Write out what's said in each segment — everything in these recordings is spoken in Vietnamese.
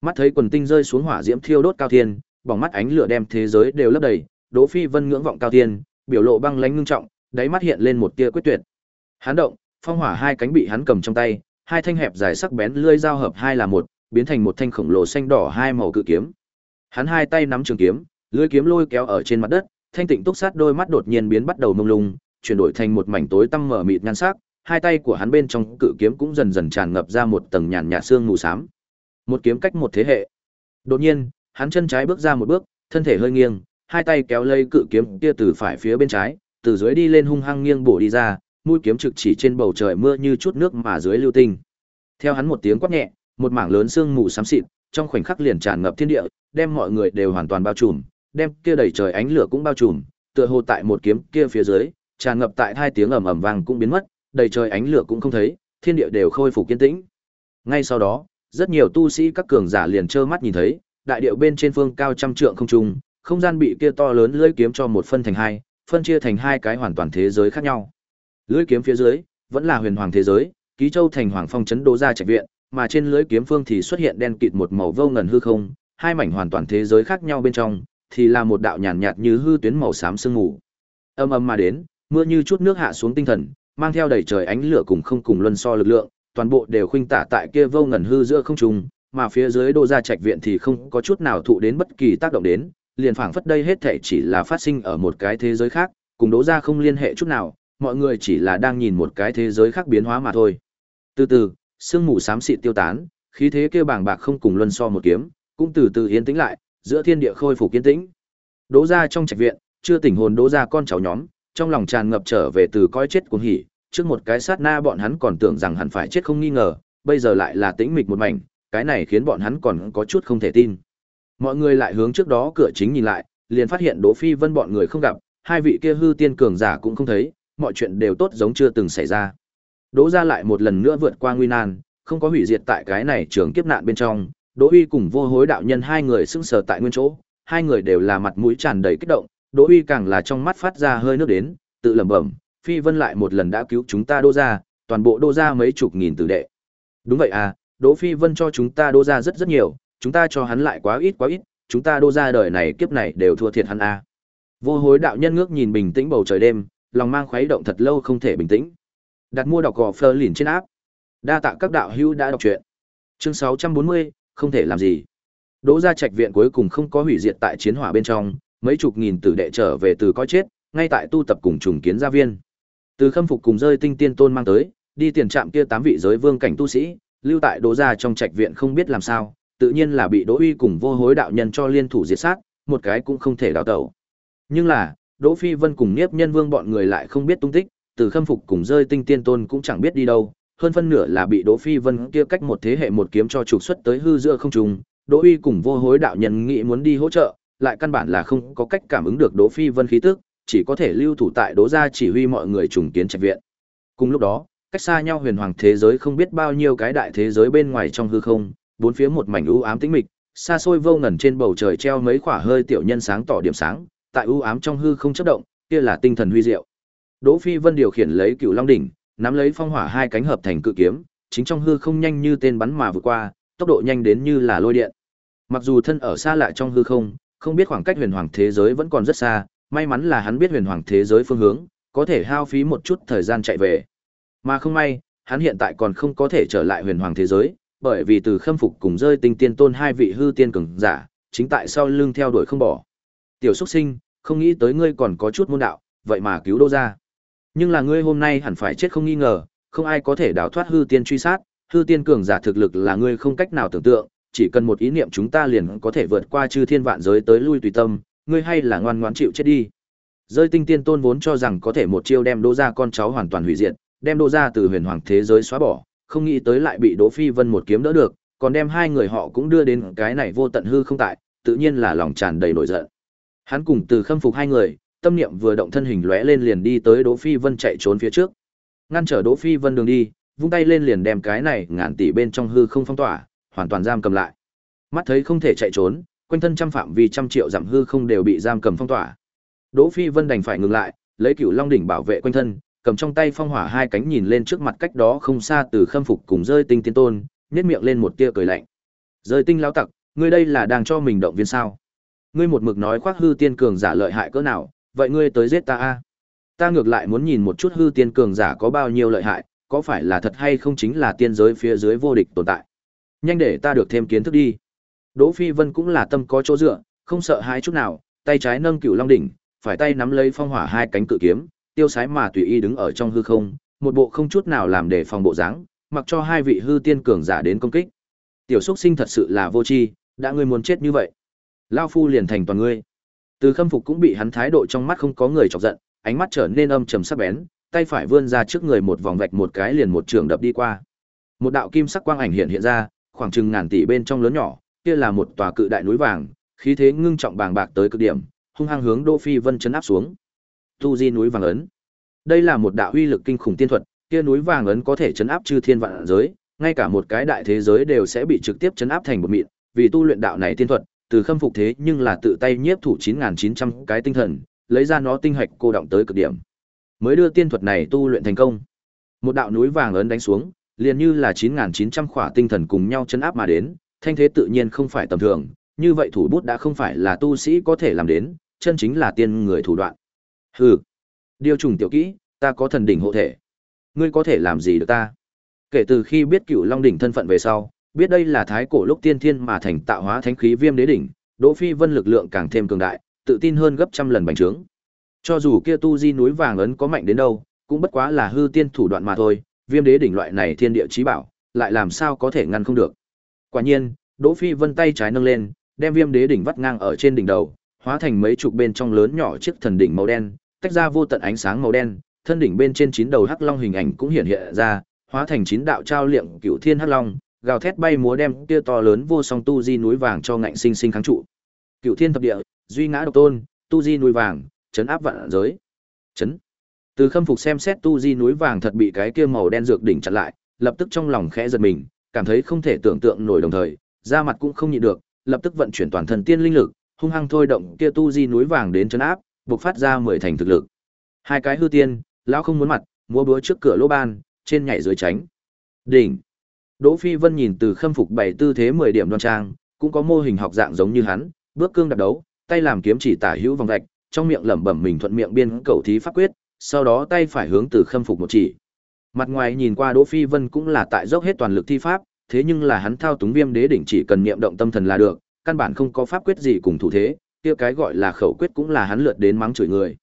Mắt thấy quần tinh rơi xuống hỏa diễm thiêu đốt cao thiên, bỏng mắt ánh lửa đem thế giới đều lấp đầy, Đỗ Phi Vân ngưỡng vọng cao thiên, biểu lộ băng lãnh ngưng trọng, đáy mắt hiện lên một tia quyết tuyệt. Hắn động, phong hỏa hai cánh bị hắn cầm trong tay, hai thanh hẹp dài sắc bén lưỡi dao hợp hai là một, biến thành một thanh khổng lồ xanh đỏ hai màu cự kiếm. Hắn hai tay nắm trường kiếm, lưỡi kiếm lôi kéo ở trên mặt đất, thanh tịnh túc sát đôi mắt đột nhiên biến bắt đầu mông lung, chuyển đổi thành một mảnh tối tăm mở mịt nhan sắc, hai tay của hắn bên trong cự kiếm cũng dần dần tràn ngập ra một tầng nhàn nhạt xương mù xám. Một kiếm cách một thế hệ. Đột nhiên, hắn chân trái bước ra một bước, thân thể hơi nghiêng, hai tay kéo lấy cự kiếm kia từ phải phía bên trái, từ dưới đi lên hung hăng nghiêng bổ đi ra, mũi kiếm trực chỉ trên bầu trời mưa như chút nước mà dưới lưu tinh. Theo hắn một tiếng quát nhẹ, một mảng lớn sương mù xám xịt, trong khoảnh khắc liền tràn ngập thiên địa, đem mọi người đều hoàn toàn bao trùm, đem kia đầy trời ánh lửa cũng bao trùm, tựa hồ tại một kiếm kia phía dưới, tràn ngập tại hai tiếng ầm ầm vang cũng biến mất, đầy trời ánh lửa cũng không thấy, thiên địa đều khôi phục kiên tĩnh. Ngay sau đó, rất nhiều tu sĩ các cường giả liền trơ mắt nhìn thấy, đại điệu bên trên phương cao trăm trượng không trung, không gian bị kia to lớn lưỡi kiếm cho một phân thành hai, phân chia thành hai cái hoàn toàn thế giới khác nhau. Lưỡi kiếm phía dưới vẫn là huyền hoàng thế giới, ký châu thành hoàng phong chấn đô ra trạch viện, mà trên lưỡi kiếm phương thì xuất hiện đen kịt một màu vô ngần hư không, hai mảnh hoàn toàn thế giới khác nhau bên trong, thì là một đạo nhàn nhạt như hư tuyến màu xám sương mù. Âm âm mà đến, mưa như chút nước hạ xuống tinh thần, mang theo đầy trời ánh lửa cùng không cùng luân so lực lượng, toàn bộ đều khuynh tả tại kia vô ngần hư giữa không trung, mà phía dưới đô gia trạch viện thì không có chút nào thụ đến bất kỳ tác động đến, liền phảng phất đây hết thảy chỉ là phát sinh ở một cái thế giới khác, cùng đỗ gia không liên hệ chút nào, mọi người chỉ là đang nhìn một cái thế giới khác biến hóa mà thôi. Từ từ, sương mù xám xịt tiêu tán, khí thế kia bàng bạc không cùng luân so một kiếm, cũng từ từ yên tĩnh lại, giữa thiên địa khôi phục yên tĩnh. Đỗ gia trong trạch viện, chưa tỉnh hồn đỗ gia con cháu nhóm, trong lòng tràn ngập trở về từ coi chết cuồng hỉ, trước một cái sát na bọn hắn còn tưởng rằng hẳn phải chết không nghi ngờ, bây giờ lại là tĩnh mịch một mảnh, cái này khiến bọn hắn còn có chút không thể tin. Mọi người lại hướng trước đó cửa chính nhìn lại, liền phát hiện Đỗ Phi Vân bọn người không gặp, hai vị kia hư tiên cường giả cũng không thấy, mọi chuyện đều tốt giống chưa từng xảy ra. Đỗ gia lại một lần nữa vượt qua nguy nan, không có hủy diệt tại cái này trường kiếp nạn bên trong, Đỗ Uy cùng Vô Hối đạo nhân hai người sững sờ tại nguyên chỗ, hai người đều là mặt mũi tràn đầy kích động, Đỗ Uy càng là trong mắt phát ra hơi nước đến, tự lẩm bẩm, Phi Vân lại một lần đã cứu chúng ta Đô gia, toàn bộ Đô gia mấy chục nghìn tử đệ. Đúng vậy à, Đỗ Phi Vân cho chúng ta Đô gia rất rất nhiều, chúng ta cho hắn lại quá ít quá ít, chúng ta Đô gia đời này kiếp này đều thua thiệt hắn à. Vô Hối đạo nhân ngước nhìn bình tĩnh bầu trời đêm, lòng mang khuấy động thật lâu không thể bình tĩnh. Đặt mua đọc gò phơ liền trên áp. Đa tạ các đạo hữu đã đọc truyện. Chương 640, không thể làm gì. Đỗ gia trạch viện cuối cùng không có hủy diệt tại chiến hỏa bên trong, mấy chục nghìn tử đệ trở về từ coi chết, ngay tại tu tập cùng trùng kiến gia viên. Từ khâm phục cùng rơi tinh tiên tôn mang tới, đi tiền trạm kia tám vị giới vương cảnh tu sĩ, lưu tại Đỗ gia trong trạch viện không biết làm sao, tự nhiên là bị Đỗ Uy cùng vô hối đạo nhân cho liên thủ diệt sát, một cái cũng không thể đào tẩu. Nhưng là, Đỗ Phi Vân cùng Niếp Nhân Vương bọn người lại không biết tung tích, từ khâm phục cùng rơi tinh tiên tôn cũng chẳng biết đi đâu, hơn phân nửa là bị Đỗ Phi Vân kia cách một thế hệ một kiếm cho trục xuất tới hư giữa không trung, Đỗ Uy cùng vô hối đạo nhân nghĩ muốn đi hỗ trợ, lại căn bản là không có cách cảm ứng được Đỗ Phi Vân khí tức, chỉ có thể lưu thủ tại Đỗ gia chỉ huy mọi người trùng kiến trạch viện. Cùng lúc đó, cách xa nhau huyền hoàng thế giới không biết bao nhiêu cái đại thế giới bên ngoài trong hư không, bốn phía một mảnh u ám tĩnh mịch, xa xôi vô ngần trên bầu trời treo mấy quả hơi tiểu nhân sáng tỏ điểm sáng, tại u ám trong hư không chớp động, kia là tinh thần huy diệu. Đỗ Phi Vân điều khiển lấy Cửu Long đỉnh, nắm lấy phong hỏa hai cánh hợp thành cự kiếm, chính trong hư không nhanh như tên bắn mà vượt qua, tốc độ nhanh đến như là lôi điện. Mặc dù thân ở xa lại trong hư không, không biết khoảng cách huyền hoàng thế giới vẫn còn rất xa, may mắn là hắn biết huyền hoàng thế giới phương hướng, có thể hao phí một chút thời gian chạy về. Mà không may, hắn hiện tại còn không có thể trở lại huyền hoàng thế giới, bởi vì từ khâm phục cùng rơi tinh tiên tôn hai vị hư tiên cường giả, chính tại sau lưng theo đuổi không bỏ. Tiểu xuất sinh, không nghĩ tới ngươi còn có chút môn đạo, vậy mà cứu đô ra. Nhưng là ngươi hôm nay hẳn phải chết không nghi ngờ, không ai có thể đào thoát hư tiên truy sát, hư tiên cường giả thực lực là ngươi không cách nào tưởng tượng, chỉ cần một ý niệm chúng ta liền có thể vượt qua chư thiên vạn giới tới lui tùy tâm, ngươi hay là ngoan ngoãn chịu chết đi. Rơi tinh tiên tôn vốn cho rằng có thể một chiêu đem Đỗ gia con cháu hoàn toàn hủy diệt, đem Đỗ gia từ huyền hoàng thế giới xóa bỏ, không nghĩ tới lại bị Đỗ Phi Vân một kiếm đỡ được, còn đem hai người họ cũng đưa đến cái này vô tận hư không tại, tự nhiên là lòng tràn đầy nổi giận. Hắn cùng từ khâm phục hai người, tâm niệm vừa động thân hình lóe lên liền đi tới Đỗ Phi Vân chạy trốn phía trước. Ngăn trở Đỗ Phi Vân đường đi, vung tay lên liền đem cái này ngàn tỷ bên trong hư không phong tỏa, hoàn toàn giam cầm lại. Mắt thấy không thể chạy trốn, quanh thân trăm phạm vi trăm triệu giảm hư không đều bị giam cầm phong tỏa. Đỗ Phi Vân đành phải ngừng lại, lấy Cửu Long đỉnh bảo vệ quanh thân, cầm trong tay phong hỏa hai cánh nhìn lên trước mặt cách đó không xa từ khâm phục cùng rơi tinh tiên tôn, nhếch miệng lên một tia cười lạnh. Rơi tinh lão tặc, ngươi đây là đang cho mình động viên sao? Ngươi một mực nói khoác hư tiên cường giả lợi hại cỡ nào, vậy ngươi tới giết ta a? Ta ngược lại muốn nhìn một chút hư tiên cường giả có bao nhiêu lợi hại, có phải là thật hay không chính là tiên giới phía dưới vô địch tồn tại. Nhanh để ta được thêm kiến thức đi. Đỗ Phi Vân cũng là tâm có chỗ dựa, không sợ hãi chút nào, tay trái nâng cựu long đỉnh, phải tay nắm lấy phong hỏa hai cánh cự kiếm, tiêu sái mà tùy ý đứng ở trong hư không, một bộ không chút nào làm để phòng bộ dáng, mặc cho hai vị hư tiên cường giả đến công kích. Tiểu Súc Sinh thật sự là vô tri, đã ngươi muốn chết như vậy, lão phu liền thành toàn ngươi. Từ Khâm Phục cũng bị hắn thái độ trong mắt không có người chọc giận, ánh mắt trở nên âm trầm sắc bén, tay phải vươn ra trước người một vòng vạch một cái liền một trường đập đi qua. Một đạo kim sắc quang ảnh hiện hiện ra, khoảng chừng ngàn tỷ bên trong lớn nhỏ, kia là một tòa cự đại núi vàng, khí thế ngưng trọng bàng bạc tới cực điểm, hung hăng hướng Đỗ Phi Vân chấn áp xuống. Tu Di núi vàng ấn. Đây là một đạo uy lực kinh khủng tiên thuật, kia núi vàng ấn có thể chấn áp chư thiên vạn giới, ngay cả một cái đại thế giới đều sẽ bị trực tiếp chấn áp thành một mịn, vì tu luyện đạo này tiên thuật, từ khâm phục thế nhưng là tự tay nhiếp thủ 9900 cái tinh thần, lấy ra nó tinh hạch cô động tới cực điểm. Mới đưa tiên thuật này tu luyện thành công. Một đạo núi vàng ấn đánh xuống, liền như là 9900 khỏa tinh thần cùng nhau chấn áp mà đến, thanh thế tự nhiên không phải tầm thường, như vậy thủ bút đã không phải là tu sĩ có thể làm đến, chân chính là tiên người thủ đoạn. Hừ, điều trùng tiểu kỹ, ta có thần đỉnh hộ thể. Ngươi có thể làm gì được ta? Kể từ khi biết Cửu Long đỉnh thân phận về sau, biết đây là thái cổ lúc tiên thiên mà thành tạo hóa thánh khí viêm đế đỉnh, Đỗ Phi Vân lực lượng càng thêm cường đại, tự tin hơn gấp trăm lần bành trướng. Cho dù kia tu di núi vàng ấn có mạnh đến đâu, cũng bất quá là hư tiên thủ đoạn mà thôi, viêm đế đỉnh loại này thiên địa chí bảo, lại làm sao có thể ngăn không được. Quả nhiên, Đỗ Phi Vân tay trái nâng lên, đem viêm đế đỉnh vắt ngang ở trên đỉnh đầu, hóa thành mấy chục bên trong lớn nhỏ chiếc thần đỉnh màu đen, tách ra vô tận ánh sáng màu đen, thân đỉnh bên trên chín đầu hắc long hình ảnh cũng hiện hiện ra, hóa thành chín đạo trao liệm cửu thiên hắc long, gào thét bay múa đem kia to lớn vô song tu di núi vàng cho ngạnh sinh sinh kháng trụ. Cửu thiên thập địa, duy ngã độc tôn, tu di núi vàng, chấn áp vạn giới. Chấn. Từ khâm phục xem xét tu di núi vàng thật bị cái kia màu đen dược đỉnh chặn lại, lập tức trong lòng khẽ giật mình, cảm thấy không thể tưởng tượng nổi đồng thời, da mặt cũng không nhịn được, lập tức vận chuyển toàn thân tiên linh lực, hung hăng thôi động kia tu di núi vàng đến chấn áp, bộc phát ra mười thành thực lực. Hai cái hư tiên, lão không muốn mặt, múa búa trước cửa lỗ ban, trên nhảy dưới tránh. Đỉnh. Đỗ Phi Vân nhìn từ khâm phục bảy tư thế 10 điểm đoan trang, cũng có mô hình học dạng giống như hắn, bước cương đạp đấu, tay làm kiếm chỉ tả hữu vòng vạch, trong miệng lẩm bẩm mình thuận miệng biên cầu thí pháp quyết, sau đó tay phải hướng từ khâm phục một chỉ. Mặt ngoài nhìn qua Đỗ Phi Vân cũng là tại dốc hết toàn lực thi pháp, thế nhưng là hắn thao túng viêm đế đỉnh chỉ cần niệm động tâm thần là được, căn bản không có pháp quyết gì cùng thủ thế, kia cái gọi là khẩu quyết cũng là hắn lượt đến mắng chửi người.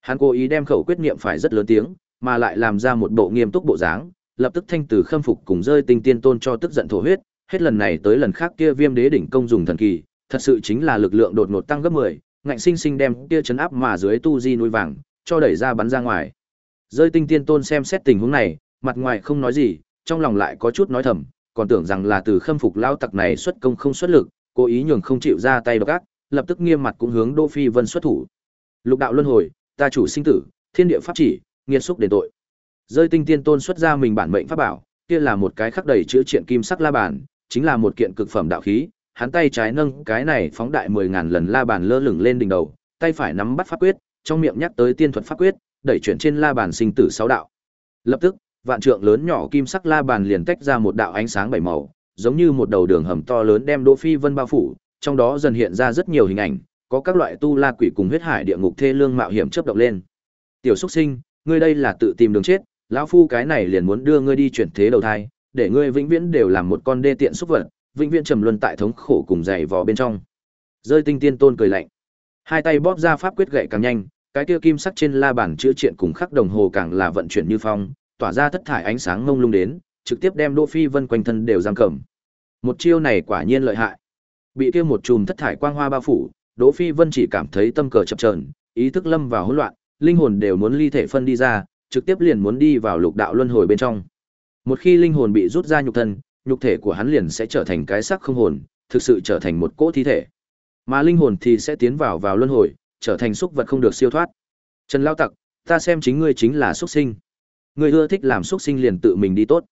Hắn cố ý đem khẩu quyết niệm phải rất lớn tiếng, mà lại làm ra một bộ nghiêm túc bộ dáng, lập tức thanh từ khâm phục cùng rơi tinh tiên tôn cho tức giận thổ huyết, hết lần này tới lần khác kia viêm đế đỉnh công dùng thần kỳ, thật sự chính là lực lượng đột ngột tăng gấp 10, ngạnh sinh sinh đem kia chấn áp mà dưới tu di núi vàng, cho đẩy ra bắn ra ngoài. Rơi tinh tiên tôn xem xét tình huống này, mặt ngoài không nói gì, trong lòng lại có chút nói thầm, còn tưởng rằng là từ khâm phục lao tặc này xuất công không xuất lực, cố ý nhường không chịu ra tay độc ác, lập tức nghiêm mặt cũng hướng Đỗ Phi Vân xuất thủ. Lục đạo luân hồi, ta chủ sinh tử, thiên địa pháp chỉ, nghiệt xúc đền tội. Rơi tinh tiên tôn xuất ra mình bản mệnh pháp bảo, kia là một cái khắc đầy chữa triện kim sắc la bàn, chính là một kiện cực phẩm đạo khí, hắn tay trái nâng cái này phóng đại mười ngàn lần la bàn lơ lửng lên đỉnh đầu, tay phải nắm bắt pháp quyết, trong miệng nhắc tới tiên thuật pháp quyết, đẩy chuyển trên la bàn sinh tử sáu đạo. Lập tức, vạn trượng lớn nhỏ kim sắc la bàn liền tách ra một đạo ánh sáng bảy màu, giống như một đầu đường hầm to lớn đem Đỗ Phi Vân bao phủ, trong đó dần hiện ra rất nhiều hình ảnh, có các loại tu la quỷ cùng huyết hải địa ngục thê lương mạo hiểm chớp động lên. Tiểu Súc Sinh, ngươi đây là tự tìm đường chết, lão phu cái này liền muốn đưa ngươi đi chuyển thế đầu thai, để ngươi vĩnh viễn đều làm một con đê tiện xúc vật, vĩnh viễn trầm luân tại thống khổ cùng dày vò bên trong. Rơi tinh tiên tôn cười lạnh. Hai tay bóp ra pháp quyết gậy càng nhanh, cái kia kim sắc trên la bàn chữa triện cùng khắc đồng hồ càng là vận chuyển như phong, tỏa ra thất thải ánh sáng ngông lung đến, trực tiếp đem Đỗ Phi Vân quanh thân đều giam cầm. Một chiêu này quả nhiên lợi hại. Bị kia một chùm thất thải quang hoa bao phủ, Đỗ Phi Vân chỉ cảm thấy tâm cờ chập chờn, ý thức lâm vào hỗn loạn, linh hồn đều muốn ly thể phân đi ra, trực tiếp liền muốn đi vào lục đạo luân hồi bên trong. Một khi linh hồn bị rút ra nhục thân, nhục thể của hắn liền sẽ trở thành cái xác không hồn, thực sự trở thành một cỗ thi thể. Mà linh hồn thì sẽ tiến vào vào luân hồi, trở thành xúc vật không được siêu thoát. Trần Lao Tặc, ta xem chính ngươi chính là xúc sinh. Ngươi ưa thích làm xúc sinh liền tự mình đi tốt.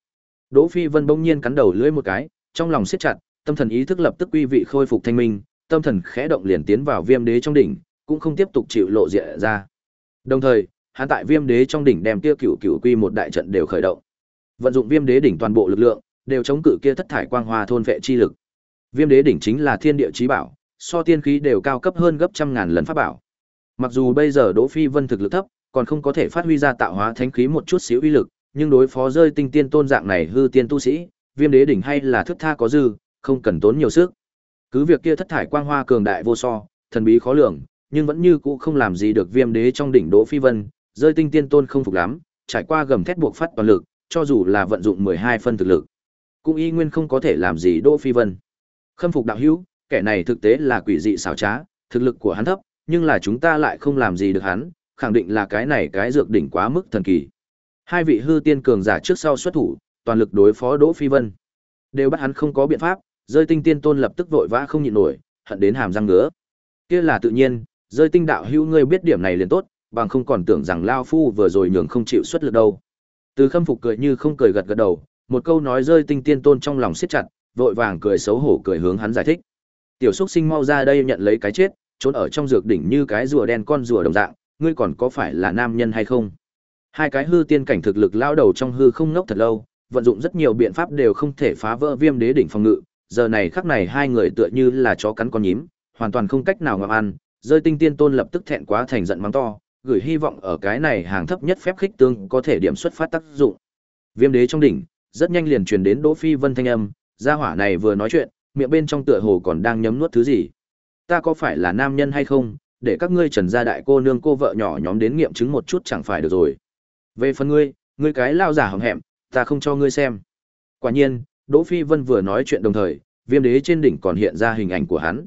Đỗ Phi Vân bỗng nhiên cắn đầu lưỡi một cái, trong lòng siết chặt, tâm thần ý thức lập tức quy vị khôi phục thanh minh, tâm thần khẽ động liền tiến vào Viêm Đế trong đỉnh, cũng không tiếp tục chịu lộ diện ra. Đồng thời, hắn tại Viêm Đế trong đỉnh đem kia cửu cửu quy một đại trận đều khởi động. Vận dụng Viêm Đế đỉnh toàn bộ lực lượng, đều chống cự kia thất thải quang hoa thôn vệ chi lực. Viêm đế đỉnh chính là thiên địa chí bảo, so tiên khí đều cao cấp hơn gấp trăm ngàn lần pháp bảo. Mặc dù bây giờ Đỗ Phi Vân thực lực thấp, còn không có thể phát huy ra tạo hóa thánh khí một chút xíu uy lực, nhưng đối phó rơi tinh tiên tôn dạng này hư tiên tu sĩ, Viêm đế đỉnh hay là thức tha có dư, không cần tốn nhiều sức. Cứ việc kia thất thải quang hoa cường đại vô so, thần bí khó lường, nhưng vẫn như cũ không làm gì được Viêm đế trong đỉnh Đỗ Phi Vân, rơi tinh tiên tôn không phục lắm, trải qua gầm thét buộc phát toàn lực, cho dù là vận dụng 12 phân thực lực, cũng y nguyên không có thể làm gì Đỗ Phi Vân. Khâm phục đạo hữu, kẻ này thực tế là quỷ dị xảo trá, thực lực của hắn thấp, nhưng là chúng ta lại không làm gì được hắn, khẳng định là cái này cái dược đỉnh quá mức thần kỳ. Hai vị hư tiên cường giả trước sau xuất thủ, toàn lực đối phó Đỗ Phi Vân. Đều bắt hắn không có biện pháp, rơi tinh tiên tôn lập tức vội vã không nhịn nổi, hận đến hàm răng ngứa. Kia là tự nhiên, rơi tinh đạo hữu ngươi biết điểm này liền tốt, bằng không còn tưởng rằng lao phu vừa rồi nhường không chịu xuất lực đâu. Từ Khâm phục cười như không cười gật gật đầu, một câu nói rơi tinh tiên tôn trong lòng siết chặt, vội vàng cười xấu hổ cười hướng hắn giải thích. Tiểu xúc Sinh mau ra đây nhận lấy cái chết, trốn ở trong dược đỉnh như cái rùa đen con rùa đồng dạng, ngươi còn có phải là nam nhân hay không? Hai cái hư tiên cảnh thực lực lao đầu trong hư không ngốc thật lâu, vận dụng rất nhiều biện pháp đều không thể phá vỡ Viêm Đế đỉnh phòng ngự, giờ này khắc này hai người tựa như là chó cắn con nhím, hoàn toàn không cách nào ngậm ăn, rơi tinh tiên tôn lập tức thẹn quá thành giận mắng to, gửi hy vọng ở cái này hàng thấp nhất phép khích tương có thể điểm xuất phát tác dụng. Viêm Đế trong đỉnh, rất nhanh liền truyền đến Đỗ Phi Vân thanh âm, gia hỏa này vừa nói chuyện, miệng bên trong tựa hồ còn đang nhấm nuốt thứ gì. Ta có phải là nam nhân hay không, để các ngươi trần gia đại cô nương cô vợ nhỏ nhóm đến nghiệm chứng một chút chẳng phải được rồi. Về phần ngươi, ngươi cái lao giả hỏng hẹm, ta không cho ngươi xem. Quả nhiên, Đỗ Phi Vân vừa nói chuyện đồng thời, viêm đế trên đỉnh còn hiện ra hình ảnh của hắn.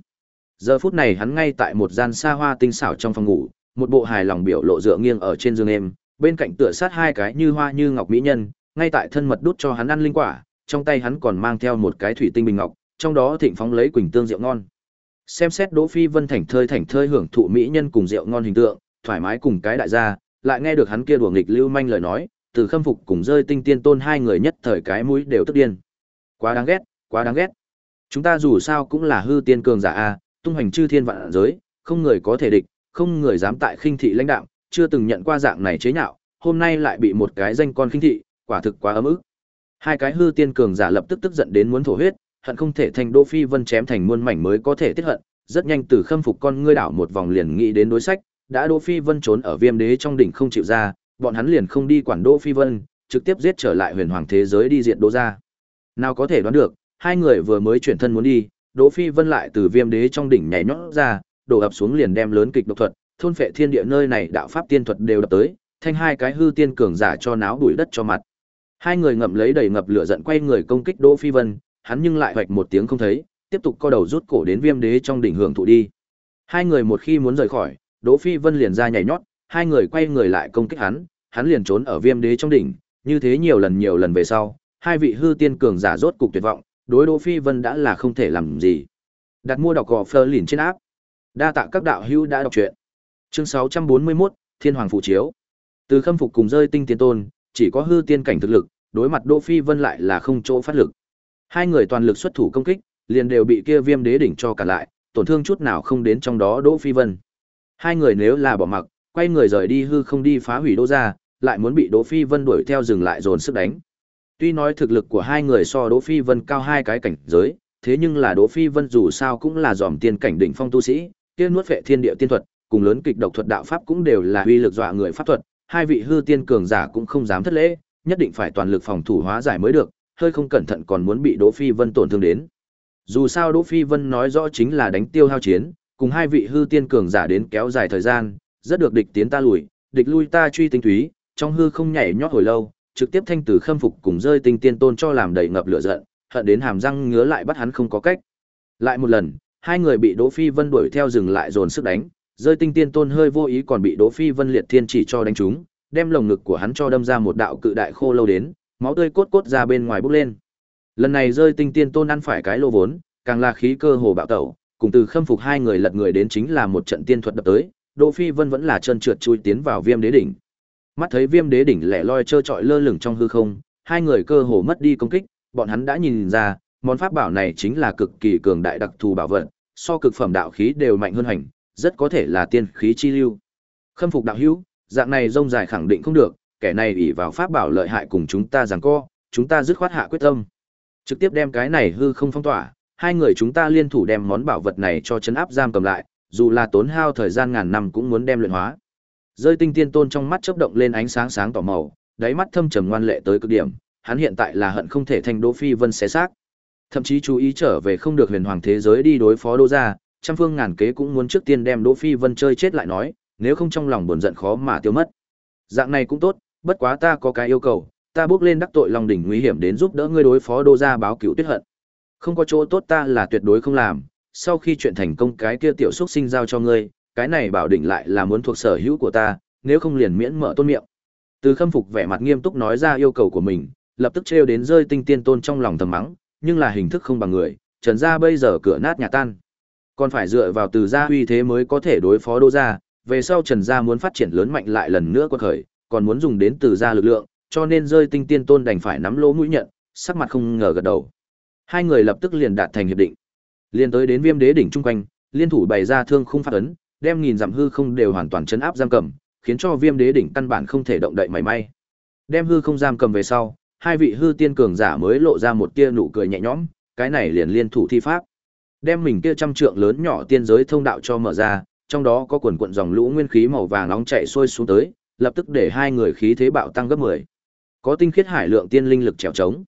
Giờ phút này hắn ngay tại một gian xa hoa tinh xảo trong phòng ngủ, một bộ hài lòng biểu lộ dựa nghiêng ở trên giường em, bên cạnh tựa sát hai cái như hoa như ngọc mỹ nhân, ngay tại thân mật đút cho hắn ăn linh quả, trong tay hắn còn mang theo một cái thủy tinh bình ngọc, trong đó thịnh phóng lấy quỳnh tương rượu ngon. Xem xét Đỗ Phi Vân thảnh thơi thảnh thơi hưởng thụ mỹ nhân cùng rượu ngon hình tượng, thoải mái cùng cái đại gia, lại nghe được hắn kia đùa nghịch lưu manh lời nói, từ khâm phục cùng rơi tinh tiên tôn hai người nhất thời cái mũi đều tức điên. Quá đáng ghét, quá đáng ghét. Chúng ta dù sao cũng là hư tiên cường giả a, tung hành chư thiên vạn giới, không người có thể địch, không người dám tại khinh thị lãnh đạo, chưa từng nhận qua dạng này chế nhạo, hôm nay lại bị một cái danh con khinh thị, quả thực quá ấm ức. Hai cái hư tiên cường giả lập tức tức giận đến muốn thổ huyết, hận không thể thành Đỗ Phi Vân chém thành muôn mảnh mới có thể tiết hận, rất nhanh từ khâm phục con ngươi đảo một vòng liền nghĩ đến đối sách, đã Đỗ Phi Vân trốn ở Viêm Đế trong đỉnh không chịu ra, bọn hắn liền không đi quản Đỗ Phi Vân, trực tiếp giết trở lại Huyền Hoàng thế giới đi diện Đỗ gia. Nào có thể đoán được, hai người vừa mới chuyển thân muốn đi, Đỗ Phi Vân lại từ Viêm Đế trong đỉnh nhảy nhót ra, đổ ập xuống liền đem lớn kịch độc thuật, thôn phệ thiên địa nơi này đạo pháp tiên thuật đều đập tới, thanh hai cái hư tiên cường giả cho náo đuổi đất cho mặt. Hai người ngậm lấy đầy ngập lửa giận quay người công kích Đỗ Phi Vân, hắn nhưng lại hoạch một tiếng không thấy, tiếp tục co đầu rút cổ đến Viêm Đế trong đỉnh hưởng thụ đi. Hai người một khi muốn rời khỏi, Đỗ Phi Vân liền ra nhảy nhót, hai người quay người lại công kích hắn, hắn liền trốn ở Viêm Đế trong đỉnh, như thế nhiều lần nhiều lần về sau, hai vị hư tiên cường giả rốt cục tuyệt vọng, đối Đỗ Phi Vân đã là không thể làm gì. Đặt mua đọc gò Fleur lìn trên áp. Đa tạ các đạo hữu đã đọc truyện. Chương 641, Thiên Hoàng phụ chiếu. Từ khâm phục cùng rơi tinh tiên tôn, chỉ có hư tiên cảnh thực lực, đối mặt Đỗ Phi Vân lại là không chỗ phát lực. Hai người toàn lực xuất thủ công kích, liền đều bị kia Viêm Đế đỉnh cho cả lại, tổn thương chút nào không đến trong đó Đỗ Phi Vân. Hai người nếu là bỏ mặc, quay người rời đi hư không đi phá hủy Đỗ gia, lại muốn bị Đỗ Phi Vân đuổi theo dừng lại dồn sức đánh. Tuy nói thực lực của hai người so Đỗ Phi Vân cao hai cái cảnh giới, thế nhưng là Đỗ Phi Vân dù sao cũng là dòm tiên cảnh đỉnh phong tu sĩ, kia nuốt vệ thiên địa tiên thuật, cùng lớn kịch độc thuật đạo pháp cũng đều là uy lực dọa người pháp thuật, hai vị hư tiên cường giả cũng không dám thất lễ, nhất định phải toàn lực phòng thủ hóa giải mới được, hơi không cẩn thận còn muốn bị Đỗ Phi Vân tổn thương đến. Dù sao Đỗ Phi Vân nói rõ chính là đánh tiêu hao chiến, cùng hai vị hư tiên cường giả đến kéo dài thời gian, rất được địch tiến ta lùi, địch lui ta truy tinh túy, trong hư không nhảy nhót hồi lâu, trực tiếp thanh tử khâm phục cùng rơi tinh tiên tôn cho làm đầy ngập lửa giận, hận đến hàm răng ngứa lại bắt hắn không có cách. Lại một lần, hai người bị Đỗ Phi Vân đuổi theo dừng lại dồn sức đánh, rơi tinh tiên tôn hơi vô ý còn bị Đỗ Phi Vân liệt thiên chỉ cho đánh trúng, đem lồng ngực của hắn cho đâm ra một đạo cự đại khô lâu đến, máu tươi cốt cốt ra bên ngoài bốc lên. Lần này rơi tinh tiên tôn ăn phải cái lô vốn, càng là khí cơ hồ bạo tẩu, cùng từ khâm phục hai người lật người đến chính là một trận tiên thuật đập tới, Đỗ Phi Vân vẫn là chân trượt chui tiến vào Viêm Đế đỉnh. Mắt thấy Viêm Đế đỉnh lẻ loi trơ trọi lơ lửng trong hư không, hai người cơ hồ mất đi công kích, bọn hắn đã nhìn ra, món pháp bảo này chính là cực kỳ cường đại đặc thù bảo vật, so cực phẩm đạo khí đều mạnh hơn hành, rất có thể là tiên khí chi lưu. Khâm phục đạo hữu, dạng này rông dài khẳng định không được, kẻ này ỷ vào pháp bảo lợi hại cùng chúng ta giằng co, chúng ta dứt khoát hạ quyết tâm. Trực tiếp đem cái này hư không phong tỏa, hai người chúng ta liên thủ đem món bảo vật này cho chấn áp giam cầm lại, dù là tốn hao thời gian ngàn năm cũng muốn đem luyện hóa. Rơi tinh tiên tôn trong mắt chớp động lên ánh sáng sáng tỏ màu, đáy mắt thâm trầm ngoan lệ tới cực điểm, hắn hiện tại là hận không thể thành Đỗ Phi Vân xé xác. Thậm chí chú ý trở về không được huyền hoàng thế giới đi đối phó Đỗ gia, trăm phương ngàn kế cũng muốn trước tiên đem Đỗ Phi Vân chơi chết lại nói, nếu không trong lòng buồn giận khó mà tiêu mất. Dạng này cũng tốt, bất quá ta có cái yêu cầu, ta bước lên đắc tội Long đỉnh nguy hiểm đến giúp đỡ ngươi đối phó Đô gia báo cửu tuyết hận. Không có chỗ tốt ta là tuyệt đối không làm, sau khi chuyện thành công cái kia tiểu xúc sinh giao cho ngươi, cái này bảo Đỉnh lại là muốn thuộc sở hữu của ta, nếu không liền miễn mở tôn miệng. Từ khâm phục vẻ mặt nghiêm túc nói ra yêu cầu của mình, lập tức trêu đến rơi tinh tiên tôn trong lòng thầm mắng, nhưng là hình thức không bằng người, trần gia bây giờ cửa nát nhà tan. Còn phải dựa vào từ gia uy thế mới có thể đối phó đô gia, về sau trần gia muốn phát triển lớn mạnh lại lần nữa quật khởi, còn muốn dùng đến từ gia lực lượng, cho nên rơi tinh tiên tôn đành phải nắm lỗ mũi nhận, sắc mặt không ngờ gật đầu. Hai người lập tức liền đạt thành hiệp định. Liên tới đến Viêm Đế đỉnh trung quanh, liên thủ bày ra thương khung phát ấn, đem nghìn dặm hư không đều hoàn toàn chấn áp giam cầm, khiến cho Viêm Đế đỉnh căn bản không thể động đậy mảy may. Đem hư không giam cầm về sau, hai vị hư tiên cường giả mới lộ ra một tia nụ cười nhẹ nhõm, cái này liền liên thủ thi pháp. Đem mình kia trăm trượng lớn nhỏ tiên giới thông đạo cho mở ra, trong đó có quần quần dòng lũ nguyên khí màu vàng nóng chảy xuôi xuống tới, lập tức để hai người khí thế bạo tăng gấp 10. Có tinh khiết hải lượng tiên linh lực trèo trống.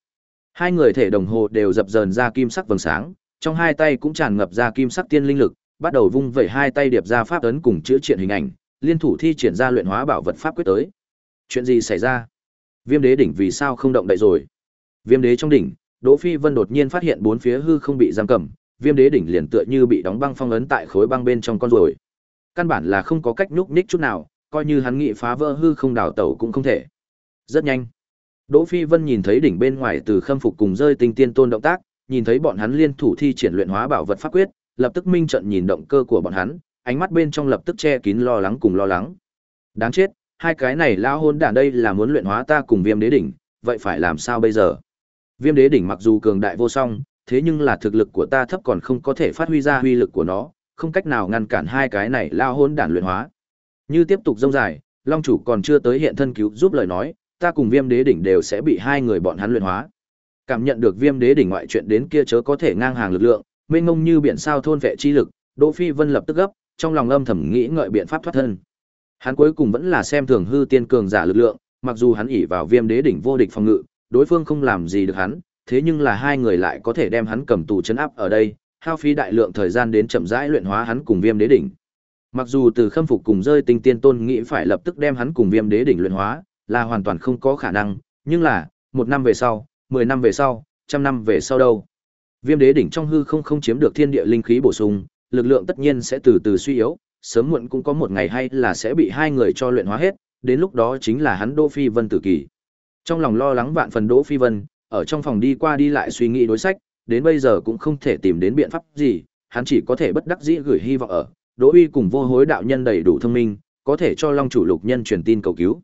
Hai người thể đồng hồ đều dập dờn ra kim sắc vầng sáng, trong hai tay cũng tràn ngập ra kim sắc tiên linh lực, bắt đầu vung vẩy hai tay điệp ra pháp ấn cùng chữa triển hình ảnh, liên thủ thi triển ra luyện hóa bảo vật pháp quyết tới. Chuyện gì xảy ra? Viêm đế đỉnh vì sao không động đậy rồi? Viêm đế trong đỉnh, Đỗ Phi Vân đột nhiên phát hiện bốn phía hư không bị giam cầm, viêm đế đỉnh liền tựa như bị đóng băng phong ấn tại khối băng bên trong con rồi. Căn bản là không có cách nhúc nhích chút nào, coi như hắn nghị phá vỡ hư không đảo tẩu cũng không thể. Rất nhanh, Đỗ Phi Vân nhìn thấy đỉnh bên ngoài từ khâm phục cùng rơi tinh tiên tôn động tác, nhìn thấy bọn hắn liên thủ thi triển luyện hóa bảo vật pháp quyết, lập tức minh trận nhìn động cơ của bọn hắn, ánh mắt bên trong lập tức che kín lo lắng cùng lo lắng. Đáng chết, hai cái này lao hôn đản đây là muốn luyện hóa ta cùng Viêm Đế đỉnh, vậy phải làm sao bây giờ? Viêm Đế đỉnh mặc dù cường đại vô song, thế nhưng là thực lực của ta thấp còn không có thể phát huy ra huy lực của nó, không cách nào ngăn cản hai cái này lao hôn đản luyện hóa. Như tiếp tục rông dài, Long chủ còn chưa tới hiện thân cứu giúp lời nói, ta cùng Viêm Đế đỉnh đều sẽ bị hai người bọn hắn luyện hóa. Cảm nhận được Viêm Đế đỉnh ngoại chuyện đến kia chớ có thể ngang hàng lực lượng, mênh mông như biển sao thôn vệ chi lực, Đỗ Phi Vân lập tức gấp, trong lòng âm thầm nghĩ ngợi biện pháp thoát thân. Hắn cuối cùng vẫn là xem thường hư tiên cường giả lực lượng, mặc dù hắn ỷ vào Viêm Đế đỉnh vô địch phòng ngự, đối phương không làm gì được hắn, thế nhưng là hai người lại có thể đem hắn cầm tù chấn áp ở đây, hao phí đại lượng thời gian đến chậm rãi luyện hóa hắn cùng Viêm Đế đỉnh. Mặc dù từ khâm phục cùng rơi tinh tiên tôn nghĩ phải lập tức đem hắn cùng Viêm Đế đỉnh luyện hóa, là hoàn toàn không có khả năng, nhưng là, một năm về sau, mười năm về sau, trăm năm về sau đâu. Viêm đế đỉnh trong hư không không chiếm được thiên địa linh khí bổ sung, lực lượng tất nhiên sẽ từ từ suy yếu, sớm muộn cũng có một ngày hay là sẽ bị hai người cho luyện hóa hết, đến lúc đó chính là hắn Đỗ Phi Vân tử kỳ. Trong lòng lo lắng vạn phần Đỗ Phi Vân, ở trong phòng đi qua đi lại suy nghĩ đối sách, đến bây giờ cũng không thể tìm đến biện pháp gì, hắn chỉ có thể bất đắc dĩ gửi hy vọng ở, Đỗ Uy cùng vô hối đạo nhân đầy đủ thông minh, có thể cho Long chủ lục nhân truyền tin cầu cứu.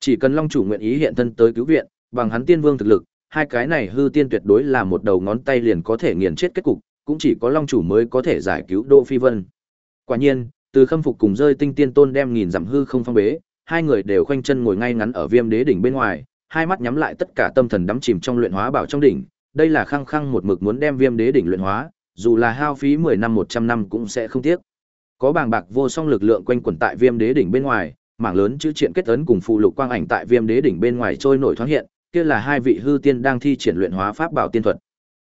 Chỉ cần Long chủ nguyện ý hiện thân tới cứu viện, bằng hắn tiên vương thực lực, hai cái này hư tiên tuyệt đối là một đầu ngón tay liền có thể nghiền chết kết cục, cũng chỉ có Long chủ mới có thể giải cứu Đỗ Phi Vân. Quả nhiên, từ khâm phục cùng rơi tinh tiên tôn đem nghìn giảm hư không phong bế, hai người đều khoanh chân ngồi ngay ngắn ở Viêm Đế đỉnh bên ngoài, hai mắt nhắm lại tất cả tâm thần đắm chìm trong luyện hóa bảo trong đỉnh, đây là khăng khăng một mực muốn đem Viêm Đế đỉnh luyện hóa, dù là hao phí 10 năm 100 năm cũng sẽ không tiếc. Có bàng bạc vô song lực lượng quanh quẩn tại Viêm Đế đỉnh bên ngoài, mảng lớn chữ triện kết ấn cùng phụ lục quang ảnh tại Viêm Đế đỉnh bên ngoài trôi nổi thoáng hiện, kia là hai vị hư tiên đang thi triển luyện hóa pháp bảo tiên thuật.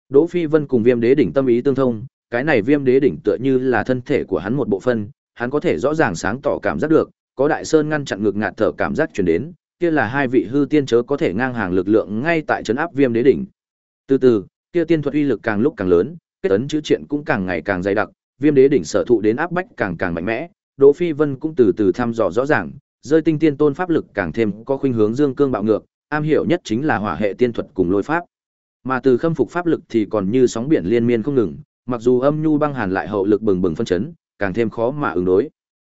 Đỗ Phi Vân cùng Viêm Đế đỉnh tâm ý tương thông, cái này Viêm Đế đỉnh tựa như là thân thể của hắn một bộ phận, hắn có thể rõ ràng sáng tỏ cảm giác được, có đại sơn ngăn chặn ngược ngạt thở cảm giác truyền đến, kia là hai vị hư tiên chớ có thể ngang hàng lực lượng ngay tại trấn áp Viêm Đế đỉnh. Từ từ, kia tiên thuật uy lực càng lúc càng lớn, kết ấn chữ triện cũng càng ngày càng dày đặc, Viêm Đế đỉnh sở thụ đến áp bách càng càng mạnh mẽ, Đỗ Phi Vân cũng từ từ thăm dò rõ ràng, rơi tinh tiên tôn pháp lực càng thêm có khuynh hướng dương cương bạo ngược, am hiểu nhất chính là hỏa hệ tiên thuật cùng lôi pháp. Mà từ khâm phục pháp lực thì còn như sóng biển liên miên không ngừng, mặc dù âm nhu băng hàn lại hậu lực bừng bừng phân chấn, càng thêm khó mà ứng đối.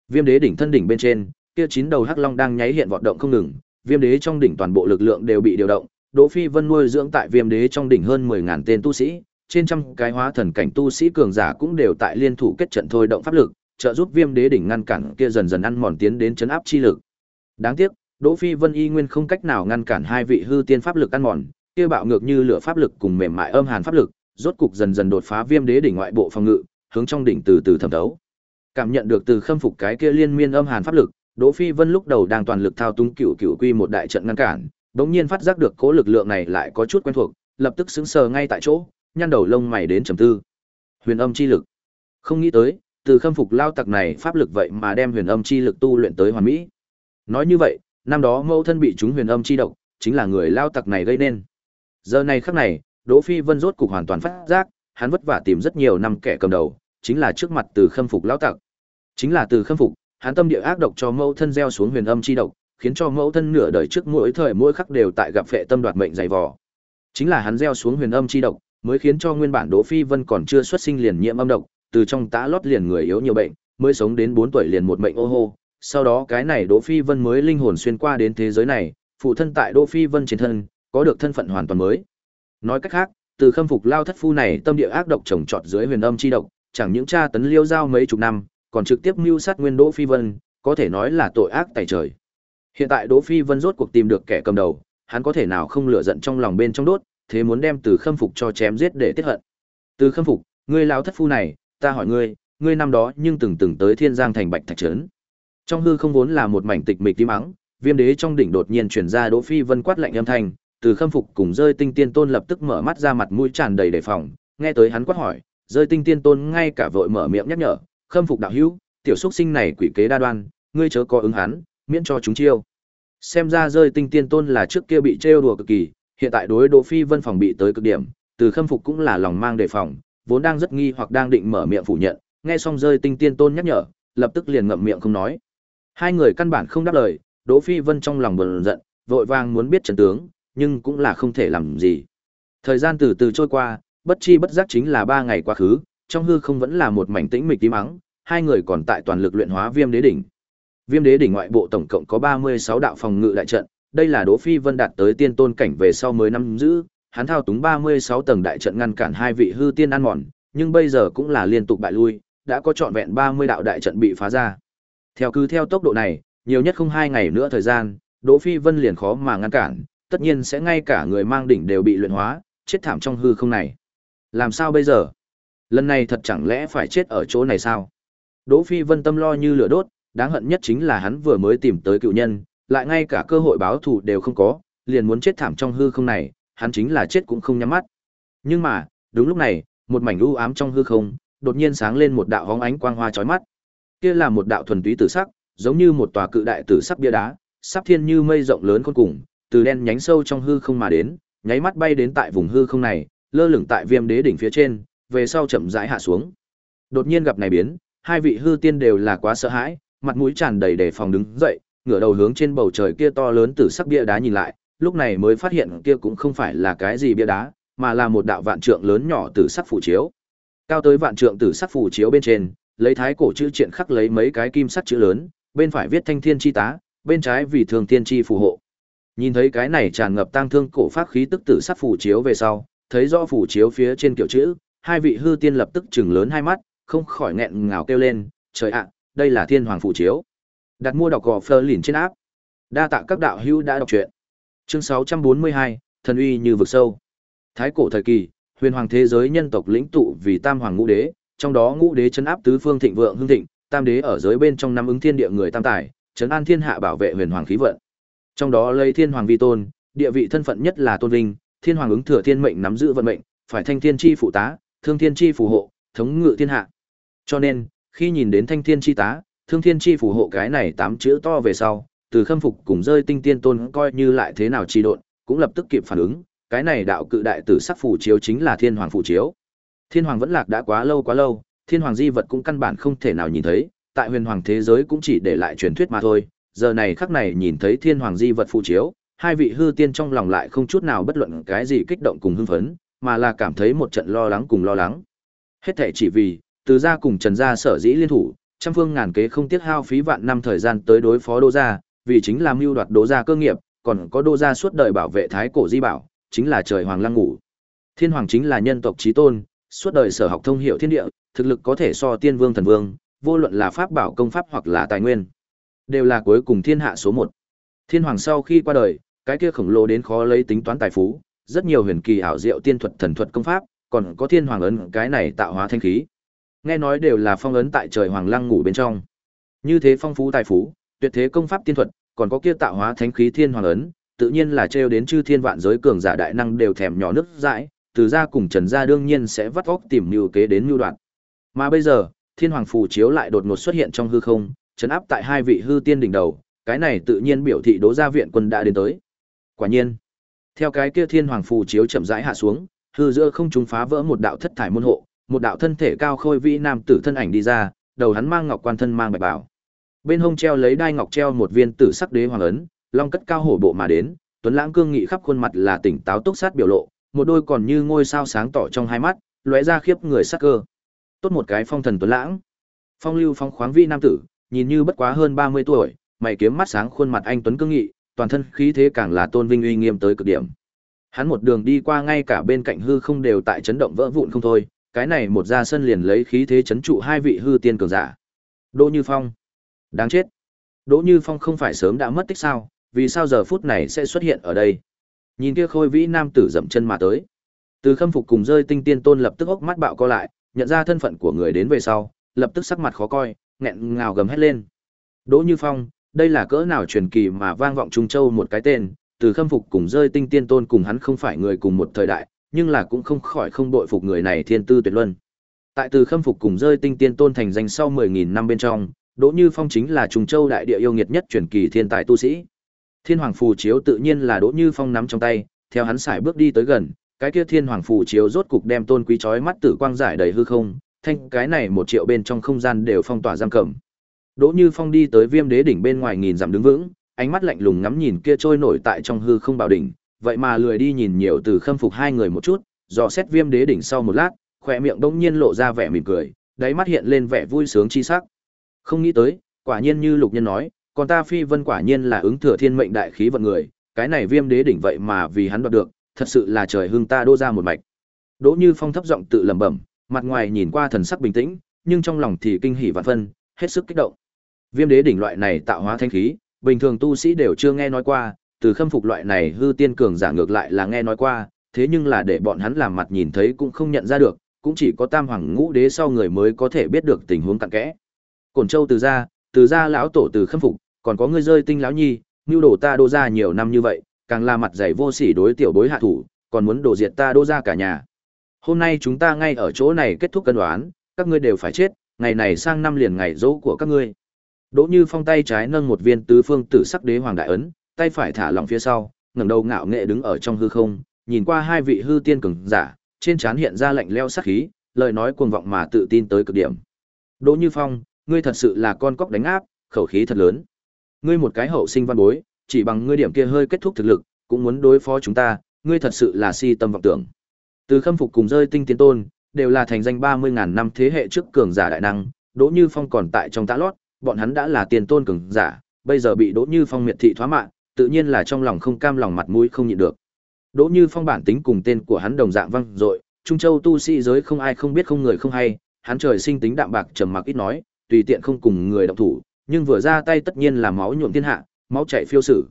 Viêm đế đỉnh thân đỉnh bên trên, kia chín đầu hắc long đang nháy hiện vọt động không ngừng, viêm đế trong đỉnh toàn bộ lực lượng đều bị điều động, Đỗ Phi Vân nuôi dưỡng tại viêm đế trong đỉnh hơn 10000 tên tu sĩ, trên trăm cái hóa thần cảnh tu sĩ cường giả cũng đều tại liên thủ kết trận thôi động pháp lực, trợ giúp viêm đế đỉnh ngăn cản kia dần dần ăn mòn tiến đến chấn áp chi lực. Đáng tiếc, Đỗ Phi Vân y nguyên không cách nào ngăn cản hai vị hư tiên pháp lực ăn mòn, kia bạo ngược như lửa pháp lực cùng mềm mại âm hàn pháp lực, rốt cục dần dần đột phá viêm đế đỉnh ngoại bộ phòng ngự, hướng trong đỉnh từ từ thẩm thấu. Cảm nhận được từ khâm phục cái kia liên miên âm hàn pháp lực, Đỗ Phi Vân lúc đầu đang toàn lực thao túng cựu cựu quy một đại trận ngăn cản, bỗng nhiên phát giác được cố lực lượng này lại có chút quen thuộc, lập tức sững sờ ngay tại chỗ, nhăn đầu lông mày đến trầm tư. Huyền âm chi lực. Không nghĩ tới, từ khâm phục lao tặc này pháp lực vậy mà đem huyền âm chi lực tu luyện tới hoàn mỹ. Nói như vậy, năm đó mẫu thân bị chúng huyền âm chi độc, chính là người lao tặc này gây nên. Giờ này khắc này, Đỗ Phi Vân rốt cục hoàn toàn phát giác, hắn vất vả tìm rất nhiều năm kẻ cầm đầu, chính là trước mặt từ khâm phục lao tặc. Chính là từ khâm phục, hắn tâm địa ác độc cho mẫu thân gieo xuống huyền âm chi độc, khiến cho mẫu thân nửa đời trước mỗi thời mỗi khắc đều tại gặp phệ tâm đoạt mệnh dày vò. Chính là hắn gieo xuống huyền âm chi độc, mới khiến cho nguyên bản Đỗ Phi Vân còn chưa xuất sinh liền nhiễm âm độc, từ trong tã lót liền người yếu nhiều bệnh, mới sống đến 4 tuổi liền một mệnh ô hô. Sau đó cái này Đỗ Phi Vân mới linh hồn xuyên qua đến thế giới này, phụ thân tại Đỗ Phi Vân trên thân, có được thân phận hoàn toàn mới. Nói cách khác, từ khâm phục lao thất phu này tâm địa ác độc trồng trọt dưới huyền âm chi độc, chẳng những tra tấn liêu giao mấy chục năm, còn trực tiếp mưu sát nguyên Đỗ Phi Vân, có thể nói là tội ác tày trời. Hiện tại Đỗ Phi Vân rốt cuộc tìm được kẻ cầm đầu, hắn có thể nào không lửa giận trong lòng bên trong đốt, thế muốn đem Từ Khâm Phục cho chém giết để tiết hận. Từ Khâm Phục, ngươi lão thất phu này, ta hỏi ngươi, ngươi năm đó nhưng từng từng tới Thiên Giang thành Bạch Thạch trấn. Trong hư không vốn là một mảnh tịch mịch tím mắng, Viêm Đế trong đỉnh đột nhiên truyền ra Đỗ Phi Vân quát lạnh âm thanh, Từ Khâm Phục cùng rơi tinh tiên tôn lập tức mở mắt ra mặt mũi tràn đầy đề phòng, nghe tới hắn quát hỏi, rơi tinh tiên tôn ngay cả vội mở miệng nhắc nhở, Khâm Phục đạo hữu, tiểu xuất sinh này quỷ kế đa đoan, ngươi chớ có ứng hắn, miễn cho chúng chiêu. Xem ra rơi tinh tiên tôn là trước kia bị trêu đùa cực kỳ, hiện tại đối Đỗ Phi Vân phòng bị tới cực điểm, từ khâm phục cũng là lòng mang đề phòng, vốn đang rất nghi hoặc đang định mở miệng phủ nhận, nghe xong rơi tinh tiên tôn nhắc nhở, lập tức liền ngậm miệng không nói. Hai người căn bản không đáp lời, Đỗ Phi Vân trong lòng buồn giận, vội vàng muốn biết trận tướng, nhưng cũng là không thể làm gì. Thời gian từ từ trôi qua, bất chi bất giác chính là ba ngày quá khứ, trong hư không vẫn là một mảnh tĩnh mịch tím mắng, hai người còn tại toàn lực luyện hóa Viêm Đế đỉnh. Viêm Đế đỉnh ngoại bộ tổng cộng có 36 đạo phòng ngự đại trận, đây là Đỗ Phi Vân đạt tới tiên tôn cảnh về sau mới năm giữ, hắn thao túng 36 tầng đại trận ngăn cản hai vị hư tiên ăn mòn, nhưng bây giờ cũng là liên tục bại lui, đã có trọn vẹn 30 đạo đại trận bị phá ra. Theo cứ theo tốc độ này, nhiều nhất không hai ngày nữa thời gian, Đỗ Phi Vân liền khó mà ngăn cản, tất nhiên sẽ ngay cả người mang đỉnh đều bị luyện hóa, chết thảm trong hư không này. Làm sao bây giờ? Lần này thật chẳng lẽ phải chết ở chỗ này sao? Đỗ Phi Vân tâm lo như lửa đốt, đáng hận nhất chính là hắn vừa mới tìm tới cựu nhân, lại ngay cả cơ hội báo thù đều không có, liền muốn chết thảm trong hư không này, hắn chính là chết cũng không nhắm mắt. Nhưng mà, đúng lúc này, một mảnh u ám trong hư không, đột nhiên sáng lên một đạo hóng ánh quang hoa chói mắt. Kia là một đạo thuần túy tử sắc, giống như một tòa cự đại tử sắc bia đá, sắp thiên như mây rộng lớn con cùng, từ đen nhánh sâu trong hư không mà đến, nháy mắt bay đến tại vùng hư không này, lơ lửng tại Viêm Đế đỉnh phía trên, về sau chậm rãi hạ xuống. Đột nhiên gặp này biến, hai vị hư tiên đều là quá sợ hãi, mặt mũi tràn đầy đề phòng đứng dậy, ngửa đầu hướng trên bầu trời kia to lớn từ sắc bia đá nhìn lại, lúc này mới phát hiện kia cũng không phải là cái gì bia đá, mà là một đạo vạn trượng lớn nhỏ từ sắc phủ chiếu. Cao tới vạn trượng từ sắc phủ chiếu bên trên, lấy thái cổ chữ triện khắc lấy mấy cái kim sắc chữ lớn, bên phải viết thanh thiên chi tá, bên trái vì thường thiên chi phù hộ. Nhìn thấy cái này tràn ngập tang thương cổ pháp khí tức tử sắc phủ chiếu về sau, thấy rõ phủ chiếu phía trên kiểu chữ, hai vị hư tiên lập tức trừng lớn hai mắt, không khỏi nghẹn ngào kêu lên, trời ạ, đây là thiên hoàng phủ chiếu. Đặt mua đọc gò phơ lìn trên áp. Đa tạ các đạo hữu đã đọc truyện. Chương 642, thần uy như vực sâu. Thái cổ thời kỳ, huyền hoàng thế giới nhân tộc lĩnh tụ vì tam hoàng ngũ đế, trong đó ngũ đế chấn áp tứ phương thịnh vượng hưng thịnh, tam đế ở giới bên trong năm ứng thiên địa người tam tài, chấn an thiên hạ bảo vệ huyền hoàng khí vận. Trong đó lấy thiên hoàng vi tôn, địa vị thân phận nhất là tôn vinh, thiên hoàng ứng thừa thiên mệnh nắm giữ vận mệnh, phải thanh thiên chi phụ tá, thương thiên chi phù hộ, thống ngự thiên hạ. Cho nên, khi nhìn đến thanh thiên chi tá, thương thiên chi phù hộ cái này tám chữ to về sau, từ khâm phục cùng rơi tinh tiên tôn coi như lại thế nào chi độn, cũng lập tức kịp phản ứng, cái này đạo cự đại tử sắc phù chiếu chính là thiên hoàng phù chiếu. Thiên hoàng vẫn lạc đã quá lâu quá lâu, thiên hoàng di vật cũng căn bản không thể nào nhìn thấy, tại huyền hoàng thế giới cũng chỉ để lại truyền thuyết mà thôi, giờ này khắc này nhìn thấy thiên hoàng di vật phù chiếu, hai vị hư tiên trong lòng lại không chút nào bất luận cái gì kích động cùng hưng phấn, mà là cảm thấy một trận lo lắng cùng lo lắng. Hết thảy chỉ vì, từ gia cùng Trần gia sở dĩ liên thủ, trăm phương ngàn kế không tiếc hao phí vạn năm thời gian tới đối phó đô gia, vì chính là mưu đoạt đô gia cơ nghiệp, còn có đô gia suốt đời bảo vệ thái cổ di bảo, chính là trời hoàng lăng ngủ. Thiên hoàng chính là nhân tộc chí tôn, suốt đời sở học thông hiểu thiên địa, thực lực có thể so tiên vương thần vương, vô luận là pháp bảo công pháp hoặc là tài nguyên, đều là cuối cùng thiên hạ số một. Thiên hoàng sau khi qua đời, cái kia khổng lồ đến khó lấy tính toán tài phú, rất nhiều huyền kỳ ảo diệu tiên thuật thần thuật công pháp, còn có thiên hoàng ấn cái này tạo hóa thanh khí. Nghe nói đều là phong ấn tại trời hoàng lăng ngủ bên trong. Như thế phong phú tài phú, tuyệt thế công pháp tiên thuật, còn có kia tạo hóa thánh khí thiên hoàng ấn, tự nhiên là trêu đến chư thiên vạn giới cường giả đại năng đều thèm nhỏ nước dãi, từ gia cùng Trần gia đương nhiên sẽ vắt óc tìm mưu kế đến mưu đoạn. Mà bây giờ, thiên hoàng phù chiếu lại đột ngột xuất hiện trong hư không, chấn áp tại hai vị hư tiên đỉnh đầu, cái này tự nhiên biểu thị đố gia viện quân đã đến tới. Quả nhiên, theo cái kia thiên hoàng phù chiếu chậm rãi hạ xuống, hư giữa không chúng phá vỡ một đạo thất thải môn hộ, một đạo thân thể cao khôi vĩ nam tử thân ảnh đi ra, đầu hắn mang ngọc quan thân mang bạch bảo. Bên hông treo lấy đai ngọc treo một viên tử sắc đế hoàng ấn, long cất cao hổ bộ mà đến, tuấn lãng cương nghị khắp khuôn mặt là tỉnh táo túc sát biểu lộ, một đôi còn như ngôi sao sáng tỏ trong hai mắt, lóe ra khiếp người sắc cơ. Tốt một cái phong thần tuấn lãng. Phong lưu phong khoáng vi nam tử, nhìn như bất quá hơn 30 tuổi, mày kiếm mắt sáng khuôn mặt anh tuấn cương nghị, toàn thân khí thế càng là tôn vinh uy nghiêm tới cực điểm. Hắn một đường đi qua ngay cả bên cạnh hư không đều tại chấn động vỡ vụn không thôi, cái này một ra sân liền lấy khí thế chấn trụ hai vị hư tiên cường giả. Đỗ Như Phong, đáng chết. Đỗ Như Phong không phải sớm đã mất tích sao, vì sao giờ phút này sẽ xuất hiện ở đây? Nhìn kia khôi vĩ nam tử dậm chân mà tới. Từ khâm phục cùng rơi tinh tiên tôn lập tức ốc mắt bạo co lại, nhận ra thân phận của người đến về sau, lập tức sắc mặt khó coi, nghẹn ngào gầm hét lên. Đỗ Như Phong, đây là cỡ nào truyền kỳ mà vang vọng Trung Châu một cái tên, từ khâm phục cùng rơi tinh tiên tôn cùng hắn không phải người cùng một thời đại, nhưng là cũng không khỏi không bội phục người này thiên tư tuyệt luân. Tại từ khâm phục cùng rơi tinh tiên tôn thành danh sau 10.000 năm bên trong, Đỗ Như Phong chính là trùng Châu đại địa yêu nghiệt nhất truyền kỳ thiên tài tu sĩ. Thiên Hoàng phù chiếu tự nhiên là Đỗ Như Phong nắm trong tay, theo hắn xài bước đi tới gần, cái kia Thiên Hoàng phù chiếu rốt cục đem tôn quý chói mắt tử quang giải đầy hư không, thanh cái này một triệu bên trong không gian đều phong tỏa giam cầm. Đỗ Như Phong đi tới Viêm Đế đỉnh bên ngoài nhìn dặm đứng vững, ánh mắt lạnh lùng ngắm nhìn kia trôi nổi tại trong hư không bảo đỉnh, vậy mà lười đi nhìn nhiều từ khâm phục hai người một chút, dò xét Viêm Đế đỉnh sau một lát, khỏe miệng bỗng nhiên lộ ra vẻ mỉm cười, đáy mắt hiện lên vẻ vui sướng chi sắc. Không nghĩ tới, quả nhiên như Lục Nhân nói, còn ta Phi Vân quả nhiên là ứng thừa thiên mệnh đại khí vận người, cái này Viêm Đế đỉnh vậy mà vì hắn đoạt được, thật sự là trời hưng ta đô ra một mạch. Đỗ Như Phong thấp giọng tự lẩm bẩm, mặt ngoài nhìn qua thần sắc bình tĩnh, nhưng trong lòng thì kinh hỉ vạn phân, hết sức kích động. Viêm đế đỉnh loại này tạo hóa thanh khí, bình thường tu sĩ đều chưa nghe nói qua, từ khâm phục loại này hư tiên cường giả ngược lại là nghe nói qua, thế nhưng là để bọn hắn làm mặt nhìn thấy cũng không nhận ra được, cũng chỉ có tam hoàng ngũ đế sau người mới có thể biết được tình huống cặn kẽ. Cổn Châu từ gia, từ gia lão tổ từ khâm phục, còn có ngươi rơi tinh lão nhi, nưu đổ ta đô ra nhiều năm như vậy, càng là mặt dày vô sỉ đối tiểu bối hạ thủ, còn muốn đổ diệt ta đô ra cả nhà. Hôm nay chúng ta ngay ở chỗ này kết thúc cân đoán, các ngươi đều phải chết, ngày này sang năm liền ngày dỗ của các ngươi. Đỗ Như Phong tay trái nâng một viên tứ phương tử sắc đế hoàng đại ấn, tay phải thả lỏng phía sau, ngẩng đầu ngạo nghệ đứng ở trong hư không, nhìn qua hai vị hư tiên cường giả, trên trán hiện ra lạnh lẽo sắc khí, lời nói cuồng vọng mà tự tin tới cực điểm. Đỗ Như Phong, ngươi thật sự là con cóc đánh áp, khẩu khí thật lớn. Ngươi một cái hậu sinh văn bối, chỉ bằng ngươi điểm kia hơi kết thúc thực lực, cũng muốn đối phó chúng ta, ngươi thật sự là si tâm vọng tưởng. Từ khâm phục cùng rơi tinh tiến tôn, đều là thành danh 30.000 năm thế hệ trước cường giả đại năng, Đỗ Như Phong còn tại trong tã lót, bọn hắn đã là tiền tôn cường giả, bây giờ bị Đỗ Như Phong miệt thị thoá mạng, tự nhiên là trong lòng không cam lòng mặt mũi không nhịn được. Đỗ Như Phong bản tính cùng tên của hắn đồng dạng vang dội, Trung Châu tu sĩ giới không ai không biết không người không hay, hắn trời sinh tính đạm bạc trầm mặc ít nói, tùy tiện không cùng người động thủ, nhưng vừa ra tay tất nhiên là máu nhuộm thiên hạ, máu chảy phiêu sử.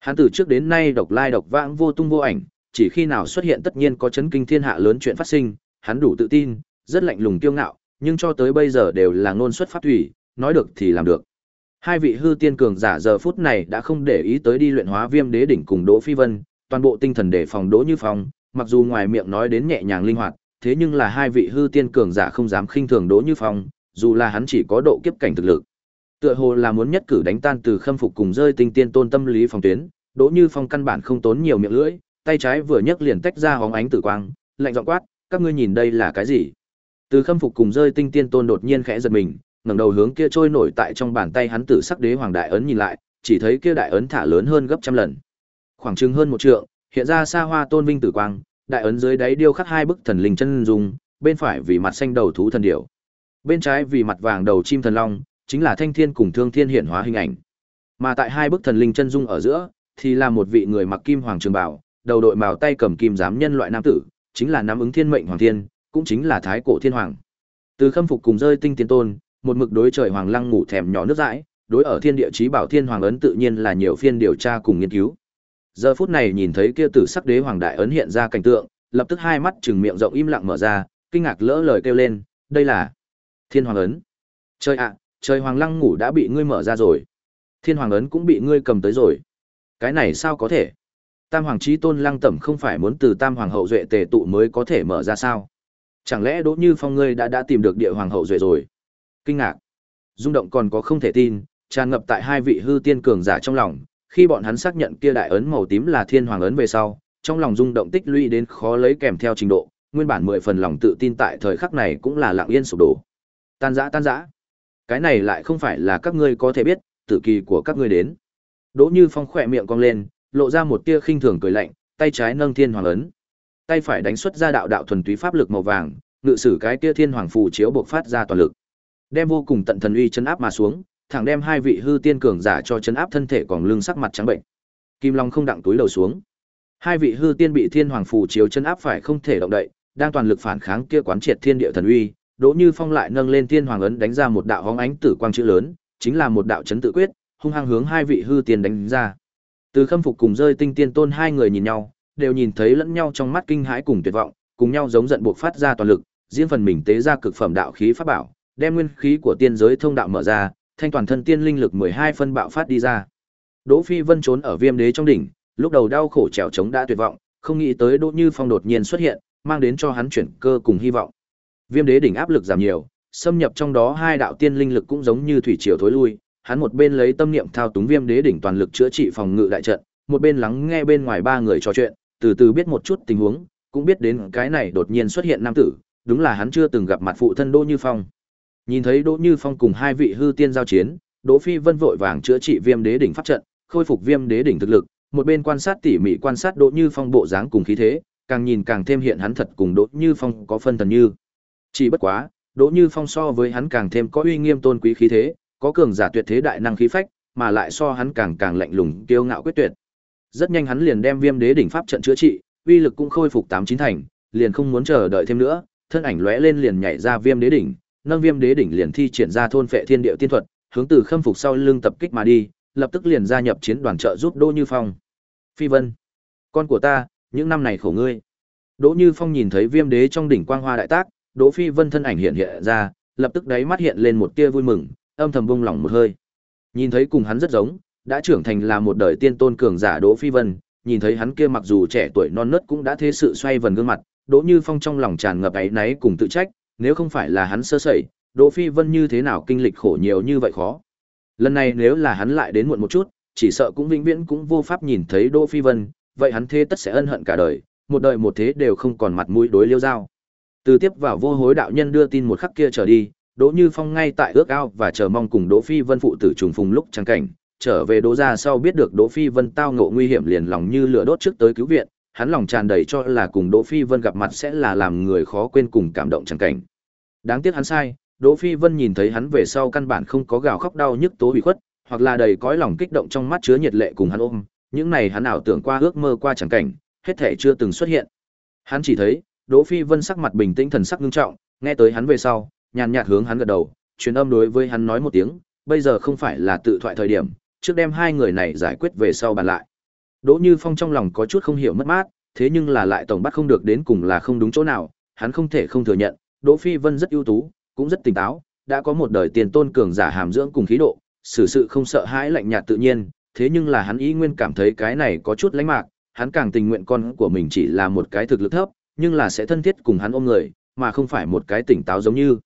Hắn từ trước đến nay độc lai độc vãng vô tung vô ảnh, chỉ khi nào xuất hiện tất nhiên có chấn kinh thiên hạ lớn chuyện phát sinh, hắn đủ tự tin, rất lạnh lùng kiêu ngạo, nhưng cho tới bây giờ đều là ngôn xuất phát thủy, nói được thì làm được. Hai vị hư tiên cường giả giờ phút này đã không để ý tới đi luyện hóa viêm đế đỉnh cùng Đỗ Phi Vân, toàn bộ tinh thần để phòng Đỗ Như Phong, mặc dù ngoài miệng nói đến nhẹ nhàng linh hoạt, thế nhưng là hai vị hư tiên cường giả không dám khinh thường Đỗ Như Phong, dù là hắn chỉ có độ kiếp cảnh thực lực. Tựa hồ là muốn nhất cử đánh tan từ khâm phục cùng rơi tinh tiên tôn tâm lý phòng tuyến, Đỗ Như Phong căn bản không tốn nhiều miệng lưỡi, tay trái vừa nhấc liền tách ra hóng ánh tử quang, lạnh giọng quát, các ngươi nhìn đây là cái gì? Từ khâm phục cùng rơi tinh tiên tôn đột nhiên khẽ giật mình, ngẩng đầu hướng kia trôi nổi tại trong bàn tay hắn tử sắc đế hoàng đại ấn nhìn lại, chỉ thấy kia đại ấn thả lớn hơn gấp trăm lần. Khoảng chừng hơn một trượng, hiện ra xa hoa tôn vinh tử quang, đại ấn dưới đáy điêu khắc hai bức thần linh chân dung, bên phải vì mặt xanh đầu thú thần điểu, bên trái vì mặt vàng đầu chim thần long, chính là thanh thiên cùng thương thiên hiển hóa hình ảnh. Mà tại hai bức thần linh chân dung ở giữa, thì là một vị người mặc kim hoàng trường bào, đầu đội màu tay cầm kim giám nhân loại nam tử, chính là nam ứng thiên mệnh hoàng thiên, cũng chính là thái cổ thiên hoàng. Từ khâm phục cùng rơi tinh tiên tôn, một mực đối trời hoàng lăng ngủ thèm nhỏ nước dãi, đối ở thiên địa chí bảo thiên hoàng ấn tự nhiên là nhiều phiên điều tra cùng nghiên cứu. Giờ phút này nhìn thấy kia tử sắc đế hoàng đại ấn hiện ra cảnh tượng, lập tức hai mắt chừng miệng rộng im lặng mở ra, kinh ngạc lỡ lời kêu lên, đây là Thiên Hoàng ấn. Trời ạ, trời Hoàng Lăng ngủ đã bị ngươi mở ra rồi. Thiên Hoàng ấn cũng bị ngươi cầm tới rồi. Cái này sao có thể? Tam Hoàng trí Tôn Lăng Tẩm không phải muốn từ Tam Hoàng hậu duệ tề tụ mới có thể mở ra sao? Chẳng lẽ Đỗ Như Phong ngươi đã đã tìm được địa Hoàng hậu duệ rồi? Kinh ngạc, rung động còn có không thể tin, tràn ngập tại hai vị hư tiên cường giả trong lòng, khi bọn hắn xác nhận kia đại ấn màu tím là Thiên Hoàng ấn về sau, trong lòng rung động tích lũy đến khó lấy kèm theo trình độ, nguyên bản mười phần lòng tự tin tại thời khắc này cũng là lặng yên sụp đổ. Tan rã tan rã. Cái này lại không phải là các ngươi có thể biết, tử kỳ của các ngươi đến. Đỗ Như Phong khỏe miệng cong lên, lộ ra một tia khinh thường cười lạnh, tay trái nâng thiên hoàng ấn, tay phải đánh xuất ra đạo đạo thuần túy pháp lực màu vàng, ngự sử cái tia thiên hoàng phù chiếu bộc phát ra toàn lực, đem vô cùng tận thần uy chấn áp mà xuống, thẳng đem hai vị hư tiên cường giả cho chấn áp thân thể còn lưng sắc mặt trắng bệnh. Kim Long không đặng túi đầu xuống. Hai vị hư tiên bị thiên hoàng phù chiếu chấn áp phải không thể động đậy, đang toàn lực phản kháng kia quán triệt thiên địa thần uy, Đỗ Như Phong lại nâng lên thiên hoàng ấn đánh ra một đạo hóng ánh tử quang chữ lớn, chính là một đạo chấn tự quyết, hung hăng hướng hai vị hư tiên đánh ra. Từ Khâm Phục cùng rơi tinh tiên tôn hai người nhìn nhau, đều nhìn thấy lẫn nhau trong mắt kinh hãi cùng tuyệt vọng, cùng nhau giống giận buộc phát ra toàn lực, riêng phần mình tế ra cực phẩm đạo khí pháp bảo, đem nguyên khí của tiên giới thông đạo mở ra, thanh toàn thân tiên linh lực 12 phân bạo phát đi ra. Đỗ Phi Vân trốn ở Viêm Đế trong đỉnh, lúc đầu đau khổ trèo chống đã tuyệt vọng, không nghĩ tới Đỗ Như Phong đột nhiên xuất hiện, mang đến cho hắn chuyển cơ cùng hy vọng. Viêm Đế đỉnh áp lực giảm nhiều, xâm nhập trong đó hai đạo tiên linh lực cũng giống như thủy triều thối lui, hắn một bên lấy tâm niệm thao túng Viêm Đế đỉnh toàn lực chữa trị phòng ngự đại trận, một bên lắng nghe bên ngoài ba người trò chuyện, từ từ biết một chút tình huống, cũng biết đến cái này đột nhiên xuất hiện nam tử, đúng là hắn chưa từng gặp mặt phụ thân Đỗ Như Phong. Nhìn thấy Đỗ Như Phong cùng hai vị hư tiên giao chiến, Đỗ Phi Vân vội vàng chữa trị Viêm Đế đỉnh pháp trận, khôi phục Viêm Đế đỉnh thực lực, một bên quan sát tỉ mỉ quan sát Đỗ Như Phong bộ dáng cùng khí thế, càng nhìn càng thêm hiện hắn thật cùng Đỗ Như Phong có phân thần như. Chỉ bất quá, Đỗ Như Phong so với hắn càng thêm có uy nghiêm tôn quý khí thế, có cường giả tuyệt thế đại năng khí phách, mà lại so hắn càng càng lạnh lùng, kiêu ngạo quyết tuyệt. Rất nhanh hắn liền đem Viêm Đế đỉnh pháp trận chữa trị, uy lực cũng khôi phục tám chín thành, liền không muốn chờ đợi thêm nữa, thân ảnh lóe lên liền nhảy ra Viêm Đế đỉnh, nâng Viêm Đế đỉnh liền thi triển ra thôn phệ thiên địa tiên thuật, hướng từ khâm phục sau lưng tập kích mà đi, lập tức liền gia nhập chiến đoàn trợ giúp Đỗ Như Phong. Phi Vân, con của ta, những năm này khổ ngươi. Đỗ Như Phong nhìn thấy Viêm Đế trong đỉnh quang hoa đại tác, Đỗ Phi Vân thân ảnh hiện hiện ra, lập tức đáy mắt hiện lên một tia vui mừng, âm thầm buông lỏng một hơi. Nhìn thấy cùng hắn rất giống, đã trưởng thành là một đời tiên tôn cường giả Đỗ Phi Vân, nhìn thấy hắn kia mặc dù trẻ tuổi non nớt cũng đã thế sự xoay vần gương mặt, Đỗ Như Phong trong lòng tràn ngập áy náy cùng tự trách, nếu không phải là hắn sơ sẩy, Đỗ Phi Vân như thế nào kinh lịch khổ nhiều như vậy khó. Lần này nếu là hắn lại đến muộn một chút, chỉ sợ cũng vĩnh viễn cũng vô pháp nhìn thấy Đỗ Phi Vân, vậy hắn thế tất sẽ ân hận cả đời, một đời một thế đều không còn mặt mũi đối liêu giao. Từ tiếp vào vô hối đạo nhân đưa tin một khắc kia trở đi, Đỗ Như Phong ngay tại ước ao và chờ mong cùng Đỗ Phi Vân phụ tử trùng phùng lúc trang cảnh, trở về Đỗ gia sau biết được Đỗ Phi Vân tao ngộ nguy hiểm liền lòng như lửa đốt trước tới cứu viện, hắn lòng tràn đầy cho là cùng Đỗ Phi Vân gặp mặt sẽ là làm người khó quên cùng cảm động chẳng cảnh. Đáng tiếc hắn sai, Đỗ Phi Vân nhìn thấy hắn về sau căn bản không có gào khóc đau nhức tố bị khuất, hoặc là đầy cõi lòng kích động trong mắt chứa nhiệt lệ cùng hắn ôm, những này hắn ảo tưởng qua ước mơ qua chẳng cảnh, hết thể chưa từng xuất hiện. Hắn chỉ thấy, Đỗ Phi Vân sắc mặt bình tĩnh thần sắc nghiêm trọng, nghe tới hắn về sau, nhàn nhạt hướng hắn gật đầu, truyền âm đối với hắn nói một tiếng, bây giờ không phải là tự thoại thời điểm, trước đem hai người này giải quyết về sau bàn lại. Đỗ Như Phong trong lòng có chút không hiểu mất mát, thế nhưng là lại tổng bắt không được đến cùng là không đúng chỗ nào, hắn không thể không thừa nhận, Đỗ Phi Vân rất ưu tú, cũng rất tỉnh táo, đã có một đời tiền tôn cường giả hàm dưỡng cùng khí độ, xử sự không sợ hãi lạnh nhạt tự nhiên, thế nhưng là hắn ý nguyên cảm thấy cái này có chút lãnh mạc, hắn càng tình nguyện con của mình chỉ là một cái thực lực thấp, nhưng là sẽ thân thiết cùng hắn ôm người, mà không phải một cái tỉnh táo giống như.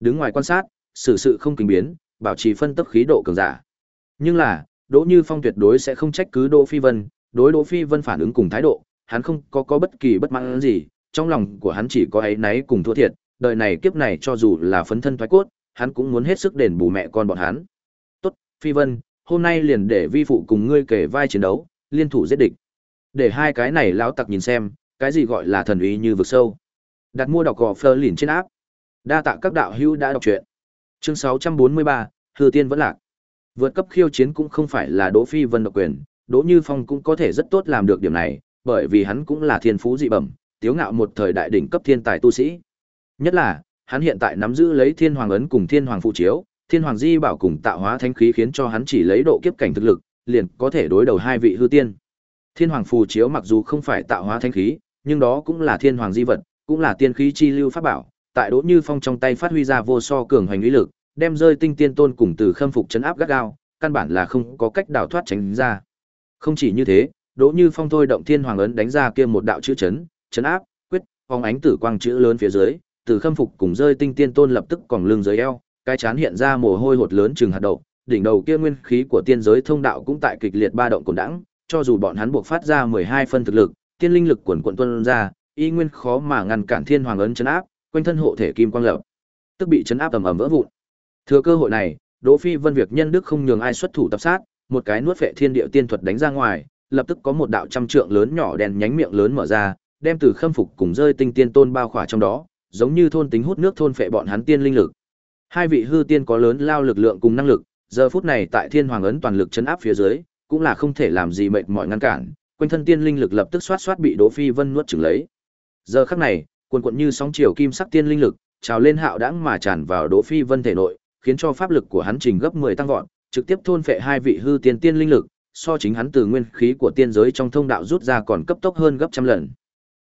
Đứng ngoài quan sát, xử sự không kinh biến, bảo trì phân tốc khí độ cường giả. Nhưng là, Đỗ Như Phong tuyệt đối sẽ không trách cứ Đỗ Phi Vân, đối Đỗ Phi Vân phản ứng cùng thái độ, hắn không có có bất kỳ bất mãn gì, trong lòng của hắn chỉ có ấy náy cùng thua thiệt, đời này kiếp này cho dù là phấn thân thoái cốt, hắn cũng muốn hết sức đền bù mẹ con bọn hắn. Tốt, Phi Vân, hôm nay liền để vi phụ cùng ngươi kể vai chiến đấu, liên thủ giết địch. Để hai cái này lão tặc nhìn xem, cái gì gọi là thần uy như vực sâu. Đặt mua đọc gò Fleur lìn trên áp. Đa tạ các đạo hữu đã đọc truyện. Chương 643, Hư Tiên vẫn lạc. Vượt cấp khiêu chiến cũng không phải là Đỗ Phi Vân độc quyền, Đỗ Như Phong cũng có thể rất tốt làm được điểm này, bởi vì hắn cũng là thiên phú dị bẩm, tiếu ngạo một thời đại đỉnh cấp thiên tài tu sĩ. Nhất là, hắn hiện tại nắm giữ lấy Thiên Hoàng ấn cùng Thiên Hoàng phụ chiếu, Thiên Hoàng Di bảo cùng tạo hóa thánh khí khiến cho hắn chỉ lấy độ kiếp cảnh thực lực, liền có thể đối đầu hai vị hư tiên. Thiên Hoàng phù chiếu mặc dù không phải tạo hóa thánh khí, nhưng đó cũng là thiên hoàng di vật, cũng là tiên khí chi lưu pháp bảo, tại Đỗ Như Phong trong tay phát huy ra vô so cường hành uy lực, đem rơi tinh tiên tôn cùng từ khâm phục chấn áp gắt gao, căn bản là không có cách đào thoát tránh ra. Không chỉ như thế, Đỗ Như Phong thôi động thiên hoàng ấn đánh ra kia một đạo chữ chấn, chấn áp, quyết, phong ánh tử quang chữ lớn phía dưới, từ khâm phục cùng rơi tinh tiên tôn lập tức còn lưng dưới eo, cái chán hiện ra mồ hôi hột lớn chừng hạt đậu, đỉnh đầu kia nguyên khí của tiên giới thông đạo cũng tại kịch liệt ba động cồn đãng, cho dù bọn hắn buộc phát ra 12 phân thực lực, tiên linh lực quần quần tuôn ra, y nguyên khó mà ngăn cản thiên hoàng ấn chấn áp, quanh thân hộ thể kim quang lập, tức bị chấn áp ầm ầm vỡ vụn. Thừa cơ hội này, Đỗ Phi Vân việc nhân đức không nhường ai xuất thủ tập sát, một cái nuốt phệ thiên địa tiên thuật đánh ra ngoài, lập tức có một đạo trăm trượng lớn nhỏ đèn nhánh miệng lớn mở ra, đem từ khâm phục cùng rơi tinh tiên tôn bao khỏa trong đó, giống như thôn tính hút nước thôn phệ bọn hắn tiên linh lực. Hai vị hư tiên có lớn lao lực lượng cùng năng lực, giờ phút này tại Thiên Hoàng ấn toàn lực chấn áp phía dưới, cũng là không thể làm gì mệt mỏi ngăn cản, quanh thân tiên linh lực lập tức xoát xoát bị Đỗ Phi Vân nuốt chửng lấy. Giờ khắc này, cuồn cuộn như sóng chiều kim sắc tiên linh lực, trào lên hạo đãng mà tràn vào Đỗ Phi Vân thể nội, khiến cho pháp lực của hắn trình gấp 10 tăng vọt, trực tiếp thôn phệ hai vị hư tiên tiên linh lực, so chính hắn từ nguyên khí của tiên giới trong thông đạo rút ra còn cấp tốc hơn gấp trăm lần.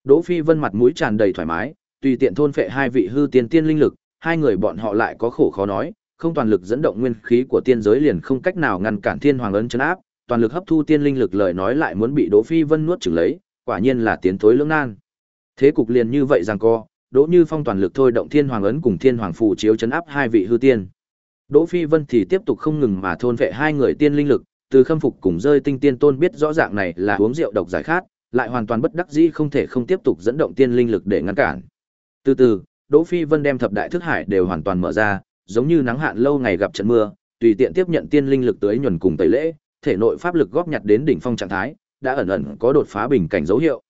Đỗ Phi Vân mặt mũi tràn đầy thoải mái, tùy tiện thôn phệ hai vị hư tiên tiên linh lực, hai người bọn họ lại có khổ khó nói, không toàn lực dẫn động nguyên khí của tiên giới liền không cách nào ngăn cản thiên hoàng ấn chấn áp, toàn lực hấp thu tiên linh lực lời nói lại muốn bị Đỗ Phi Vân nuốt chửng lấy, quả nhiên là tiến thối lưỡng nan. Thế cục liền như vậy rằng co, Đỗ Như Phong toàn lực thôi động thiên hoàng ấn cùng thiên hoàng phù chiếu chấn áp hai vị hư tiên. Đỗ Phi Vân thì tiếp tục không ngừng mà thôn vệ hai người tiên linh lực, từ khâm phục cùng rơi tinh tiên tôn biết rõ ràng này là uống rượu độc giải khát, lại hoàn toàn bất đắc dĩ không thể không tiếp tục dẫn động tiên linh lực để ngăn cản. Từ từ, Đỗ Phi Vân đem thập đại thức hải đều hoàn toàn mở ra, giống như nắng hạn lâu ngày gặp trận mưa, tùy tiện tiếp nhận tiên linh lực tới nhuần cùng tẩy lễ, thể nội pháp lực góp nhặt đến đỉnh phong trạng thái, đã ẩn ẩn có đột phá bình cảnh dấu hiệu.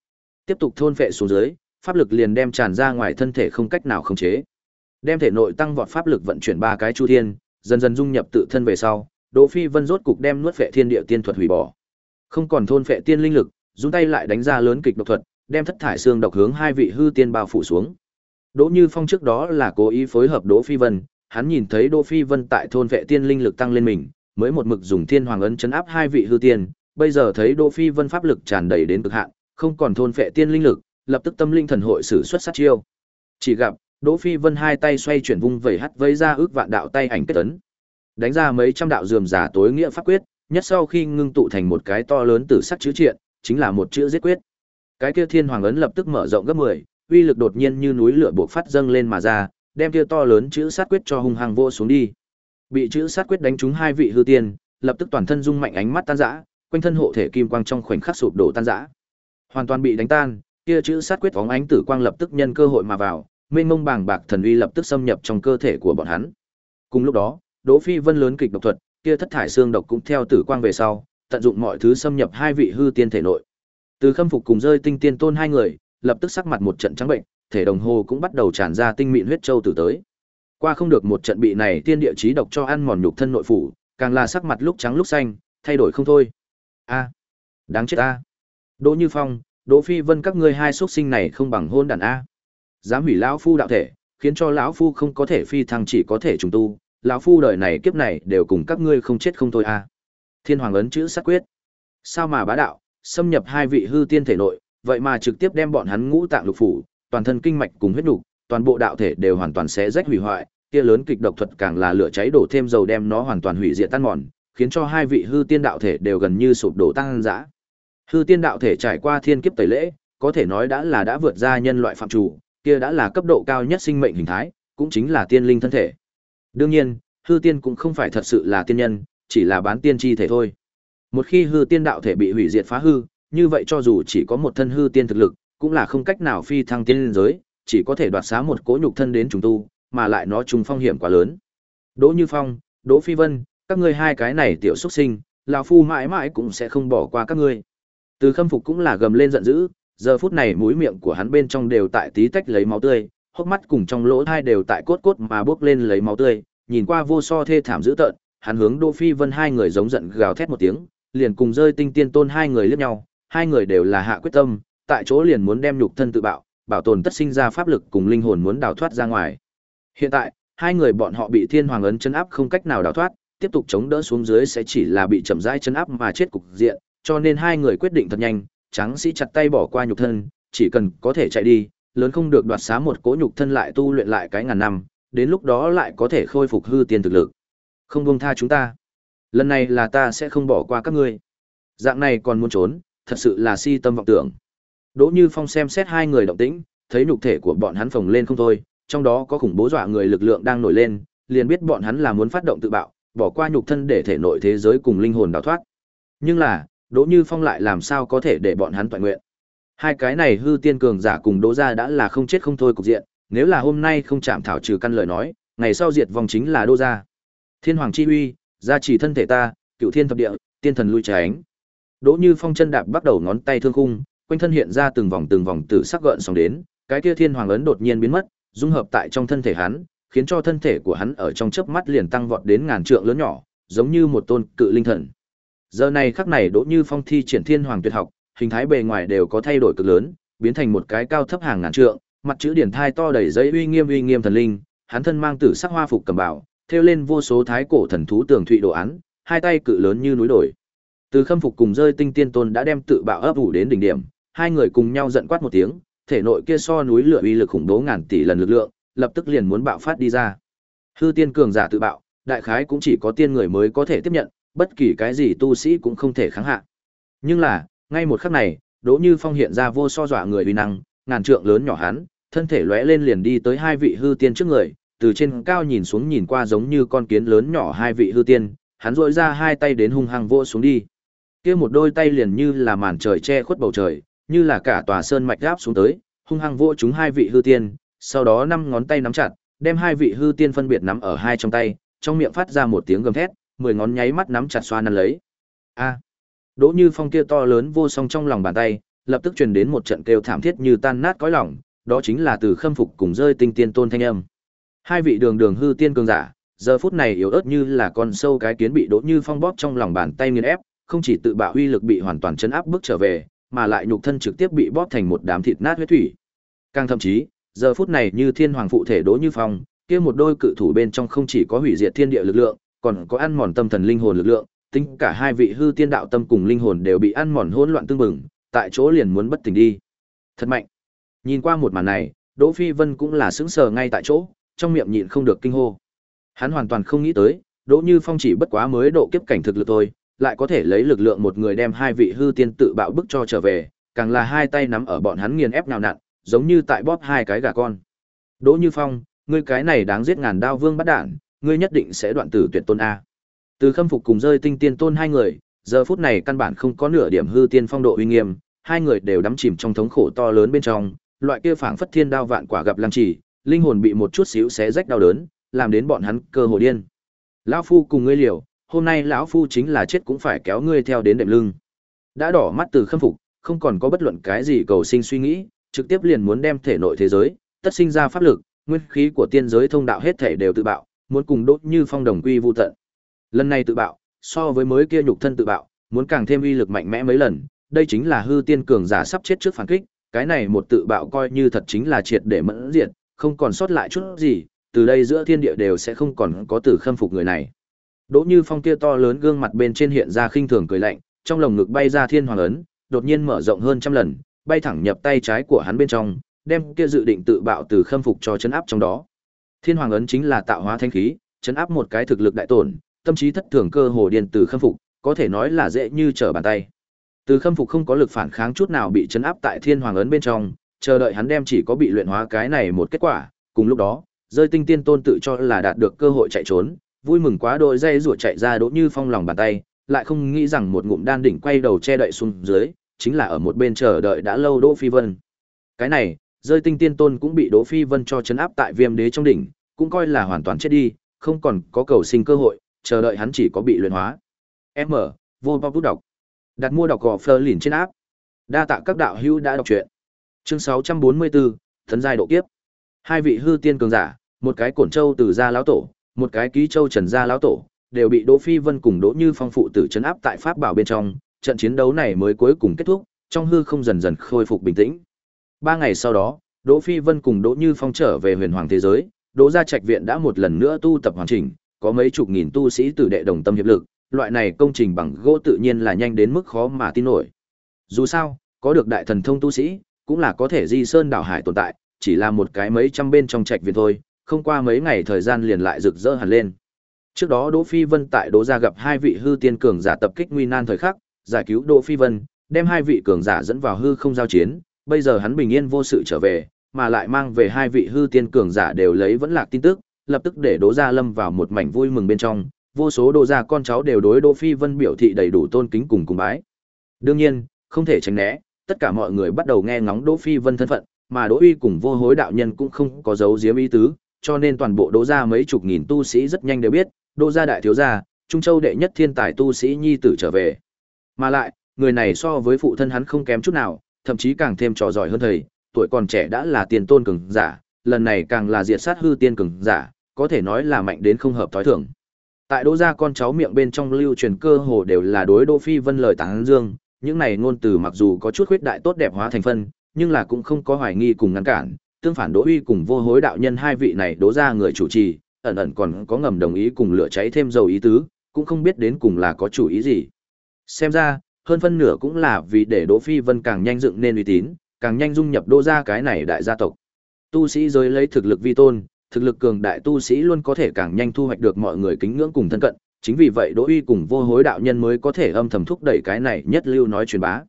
Tiếp tục thôn phệ xuống dưới, pháp lực liền đem tràn ra ngoài thân thể không cách nào khống chế. Đem thể nội tăng vọt pháp lực vận chuyển ba cái chu thiên, dần dần dung nhập tự thân về sau, Đỗ Phi Vân rốt cục đem nuốt phệ thiên địa tiên thuật hủy bỏ. Không còn thôn phệ tiên linh lực, dùng tay lại đánh ra lớn kịch độc thuật, đem thất thải xương độc hướng hai vị hư tiên bao phủ xuống. Đỗ Như Phong trước đó là cố ý phối hợp Đỗ Phi Vân, hắn nhìn thấy Đỗ Phi Vân tại thôn vệ tiên linh lực tăng lên mình, mới một mực dùng Thiên Hoàng ấn chấn áp hai vị hư tiên, bây giờ thấy Đỗ Phi Vân pháp lực tràn đầy đến cực hạn, không còn thôn vệ tiên linh lực, lập tức tâm linh thần hội sử xuất sát chiêu. Chỉ gặp Đỗ Phi Vân hai tay xoay chuyển vung vẩy hắt vây ra ước vạn đạo tay ảnh kết ấn. Đánh ra mấy trăm đạo dườm giả tối nghĩa pháp quyết, nhất sau khi ngưng tụ thành một cái to lớn tử sắc chữ triện, chính là một chữ giết quyết. Cái kia Thiên Hoàng ấn lập tức mở rộng gấp 10, uy lực đột nhiên như núi lửa buộc phát dâng lên mà ra, đem kia to lớn chữ sát quyết cho hung hăng vô xuống đi. Bị chữ sát quyết đánh trúng hai vị hư tiên, lập tức toàn thân rung mạnh ánh mắt tan rã, quanh thân hộ thể kim quang trong khoảnh khắc sụp đổ tan rã. Hoàn toàn bị đánh tan, kia chữ sát quyết phóng ánh tử quang lập tức nhân cơ hội mà vào, mênh mông bàng bạc thần uy lập tức xâm nhập trong cơ thể của bọn hắn. Cùng lúc đó, Đỗ Phi Vân lớn kịch độc thuật, kia thất thải xương độc cũng theo tử quang về sau, tận dụng mọi thứ xâm nhập hai vị hư tiên thể nội. Từ Khâm Phục cùng rơi tinh tiên tôn hai người, lập tức sắc mặt một trận trắng bệnh, thể đồng hồ cũng bắt đầu tràn ra tinh mịn huyết châu từ tới. Qua không được một trận bị này tiên địa chí độc cho ăn mòn nhục thân nội phủ, càng là sắc mặt lúc trắng lúc xanh, thay đổi không thôi. A, đáng chết a. Đỗ Như Phong, Đỗ Phi Vân các ngươi hai xuất sinh này không bằng hôn đàn a. Dám hủy lão phu đạo thể, khiến cho lão phu không có thể phi thăng chỉ có thể trùng tu, lão phu đời này kiếp này đều cùng các ngươi không chết không thôi a. Thiên Hoàng ấn chữ sát quyết. Sao mà bá đạo, xâm nhập hai vị hư tiên thể nội, vậy mà trực tiếp đem bọn hắn ngũ tạng lục phủ, toàn thân kinh mạch cùng huyết nục, toàn bộ đạo thể đều hoàn toàn xé rách hủy hoại, kia lớn kịch độc thuật càng là lửa cháy đổ thêm dầu đem nó hoàn toàn hủy diệt tan mòn, khiến cho hai vị hư tiên đạo thể đều gần như sụp đổ tăng dã. Hư tiên đạo thể trải qua thiên kiếp tẩy lễ, có thể nói đã là đã vượt ra nhân loại phạm chủ, kia đã là cấp độ cao nhất sinh mệnh hình thái, cũng chính là tiên linh thân thể. Đương nhiên, hư tiên cũng không phải thật sự là tiên nhân, chỉ là bán tiên chi thể thôi. Một khi hư tiên đạo thể bị hủy diệt phá hư, như vậy cho dù chỉ có một thân hư tiên thực lực, cũng là không cách nào phi thăng tiên liên giới, chỉ có thể đoạt xá một cỗ nhục thân đến trùng tu, mà lại nó trùng phong hiểm quá lớn. Đỗ Như Phong, Đỗ Phi Vân, các ngươi hai cái này tiểu xuất sinh, lão phu mãi mãi cũng sẽ không bỏ qua các ngươi. Từ Khâm Phục cũng là gầm lên giận dữ, giờ phút này mũi miệng của hắn bên trong đều tại tí tách lấy máu tươi, hốc mắt cùng trong lỗ tai đều tại cốt cốt mà bước lên lấy máu tươi, nhìn qua vô so thê thảm dữ tợn, hắn hướng Đỗ Phi Vân hai người giống giận gào thét một tiếng, liền cùng rơi tinh tiên tôn hai người liếc nhau, hai người đều là hạ quyết tâm, tại chỗ liền muốn đem nhục thân tự bạo, bảo tồn tất sinh ra pháp lực cùng linh hồn muốn đào thoát ra ngoài. Hiện tại, hai người bọn họ bị Thiên Hoàng ấn chấn áp không cách nào đào thoát, tiếp tục chống đỡ xuống dưới sẽ chỉ là bị chậm rãi chấn áp mà chết cục diện, cho nên hai người quyết định thật nhanh, trắng sĩ chặt tay bỏ qua nhục thân, chỉ cần có thể chạy đi, lớn không được đoạt xá một cỗ nhục thân lại tu luyện lại cái ngàn năm, đến lúc đó lại có thể khôi phục hư tiên thực lực. Không buông tha chúng ta. Lần này là ta sẽ không bỏ qua các ngươi. Dạng này còn muốn trốn, thật sự là si tâm vọng tưởng. Đỗ Như Phong xem xét hai người động tĩnh, thấy nhục thể của bọn hắn phồng lên không thôi, trong đó có khủng bố dọa người lực lượng đang nổi lên, liền biết bọn hắn là muốn phát động tự bạo, bỏ qua nhục thân để thể nội thế giới cùng linh hồn đào thoát. Nhưng là, Đỗ Như Phong lại làm sao có thể để bọn hắn toàn nguyện. Hai cái này hư tiên cường giả cùng Đỗ gia đã là không chết không thôi cục diện, nếu là hôm nay không chạm thảo trừ căn lời nói, ngày sau diệt vong chính là Đỗ gia. Thiên Hoàng chi uy, gia trì thân thể ta, cựu thiên thập địa, tiên thần lui tránh. Đỗ Như Phong chân đạp bắt đầu ngón tay thương khung, quanh thân hiện ra từng vòng từng vòng tử sắc gợn sóng đến, cái kia thiên hoàng ấn đột nhiên biến mất, dung hợp tại trong thân thể hắn, khiến cho thân thể của hắn ở trong chớp mắt liền tăng vọt đến ngàn trượng lớn nhỏ, giống như một tôn cự linh thần. Giờ này khắc này Đỗ Như Phong thi triển Thiên Hoàng Tuyệt học, hình thái bề ngoài đều có thay đổi cực lớn, biến thành một cái cao thấp hàng ngàn trượng, mặt chữ điển thai to đầy giấy uy nghiêm uy nghiêm thần linh, hắn thân mang tử sắc hoa phục cầm bảo, thêu lên vô số thái cổ thần thú tường thụy đồ án, hai tay cự lớn như núi đổi. Từ Khâm Phục cùng rơi tinh tiên tôn đã đem tự bạo ấp ủ đến đỉnh điểm, hai người cùng nhau giận quát một tiếng, thể nội kia so núi lửa uy lực khủng bố ngàn tỷ lần lực lượng, lập tức liền muốn bạo phát đi ra. Hư tiên cường giả tự bạo, đại khái cũng chỉ có tiên người mới có thể tiếp nhận, bất kỳ cái gì tu sĩ cũng không thể kháng hạ. Nhưng là, ngay một khắc này, Đỗ Như Phong hiện ra vô so dọa người uy năng, ngàn trượng lớn nhỏ hắn, thân thể lóe lên liền đi tới hai vị hư tiên trước người, từ trên cao nhìn xuống nhìn qua giống như con kiến lớn nhỏ hai vị hư tiên, hắn rỗi ra hai tay đến hung hăng vỗ xuống đi. Kia một đôi tay liền như là màn trời che khuất bầu trời, như là cả tòa sơn mạch gáp xuống tới, hung hăng vỗ chúng hai vị hư tiên, sau đó năm ngón tay nắm chặt, đem hai vị hư tiên phân biệt nắm ở hai trong tay, trong miệng phát ra một tiếng gầm thét, mười ngón nháy mắt nắm chặt xoa năn lấy. A. Đỗ Như Phong kia to lớn vô song trong lòng bàn tay, lập tức truyền đến một trận kêu thảm thiết như tan nát cõi lòng, đó chính là từ khâm phục cùng rơi tinh tiên tôn thanh âm. Hai vị đường đường hư tiên cường giả, giờ phút này yếu ớt như là con sâu cái kiến bị Đỗ Như Phong bóp trong lòng bàn tay nghiền ép, không chỉ tự bạo uy lực bị hoàn toàn chấn áp bước trở về, mà lại nhục thân trực tiếp bị bóp thành một đám thịt nát huyết thủy. Càng thậm chí, giờ phút này như thiên hoàng phụ thể Đỗ Như Phong, kia một đôi cự thủ bên trong không chỉ có hủy diệt thiên địa lực lượng, còn có ăn mòn tâm thần linh hồn lực lượng, tính cả hai vị hư tiên đạo tâm cùng linh hồn đều bị ăn mòn hỗn loạn tương bừng, tại chỗ liền muốn bất tỉnh đi. Thật mạnh. Nhìn qua một màn này, Đỗ Phi Vân cũng là sững sờ ngay tại chỗ, trong miệng nhịn không được kinh hô. Hắn hoàn toàn không nghĩ tới, Đỗ Như Phong chỉ bất quá mới độ kiếp cảnh thực lực thôi, lại có thể lấy lực lượng một người đem hai vị hư tiên tự bạo bức cho trở về, càng là hai tay nắm ở bọn hắn nghiền ép nào nặn, giống như tại bóp hai cái gà con. Đỗ Như Phong, ngươi cái này đáng giết ngàn đao vương bắt đạn, ngươi nhất định sẽ đoạn tử tuyệt tôn a. Từ Khâm Phục cùng rơi tinh tiên tôn hai người, giờ phút này căn bản không có nửa điểm hư tiên phong độ uy nghiêm, hai người đều đắm chìm trong thống khổ to lớn bên trong, loại kia phảng phất thiên đao vạn quả gặp lăng chỉ, linh hồn bị một chút xíu xé rách đau đớn, làm đến bọn hắn cơ hồ điên. Lão phu cùng ngươi liều, hôm nay lão phu chính là chết cũng phải kéo ngươi theo đến đệm lưng. Đã đỏ mắt từ khâm phục, không còn có bất luận cái gì cầu sinh suy nghĩ, trực tiếp liền muốn đem thể nội thế giới, tất sinh ra pháp lực, nguyên khí của tiên giới thông đạo hết thể đều tự bạo, muốn cùng đốt như phong đồng quy vu tận. Lần này tự bạo, so với mới kia nhục thân tự bạo, muốn càng thêm uy lực mạnh mẽ mấy lần, đây chính là hư tiên cường giả sắp chết trước phản kích, cái này một tự bạo coi như thật chính là triệt để mẫn diệt, không còn sót lại chút gì, từ đây giữa thiên địa đều sẽ không còn có tử khâm phục người này. Đỗ Như Phong kia to lớn gương mặt bên trên hiện ra khinh thường cười lạnh, trong lồng ngực bay ra thiên hoàng ấn, đột nhiên mở rộng hơn trăm lần, bay thẳng nhập tay trái của hắn bên trong, đem kia dự định tự bạo từ khâm phục cho chấn áp trong đó. Thiên hoàng ấn chính là tạo hóa thanh khí, chấn áp một cái thực lực đại tổn, tâm trí thất thường cơ hồ điên từ khâm phục, có thể nói là dễ như trở bàn tay. Từ khâm phục không có lực phản kháng chút nào bị chấn áp tại thiên hoàng ấn bên trong, chờ đợi hắn đem chỉ có bị luyện hóa cái này một kết quả, cùng lúc đó, rơi tinh tiên tôn tự cho là đạt được cơ hội chạy trốn, vui mừng quá đội dây rủa chạy ra đỗ như phong lòng bàn tay, lại không nghĩ rằng một ngụm đan đỉnh quay đầu che đậy xuống dưới, chính là ở một bên chờ đợi đã lâu Đỗ Phi Vân. Cái này, rơi tinh tiên tôn cũng bị Đỗ Phi Vân cho chấn áp tại viêm đế trong đỉnh, cũng coi là hoàn toàn chết đi, không còn có cầu sinh cơ hội, chờ đợi hắn chỉ có bị luyện hóa. M, vô bao bút đọc. Đặt mua đọc gò phơ lìn trên áp. Đa tạ các đạo hữu đã đọc truyện. Chương 644, thần giai độ kiếp. Hai vị hư tiên cường giả, một cái cổn châu từ gia lão tổ, một cái ký châu trần gia lão tổ, đều bị Đỗ Phi Vân cùng Đỗ Như Phong phụ tử trấn áp tại pháp bảo bên trong, trận chiến đấu này mới cuối cùng kết thúc, trong hư không dần dần khôi phục bình tĩnh. Ba ngày sau đó, Đỗ Phi Vân cùng Đỗ Như Phong trở về huyền hoàng thế giới, Đỗ gia trạch viện đã một lần nữa tu tập hoàn chỉnh, có mấy chục nghìn tu sĩ tử đệ đồng tâm hiệp lực, loại này công trình bằng gỗ tự nhiên là nhanh đến mức khó mà tin nổi. Dù sao, có được đại thần thông tu sĩ, cũng là có thể di sơn đảo hải tồn tại, chỉ là một cái mấy trăm bên trong trạch viện thôi, không qua mấy ngày thời gian liền lại rực rỡ hẳn lên. Trước đó Đỗ Phi Vân tại Đỗ gia gặp hai vị hư tiên cường giả tập kích nguy nan thời khắc, giải cứu Đỗ Phi Vân, đem hai vị cường giả dẫn vào hư không giao chiến, bây giờ hắn bình yên vô sự trở về, mà lại mang về hai vị hư tiên cường giả đều lấy vẫn lạc tin tức, lập tức để Đỗ gia lâm vào một mảnh vui mừng bên trong, vô số Đỗ gia con cháu đều đối Đỗ Phi Vân biểu thị đầy đủ tôn kính cùng cùng bái. Đương nhiên, không thể tránh né, tất cả mọi người bắt đầu nghe ngóng Đỗ Phi Vân thân phận, mà Đỗ Uy cùng Vô Hối đạo nhân cũng không có giấu giếm ý tứ, cho nên toàn bộ Đỗ gia mấy chục nghìn tu sĩ rất nhanh đều biết, Đỗ gia đại thiếu gia, Trung Châu đệ nhất thiên tài tu sĩ nhi tử trở về. Mà lại, người này so với phụ thân hắn không kém chút nào, thậm chí càng thêm trò giỏi hơn thầy, tuổi còn trẻ đã là tiền tôn cường giả, lần này càng là diệt sát hư tiên cường giả, có thể nói là mạnh đến không hợp thói thường. Tại Đỗ gia con cháu miệng bên trong lưu truyền cơ hồ đều là đối Đỗ Phi Vân lời tán dương, những này ngôn từ mặc dù có chút khuyết đại tốt đẹp hóa thành phân, nhưng là cũng không có hoài nghi cùng ngăn cản, tương phản Đỗ Uy cùng Vô Hối đạo nhân hai vị này Đỗ gia người chủ trì, ẩn ẩn còn có ngầm đồng ý cùng lửa cháy thêm dầu ý tứ, cũng không biết đến cùng là có chủ ý gì. Xem ra, hơn phân nửa cũng là vì để Đỗ Phi Vân càng nhanh dựng nên uy tín, càng nhanh dung nhập Đỗ gia cái này đại gia tộc. Tu sĩ giới lấy thực lực vi tôn, thực lực cường đại tu sĩ luôn có thể càng nhanh thu hoạch được mọi người kính ngưỡng cùng thân cận, chính vì vậy Đỗ Uy cùng Vô Hối đạo nhân mới có thể âm thầm thúc đẩy cái này nhất lưu nói truyền bá.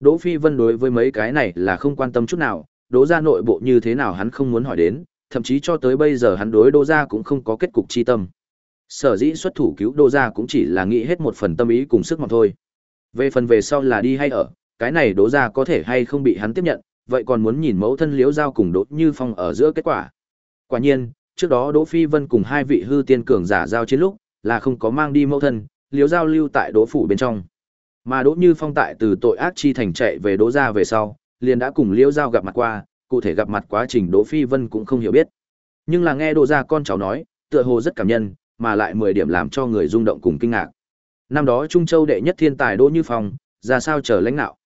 Đỗ Phi Vân đối với mấy cái này là không quan tâm chút nào, Đỗ gia nội bộ như thế nào hắn không muốn hỏi đến, thậm chí cho tới bây giờ hắn đối Đỗ gia cũng không có kết cục chi tâm. Sở dĩ xuất thủ cứu Đỗ gia cũng chỉ là nghĩ hết một phần tâm ý cùng sức mà thôi. Về phần về sau là đi hay ở, cái này Đỗ gia có thể hay không bị hắn tiếp nhận, vậy còn muốn nhìn mẫu thân Liễu Giao cùng Đỗ Như Phong ở giữa kết quả. Quả nhiên, trước đó Đỗ Phi Vân cùng hai vị hư tiên cường giả giao chiến lúc, là không có mang đi mẫu thân, Liễu Giao lưu tại Đỗ phủ bên trong. Mà Đỗ Như Phong tại từ tội ác chi thành chạy về Đỗ gia về sau, liền đã cùng Liễu Giao gặp mặt qua, cụ thể gặp mặt quá trình Đỗ Phi Vân cũng không hiểu biết. Nhưng là nghe Đỗ gia con cháu nói, tựa hồ rất cảm nhân, mà lại 10 điểm làm cho người rung động cùng kinh ngạc. Năm đó Trung Châu đệ nhất thiên tài Đỗ Như Phong, ra sao chờ lãnh nạo.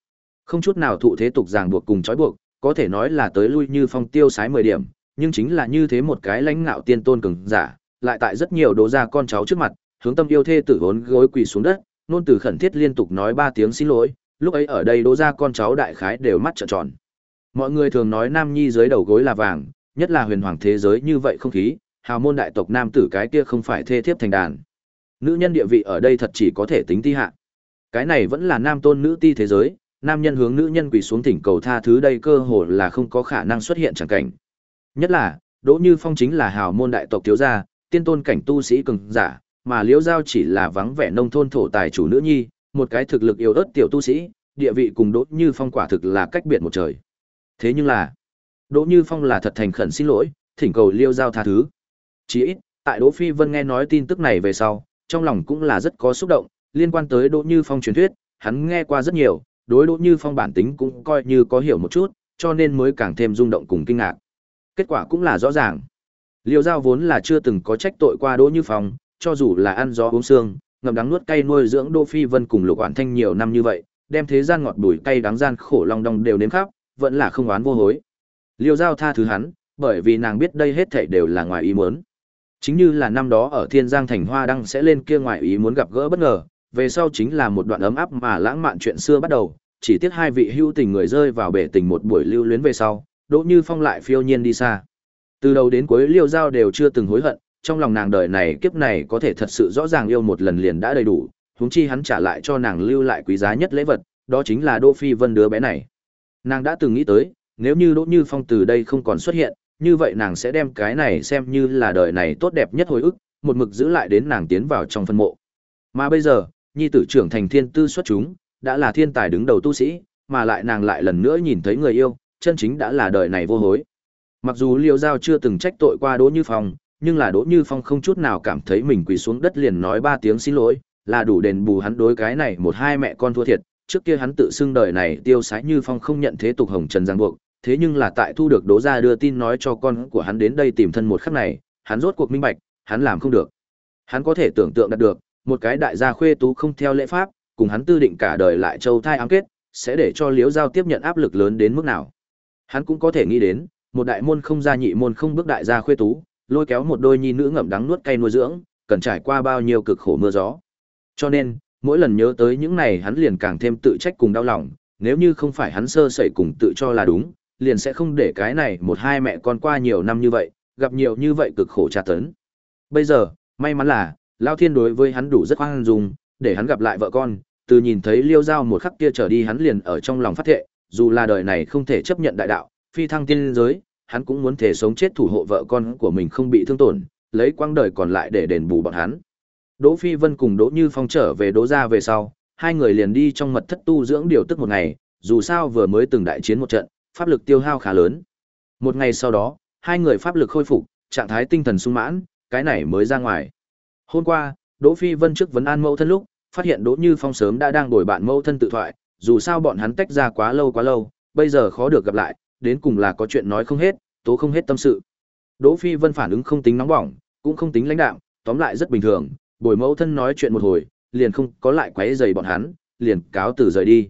Không chút nào thụ thế tục ràng buộc cùng trói buộc, có thể nói là tới lui như phong tiêu sái 10 điểm, nhưng chính là như thế một cái lãnh nạo tiên tôn cường giả, lại tại rất nhiều Đỗ gia con cháu trước mặt, hướng tâm yêu thê tử vốn gối quỳ xuống đất, nôn từ khẩn thiết liên tục nói ba tiếng xin lỗi, lúc ấy ở đây đỗ ra con cháu đại khái đều mắt trợn tròn. Mọi người thường nói nam nhi dưới đầu gối là vàng, nhất là huyền hoàng thế giới như vậy không khí, hào môn đại tộc nam tử cái kia không phải thê thiếp thành đàn. Nữ nhân địa vị ở đây thật chỉ có thể tính ti hạ. Cái này vẫn là nam tôn nữ ti thế giới, nam nhân hướng nữ nhân quỳ xuống thỉnh cầu tha thứ đây cơ hồ là không có khả năng xuất hiện chẳng cảnh. Nhất là, Đỗ Như Phong chính là hào môn đại tộc thiếu gia, tiên tôn cảnh tu sĩ cường giả, mà liễu giao chỉ là vắng vẻ nông thôn thổ tài chủ nữ nhi một cái thực lực yếu ớt tiểu tu sĩ địa vị cùng đỗ như phong quả thực là cách biệt một trời thế nhưng là đỗ như phong là thật thành khẩn xin lỗi thỉnh cầu liêu giao tha thứ chí ít tại đỗ phi vân nghe nói tin tức này về sau trong lòng cũng là rất có xúc động liên quan tới đỗ như phong truyền thuyết hắn nghe qua rất nhiều đối đỗ như phong bản tính cũng coi như có hiểu một chút cho nên mới càng thêm rung động cùng kinh ngạc kết quả cũng là rõ ràng liêu giao vốn là chưa từng có trách tội qua đỗ như phong cho dù là ăn gió uống xương, ngậm đắng nuốt cay nuôi dưỡng Đỗ Phi Vân cùng Lục Quản Thanh nhiều năm như vậy, đem thế gian ngọt bùi cay đắng gian khổ long đong đều nếm khắp, vẫn là không oán vô hối. Liêu Giao tha thứ hắn, bởi vì nàng biết đây hết thảy đều là ngoài ý muốn. Chính như là năm đó ở Thiên Giang thành Hoa Đăng sẽ lên kia ngoài ý muốn gặp gỡ bất ngờ, về sau chính là một đoạn ấm áp mà lãng mạn chuyện xưa bắt đầu, chỉ tiếc hai vị hưu tình người rơi vào bể tình một buổi lưu luyến về sau, Đỗ Như Phong lại phiêu nhiên đi xa. Từ đầu đến cuối Liêu Giao đều chưa từng hối hận, trong lòng nàng đời này kiếp này có thể thật sự rõ ràng yêu một lần liền đã đầy đủ, huống chi hắn trả lại cho nàng lưu lại quý giá nhất lễ vật, đó chính là Đỗ Phi Vân đứa bé này. Nàng đã từng nghĩ tới, nếu như Đỗ Như Phong từ đây không còn xuất hiện, như vậy nàng sẽ đem cái này xem như là đời này tốt đẹp nhất hồi ức, một mực giữ lại đến nàng tiến vào trong phân mộ. Mà bây giờ, nhi tử trưởng thành thiên tư xuất chúng, đã là thiên tài đứng đầu tu sĩ, mà lại nàng lại lần nữa nhìn thấy người yêu, chân chính đã là đời này vô hối. Mặc dù Liêu Giao chưa từng trách tội qua Đỗ Như Phong, nhưng là Đỗ Như Phong không chút nào cảm thấy mình quỳ xuống đất liền nói ba tiếng xin lỗi, là đủ đền bù hắn đối cái này một hai mẹ con thua thiệt, trước kia hắn tự xưng đời này tiêu sái Như Phong không nhận thế tục hồng trần giang buộc, thế nhưng là tại thu được đố ra đưa tin nói cho con của hắn đến đây tìm thân một khắc này, hắn rốt cuộc minh bạch, hắn làm không được. Hắn có thể tưởng tượng đạt được, một cái đại gia khuê tú không theo lễ pháp, cùng hắn tư định cả đời lại châu thai ám kết, sẽ để cho Liễu Giao tiếp nhận áp lực lớn đến mức nào. Hắn cũng có thể nghĩ đến, một đại môn không gia nhị môn không bước đại gia khuê tú, lôi kéo một đôi nhi nữ ngậm đắng nuốt cay nuôi dưỡng, cần trải qua bao nhiêu cực khổ mưa gió. Cho nên, mỗi lần nhớ tới những này hắn liền càng thêm tự trách cùng đau lòng, nếu như không phải hắn sơ sẩy cùng tự cho là đúng, liền sẽ không để cái này một hai mẹ con qua nhiều năm như vậy, gặp nhiều như vậy cực khổ tra tấn. Bây giờ, may mắn là, Lao Thiên đối với hắn đủ rất khoan dung, để hắn gặp lại vợ con, từ nhìn thấy Liêu Giao một khắc kia trở đi hắn liền ở trong lòng phát thệ, dù là đời này không thể chấp nhận đại đạo, phi thăng tiên giới, hắn cũng muốn thể sống chết thủ hộ vợ con của mình không bị thương tổn, lấy quãng đời còn lại để đền bù bọn hắn. Đỗ Phi Vân cùng Đỗ Như Phong trở về Đỗ gia về sau, hai người liền đi trong mật thất tu dưỡng điều tức một ngày, dù sao vừa mới từng đại chiến một trận, pháp lực tiêu hao khá lớn. Một ngày sau đó, hai người pháp lực khôi phục, trạng thái tinh thần sung mãn, cái này mới ra ngoài. Hôm qua, Đỗ Phi Vân trước vấn an mẫu thân lúc, phát hiện Đỗ Như Phong sớm đã đang đổi bạn mẫu thân tự thoại, dù sao bọn hắn tách ra quá lâu quá lâu, bây giờ khó được gặp lại, đến cùng là có chuyện nói không hết, tố không hết tâm sự. Đỗ Phi Vân phản ứng không tính nóng bỏng, cũng không tính lãnh đạm, tóm lại rất bình thường, bồi mẫu thân nói chuyện một hồi, liền không có lại quấy rầy bọn hắn, liền cáo từ rời đi.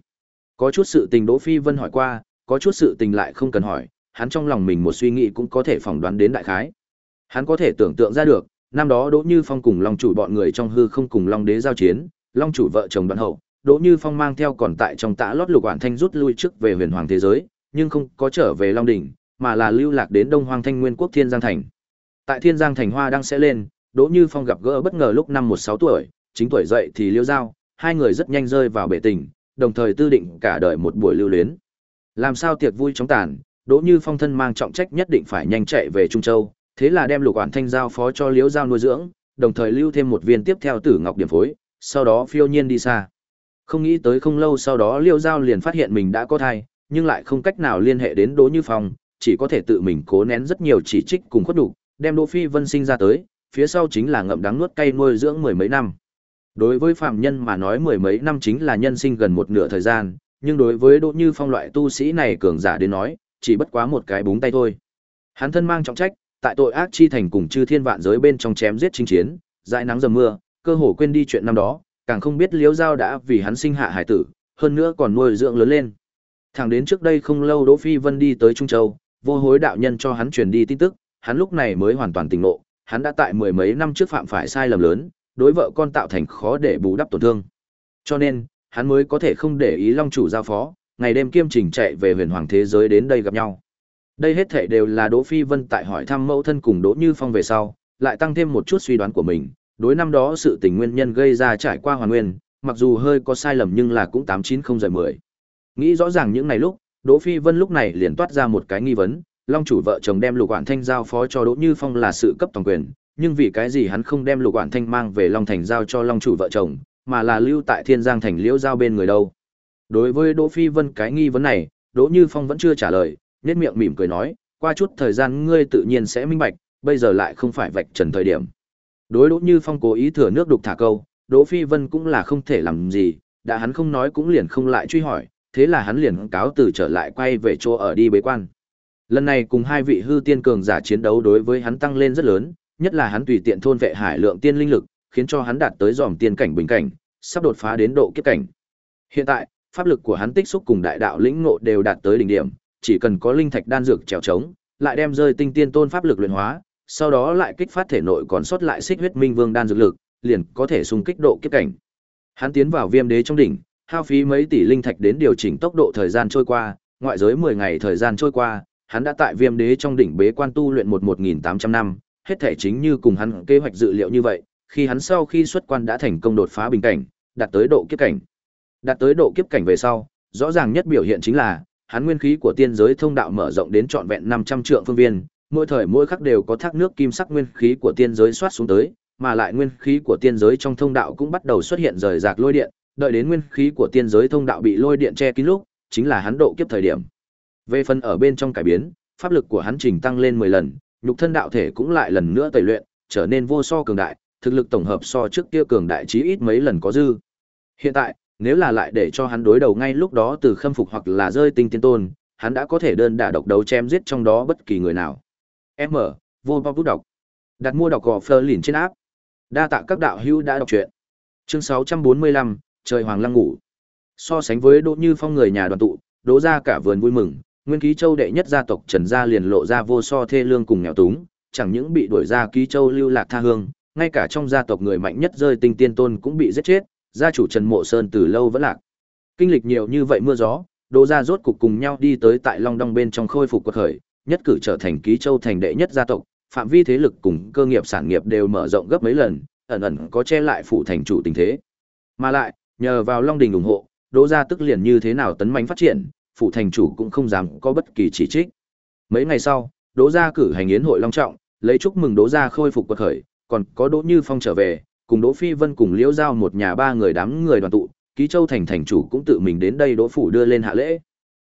Có chút sự tình Đỗ Phi Vân hỏi qua, có chút sự tình lại không cần hỏi, hắn trong lòng mình một suy nghĩ cũng có thể phỏng đoán đến đại khái. Hắn có thể tưởng tượng ra được, năm đó Đỗ Như Phong cùng Long chủ bọn người trong hư không cùng Long đế giao chiến, Long chủ vợ chồng đoạn hậu, Đỗ Như Phong mang theo còn tại trong tã lót lục quản thanh rút lui trước về huyền hoàng thế giới, nhưng không có trở về Long đỉnh, mà là lưu lạc đến Đông Hoang Thanh Nguyên quốc Thiên Giang thành. Tại Thiên Giang thành hoa đang sẽ lên, Đỗ Như Phong gặp gỡ bất ngờ lúc năm một sáu tuổi, chính tuổi dậy thì liêu giao, hai người rất nhanh rơi vào bể tình, đồng thời tư định cả đời một buổi lưu luyến. Làm sao tiệc vui chóng tàn, Đỗ Như Phong thân mang trọng trách nhất định phải nhanh chạy về Trung Châu, thế là đem lục quản thanh giao phó cho liễu giao nuôi dưỡng, đồng thời lưu thêm một viên tiếp theo tử ngọc điểm phối, sau đó phiêu nhiên đi xa. Không nghĩ tới không lâu sau đó liễu giao liền phát hiện mình đã có thai, nhưng lại không cách nào liên hệ đến Đỗ Như Phong, chỉ có thể tự mình cố nén rất nhiều chỉ trích cùng khuất đủ, đem Đỗ Phi Vân sinh ra tới, phía sau chính là ngậm đắng nuốt cay nuôi dưỡng mười mấy năm. Đối với phạm nhân mà nói mười mấy năm chính là nhân sinh gần một nửa thời gian, nhưng đối với Đỗ Như Phong loại tu sĩ này cường giả đến nói, chỉ bất quá một cái búng tay thôi. Hắn thân mang trọng trách, tại tội ác chi thành cùng chư thiên vạn giới bên trong chém giết chinh chiến, dãi nắng dầm mưa, cơ hồ quên đi chuyện năm đó, càng không biết Liễu Giao đã vì hắn sinh hạ hải tử, hơn nữa còn nuôi dưỡng lớn lên. Thẳng đến trước đây không lâu Đỗ Phi Vân đi tới Trung Châu, vô hối đạo nhân cho hắn truyền đi tin tức, hắn lúc này mới hoàn toàn tỉnh ngộ, hắn đã tại mười mấy năm trước phạm phải sai lầm lớn, đối vợ con tạo thành khó để bù đắp tổn thương. Cho nên, hắn mới có thể không để ý Long chủ giao phó, ngày đêm kiêm trình chạy về huyền hoàng thế giới đến đây gặp nhau. Đây hết thể đều là Đỗ Phi Vân tại hỏi thăm mẫu thân cùng Đỗ Như Phong về sau, lại tăng thêm một chút suy đoán của mình, đối năm đó sự tình nguyên nhân gây ra trải qua hoàn nguyên, mặc dù hơi có sai lầm nhưng là cũng tám chín không rời mười. Nghĩ rõ ràng những ngày lúc, Đỗ Phi Vân lúc này liền toát ra một cái nghi vấn, Long chủ vợ chồng đem Lục Quản Thanh giao phó cho Đỗ Như Phong là sự cấp toàn quyền, nhưng vì cái gì hắn không đem Lục Quản Thanh mang về Long Thành giao cho Long chủ vợ chồng, mà là lưu tại Thiên Giang thành Liễu giao bên người đâu? Đối với Đỗ Phi Vân cái nghi vấn này, Đỗ Như Phong vẫn chưa trả lời, nét miệng mỉm cười nói, qua chút thời gian ngươi tự nhiên sẽ minh bạch, bây giờ lại không phải vạch trần thời điểm. Đối Đỗ Như Phong cố ý thừa nước đục thả câu, Đỗ Phi Vân cũng là không thể làm gì, đã hắn không nói cũng liền không lại truy hỏi, thế là hắn liền cáo từ trở lại quay về chỗ ở đi bế quan. Lần này cùng hai vị hư tiên cường giả chiến đấu đối với hắn tăng lên rất lớn, nhất là hắn tùy tiện thôn vệ hải lượng tiên linh lực, khiến cho hắn đạt tới dòm tiên cảnh bình cảnh, sắp đột phá đến độ kiếp cảnh. Hiện tại, pháp lực của hắn tích xúc cùng đại đạo lĩnh ngộ đều đạt tới đỉnh điểm, chỉ cần có linh thạch đan dược trèo trống, lại đem rơi tinh tiên tôn pháp lực luyện hóa, sau đó lại kích phát thể nội còn sót lại xích huyết minh vương đan dược lực, liền có thể xung kích độ kiếp cảnh. Hắn tiến vào viêm đế trong đỉnh, hao phí mấy tỷ linh thạch đến điều chỉnh tốc độ thời gian trôi qua, ngoại giới 10 ngày thời gian trôi qua, hắn đã tại viêm đế trong đỉnh bế quan tu luyện một 1800 năm, hết thể chính như cùng hắn kế hoạch dự liệu như vậy, khi hắn sau khi xuất quan đã thành công đột phá bình cảnh, đạt tới độ kiếp cảnh. Đạt tới độ kiếp cảnh về sau, rõ ràng nhất biểu hiện chính là, hắn nguyên khí của tiên giới thông đạo mở rộng đến trọn vẹn 500 trượng phương viên, mỗi thời mỗi khắc đều có thác nước kim sắc nguyên khí của tiên giới xoát xuống tới, mà lại nguyên khí của tiên giới trong thông đạo cũng bắt đầu xuất hiện rời rạc lôi điện, đợi đến nguyên khí của tiên giới thông đạo bị lôi điện che kín lúc, chính là hắn độ kiếp thời điểm. Về phần ở bên trong cải biến, pháp lực của hắn trình tăng lên 10 lần, nhục thân đạo thể cũng lại lần nữa tẩy luyện, trở nên vô so cường đại, thực lực tổng hợp so trước kia cường đại chí ít mấy lần có dư. Hiện tại, nếu là lại để cho hắn đối đầu ngay lúc đó từ khâm phục hoặc là rơi tinh tiên tôn, hắn đã có thể đơn đả độc đấu chém giết trong đó bất kỳ người nào. M, vô bao bút đọc. Đặt mua đọc gò phơ lìn trên áp. Đa tạ các đạo hữu đã đọc truyện. Chương 645, trời hoàng lăng ngủ. So sánh với Đỗ Như Phong người nhà đoàn tụ, đỗ ra cả vườn vui mừng, nguyên ký châu đệ nhất gia tộc Trần gia liền lộ ra vô so thê lương cùng nghèo túng, chẳng những bị đuổi ra ký châu lưu lạc tha hương, ngay cả trong gia tộc người mạnh nhất rơi tinh tiên tôn cũng bị giết chết, gia chủ Trần Mộ Sơn từ lâu vẫn lạc. Kinh lịch nhiều như vậy mưa gió, Đỗ gia rốt cục cùng nhau đi tới tại Long Đong bên trong khôi phục quật khởi, nhất cử trở thành ký châu thành đệ nhất gia tộc, phạm vi thế lực cùng cơ nghiệp sản nghiệp đều mở rộng gấp mấy lần, ẩn ẩn có che lại phụ thành chủ tình thế. Mà lại, nhờ vào Long Đình ủng hộ, Đỗ gia tức liền như thế nào tấn mạnh phát triển, phụ thành chủ cũng không dám có bất kỳ chỉ trích. Mấy ngày sau, Đỗ gia cử hành yến hội long trọng, lấy chúc mừng Đỗ gia khôi phục quật khởi, còn có Đỗ Như Phong trở về, cùng Đỗ Phi Vân cùng Liễu Giao một nhà ba người đám người đoàn tụ, Ký Châu thành thành chủ cũng tự mình đến đây Đỗ phủ đưa lên hạ lễ.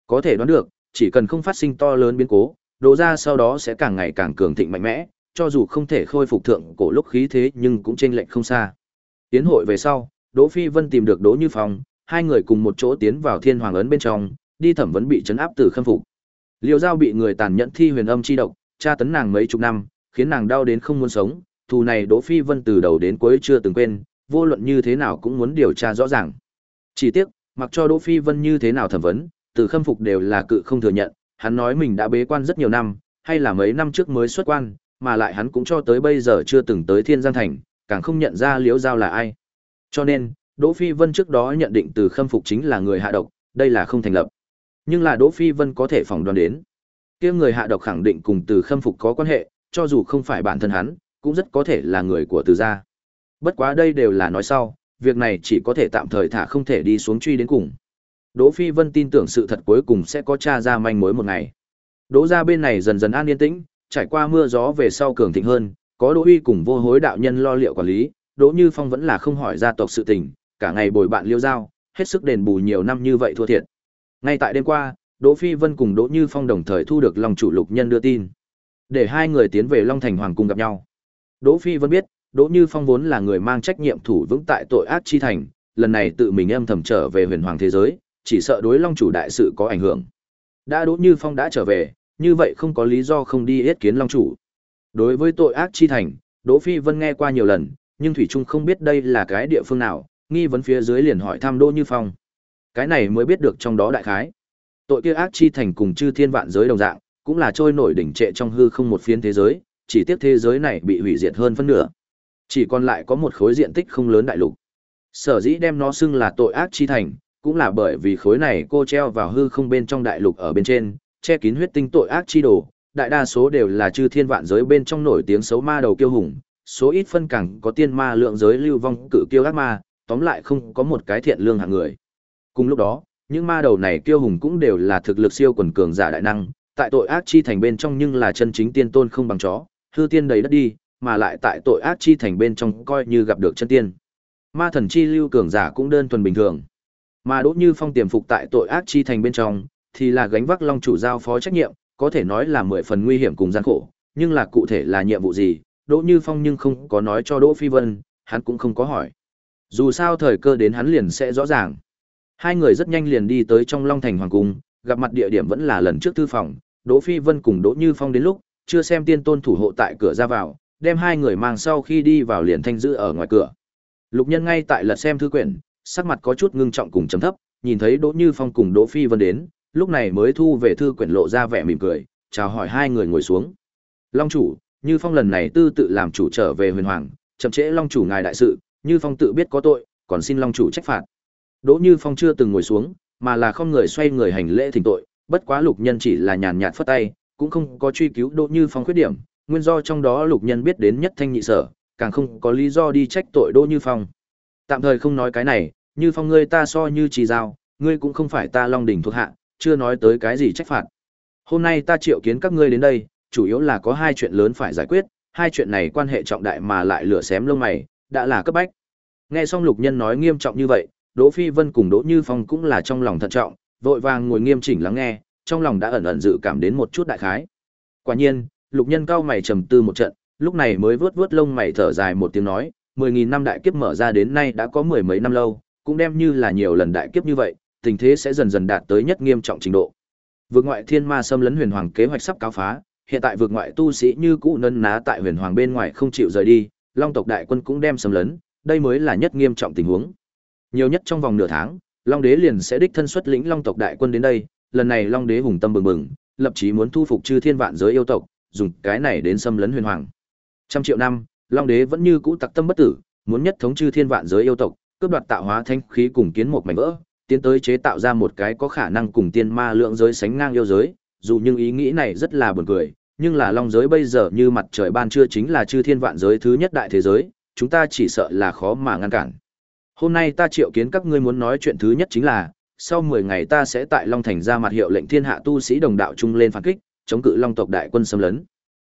Có thể đoán được, chỉ cần không phát sinh to lớn biến cố, Đỗ gia sau đó sẽ càng ngày càng cường thịnh mạnh mẽ, cho dù không thể khôi phục thượng cổ lúc khí thế nhưng cũng chênh lệch không xa. Tiến hội về sau, Đỗ Phi Vân tìm được Đỗ Như Phong, hai người cùng một chỗ tiến vào Thiên Hoàng ấn bên trong, đi thẩm vấn bị trấn áp từ khâm phục. Liêu Giao bị người tàn nhẫn thi huyền âm chi độc, tra tấn nàng mấy chục năm, khiến nàng đau đến không muốn sống, thù này Đỗ Phi Vân từ đầu đến cuối chưa từng quên, vô luận như thế nào cũng muốn điều tra rõ ràng. Chỉ tiếc, mặc cho Đỗ Phi Vân như thế nào thẩm vấn, từ khâm phục đều là cự không thừa nhận, hắn nói mình đã bế quan rất nhiều năm, hay là mấy năm trước mới xuất quan, mà lại hắn cũng cho tới bây giờ chưa từng tới Thiên Giang Thành, càng không nhận ra Liễu Giao là ai. Cho nên, Đỗ Phi Vân trước đó nhận định từ khâm phục chính là người hạ độc, đây là không thành lập. Nhưng là Đỗ Phi Vân có thể phỏng đoán đến. kia người hạ độc khẳng định cùng từ khâm phục có quan hệ, cho dù không phải bản thân hắn, cũng rất có thể là người của từ gia. Bất quá đây đều là nói sau, việc này chỉ có thể tạm thời thả không thể đi xuống truy đến cùng. Đỗ Phi Vân tin tưởng sự thật cuối cùng sẽ có tra ra manh mối một ngày. Đỗ gia bên này dần dần an yên tĩnh, trải qua mưa gió về sau cường thịnh hơn, có Đỗ Uy cùng vô hối đạo nhân lo liệu quản lý, Đỗ Như Phong vẫn là không hỏi gia tộc sự tình, cả ngày bồi bạn liêu giao, hết sức đền bù nhiều năm như vậy thua thiệt. Ngay tại đêm qua, Đỗ Phi Vân cùng Đỗ Như Phong đồng thời thu được Long chủ Lục Nhân đưa tin, để hai người tiến về Long Thành Hoàng cung gặp nhau. Đỗ Phi Vân biết, Đỗ Như Phong vốn là người mang trách nhiệm thủ vững tại tội ác chi thành, lần này tự mình âm thầm trở về huyền hoàng thế giới, chỉ sợ đối Long chủ đại sự có ảnh hưởng. Đã Đỗ Như Phong đã trở về, như vậy không có lý do không đi yết kiến Long chủ. Đối với tội ác chi thành, Đỗ Phi Vân nghe qua nhiều lần, nhưng thủy trung không biết đây là cái địa phương nào, nghi vấn phía dưới liền hỏi thăm Đỗ Như Phong. Cái này mới biết được trong đó đại khái. Tội kia ác chi thành cùng chư thiên vạn giới đồng dạng, cũng là trôi nổi đỉnh trệ trong hư không một phiến thế giới, chỉ tiếc thế giới này bị hủy diệt hơn phân nửa. Chỉ còn lại có một khối diện tích không lớn đại lục. Sở dĩ đem nó xưng là tội ác chi thành, cũng là bởi vì khối này cô treo vào hư không bên trong đại lục ở bên trên, che kín huyết tinh tội ác chi đồ, đại đa số đều là chư thiên vạn giới bên trong nổi tiếng xấu ma đầu kiêu hùng, số ít phân cẳng có tiên ma lượng giới lưu vong cử kiêu ác ma, tóm lại không có một cái thiện lương hạng người. Cùng lúc đó, những ma đầu này kiêu hùng cũng đều là thực lực siêu quần cường giả đại năng, tại tội ác chi thành bên trong nhưng là chân chính tiên tôn không bằng chó, hư tiên đầy đất đi, mà lại tại tội ác chi thành bên trong coi như gặp được chân tiên. Ma thần chi lưu cường giả cũng đơn thuần bình thường. Mà Đỗ Như Phong tiềm phục tại tội ác chi thành bên trong, thì là gánh vác long chủ giao phó trách nhiệm, có thể nói là mười phần nguy hiểm cùng gian khổ, nhưng là cụ thể là nhiệm vụ gì, Đỗ Như Phong nhưng không có nói cho Đỗ Phi Vân, hắn cũng không có hỏi. Dù sao thời cơ đến hắn liền sẽ rõ ràng. Hai người rất nhanh liền đi tới trong Long Thành Hoàng Cung, gặp mặt địa điểm vẫn là lần trước thư phòng, Đỗ Phi Vân cùng Đỗ Như Phong đến lúc, chưa xem tiên tôn thủ hộ tại cửa ra vào, đem hai người mang sau khi đi vào liền thanh giữ ở ngoài cửa. Lục Nhân ngay tại lật xem thư quyển, sắc mặt có chút ngưng trọng cùng trầm thấp, nhìn thấy Đỗ Như Phong cùng Đỗ Phi Vân đến, lúc này mới thu về thư quyển lộ ra vẻ mỉm cười, chào hỏi hai người ngồi xuống. Long chủ, Như Phong lần này tư tự làm chủ trở về huyền hoàng, chậm trễ Long chủ ngài đại sự, Như Phong tự biết có tội, còn xin Long chủ trách phạt. Đỗ Như Phong chưa từng ngồi xuống, mà là không người xoay người hành lễ thỉnh tội, bất quá Lục Nhân chỉ là nhàn nhạt phất tay, cũng không có truy cứu Đỗ Như Phong khuyết điểm, nguyên do trong đó Lục Nhân biết đến nhất thanh nhị sở, càng không có lý do đi trách tội Đỗ Như Phong. Tạm thời không nói cái này, Như Phong ngươi ta so như chỉ giao, ngươi cũng không phải ta Long đỉnh thuộc hạ, chưa nói tới cái gì trách phạt. Hôm nay ta triệu kiến các ngươi đến đây, chủ yếu là có hai chuyện lớn phải giải quyết, hai chuyện này quan hệ trọng đại mà lại lửa xém lông mày, đã là cấp bách. Nghe xong Lục Nhân nói nghiêm trọng như vậy, Đỗ Phi Vân cùng Đỗ Như Phong cũng là trong lòng thận trọng, vội vàng ngồi nghiêm chỉnh lắng nghe, trong lòng đã ẩn ẩn dự cảm đến một chút đại khái. Quả nhiên, Lục Nhân cao mày trầm tư một trận, lúc này mới vướt vướt lông mày thở dài một tiếng nói, mười nghìn năm đại kiếp mở ra đến nay đã có mười mấy năm lâu, cũng đem như là nhiều lần đại kiếp như vậy, tình thế sẽ dần dần đạt tới nhất nghiêm trọng trình độ. Vượt ngoại thiên ma xâm lấn huyền hoàng kế hoạch sắp cáo phá, hiện tại vượt ngoại tu sĩ như cũ nấn ná tại huyền hoàng bên ngoài không chịu rời đi, long tộc đại quân cũng đem xâm lấn, đây mới là nhất nghiêm trọng tình huống. Nhiều nhất trong vòng nửa tháng, Long Đế liền sẽ đích thân xuất lĩnh Long tộc đại quân đến đây, lần này Long Đế hùng tâm bừng bừng, lập chí muốn thu phục chư thiên vạn giới yêu tộc, dùng cái này đến xâm lấn huyền hoàng. Trăm triệu năm, Long Đế vẫn như cũ tặc tâm bất tử, muốn nhất thống chư thiên vạn giới yêu tộc, cướp đoạt tạo hóa thanh khí cùng kiến một mảnh vỡ, tiến tới chế tạo ra một cái có khả năng cùng tiên ma lượng giới sánh ngang yêu giới, dù nhưng ý nghĩ này rất là buồn cười, nhưng là long giới bây giờ như mặt trời ban trưa chính là chư thiên vạn giới thứ nhất đại thế giới, chúng ta chỉ sợ là khó mà ngăn cản. Hôm nay ta triệu kiến các ngươi muốn nói chuyện thứ nhất chính là, sau 10 ngày ta sẽ tại Long Thành ra mặt hiệu lệnh thiên hạ tu sĩ đồng đạo chung lên phản kích, chống cự Long tộc đại quân xâm lấn.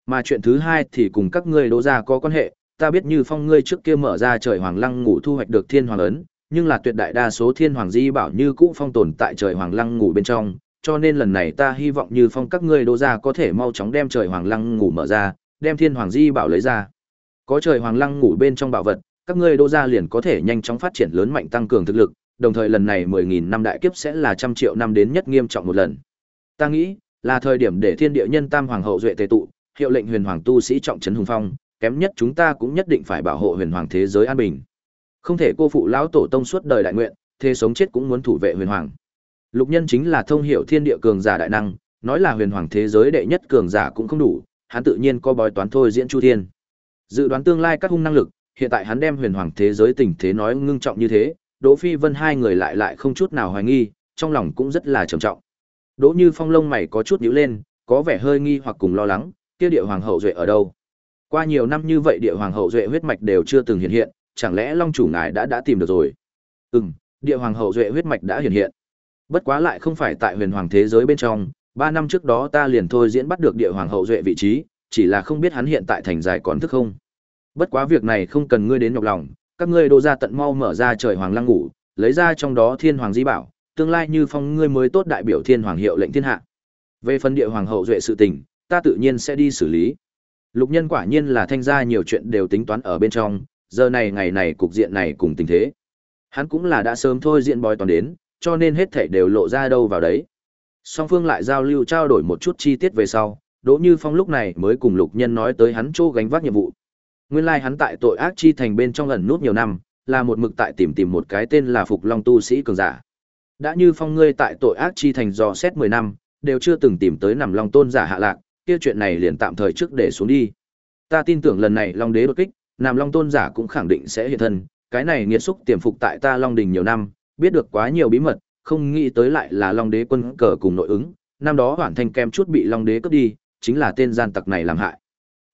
Mà chuyện thứ hai thì cùng các ngươi đỗ ra có quan hệ, ta biết như phong ngươi trước kia mở ra trời hoàng lăng ngủ thu hoạch được thiên hoàng ấn, nhưng là tuyệt đại đa số thiên hoàng di bảo như cũ phong tồn tại trời hoàng lăng ngủ bên trong, cho nên lần này ta hy vọng như phong các ngươi đỗ ra có thể mau chóng đem trời hoàng lăng ngủ mở ra, đem thiên hoàng di bảo lấy ra. Có trời hoàng lăng ngủ bên trong bảo vật, các ngươi đỗ ra liền có thể nhanh chóng phát triển lớn mạnh tăng cường thực lực, đồng thời lần này 10.000 năm đại kiếp sẽ là trăm triệu năm đến nhất nghiêm trọng một lần. Ta nghĩ, là thời điểm để thiên địa nhân tam hoàng hậu duệ tề tụ, hiệu lệnh huyền hoàng tu sĩ trọng trấn hùng phong, kém nhất chúng ta cũng nhất định phải bảo hộ huyền hoàng thế giới an bình. Không thể cô phụ lão tổ tông suốt đời đại nguyện, thế sống chết cũng muốn thủ vệ huyền hoàng. Lục Nhân chính là thông hiểu thiên địa cường giả đại năng, nói là huyền hoàng thế giới đệ nhất cường giả cũng không đủ, hắn tự nhiên có bói toán thôi diễn chu thiên. Dự đoán tương lai các hung năng lực, hiện tại hắn đem huyền hoàng thế giới tình thế nói ngưng trọng như thế, Đỗ Phi Vân hai người lại lại không chút nào hoài nghi, trong lòng cũng rất là trầm trọng. Đỗ Như Phong lông mày có chút nhíu lên, có vẻ hơi nghi hoặc cùng lo lắng, kia địa hoàng hậu duệ ở đâu? Qua nhiều năm như vậy địa hoàng hậu duệ huyết mạch đều chưa từng hiện hiện, chẳng lẽ Long chủ ngài đã đã tìm được rồi? Ừm, địa hoàng hậu duệ huyết mạch đã hiện hiện. Bất quá lại không phải tại huyền hoàng thế giới bên trong, ba năm trước đó ta liền thôi diễn bắt được địa hoàng hậu duệ vị trí, chỉ là không biết hắn hiện tại thành giải còn thức không. Bất quá việc này không cần ngươi đến nhọc lòng, các ngươi đô ra tận mau mở ra trời hoàng lăng ngủ, lấy ra trong đó thiên hoàng di bảo, tương lai như phong ngươi mới tốt đại biểu thiên hoàng hiệu lệnh thiên hạ. Về phần địa hoàng hậu duệ sự tình, ta tự nhiên sẽ đi xử lý. Lục nhân quả nhiên là thanh gia nhiều chuyện đều tính toán ở bên trong, giờ này ngày này cục diện này cùng tình thế. Hắn cũng là đã sớm thôi diện bói toàn đến, cho nên hết thảy đều lộ ra đâu vào đấy. Song phương lại giao lưu trao đổi một chút chi tiết về sau, Đỗ Như Phong lúc này mới cùng Lục Nhân nói tới hắn chỗ gánh vác nhiệm vụ. Nguyên lai like hắn tại tội ác chi thành bên trong ẩn nút nhiều năm, là một mực tại tìm tìm một cái tên là Phục Long tu sĩ cường giả. Đã như Phong ngươi tại tội ác chi thành dò xét 10 năm, đều chưa từng tìm tới nằm Long tôn giả hạ lạc, kia chuyện này liền tạm thời trước để xuống đi. Ta tin tưởng lần này Long đế đột kích, Nam Long tôn giả cũng khẳng định sẽ hiện thân, cái này nghiệt xúc tiềm phục tại ta Long đình nhiều năm, biết được quá nhiều bí mật, không nghĩ tới lại là Long đế quân cờ cùng nội ứng, năm đó hoàn thành kem chút bị Long đế cướp đi, chính là tên gian tặc này làm hại.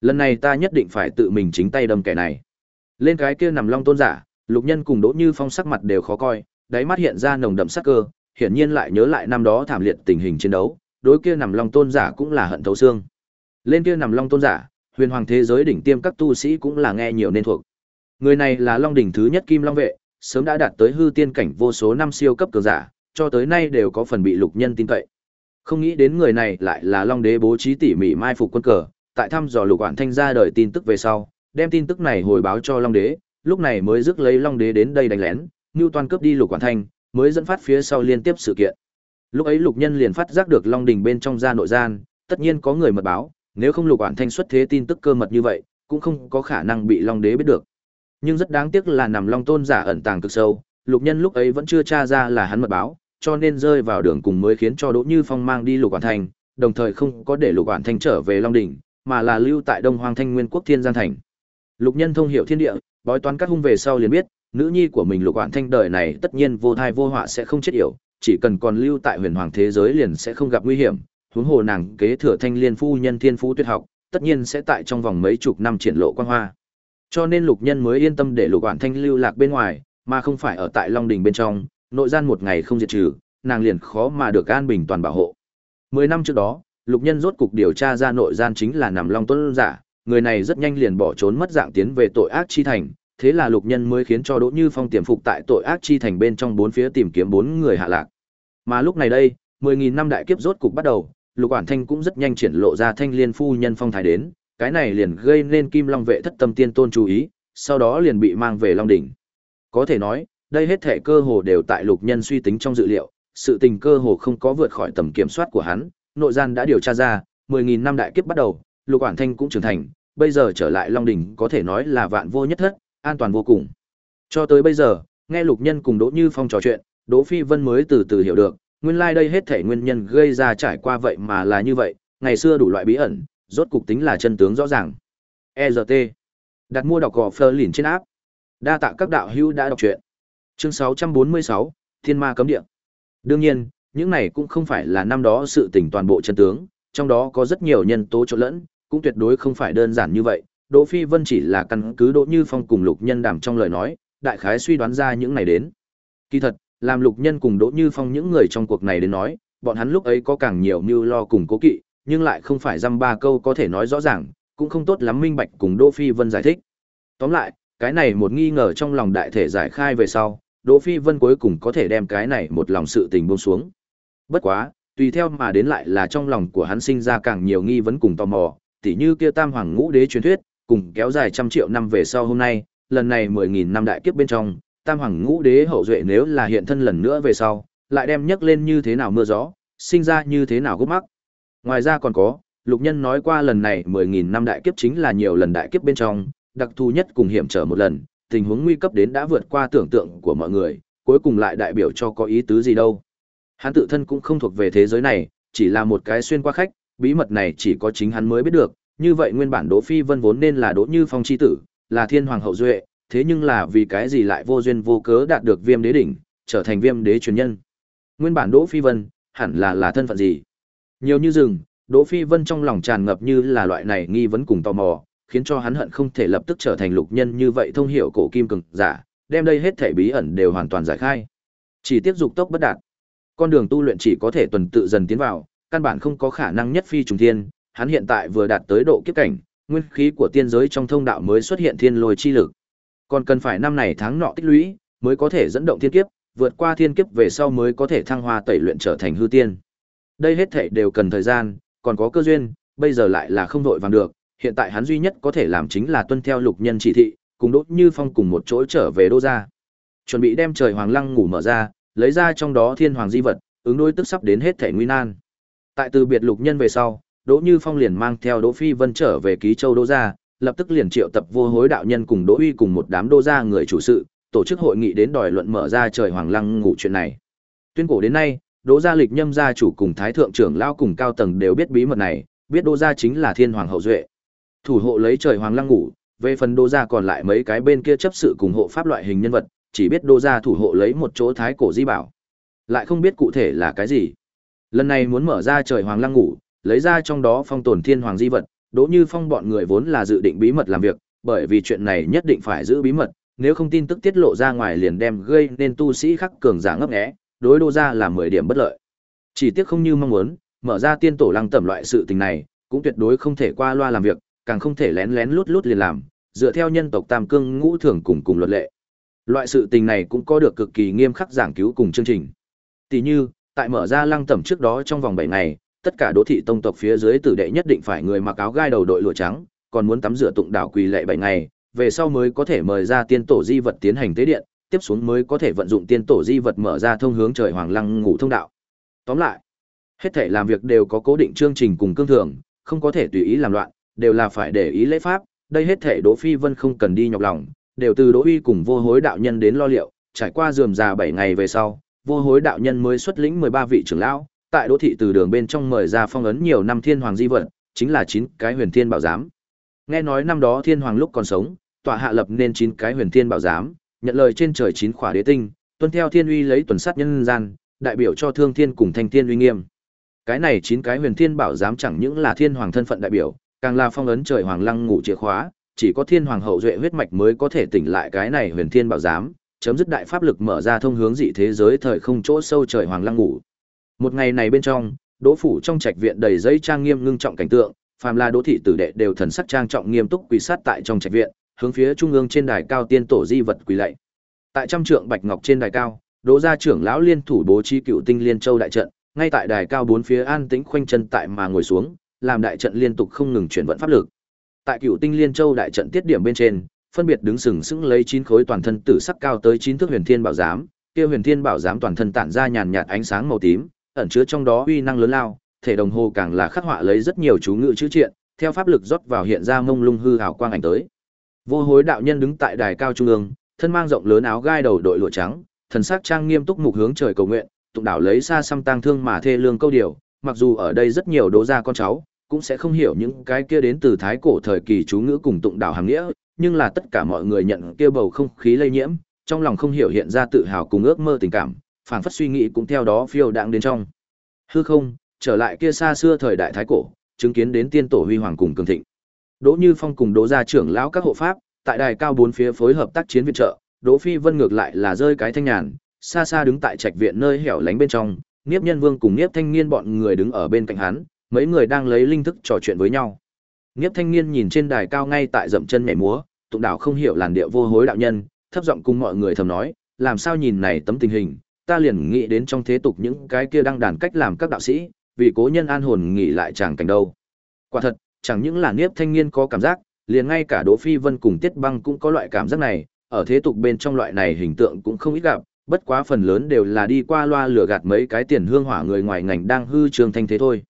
Lần này ta nhất định phải tự mình chính tay đâm kẻ này. Lên cái kia nằm Long tôn giả, Lục Nhân cùng Đỗ Như Phong sắc mặt đều khó coi, đáy mắt hiện ra nồng đậm sắc cơ, hiển nhiên lại nhớ lại năm đó thảm liệt tình hình chiến đấu, đối kia nằm Long tôn giả cũng là hận thấu xương. Lên kia nằm Long tôn giả, huyền hoàng thế giới đỉnh tiêm các tu sĩ cũng là nghe nhiều nên thuộc. Người này là Long đỉnh thứ nhất Kim Long vệ, sớm đã đạt tới hư tiên cảnh vô số năm siêu cấp cường giả, cho tới nay đều có phần bị lục nhân tin cậy. Không nghĩ đến người này lại là Long đế bố trí tỉ mỉ mai phục quân cờ, tại thăm dò lục quản thanh ra đời tin tức về sau, đem tin tức này hồi báo cho Long đế, lúc này mới rước lấy Long đế đến đây đánh lén, Nưu Toàn cướp đi lục quản thanh, mới dẫn phát phía sau liên tiếp sự kiện. Lúc ấy lục nhân liền phát giác được Long đình bên trong gia nội gian, tất nhiên có người mật báo, nếu không lục quản thanh xuất thế tin tức cơ mật như vậy, cũng không có khả năng bị Long đế biết được. Nhưng rất đáng tiếc là nằm Long tôn giả ẩn tàng cực sâu, lục nhân lúc ấy vẫn chưa tra ra là hắn mật báo, cho nên rơi vào đường cùng mới khiến cho Đỗ Như Phong mang đi lục quản thanh, đồng thời không có để lục quản thanh trở về Long đỉnh, mà là lưu tại Đông Hoang Thanh Nguyên Quốc Thiên Giang thành. Lục Nhân thông hiểu thiên địa, bói toán các hung về sau liền biết, nữ nhi của mình Lục Quản Thanh đời này tất nhiên vô thai vô họa sẽ không chết yểu, chỉ cần còn lưu tại huyền hoàng thế giới liền sẽ không gặp nguy hiểm, huống hồ nàng kế thừa Thanh Liên phu nhân thiên phú tuyệt học, tất nhiên sẽ tại trong vòng mấy chục năm triển lộ quang hoa. Cho nên Lục Nhân mới yên tâm để Lục Quản Thanh lưu lạc bên ngoài, mà không phải ở tại Long Đình bên trong, nội gian một ngày không diệt trừ, nàng liền khó mà được an bình toàn bảo hộ. Mười năm trước đó, lục nhân rốt cục điều tra ra nội gian chính là nằm long tuấn giả, người này rất nhanh liền bỏ trốn mất dạng tiến về tội ác chi thành, thế là lục nhân mới khiến cho đỗ như phong tiềm phục tại tội ác chi thành bên trong bốn phía tìm kiếm bốn người hạ lạc. Mà lúc này đây, mười nghìn năm đại kiếp rốt cục bắt đầu, lục quản thanh cũng rất nhanh triển lộ ra thanh liên phu nhân phong thái đến, cái này liền gây nên kim long vệ thất tâm tiên tôn chú ý, sau đó liền bị mang về long đỉnh. Có thể nói, đây hết thể cơ hồ đều tại lục nhân suy tính trong dự liệu, sự tình cơ hồ không có vượt khỏi tầm kiểm soát của hắn nội gian đã điều tra ra, 10.000 năm đại kiếp bắt đầu, Lục Quản Thanh cũng trưởng thành, bây giờ trở lại Long Đỉnh có thể nói là vạn vô nhất thất, an toàn vô cùng. Cho tới bây giờ, nghe Lục Nhân cùng Đỗ Như Phong trò chuyện, Đỗ Phi Vân mới từ từ hiểu được, nguyên lai like đây hết thể nguyên nhân gây ra trải qua vậy mà là như vậy, ngày xưa đủ loại bí ẩn, rốt cục tính là chân tướng rõ ràng. ERT. Đặt mua đọc gò Fleur liền trên áp. Đa tạ các đạo hữu đã đọc truyện. Chương 646, Thiên ma cấm địa. Đương nhiên, những này cũng không phải là năm đó sự tình toàn bộ chân tướng, trong đó có rất nhiều nhân tố trộn lẫn, cũng tuyệt đối không phải đơn giản như vậy. Đỗ Phi Vân chỉ là căn cứ Đỗ Như Phong cùng Lục Nhân đảm trong lời nói, đại khái suy đoán ra những này đến. Kỳ thật, làm Lục Nhân cùng Đỗ Như Phong những người trong cuộc này đến nói, bọn hắn lúc ấy có càng nhiều mưu lo cùng cố kỵ, nhưng lại không phải dăm ba câu có thể nói rõ ràng, cũng không tốt lắm minh bạch cùng Đỗ Phi Vân giải thích. Tóm lại, cái này một nghi ngờ trong lòng đại thể giải khai về sau, Đỗ Phi Vân cuối cùng có thể đem cái này một lòng sự tình buông xuống. Bất quá, tùy theo mà đến lại là trong lòng của hắn sinh ra càng nhiều nghi vấn cùng tò mò, tỉ như kia Tam Hoàng Ngũ Đế truyền thuyết, cùng kéo dài trăm triệu năm về sau hôm nay, lần này mười nghìn năm đại kiếp bên trong, Tam Hoàng Ngũ Đế hậu duệ nếu là hiện thân lần nữa về sau, lại đem nhấc lên như thế nào mưa gió, sinh ra như thế nào gốc mắc. Ngoài ra còn có, Lục Nhân nói qua lần này mười nghìn năm đại kiếp chính là nhiều lần đại kiếp bên trong, đặc thù nhất cùng hiểm trở một lần, tình huống nguy cấp đến đã vượt qua tưởng tượng của mọi người, cuối cùng lại đại biểu cho có ý tứ gì đâu. Hắn tự thân cũng không thuộc về thế giới này, chỉ là một cái xuyên qua khách, bí mật này chỉ có chính hắn mới biết được, như vậy nguyên bản Đỗ Phi Vân vốn nên là Đỗ Như Phong chi tử, là thiên hoàng hậu duệ, thế nhưng là vì cái gì lại vô duyên vô cớ đạt được Viêm Đế đỉnh, trở thành Viêm Đế truyền nhân. Nguyên bản Đỗ Phi Vân, hẳn là là thân phận gì? Nhiều như rừng, Đỗ Phi Vân trong lòng tràn ngập như là loại này nghi vấn cùng tò mò, khiến cho hắn hận không thể lập tức trở thành lục nhân như vậy thông hiểu cổ kim cường giả, đem đây hết thảy bí ẩn đều hoàn toàn giải khai. Chỉ tiếp dục tốc bất đạt. Con đường tu luyện chỉ có thể tuần tự dần tiến vào, căn bản không có khả năng nhất phi trùng thiên, hắn hiện tại vừa đạt tới độ kiếp cảnh, nguyên khí của tiên giới trong thông đạo mới xuất hiện thiên lôi chi lực. Còn cần phải năm này tháng nọ tích lũy, mới có thể dẫn động thiên kiếp, vượt qua thiên kiếp về sau mới có thể thăng hoa tẩy luyện trở thành hư tiên. Đây hết thảy đều cần thời gian, còn có cơ duyên, bây giờ lại là không vội vàng được, hiện tại hắn duy nhất có thể làm chính là tuân theo lục nhân chỉ thị, cùng đốt Như Phong cùng một chỗ trở về đô gia. Chuẩn bị đem trời hoàng lăng ngủ mở ra, lấy ra trong đó thiên hoàng di vật, ứng đối tức sắp đến hết thể nguy nan. Tại từ biệt lục nhân về sau, Đỗ Như Phong liền mang theo Đỗ Phi Vân trở về ký châu đỗ gia, lập tức liền triệu tập vô hối đạo nhân cùng Đỗ Uy cùng một đám đô gia người chủ sự, tổ chức hội nghị đến đòi luận mở ra trời hoàng lăng ngủ chuyện này. Tuyên cổ đến nay, Đỗ gia lịch nhâm gia chủ cùng thái thượng trưởng lão cùng cao tầng đều biết bí mật này, biết Đỗ gia chính là thiên hoàng hậu duệ. Thủ hộ lấy trời hoàng lăng ngủ, về phần Đỗ gia còn lại mấy cái bên kia chấp sự cùng hộ pháp loại hình nhân vật, chỉ biết Đỗ gia thủ hộ lấy một chỗ thái cổ di bảo, lại không biết cụ thể là cái gì. Lần này muốn mở ra trời hoàng lăng ngủ, lấy ra trong đó phong tồn thiên hoàng di vật, Đỗ Như Phong bọn người vốn là dự định bí mật làm việc, bởi vì chuyện này nhất định phải giữ bí mật, nếu không tin tức tiết lộ ra ngoài liền đem gây nên tu sĩ khắc cường giả ngấp nghẽ đối đô gia là 10 điểm bất lợi. Chỉ tiếc không như mong muốn, mở ra tiên tổ lăng tẩm loại sự tình này, cũng tuyệt đối không thể qua loa làm việc, càng không thể lén lén lút lút liền làm, dựa theo nhân tộc tam cương ngũ thường cùng cùng luật lệ. Loại sự tình này cũng có được cực kỳ nghiêm khắc giảng cứu cùng chương trình. Tỷ như, tại mở ra lăng tẩm trước đó trong vòng 7 ngày, tất cả đô thị tông tộc phía dưới tử đệ nhất định phải người mặc áo gai đầu đội lụa trắng, còn muốn tắm rửa tụng đảo quỳ lệ 7 ngày, về sau mới có thể mời ra tiên tổ di vật tiến hành tế điện, tiếp xuống mới có thể vận dụng tiên tổ di vật mở ra thông hướng trời hoàng lăng ngủ thông đạo. Tóm lại, hết thể làm việc đều có cố định chương trình cùng cương thường, không có thể tùy ý làm loạn, đều là phải để ý lễ pháp, đây hết thể Đỗ Phi Vân không cần đi nhọc lòng, đều từ Đỗ Uy cùng vô hối đạo nhân đến lo liệu, trải qua rườm rà 7 ngày về sau, vô hối đạo nhân mới xuất lĩnh 13 vị trưởng lão, tại Đỗ thị từ đường bên trong mời ra phong ấn nhiều năm thiên hoàng di vật, chính là 9 cái huyền thiên bảo giám. Nghe nói năm đó thiên hoàng lúc còn sống, tọa hạ lập nên 9 cái huyền thiên bảo giám, nhận lời trên trời 9 khỏa đế tinh, tuân theo thiên uy lấy tuần sát nhân gian, đại biểu cho thương thiên cùng thanh thiên uy nghiêm. Cái này 9 cái huyền thiên bảo giám chẳng những là thiên hoàng thân phận đại biểu, càng là phong ấn trời hoàng lăng ngủ chìa khóa, chỉ có thiên hoàng hậu duệ huyết mạch mới có thể tỉnh lại cái này huyền thiên bảo giám, chấm dứt đại pháp lực mở ra thông hướng dị thế giới thời không chỗ sâu trời hoàng lăng ngủ. Một ngày này bên trong, đỗ phủ trong trạch viện đầy giấy trang nghiêm ngưng trọng cảnh tượng, phàm là đỗ thị tử đệ đều thần sắc trang trọng nghiêm túc quỳ sát tại trong trạch viện, hướng phía trung ương trên đài cao tiên tổ di vật quỳ lạy. Tại trăm trượng bạch ngọc trên đài cao, đỗ gia trưởng lão liên thủ bố trí cựu tinh liên châu đại trận, ngay tại đài cao bốn phía an tĩnh khoanh chân tại mà ngồi xuống, làm đại trận liên tục không ngừng chuyển vận pháp lực. Tại cựu tinh liên châu đại trận tiết điểm bên trên, phân biệt đứng sừng sững lấy chín khối toàn thân tử sắc cao tới chín thước huyền thiên bảo giám, kia huyền thiên bảo giám toàn thân tản ra nhàn nhạt ánh sáng màu tím, ẩn chứa trong đó uy năng lớn lao, thể đồng hồ càng là khắc họa lấy rất nhiều chú ngữ chữ triện, theo pháp lực rót vào hiện ra mông lung hư hào quang ảnh tới. Vô Hối đạo nhân đứng tại đài cao trung ương, thân mang rộng lớn áo gai đầu đội lụa trắng, thần sắc trang nghiêm túc mục hướng trời cầu nguyện, tụng đảo lấy xa xăm tang thương mà thê lương câu điều, mặc dù ở đây rất nhiều đố gia con cháu, cũng sẽ không hiểu những cái kia đến từ thái cổ thời kỳ chú ngữ cùng tụng đảo hàng nghĩa, nhưng là tất cả mọi người nhận kia bầu không khí lây nhiễm, trong lòng không hiểu hiện ra tự hào cùng ước mơ tình cảm, phảng phất suy nghĩ cũng theo đó phiêu đãng đến trong. Hư không, trở lại kia xa xưa thời đại thái cổ, chứng kiến đến tiên tổ huy hoàng cùng cường thịnh. Đỗ Như Phong cùng Đỗ gia trưởng lão các hộ pháp, tại đài cao bốn phía phối hợp tác chiến viện trợ, Đỗ Phi Vân ngược lại là rơi cái thanh nhàn, xa xa đứng tại trạch viện nơi hẻo lánh bên trong, Niếp Nhân Vương cùng Niếp Thanh Nghiên bọn người đứng ở bên cạnh hắn, mấy người đang lấy linh thức trò chuyện với nhau. Niếp Thanh Nghiên nhìn trên đài cao ngay tại dậm chân nhảy múa, tụng đạo không hiểu làn điệu vô hối đạo nhân, thấp giọng cùng mọi người thầm nói, làm sao nhìn này tấm tình hình, ta liền nghĩ đến trong thế tục những cái kia đang đàn cách làm các đạo sĩ, vì cố nhân an hồn nghỉ lại chẳng cảnh đâu. Quả thật, chẳng những là Niếp Thanh Nghiên có cảm giác, liền ngay cả Đỗ Phi Vân cùng Tiết Băng cũng có loại cảm giác này, ở thế tục bên trong loại này hình tượng cũng không ít gặp, bất quá phần lớn đều là đi qua loa lừa gạt mấy cái tiền hương hỏa người ngoài ngành đang hư trường thanh thế thôi.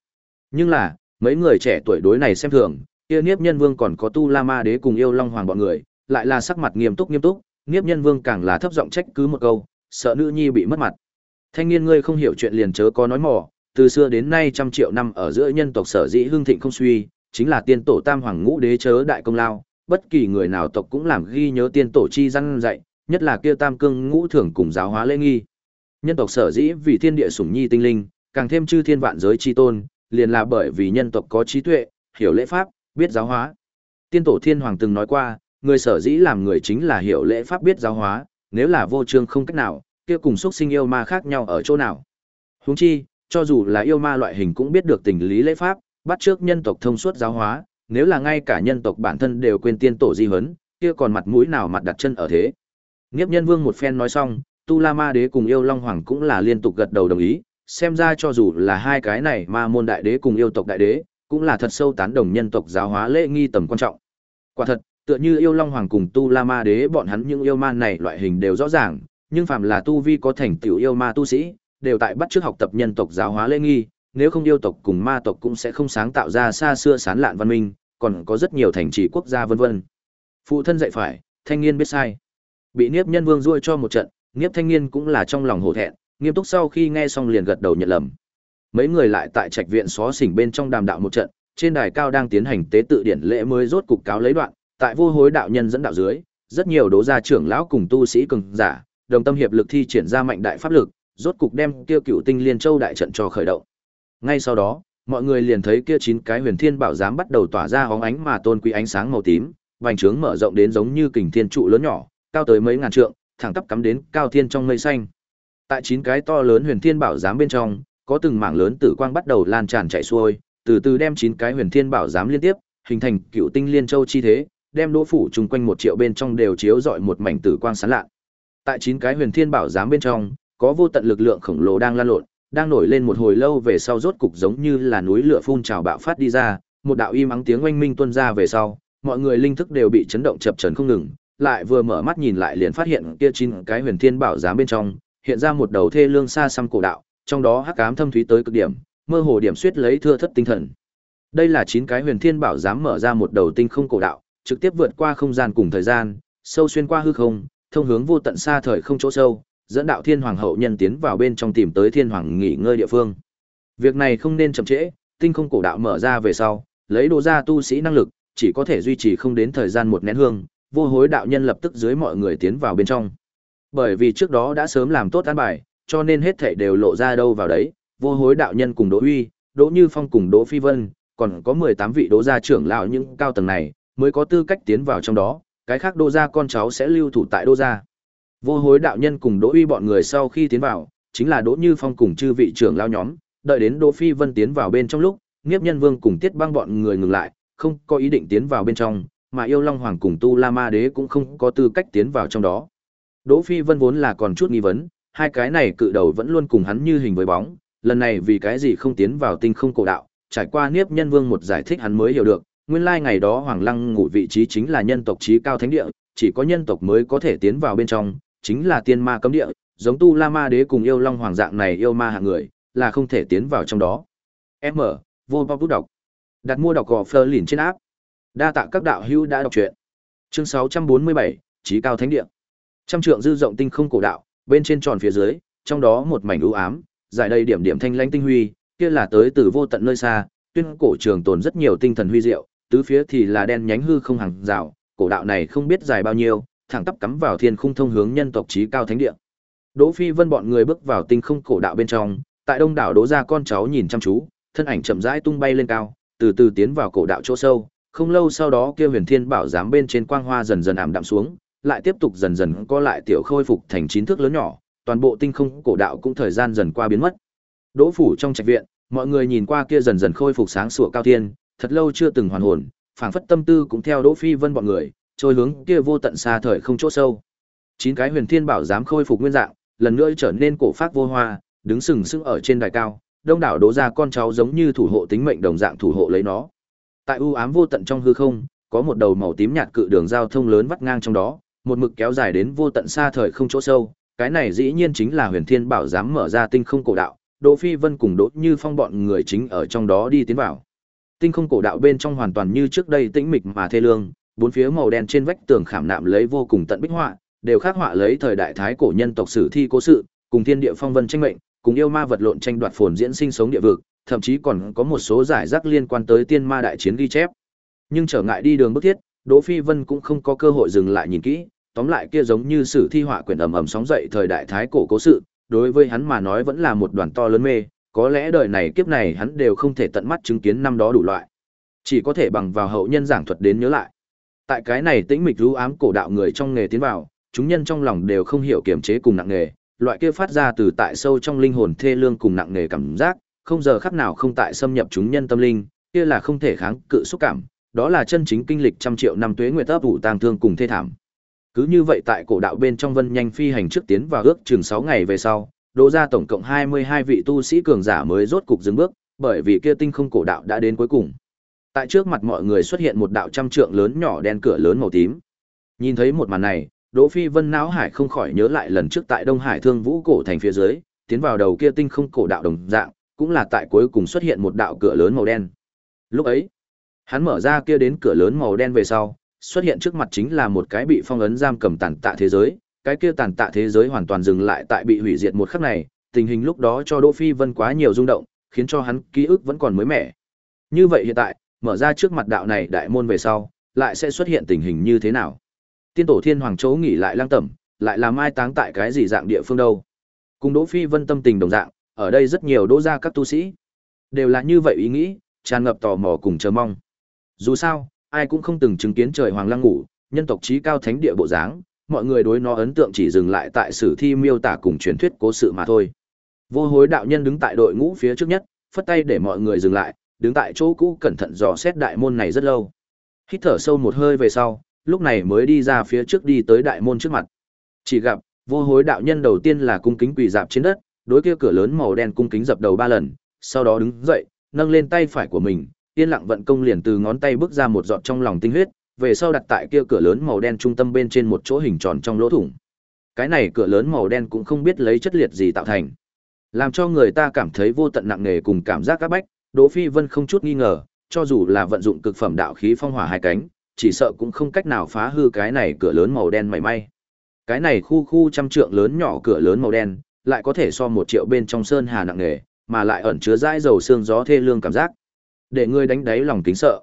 Nhưng là, mấy người trẻ tuổi đối này xem thường, kia Niếp Nhân Vương còn có Tu La Ma Đế cùng yêu Long Hoàng bọn người, lại là sắc mặt nghiêm túc nghiêm túc, Niếp Nhân Vương càng là thấp giọng trách cứ một câu, sợ nữ nhi bị mất mặt. Thanh niên ngươi không hiểu chuyện liền chớ có nói mỏ, từ xưa đến nay trăm triệu năm ở giữa nhân tộc sở dĩ hưng thịnh không suy, chính là tiên tổ tam hoàng ngũ đế chớ đại công lao, bất kỳ người nào tộc cũng làm ghi nhớ tiên tổ chi răn dạy, nhất là kia tam cương ngũ thường cùng giáo hóa lễ nghi. Nhân tộc sở dĩ vì thiên địa sủng nhi tinh linh, càng thêm chư thiên vạn giới chi tôn, liền là bởi vì nhân tộc có trí tuệ, hiểu lễ pháp, biết giáo hóa. Tiên tổ thiên hoàng từng nói qua, người sở dĩ làm người chính là hiểu lễ pháp biết giáo hóa, nếu là vô trương không cách nào, kia cùng xuất sinh yêu ma khác nhau ở chỗ nào. Huống chi, cho dù là yêu ma loại hình cũng biết được tình lý lễ pháp, bắt trước nhân tộc thông suốt giáo hóa, nếu là ngay cả nhân tộc bản thân đều quên tiên tổ di huấn, kia còn mặt mũi nào mặt đặt chân ở thế. Nghiếp nhân vương một phen nói xong, Tu La Ma Đế cùng yêu Long Hoàng cũng là liên tục gật đầu đồng ý, xem ra cho dù là hai cái này ma môn đại đế cùng yêu tộc đại đế, cũng là thật sâu tán đồng nhân tộc giáo hóa lễ nghi tầm quan trọng. Quả thật, tựa như yêu Long Hoàng cùng Tu La Ma Đế bọn hắn những yêu ma này loại hình đều rõ ràng, nhưng phàm là tu vi có thành tựu yêu ma tu sĩ, đều tại bắt trước học tập nhân tộc giáo hóa lễ nghi, nếu không yêu tộc cùng ma tộc cũng sẽ không sáng tạo ra xa xưa sán lạn văn minh, còn có rất nhiều thành trì quốc gia vân vân. Phụ thân dạy phải, thanh niên biết sai. Bị Niếp Nhân Vương ruôi cho một trận, Niếp Thanh niên cũng là trong lòng hổ thẹn, nghiêm túc sau khi nghe xong liền gật đầu nhận lầm. Mấy người lại tại trạch viện xó xỉnh bên trong đàm đạo một trận, trên đài cao đang tiến hành tế tự điển lễ mới rốt cục cáo lấy đoạn, tại vô hối đạo nhân dẫn đạo dưới, rất nhiều đố gia trưởng lão cùng tu sĩ cường giả, đồng tâm hiệp lực thi triển ra mạnh đại pháp lực, rốt cục đem kia cựu tinh liên châu đại trận cho khởi động. Ngay sau đó, mọi người liền thấy kia chín cái huyền thiên bảo giám bắt đầu tỏa ra hóng ánh mà tôn quý ánh sáng màu tím, vành trướng mở rộng đến giống như kình thiên trụ lớn nhỏ, cao tới mấy ngàn trượng, thẳng tắp cắm đến cao thiên trong mây xanh. Tại chín cái to lớn huyền thiên bảo giám bên trong, có từng mảng lớn tử quang bắt đầu lan tràn chạy xuôi, từ từ đem chín cái huyền thiên bảo giám liên tiếp, hình thành cựu tinh liên châu chi thế, đem đỗ phủ chung quanh một triệu bên trong đều chiếu rọi một mảnh tử quang sáng lạ. Tại chín cái huyền thiên bảo giám bên trong, có vô tận lực lượng khổng lồ đang lan lộn, đang nổi lên một hồi lâu về sau rốt cục giống như là núi lửa phun trào bạo phát đi ra, một đạo im ắng tiếng oanh minh tuôn ra về sau, mọi người linh thức đều bị chấn động chập chờn không ngừng, lại vừa mở mắt nhìn lại liền phát hiện kia chín cái huyền thiên bảo giám bên trong, hiện ra một đầu thê lương xa xăm cổ đạo, trong đó hắc ám thâm thúy tới cực điểm, mơ hồ điểm suyết lấy thưa thất tinh thần. Đây là chín cái huyền thiên bảo giám mở ra một đầu tinh không cổ đạo, trực tiếp vượt qua không gian cùng thời gian, sâu xuyên qua hư không, thông hướng vô tận xa thời không chỗ sâu, dẫn đạo thiên hoàng hậu nhân tiến vào bên trong tìm tới thiên hoàng nghỉ ngơi địa phương. Việc này không nên chậm trễ, tinh không cổ đạo mở ra về sau, lấy đồ ra tu sĩ năng lực, chỉ có thể duy trì không đến thời gian một nén hương, vô hối đạo nhân lập tức dưới mọi người tiến vào bên trong. Bởi vì trước đó đã sớm làm tốt an bài, cho nên hết thảy đều lộ ra đâu vào đấy, vô hối đạo nhân cùng Đỗ Uy, Đỗ Như Phong cùng Đỗ Phi Vân, còn có 18 vị đỗ gia trưởng lão những cao tầng này, mới có tư cách tiến vào trong đó, cái khác đỗ gia con cháu sẽ lưu thủ tại đỗ gia. Vô hối đạo nhân cùng Đỗ Uy bọn người sau khi tiến vào, chính là Đỗ Như Phong cùng chư vị trưởng lão nhóm, đợi đến Đỗ Phi Vân tiến vào bên trong lúc, Niếp Nhân Vương cùng Tiết Băng bọn người ngừng lại, không có ý định tiến vào bên trong, mà Yêu Long Hoàng cùng Tu La Ma Đế cũng không có tư cách tiến vào trong đó. Đỗ Phi Vân vốn là còn chút nghi vấn, hai cái này cự đầu vẫn luôn cùng hắn như hình với bóng, lần này vì cái gì không tiến vào tinh không cổ đạo, trải qua Niếp Nhân Vương một giải thích hắn mới hiểu được, nguyên lai ngày đó Hoàng Lăng ngủ vị trí chính là nhân tộc trí cao thánh địa, chỉ có nhân tộc mới có thể tiến vào bên trong, chính là tiên ma cấm địa, giống tu la ma đế cùng yêu long hoàng dạng này yêu ma hạng người, là không thể tiến vào trong đó. M. Vô bao Bút Đọc. Đặt mua đọc gò phơ lìn trên áp. Đa tạ các đạo hữu đã đọc truyện. Chương 647, Chí cao thánh địa. Trăm trượng dư rộng tinh không cổ đạo, bên trên tròn phía dưới, trong đó một mảnh u ám, giải đầy điểm điểm thanh lãnh tinh huy, kia là tới từ vô tận nơi xa, tuyên cổ trường tồn rất nhiều tinh thần huy diệu, tứ phía thì là đen nhánh hư không hàng rào, cổ đạo này không biết dài bao nhiêu, thẳng tắp cắm vào thiên khung thông hướng nhân tộc trí cao thánh địa. Đỗ Phi Vân bọn người bước vào tinh không cổ đạo bên trong, tại đông đảo đỗ gia con cháu nhìn chăm chú, thân ảnh chậm rãi tung bay lên cao, từ từ tiến vào cổ đạo chỗ sâu, không lâu sau đó kia huyền thiên bảo giám bên trên quang hoa dần dần ảm đạm xuống, lại tiếp tục dần dần co lại tiểu khôi phục thành chín thước lớn nhỏ, toàn bộ tinh không cổ đạo cũng thời gian dần qua biến mất. Đỗ phủ trong trạch viện, mọi người nhìn qua kia dần dần khôi phục sáng sủa cao thiên, thật lâu chưa từng hoàn hồn, phảng phất tâm tư cũng theo Đỗ Phi Vân bọn người, trôi hướng kia vô tận xa thời không chỗ sâu. Chín cái huyền thiên bảo giám khôi phục nguyên dạng, lần nữa trở nên cổ phác vô hoa, đứng sừng sững ở trên đài cao, đông đảo đố ra con cháu giống như thủ hộ tính mệnh đồng dạng thủ hộ lấy nó. Tại u ám vô tận trong hư không, có một đầu màu tím nhạt cự đường giao thông lớn vắt ngang trong đó, một mực kéo dài đến vô tận xa thời không chỗ sâu, cái này dĩ nhiên chính là Huyền Thiên Bảo dám mở ra tinh không cổ đạo, Đỗ Phi Vân cùng Đỗ Như Phong bọn người chính ở trong đó đi tiến vào. Tinh không cổ đạo bên trong hoàn toàn như trước đây tĩnh mịch mà thê lương, bốn phía màu đen trên vách tường khảm nạm lấy vô cùng tận bích họa, đều khắc họa lấy thời đại thái cổ nhân tộc sử thi cố sự, cùng thiên địa phong vân tranh mệnh, cùng yêu ma vật lộn tranh đoạt phồn diễn sinh sống địa vực, thậm chí còn có một số giải rác liên quan tới tiên ma đại chiến ghi chép. Nhưng trở ngại đi đường bức thiết, Đỗ Phi Vân cũng không có cơ hội dừng lại nhìn kỹ, tóm lại kia giống như sử thi họa quyển ầm ầm sóng dậy thời đại thái cổ cố sự, đối với hắn mà nói vẫn là một đoàn to lớn mê, có lẽ đời này kiếp này hắn đều không thể tận mắt chứng kiến năm đó đủ loại. Chỉ có thể bằng vào hậu nhân giảng thuật đến nhớ lại. Tại cái này tĩnh mịch u ám cổ đạo người trong nghề tiến vào, chúng nhân trong lòng đều không hiểu kiềm chế cùng nặng nghề, loại kia phát ra từ tại sâu trong linh hồn thê lương cùng nặng nghề cảm giác, không giờ khắc nào không tại xâm nhập chúng nhân tâm linh, kia là không thể kháng cự xúc cảm, đó là chân chính kinh lịch trăm triệu năm tuế nguyệt ấp ủ tang thương cùng thê thảm. Cứ như vậy tại cổ đạo bên trong vân nhanh phi hành trước tiến vào ước chừng 6 ngày về sau, đỗ ra tổng cộng 22 vị tu sĩ cường giả mới rốt cục dừng bước, bởi vì kia tinh không cổ đạo đã đến cuối cùng. Tại trước mặt mọi người xuất hiện một đạo trăm trượng lớn nhỏ đen cửa lớn màu tím. Nhìn thấy một màn này, Đỗ Phi Vân não hải không khỏi nhớ lại lần trước tại Đông Hải Thương Vũ cổ thành phía dưới, tiến vào đầu kia tinh không cổ đạo đồng dạng, cũng là tại cuối cùng xuất hiện một đạo cửa lớn màu đen. Lúc ấy, hắn mở ra kia đến cửa lớn màu đen về sau, xuất hiện trước mặt chính là một cái bị phong ấn giam cầm tàn tạ thế giới, cái kia tàn tạ thế giới hoàn toàn dừng lại tại bị hủy diệt một khắc này, tình hình lúc đó cho Đỗ Phi Vân quá nhiều rung động, khiến cho hắn ký ức vẫn còn mới mẻ. Như vậy hiện tại, mở ra trước mặt đạo này đại môn về sau, lại sẽ xuất hiện tình hình như thế nào? Tiên tổ thiên hoàng chấu nghỉ lại lang tẩm, lại làm mai táng tại cái gì dạng địa phương đâu? Cùng Đỗ Phi Vân tâm tình đồng dạng, ở đây rất nhiều đỗ gia các tu sĩ, đều là như vậy ý nghĩ, tràn ngập tò mò cùng chờ mong. Dù sao, ai cũng không từng chứng kiến trời hoàng lăng ngủ, nhân tộc trí cao thánh địa bộ dáng, mọi người đối nó ấn tượng chỉ dừng lại tại sử thi miêu tả cùng truyền thuyết cố sự mà thôi. Vô hối đạo nhân đứng tại đội ngũ phía trước nhất, phất tay để mọi người dừng lại, đứng tại chỗ cũ cẩn thận dò xét đại môn này rất lâu. Hít thở sâu một hơi về sau, lúc này mới đi ra phía trước đi tới đại môn trước mặt. Chỉ gặp, vô hối đạo nhân đầu tiên là cung kính quỳ dạp trên đất, đối kia cửa lớn màu đen cung kính dập đầu ba lần, sau đó đứng dậy, nâng lên tay phải của mình, yên lặng vận công liền từ ngón tay bước ra một giọt trong lòng tinh huyết, về sau đặt tại kia cửa lớn màu đen trung tâm bên trên một chỗ hình tròn trong lỗ thủng. Cái này cửa lớn màu đen cũng không biết lấy chất liệt gì tạo thành, làm cho người ta cảm thấy vô tận nặng nề cùng cảm giác các bách, Đỗ Phi Vân không chút nghi ngờ, cho dù là vận dụng cực phẩm đạo khí phong hỏa hai cánh, chỉ sợ cũng không cách nào phá hư cái này cửa lớn màu đen mảy may. Cái này khu khu trăm trượng lớn nhỏ cửa lớn màu đen, lại có thể so một triệu bên trong sơn hà nặng nề, mà lại ẩn chứa dãi dầu xương gió thê lương cảm giác. Để ngươi đánh đáy lòng kính sợ.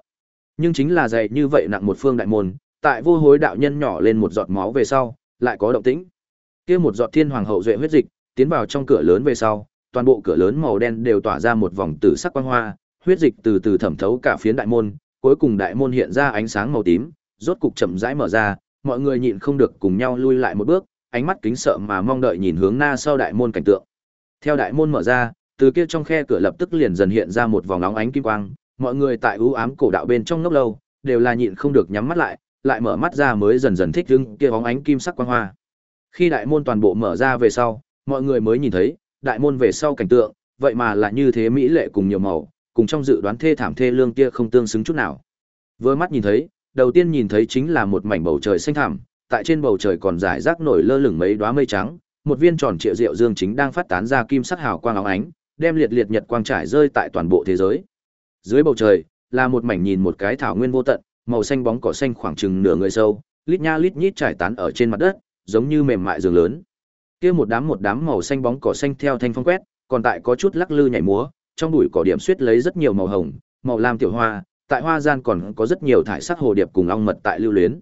Nhưng chính là dày như vậy nặng một phương đại môn, tại vô hối đạo nhân nhỏ lên một giọt máu về sau, lại có động tĩnh. Kia một giọt thiên hoàng hậu duệ huyết dịch, tiến vào trong cửa lớn về sau, toàn bộ cửa lớn màu đen đều tỏa ra một vòng tử sắc quang hoa, huyết dịch từ từ thẩm thấu cả phiến đại môn, cuối cùng đại môn hiện ra ánh sáng màu tím, rốt cục chậm rãi mở ra, mọi người nhịn không được cùng nhau lui lại một bước, ánh mắt kính sợ mà mong đợi nhìn hướng na sau đại môn cảnh tượng. Theo đại môn mở ra, từ kia trong khe cửa lập tức liền dần hiện ra một vòng nóng ánh kim quang, mọi người tại ưu ám cổ đạo bên trong ngốc lâu, đều là nhịn không được nhắm mắt lại, lại mở mắt ra mới dần dần thích ứng kia bóng ánh kim sắc quang hoa. Khi đại môn toàn bộ mở ra về sau, mọi người mới nhìn thấy, đại môn về sau cảnh tượng, vậy mà là như thế mỹ lệ cùng nhiều màu, cùng trong dự đoán thê thảm thê lương kia không tương xứng chút nào. Vừa mắt nhìn thấy, đầu tiên nhìn thấy chính là một mảnh bầu trời xanh thẳm, tại trên bầu trời còn rải rác nổi lơ lửng mấy đóa mây trắng, một viên tròn triệu rượu dương chính đang phát tán ra kim sắc hào quang óng ánh, đem liệt liệt nhật quang trải rơi tại toàn bộ thế giới. Dưới bầu trời là một mảnh nhìn một cái thảo nguyên vô tận, màu xanh bóng cỏ xanh khoảng chừng nửa người sâu, lít nha lít nhít trải tán ở trên mặt đất, giống như mềm mại giường lớn. Kia một đám một đám màu xanh bóng cỏ xanh theo thanh phong quét, còn tại có chút lắc lư nhảy múa, trong bụi cỏ điểm xuyết lấy rất nhiều màu hồng, màu lam tiểu hoa, tại hoa gian còn có rất nhiều thải sắc hồ điệp cùng ong mật tại lưu luyến.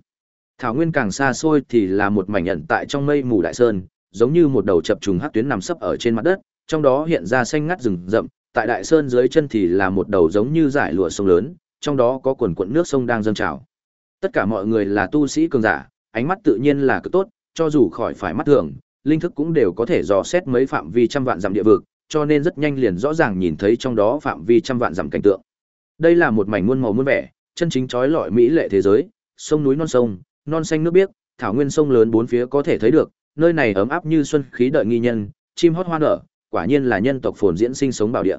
Thảo nguyên càng xa xôi thì là một mảnh nhận tại trong mây mù đại sơn, giống như một đầu chập trùng hắc tuyến nằm sấp ở trên mặt đất, trong đó hiện ra xanh ngắt rừng rậm, tại đại sơn dưới chân thì là một đầu giống như dải lụa sông lớn, trong đó có quần quần nước sông đang dâng trào. Tất cả mọi người là tu sĩ cường giả, ánh mắt tự nhiên là cực tốt, cho dù khỏi phải mắt thường, linh thức cũng đều có thể dò xét mấy phạm vi trăm vạn dặm địa vực, cho nên rất nhanh liền rõ ràng nhìn thấy trong đó phạm vi trăm vạn dặm cảnh tượng. Đây là một mảnh muôn màu muôn vẻ, chân chính chói lọi mỹ lệ thế giới, sông núi non sông, non xanh nước biếc, thảo nguyên sông lớn bốn phía có thể thấy được, nơi này ấm áp như xuân khí đợi nghi nhân, chim hót hoa nở, quả nhiên là nhân tộc phồn diễn sinh sống bảo địa.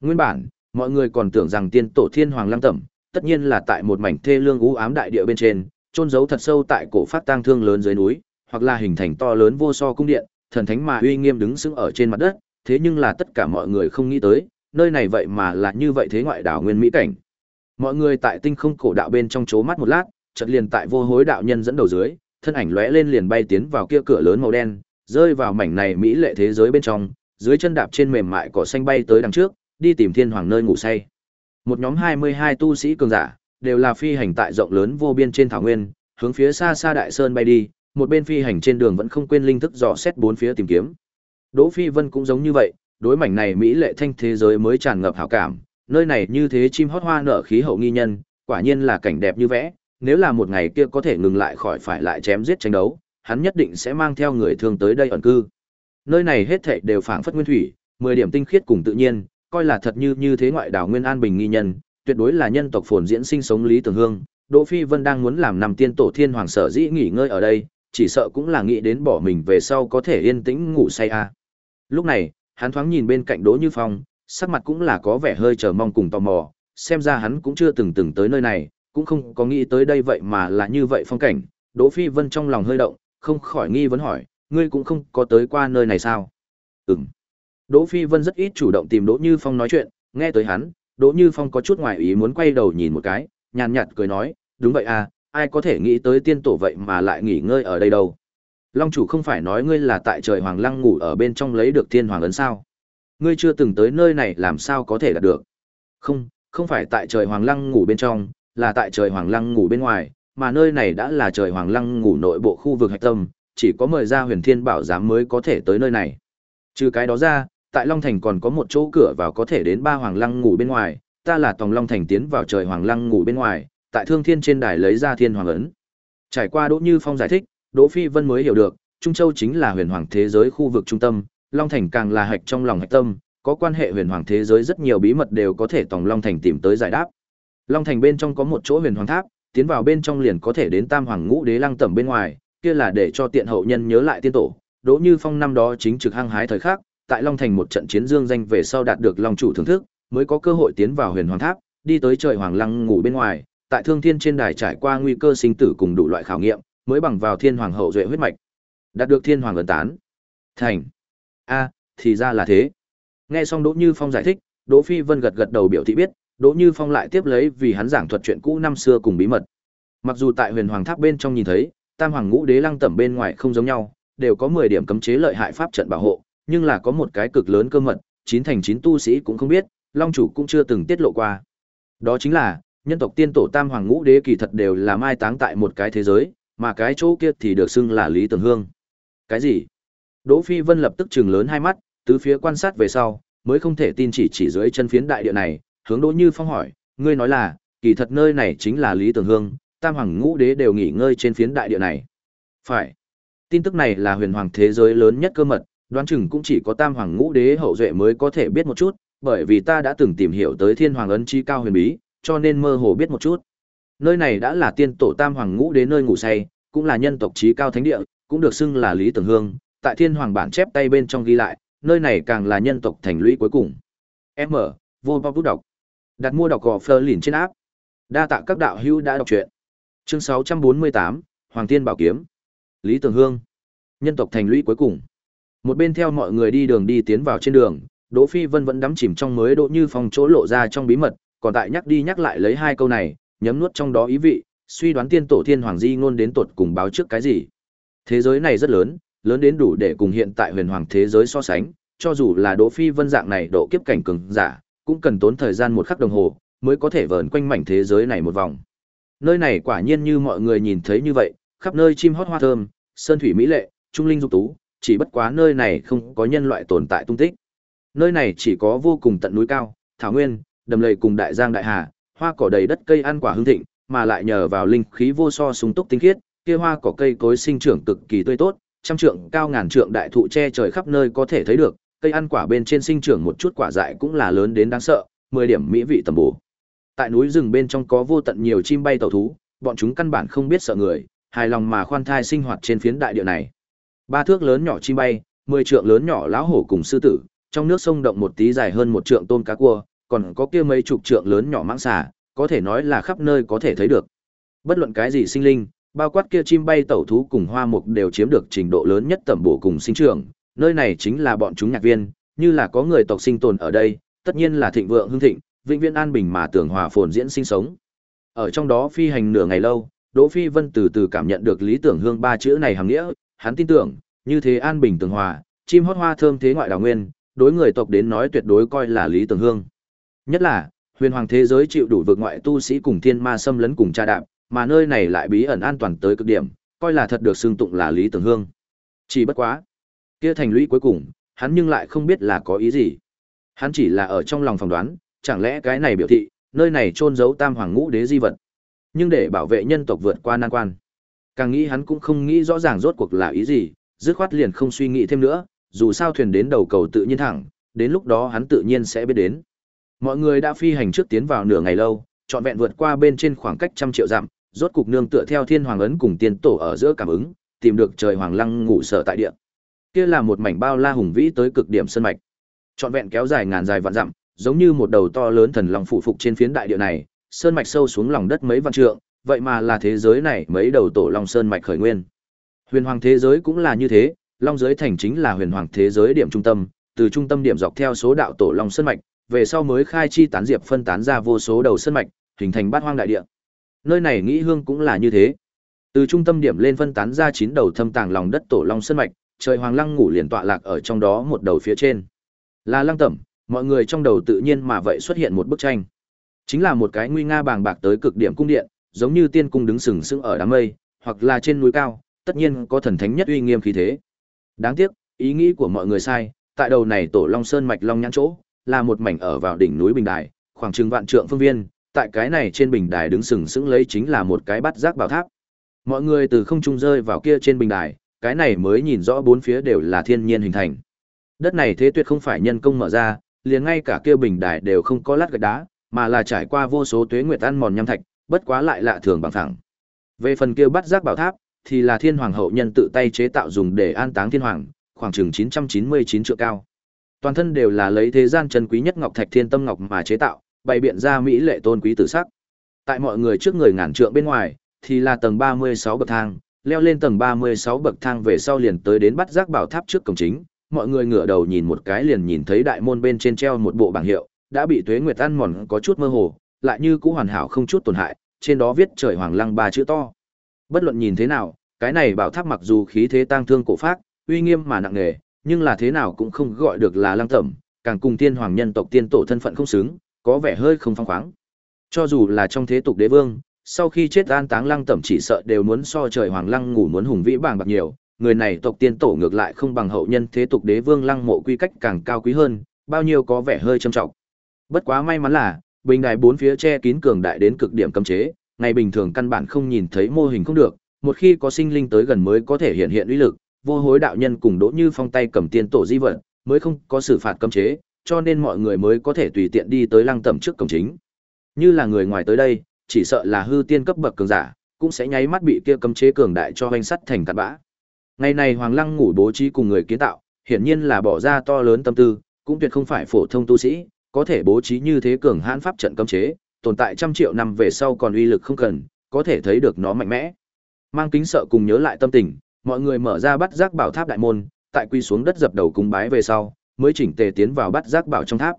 Nguyên bản, mọi người còn tưởng rằng tiên tổ thiên hoàng lăng tẩm, tất nhiên là tại một mảnh thê lương u ám đại địa bên trên, trôn giấu thật sâu tại cổ phát tang thương lớn dưới núi, hoặc là hình thành to lớn vô so cung điện, thần thánh mà uy nghiêm đứng sững ở trên mặt đất, thế nhưng là tất cả mọi người không nghĩ tới, nơi này vậy mà là như vậy thế ngoại đảo nguyên mỹ cảnh. Mọi người tại tinh không cổ đạo bên trong chố mắt một lát, chợt liền tại vô hối đạo nhân dẫn đầu dưới, thân ảnh lóe lên liền bay tiến vào kia cửa lớn màu đen, rơi vào mảnh này mỹ lệ thế giới bên trong, dưới chân đạp trên mềm mại cỏ xanh bay tới đằng trước, đi tìm thiên hoàng nơi ngủ say. Một nhóm 22 tu sĩ cường giả, đều là phi hành tại rộng lớn vô biên trên thảo nguyên, hướng phía xa xa đại sơn bay đi, một bên phi hành trên đường vẫn không quên linh thức dò xét bốn phía tìm kiếm. Đỗ Phi Vân cũng giống như vậy, đối mảnh này mỹ lệ thanh thế giới mới tràn ngập hảo cảm, nơi này như thế chim hót hoa nở khí hậu nghi nhân, quả nhiên là cảnh đẹp như vẽ, nếu là một ngày kia có thể ngừng lại khỏi phải lại chém giết tranh đấu, hắn nhất định sẽ mang theo người thương tới đây ẩn cư. Nơi này hết thảy đều phảng phất nguyên thủy, 10 điểm tinh khiết cùng tự nhiên, coi là thật như như thế ngoại đảo nguyên an bình nghi nhân, tuyệt đối là nhân tộc phồn diễn sinh sống lý tưởng hương. Đỗ Phi Vân đang muốn làm nằm tiên tổ thiên hoàng sở dĩ nghỉ ngơi ở đây, chỉ sợ cũng là nghĩ đến bỏ mình về sau có thể yên tĩnh ngủ say a. À. Lúc này, hắn thoáng nhìn bên cạnh Đỗ Như Phong, sắc mặt cũng là có vẻ hơi chờ mong cùng tò mò, xem ra hắn cũng chưa từng từng tới nơi này, cũng không có nghĩ tới đây vậy mà là như vậy phong cảnh. Đỗ Phi Vân trong lòng hơi động, không khỏi nghi vấn hỏi, ngươi cũng không có tới qua nơi này sao? Ừm. Đỗ Phi Vân rất ít chủ động tìm Đỗ Như Phong nói chuyện, nghe tới hắn, Đỗ Như Phong có chút ngoài ý muốn quay đầu nhìn một cái, nhàn nhạt cười nói, đúng vậy à, ai có thể nghĩ tới tiên tổ vậy mà lại nghỉ ngơi ở đây đâu. Long chủ không phải nói ngươi là tại trời Hoàng Lăng ngủ ở bên trong lấy được thiên hoàng ấn sao? Ngươi chưa từng tới nơi này làm sao có thể đạt được? Không, không phải tại trời Hoàng Lăng ngủ bên trong, là tại trời Hoàng Lăng ngủ bên ngoài, mà nơi này đã là trời Hoàng Lăng ngủ nội bộ khu vực hạch tâm, chỉ có mời ra huyền thiên bảo giám mới có thể tới nơi này. Trừ cái đó ra, tại Long Thành còn có một chỗ cửa vào có thể đến ba Hoàng Lăng ngủ bên ngoài, ta là Tòng Long Thành tiến vào trời Hoàng Lăng ngủ bên ngoài, tại Thương Thiên trên đài lấy ra Thiên Hoàng ấn. Trải qua Đỗ Như Phong giải thích, Đỗ Phi Vân mới hiểu được, Trung Châu chính là huyền hoàng thế giới khu vực trung tâm, Long Thành càng là hạch trong lòng hạch tâm, có quan hệ huyền hoàng thế giới rất nhiều bí mật đều có thể Tòng Long Thành tìm tới giải đáp. Long Thành bên trong có một chỗ huyền hoàng tháp, tiến vào bên trong liền có thể đến Tam Hoàng Ngũ Đế Lăng tẩm bên ngoài, kia là để cho tiện hậu nhân nhớ lại tiên tổ. Đỗ Như Phong năm đó chính trực hăng hái thời khắc, tại Long Thành một trận chiến dương danh về sau đạt được Long chủ thưởng thức, mới có cơ hội tiến vào Huyền Hoàng Tháp, đi tới trời Hoàng Lăng ngủ bên ngoài, tại Thương Thiên trên đài trải qua nguy cơ sinh tử cùng đủ loại khảo nghiệm, mới bằng vào Thiên Hoàng hậu duệ huyết mạch, đạt được Thiên Hoàng ấn tán. Thành. A, thì ra là thế. Nghe xong Đỗ Như Phong giải thích, Đỗ Phi Vân gật gật đầu biểu thị biết, Đỗ Như Phong lại tiếp lấy vì hắn giảng thuật chuyện cũ năm xưa cùng bí mật. Mặc dù tại Huyền Hoàng Tháp bên trong nhìn thấy, Tam Hoàng Ngũ Đế Lăng tẩm bên ngoài không giống nhau, đều có 10 điểm cấm chế lợi hại pháp trận bảo hộ, nhưng là có một cái cực lớn cơ mật, chín thành chín tu sĩ cũng không biết, Long chủ cũng chưa từng tiết lộ qua. Đó chính là, nhân tộc tiên tổ Tam Hoàng Ngũ Đế kỳ thật đều là mai táng tại một cái thế giới, mà cái chỗ kia thì được xưng là Lý Tường Hương. Cái gì? Đỗ Phi Vân lập tức trừng lớn hai mắt, tứ phía quan sát về sau, mới không thể tin chỉ chỉ dưới chân phiến đại địa này, hướng Đỗ Như Phong hỏi, ngươi nói là, kỳ thật nơi này chính là Lý Tường Hương, Tam Hoàng Ngũ Đế đều nghỉ ngơi trên phiến đại địa này. Phải. Tin tức này là huyền hoàng thế giới lớn nhất cơ mật, đoán chừng cũng chỉ có Tam Hoàng Ngũ Đế hậu duệ mới có thể biết một chút, bởi vì ta đã từng tìm hiểu tới Thiên Hoàng ấn chi cao huyền bí, cho nên mơ hồ biết một chút. Nơi này đã là tiên tổ Tam Hoàng Ngũ Đế nơi ngủ say, cũng là nhân tộc trí cao thánh địa, cũng được xưng là Lý tưởng Hương, tại Thiên Hoàng bản chép tay bên trong ghi lại, nơi này càng là nhân tộc thành lũy cuối cùng. M, vô bao vũ đọc. Đặt mua đọc gò phơ lìn trên áp. Đa tạ các đạo hữu đã đọc truyện. Chương 648, Hoàng Tiên Bảo Kiếm. Lý Tường Hương. Nhân tộc thành lũy cuối cùng. Một bên theo mọi người đi đường đi tiến vào trên đường, Đỗ Phi Vân vẫn đắm chìm trong mới Đỗ Như Phong chỗ lộ ra trong bí mật, còn tại nhắc đi nhắc lại lấy hai câu này, nhấm nuốt trong đó ý vị, suy đoán tiên tổ thiên hoàng di ngôn đến tột cùng báo trước cái gì. Thế giới này rất lớn, lớn đến đủ để cùng hiện tại huyền hoàng thế giới so sánh, cho dù là Đỗ Phi Vân dạng này độ kiếp cảnh cường giả, cũng cần tốn thời gian một khắc đồng hồ mới có thể vờn quanh mảnh thế giới này một vòng. Nơi này quả nhiên như mọi người nhìn thấy như vậy, khắp nơi chim hót hoa thơm, sơn thủy mỹ lệ, trung linh dục tú, chỉ bất quá nơi này không có nhân loại tồn tại tung tích. Nơi này chỉ có vô cùng tận núi cao, thảo nguyên, đầm lầy cùng đại giang đại hà, hoa cỏ đầy đất cây ăn quả hương thịnh, mà lại nhờ vào linh khí vô so sung túc tinh khiết, kia hoa cỏ cây cối sinh trưởng cực kỳ tươi tốt, trăm trượng cao ngàn trượng đại thụ che trời khắp nơi có thể thấy được, cây ăn quả bên trên sinh trưởng một chút quả dại cũng là lớn đến đáng sợ, 10 điểm mỹ vị tầm bổ. Tại núi rừng bên trong có vô tận nhiều chim bay tàu thú, bọn chúng căn bản không biết sợ người, hài lòng mà khoan thai sinh hoạt trên phiến đại địa này. Ba thước lớn nhỏ chim bay, 10 trượng lớn nhỏ lão hổ cùng sư tử, trong nước sông động một tí dài hơn một trượng tôm cá cua, còn có kia mấy chục trượng lớn nhỏ mãng xà, có thể nói là khắp nơi có thể thấy được. Bất luận cái gì sinh linh, bao quát kia chim bay tẩu thú cùng hoa mục đều chiếm được trình độ lớn nhất tẩm bổ cùng sinh trưởng, nơi này chính là bọn chúng nhạc viên, như là có người tộc sinh tồn ở đây, tất nhiên là thịnh vượng hưng thịnh, vĩnh viễn an bình mà tưởng hòa phồn diễn sinh sống. Ở trong đó phi hành nửa ngày lâu, Đỗ Phi Vân từ từ cảm nhận được lý tưởng hương ba chữ này hàm nghĩa, hắn tin tưởng, như thế an bình tường hòa, chim hót hoa thơm thế ngoại đào nguyên, đối người tộc đến nói tuyệt đối coi là lý tưởng hương. Nhất là, huyền hoàng thế giới chịu đủ vực ngoại tu sĩ cùng thiên ma xâm lấn cùng cha đạp, mà nơi này lại bí ẩn an toàn tới cực điểm, coi là thật được xưng tụng là lý tưởng hương. Chỉ bất quá, kia thành lũy cuối cùng, hắn nhưng lại không biết là có ý gì. Hắn chỉ là ở trong lòng phỏng đoán, chẳng lẽ cái này biểu thị, nơi này trôn giấu tam hoàng ngũ đế di vật. Nhưng để bảo vệ nhân tộc vượt qua nan quan, càng nghĩ hắn cũng không nghĩ rõ ràng rốt cuộc là ý gì, dứt khoát liền không suy nghĩ thêm nữa, dù sao thuyền đến đầu cầu tự nhiên thẳng, đến lúc đó hắn tự nhiên sẽ biết đến. Mọi người đã phi hành trước tiến vào nửa ngày lâu, trọn vẹn vượt qua bên trên khoảng cách trăm triệu dặm, rốt cục nương tựa theo thiên hoàng ấn cùng tiên tổ ở giữa cảm ứng, tìm được trời hoàng lăng ngủ sở tại địa. Kia là một mảnh bao la hùng vĩ tới cực điểm sơn mạch. Trọn vẹn kéo dài ngàn dài vạn dặm, giống như một đầu to lớn thần long phụ phục trên phiến đại địa này, sơn mạch sâu xuống lòng đất mấy vạn trượng, vậy mà là thế giới này mấy đầu tổ long sơn mạch khởi nguyên. Huyền hoàng thế giới cũng là như thế, long giới thành chính là huyền hoàng thế giới điểm trung tâm, từ trung tâm điểm dọc theo số đạo tổ long sơn mạch, về sau mới khai chi tán diệp phân tán ra vô số đầu sơn mạch, hình thành bát hoang đại địa. Nơi này nghĩ hương cũng là như thế. Từ trung tâm điểm lên phân tán ra chín đầu thâm tàng lòng đất tổ long sơn mạch, trời hoàng lăng ngủ liền tọa lạc ở trong đó một đầu phía trên. Là lăng tẩm, mọi người trong đầu tự nhiên mà vậy xuất hiện một bức tranh. Chính là một cái nguy nga bàng bạc tới cực điểm cung điện, giống như tiên cung đứng sừng sững ở đám mây, hoặc là trên núi cao, tất nhiên có thần thánh nhất uy nghiêm khí thế. Đáng tiếc, ý nghĩ của mọi người sai, tại đầu này tổ Long Sơn mạch Long nhãn chỗ, là một mảnh ở vào đỉnh núi bình đài, khoảng chừng vạn trượng phương viên, tại cái này trên bình đài đứng sừng sững lấy chính là một cái bát giác bảo tháp. Mọi người từ không trung rơi vào kia trên bình đài, cái này mới nhìn rõ bốn phía đều là thiên nhiên hình thành. Đất này thế tuyệt không phải nhân công mở ra, liền ngay cả kia bình đài đều không có lát gạch đá, mà là trải qua vô số tuế nguyệt ăn mòn nham thạch, bất quá lại lạ thường bằng phẳng. Về phần kia bắt giác bảo tháp, thì là thiên hoàng hậu nhân tự tay chế tạo dùng để an táng thiên hoàng, khoảng chừng 999 triệu cao. Toàn thân đều là lấy thế gian chân quý nhất ngọc thạch thiên tâm ngọc mà chế tạo, bày biện ra mỹ lệ tôn quý tử sắc. Tại mọi người trước người ngàn trượng bên ngoài, thì là tầng 36 bậc thang, leo lên tầng 36 bậc thang về sau liền tới đến bắt giác bảo tháp trước cổng chính, mọi người ngửa đầu nhìn một cái liền nhìn thấy đại môn bên trên treo một bộ bảng hiệu, đã bị tuế nguyệt ăn mòn có chút mơ hồ, lại như cũ hoàn hảo không chút tổn hại, trên đó viết trời hoàng lăng ba chữ to. Bất luận nhìn thế nào, cái này bảo tháp mặc dù khí thế tang thương cổ phác, uy nghiêm mà nặng nề, nhưng là thế nào cũng không gọi được là lăng tẩm, càng cùng tiên hoàng nhân tộc tiên tổ thân phận không xứng, có vẻ hơi không phong khoáng. Cho dù là trong thế tục đế vương, sau khi chết an táng lăng tẩm chỉ sợ đều muốn so trời hoàng lăng ngủ muốn hùng vĩ bàng bạc nhiều, người này tộc tiên tổ ngược lại không bằng hậu nhân thế tục đế vương lăng mộ quy cách càng cao quý hơn, bao nhiêu có vẻ hơi trầm trọng. Bất quá may mắn là, bình đài bốn phía che kín cường đại đến cực điểm cấm chế, ngày bình thường căn bản không nhìn thấy mô hình không được, một khi có sinh linh tới gần mới có thể hiện hiện uy lực, vô hối đạo nhân cùng Đỗ Như Phong tay cầm tiên tổ di vật, mới không có xử phạt cấm chế, cho nên mọi người mới có thể tùy tiện đi tới lăng tẩm trước cổng chính. Như là người ngoài tới đây, chỉ sợ là hư tiên cấp bậc cường giả, cũng sẽ nháy mắt bị kia cấm chế cường đại cho hoành sắt thành cát bã. Ngày này Hoàng Lăng ngủ bố trí cùng người kiến tạo, hiển nhiên là bỏ ra to lớn tâm tư, cũng tuyệt không phải phổ thông tu sĩ, có thể bố trí như thế cường hãn pháp trận cấm chế, tồn tại trăm triệu năm về sau còn uy lực không cần, có thể thấy được nó mạnh mẽ. Mang kính sợ cùng nhớ lại tâm tình, mọi người mở ra bắt giác bảo tháp đại môn, tại quy xuống đất dập đầu cúng bái về sau, mới chỉnh tề tiến vào bắt giác bảo trong tháp.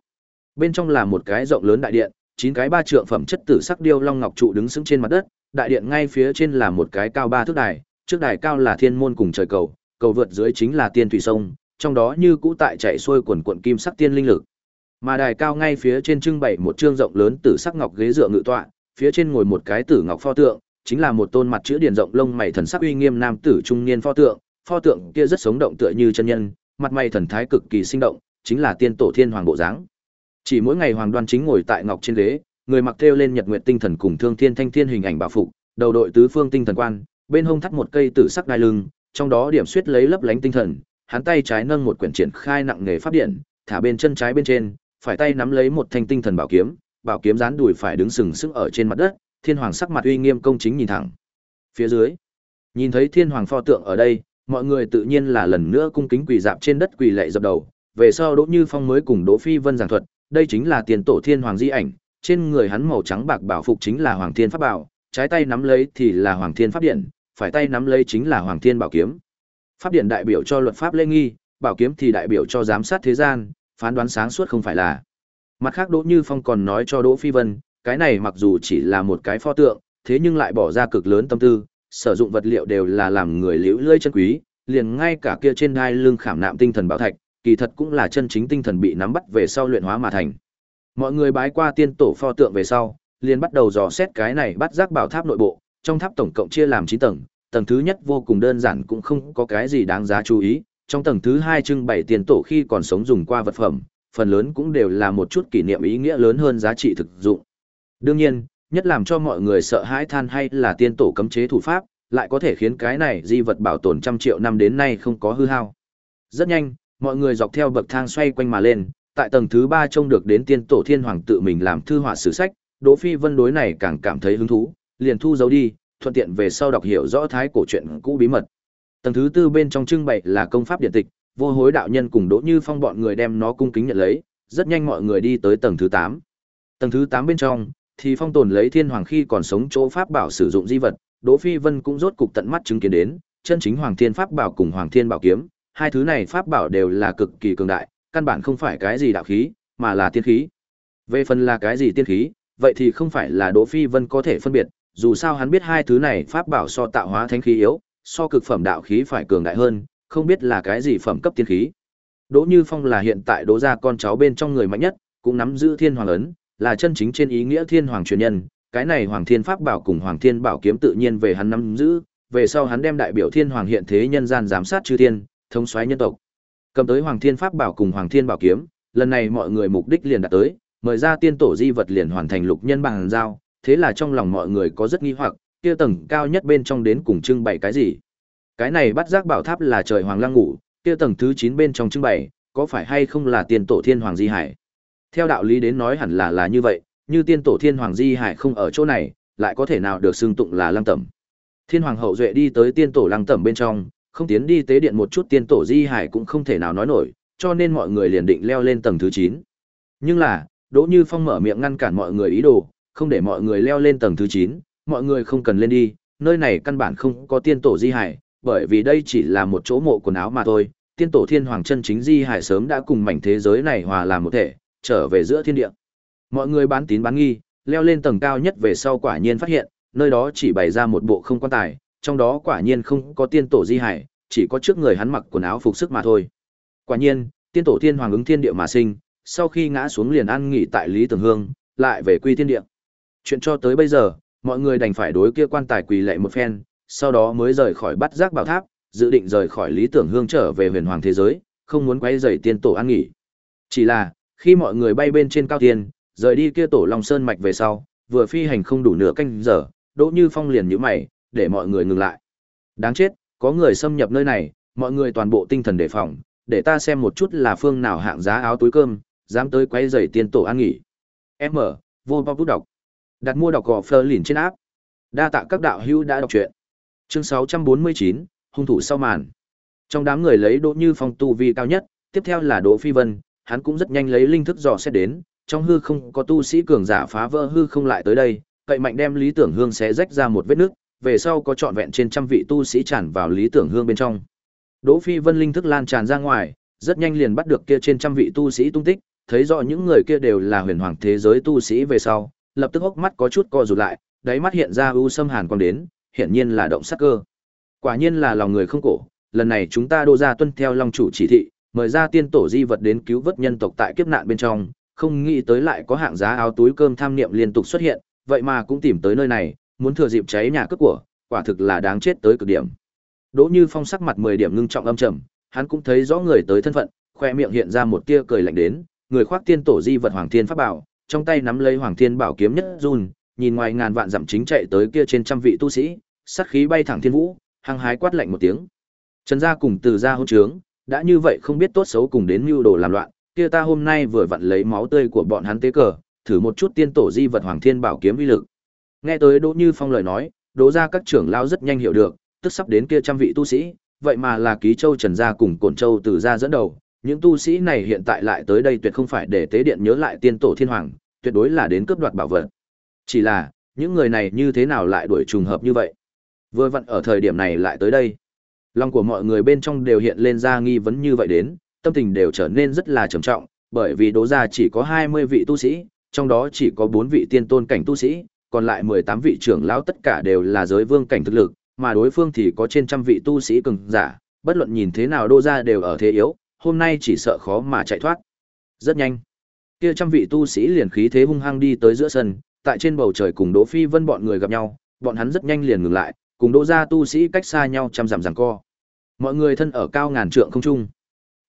Bên trong là một cái rộng lớn đại điện, chín cái ba trượng phẩm chất tử sắc điêu long ngọc trụ đứng sững trên mặt đất, đại điện ngay phía trên là một cái cao ba thước đài, trước đài cao là thiên môn cùng trời cầu, cầu vượt dưới chính là tiên thủy sông, trong đó như cũ tại chạy xuôi quần quần kim sắc tiên linh lực. Mà đài cao ngay phía trên trưng bày một trương rộng lớn tử sắc ngọc ghế dựa ngự tọa, phía trên ngồi một cái tử ngọc pho tượng, chính là một tôn mặt chữ điển rộng lông mày thần sắc uy nghiêm nam tử trung niên pho tượng, pho tượng kia rất sống động tựa như chân nhân, mặt mày thần thái cực kỳ sinh động, chính là tiên tổ thiên hoàng bộ dáng. Chỉ mỗi ngày hoàng đoan chính ngồi tại ngọc trên ghế, người mặc thêu lên nhật nguyện tinh thần cùng thương thiên thanh thiên hình ảnh bảo phục, đầu đội tứ phương tinh thần quan, bên hông thắt một cây tử sắc đai lưng, trong đó điểm xuyết lấy lấp lánh tinh thần, hắn tay trái nâng một quyển triển khai nặng nghề pháp điện, thả bên chân trái bên trên, phải tay nắm lấy một thanh tinh thần bảo kiếm, bảo kiếm dán đùi phải đứng sừng sững ở trên mặt đất, thiên hoàng sắc mặt uy nghiêm công chính nhìn thẳng. Phía dưới, nhìn thấy thiên hoàng pho tượng ở đây, mọi người tự nhiên là lần nữa cung kính quỳ dạp trên đất quỳ lạy dập đầu. Về sau Đỗ Như Phong mới cùng Đỗ Phi Vân giảng thuật, đây chính là tiền tổ thiên hoàng di ảnh, trên người hắn màu trắng bạc bảo phục chính là hoàng thiên pháp bảo, trái tay nắm lấy thì là hoàng thiên pháp điện, phải tay nắm lấy chính là hoàng thiên bảo kiếm. Pháp điển đại biểu cho luật pháp lễ nghi, bảo kiếm thì đại biểu cho giám sát thế gian, phán đoán sáng suốt không phải là. Mặt khác Đỗ Như Phong còn nói cho Đỗ Phi Vân, cái này mặc dù chỉ là một cái pho tượng, thế nhưng lại bỏ ra cực lớn tâm tư, sử dụng vật liệu đều là làm người liễu lơi chân quý, liền ngay cả kia trên đai lưng khảm nạm tinh thần bảo thạch, kỳ thật cũng là chân chính tinh thần bị nắm bắt về sau luyện hóa mà thành. Mọi người bái qua tiên tổ pho tượng về sau, liền bắt đầu dò xét cái này bắt giác bảo tháp nội bộ, trong tháp tổng cộng chia làm 9 tầng, tầng thứ nhất vô cùng đơn giản cũng không có cái gì đáng giá chú ý, trong tầng thứ hai trưng bày tiền tổ khi còn sống dùng qua vật phẩm, phần lớn cũng đều là một chút kỷ niệm ý nghĩa lớn hơn giá trị thực dụng. Đương nhiên, nhất làm cho mọi người sợ hãi than hay là tiên tổ cấm chế thủ pháp, lại có thể khiến cái này di vật bảo tồn trăm triệu năm đến nay không có hư hao. Rất nhanh, mọi người dọc theo bậc thang xoay quanh mà lên, tại tầng thứ ba trông được đến tiên tổ thiên hoàng tự mình làm thư họa sử sách, Đỗ Phi Vân đối này càng cảm thấy hứng thú, liền thu giấu đi, thuận tiện về sau đọc hiểu rõ thái cổ chuyện cũ bí mật. Tầng thứ tư bên trong trưng bày là công pháp điện tịch, vô hối đạo nhân cùng Đỗ Như Phong bọn người đem nó cung kính nhận lấy, rất nhanh mọi người đi tới tầng thứ 8. Tầng thứ 8 bên trong thì phong tồn lấy thiên hoàng khi còn sống chỗ pháp bảo sử dụng di vật, Đỗ Phi Vân cũng rốt cục tận mắt chứng kiến đến, chân chính hoàng thiên pháp bảo cùng hoàng thiên bảo kiếm, hai thứ này pháp bảo đều là cực kỳ cường đại, căn bản không phải cái gì đạo khí, mà là tiên khí. Về phần là cái gì tiên khí, vậy thì không phải là Đỗ Phi Vân có thể phân biệt, dù sao hắn biết hai thứ này pháp bảo so tạo hóa thánh khí yếu, so cực phẩm đạo khí phải cường đại hơn, không biết là cái gì phẩm cấp tiên khí. Đỗ Như Phong là hiện tại Đỗ gia con cháu bên trong người mạnh nhất, cũng nắm giữ Thiên Hoàng ấn, là chân chính trên ý nghĩa Thiên Hoàng truyền nhân, cái này Hoàng Thiên Pháp Bảo cùng Hoàng Thiên Bảo kiếm tự nhiên về hắn nắm giữ, về sau hắn đem đại biểu Thiên Hoàng hiện thế nhân gian giám sát chư thiên, thống soái nhân tộc. Cầm tới Hoàng Thiên Pháp Bảo cùng Hoàng Thiên Bảo kiếm, lần này mọi người mục đích liền đạt tới, mời ra tiên tổ di vật liền hoàn thành lục nhân bằng giao, thế là trong lòng mọi người có rất nghi hoặc, kia tầng cao nhất bên trong đến cùng trưng bày cái gì? Cái này bắt giác bảo tháp là trời hoàng lang ngủ, kia tầng thứ 9 bên trong trưng bày, có phải hay không là tiên tổ thiên hoàng di hải? Theo đạo lý đến nói hẳn là là như vậy, như tiên tổ thiên hoàng di hải không ở chỗ này, lại có thể nào được xưng tụng là lăng tẩm. Thiên hoàng hậu duệ đi tới tiên tổ lăng tẩm bên trong, không tiến đi tế điện một chút tiên tổ di hải cũng không thể nào nói nổi, cho nên mọi người liền định leo lên tầng thứ 9. Nhưng là, Đỗ Như Phong mở miệng ngăn cản mọi người ý đồ, không để mọi người leo lên tầng thứ 9, mọi người không cần lên đi, nơi này căn bản không có tiên tổ di hải, bởi vì đây chỉ là một chỗ mộ quần áo mà thôi, tiên tổ thiên hoàng chân chính di hải sớm đã cùng mảnh thế giới này hòa làm một thể, trở về giữa thiên địa. Mọi người bán tín bán nghi, leo lên tầng cao nhất về sau quả nhiên phát hiện, nơi đó chỉ bày ra một bộ không quan tài, trong đó quả nhiên không có tiên tổ di hải, chỉ có trước người hắn mặc quần áo phục sức mà thôi. Quả nhiên, tiên tổ thiên hoàng ứng thiên địa mà sinh, sau khi ngã xuống liền ăn nghỉ tại Lý Tường Hương, lại về quy thiên địa. Chuyện cho tới bây giờ, mọi người đành phải đối kia quan tài quỳ lệ một phen, sau đó mới rời khỏi bắt giác bảo tháp, dự định rời khỏi lý tưởng hương trở về huyền hoàng thế giới, không muốn quay rầy tiên tổ an nghỉ. Chỉ là, khi mọi người bay bên trên cao tiên, rời đi kia tổ Long Sơn mạch về sau, vừa phi hành không đủ nửa canh giờ, Đỗ Như Phong liền nhíu mày, để mọi người ngừng lại. Đáng chết, có người xâm nhập nơi này, mọi người toàn bộ tinh thần đề phòng, để ta xem một chút là phương nào hạng giá áo túi cơm, dám tới quay rầy tiên tổ an nghỉ. M, vô bao bút đọc. Đặt mua đọc gò phơ lìn trên áp. Đa tạ các đạo hữu đã đọc truyện. Chương 649, hung thủ sau màn. Trong đám người lấy Đỗ Như Phong tu vi cao nhất, tiếp theo là Đỗ Phi Vân, hắn cũng rất nhanh lấy linh thức dò xét đến, trong hư không có tu sĩ cường giả phá vỡ hư không lại tới đây, cậy mạnh đem lý tưởng hương xé rách ra một vết nước, về sau có trọn vẹn trên trăm vị tu sĩ tràn vào lý tưởng hương bên trong. Đỗ Phi Vân linh thức lan tràn ra ngoài, rất nhanh liền bắt được kia trên trăm vị tu sĩ tung tích, thấy rõ những người kia đều là huyền hoàng thế giới tu sĩ về sau, lập tức hốc mắt có chút co rụt lại, đáy mắt hiện ra u sâm hàn quang đến, hiển nhiên là động sát cơ. Quả nhiên là lòng người không cổ, lần này chúng ta đô ra tuân theo long chủ chỉ thị, mời ra tiên tổ di vật đến cứu vớt nhân tộc tại kiếp nạn bên trong, không nghĩ tới lại có hạng giá áo túi cơm tham niệm liên tục xuất hiện, vậy mà cũng tìm tới nơi này, muốn thừa dịp cháy nhà cướp của, quả thực là đáng chết tới cực điểm. Đỗ Như Phong sắc mặt 10 điểm ngưng trọng âm trầm, hắn cũng thấy rõ người tới thân phận, khoe miệng hiện ra một tia cười lạnh đến, người khoác tiên tổ di vật Hoàng Thiên pháp bảo, trong tay nắm lấy Hoàng Thiên bảo kiếm nhất run, nhìn ngoài ngàn vạn dặm chính chạy tới kia trên trăm vị tu sĩ, sát khí bay thẳng thiên vũ, hăng hái quát lạnh một tiếng. Trần gia cùng Từ gia hỗn trướng, đã như vậy không biết tốt xấu cùng đến mưu đồ làm loạn, kia ta hôm nay vừa vặn lấy máu tươi của bọn hắn tế cờ, thử một chút tiên tổ di vật Hoàng Thiên bảo kiếm uy lực. Nghe tới Đỗ Như Phong lời nói, Đỗ gia các trưởng lão rất nhanh hiểu được, tức sắp đến kia trăm vị tu sĩ, vậy mà là Ký Châu Trần gia cùng Cổn Châu Từ gia dẫn đầu, những tu sĩ này hiện tại lại tới đây tuyệt không phải để tế điện nhớ lại tiên tổ thiên hoàng, tuyệt đối là đến cướp đoạt bảo vật. Chỉ là, những người này như thế nào lại đuổi trùng hợp như vậy? Vừa vặn ở thời điểm này lại tới đây. Lòng của mọi người bên trong đều hiện lên ra nghi vấn như vậy đến, tâm tình đều trở nên rất là trầm trọng, bởi vì đố ra chỉ có 20 vị tu sĩ, trong đó chỉ có 4 vị tiên tôn cảnh tu sĩ, còn lại 18 vị trưởng lão tất cả đều là giới vương cảnh thực lực, mà đối phương thì có trên trăm vị tu sĩ cường giả, bất luận nhìn thế nào đô ra đều ở thế yếu, hôm nay chỉ sợ khó mà chạy thoát. Rất nhanh, kia trăm vị tu sĩ liền khí thế hung hăng đi tới giữa sân, tại trên bầu trời cùng Đỗ Phi Vân bọn người gặp nhau, bọn hắn rất nhanh liền ngừng lại, cùng Đỗ gia tu sĩ cách xa nhau trăm dặm giằng co. Mọi người thân ở cao ngàn trượng không trung,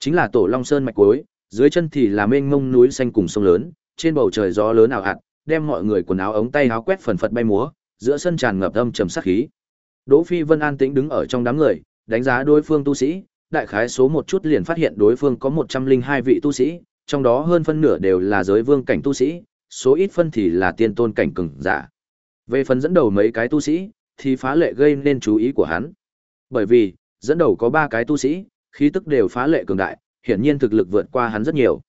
chính là Tổ Long Sơn mạch cuối, dưới chân thì là mênh mông núi xanh cùng sông lớn, trên bầu trời gió lớn ảo ạt, đem mọi người quần áo ống tay áo quét phần phật bay múa, giữa sân tràn ngập âm trầm sát khí. Đỗ Phi Vân an tĩnh đứng ở trong đám người, đánh giá đối phương tu sĩ, đại khái số một chút liền phát hiện đối phương có 102 vị tu sĩ, trong đó hơn phân nửa đều là giới vương cảnh tu sĩ, số ít phân thì là tiên tôn cảnh cường giả. Về phần dẫn đầu mấy cái tu sĩ, thì phá lệ gây nên chú ý của hắn. Bởi vì, dẫn đầu có ba cái tu sĩ, khí tức đều phá lệ cường đại, hiển nhiên thực lực vượt qua hắn rất nhiều.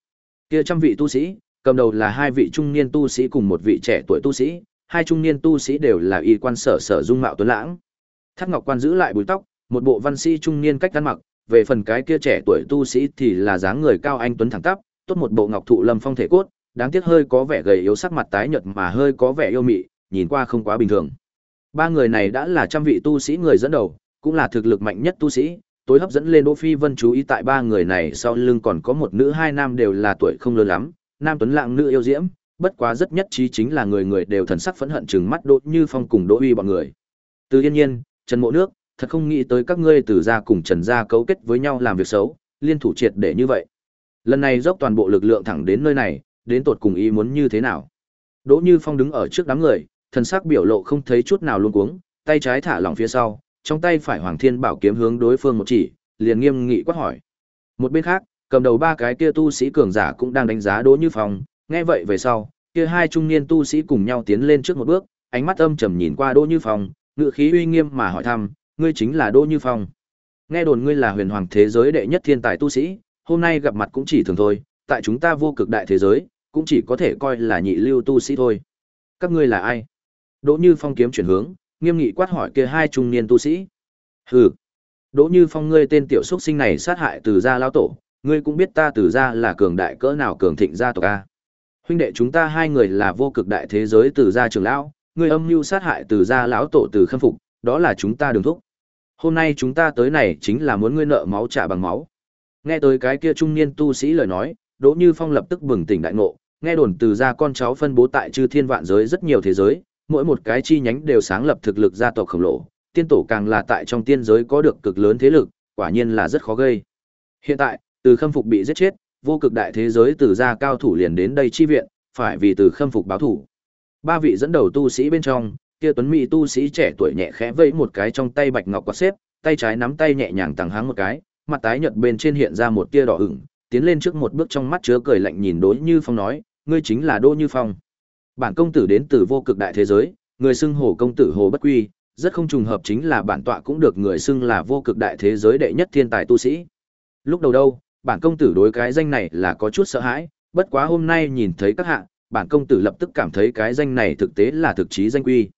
Kia trăm vị tu sĩ, cầm đầu là hai vị trung niên tu sĩ cùng một vị trẻ tuổi tu sĩ, hai trung niên tu sĩ đều là y quan sở sở dung mạo tuấn lãng. Thác Ngọc Quan giữ lại búi tóc, một bộ văn sĩ trung niên cách ăn mặc, về phần cái kia trẻ tuổi tu sĩ thì là dáng người cao anh tuấn thẳng tắp, tốt một bộ ngọc thụ lâm phong thể cốt, đáng tiếc hơi có vẻ gầy yếu sắc mặt tái nhợt mà hơi có vẻ yêu mị, nhìn qua không quá bình thường. Ba người này đã là trăm vị tu sĩ người dẫn đầu, cũng là thực lực mạnh nhất tu sĩ, tối hấp dẫn lên Đỗ Phi Vân chú ý tại ba người này sau lưng còn có một nữ hai nam đều là tuổi không lớn lắm, nam tuấn lạng nữ yêu diễm, bất quá rất nhất trí chính là người người đều thần sắc phẫn hận chừng mắt Đỗ Như Phong cùng Đỗ Uy bọn người. Từ Yên Nhiên, Trần Mộ Nước, thật không nghĩ tới các ngươi từ gia cùng Trần gia cấu kết với nhau làm việc xấu, liên thủ triệt để như vậy. Lần này dốc toàn bộ lực lượng thẳng đến nơi này, đến tột cùng ý muốn như thế nào. Đỗ Như Phong đứng ở trước đám người, thần sắc biểu lộ không thấy chút nào luống cuống, tay trái thả lỏng phía sau, trong tay phải Hoàng Thiên Bảo kiếm hướng đối phương một chỉ, liền nghiêm nghị quát hỏi. Một bên khác, cầm đầu ba cái kia tu sĩ cường giả cũng đang đánh giá Đỗ Như Phong, nghe vậy về sau, kia hai trung niên tu sĩ cùng nhau tiến lên trước một bước, ánh mắt âm trầm nhìn qua Đỗ Như Phong, ngựa khí uy nghiêm mà hỏi thăm, ngươi chính là Đỗ Như Phong. Nghe đồn ngươi là huyền hoàng thế giới đệ nhất thiên tài tu sĩ, hôm nay gặp mặt cũng chỉ thường thôi, tại chúng ta vô cực đại thế giới, cũng chỉ có thể coi là nhị lưu tu sĩ thôi. Các ngươi là ai? Đỗ Như Phong kiếm chuyển hướng, nghiêm nghị quát hỏi kia hai trung niên tu sĩ. Hừ. Đỗ Như Phong ngươi tên tiểu xuất sinh này sát hại từ gia lão tổ, ngươi cũng biết ta từ gia là cường đại cỡ nào cường thịnh gia tộc a. Huynh đệ chúng ta hai người là vô cực đại thế giới từ gia trưởng lão, ngươi âm mưu sát hại từ gia lão tổ từ khâm phục, đó là chúng ta đường thúc. Hôm nay chúng ta tới này chính là muốn ngươi nợ máu trả bằng máu. Nghe tới cái kia trung niên tu sĩ lời nói, Đỗ Như Phong lập tức bừng tỉnh đại ngộ, nghe đồn từ gia con cháu phân bố tại chư thiên vạn giới rất nhiều thế giới, mỗi một cái chi nhánh đều sáng lập thực lực gia tộc khổng lồ, tiên tổ càng là tại trong tiên giới có được cực lớn thế lực, quả nhiên là rất khó gây. Hiện tại, từ khâm phục bị giết chết, vô cực đại thế giới từ gia cao thủ liền đến đây chi viện, phải vì từ khâm phục báo thủ. Ba vị dẫn đầu tu sĩ bên trong, kia tuấn mỹ tu sĩ trẻ tuổi nhẹ khẽ vẫy một cái trong tay bạch ngọc quạt xếp, tay trái nắm tay nhẹ nhàng tàng háng một cái, mặt tái nhợt bên trên hiện ra một tia đỏ ửng, tiến lên trước một bước trong mắt chứa cười lạnh nhìn Đỗ Như Phong nói, ngươi chính là Đỗ Như Phong. Bản công tử đến từ vô cực đại thế giới, người xưng hổ công tử hồ bất quy, rất không trùng hợp chính là bản tọa cũng được người xưng là vô cực đại thế giới đệ nhất thiên tài tu sĩ. Lúc đầu đâu, bản công tử đối cái danh này là có chút sợ hãi, bất quá hôm nay nhìn thấy các hạ, bản công tử lập tức cảm thấy cái danh này thực tế là thực chí danh quy.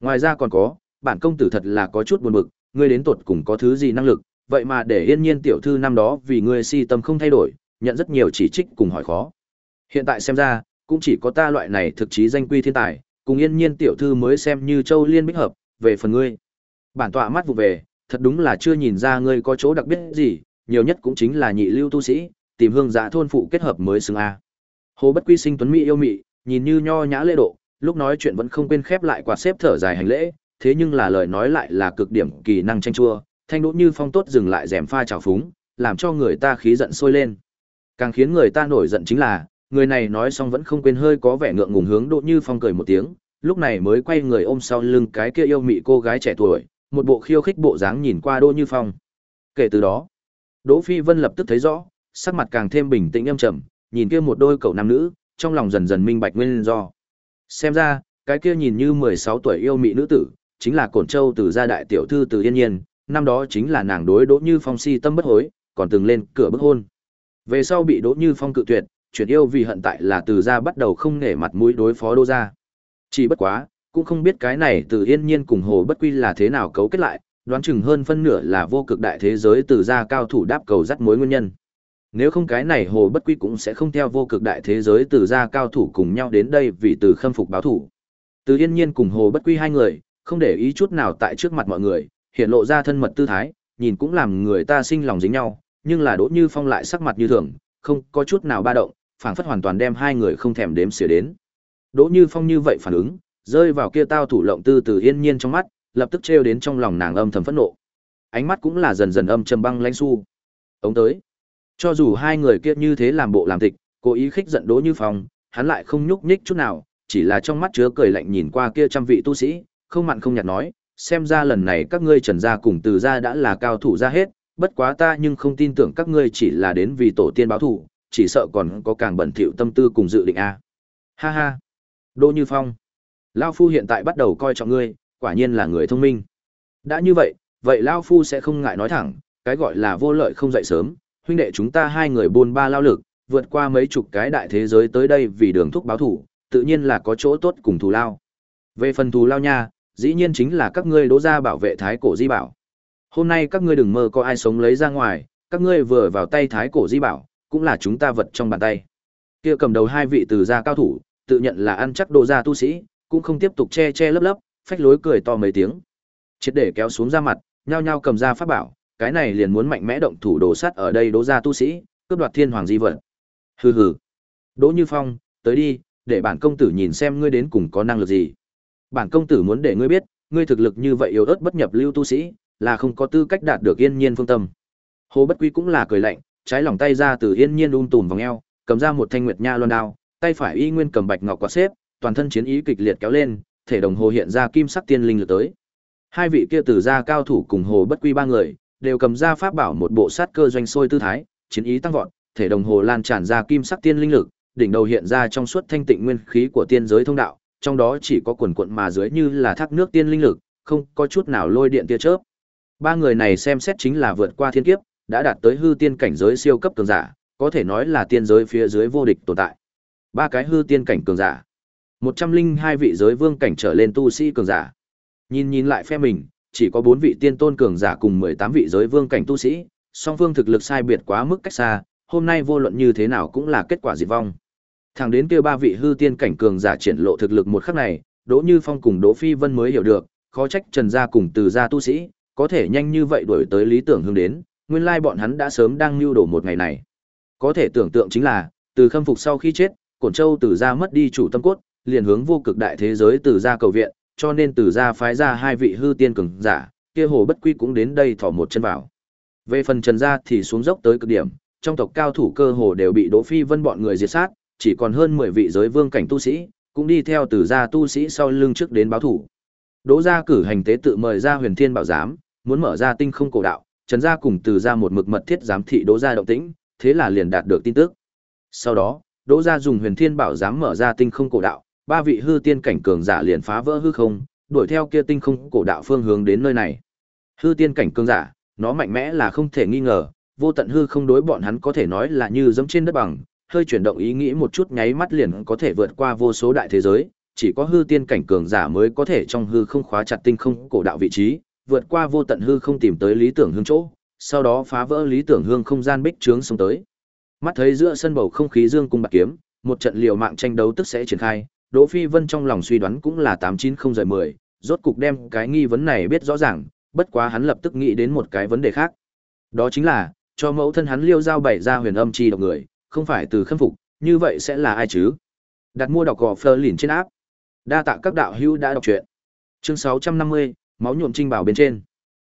Ngoài ra còn có, bản công tử thật là có chút buồn bực, ngươi đến tuột cùng có thứ gì năng lực, vậy mà để yên nhiên tiểu thư năm đó vì ngươi si tâm không thay đổi, nhận rất nhiều chỉ trích cùng hỏi khó. Hiện tại xem ra, cũng chỉ có ta loại này thực chí danh quy thiên tài, cùng yên nhiên tiểu thư mới xem như châu liên bích hợp, về phần ngươi. Bản tọa mắt vụ về, thật đúng là chưa nhìn ra ngươi có chỗ đặc biệt gì, nhiều nhất cũng chính là nhị lưu tu sĩ, tìm hương giả thôn phụ kết hợp mới xứng A. Hồ bất quy sinh tuấn mỹ yêu mị, nhìn như nho nhã lễ độ, lúc nói chuyện vẫn không quên khép lại quạt xếp thở dài hành lễ, thế nhưng là lời nói lại là cực điểm kỳ năng tranh chua, thanh đỗ như phong tốt dừng lại rèm pha trào phúng, làm cho người ta khí giận sôi lên. Càng khiến người ta nổi giận chính là, người này nói xong vẫn không quên hơi có vẻ ngượng ngùng hướng Đỗ Như Phong cười một tiếng, lúc này mới quay người ôm sau lưng cái kia yêu mị cô gái trẻ tuổi, một bộ khiêu khích bộ dáng nhìn qua Đỗ Như Phong. Kể từ đó, Đỗ Phi Vân lập tức thấy rõ, sắc mặt càng thêm bình tĩnh âm trầm, nhìn kia một đôi cậu nam nữ, trong lòng dần dần minh bạch nguyên do. Xem ra, cái kia nhìn như 16 tuổi yêu mị nữ tử, chính là Cổn Châu từ gia đại tiểu thư từ Yên Nhiên, năm đó chính là nàng đối Đỗ Như Phong si tâm bất hối, còn từng lên cửa bức hôn. Về sau bị Đỗ Như Phong cự tuyệt, chuyển yêu vì hận tại là từ gia bắt đầu không nể mặt mũi đối phó Đỗ gia. Chỉ bất quá, cũng không biết cái này từ Yên Nhiên cùng Hồ Bất Quy là thế nào cấu kết lại, đoán chừng hơn phân nửa là vô cực đại thế giới từ gia cao thủ đáp cầu dắt mối nguyên nhân. Nếu không cái này Hồ Bất Quy cũng sẽ không theo vô cực đại thế giới từ gia cao thủ cùng nhau đến đây vì từ khâm phục báo thủ. Từ Yên Nhiên cùng Hồ Bất Quy hai người, không để ý chút nào tại trước mặt mọi người, hiện lộ ra thân mật tư thái, nhìn cũng làm người ta sinh lòng dính nhau, nhưng là Đỗ Như Phong lại sắc mặt như thường, không có chút nào ba động, phảng phất hoàn toàn đem hai người không thèm đếm xỉa đến. Đỗ Như Phong như vậy phản ứng, rơi vào kia tao thủ lộng tư từ yên nhiên trong mắt, lập tức trêu đến trong lòng nàng âm thầm phẫn nộ. Ánh mắt cũng là dần dần âm trầm băng lãnh su. Ống tới. Cho dù hai người kia như thế làm bộ làm tịch, cố ý khích giận Đỗ Như Phong, hắn lại không nhúc nhích chút nào, chỉ là trong mắt chứa cười lạnh nhìn qua kia trăm vị tu sĩ, không mặn không nhạt nói, xem ra lần này các ngươi Trần gia cùng Từ gia đã là cao thủ ra hết, bất quá ta nhưng không tin tưởng các ngươi chỉ là đến vì tổ tiên báo thủ, chỉ sợ còn có càng bẩn thỉu tâm tư cùng dự định a. Ha ha. Đỗ Như Phong, lão phu hiện tại bắt đầu coi trọng ngươi, quả nhiên là người thông minh. Đã như vậy, vậy lão phu sẽ không ngại nói thẳng, cái gọi là vô lợi không dậy sớm, huynh đệ chúng ta hai người buôn ba lao lực, vượt qua mấy chục cái đại thế giới tới đây vì đường thúc báo thủ, tự nhiên là có chỗ tốt cùng thù lao. Về phần thù lao nha, dĩ nhiên chính là các ngươi đỗ ra bảo vệ thái cổ di bảo. Hôm nay các ngươi đừng mơ có ai sống lấy ra ngoài, các ngươi vừa vào tay thái cổ di bảo, cũng là chúng ta vật trong bàn tay. Kia cầm đầu hai vị từ gia cao thủ, tự nhận là ăn chắc đồ gia tu sĩ, cũng không tiếp tục che che lấp lấp, phách lối cười to mấy tiếng. Triệt để kéo xuống ra mặt, nhao nhao cầm ra pháp bảo, cái này liền muốn mạnh mẽ động thủ đồ sắt ở đây đỗ gia tu sĩ, cướp đoạt thiên hoàng di vật. Hừ hừ. Đỗ Như Phong, tới đi, để bản công tử nhìn xem ngươi đến cùng có năng lực gì. Bản công tử muốn để ngươi biết, ngươi thực lực như vậy yếu ớt bất nhập lưu tu sĩ, là không có tư cách đạt được yên nhiên phương tâm. Hồ Bất Quy cũng là cười lạnh, trái lòng tay ra từ yên nhiên um tùm vòng eo, cầm ra một thanh nguyệt nha loan đao, tay phải y nguyên cầm bạch ngọc quạt xếp, toàn thân chiến ý kịch liệt kéo lên, thể đồng hồ hiện ra kim sắc tiên linh lực tới. Hai vị kia từ gia cao thủ cùng Hồ Bất Quy ba người, đều cầm ra pháp bảo một bộ sát cơ doanh sôi tư thái, chiến ý tăng vọt, thể đồng hồ lan tràn ra kim sắc tiên linh lực, đỉnh đầu hiện ra trong suốt thanh tịnh nguyên khí của tiên giới thông đạo, trong đó chỉ có quần quận mà dưới như là thác nước tiên linh lực, không có chút nào lôi điện tia chớp. Ba người này xem xét chính là vượt qua thiên kiếp, đã đạt tới hư tiên cảnh giới siêu cấp cường giả, có thể nói là tiên giới phía dưới vô địch tồn tại. Ba cái hư tiên cảnh cường giả, một trăm linh hai vị giới vương cảnh trở lên tu sĩ cường giả. Nhìn nhìn lại phe mình, chỉ có bốn vị tiên tôn cường giả cùng mười tám vị giới vương cảnh tu sĩ, song phương thực lực sai biệt quá mức cách xa, hôm nay vô luận như thế nào cũng là kết quả diệt vong. Thẳng đến kia ba vị hư tiên cảnh cường giả triển lộ thực lực một khắc này, Đỗ Như Phong cùng Đỗ Phi Vân mới hiểu được, khó trách Trần gia cùng Từ gia tu sĩ, có thể nhanh như vậy đuổi tới lý tưởng hướng đến, nguyên lai bọn hắn đã sớm đang lưu đổ một ngày này. Có thể tưởng tượng chính là, từ khâm phục sau khi chết, Cổn Châu Từ gia mất đi chủ tâm cốt, liền hướng vô cực đại thế giới Từ gia cầu viện, cho nên Từ gia phái ra hai vị hư tiên cường giả, kia hồ bất quy cũng đến đây thỏ một chân vào. Về phần Trần gia thì xuống dốc tới cực điểm, trong tộc cao thủ cơ hồ đều bị Đỗ Phi Vân bọn người diệt sát, chỉ còn hơn 10 vị giới vương cảnh tu sĩ, cũng đi theo Từ gia tu sĩ sau lưng trước đến báo thủ. Đỗ gia cử hành tế tự mời ra Huyền Thiên Bảo giám, muốn mở ra tinh không cổ đạo, Trần gia cùng Từ gia một mực mật thiết giám thị Đỗ gia động tĩnh, thế là liền đạt được tin tức. Sau đó, Đỗ gia dùng Huyền Thiên Bảo giám mở ra tinh không cổ đạo, ba vị hư tiên cảnh cường giả liền phá vỡ hư không, đuổi theo kia tinh không cổ đạo phương hướng đến nơi này. Hư tiên cảnh cường giả, nó mạnh mẽ là không thể nghi ngờ, vô tận hư không đối bọn hắn có thể nói là như giống trên đất bằng, hơi chuyển động ý nghĩ một chút nháy mắt liền có thể vượt qua vô số đại thế giới, chỉ có hư tiên cảnh cường giả mới có thể trong hư không khóa chặt tinh không cổ đạo vị trí, vượt qua vô tận hư không tìm tới lý tưởng hương chỗ, sau đó phá vỡ lý tưởng hương không gian bích trướng xuống tới. Mắt thấy giữa sân bầu không khí dương cung bạc kiếm, một trận liều mạng tranh đấu tức sẽ triển khai, Đỗ Phi Vân trong lòng suy đoán cũng là tám chín không rời mười, rốt cục đem cái nghi vấn này biết rõ ràng, bất quá hắn lập tức nghĩ đến một cái vấn đề khác. Đó chính là, cho mẫu thân hắn liêu giao bảy ra huyền âm chi độc người, không phải từ khâm phục, như vậy sẽ là ai chứ? Đặt mua đọc gò phơ lìn trên áp. Đa tạ các đạo hữu đã đọc truyện. Chương 650, máu nhuộm trinh bảo bên trên.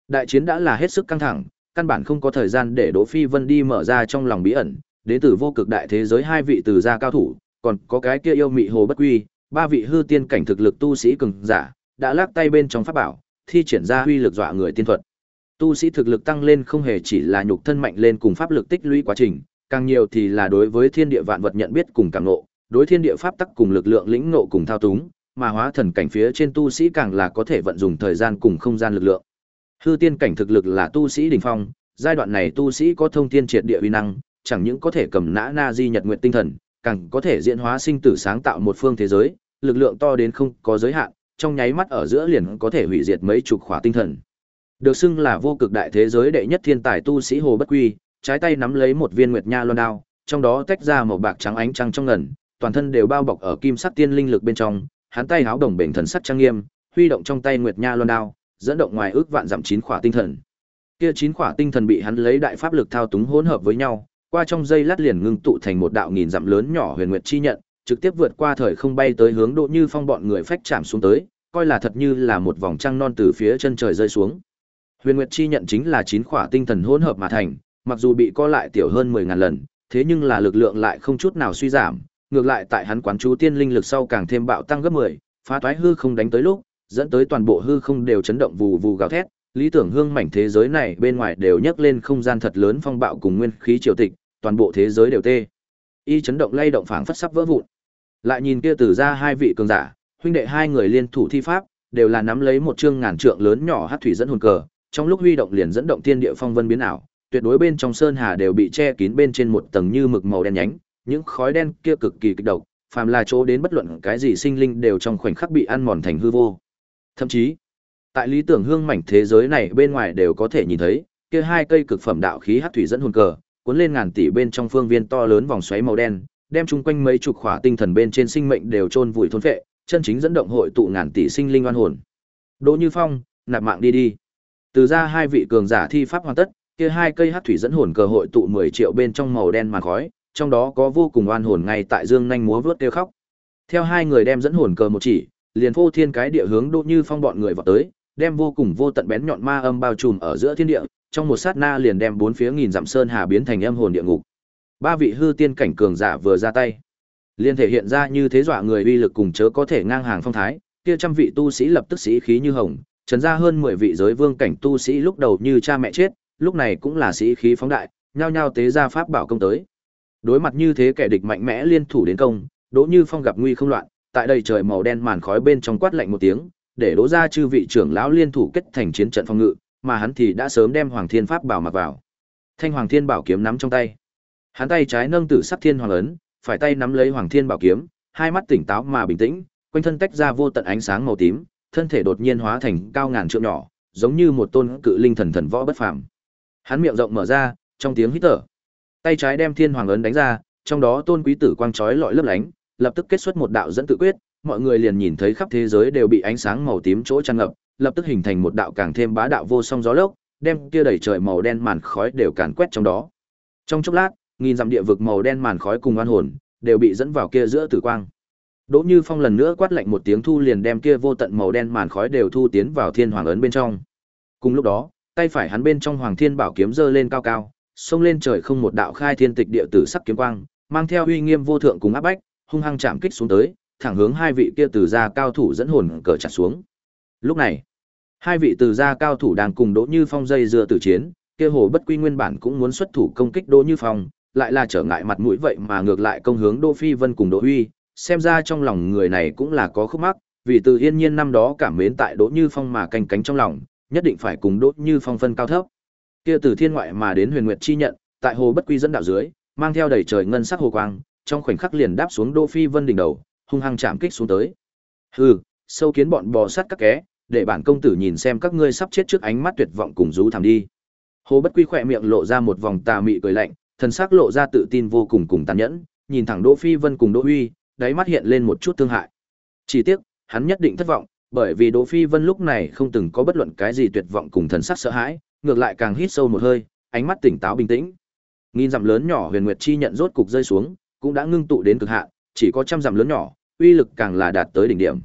Đại chiến đã là hết sức căng thẳng, căn bản không có thời gian để Đỗ Phi Vân đi mở ra trong lòng bí ẩn, đến từ vô cực đại thế giới hai vị từ gia cao thủ, còn có cái kia yêu mị hồ bất quy, ba vị hư tiên cảnh thực lực tu sĩ cường giả, đã lắc tay bên trong pháp bảo, thi triển ra huy lực dọa người tiên thuật. Tu sĩ thực lực tăng lên không hề chỉ là nhục thân mạnh lên cùng pháp lực tích lũy quá trình, càng nhiều thì là đối với thiên địa vạn vật nhận biết cùng cảm ngộ, đối thiên địa pháp tắc cùng lực lượng lĩnh ngộ cùng thao túng, mà hóa thần cảnh phía trên tu sĩ càng là có thể vận dụng thời gian cùng không gian lực lượng. Hư tiên cảnh thực lực là tu sĩ đỉnh phong, giai đoạn này tu sĩ có thông thiên triệt địa uy năng, chẳng những có thể cầm nã na di nhật nguyện tinh thần, càng có thể diễn hóa sinh tử sáng tạo một phương thế giới, lực lượng to đến không có giới hạn, trong nháy mắt ở giữa liền có thể hủy diệt mấy chục khỏa tinh thần. Được xưng là vô cực đại thế giới đệ nhất thiên tài tu sĩ Hồ Bất Quy, trái tay nắm lấy một viên nguyệt nha loan đao, trong đó tách ra màu bạc trắng ánh trăng trong ngần, toàn thân đều bao bọc ở kim sắc tiên linh lực bên trong, hắn tay háo đồng bệnh thần sắc trang nghiêm, huy động trong tay nguyệt nha loan đao, dẫn động ngoài ước vạn dặm chín khỏa tinh thần. Kia chín khỏa tinh thần bị hắn lấy đại pháp lực thao túng hỗn hợp với nhau, qua trong dây lát liền ngưng tụ thành một đạo nghìn dặm lớn nhỏ huyền nguyệt chi nhận, trực tiếp vượt qua thời không bay tới hướng độ như phong bọn người phách chạm xuống tới, coi là thật như là một vòng trăng non từ phía chân trời rơi xuống. Huyền Nguyệt chi nhận chính là chín khỏa tinh thần hỗn hợp mà thành, mặc dù bị co lại tiểu hơn 10000 lần, thế nhưng là lực lượng lại không chút nào suy giảm, ngược lại tại hắn quán chú tiên linh lực sau càng thêm bạo tăng gấp 10, phá toái hư không đánh tới lúc, dẫn tới toàn bộ hư không đều chấn động vù vù gào thét, lý tưởng hương mảnh thế giới này bên ngoài đều nhấc lên không gian thật lớn phong bạo cùng nguyên khí triều tịch, toàn bộ thế giới đều tê. Y chấn động lay động phảng phất sắp vỡ vụn. Lại nhìn kia từ ra hai vị cường giả, huynh đệ hai người liên thủ thi pháp, đều là nắm lấy một chương ngàn trượng lớn nhỏ hắc thủy dẫn hồn cờ, trong lúc huy động liền dẫn động thiên địa phong vân biến ảo, tuyệt đối bên trong sơn hà đều bị che kín bên trên một tầng như mực màu đen nhánh, những khói đen kia cực kỳ kịch độc, phàm là chỗ đến bất luận cái gì sinh linh đều trong khoảnh khắc bị ăn mòn thành hư vô. Thậm chí, tại lý tưởng hương mảnh thế giới này bên ngoài đều có thể nhìn thấy, kia hai cây cực phẩm đạo khí hắc thủy dẫn hồn cờ, cuốn lên ngàn tỷ bên trong phương viên to lớn vòng xoáy màu đen, đem chung quanh mấy chục khỏa tinh thần bên trên sinh mệnh đều chôn vùi thôn phệ, chân chính dẫn động hội tụ ngàn tỷ sinh linh oan hồn. Đỗ Như Phong, nạp mạng đi đi. Từ ra hai vị cường giả thi pháp hoàn tất, kia hai cây hắc thủy dẫn hồn cờ hội tụ 10 triệu bên trong màu đen màn khói, trong đó có vô cùng oan hồn ngay tại dương nhanh múa vớt kêu khóc. Theo hai người đem dẫn hồn cờ một chỉ, liền phô thiên cái địa hướng Đỗ Như Phong bọn người vọt tới, đem vô cùng vô tận bén nhọn ma âm bao trùm ở giữa thiên địa, trong một sát na liền đem bốn phía nghìn dặm sơn hà biến thành âm hồn địa ngục. Ba vị hư tiên cảnh cường giả vừa ra tay, liền thể hiện ra như thế dọa người uy lực cùng chớ có thể ngang hàng phong thái, kia trăm vị tu sĩ lập tức sĩ khí như hồng, trấn ra hơn 10 vị giới vương cảnh tu sĩ lúc đầu như cha mẹ chết, lúc này cũng là sĩ khí phóng đại, nhao nhao tế ra pháp bảo công tới. Đối mặt như thế kẻ địch mạnh mẽ liên thủ đến công, Đỗ Như Phong gặp nguy không loạn, tại đây trời màu đen màn khói bên trong quát lạnh một tiếng, để đỗ ra chư vị trưởng lão liên thủ kết thành chiến trận phòng ngự, mà hắn thì đã sớm đem Hoàng Thiên Pháp bảo mặc vào. Thanh Hoàng Thiên Bảo kiếm nắm trong tay. Hắn tay trái nâng tử sắc thiên hoàng ấn, phải tay nắm lấy Hoàng Thiên Bảo kiếm, hai mắt tỉnh táo mà bình tĩnh, quanh thân tách ra vô tận ánh sáng màu tím, thân thể đột nhiên hóa thành cao ngàn trượng nhỏ, giống như một tôn cự linh thần thần võ bất phàm. Hắn miệng rộng mở ra, trong tiếng hít thở. Tay trái đem Thiên Hoàng ấn đánh ra, trong đó tôn quý tử quang chói lọi lấp lánh, lập tức kết xuất một đạo dẫn tự quyết, mọi người liền nhìn thấy khắp thế giới đều bị ánh sáng màu tím chỗ tràn ngập, lập tức hình thành một đạo càng thêm bá đạo vô song gió lốc, đem kia đầy trời màu đen màn khói đều càn quét trong đó. Trong chốc lát, nghìn dặm địa vực màu đen màn khói cùng oan hồn đều bị dẫn vào kia giữa tử quang. Đỗ Như Phong lần nữa quát lạnh một tiếng thu liền đem kia vô tận màu đen màn khói đều thu tiến vào Thiên Hoàng ấn bên trong. Cùng lúc đó, tay phải hắn bên trong Hoàng Thiên Bảo kiếm giơ lên cao cao, xông lên trời không một đạo khai thiên tịch địa tử sắc kiếm quang, mang theo uy nghiêm vô thượng cùng áp bách, hung hăng chạm kích xuống tới, thẳng hướng hai vị kia từ gia cao thủ dẫn hồn cờ chặt xuống. Lúc này, hai vị từ gia cao thủ đang cùng Đỗ Như Phong dây dưa tử chiến, kia hồ bất quy nguyên bản cũng muốn xuất thủ công kích Đỗ Như Phong, lại là trở ngại mặt mũi vậy mà ngược lại công hướng Đỗ Phi Vân cùng Đỗ Huy, xem ra trong lòng người này cũng là có khúc mắc, vì từ yên nhiên năm đó cảm mến tại Đỗ Như Phong mà canh cánh trong lòng, nhất định phải cùng Đỗ Như Phong phân cao thấp. Kia từ thiên ngoại mà đến Huyền Nguyệt chi nhận, tại hồ bất quy dẫn đạo dưới, mang theo đầy trời ngân sắc hồ quang, trong khoảnh khắc liền đáp xuống Đỗ Phi Vân đỉnh đầu, hung hăng chạm kích xuống tới. Hừ, sâu kiến bọn bò sát các ké, để bản công tử nhìn xem các ngươi sắp chết trước ánh mắt tuyệt vọng cùng rú thảm đi. Hồ Bất Quy khỏe miệng lộ ra một vòng tà mị cười lạnh, thần sắc lộ ra tự tin vô cùng cùng tàn nhẫn, nhìn thẳng Đỗ Phi Vân cùng Đỗ Huy, đáy mắt hiện lên một chút thương hại. Chỉ tiếc, hắn nhất định thất vọng, bởi vì Đỗ Phi Vân lúc này không từng có bất luận cái gì tuyệt vọng cùng thần sắc sợ hãi, ngược lại càng hít sâu một hơi, ánh mắt tỉnh táo bình tĩnh. Nghìn dặm lớn nhỏ Huyền Nguyệt chi nhận rốt cục rơi xuống, cũng đã ngưng tụ đến cực hạn, chỉ có trăm dặm lớn nhỏ, uy lực càng là đạt tới đỉnh điểm.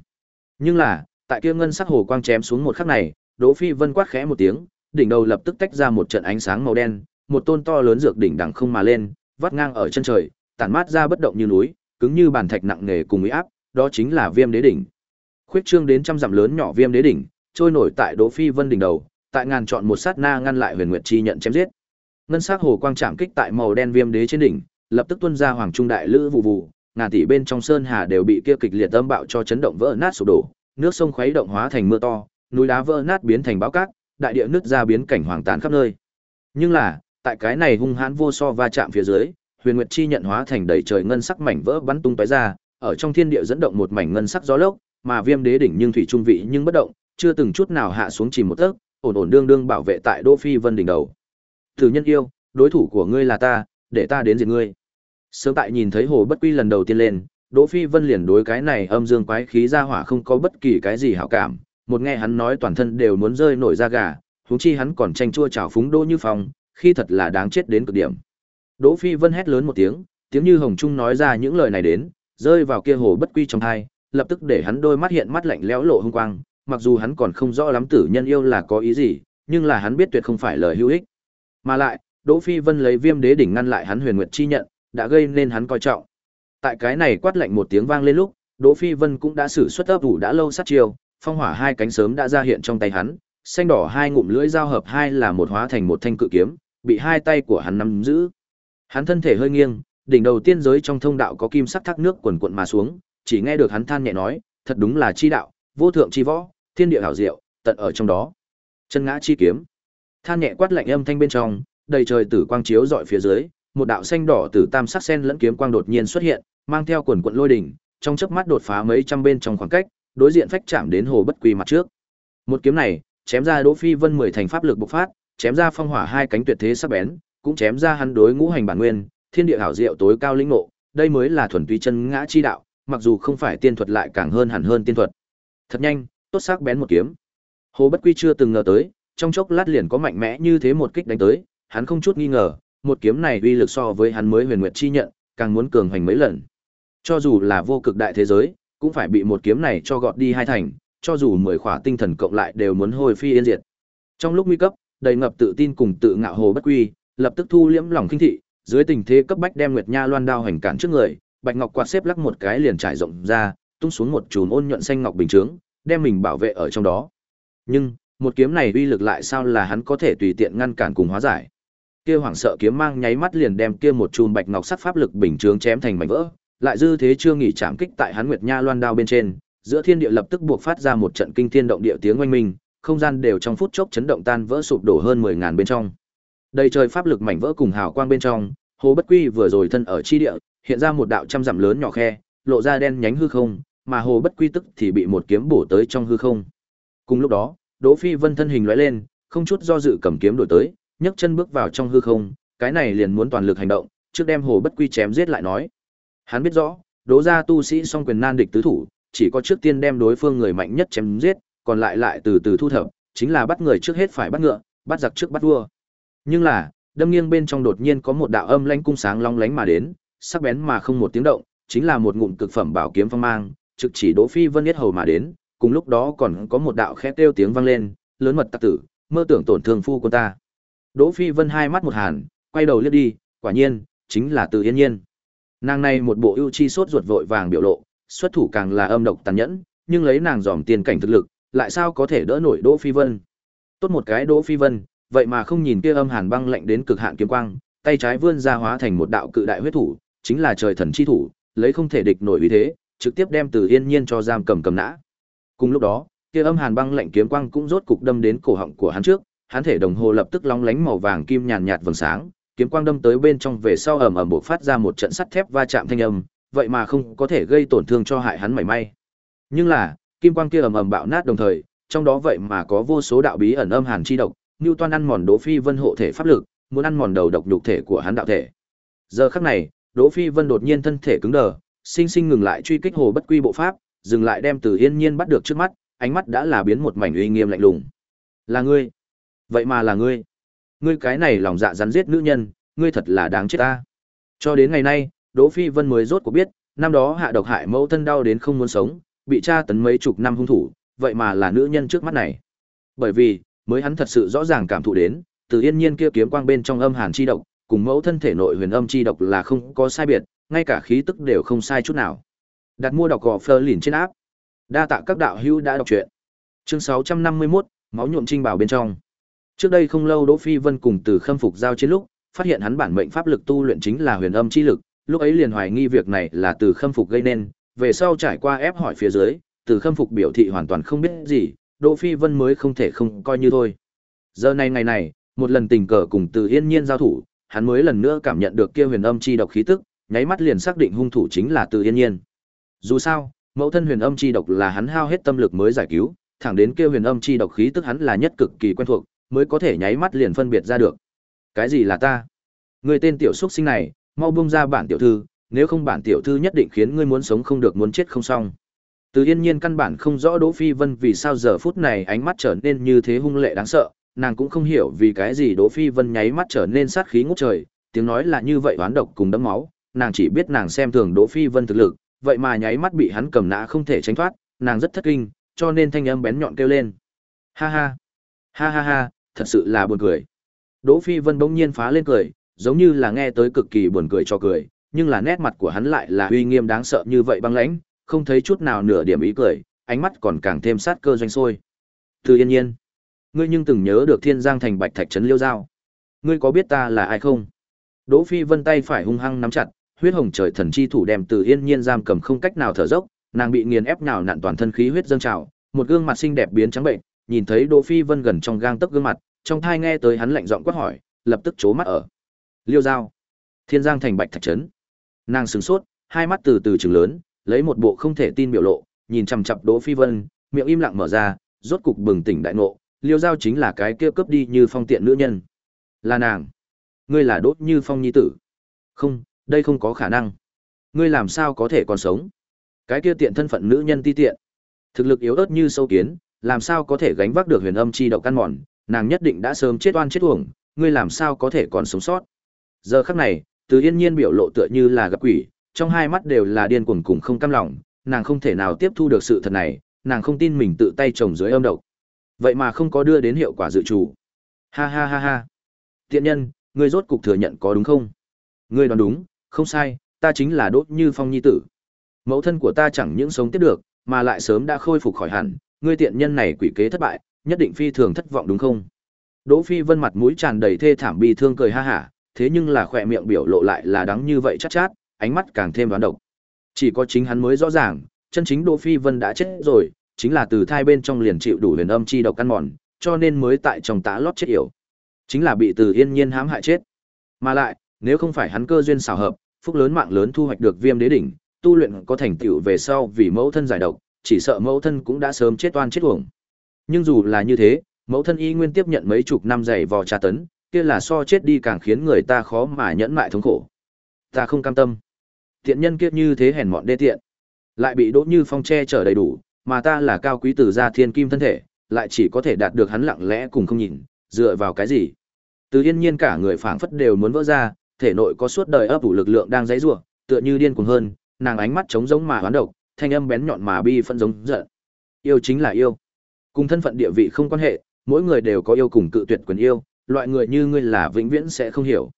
Nhưng là, tại kia ngân sắc hồ quang chém xuống một khắc này, Đỗ Phi Vân quát khẽ một tiếng, đỉnh đầu lập tức tách ra một trận ánh sáng màu đen, một tôn to lớn dược đỉnh đằng không mà lên, vắt ngang ở chân trời, tản mát ra bất động như núi, cứng như bàn thạch nặng nề cùng uy áp, đó chính là Viêm Đế đỉnh. Khuyết trương đến trăm dặm lớn nhỏ Viêm Đế đỉnh, trôi nổi tại Đỗ Phi Vân đỉnh đầu, tại ngàn chọn một sát na ngăn lại Huyền Nguyệt chi nhận chém giết. Ngân sắc hồ quang chạm kích tại màu đen Viêm Đế trên đỉnh, lập tức tuôn ra hoàng trung đại lữ vụ vụ, ngàn tỷ bên trong sơn hà đều bị kia kịch liệt âm bạo cho chấn động vỡ nát sụp đổ, nước sông khuấy động hóa thành mưa to, núi đá vỡ nát biến thành bão cát, đại địa nứt ra biến cảnh hoàng tàn khắp nơi. Nhưng là, tại cái này hung hãn vô so va chạm phía dưới, Huyền Nguyệt chi nhận hóa thành đầy trời ngân sắc mảnh vỡ bắn tung tóe ra, ở trong thiên địa dẫn động một mảnh ngân sắc gió lốc, mà Viêm Đế đỉnh nhưng thủy trung vị nhưng bất động, chưa từng chút nào hạ xuống chỉ một tấc, ổn ổn đương đương bảo vệ tại Đỗ Phi Vân đỉnh đầu. Từ nhân yêu, đối thủ của ngươi là ta, để ta đến diệt ngươi. Sớm tại nhìn thấy Hồ Bất Quy lần đầu tiên lên, Đỗ Phi Vân liền đối cái này âm dương quái khí ra hỏa không có bất kỳ cái gì hảo cảm, một nghe hắn nói toàn thân đều muốn rơi nổi da gà, huống chi hắn còn tranh chua chảo phúng Đỗ Như Phong, khi thật là đáng chết đến cực điểm. Đỗ Phi Vân hét lớn một tiếng, tiếng như hồng trung nói ra những lời này đến, rơi vào kia hồ bất quy trong hai, lập tức để hắn đôi mắt hiện mắt lạnh lẽo lộ hung quang, mặc dù hắn còn không rõ lắm tử nhân yêu là có ý gì, nhưng là hắn biết tuyệt không phải lời hữu ích. Mà lại, Đỗ Phi Vân lấy Viêm Đế đỉnh ngăn lại hắn Huyền Nguyệt chi nhận, đã gây nên hắn coi trọng. Tại cái này quát lạnh một tiếng vang lên lúc, Đỗ Phi Vân cũng đã sử xuất ấp ủ đã lâu sát chiêu, phong hỏa hai cánh sớm đã ra hiện trong tay hắn, xanh đỏ hai ngụm lưỡi giao hợp hai là một hóa thành một thanh cự kiếm, bị hai tay của hắn nắm giữ. Hắn thân thể hơi nghiêng, đỉnh đầu tiên giới trong thông đạo có kim sắc thác nước quần quần mà xuống, chỉ nghe được hắn than nhẹ nói, thật đúng là chi đạo, vô thượng chi võ, thiên địa hảo diệu, tận ở trong đó. Chân ngã chi kiếm. Than nhẹ quát lạnh âm thanh bên trong, đầy trời tử quang chiếu rọi phía dưới, một đạo xanh đỏ tử tam sắc sen lẫn kiếm quang đột nhiên xuất hiện, mang theo quần quần lôi đỉnh, trong chớp mắt đột phá mấy trăm bên trong khoảng cách, đối diện phách chạm đến hồ bất quy mặt trước. Một kiếm này, chém ra Đỗ Phi Vân mười thành pháp lực bộc phát, chém ra phong hỏa hai cánh tuyệt thế sắc bén, cũng chém ra hắn đối ngũ hành bản nguyên, thiên địa hảo diệu tối cao linh ngộ, đây mới là thuần túy chân ngã chi đạo, mặc dù không phải tiên thuật lại càng hơn hẳn hơn tiên thuật. Thật nhanh, tốt sắc bén một kiếm. Hồ Bất Quy chưa từng ngờ tới, trong chốc lát liền có mạnh mẽ như thế một kích đánh tới, hắn không chút nghi ngờ, một kiếm này uy lực so với hắn mới huyền nguyệt chi nhận, càng muốn cường hành mấy lần. Cho dù là vô cực đại thế giới, cũng phải bị một kiếm này cho gọt đi hai thành, cho dù mười khỏa tinh thần cộng lại đều muốn hồi phi yên diệt. Trong lúc nguy cấp, đầy ngập tự tin cùng tự ngạo hồ bất quy, lập tức thu liễm lòng kinh thị, dưới tình thế cấp bách đem Nguyệt Nha loan đao hành cản trước người, Bạch Ngọc quạt xếp lắc một cái liền trải rộng ra, tung xuống một chùm ôn nhuận xanh ngọc bình chướng, đem mình bảo vệ ở trong đó. Nhưng, một kiếm này uy lực lại sao là hắn có thể tùy tiện ngăn cản cùng hóa giải. Kia hoảng sợ kiếm mang nháy mắt liền đem kia một chùm bạch ngọc sắc pháp lực bình chướng chém thành mảnh vỡ, lại dư thế chưa nghỉ chạm kích tại hắn Nguyệt Nha loan đao bên trên, giữa thiên địa lập tức buộc phát ra một trận kinh thiên động địa tiếng oanh minh, không gian đều trong phút chốc chấn động tan vỡ sụp đổ hơn mười ngàn bên trong. Đầy trời pháp lực mảnh vỡ cùng hào quang bên trong, Hồ Bất Quy vừa rồi thân ở chi địa, hiện ra một đạo trăm dặm lớn nhỏ khe, lộ ra đen nhánh hư không, mà Hồ Bất Quy tức thì bị một kiếm bổ tới trong hư không. Cùng lúc đó, Đỗ Phi Vân thân hình lóe lên, không chút do dự cầm kiếm đổi tới, nhấc chân bước vào trong hư không, cái này liền muốn toàn lực hành động, trước đem Hồ Bất Quy chém giết lại nói. Hắn biết rõ, Đỗ gia tu sĩ song quyền nan địch tứ thủ, chỉ có trước tiên đem đối phương người mạnh nhất chém giết, còn lại lại từ từ thu thập, chính là bắt người trước hết phải bắt ngựa, bắt giặc trước bắt vua. Nhưng là, đâm nghiêng bên trong đột nhiên có một đạo âm lãnh cung sáng long lánh mà đến, sắc bén mà không một tiếng động, chính là một ngụm cực phẩm bảo kiếm phong mang, trực chỉ Đỗ Phi Vân Yết hầu mà đến, cùng lúc đó còn có một đạo khẽ kêu tiếng vang lên, lớn mật tặc tử, mơ tưởng tổn thương phu quân ta. Đỗ Phi Vân hai mắt một hàn, quay đầu liếc đi, quả nhiên, chính là Từ Yên Nhiên. Nàng này một bộ ưu chi sốt ruột vội vàng biểu lộ, xuất thủ càng là âm độc tàn nhẫn, nhưng lấy nàng dòm tiền cảnh thực lực, lại sao có thể đỡ nổi Đỗ Phi Vân. Tốt một cái Đỗ Phi Vân, vậy mà không nhìn kia âm hàn băng lạnh đến cực hạn kiếm quang, tay trái vươn ra hóa thành một đạo cự đại huyết thủ, chính là trời thần chi thủ, lấy không thể địch nổi uy thế, trực tiếp đem Từ Yên Nhiên cho giam cầm cầm nã. Cùng lúc đó, kia âm hàn băng lạnh kiếm quang cũng rốt cục đâm đến cổ họng của hắn trước, hắn thể đồng hồ lập tức long lánh màu vàng kim nhàn nhạt vầng sáng, kiếm quang đâm tới bên trong về sau ầm ầm bộc phát ra một trận sắt thép va chạm thanh âm, vậy mà không có thể gây tổn thương cho hại hắn mảy may. Nhưng là, kim quang kia ầm ầm bạo nát đồng thời, trong đó vậy mà có vô số đạo bí ẩn âm hàn chi độc, như toan ăn mòn Đỗ Phi Vân hộ thể pháp lực, muốn ăn mòn đầu độc nhục thể của hắn đạo thể. Giờ khắc này, Đỗ Phi Vân đột nhiên thân thể cứng đờ, sinh sinh ngừng lại truy kích hồ bất quy bộ pháp, dừng lại đem Từ Yên Nhiên bắt được trước mắt, ánh mắt đã là biến một mảnh uy nghiêm lạnh lùng. "Là ngươi? Vậy mà là ngươi? Ngươi cái này lòng dạ rắn giết nữ nhân, ngươi thật là đáng chết ta." Cho đến ngày nay, Đỗ Phi Vân mới rốt cuộc biết, năm đó hạ độc hại mẫu thân đau đến không muốn sống, bị tra tấn mấy chục năm hung thủ, vậy mà là nữ nhân trước mắt này. Bởi vì, Mới hắn thật sự rõ ràng cảm thụ đến, từ yên nhiên kia kiếm quang bên trong âm hàn chi độc, cùng mẫu thân thể nội huyền âm chi độc là không có sai biệt, ngay cả khí tức đều không sai chút nào. Đặt mua đọc gò Fleur lìn trên áp. Đa tạ các đạo hữu đã đọc truyện. Chương 651, máu nhuộm trinh bảo bên trong. Trước đây không lâu Đỗ Phi Vân cùng Từ Khâm phục giao chiến lúc, phát hiện hắn bản mệnh pháp lực tu luyện chính là huyền âm chi lực, lúc ấy liền hoài nghi việc này là Từ Khâm phục gây nên, về sau trải qua ép hỏi phía dưới, Từ Khâm phục biểu thị hoàn toàn không biết gì, Đỗ Phi Vân mới không thể không coi như thôi. Giờ này ngày này, một lần tình cờ cùng Từ Yên Nhiên giao thủ, hắn mới lần nữa cảm nhận được kia huyền âm chi độc khí tức, nháy mắt liền xác định hung thủ chính là Từ Yên Nhiên. Dù sao, mẫu thân huyền âm chi độc là hắn hao hết tâm lực mới giải cứu, thẳng đến kia huyền âm chi độc khí tức hắn là nhất cực kỳ quen thuộc, mới có thể nháy mắt liền phân biệt ra được. Cái gì là ta? Người tên tiểu xuất sinh này, mau buông ra bản tiểu thư, nếu không bản tiểu thư nhất định khiến ngươi muốn sống không được muốn chết không xong. Từ Yên Nhiên căn bản không rõ Đỗ Phi Vân vì sao giờ phút này ánh mắt trở nên như thế hung lệ đáng sợ, nàng cũng không hiểu vì cái gì Đỗ Phi Vân nháy mắt trở nên sát khí ngút trời, tiếng nói là như vậy oán độc cùng đẫm máu, nàng chỉ biết nàng xem thường Đỗ Phi Vân thực lực, vậy mà nháy mắt bị hắn cầm nã không thể tránh thoát, nàng rất thất kinh, cho nên thanh âm bén nhọn kêu lên. Ha ha, ha ha ha, thật sự là buồn cười. Đỗ Phi Vân bỗng nhiên phá lên cười, giống như là nghe tới cực kỳ buồn cười cho cười, nhưng là nét mặt của hắn lại là uy nghiêm đáng sợ như vậy băng lãnh, không thấy chút nào nửa điểm ý cười, ánh mắt còn càng thêm sát cơ doanh sôi. Từ Yên Nhiên, ngươi nhưng từng nhớ được Thiên Giang thành Bạch Thạch trấn Liêu Giao? Ngươi có biết ta là ai không? Đỗ Phi Vân tay phải hung hăng nắm chặt, huyết hồng trời thần chi thủ đem Từ Yên Nhiên giam cầm không cách nào thở dốc, nàng bị nghiền ép nào nặn toàn thân khí huyết dâng trào, một gương mặt xinh đẹp biến trắng bệnh, nhìn thấy Đỗ Phi Vân gần trong gang tấc gương mặt, trong thai nghe tới hắn lạnh giọng quát hỏi, lập tức chố mắt ở. Liêu Giao, Thiên Giang thành Bạch Thạch trấn. Nàng sửng sốt, hai mắt từ từ chừng lớn, lấy một bộ không thể tin biểu lộ, nhìn chằm chặp Đỗ Phi Vân, miệng im lặng mở ra, rốt cục bừng tỉnh đại ngộ, Liêu Giao chính là cái kia cướp đi như phong tiện nữ nhân. Là nàng. Ngươi là đốt Như Phong nhi tử. Không, đây không có khả năng. Ngươi làm sao có thể còn sống? Cái kia tiện thân phận nữ nhân ti tiện. Thực lực yếu ớt như sâu kiến, làm sao có thể gánh vác được huyền âm chi đậu căn mòn, nàng nhất định đã sớm chết oan chết uổng, ngươi làm sao có thể còn sống sót? Giờ khắc này, Từ Yên Nhiên biểu lộ tựa như là gặp quỷ, trong hai mắt đều là điên cuồng cùng không cam lòng, nàng không thể nào tiếp thu được sự thật này, nàng không tin mình tự tay chồng dưới âm độc. Vậy mà không có đưa đến hiệu quả dự trù. Ha ha ha ha. Tiện nhân, ngươi rốt cục thừa nhận có đúng không? Ngươi đoán đúng, không sai, ta chính là đốt Như Phong nhi tử. Mẫu thân của ta chẳng những sống tiếp được, mà lại sớm đã khôi phục khỏi hẳn, ngươi tiện nhân này quỷ kế thất bại, nhất định phi thường thất vọng đúng không? Đỗ Phi Vân mặt mũi tràn đầy thê thảm bi thương cười ha hả, thế nhưng là khỏe miệng biểu lộ lại là đắng như vậy chát chát, ánh mắt càng thêm đoán độc. Chỉ có chính hắn mới rõ ràng, chân chính Đỗ Phi Vân đã chết rồi, chính là từ thai bên trong liền chịu đủ huyền âm chi độc căn mòn, cho nên mới tại trong tã lót chết yểu. Chính là bị Từ Yên Nhiên hãm hại chết. Mà lại, nếu không phải hắn cơ duyên xảo hợp, phúc lớn mạng lớn thu hoạch được Viêm Đế đỉnh, tu luyện có thành tựu về sau vì mẫu thân giải độc, chỉ sợ mẫu thân cũng đã sớm chết oan chết uổng. Nhưng dù là như thế, mẫu thân y nguyên tiếp nhận mấy chục năm dày vò tra tấn, kia là so chết đi càng khiến người ta khó mà nhẫn mại thống khổ. Ta không cam tâm. Tiện nhân kiếp như thế hèn mọn đê tiện, lại bị Đỗ Như Phong che chở đầy đủ, mà ta là cao quý từ gia thiên kim thân thể, lại chỉ có thể đạt được hắn lặng lẽ cùng không nhìn, dựa vào cái gì? Từ Yên Nhiên cả người phảng phất đều muốn vỡ ra, thể nội có suốt đời ấp ủ lực lượng đang dãy rủa tựa như điên cuồng hơn, nàng ánh mắt trống rỗng mà hoán độc, thanh âm bén nhọn mà bi phân giống giận. Yêu chính là yêu. Cùng thân phận địa vị không quan hệ, mỗi người đều có yêu cùng cự tuyệt quyền yêu, loại người như ngươi là vĩnh viễn sẽ không hiểu.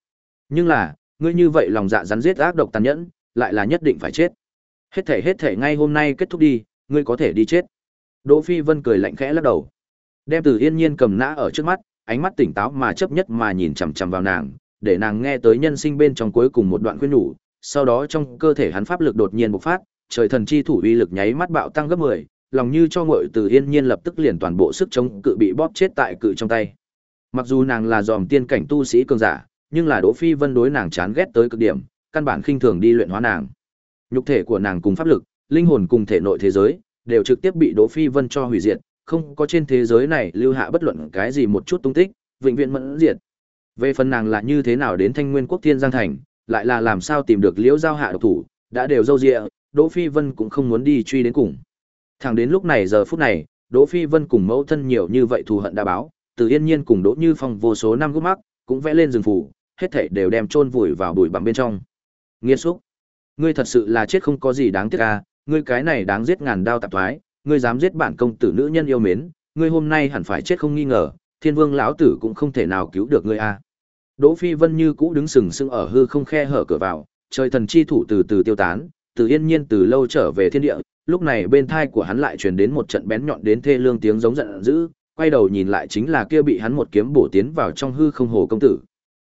Nhưng là, ngươi như vậy lòng dạ rắn giết ác độc tàn nhẫn, lại là nhất định phải chết. Hết thể hết thể ngay hôm nay kết thúc đi, ngươi có thể đi chết. Đỗ Phi Vân cười lạnh khẽ lắc đầu. Đem Từ Yên Nhiên cầm nã ở trước mắt, ánh mắt tỉnh táo mà chấp nhất mà nhìn chằm chằm vào nàng, để nàng nghe tới nhân sinh bên trong cuối cùng một đoạn khuyên nhủ, sau đó trong cơ thể hắn pháp lực đột nhiên bộc phát, trời thần chi thủ uy lực nháy mắt bạo tăng gấp 10, lòng như cho ngội Từ Yên Nhiên lập tức liền toàn bộ sức chống cự bị bóp chết tại cự trong tay. Mặc dù nàng là dòm tiên cảnh tu sĩ cường giả, nhưng là Đỗ Phi Vân đối nàng chán ghét tới cực điểm, căn bản khinh thường đi luyện hóa nàng. Nhục thể của nàng cùng pháp lực, linh hồn cùng thể nội thế giới, đều trực tiếp bị Đỗ Phi Vân cho hủy diệt, không có trên thế giới này lưu hạ bất luận cái gì một chút tung tích, vĩnh viễn mẫn diệt. Về phần nàng là như thế nào đến Thanh Nguyên Quốc Thiên Giang thành, lại là làm sao tìm được Liễu Giao hạ độc thủ, đã đều dâu dịa, Đỗ Phi Vân cũng không muốn đi truy đến cùng. Thẳng đến lúc này giờ phút này, Đỗ Phi Vân cùng mẫu thân nhiều như vậy thù hận đã báo, từ yên nhiên cùng Đỗ Như Phong vô số năm gút mắc, cũng vẽ lên rừng phủ, hết thảy đều đem chôn vùi vào bụi bặm bên trong. Nghiên xúc, ngươi thật sự là chết không có gì đáng tiếc à, ngươi cái này đáng giết ngàn đao tạp thoái, ngươi dám giết bản công tử nữ nhân yêu mến, ngươi hôm nay hẳn phải chết không nghi ngờ, thiên vương lão tử cũng không thể nào cứu được ngươi a. Đỗ phi vân như cũ đứng sừng sững ở hư không khe hở cửa vào trời thần chi thủ từ từ tiêu tán từ yên nhiên từ lâu trở về thiên địa lúc này bên thai của hắn lại truyền đến một trận bén nhọn đến thê lương tiếng giống giận dữ quay đầu nhìn lại chính là kia bị hắn một kiếm bổ tiến vào trong hư không hồ công tử.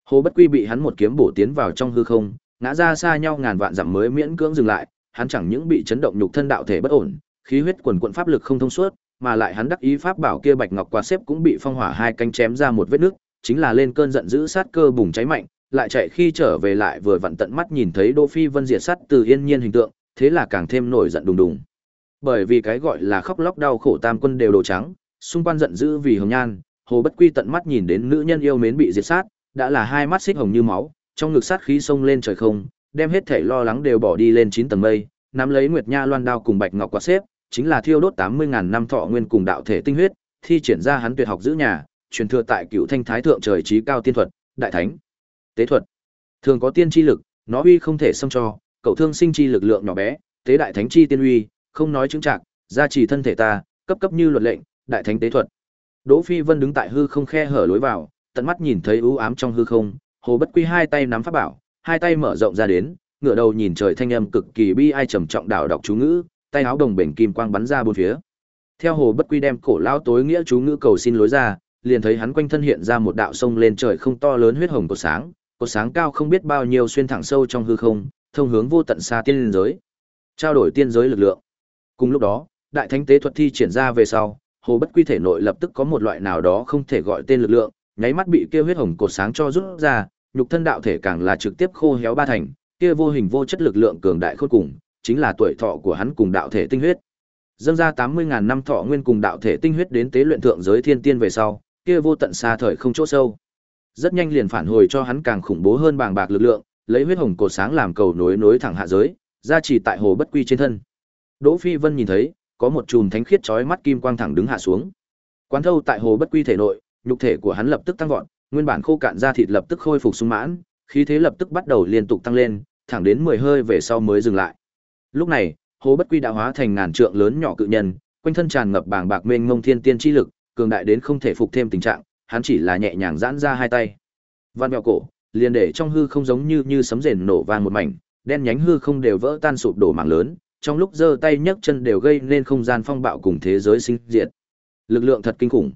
Hồ bất quy bị hắn một kiếm bổ tiến vào trong hư không ngã ra xa nhau ngàn vạn dặm mới miễn cưỡng dừng lại hắn chẳng những bị chấn động nhục thân đạo thể bất ổn khí huyết quần quận pháp lực không thông suốt mà lại hắn đắc ý pháp bảo kia bạch ngọc quạt xếp cũng bị phong hỏa hai cánh chém ra một vết nước, chính là lên cơn giận dữ sát cơ bùng cháy mạnh, lại chạy khi trở về lại vừa vặn tận mắt nhìn thấy Đỗ Phi Vân diệt sát từ yên nhiên hình tượng, thế là càng thêm nổi giận đùng đùng. Bởi vì cái gọi là khóc lóc đau khổ tam quân đều đồ trắng, xung quanh giận dữ vì hồng nhan, Hồ Bất Quy tận mắt nhìn đến nữ nhân yêu mến bị diệt sát, đã là hai mắt xích hồng như máu, trong ngực sát khí xông lên trời không, đem hết thể lo lắng đều bỏ đi lên chín tầng mây, nắm lấy Nguyệt Nha Loan đao cùng Bạch Ngọc quạt xếp, chính là thiêu đốt 80.000 năm thọ nguyên cùng đạo thể tinh huyết, thi triển ra hắn tuyệt học giữ nhà, truyền thừa tại cựu thanh thái thượng trời trí cao tiên thuật, đại thánh, tế thuật. Thường có tiên chi lực, nó uy không thể xâm cho, cậu thương sinh chi lực lượng nhỏ bé, tế đại thánh chi tiên uy, không nói chứng trạng, gia trì thân thể ta, cấp cấp như luật lệnh, đại thánh tế thuật. Đỗ Phi Vân đứng tại hư không khe hở lối vào, tận mắt nhìn thấy u ám trong hư không, Hồ Bất Quy hai tay nắm pháp bảo, hai tay mở rộng ra đến, ngửa đầu nhìn trời thanh âm cực kỳ bi ai trầm trọng đảo đọc chú ngữ, tay áo đồng bền kim quang bắn ra bốn phía. Theo hồ bất quy đem cổ lão tối nghĩa chú ngữ cầu xin lối ra, liền thấy hắn quanh thân hiện ra một đạo sông lên trời không to lớn huyết hồng cột sáng, cột sáng cao không biết bao nhiêu xuyên thẳng sâu trong hư không, thông hướng vô tận xa tiên giới. Trao đổi tiên giới lực lượng. Cùng lúc đó, đại thánh tế thuật thi triển ra về sau, hồ bất quy thể nội lập tức có một loại nào đó không thể gọi tên lực lượng, nháy mắt bị kia huyết hồng cột sáng cho rút ra, nhục thân đạo thể càng là trực tiếp khô héo ba thành, kia vô hình vô chất lực lượng cường đại khôn cùng, chính là tuổi thọ của hắn cùng đạo thể tinh huyết. Dâng ra 80.000 năm thọ nguyên cùng đạo thể tinh huyết đến tế luyện thượng giới thiên tiên về sau, kia vô tận xa thời không chỗ sâu. Rất nhanh liền phản hồi cho hắn càng khủng bố hơn bàng bạc lực lượng, lấy huyết hồng cổ sáng làm cầu nối nối thẳng hạ giới, ra chỉ tại hồ bất quy trên thân. Đỗ Phi Vân nhìn thấy, có một chùm thánh khiết chói mắt kim quang thẳng đứng hạ xuống. Quán thâu tại hồ bất quy thể nội, nhục thể của hắn lập tức tăng vọt, nguyên bản khô cạn da thịt lập tức khôi phục sung mãn, khí thế lập tức bắt đầu liên tục tăng lên, thẳng đến 10 hơi về sau mới dừng lại. Lúc này, Hồ Bất Quy đã hóa thành ngàn trượng lớn nhỏ cự nhân, quanh thân tràn ngập bàng bạc mênh mông thiên tiên chi lực, cường đại đến không thể phục thêm tình trạng, hắn chỉ là nhẹ nhàng giãn ra hai tay. Văn mèo cổ, liền để trong hư không giống như như sấm rền nổ vang một mảnh, đen nhánh hư không đều vỡ tan sụp đổ mảng lớn, trong lúc giơ tay nhấc chân đều gây nên không gian phong bạo cùng thế giới sinh diệt. Lực lượng thật kinh khủng.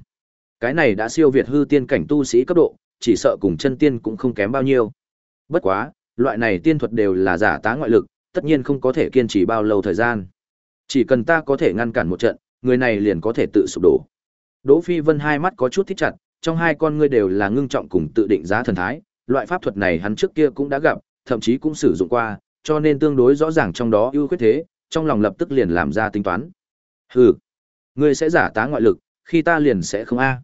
Cái này đã siêu việt hư tiên cảnh tu sĩ cấp độ, chỉ sợ cùng chân tiên cũng không kém bao nhiêu. Bất quá, loại này tiên thuật đều là giả tá ngoại lực, tất nhiên không có thể kiên trì bao lâu thời gian. Chỉ cần ta có thể ngăn cản một trận, người này liền có thể tự sụp đổ. Đỗ Phi Vân hai mắt có chút thích chặt, trong hai con ngươi đều là ngưng trọng cùng tự định giá thần thái, loại pháp thuật này hắn trước kia cũng đã gặp, thậm chí cũng sử dụng qua, cho nên tương đối rõ ràng trong đó ưu khuyết thế, trong lòng lập tức liền làm ra tính toán. Hừ, ngươi sẽ giả tá ngoại lực, khi ta liền sẽ không a.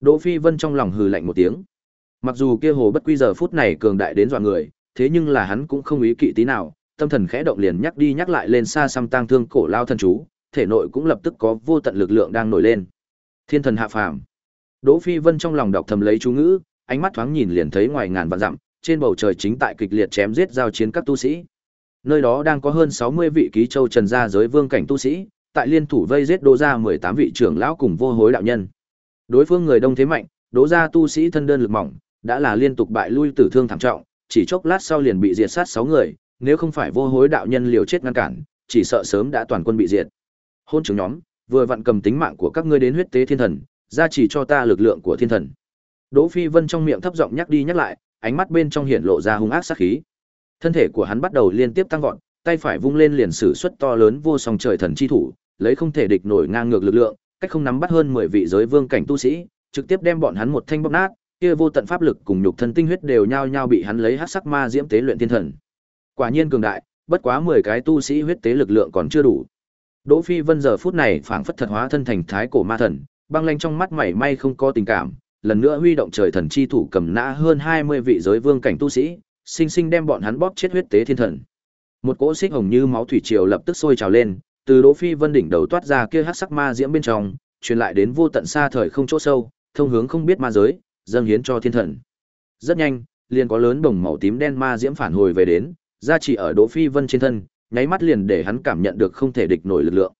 Đỗ Phi Vân trong lòng hừ lạnh một tiếng. Mặc dù kia hồ bất quy giờ phút này cường đại đến dọa người, thế nhưng là hắn cũng không ý kỵ tí nào, tâm thần khẽ động liền nhắc đi nhắc lại lên xa xăm tang thương cổ lao thần chú, thể nội cũng lập tức có vô tận lực lượng đang nổi lên. Thiên thần hạ phàm. Đỗ Phi Vân trong lòng đọc thầm lấy chú ngữ, ánh mắt thoáng nhìn liền thấy ngoài ngàn vạn dặm, trên bầu trời chính tại kịch liệt chém giết giao chiến các tu sĩ. Nơi đó đang có hơn 60 vị ký châu trần gia giới vương cảnh tu sĩ, tại liên thủ vây giết đô ra 18 vị trưởng lão cùng vô hối đạo nhân. Đối phương người đông thế mạnh, Đỗ gia tu sĩ thân đơn lực mỏng, đã là liên tục bại lui tử thương thảm trọng, chỉ chốc lát sau liền bị diệt sát 6 người, nếu không phải vô hối đạo nhân liều chết ngăn cản, chỉ sợ sớm đã toàn quân bị diệt. Hôn trưởng nhóm, vừa vặn cầm tính mạng của các ngươi đến huyết tế thiên thần, ra chỉ cho ta lực lượng của thiên thần. Đỗ Phi Vân trong miệng thấp giọng nhắc đi nhắc lại, ánh mắt bên trong hiện lộ ra hung ác sát khí. Thân thể của hắn bắt đầu liên tiếp tăng vọt, tay phải vung lên liền sử xuất to lớn vô song trời thần chi thủ, lấy không thể địch nổi ngang ngược lực lượng, cách không nắm bắt hơn 10 vị giới vương cảnh tu sĩ, trực tiếp đem bọn hắn một thanh bóp nát, kia vô tận pháp lực cùng nhục thân tinh huyết đều nhao nhao bị hắn lấy hắc sắc ma diễm tế luyện thiên thần. Quả nhiên cường đại, bất quá 10 cái tu sĩ huyết tế lực lượng còn chưa đủ. Đỗ Phi Vân giờ phút này phảng phất thật hóa thân thành thái cổ ma thần, băng lanh trong mắt mảy may không có tình cảm, lần nữa huy động trời thần chi thủ cầm nã hơn 20 vị giới vương cảnh tu sĩ, sinh sinh đem bọn hắn bóp chết huyết tế thiên thần. Một cỗ xích hồng như máu thủy triều lập tức sôi trào lên, từ Đỗ Phi Vân đỉnh đầu toát ra kia hắc sắc ma diễm bên trong, truyền lại đến vô tận xa thời không chỗ sâu, thông hướng không biết ma giới, dâng hiến cho thiên thần. Rất nhanh, liền có lớn đồng màu tím đen ma diễm phản hồi về đến, gia trì ở Đỗ Phi Vân trên thân, nháy mắt liền để hắn cảm nhận được không thể địch nổi lực lượng.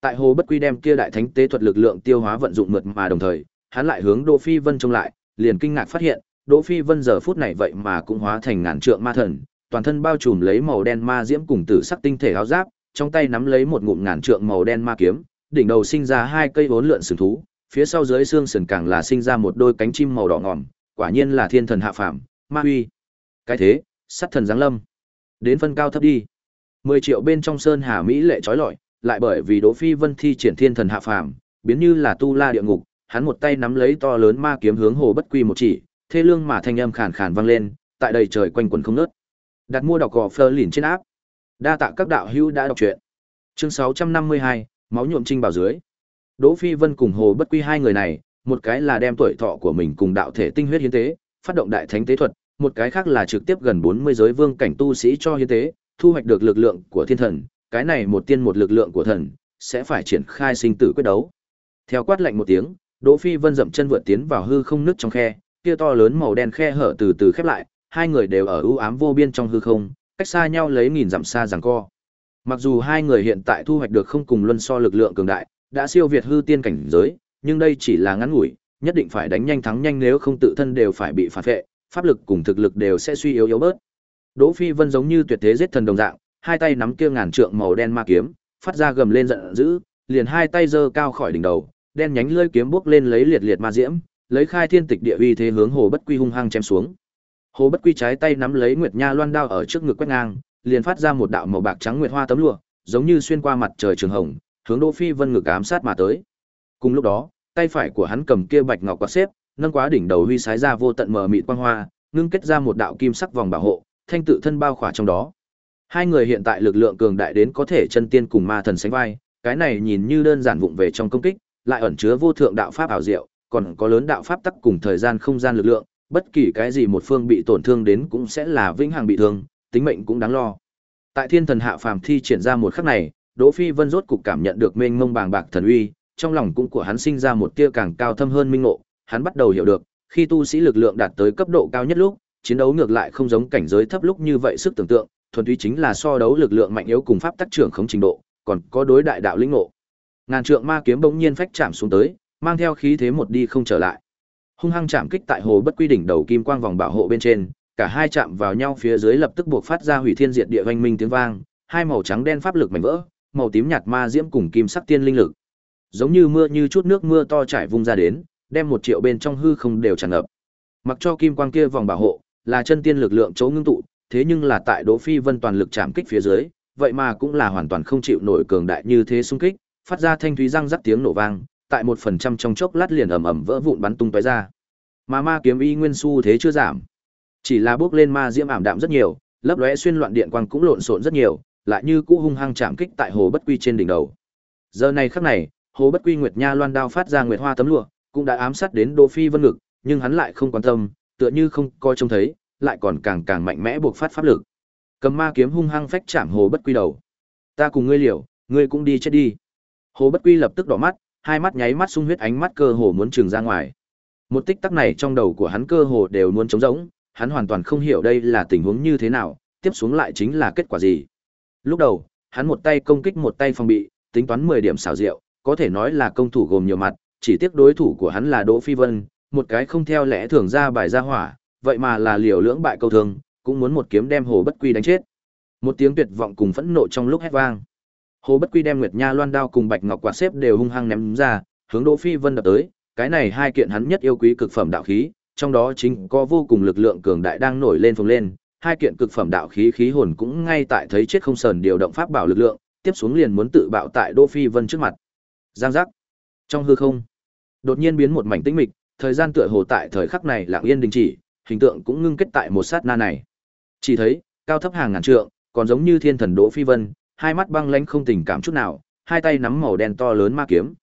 Tại Hồ Bất Quy đem kia đại thánh tế thuật lực lượng tiêu hóa vận dụng mượt mà đồng thời, hắn lại hướng Đỗ Phi Vân trông lại, liền kinh ngạc phát hiện, Đỗ Phi Vân giờ phút này vậy mà cũng hóa thành ngàn trượng ma thần, toàn thân bao trùm lấy màu đen ma diễm cùng tử sắc tinh thể áo giáp, trong tay nắm lấy một ngụm ngàn trượng màu đen ma kiếm, đỉnh đầu sinh ra hai cây vốn lượn sừng thú, phía sau dưới xương sườn càng là sinh ra một đôi cánh chim màu đỏ ngòm, quả nhiên là thiên thần hạ phàm, ma huy. Cái thế, sát thần giáng lâm. Đến phân cao thấp đi. 10 triệu bên trong sơn hà mỹ lệ trói lọi, lại bởi vì Đỗ Phi Vân thi triển thiên thần hạ phàm, biến như là tu la địa ngục, hắn một tay nắm lấy to lớn ma kiếm hướng hồ bất quy một chỉ, thê lương mà thanh âm khàn khàn vang lên, tại đầy trời quanh quần không ngớt. Đặt mua đọc gò Fleur lìn trên áp. Đa tạ các đạo hữu đã đọc truyện. Chương 652, máu nhuộm trinh bảo dưới. Đỗ Phi Vân cùng Hồ Bất Quy hai người này, một cái là đem tuổi thọ của mình cùng đạo thể tinh huyết hiến tế, phát động đại thánh tế thuật, một cái khác là trực tiếp gần 40 giới vương cảnh tu sĩ cho hiến tế, thu hoạch được lực lượng của thiên thần, cái này một tiên một lực lượng của thần, sẽ phải triển khai sinh tử quyết đấu. Theo quát lệnh một tiếng, Đỗ Phi Vân dậm chân vượt tiến vào hư không nước trong khe, kia to lớn màu đen khe hở từ từ khép lại, hai người đều ở ưu ám vô biên trong hư không, cách xa nhau lấy nghìn dặm xa giằng co. Mặc dù hai người hiện tại thu hoạch được không cùng luân so lực lượng cường đại, đã siêu việt hư tiên cảnh giới, nhưng đây chỉ là ngắn ngủi, nhất định phải đánh nhanh thắng nhanh nếu không tự thân đều phải bị phản vệ, pháp lực cùng thực lực đều sẽ suy yếu yếu bớt. Đỗ Phi Vân giống như tuyệt thế giết thần đồng dạng, hai tay nắm kia ngàn trượng màu đen ma kiếm, phát ra gầm lên giận dữ, liền hai tay giơ cao khỏi đỉnh đầu, đen nhánh lưỡi kiếm bước lên lấy liệt liệt ma diễm, lấy khai thiên tịch địa uy thế hướng Hồ Bất Quy hung hăng chém xuống. Hồ Bất Quy trái tay nắm lấy Nguyệt Nha loan đao ở trước ngực quét ngang, liền phát ra một đạo màu bạc trắng nguyệt hoa tấm lụa, giống như xuyên qua mặt trời trường hồng, hướng Đỗ Phi Vân ngực ám sát mà tới. Cùng lúc đó, tay phải của hắn cầm kia bạch ngọc quạt xếp, nâng quá đỉnh đầu huy sái ra vô tận mờ mịt quang hoa, ngưng kết ra một đạo kim sắc vòng bảo hộ, thanh tự thân bao khỏa trong đó. Hai người hiện tại lực lượng cường đại đến có thể chân tiên cùng ma thần sánh vai, cái này nhìn như đơn giản vụng về trong công kích, lại ẩn chứa vô thượng đạo pháp ảo diệu, còn có lớn đạo pháp tắc cùng thời gian không gian lực lượng, bất kỳ cái gì một phương bị tổn thương đến cũng sẽ là vĩnh hằng bị thương, tính mệnh cũng đáng lo. Tại Thiên Thần Hạ Phàm thi triển ra một khắc này, Đỗ Phi Vân rốt cục cảm nhận được mênh mông bàng bạc thần uy, trong lòng cũng của hắn sinh ra một tia càng cao thâm hơn minh ngộ, hắn bắt đầu hiểu được, khi tu sĩ lực lượng đạt tới cấp độ cao nhất lúc, chiến đấu ngược lại không giống cảnh giới thấp lúc như vậy sức tưởng tượng, thuần túy chính là so đấu lực lượng mạnh yếu cùng pháp tắc trưởng không trình độ, còn có đối đại đạo lĩnh ngộ. Ngàn trượng ma kiếm bỗng nhiên phách chạm xuống tới, mang theo khí thế một đi không trở lại. Hung hăng chạm kích tại hồ bất quy đỉnh đầu kim quang vòng bảo hộ bên trên, cả hai chạm vào nhau phía dưới lập tức buộc phát ra hủy thiên diệt địa vang minh tiếng vang, hai màu trắng đen pháp lực mảnh vỡ, màu tím nhạt ma diễm cùng kim sắc tiên linh lực. Giống như mưa như chút nước mưa to trải vung ra đến, đem một triệu bên trong hư không đều tràn ngập. Mặc cho kim quang kia vòng bảo hộ, là chân tiên lực lượng chỗ ngưng tụ, thế nhưng là tại Đỗ Phi Vân toàn lực chạm kích phía dưới, vậy mà cũng là hoàn toàn không chịu nổi cường đại như thế xung kích, phát ra thanh thúy răng rắc tiếng nổ vang, tại một phần trăm trong chốc lát liền ầm ầm vỡ vụn bắn tung tóe ra. Mà ma kiếm y nguyên su thế chưa giảm, chỉ là bước lên ma diễm ảm đạm rất nhiều, lấp lóe xuyên loạn điện quang cũng lộn xộn rất nhiều, lại như cũ hung hăng chạm kích tại hồ bất quy trên đỉnh đầu. Giờ này khắc này, hồ bất quy nguyệt nha loan đao phát ra nguyệt hoa tấm lụa, cũng đã ám sát đến Đỗ Phi Vân ngực, nhưng hắn lại không quan tâm, tựa như không coi trông thấy, lại còn càng càng mạnh mẽ buộc phát pháp lực. Cầm ma kiếm hung hăng phách chạm hồ bất quy đầu. Ta cùng ngươi liều, ngươi cũng đi chết đi. Hồ bất quy lập tức đỏ mắt, hai mắt nháy mắt sung huyết ánh mắt cơ hồ muốn trừng ra ngoài. Một tích tắc này trong đầu của hắn cơ hồ đều muốn trống rỗng, hắn hoàn toàn không hiểu đây là tình huống như thế nào, tiếp xuống lại chính là kết quả gì. Lúc đầu, hắn một tay công kích một tay phòng bị, tính toán 10 điểm xảo diệu, có thể nói là công thủ gồm nhiều mặt, chỉ tiếc đối thủ của hắn là Đỗ Phi Vân, một cái không theo lẽ thường ra bài ra hỏa, vậy mà là liều lưỡng bại câu thương, cũng muốn một kiếm đem Hồ Bất Quy đánh chết. Một tiếng tuyệt vọng cùng phẫn nộ trong lúc hét vang. Hồ Bất Quy đem Nguyệt Nha Loan đao cùng Bạch Ngọc quạt xếp đều hung hăng ném ra, hướng Đỗ Phi Vân đập tới, cái này hai kiện hắn nhất yêu quý cực phẩm đạo khí, trong đó chính có vô cùng lực lượng cường đại đang nổi lên phồng lên, hai kiện cực phẩm đạo khí khí hồn cũng ngay tại thấy chết không sờn điều động pháp bảo lực lượng, tiếp xuống liền muốn tự bạo tại Đỗ Phi Vân trước mặt. Giang giác. Trong hư không, đột nhiên biến một mảnh tĩnh mịch, thời gian tựa hồ tại thời khắc này lặng yên đình chỉ, hình tượng cũng ngưng kết tại một sát na này. Chỉ thấy, cao thấp hàng ngàn trượng, còn giống như thiên thần Đỗ Phi Vân, hai mắt băng lãnh không tình cảm chút nào, hai tay nắm màu đen to lớn ma kiếm.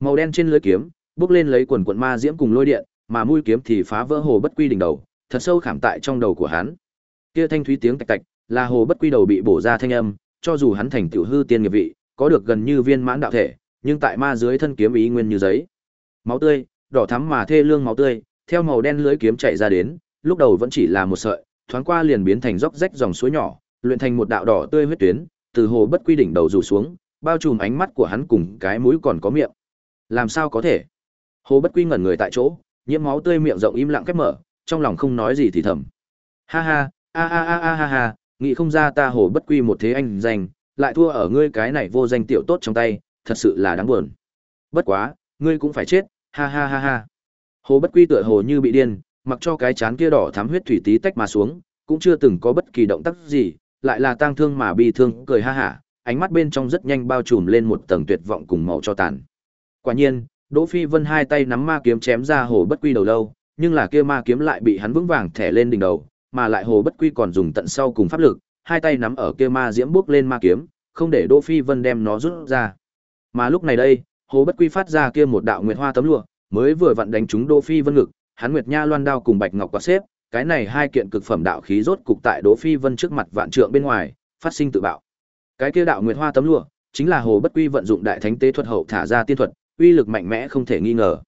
Màu đen trên lưỡi kiếm, bước lên lấy quần quần ma diễm cùng lôi điện, mà mũi kiếm thì phá vỡ hồ bất quy đỉnh đầu, thật sâu khảm tại trong đầu của hắn. Kia thanh thúy tiếng tạch tạch, là hồ bất quy đầu bị bổ ra thanh âm, cho dù hắn thành tiểu hư tiên nghiệp vị, có được gần như viên mãn đạo thể, nhưng tại ma dưới thân kiếm ý nguyên như giấy. Máu tươi, đỏ thắm mà thê lương máu tươi, theo màu đen lưới kiếm chảy ra đến, lúc đầu vẫn chỉ là một sợi, thoáng qua liền biến thành róc rách dòng suối nhỏ, luyện thành một đạo đỏ tươi huyết tuyến, từ hồ bất quy đỉnh đầu rủ xuống, bao trùm ánh mắt của hắn cùng cái mũi còn có miệng. Làm sao có thể? Hồ Bất Quy ngẩn người tại chỗ, nhiễm máu tươi miệng rộng im lặng khép mở, trong lòng không nói gì thì thầm. Ha ha, a a a a ha ha, nghĩ không ra ta Hồ Bất Quy một thế anh danh, lại thua ở ngươi cái này vô danh tiểu tốt trong tay, thật sự là đáng buồn. Bất quá, ngươi cũng phải chết, ha ha ha ha. Hồ Bất Quy tựa hồ như bị điên, mặc cho cái chán kia đỏ thắm huyết thủy tí tách mà xuống, cũng chưa từng có bất kỳ động tác gì, lại là tang thương mà bi thương, cười ha hả, ánh mắt bên trong rất nhanh bao trùm lên một tầng tuyệt vọng cùng màu cho tàn. Quả nhiên, Đỗ Phi Vân hai tay nắm ma kiếm chém ra hồ bất quy đầu lâu, nhưng là kia ma kiếm lại bị hắn vững vàng thẻ lên đỉnh đầu, mà lại hồ bất quy còn dùng tận sau cùng pháp lực, hai tay nắm ở kia ma diễm bước lên ma kiếm, không để Đỗ Phi Vân đem nó rút ra. Mà lúc này đây, hồ bất quy phát ra kia một đạo nguyệt hoa tấm lụa, mới vừa vặn đánh trúng Đỗ Phi Vân ngực, hắn nguyệt nha loan đao cùng bạch ngọc quả xếp, cái này hai kiện cực phẩm đạo khí rốt cục tại Đỗ Phi Vân trước mặt vạn trượng bên ngoài, phát sinh tự bạo. Cái kia đạo nguyệt hoa tấm lụa, chính là Hồ Bất Quy vận dụng đại thánh tế thuật hậu thả ra tiên thuật, uy lực mạnh mẽ không thể nghi ngờ.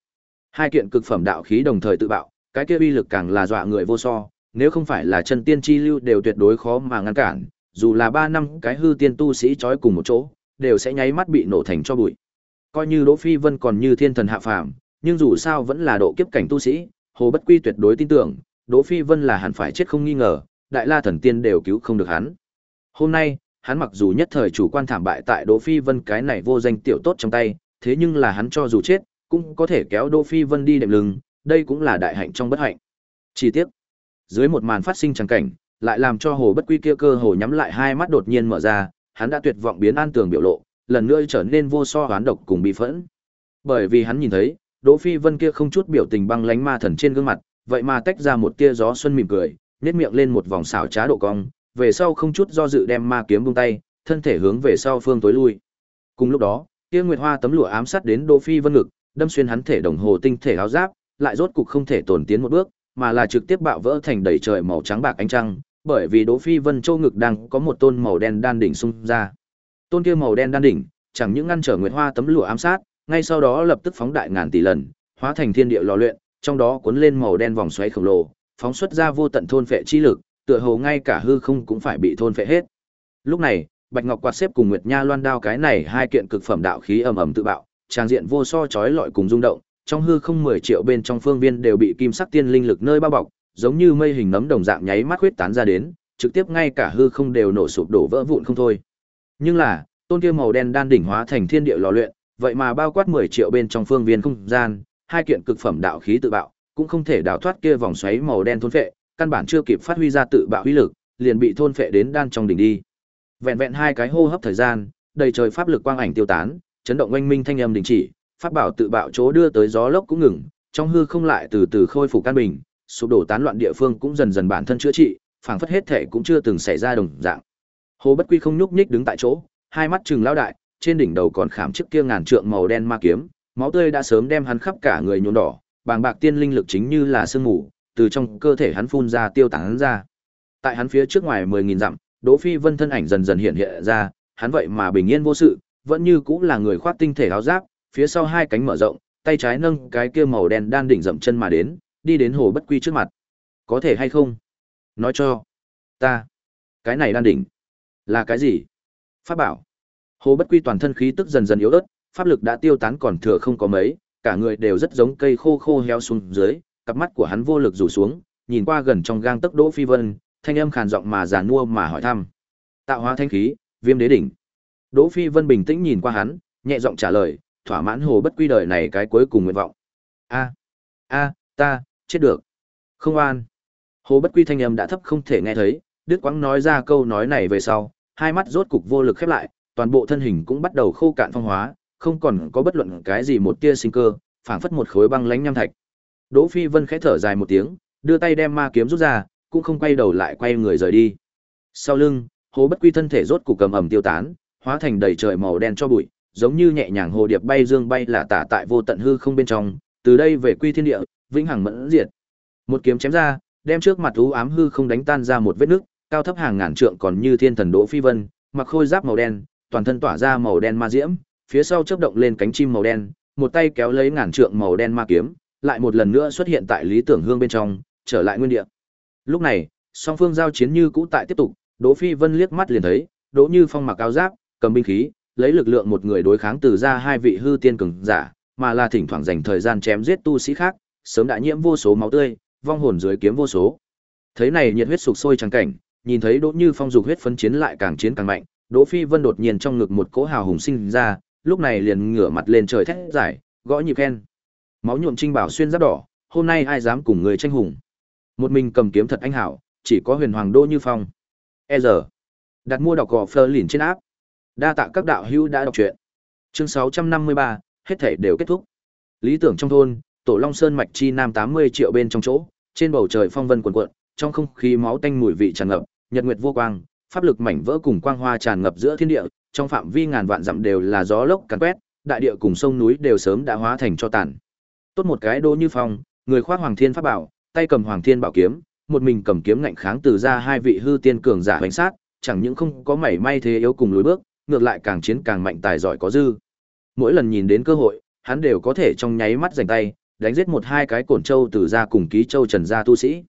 Hai kiện cực phẩm đạo khí đồng thời tự bạo, cái kia uy lực càng là dọa người vô so, nếu không phải là chân tiên chi lưu đều tuyệt đối khó mà ngăn cản, dù là 3 năm cái hư tiên tu sĩ trói cùng một chỗ, đều sẽ nháy mắt bị nổ thành cho bụi. Coi như Đỗ Phi Vân còn như thiên thần hạ phàm, nhưng dù sao vẫn là độ kiếp cảnh tu sĩ, Hồ Bất Quy tuyệt đối tin tưởng, Đỗ Phi Vân là hẳn phải chết không nghi ngờ, Đại La thần tiên đều cứu không được hắn. Hôm nay, hắn mặc dù nhất thời chủ quan thảm bại tại Đỗ Phi Vân cái này vô danh tiểu tốt trong tay, thế nhưng là hắn cho dù chết, cũng có thể kéo Đỗ Phi Vân đi đệm lưng, đây cũng là đại hạnh trong bất hạnh. Chi tiết. Dưới một màn phát sinh chẳng cảnh, lại làm cho Hồ Bất Quy kia cơ hồ nhắm lại hai mắt đột nhiên mở ra, hắn đã tuyệt vọng biến an tường biểu lộ, lần nữa trở nên vô so hoán độc cùng bị phẫn. Bởi vì hắn nhìn thấy, Đỗ Phi Vân kia không chút biểu tình băng lánh ma thần trên gương mặt, vậy mà tách ra một tia gió xuân mỉm cười, nhếch miệng lên một vòng xảo trá độ cong, về sau không chút do dự đem ma kiếm buông tay, thân thể hướng về sau phương tối lui. Cùng lúc đó, tia nguyệt hoa tấm lụa ám sát đến Đỗ Phi Vân ngực, đâm xuyên hắn thể đồng hồ tinh thể áo giáp, lại rốt cục không thể tổn tiến một bước, mà là trực tiếp bạo vỡ thành đầy trời màu trắng bạc ánh trăng, bởi vì Đỗ Phi Vân châu ngực đang có một tôn màu đen đan đỉnh xung ra. Tôn kia màu đen đan đỉnh, chẳng những ngăn trở nguyệt hoa tấm lụa ám sát, ngay sau đó lập tức phóng đại ngàn tỷ lần, hóa thành thiên địa lò luyện, trong đó cuốn lên màu đen vòng xoáy khổng lồ, phóng xuất ra vô tận thôn phệ chi lực, tựa hồ ngay cả hư không cũng phải bị thôn phệ hết. Lúc này, Bạch Ngọc quạt xếp cùng Nguyệt Nha loan đao cái này hai kiện cực phẩm đạo khí ầm ầm tự bạo, trang diện vô so chói lọi cùng rung động, trong hư không 10 triệu bên trong phương viên đều bị kim sắc tiên linh lực nơi bao bọc, giống như mây hình nấm đồng dạng nháy mắt huyết tán ra đến, trực tiếp ngay cả hư không đều nổ sụp đổ vỡ vụn không thôi. Nhưng là, tôn kia màu đen đan đỉnh hóa thành thiên địa lò luyện, vậy mà bao quát 10 triệu bên trong phương viên không gian, hai kiện cực phẩm đạo khí tự bạo, cũng không thể đào thoát kia vòng xoáy màu đen thôn phệ, căn bản chưa kịp phát huy ra tự bạo uy lực, liền bị thôn phệ đến đan trong đỉnh đi. Vẹn vẹn hai cái hô hấp thời gian, đầy trời pháp lực quang ảnh tiêu tán, chấn động oanh minh thanh âm đình chỉ, pháp bảo tự bạo chỗ đưa tới gió lốc cũng ngừng, trong hư không lại từ từ khôi phục căn bình, sụp đổ tán loạn địa phương cũng dần dần bản thân chữa trị, phảng phất hết thể cũng chưa từng xảy ra đồng dạng. Hồ Bất Quy không nhúc nhích đứng tại chỗ, hai mắt trừng lão đại, trên đỉnh đầu còn khảm chiếc kia ngàn trượng màu đen ma kiếm, máu tươi đã sớm đem hắn khắp cả người nhuộm đỏ, bàng bạc tiên linh lực chính như là sương mù, từ trong cơ thể hắn phun ra tiêu tán ra. Tại hắn phía trước ngoài 10000 dặm, Đỗ Phi Vân thân ảnh dần dần hiện hiện ra, hắn vậy mà bình yên vô sự, vẫn như cũng là người khoác tinh thể áo giáp, phía sau hai cánh mở rộng, tay trái nâng cái kia màu đen đan đỉnh dậm chân mà đến, đi đến Hồ Bất Quy trước mặt. Có thể hay không? Nói cho ta, cái này đan đỉnh là cái gì? Pháp bảo. Hồ Bất Quy toàn thân khí tức dần dần yếu ớt, pháp lực đã tiêu tán còn thừa không có mấy, cả người đều rất giống cây khô khô héo xuống dưới, cặp mắt của hắn vô lực rủ xuống, nhìn qua gần trong gang tấc Đỗ Phi Vân, thanh âm khàn giọng mà giàn mua mà hỏi thăm. Tạo hóa thanh khí, Viêm Đế đỉnh. Đỗ Phi Vân bình tĩnh nhìn qua hắn, nhẹ giọng trả lời, thỏa mãn hồ bất quy đời này cái cuối cùng nguyện vọng. A, a, ta chết được. Không an. Hồ bất quy thanh âm đã thấp không thể nghe thấy, Đức quãng nói ra câu nói này về sau, hai mắt rốt cục vô lực khép lại, toàn bộ thân hình cũng bắt đầu khô cạn phong hóa, không còn có bất luận cái gì một tia sinh cơ, phảng phất một khối băng lãnh nham thạch. Đỗ Phi Vân khẽ thở dài một tiếng, đưa tay đem ma kiếm rút ra, cũng không quay đầu lại quay người rời đi. Sau lưng, Hồ Bất Quy thân thể rốt cục cầm ẩm tiêu tán, hóa thành đầy trời màu đen cho bụi, giống như nhẹ nhàng hồ điệp bay dương bay là tả tại vô tận hư không bên trong, từ đây về quy thiên địa, vĩnh hằng mẫn diệt. Một kiếm chém ra, đem trước mặt u ám hư không đánh tan ra một vết nứt, cao thấp hàng ngàn trượng còn như thiên thần Đỗ Phi Vân, mặc khôi giáp màu đen, toàn thân tỏa ra màu đen ma diễm, phía sau chớp động lên cánh chim màu đen, một tay kéo lấy ngàn trượng màu đen ma kiếm, lại một lần nữa xuất hiện tại Lý Tưởng Hương bên trong, trở lại nguyên địa. Lúc này, song phương giao chiến như cũ tại tiếp tục, Đỗ Phi Vân liếc mắt liền thấy, Đỗ Như Phong mặc áo giáp, cầm binh khí, lấy lực lượng một người đối kháng từ ra hai vị hư tiên cường giả, mà là thỉnh thoảng dành thời gian chém giết tu sĩ khác, sớm đã nhiễm vô số máu tươi, vong hồn dưới kiếm vô số. Thấy này nhiệt huyết sục sôi trắng cảnh, nhìn thấy Đỗ Như Phong dục huyết phấn chiến lại càng chiến càng mạnh, Đỗ Phi Vân đột nhiên trong ngực một cỗ hào hùng sinh ra, lúc này liền ngửa mặt lên trời thét giải, gõ nhịp khen. Máu nhuộm trinh bảo xuyên giáp đỏ, hôm nay ai dám cùng người tranh hùng. Một mình cầm kiếm thật anh hảo, chỉ có huyền hoàng đô Như Phong. E giờ. Đặt mua đọc gò phơ lìn trên áp. Đa tạ các đạo hữu đã đọc truyện. Chương 653, hết thể đều kết thúc. Lý tưởng trong thôn, Tổ Long Sơn mạch chi nam 80 triệu bên trong chỗ, trên bầu trời phong vân cuồn cuộn, trong không khí máu tanh mùi vị tràn ngập, nhật nguyệt vô quang, pháp lực mảnh vỡ cùng quang hoa tràn ngập giữa thiên địa, trong phạm vi ngàn vạn dặm đều là gió lốc càn quét, đại địa cùng sông núi đều sớm đã hóa thành cho tàn. Tốt một cái Đỗ Như Phong, người khoác Hoàng Thiên pháp bảo, tay cầm Hoàng Thiên bảo kiếm, một mình cầm kiếm ngạnh kháng từ ra hai vị hư tiên cường giả hoành sát, chẳng những không có mảy may thế yếu cùng lùi bước, ngược lại càng chiến càng mạnh tài giỏi có dư. Mỗi lần nhìn đến cơ hội, hắn đều có thể trong nháy mắt giành tay, đánh giết một hai cái cổn châu từ ra cùng ký châu trần gia tu sĩ.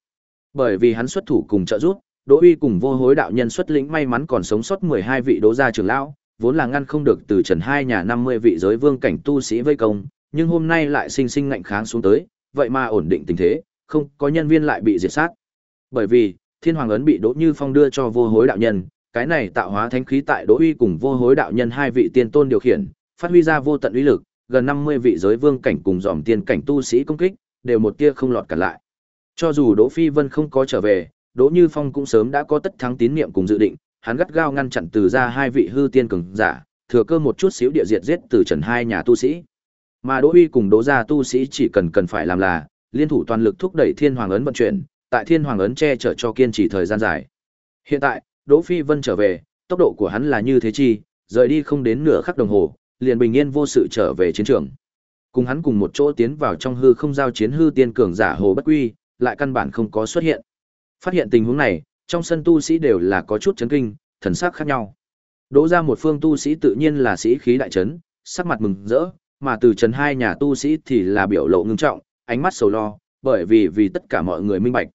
Bởi vì hắn xuất thủ cùng trợ giúp, Đỗ Uy cùng vô hối đạo nhân xuất lĩnh may mắn còn sống sót 12 vị đỗ gia trưởng lão, vốn là ngăn không được từ trần hai nhà 50 vị giới vương cảnh tu sĩ vây công, nhưng hôm nay lại sinh sinh ngạnh kháng xuống tới, vậy mà ổn định tình thế, không có nhân viên lại bị diệt sát. Bởi vì, Thiên Hoàng ấn bị Đỗ Như Phong đưa cho vô hối đạo nhân, cái này tạo hóa thánh khí tại Đỗ Uy cùng vô hối đạo nhân hai vị tiên tôn điều khiển, phát huy ra vô tận uy lực, gần 50 vị giới vương cảnh cùng dòm tiên cảnh tu sĩ công kích, đều một tia không lọt cả lại. Cho dù Đỗ Phi Vân không có trở về, Đỗ Như Phong cũng sớm đã có tất thắng tín niệm cùng dự định, hắn gắt gao ngăn chặn từ ra hai vị hư tiên cường giả, thừa cơ một chút xíu địa diệt giết từ trần hai nhà tu sĩ. Mà Đỗ Uy cùng Đỗ gia tu sĩ chỉ cần cần phải làm là liên thủ toàn lực thúc đẩy Thiên Hoàng ấn vận chuyển, tại Thiên Hoàng ấn che chở cho kiên trì thời gian dài. Hiện tại, Đỗ Phi Vân trở về, tốc độ của hắn là như thế chi, rời đi không đến nửa khắc đồng hồ, liền bình yên vô sự trở về chiến trường. Cùng hắn cùng một chỗ tiến vào trong hư không giao chiến hư tiên cường giả Hồ Bất Quy, lại căn bản không có xuất hiện. Phát hiện tình huống này, trong sân tu sĩ đều là có chút chấn kinh, thần sắc khác nhau. Đỗ ra một phương tu sĩ tự nhiên là sĩ khí đại chấn, sắc mặt mừng rỡ, mà từ trần hai nhà tu sĩ thì là biểu lộ ngưng trọng, ánh mắt sầu lo, bởi vì vì tất cả mọi người minh bạch.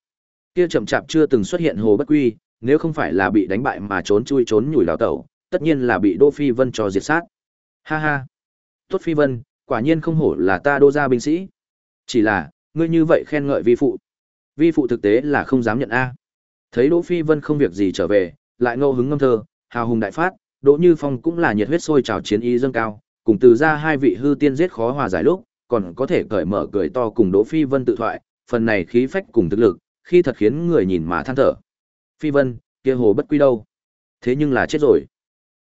Kia chậm chạp chưa từng xuất hiện Hồ Bất Quy, nếu không phải là bị đánh bại mà trốn chui trốn nhủi đào tẩu, tất nhiên là bị Đỗ Phi Vân cho diệt sát. Ha ha. Tốt Phi Vân, quả nhiên không hổ là ta đô gia binh sĩ. Chỉ là, ngươi như vậy khen ngợi vi phụ. Vi phụ thực tế là không dám nhận A. Thấy Đỗ Phi Vân không việc gì trở về, lại ngẫu hứng ngâm thơ, hào hùng đại phát, Đỗ Như Phong cũng là nhiệt huyết sôi trào chiến ý dâng cao, cùng từ ra hai vị hư tiên giết khó hòa giải lúc, còn có thể cởi mở cười to cùng Đỗ Phi Vân tự thoại, phần này khí phách cùng thực lực, khi thật khiến người nhìn mà than thở. Phi Vân, kia hồ bất quy đâu? Thế nhưng là chết rồi.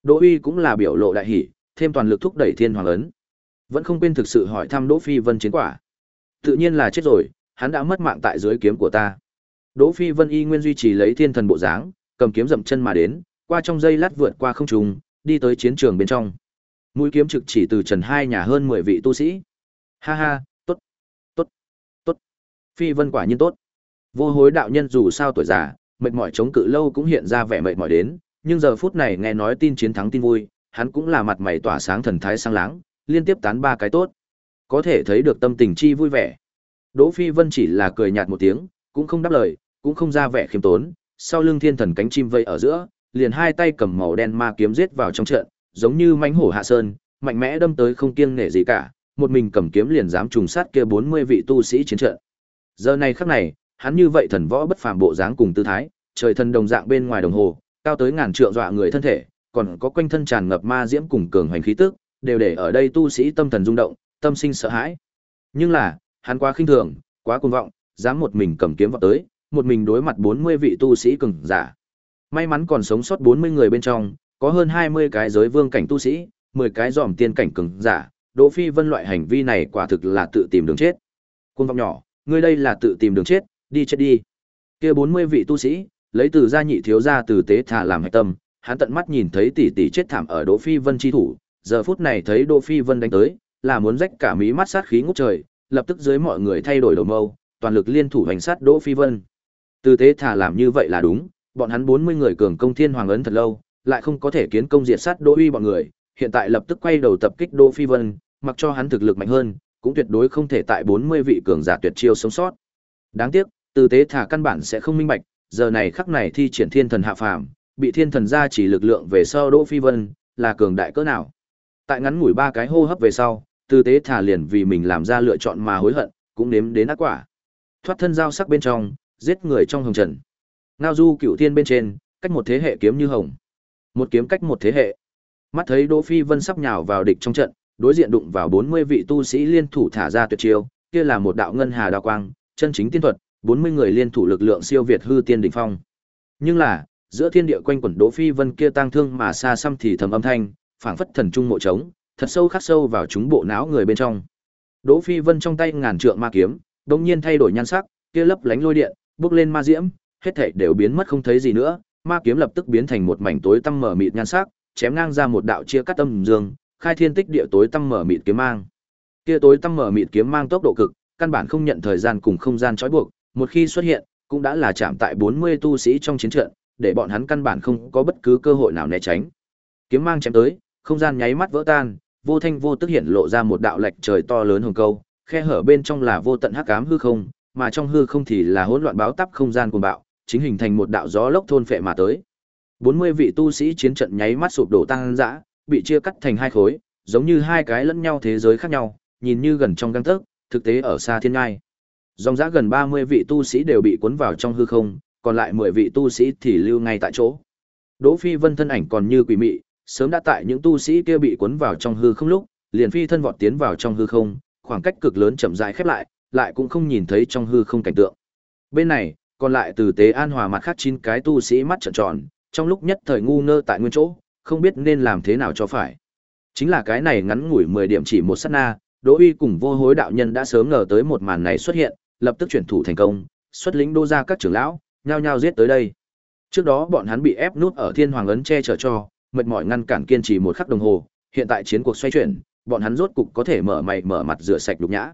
Đỗ Uy cũng là biểu lộ đại hỉ, thêm toàn lực thúc đẩy Thiên Hoàng ấn. Vẫn không quên thực sự hỏi thăm Đỗ Phi Vân chiến quả. Tự nhiên là chết rồi, hắn đã mất mạng tại dưới kiếm của ta. Đỗ Phi Vân y nguyên duy trì lấy thiên thần bộ dáng, cầm kiếm dậm chân mà đến, qua trong dây lát vượt qua không trung, đi tới chiến trường bên trong. Mũi kiếm trực chỉ từ trần hai nhà hơn 10 vị tu sĩ. Ha ha, tốt, tốt, tốt. Phi Vân quả nhiên tốt. Vô hối đạo nhân dù sao tuổi già, mệt mỏi chống cự lâu cũng hiện ra vẻ mệt mỏi đến, nhưng giờ phút này nghe nói tin chiến thắng tin vui, hắn cũng là mặt mày tỏa sáng thần thái sang láng, liên tiếp tán ba cái tốt. Có thể thấy được tâm tình chi vui vẻ. Đỗ Phi Vân chỉ là cười nhạt một tiếng, cũng không đáp lời, cũng không ra vẻ khiêm tốn, sau lưng thiên thần cánh chim vây ở giữa, liền hai tay cầm màu đen ma kiếm giết vào trong trận, giống như mãnh hổ hạ sơn, mạnh mẽ đâm tới không kiêng nể gì cả, một mình cầm kiếm liền dám trùng sát kia 40 vị tu sĩ chiến trận. Giờ này khắc này, hắn như vậy thần võ bất phàm bộ dáng cùng tư thái, trời thần đồng dạng bên ngoài đồng hồ, cao tới ngàn trượng dọa người thân thể, còn có quanh thân tràn ngập ma diễm cùng cường hành khí tức, đều để ở đây tu sĩ tâm thần rung động, tâm sinh sợ hãi. Nhưng là, hắn quá khinh thường, quá cuồng vọng, dám một mình cầm kiếm vào tới, một mình đối mặt 40 vị tu sĩ cường giả. May mắn còn sống sót 40 người bên trong, có hơn 20 cái giới vương cảnh tu sĩ, 10 cái giòm tiên cảnh cường giả, Đỗ Phi Vân loại hành vi này quả thực là tự tìm đường chết. Cuồng vọng nhỏ, ngươi đây là tự tìm đường chết, đi chết đi. Kia 40 vị tu sĩ, lấy từ gia nhị thiếu gia từ tế thả làm hệ tâm, hắn tận mắt nhìn thấy tỷ tỷ chết thảm ở Đỗ Phi Vân chi thủ, giờ phút này thấy Đỗ Phi Vân đánh tới, là muốn rách cả mí mắt sát khí ngút trời, lập tức dưới mọi người thay đổi đầu mâu, toàn lực liên thủ hành sát Đỗ Phi Vân. Từ Thế thả làm như vậy là đúng, bọn hắn 40 người cường công thiên hoàng ấn thật lâu, lại không có thể kiến công diệt sát Đỗ Uy bọn người, hiện tại lập tức quay đầu tập kích Đỗ Phi Vân, mặc cho hắn thực lực mạnh hơn, cũng tuyệt đối không thể tại 40 vị cường giả tuyệt chiêu sống sót. Đáng tiếc, từ tế thả căn bản sẽ không minh bạch, giờ này khắc này thi triển thiên thần hạ phàm, bị thiên thần gia chỉ lực lượng về sau Đỗ Phi Vân, là cường đại cỡ nào. Tại ngắn ngủi ba cái hô hấp về sau, tư tế thả liền vì mình làm ra lựa chọn mà hối hận, cũng nếm đến ác quả. Thoát thân giao sắc bên trong, giết người trong hồng trần. Ngao du cựu thiên bên trên, cách một thế hệ kiếm như hồng. Một kiếm cách một thế hệ. Mắt thấy Đỗ Phi Vân sắp nhào vào địch trong trận, đối diện đụng vào 40 vị tu sĩ liên thủ thả ra tuyệt chiêu, kia là một đạo ngân hà đao quang, chân chính tiên thuật, 40 người liên thủ lực lượng siêu việt hư tiên đỉnh phong. Nhưng là, giữa thiên địa quanh quẩn Đỗ Phi Vân kia tang thương mà xa xăm thì thầm âm thanh, phảng phất thần trung mộ trống, thật sâu khắc sâu vào chúng bộ não người bên trong. Đỗ Phi Vân trong tay ngàn trượng ma kiếm, đột nhiên thay đổi nhan sắc, kia lấp lánh lôi điện, bước lên ma diễm, hết thảy đều biến mất không thấy gì nữa, ma kiếm lập tức biến thành một mảnh tối tăm mở mịt nhan sắc, chém ngang ra một đạo chia cắt âm dương, khai thiên tích địa tối tăm mở mịt kiếm mang. Kia tối tăm mở mịt kiếm mang tốc độ cực, căn bản không nhận thời gian cùng không gian trói buộc, một khi xuất hiện, cũng đã là chạm tại 40 tu sĩ trong chiến trận, để bọn hắn căn bản không có bất cứ cơ hội nào né tránh. Kiếm mang chém tới, không gian nháy mắt vỡ tan, vô thanh vô tức hiện lộ ra một đạo lệch trời to lớn hồng câu, khe hở bên trong là vô tận hắc ám hư không, mà trong hư không thì là hỗn loạn báo táp không gian cuồng bạo, chính hình thành một đạo gió lốc thôn phệ mà tới. 40 vị tu sĩ chiến trận nháy mắt sụp đổ tăng rã, bị chia cắt thành hai khối, giống như hai cái lẫn nhau thế giới khác nhau, nhìn như gần trong gang tấc, thực tế ở xa thiên ngai. Dòng dã gần 30 vị tu sĩ đều bị cuốn vào trong hư không, còn lại 10 vị tu sĩ thì lưu ngay tại chỗ. Đỗ Phi Vân thân ảnh còn như quỷ mị, sớm đã tại những tu sĩ kia bị cuốn vào trong hư không lúc, liền phi thân vọt tiến vào trong hư không, khoảng cách cực lớn chậm rãi khép lại, lại cũng không nhìn thấy trong hư không cảnh tượng. Bên này, còn lại từ tế an hòa mặt khác chín cái tu sĩ mắt trợn tròn, trong lúc nhất thời ngu ngơ tại nguyên chỗ, không biết nên làm thế nào cho phải. Chính là cái này ngắn ngủi 10 điểm chỉ một sát na, Đỗ Uy cùng vô hối đạo nhân đã sớm ngờ tới một màn này xuất hiện, lập tức chuyển thủ thành công, xuất lĩnh đô ra các trưởng lão, nhao nhao giết tới đây. Trước đó bọn hắn bị ép nút ở Thiên Hoàng ấn che chở cho, mệt mỏi ngăn cản kiên trì một khắc đồng hồ, hiện tại chiến cuộc xoay chuyển, bọn hắn rốt cục có thể mở mày mở mặt rửa sạch nhục nhã.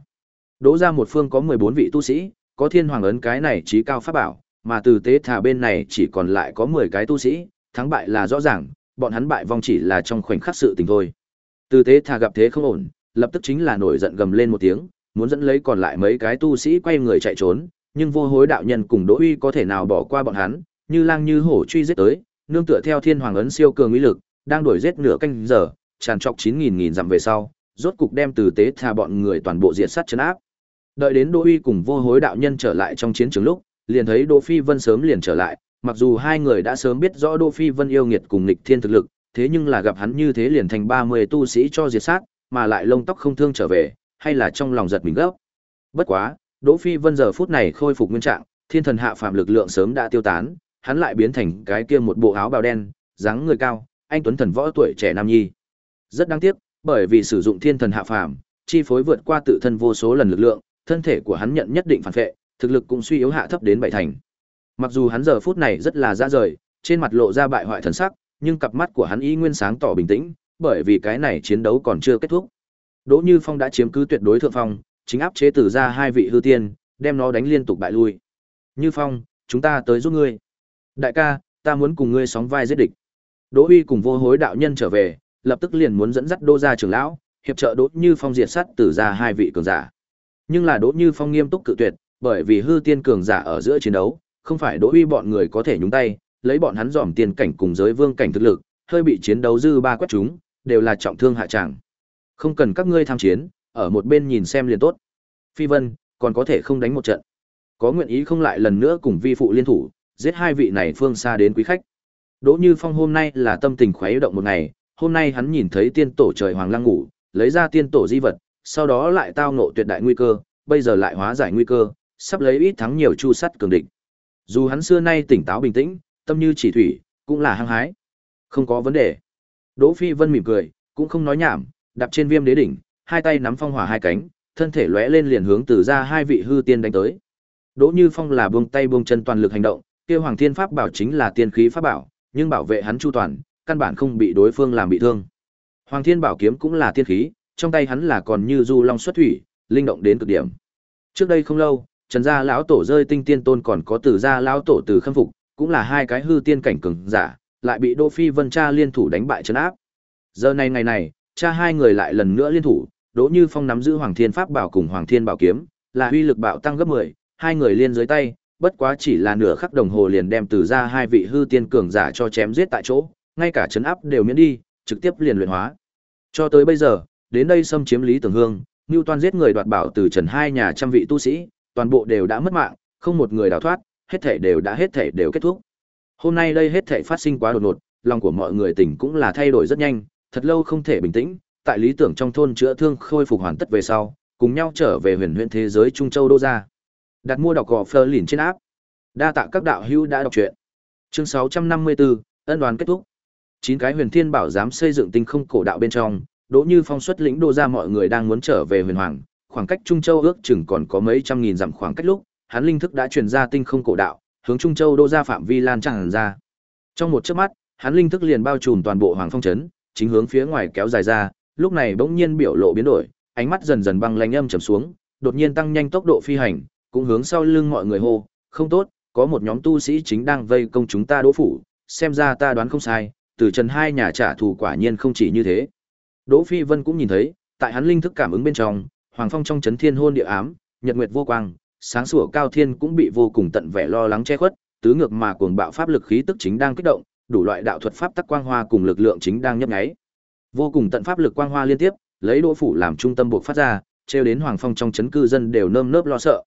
Đỗ ra một phương có 14 vị tu sĩ, có Thiên Hoàng ấn cái này trí cao pháp bảo, mà từ tế thả bên này chỉ còn lại có 10 cái tu sĩ, thắng bại là rõ ràng, bọn hắn bại vong chỉ là trong khoảnh khắc sự tình thôi. Từ tế thả gặp thế không ổn, lập tức chính là nổi giận gầm lên một tiếng, muốn dẫn lấy còn lại mấy cái tu sĩ quay người chạy trốn, nhưng vô hối đạo nhân cùng Đỗ Uy có thể nào bỏ qua bọn hắn, như lang như hổ truy giết tới, nương tựa theo Thiên Hoàng ấn siêu cường uy lực, đang đuổi giết nửa canh giờ, tràn trọc 9000 nghìn dặm về sau, rốt cục đem từ tế thà bọn người toàn bộ diệt sát trấn áp. Đợi đến Đỗ Uy cùng vô hối đạo nhân trở lại trong chiến trường lúc, liền thấy Đỗ Phi Vân sớm liền trở lại, mặc dù hai người đã sớm biết rõ Đỗ Phi Vân yêu nghiệt cùng nghịch thiên thực lực, thế nhưng là gặp hắn như thế liền thành 30 tu sĩ cho diệt sát, mà lại lông tóc không thương trở về, hay là trong lòng giật mình gấp. Bất quá, Đỗ Phi Vân giờ phút này khôi phục nguyên trạng, thiên thần hạ phàm lực lượng sớm đã tiêu tán, hắn lại biến thành cái kia một bộ áo bào đen, dáng người cao, anh tuấn thần võ tuổi trẻ nam nhi. Rất đáng tiếc, bởi vì sử dụng thiên thần hạ phàm, chi phối vượt qua tự thân vô số lần lực lượng, thân thể của hắn nhận nhất định phản vệ, thực lực cũng suy yếu hạ thấp đến bảy thành. Mặc dù hắn giờ phút này rất là ra rời, trên mặt lộ ra bại hoại thần sắc, nhưng cặp mắt của hắn y nguyên sáng tỏ bình tĩnh, bởi vì cái này chiến đấu còn chưa kết thúc. Đỗ Như Phong đã chiếm cứ tuyệt đối thượng phong, chính áp chế từ ra hai vị hư tiên, đem nó đánh liên tục bại lui. Như Phong, chúng ta tới giúp ngươi. Đại ca, ta muốn cùng ngươi sóng vai giết địch. Đỗ Uy cùng vô hối đạo nhân trở về, lập tức liền muốn dẫn dắt Đỗ gia trưởng lão, hiệp trợ Đỗ Như Phong diệt sát từ ra hai vị cường giả. Nhưng là Đỗ Như Phong nghiêm túc cự tuyệt, bởi vì hư tiên cường giả ở giữa chiến đấu, không phải Đỗ Uy bọn người có thể nhúng tay, lấy bọn hắn dòm tiền cảnh cùng giới vương cảnh thực lực, hơi bị chiến đấu dư ba quét chúng, đều là trọng thương hạ tràng. Không cần các ngươi tham chiến, ở một bên nhìn xem liền tốt. Phi Vân, còn có thể không đánh một trận. Có nguyện ý không lại lần nữa cùng vi phụ liên thủ, giết hai vị này phương xa đến quý khách. Đỗ Như Phong hôm nay là tâm tình khoái động một ngày, hôm nay hắn nhìn thấy tiên tổ trời hoàng lang ngủ, lấy ra tiên tổ di vật, sau đó lại tao ngộ tuyệt đại nguy cơ, bây giờ lại hóa giải nguy cơ, sắp lấy ít thắng nhiều chu sắt cường địch. Dù hắn xưa nay tỉnh táo bình tĩnh, tâm như chỉ thủy, cũng là hăng hái. Không có vấn đề. Đỗ Phi Vân mỉm cười, cũng không nói nhảm, đạp trên viêm đế đỉnh, hai tay nắm phong hỏa hai cánh, thân thể lóe lên liền hướng từ ra hai vị hư tiên đánh tới. Đỗ Như Phong là buông tay buông chân toàn lực hành động, kia Hoàng Thiên Pháp bảo chính là tiên khí pháp bảo, nhưng bảo vệ hắn chu toàn, căn bản không bị đối phương làm bị thương. Hoàng Thiên Bảo kiếm cũng là tiên khí, trong tay hắn là còn như du long xuất thủy, linh động đến cực điểm. Trước đây không lâu, Trần gia lão tổ rơi tinh tiên tôn còn có Từ gia lão tổ từ khâm phục, cũng là hai cái hư tiên cảnh cường giả, lại bị Đỗ Phi Vân cha liên thủ đánh bại trấn áp. Giờ này ngày này, cha hai người lại lần nữa liên thủ, Đỗ Như Phong nắm giữ Hoàng Thiên Pháp Bảo cùng Hoàng Thiên Bảo kiếm, là uy lực bạo tăng gấp 10, hai người liên dưới tay, bất quá chỉ là nửa khắc đồng hồ liền đem từ ra hai vị hư tiên cường giả cho chém giết tại chỗ, ngay cả chấn áp đều miễn đi, trực tiếp liền luyện hóa. Cho tới bây giờ, đến đây xâm chiếm Lý Tưởng Hương, Nưu Toan giết người đoạt bảo từ Trần hai nhà trăm vị tu sĩ, toàn bộ đều đã mất mạng, không một người đào thoát, hết thảy đều đã hết thảy đều kết thúc. Hôm nay đây hết thảy phát sinh quá đột ngột, lòng của mọi người tỉnh cũng là thay đổi rất nhanh, thật lâu không thể bình tĩnh, tại lý tưởng trong thôn chữa thương khôi phục hoàn tất về sau, cùng nhau trở về huyền huyền thế giới Trung Châu Đô gia. Đặt mua đọc gò phơ lìn trên áp. Đa tạ các đạo hữu đã đọc truyện. Chương 654, ân đoàn kết thúc. Chín cái huyền thiên bảo dám xây dựng tinh không cổ đạo bên trong, Đỗ Như Phong xuất lĩnh đô gia mọi người đang muốn trở về huyền hoàng, khoảng cách Trung Châu ước chừng còn có mấy trăm nghìn dặm khoảng cách lúc, hắn linh thức đã truyền ra tinh không cổ đạo, hướng Trung Châu đô gia phạm vi lan tràn ra. Trong một chớp mắt, hắn linh thức liền bao trùm toàn bộ Hoàng Phong trấn, chính hướng phía ngoài kéo dài ra, lúc này bỗng nhiên biểu lộ biến đổi, ánh mắt dần dần băng lanh âm trầm xuống, đột nhiên tăng nhanh tốc độ phi hành, cũng hướng sau lưng mọi người hô, không tốt, có một nhóm tu sĩ chính đang vây công chúng ta đỗ phủ, xem ra ta đoán không sai, từ trần hai nhà trả thù quả nhiên không chỉ như thế. Đỗ Phi Vân cũng nhìn thấy, tại hắn linh thức cảm ứng bên trong, Hoàng Phong trong chấn thiên hôn địa ám, nhật nguyệt vô quang, sáng sủa cao thiên cũng bị vô cùng tận vẻ lo lắng che khuất, tứ ngược mà cuồng bạo pháp lực khí tức chính đang kích động, đủ loại đạo thuật pháp tắc quang hoa cùng lực lượng chính đang nhấp nháy. Vô cùng tận pháp lực quang hoa liên tiếp, lấy Đỗ phủ làm trung tâm buộc phát ra, treo đến Hoàng Phong trong chấn cư dân đều nơm nớp lo sợ.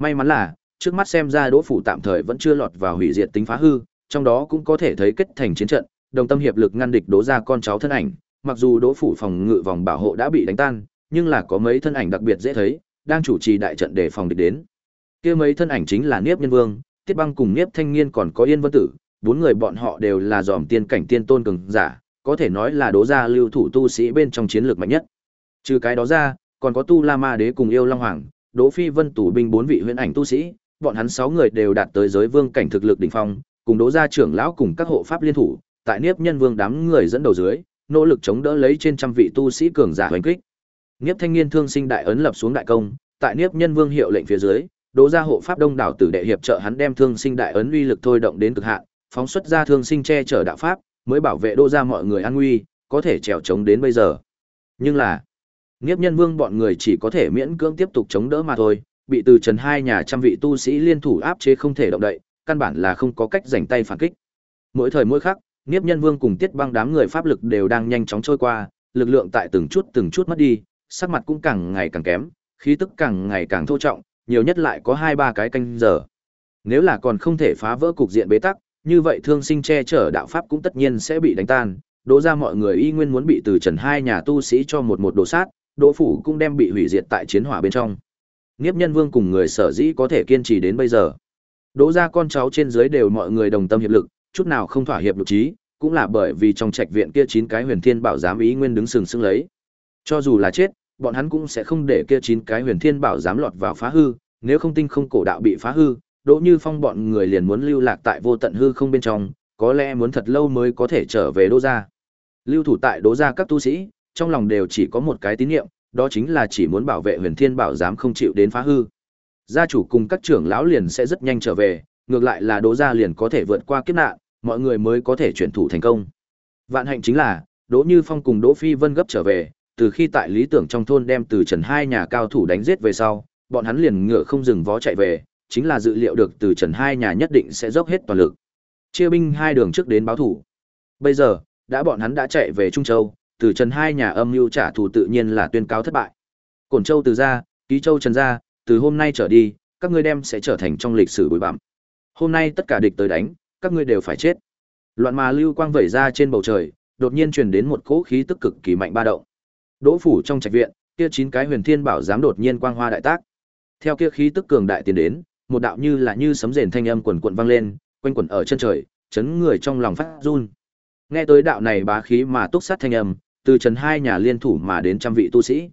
May mắn là, trước mắt xem ra Đỗ phủ tạm thời vẫn chưa lọt vào hủy diệt tính phá hư, trong đó cũng có thể thấy kết thành chiến trận, đồng tâm hiệp lực ngăn địch đố ra con cháu thân ảnh, mặc dù Đỗ phủ phòng ngự vòng bảo hộ đã bị đánh tan, nhưng là có mấy thân ảnh đặc biệt dễ thấy, đang chủ trì đại trận để phòng địch đến. Kia mấy thân ảnh chính là Niếp Nhân Vương, Tiết Băng cùng Niếp Thanh Nghiên còn có Yên Vân Tử, bốn người bọn họ đều là dòm tiên cảnh tiên tôn cường giả, có thể nói là đố gia lưu thủ tu sĩ bên trong chiến lược mạnh nhất. Trừ cái đó ra, còn có Tu La Ma Đế cùng Yêu Long Hoàng, Đỗ Phi Vân tủ binh bốn vị huyền ảnh tu sĩ, bọn hắn sáu người đều đạt tới giới vương cảnh thực lực đỉnh phong, cùng Đỗ gia trưởng lão cùng các hộ pháp liên thủ, tại Niếp Nhân Vương đám người dẫn đầu dưới, nỗ lực chống đỡ lấy trên trăm vị tu sĩ cường giả hoành kích. Niếp Thanh Niên thương sinh đại ấn lập xuống đại công, tại Niếp Nhân Vương hiệu lệnh phía dưới, Đỗ gia hộ pháp đông đảo tử đệ hiệp trợ hắn đem thương sinh đại ấn uy lực thôi động đến cực hạn, phóng xuất ra thương sinh che chở đạo pháp, mới bảo vệ Đỗ gia mọi người an nguy, có thể trèo chống đến bây giờ. Nhưng là, Niếp Nhân Vương bọn người chỉ có thể miễn cưỡng tiếp tục chống đỡ mà thôi, bị từ Trần hai nhà trăm vị tu sĩ liên thủ áp chế không thể động đậy, căn bản là không có cách rảnh tay phản kích. Mỗi thời mỗi khắc, Niếp Nhân Vương cùng Tiết Băng đám người pháp lực đều đang nhanh chóng trôi qua, lực lượng tại từng chút từng chút mất đi, sắc mặt cũng càng ngày càng kém, khí tức càng ngày càng thô trọng, nhiều nhất lại có hai ba cái canh giờ. Nếu là còn không thể phá vỡ cục diện bế tắc, như vậy thương sinh che chở đạo pháp cũng tất nhiên sẽ bị đánh tan, đỗ ra mọi người y nguyên muốn bị từ trần hai nhà tu sĩ cho một một đồ sát, đỗ phủ cũng đem bị hủy diệt tại chiến hỏa bên trong. Niếp nhân vương cùng người sở dĩ có thể kiên trì đến bây giờ. Đỗ ra con cháu trên dưới đều mọi người đồng tâm hiệp lực, chút nào không thỏa hiệp lục trí, cũng là bởi vì trong trạch viện kia chín cái huyền thiên bảo giám ý nguyên đứng sừng sững lấy. Cho dù là chết, bọn hắn cũng sẽ không để kia chín cái huyền thiên bảo giám lọt vào phá hư, nếu không tinh không cổ đạo bị phá hư, Đỗ Như Phong bọn người liền muốn lưu lạc tại vô tận hư không bên trong, có lẽ muốn thật lâu mới có thể trở về Đỗ gia. Lưu thủ tại Đỗ gia các tu sĩ, trong lòng đều chỉ có một cái tín niệm, đó chính là chỉ muốn bảo vệ Huyền Thiên Bảo giám không chịu đến phá hư. Gia chủ cùng các trưởng lão liền sẽ rất nhanh trở về, ngược lại là Đỗ gia liền có thể vượt qua kiếp nạn, mọi người mới có thể chuyển thủ thành công. Vạn hạnh chính là, Đỗ Như Phong cùng Đỗ Phi Vân gấp trở về, từ khi tại lý tưởng trong thôn đem từ Trần hai nhà cao thủ đánh giết về sau, bọn hắn liền ngựa không dừng vó chạy về, chính là dự liệu được từ Trần hai nhà nhất định sẽ dốc hết toàn lực. Chia binh hai đường trước đến báo thủ. Bây giờ, đã bọn hắn đã chạy về Trung Châu, từ Trần hai nhà âm mưu trả thù tự nhiên là tuyên cáo thất bại. Cổn Châu từ gia Ký Châu Trần gia từ hôm nay trở đi, các ngươi đem sẽ trở thành trong lịch sử bụi bặm. Hôm nay tất cả địch tới đánh, các ngươi đều phải chết. Loạn mà lưu quang vẩy ra trên bầu trời, đột nhiên truyền đến một cỗ khí tức cực kỳ mạnh ba động. Đỗ phủ trong trạch viện, kia chín cái huyền thiên bảo dám đột nhiên quang hoa đại tác. Theo kia khí tức cường đại tiến đến, một đạo như là như sấm rền thanh âm quần quận vang lên, quanh quẩn ở chân trời, chấn người trong lòng phát run. Nghe tới đạo này bá khí mà túc sát thanh âm, từ trần hai nhà liên thủ mà đến trăm vị tu sĩ,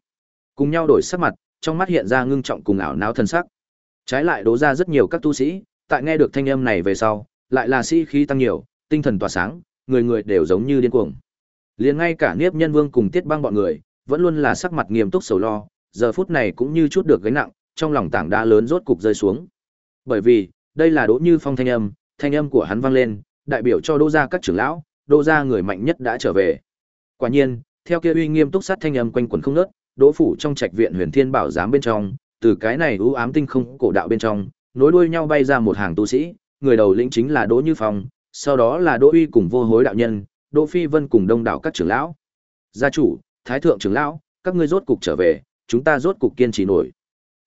cùng nhau đổi sắc mặt, trong mắt hiện ra ngưng trọng cùng ảo não thân sắc. Trái lại đố ra rất nhiều các tu sĩ, tại nghe được thanh âm này về sau, lại là sĩ khí tăng nhiều, tinh thần tỏa sáng, người người đều giống như điên cuồng. Liền ngay cả Niếp Nhân Vương cùng Tiết Băng bọn người, vẫn luôn là sắc mặt nghiêm túc sầu lo, giờ phút này cũng như chút được gánh nặng, trong lòng tảng đá lớn rốt cục rơi xuống. Bởi vì, đây là Đỗ Như Phong thanh âm, thanh âm của hắn vang lên, đại biểu cho Đỗ gia các trưởng lão, Đỗ gia người mạnh nhất đã trở về. Quả nhiên, theo kia uy nghiêm túc sát thanh âm quanh quẩn không nớt Đỗ phủ trong trạch viện Huyền Thiên Bảo giám bên trong, từ cái này ưu ám tinh không cổ đạo bên trong, nối đuôi nhau bay ra một hàng tu sĩ, người đầu lĩnh chính là Đỗ Như Phong, sau đó là Đỗ Uy cùng Vô Hối đạo nhân, Đỗ Phi Vân cùng đông đảo các trưởng lão. Gia chủ, thái thượng trưởng lão, các ngươi rốt cục trở về, chúng ta rốt cục kiên trì nổi.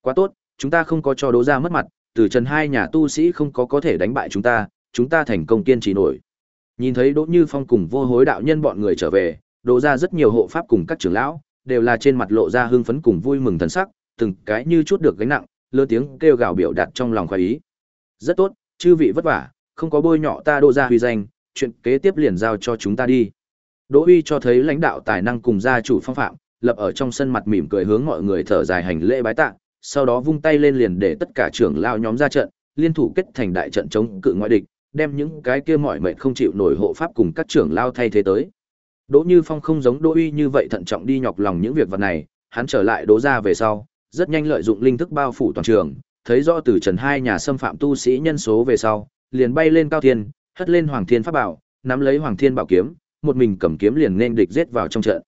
Quá tốt, chúng ta không có cho Đỗ ra mất mặt, từ trần hai nhà tu sĩ không có có thể đánh bại chúng ta, chúng ta thành công kiên trì nổi. Nhìn thấy Đỗ Như Phong cùng vô hối đạo nhân bọn người trở về, đổ ra rất nhiều hộ pháp cùng các trưởng lão, đều là trên mặt lộ ra hưng phấn cùng vui mừng thần sắc, từng cái như chút được gánh nặng, lơ tiếng kêu gào biểu đạt trong lòng khoái ý. Rất tốt, chư vị vất vả, không có bôi nhọ ta đổ ra huy danh, chuyện kế tiếp liền giao cho chúng ta đi. Đỗ Uy cho thấy lãnh đạo tài năng cùng gia chủ phong phạm, lập ở trong sân mặt mỉm cười hướng mọi người thở dài hành lễ bái tạ, sau đó vung tay lên liền để tất cả trưởng lao nhóm ra trận, liên thủ kết thành đại trận chống cự ngoại địch, đem những cái kia mọi mệnh không chịu nổi hộ pháp cùng các trưởng lao thay thế tới. Đỗ Như Phong không giống Đỗ Uy như vậy thận trọng đi nhọc lòng những việc vật này, hắn trở lại đỗ ra về sau, rất nhanh lợi dụng linh thức bao phủ toàn trường, thấy rõ từ trần hai nhà xâm phạm tu sĩ nhân số về sau, liền bay lên cao thiên, hất lên Hoàng Thiên pháp bảo, nắm lấy Hoàng Thiên bảo kiếm, một mình cầm kiếm liền nên địch giết vào trong trận.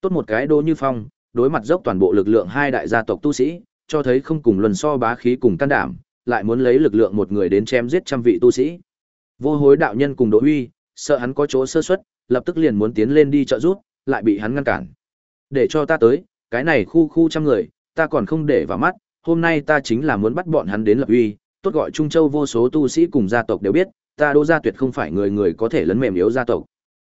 Tốt một cái Đỗ Như Phong, đối mặt dốc toàn bộ lực lượng hai đại gia tộc tu sĩ, cho thấy không cùng luân so bá khí cùng can đảm, lại muốn lấy lực lượng một người đến chém giết trăm vị tu sĩ. Vô hối đạo nhân cùng Đỗ Uy sợ hắn có chỗ sơ suất, lập tức liền muốn tiến lên đi trợ giúp, lại bị hắn ngăn cản. Để cho ta tới, cái này khu khu trăm người, ta còn không để vào mắt, hôm nay ta chính là muốn bắt bọn hắn đến lập uy, tốt gọi Trung Châu vô số tu sĩ cùng gia tộc đều biết, ta Đỗ gia tuyệt không phải người người có thể lấn mềm yếu gia tộc.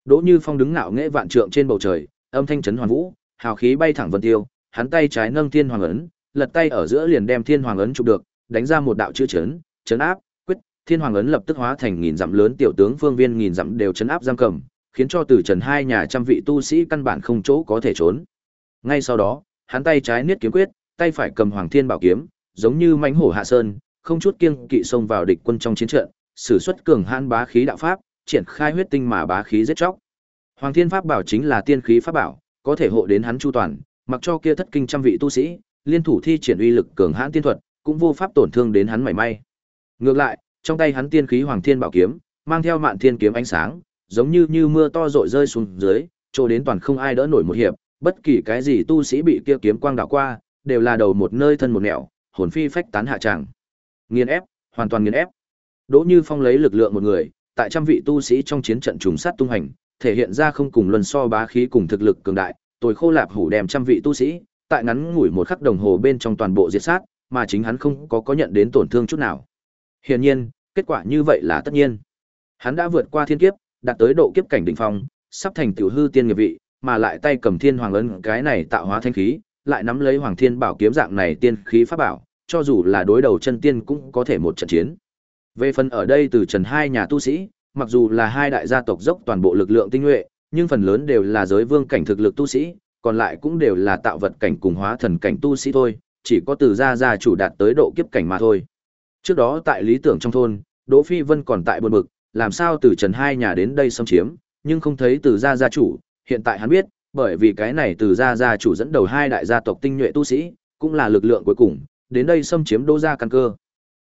Đỗ Như Phong đứng ngạo nghễ vạn trượng trên bầu trời, âm thanh chấn hoàn vũ, hào khí bay thẳng vân tiêu, hắn tay trái nâng thiên hoàng ấn, lật tay ở giữa liền đem thiên hoàng ấn chụp được, đánh ra một đạo chữ chấn, chấn áp, quyết, thiên hoàng ấn lập tức hóa thành nghìn dặm lớn tiểu tướng phương viên nghìn dặm đều chấn áp giam cầm, khiến cho từ trần hai nhà trăm vị tu sĩ căn bản không chỗ có thể trốn. Ngay sau đó, hắn tay trái niết kiếm quyết, tay phải cầm hoàng thiên bảo kiếm, giống như mãnh hổ hạ sơn, không chút kiêng kỵ xông vào địch quân trong chiến trận, sử xuất cường hãn bá khí đạo pháp, triển khai huyết tinh mà bá khí giết chóc. Hoàng thiên pháp bảo chính là tiên khí pháp bảo, có thể hộ đến hắn chu toàn, mặc cho kia thất kinh trăm vị tu sĩ, liên thủ thi triển uy lực cường hãn tiên thuật, cũng vô pháp tổn thương đến hắn mảy may. Ngược lại, trong tay hắn tiên khí Hoàng Thiên Bảo kiếm, mang theo mạn thiên kiếm ánh sáng, giống như như mưa to rội rơi xuống dưới, chỗ đến toàn không ai đỡ nổi một hiệp, bất kỳ cái gì tu sĩ bị kia kiếm quang đảo qua, đều là đầu một nơi thân một nẻo, hồn phi phách tán hạ tràng. Nghiền ép, hoàn toàn nghiền ép. Đỗ Như Phong lấy lực lượng một người, tại trăm vị tu sĩ trong chiến trận trùng sát tung hành, thể hiện ra không cùng luân so bá khí cùng thực lực cường đại, tôi khô lạp hủ đem trăm vị tu sĩ, tại ngắn ngủi một khắc đồng hồ bên trong toàn bộ diệt sát, mà chính hắn không có có nhận đến tổn thương chút nào. Hiển nhiên, kết quả như vậy là tất nhiên. Hắn đã vượt qua thiên kiếp, đạt tới độ kiếp cảnh đỉnh phong, sắp thành tiểu hư tiên nghiệp vị, mà lại tay cầm thiên hoàng ấn cái này tạo hóa thanh khí, lại nắm lấy hoàng thiên bảo kiếm dạng này tiên khí pháp bảo, cho dù là đối đầu chân tiên cũng có thể một trận chiến. Về phần ở đây từ trần hai nhà tu sĩ, mặc dù là hai đại gia tộc dốc toàn bộ lực lượng tinh nhuệ, nhưng phần lớn đều là giới vương cảnh thực lực tu sĩ, còn lại cũng đều là tạo vật cảnh cùng hóa thần cảnh tu sĩ thôi, chỉ có từ gia gia chủ đạt tới độ kiếp cảnh mà thôi. Trước đó tại lý tưởng trong thôn, Đỗ Phi Vân còn tại buồn bực, làm sao từ Trần hai nhà đến đây xâm chiếm, nhưng không thấy từ gia gia chủ, hiện tại hắn biết, bởi vì cái này từ gia gia chủ dẫn đầu hai đại gia tộc tinh nhuệ tu sĩ, cũng là lực lượng cuối cùng, đến đây xâm chiếm đô gia căn cơ.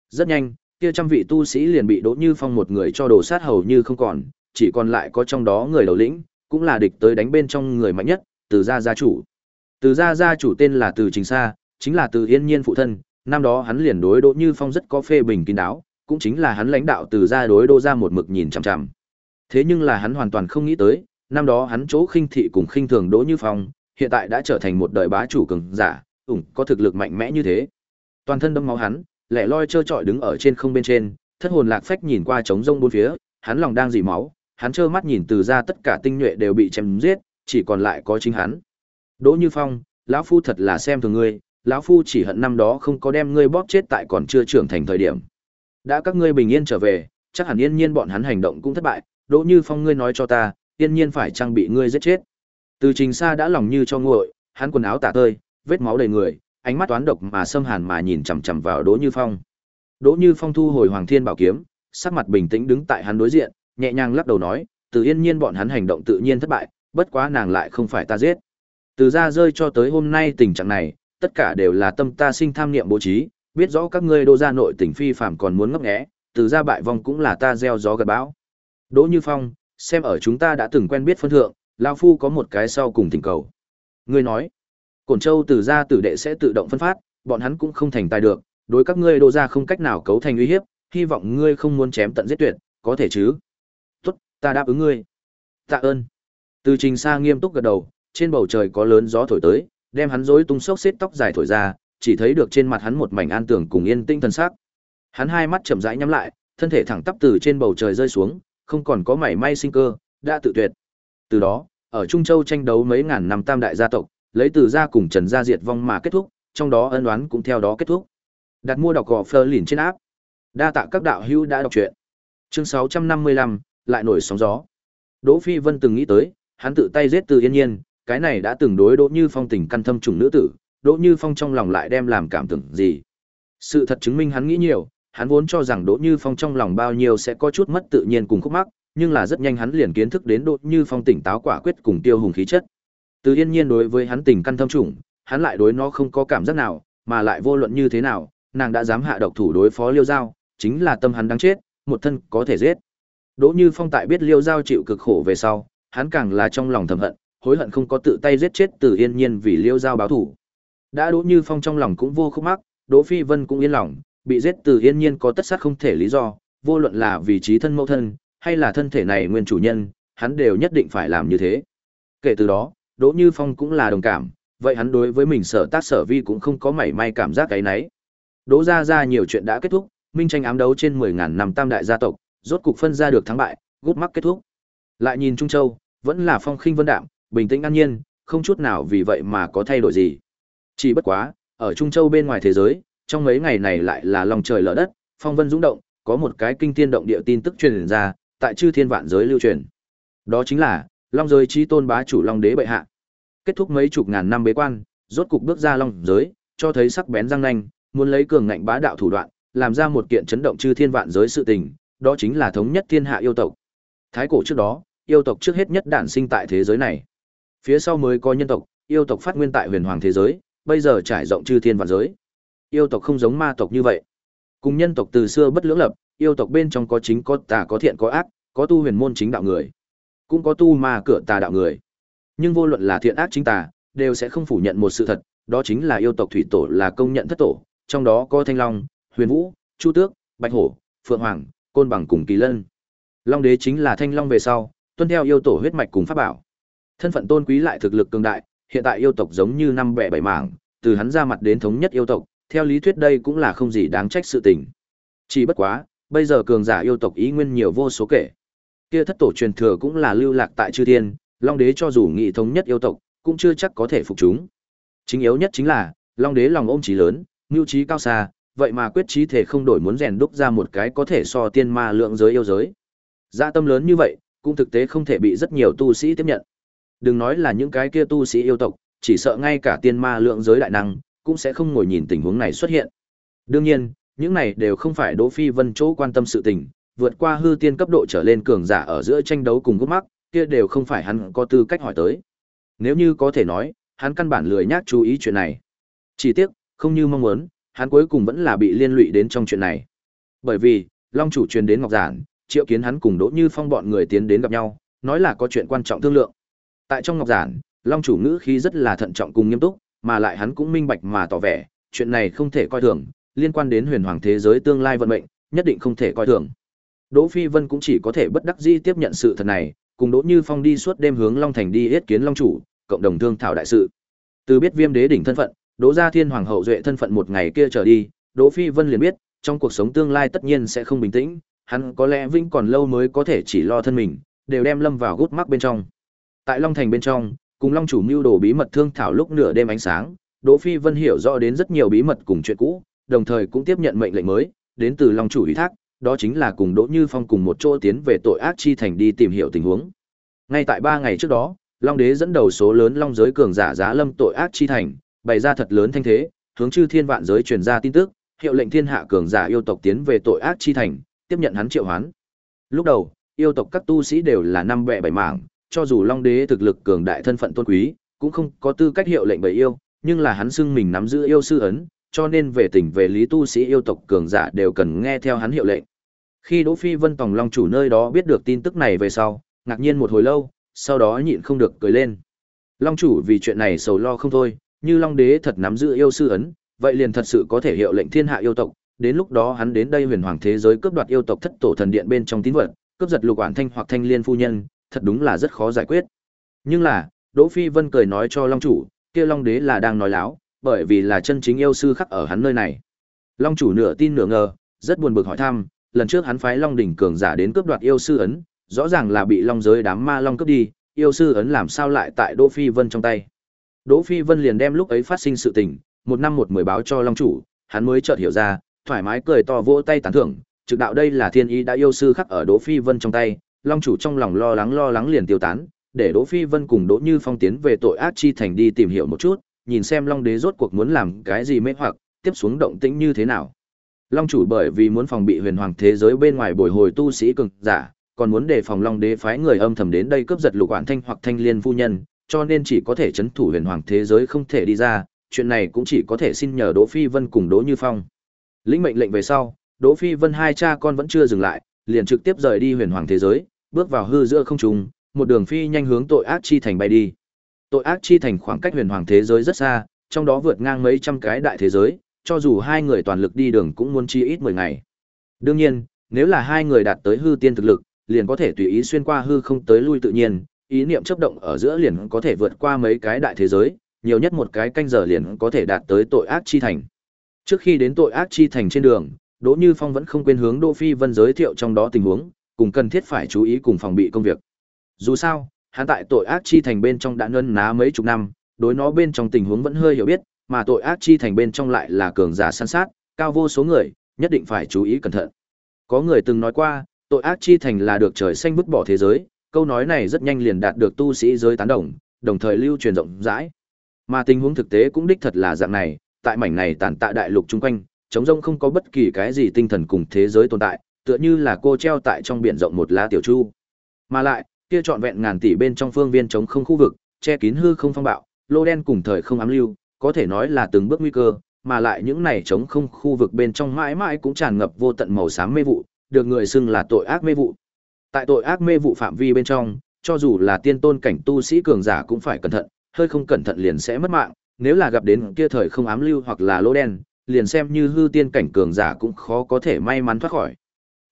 Rất nhanh, kia trăm vị tu sĩ liền bị Đỗ Như Phong một người cho đổ sát hầu như không còn, chỉ còn lại có trong đó người đầu lĩnh, cũng là địch tới đánh bên trong người mạnh nhất, từ gia gia chủ. Từ gia gia chủ tên là Từ Trình Sa, chính là Từ Yên Nhiên phụ thân, năm đó hắn liền đối Đỗ Như Phong rất có phê bình kín đáo, cũng chính là hắn lãnh đạo từ gia đối Đỗ ra một mực nhìn chằm chằm. Thế nhưng là hắn hoàn toàn không nghĩ tới, năm đó hắn chỗ khinh thị cùng khinh thường Đỗ Như Phong, hiện tại đã trở thành một đời bá chủ cường giả, ủng có thực lực mạnh mẽ như thế. Toàn thân đâm máu hắn, lẻ loi trơ trọi đứng ở trên không bên trên, thất hồn lạc phách nhìn qua trống rông bốn phía, hắn lòng đang dỉ máu, hắn trơ mắt nhìn từ ra tất cả tinh nhuệ đều bị chém giết, chỉ còn lại có chính hắn. Đỗ Như Phong, lão phu thật là xem thường ngươi, lão phu chỉ hận năm đó không có đem ngươi bóp chết tại còn chưa trưởng thành thời điểm. Đã các ngươi bình yên trở về, chắc hẳn yên nhiên bọn hắn hành động cũng thất bại, Đỗ Như Phong ngươi nói cho ta, yên nhiên phải trang bị ngươi giết chết. Từ Trình Sa đã lòng như cho nguội, hắn quần áo tả tơi, vết máu đầy người, ánh mắt toán độc mà xâm hàn mà nhìn chằm chằm vào Đỗ Như Phong. Đỗ Như Phong thu hồi Hoàng Thiên Bảo kiếm, sắc mặt bình tĩnh đứng tại hắn đối diện, nhẹ nhàng lắc đầu nói, "Từ Yên Nhiên bọn hắn hành động tự nhiên thất bại, bất quá nàng lại không phải ta giết. Từ ra rơi cho tới hôm nay tình trạng này, tất cả đều là tâm ta sinh tham niệm bố trí, biết rõ các ngươi đô gia nội tỉnh phi phàm còn muốn ngấp nghé, từ gia bại vong cũng là ta gieo gió gặt bão. Đỗ Như Phong, xem ở chúng ta đã từng quen biết phân thượng, lão phu có một cái sau cùng tình cầu. Ngươi nói, Cổn Châu từ gia tử đệ sẽ tự động phân phát, bọn hắn cũng không thành tài được, đối các ngươi đô gia không cách nào cấu thành uy hiếp, hy vọng ngươi không muốn chém tận giết tuyệt, có thể chứ? Tốt, ta đáp ứng ngươi. Tạ ơn. Từ Trình Sa nghiêm túc gật đầu, trên bầu trời có lớn gió thổi tới, đem hắn rối tung xốc xếp tóc dài thổi ra, chỉ thấy được trên mặt hắn một mảnh an tưởng cùng yên tĩnh thần sắc. Hắn hai mắt chậm rãi nhắm lại, thân thể thẳng tắp từ trên bầu trời rơi xuống, không còn có mảy may sinh cơ, đã tự tuyệt. Từ đó, ở Trung Châu tranh đấu mấy ngàn năm tam đại gia tộc, lấy từ gia cùng Trần gia diệt vong mà kết thúc, trong đó ân oán cũng theo đó kết thúc. Đặt mua đọc gò Fleur lìn trên áp. Đa tạ các đạo hữu đã đọc truyện. Chương 655, lại nổi sóng gió. Đỗ Phi Vân từng nghĩ tới, hắn tự tay giết Từ Yên Nhiên, cái này đã từng đối Đỗ Như Phong tình căn thâm trùng nữ tử, Đỗ Như Phong trong lòng lại đem làm cảm tưởng gì. Sự thật chứng minh hắn nghĩ nhiều, hắn vốn cho rằng Đỗ Như Phong trong lòng bao nhiêu sẽ có chút mất tự nhiên cùng khúc mắc, nhưng là rất nhanh hắn liền kiến thức đến Đỗ Như Phong tỉnh táo quả quyết cùng tiêu hùng khí chất. Từ Yên Nhiên đối với hắn tình căn thâm trùng, hắn lại đối nó không có cảm giác nào, mà lại vô luận như thế nào, nàng đã dám hạ độc thủ đối phó Liêu Giao, chính là tâm hắn đáng chết, một thân có thể giết. Đỗ Như Phong tại biết Liêu Giao chịu cực khổ về sau, hắn càng là trong lòng thầm hận, hối hận không có tự tay giết chết Từ Yên Nhiên vì Liêu Giao báo thù. Đã Đỗ Như Phong trong lòng cũng vô khúc mắc, Đỗ Phi Vân cũng yên lòng, bị giết Từ Yên Nhiên có tất sát không thể lý do, vô luận là vì trí thân mẫu thân, hay là thân thể này nguyên chủ nhân, hắn đều nhất định phải làm như thế. Kể từ đó, Đỗ Như Phong cũng là đồng cảm, vậy hắn đối với mình sở tác sở vi cũng không có mảy may cảm giác cái nấy. Đỗ ra ra nhiều chuyện đã kết thúc, minh tranh ám đấu trên mười ngàn năm tam đại gia tộc, rốt cục phân ra được thắng bại, gút mắc kết thúc. Lại nhìn Trung Châu, vẫn là phong khinh vân đạm, bình tĩnh an nhiên, không chút nào vì vậy mà có thay đổi gì. Chỉ bất quá, ở Trung Châu bên ngoài thế giới, trong mấy ngày này lại là lòng trời lở đất, phong vân dũng động, có một cái kinh thiên động địa tin tức truyền ra, tại chư thiên vạn giới lưu truyền. Đó chính là, Long giới chi tôn bá chủ Long đế bệ hạ. Kết thúc mấy chục ngàn năm bế quan, rốt cục bước ra Long giới, cho thấy sắc bén răng nanh, muốn lấy cường ngạnh bá đạo thủ đoạn, làm ra một kiện chấn động chư thiên vạn giới sự tình, đó chính là thống nhất thiên hạ yêu tộc. Thái cổ trước đó, yêu tộc trước hết nhất đản sinh tại thế giới này. Phía sau mới có nhân tộc, yêu tộc phát nguyên tại huyền hoàng thế giới, bây giờ trải rộng chư thiên vạn giới. Yêu tộc không giống ma tộc như vậy. Cùng nhân tộc từ xưa bất lưỡng lập, yêu tộc bên trong có chính có tà có thiện có ác, có tu huyền môn chính đạo người, cũng có tu ma cửa tà đạo người. Nhưng vô luận là thiện ác chính tà, đều sẽ không phủ nhận một sự thật, đó chính là yêu tộc thủy tổ là công nhận thất tổ, trong đó có Thanh Long, Huyền Vũ, Chu Tước, Bạch Hổ, Phượng Hoàng, Côn Bằng cùng Kỳ Lân. Long đế chính là Thanh Long về sau, tuân theo yêu tổ huyết mạch cùng pháp bảo. Thân phận tôn quý lại thực lực cường đại, hiện tại yêu tộc giống như năm bẻ bảy mảng, từ hắn ra mặt đến thống nhất yêu tộc, theo lý thuyết đây cũng là không gì đáng trách sự tình. Chỉ bất quá, bây giờ cường giả yêu tộc ý nguyên nhiều vô số kể. Kia thất tổ truyền thừa cũng là lưu lạc tại chư thiên, Long đế cho dù nghị thống nhất yêu tộc, cũng chưa chắc có thể phục chúng. Chính yếu nhất chính là, Long đế lòng ôm chí lớn, nhu trí cao xa, vậy mà quyết chí thể không đổi muốn rèn đúc ra một cái có thể so tiên ma lượng giới yêu giới. Dạ tâm lớn như vậy, cũng thực tế không thể bị rất nhiều tu sĩ tiếp nhận. Đừng nói là những cái kia tu sĩ yêu tộc, chỉ sợ ngay cả tiên ma lượng giới đại năng, cũng sẽ không ngồi nhìn tình huống này xuất hiện. Đương nhiên, những này đều không phải Đỗ Phi Vân chỗ quan tâm sự tình, vượt qua hư tiên cấp độ trở lên cường giả ở giữa tranh đấu cùng gút mắc, kia đều không phải hắn có tư cách hỏi tới. Nếu như có thể nói, hắn căn bản lười nhác chú ý chuyện này. Chỉ tiếc, không như mong muốn, hắn cuối cùng vẫn là bị liên lụy đến trong chuyện này. Bởi vì, Long chủ truyền đến Ngọc Giản, Triệu Kiến hắn cùng Đỗ Như Phong bọn người tiến đến gặp nhau, nói là có chuyện quan trọng thương lượng. Tại trong Ngọc Giản, Long chủ ngữ khí rất là thận trọng cùng nghiêm túc, mà lại hắn cũng minh bạch mà tỏ vẻ, chuyện này không thể coi thường, liên quan đến huyền hoàng thế giới tương lai vận mệnh, nhất định không thể coi thường. Đỗ Phi Vân cũng chỉ có thể bất đắc dĩ tiếp nhận sự thật này, cùng Đỗ Như Phong đi suốt đêm hướng Long Thành đi yết kiến Long chủ, cộng đồng thương thảo đại sự. Từ biết Viêm Đế đỉnh thân phận, Đỗ Gia Thiên Hoàng hậu duệ thân phận một ngày kia trở đi, Đỗ Phi Vân liền biết, trong cuộc sống tương lai tất nhiên sẽ không bình tĩnh, hắn có lẽ vĩnh còn lâu mới có thể chỉ lo thân mình, đều đem lâm vào gút mắc bên trong. Tại Long Thành bên trong, cùng Long chủ mưu đồ bí mật thương thảo lúc nửa đêm ánh sáng, Đỗ Phi Vân hiểu rõ đến rất nhiều bí mật cùng chuyện cũ, đồng thời cũng tiếp nhận mệnh lệnh mới, đến từ Long chủ ủy thác, đó chính là cùng Đỗ Như Phong cùng một chỗ tiến về tội ác chi thành đi tìm hiểu tình huống. Ngay tại ba ngày trước đó, Long đế dẫn đầu số lớn long giới cường giả giá lâm tội ác chi thành, bày ra thật lớn thanh thế, hướng chư thiên vạn giới truyền ra tin tức, hiệu lệnh thiên hạ cường giả yêu tộc tiến về tội ác chi thành, tiếp nhận hắn triệu hoán. Lúc đầu, yêu tộc các tu sĩ đều là năm bè bảy mảng, cho dù Long Đế thực lực cường đại thân phận tôn quý, cũng không có tư cách hiệu lệnh bầy yêu, nhưng là hắn xưng mình nắm giữ yêu sư ấn, cho nên về tình về lý tu sĩ yêu tộc cường giả đều cần nghe theo hắn hiệu lệnh. Khi Đỗ Phi Vân Tòng Long chủ nơi đó biết được tin tức này về sau, ngạc nhiên một hồi lâu, sau đó nhịn không được cười lên. Long chủ vì chuyện này sầu lo không thôi, như Long Đế thật nắm giữ yêu sư ấn, vậy liền thật sự có thể hiệu lệnh thiên hạ yêu tộc, đến lúc đó hắn đến đây huyền hoàng thế giới cướp đoạt yêu tộc thất tổ thần điện bên trong tín vật, cướp giật lục quản thanh hoặc thanh liên phu nhân, thật đúng là rất khó giải quyết. Nhưng là, Đỗ Phi Vân cười nói cho Long chủ, Kia Long Đế là đang nói láo, bởi vì là chân chính yêu sư khắc ở hắn nơi này. Long chủ nửa tin nửa ngờ, rất buồn bực hỏi thăm, lần trước hắn phái Long đỉnh cường giả đến cướp đoạt yêu sư ấn, rõ ràng là bị Long giới đám ma long cướp đi, yêu sư ấn làm sao lại tại Đỗ Phi Vân trong tay. Đỗ Phi Vân liền đem lúc ấy phát sinh sự tình, một năm một mười báo cho Long chủ, hắn mới chợt hiểu ra, thoải mái cười to vỗ tay tán thưởng, trực đạo đây là thiên ý đã yêu sư khắc ở Đỗ Phi Vân trong tay, Long chủ trong lòng lo lắng lo lắng liền tiêu tán, để Đỗ Phi Vân cùng Đỗ Như Phong tiến về tội ác chi thành đi tìm hiểu một chút, nhìn xem Long đế rốt cuộc muốn làm cái gì mê hoặc, tiếp xuống động tĩnh như thế nào. Long chủ bởi vì muốn phòng bị huyền hoàng thế giới bên ngoài bồi hồi tu sĩ cường giả, còn muốn đề phòng Long đế phái người âm thầm đến đây cướp giật lục quản thanh hoặc thanh liên phu nhân, cho nên chỉ có thể chấn thủ huyền hoàng thế giới không thể đi ra, chuyện này cũng chỉ có thể xin nhờ Đỗ Phi Vân cùng Đỗ Như Phong. Lĩnh mệnh lệnh về sau, Đỗ Phi Vân hai cha con vẫn chưa dừng lại, liền trực tiếp rời đi huyền hoàng thế giới, bước vào hư giữa không trung, một đường phi nhanh hướng tội ác chi thành bay đi. Tội ác chi thành khoảng cách huyền hoàng thế giới rất xa, trong đó vượt ngang mấy trăm cái đại thế giới, cho dù hai người toàn lực đi đường cũng muốn chi ít 10 ngày. Đương nhiên, nếu là hai người đạt tới hư tiên thực lực, liền có thể tùy ý xuyên qua hư không tới lui tự nhiên, ý niệm chấp động ở giữa liền có thể vượt qua mấy cái đại thế giới, nhiều nhất một cái canh giờ liền có thể đạt tới tội ác chi thành. Trước khi đến tội ác chi thành trên đường, Đỗ Như Phong vẫn không quên hướng Đỗ Phi Vân giới thiệu trong đó tình huống, cùng cần thiết phải chú ý cùng phòng bị công việc. Dù sao, hắn tại tội ác chi thành bên trong đã nân ná mấy chục năm, đối nó bên trong tình huống vẫn hơi hiểu biết, mà tội ác chi thành bên trong lại là cường giả săn sát, cao vô số người, nhất định phải chú ý cẩn thận. Có người từng nói qua, tội ác chi thành là được trời xanh vứt bỏ thế giới, câu nói này rất nhanh liền đạt được tu sĩ giới tán đồng, đồng thời lưu truyền rộng rãi. Mà tình huống thực tế cũng đích thật là dạng này, tại mảnh này tàn tạ đại lục chung quanh, trống rông không có bất kỳ cái gì tinh thần cùng thế giới tồn tại, tựa như là cô treo tại trong biển rộng một lá tiểu chu. Mà lại, kia trọn vẹn ngàn tỷ bên trong phương viên chống không khu vực, che kín hư không phong bạo, lô đen cùng thời không ám lưu, có thể nói là từng bước nguy cơ, mà lại những này chống không khu vực bên trong mãi mãi cũng tràn ngập vô tận màu xám mê vụ, được người xưng là tội ác mê vụ. Tại tội ác mê vụ phạm vi bên trong, cho dù là tiên tôn cảnh tu sĩ cường giả cũng phải cẩn thận, hơi không cẩn thận liền sẽ mất mạng, nếu là gặp đến kia thời không ám lưu hoặc là lỗ đen, liền xem như hư tiên cảnh cường giả cũng khó có thể may mắn thoát khỏi.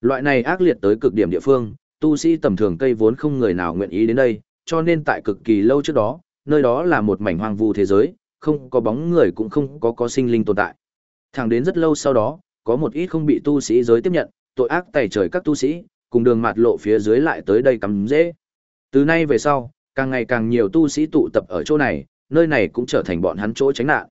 Loại này ác liệt tới cực điểm địa phương, tu sĩ tầm thường cây vốn không người nào nguyện ý đến đây, cho nên tại cực kỳ lâu trước đó, nơi đó là một mảnh hoang vu thế giới, không có bóng người cũng không có có sinh linh tồn tại. Thẳng đến rất lâu sau đó, có một ít không bị tu sĩ giới tiếp nhận, tội ác tẩy trời các tu sĩ, cùng đường mạt lộ phía dưới lại tới đây cắm dễ. Từ nay về sau, càng ngày càng nhiều tu sĩ tụ tập ở chỗ này, nơi này cũng trở thành bọn hắn chỗ tránh nạn.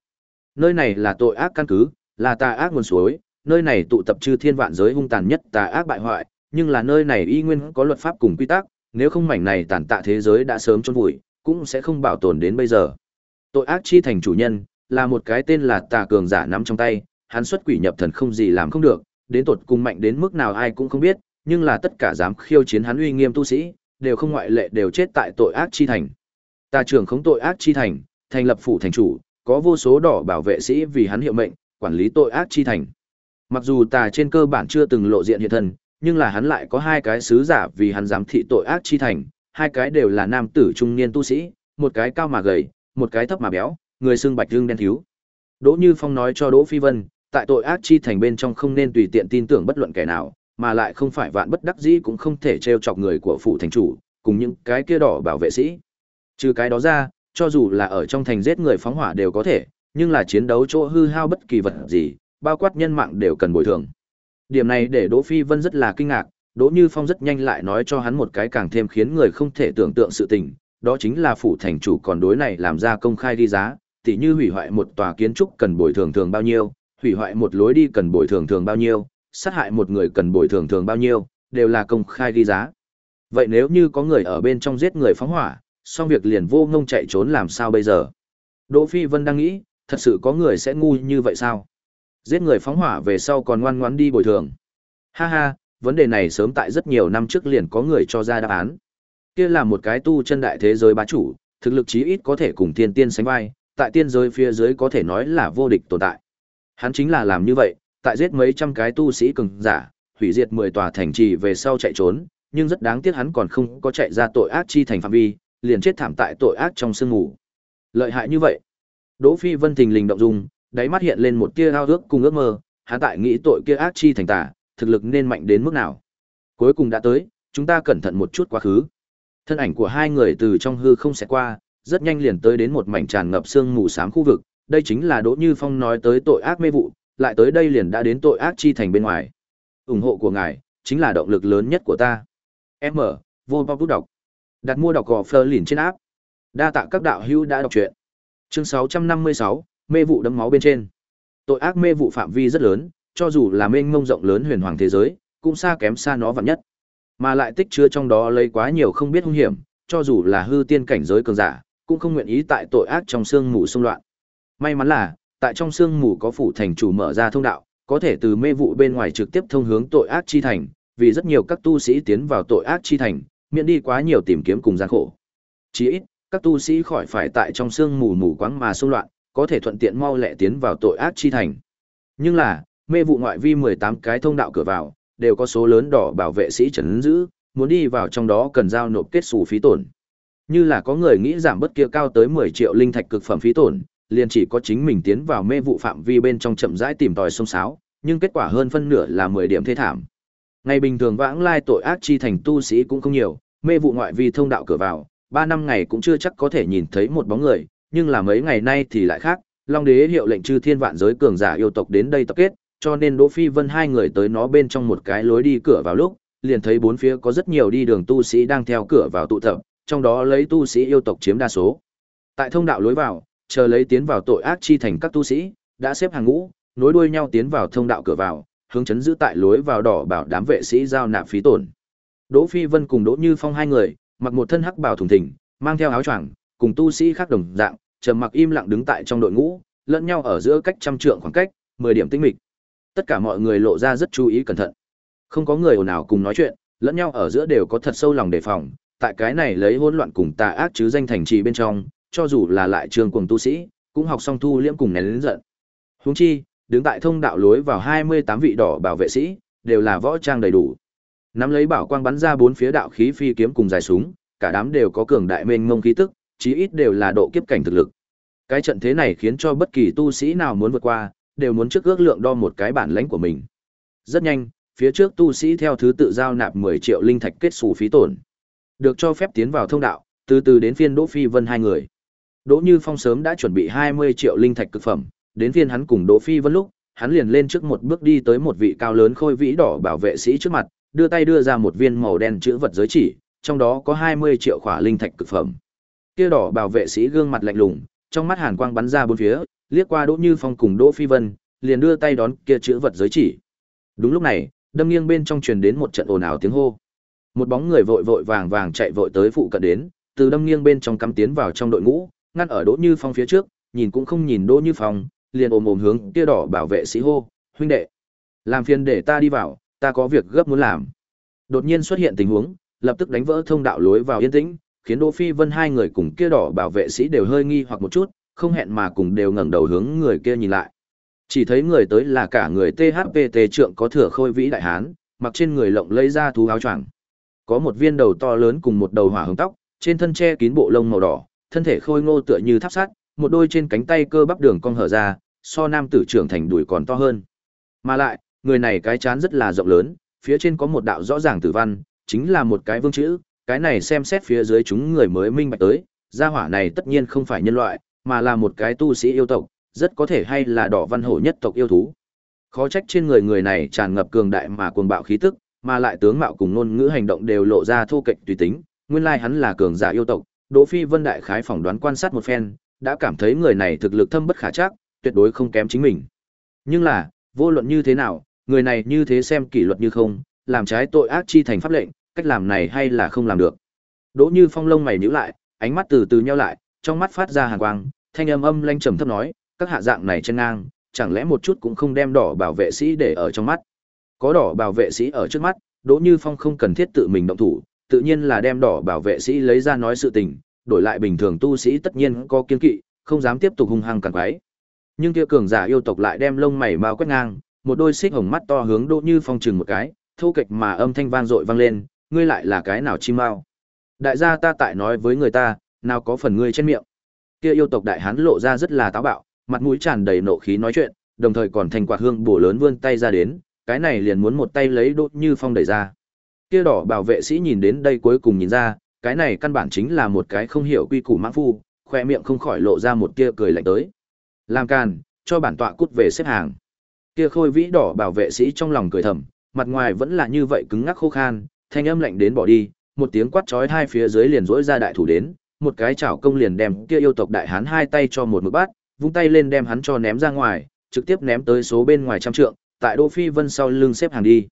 Nơi này là tội ác căn cứ, là tà ác nguồn suối, nơi này tụ tập chư thiên vạn giới hung tàn nhất tà ác bại hoại, nhưng là nơi này y nguyên có luật pháp cùng quy tắc, nếu không mảnh này tàn tạ thế giới đã sớm chôn vùi, cũng sẽ không bảo tồn đến bây giờ. Tội ác chi thành chủ nhân, là một cái tên là tà cường giả nắm trong tay, hắn xuất quỷ nhập thần không gì làm không được, đến tột cùng mạnh đến mức nào ai cũng không biết, nhưng là tất cả dám khiêu chiến hắn uy nghiêm tu sĩ, đều không ngoại lệ đều chết tại tội ác chi thành. Tà trưởng không tội ác chi thành, thành lập phủ thành chủ, có vô số đỏ bảo vệ sĩ vì hắn hiệu mệnh, quản lý tội ác chi thành. Mặc dù tà trên cơ bản chưa từng lộ diện hiện thân, nhưng là hắn lại có hai cái sứ giả vì hắn giám thị tội ác chi thành, hai cái đều là nam tử trung niên tu sĩ, một cái cao mà gầy, một cái thấp mà béo, người xương bạch dương đen thiếu. Đỗ Như Phong nói cho Đỗ Phi Vân, tại tội ác chi thành bên trong không nên tùy tiện tin tưởng bất luận kẻ nào, mà lại không phải vạn bất đắc dĩ cũng không thể trêu chọc người của phủ thành chủ, cùng những cái kia đỏ bảo vệ sĩ. Trừ cái đó ra, cho dù là ở trong thành giết người phóng hỏa đều có thể, nhưng là chiến đấu chỗ hư hao bất kỳ vật gì, bao quát nhân mạng đều cần bồi thường. Điểm này để Đỗ Phi Vân rất là kinh ngạc, Đỗ Như Phong rất nhanh lại nói cho hắn một cái càng thêm khiến người không thể tưởng tượng sự tình, đó chính là phủ thành chủ còn đối này làm ra công khai đi giá, tỉ như hủy hoại một tòa kiến trúc cần bồi thường thường bao nhiêu, hủy hoại một lối đi cần bồi thường thường bao nhiêu, sát hại một người cần bồi thường thường bao nhiêu, đều là công khai đi giá. Vậy nếu như có người ở bên trong giết người phóng hỏa, xong việc liền vô ngông chạy trốn làm sao bây giờ? Đỗ Phi Vân đang nghĩ, thật sự có người sẽ ngu như vậy sao? Giết người phóng hỏa về sau còn ngoan ngoãn đi bồi thường. Ha ha, vấn đề này sớm tại rất nhiều năm trước liền có người cho ra đáp án. Kia là một cái tu chân đại thế giới bá chủ, thực lực chí ít có thể cùng tiên tiên sánh vai, tại tiên giới phía dưới có thể nói là vô địch tồn tại. Hắn chính là làm như vậy, tại giết mấy trăm cái tu sĩ cường giả, hủy diệt 10 tòa thành trì về sau chạy trốn, nhưng rất đáng tiếc hắn còn không có chạy ra tội ác chi thành phạm vi, liền chết thảm tại tội ác trong sương ngủ. Lợi hại như vậy. Đỗ Phi Vân thình lình động dung, đáy mắt hiện lên một tia ao ước cùng ước mơ, hắn tại nghĩ tội kia ác chi thành tà, thực lực nên mạnh đến mức nào. Cuối cùng đã tới, chúng ta cẩn thận một chút quá khứ. Thân ảnh của hai người từ trong hư không sẽ qua, rất nhanh liền tới đến một mảnh tràn ngập sương mù xám khu vực, đây chính là Đỗ Như Phong nói tới tội ác mê vụ, lại tới đây liền đã đến tội ác chi thành bên ngoài. ủng hộ của ngài chính là động lực lớn nhất của ta. M, vô bao bút đọc. Đặt mua đọc gò Fleur lìn trên áp. Đa tạ các đạo hữu đã đọc truyện. Chương 656, mê vụ đấm máu bên trên. Tội ác mê vụ phạm vi rất lớn, cho dù là mênh mông rộng lớn huyền hoàng thế giới, cũng xa kém xa nó vạn nhất. Mà lại tích chứa trong đó lấy quá nhiều không biết hung hiểm, cho dù là hư tiên cảnh giới cường giả, cũng không nguyện ý tại tội ác trong sương mù xung loạn. May mắn là, tại trong sương mù có phủ thành chủ mở ra thông đạo, có thể từ mê vụ bên ngoài trực tiếp thông hướng tội ác chi thành, vì rất nhiều các tu sĩ tiến vào tội ác chi thành, miễn đi quá nhiều tìm kiếm cùng gian khổ. chí ít, các tu sĩ khỏi phải tại trong sương mù mù quáng mà xung loạn, có thể thuận tiện mau lẹ tiến vào tội ác chi thành. Nhưng là, mê vụ ngoại vi 18 cái thông đạo cửa vào, đều có số lớn đỏ bảo vệ sĩ trấn giữ, muốn đi vào trong đó cần giao nộp kết sủ phí tổn. Như là có người nghĩ giảm bất kia cao tới 10 triệu linh thạch cực phẩm phí tổn, liền chỉ có chính mình tiến vào mê vụ phạm vi bên trong chậm rãi tìm tòi sông sáo, nhưng kết quả hơn phân nửa là 10 điểm thế thảm. Ngày bình thường vãng lai tội ác chi thành tu sĩ cũng không nhiều, mê vụ ngoại vi thông đạo cửa vào, 3 năm ngày cũng chưa chắc có thể nhìn thấy một bóng người, nhưng là mấy ngày nay thì lại khác, Long Đế hiệu lệnh chư thiên vạn giới cường giả yêu tộc đến đây tập kết, cho nên Đỗ Phi Vân hai người tới nó bên trong một cái lối đi cửa vào lúc, liền thấy bốn phía có rất nhiều đi đường tu sĩ đang theo cửa vào tụ tập, trong đó lấy tu sĩ yêu tộc chiếm đa số. Tại thông đạo lối vào, chờ lấy tiến vào tội ác chi thành các tu sĩ, đã xếp hàng ngũ, nối đuôi nhau tiến vào thông đạo cửa vào, hướng chấn giữ tại lối vào đỏ bảo đám vệ sĩ giao nạp phí tổn. Đỗ Phi Vân cùng Đỗ Như Phong hai người, mặc một thân hắc bào thùng thình, mang theo áo choàng, cùng tu sĩ khác đồng dạng, trầm mặc im lặng đứng tại trong đội ngũ, lẫn nhau ở giữa cách trăm trượng khoảng cách, 10 điểm tinh mịch. Tất cả mọi người lộ ra rất chú ý cẩn thận. Không có người ồn nào cùng nói chuyện, lẫn nhau ở giữa đều có thật sâu lòng đề phòng, tại cái này lấy hỗn loạn cùng tà ác chứ danh thành trì bên trong, cho dù là lại trường cùng tu sĩ, cũng học xong thu liễm cùng nén lớn giận. Huống chi, đứng tại thông đạo lối vào 28 vị đỏ bảo vệ sĩ, đều là võ trang đầy đủ. Nắm lấy bảo quang bắn ra bốn phía đạo khí phi kiếm cùng dài súng, cả đám đều có cường đại mênh mông khí tức, chí ít đều là độ kiếp cảnh thực lực. Cái trận thế này khiến cho bất kỳ tu sĩ nào muốn vượt qua, đều muốn trước ước lượng đo một cái bản lãnh của mình. Rất nhanh, phía trước tu sĩ theo thứ tự giao nạp 10 triệu linh thạch kết sủ phí tổn. Được cho phép tiến vào thông đạo, từ từ đến phiên Đỗ Phi Vân hai người. Đỗ Như Phong sớm đã chuẩn bị 20 triệu linh thạch cực phẩm, đến phiên hắn cùng Đỗ Phi Vân lúc, hắn liền lên trước một bước đi tới một vị cao lớn khôi vĩ đỏ bảo vệ sĩ trước mặt, đưa tay đưa ra một viên màu đen chữ vật giới chỉ, trong đó có 20 triệu khỏa linh thạch cực phẩm. Kia đỏ bảo vệ sĩ gương mặt lạnh lùng, trong mắt hàn quang bắn ra bốn phía, liếc qua Đỗ Như Phong cùng Đỗ Phi Vân, liền đưa tay đón kia chữ vật giới chỉ. Đúng lúc này, đâm nghiêng bên trong truyền đến một trận ồn ào tiếng hô. Một bóng người vội vội vàng vàng chạy vội tới phụ cận đến, từ đâm nghiêng bên trong cắm tiến vào trong đội ngũ, ngăn ở Đỗ Như Phong phía trước, nhìn cũng không nhìn Đỗ Như Phong, liền ồm ồm hướng kia đỏ bảo vệ sĩ hô, "Huynh đệ, làm phiền để ta đi vào, ta có việc gấp muốn làm." Đột nhiên xuất hiện tình huống, lập tức đánh vỡ thông đạo lối vào yên tĩnh, khiến Đỗ Phi Vân hai người cùng kia đỏ bảo vệ sĩ đều hơi nghi hoặc một chút, không hẹn mà cùng đều ngẩng đầu hướng người kia nhìn lại. Chỉ thấy người tới là cả người THPT trượng có thừa khôi vĩ đại hán, mặc trên người lộng lấy ra thú áo choàng. Có một viên đầu to lớn cùng một đầu hỏa hồng tóc, trên thân che kín bộ lông màu đỏ, thân thể khôi ngô tựa như tháp sắt, một đôi trên cánh tay cơ bắp đường cong hở ra, so nam tử trưởng thành đuổi còn to hơn. Mà lại, người này cái chán rất là rộng lớn, phía trên có một đạo rõ ràng tử văn, chính là một cái vương chữ, cái này xem xét phía dưới chúng người mới minh bạch tới, gia hỏa này tất nhiên không phải nhân loại, mà là một cái tu sĩ yêu tộc, rất có thể hay là đỏ văn hổ nhất tộc yêu thú. Khó trách trên người người này tràn ngập cường đại mà cuồng bạo khí tức, mà lại tướng mạo cùng ngôn ngữ hành động đều lộ ra thô kệch tùy tính, nguyên lai hắn là cường giả yêu tộc. Đỗ Phi Vân đại khái phỏng đoán quan sát một phen, đã cảm thấy người này thực lực thâm bất khả trắc, tuyệt đối không kém chính mình. Nhưng là, vô luận như thế nào, người này như thế xem kỷ luật như không, làm trái tội ác chi thành pháp lệnh, cách làm này hay là không làm được. Đỗ Như Phong lông mày nhíu lại, ánh mắt từ từ nheo lại, trong mắt phát ra hàn quang, thanh âm âm lanh trầm thấp nói, các hạ dạng này chân ngang, chẳng lẽ một chút cũng không đem đỏ bảo vệ sĩ để ở trong mắt. Có đỏ bảo vệ sĩ ở trước mắt, Đỗ Như Phong không cần thiết tự mình động thủ, tự nhiên là đem đỏ bảo vệ sĩ lấy ra nói sự tình, đổi lại bình thường tu sĩ tất nhiên có kiên kỵ, không dám tiếp tục hung hăng càng quái. Nhưng kia cường giả yêu tộc lại đem lông mày mao quét ngang, một đôi xích hồng mắt to hướng Đỗ Như Phong chừng một cái, thô kịch mà âm thanh vang dội vang lên, ngươi lại là cái nào chim mao? Đại gia ta tại nói với người ta, nào có phần ngươi trên miệng. Kia yêu tộc đại hán lộ ra rất là táo bạo, mặt mũi tràn đầy nộ khí nói chuyện, đồng thời còn thành quạt hương bổ lớn vươn tay ra đến, cái này liền muốn một tay lấy đốt như phong đẩy ra. Kia đỏ bảo vệ sĩ nhìn đến đây cuối cùng nhìn ra, cái này căn bản chính là một cái không hiểu quy củ mãng phu, khoe miệng không khỏi lộ ra một tia cười lạnh tới. Làm càn, cho bản tọa cút về xếp hàng. Kia khôi vĩ đỏ bảo vệ sĩ trong lòng cười thầm, mặt ngoài vẫn là như vậy cứng ngắc khô khan, thanh âm lạnh đến bỏ đi, một tiếng quát chói hai phía dưới liền rỗi ra đại thủ đến, một cái chảo công liền đem kia yêu tộc đại hán hai tay cho một mực bát, vung tay lên đem hắn cho ném ra ngoài, trực tiếp ném tới số bên ngoài trăm trượng, tại Đỗ Phi Vân sau lưng xếp hàng đi.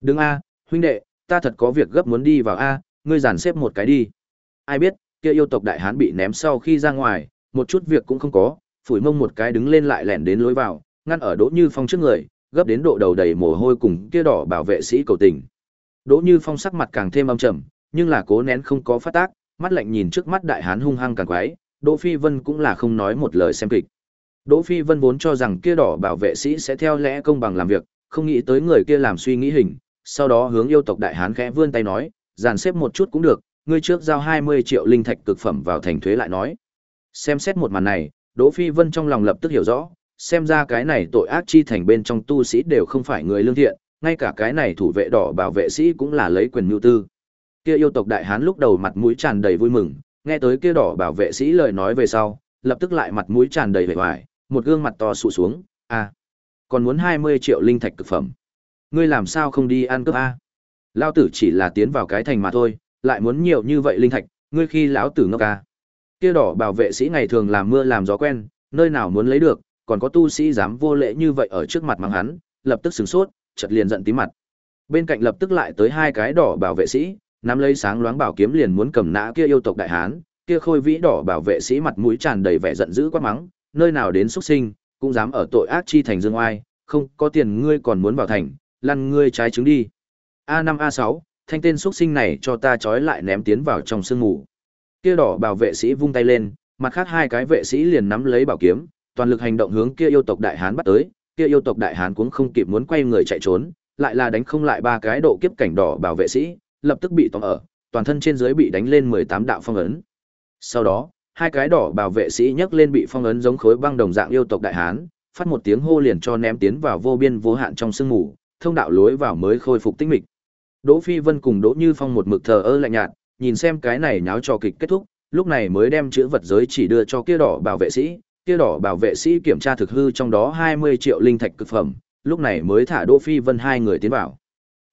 "Đứng a, huynh đệ, ta thật có việc gấp muốn đi vào a, ngươi dàn xếp một cái đi." Ai biết, kia yêu tộc đại hán bị ném sau khi ra ngoài, một chút việc cũng không có, phủi mông một cái đứng lên lại lẻn đến lối vào, ngăn ở Đỗ Như Phong trước người, gấp đến độ đầu đầy mồ hôi cùng kia đỏ bảo vệ sĩ cầu tình. Đỗ Như Phong sắc mặt càng thêm âm trầm, nhưng là cố nén không có phát tác, mắt lạnh nhìn trước mắt đại hán hung hăng càng quái, Đỗ Phi Vân cũng là không nói một lời xem kịch. Đỗ Phi Vân vốn cho rằng kia đỏ bảo vệ sĩ sẽ theo lẽ công bằng làm việc, không nghĩ tới người kia làm suy nghĩ hình, sau đó hướng yêu tộc đại hán khẽ vươn tay nói, dàn xếp một chút cũng được, ngươi trước giao 20 triệu linh thạch cực phẩm vào thành thuế lại nói. Xem xét một màn này, Đỗ Phi Vân trong lòng lập tức hiểu rõ, xem ra cái này tội ác chi thành bên trong tu sĩ đều không phải người lương thiện, ngay cả cái này thủ vệ đỏ bảo vệ sĩ cũng là lấy quyền mưu tư. Kia yêu tộc đại hán lúc đầu mặt mũi tràn đầy vui mừng, nghe tới kia đỏ bảo vệ sĩ lời nói về sau, lập tức lại mặt mũi tràn đầy vẻ vải, một gương mặt to sụ xuống, "A, còn muốn 20 triệu linh thạch cực phẩm. Ngươi làm sao không đi ăn cướp a?" Lão tử chỉ là tiến vào cái thành mà thôi, lại muốn nhiều như vậy linh thạch, ngươi khi lão tử ngốc a. Kia đỏ bảo vệ sĩ ngày thường làm mưa làm gió quen, nơi nào muốn lấy được, còn có tu sĩ dám vô lễ như vậy ở trước mặt mắng hắn, lập tức sửng sốt, chợt liền giận tím mặt. Bên cạnh lập tức lại tới hai cái đỏ bảo vệ sĩ, nắm lấy sáng loáng bảo kiếm liền muốn cầm nã kia yêu tộc đại hán, kia khôi vĩ đỏ bảo vệ sĩ mặt mũi tràn đầy vẻ giận dữ quát mắng, nơi nào đến xuất sinh, cũng dám ở tội ác chi thành dương oai, không, có tiền ngươi còn muốn vào thành, lăn ngươi trái trứng đi. A5 A6, thanh tên xuất sinh này cho ta trói lại ném tiến vào trong sương ngủ. Kia đỏ bảo vệ sĩ vung tay lên, mặt khác hai cái vệ sĩ liền nắm lấy bảo kiếm, toàn lực hành động hướng kia yêu tộc đại hán bắt tới, kia yêu tộc đại hán cũng không kịp muốn quay người chạy trốn, lại là đánh không lại ba cái độ kiếp cảnh đỏ bảo vệ sĩ, lập tức bị tóm ở, toàn thân trên dưới bị đánh lên 18 đạo phong ấn. Sau đó, hai cái đỏ bảo vệ sĩ nhấc lên bị phong ấn giống khối băng đồng dạng yêu tộc đại hán, phát một tiếng hô liền cho ném tiến vào vô biên vô hạn trong sương mù, thông đạo lối vào mới khôi phục tinh mịch. Đỗ Phi Vân cùng Đỗ Như Phong một mực thờ ơ lạnh nhạt, nhìn xem cái này nháo trò kịch kết thúc, lúc này mới đem chữ vật giới chỉ đưa cho kia đỏ bảo vệ sĩ, kia đỏ bảo vệ sĩ kiểm tra thực hư trong đó 20 triệu linh thạch cực phẩm, lúc này mới thả Đỗ Phi Vân hai người tiến vào.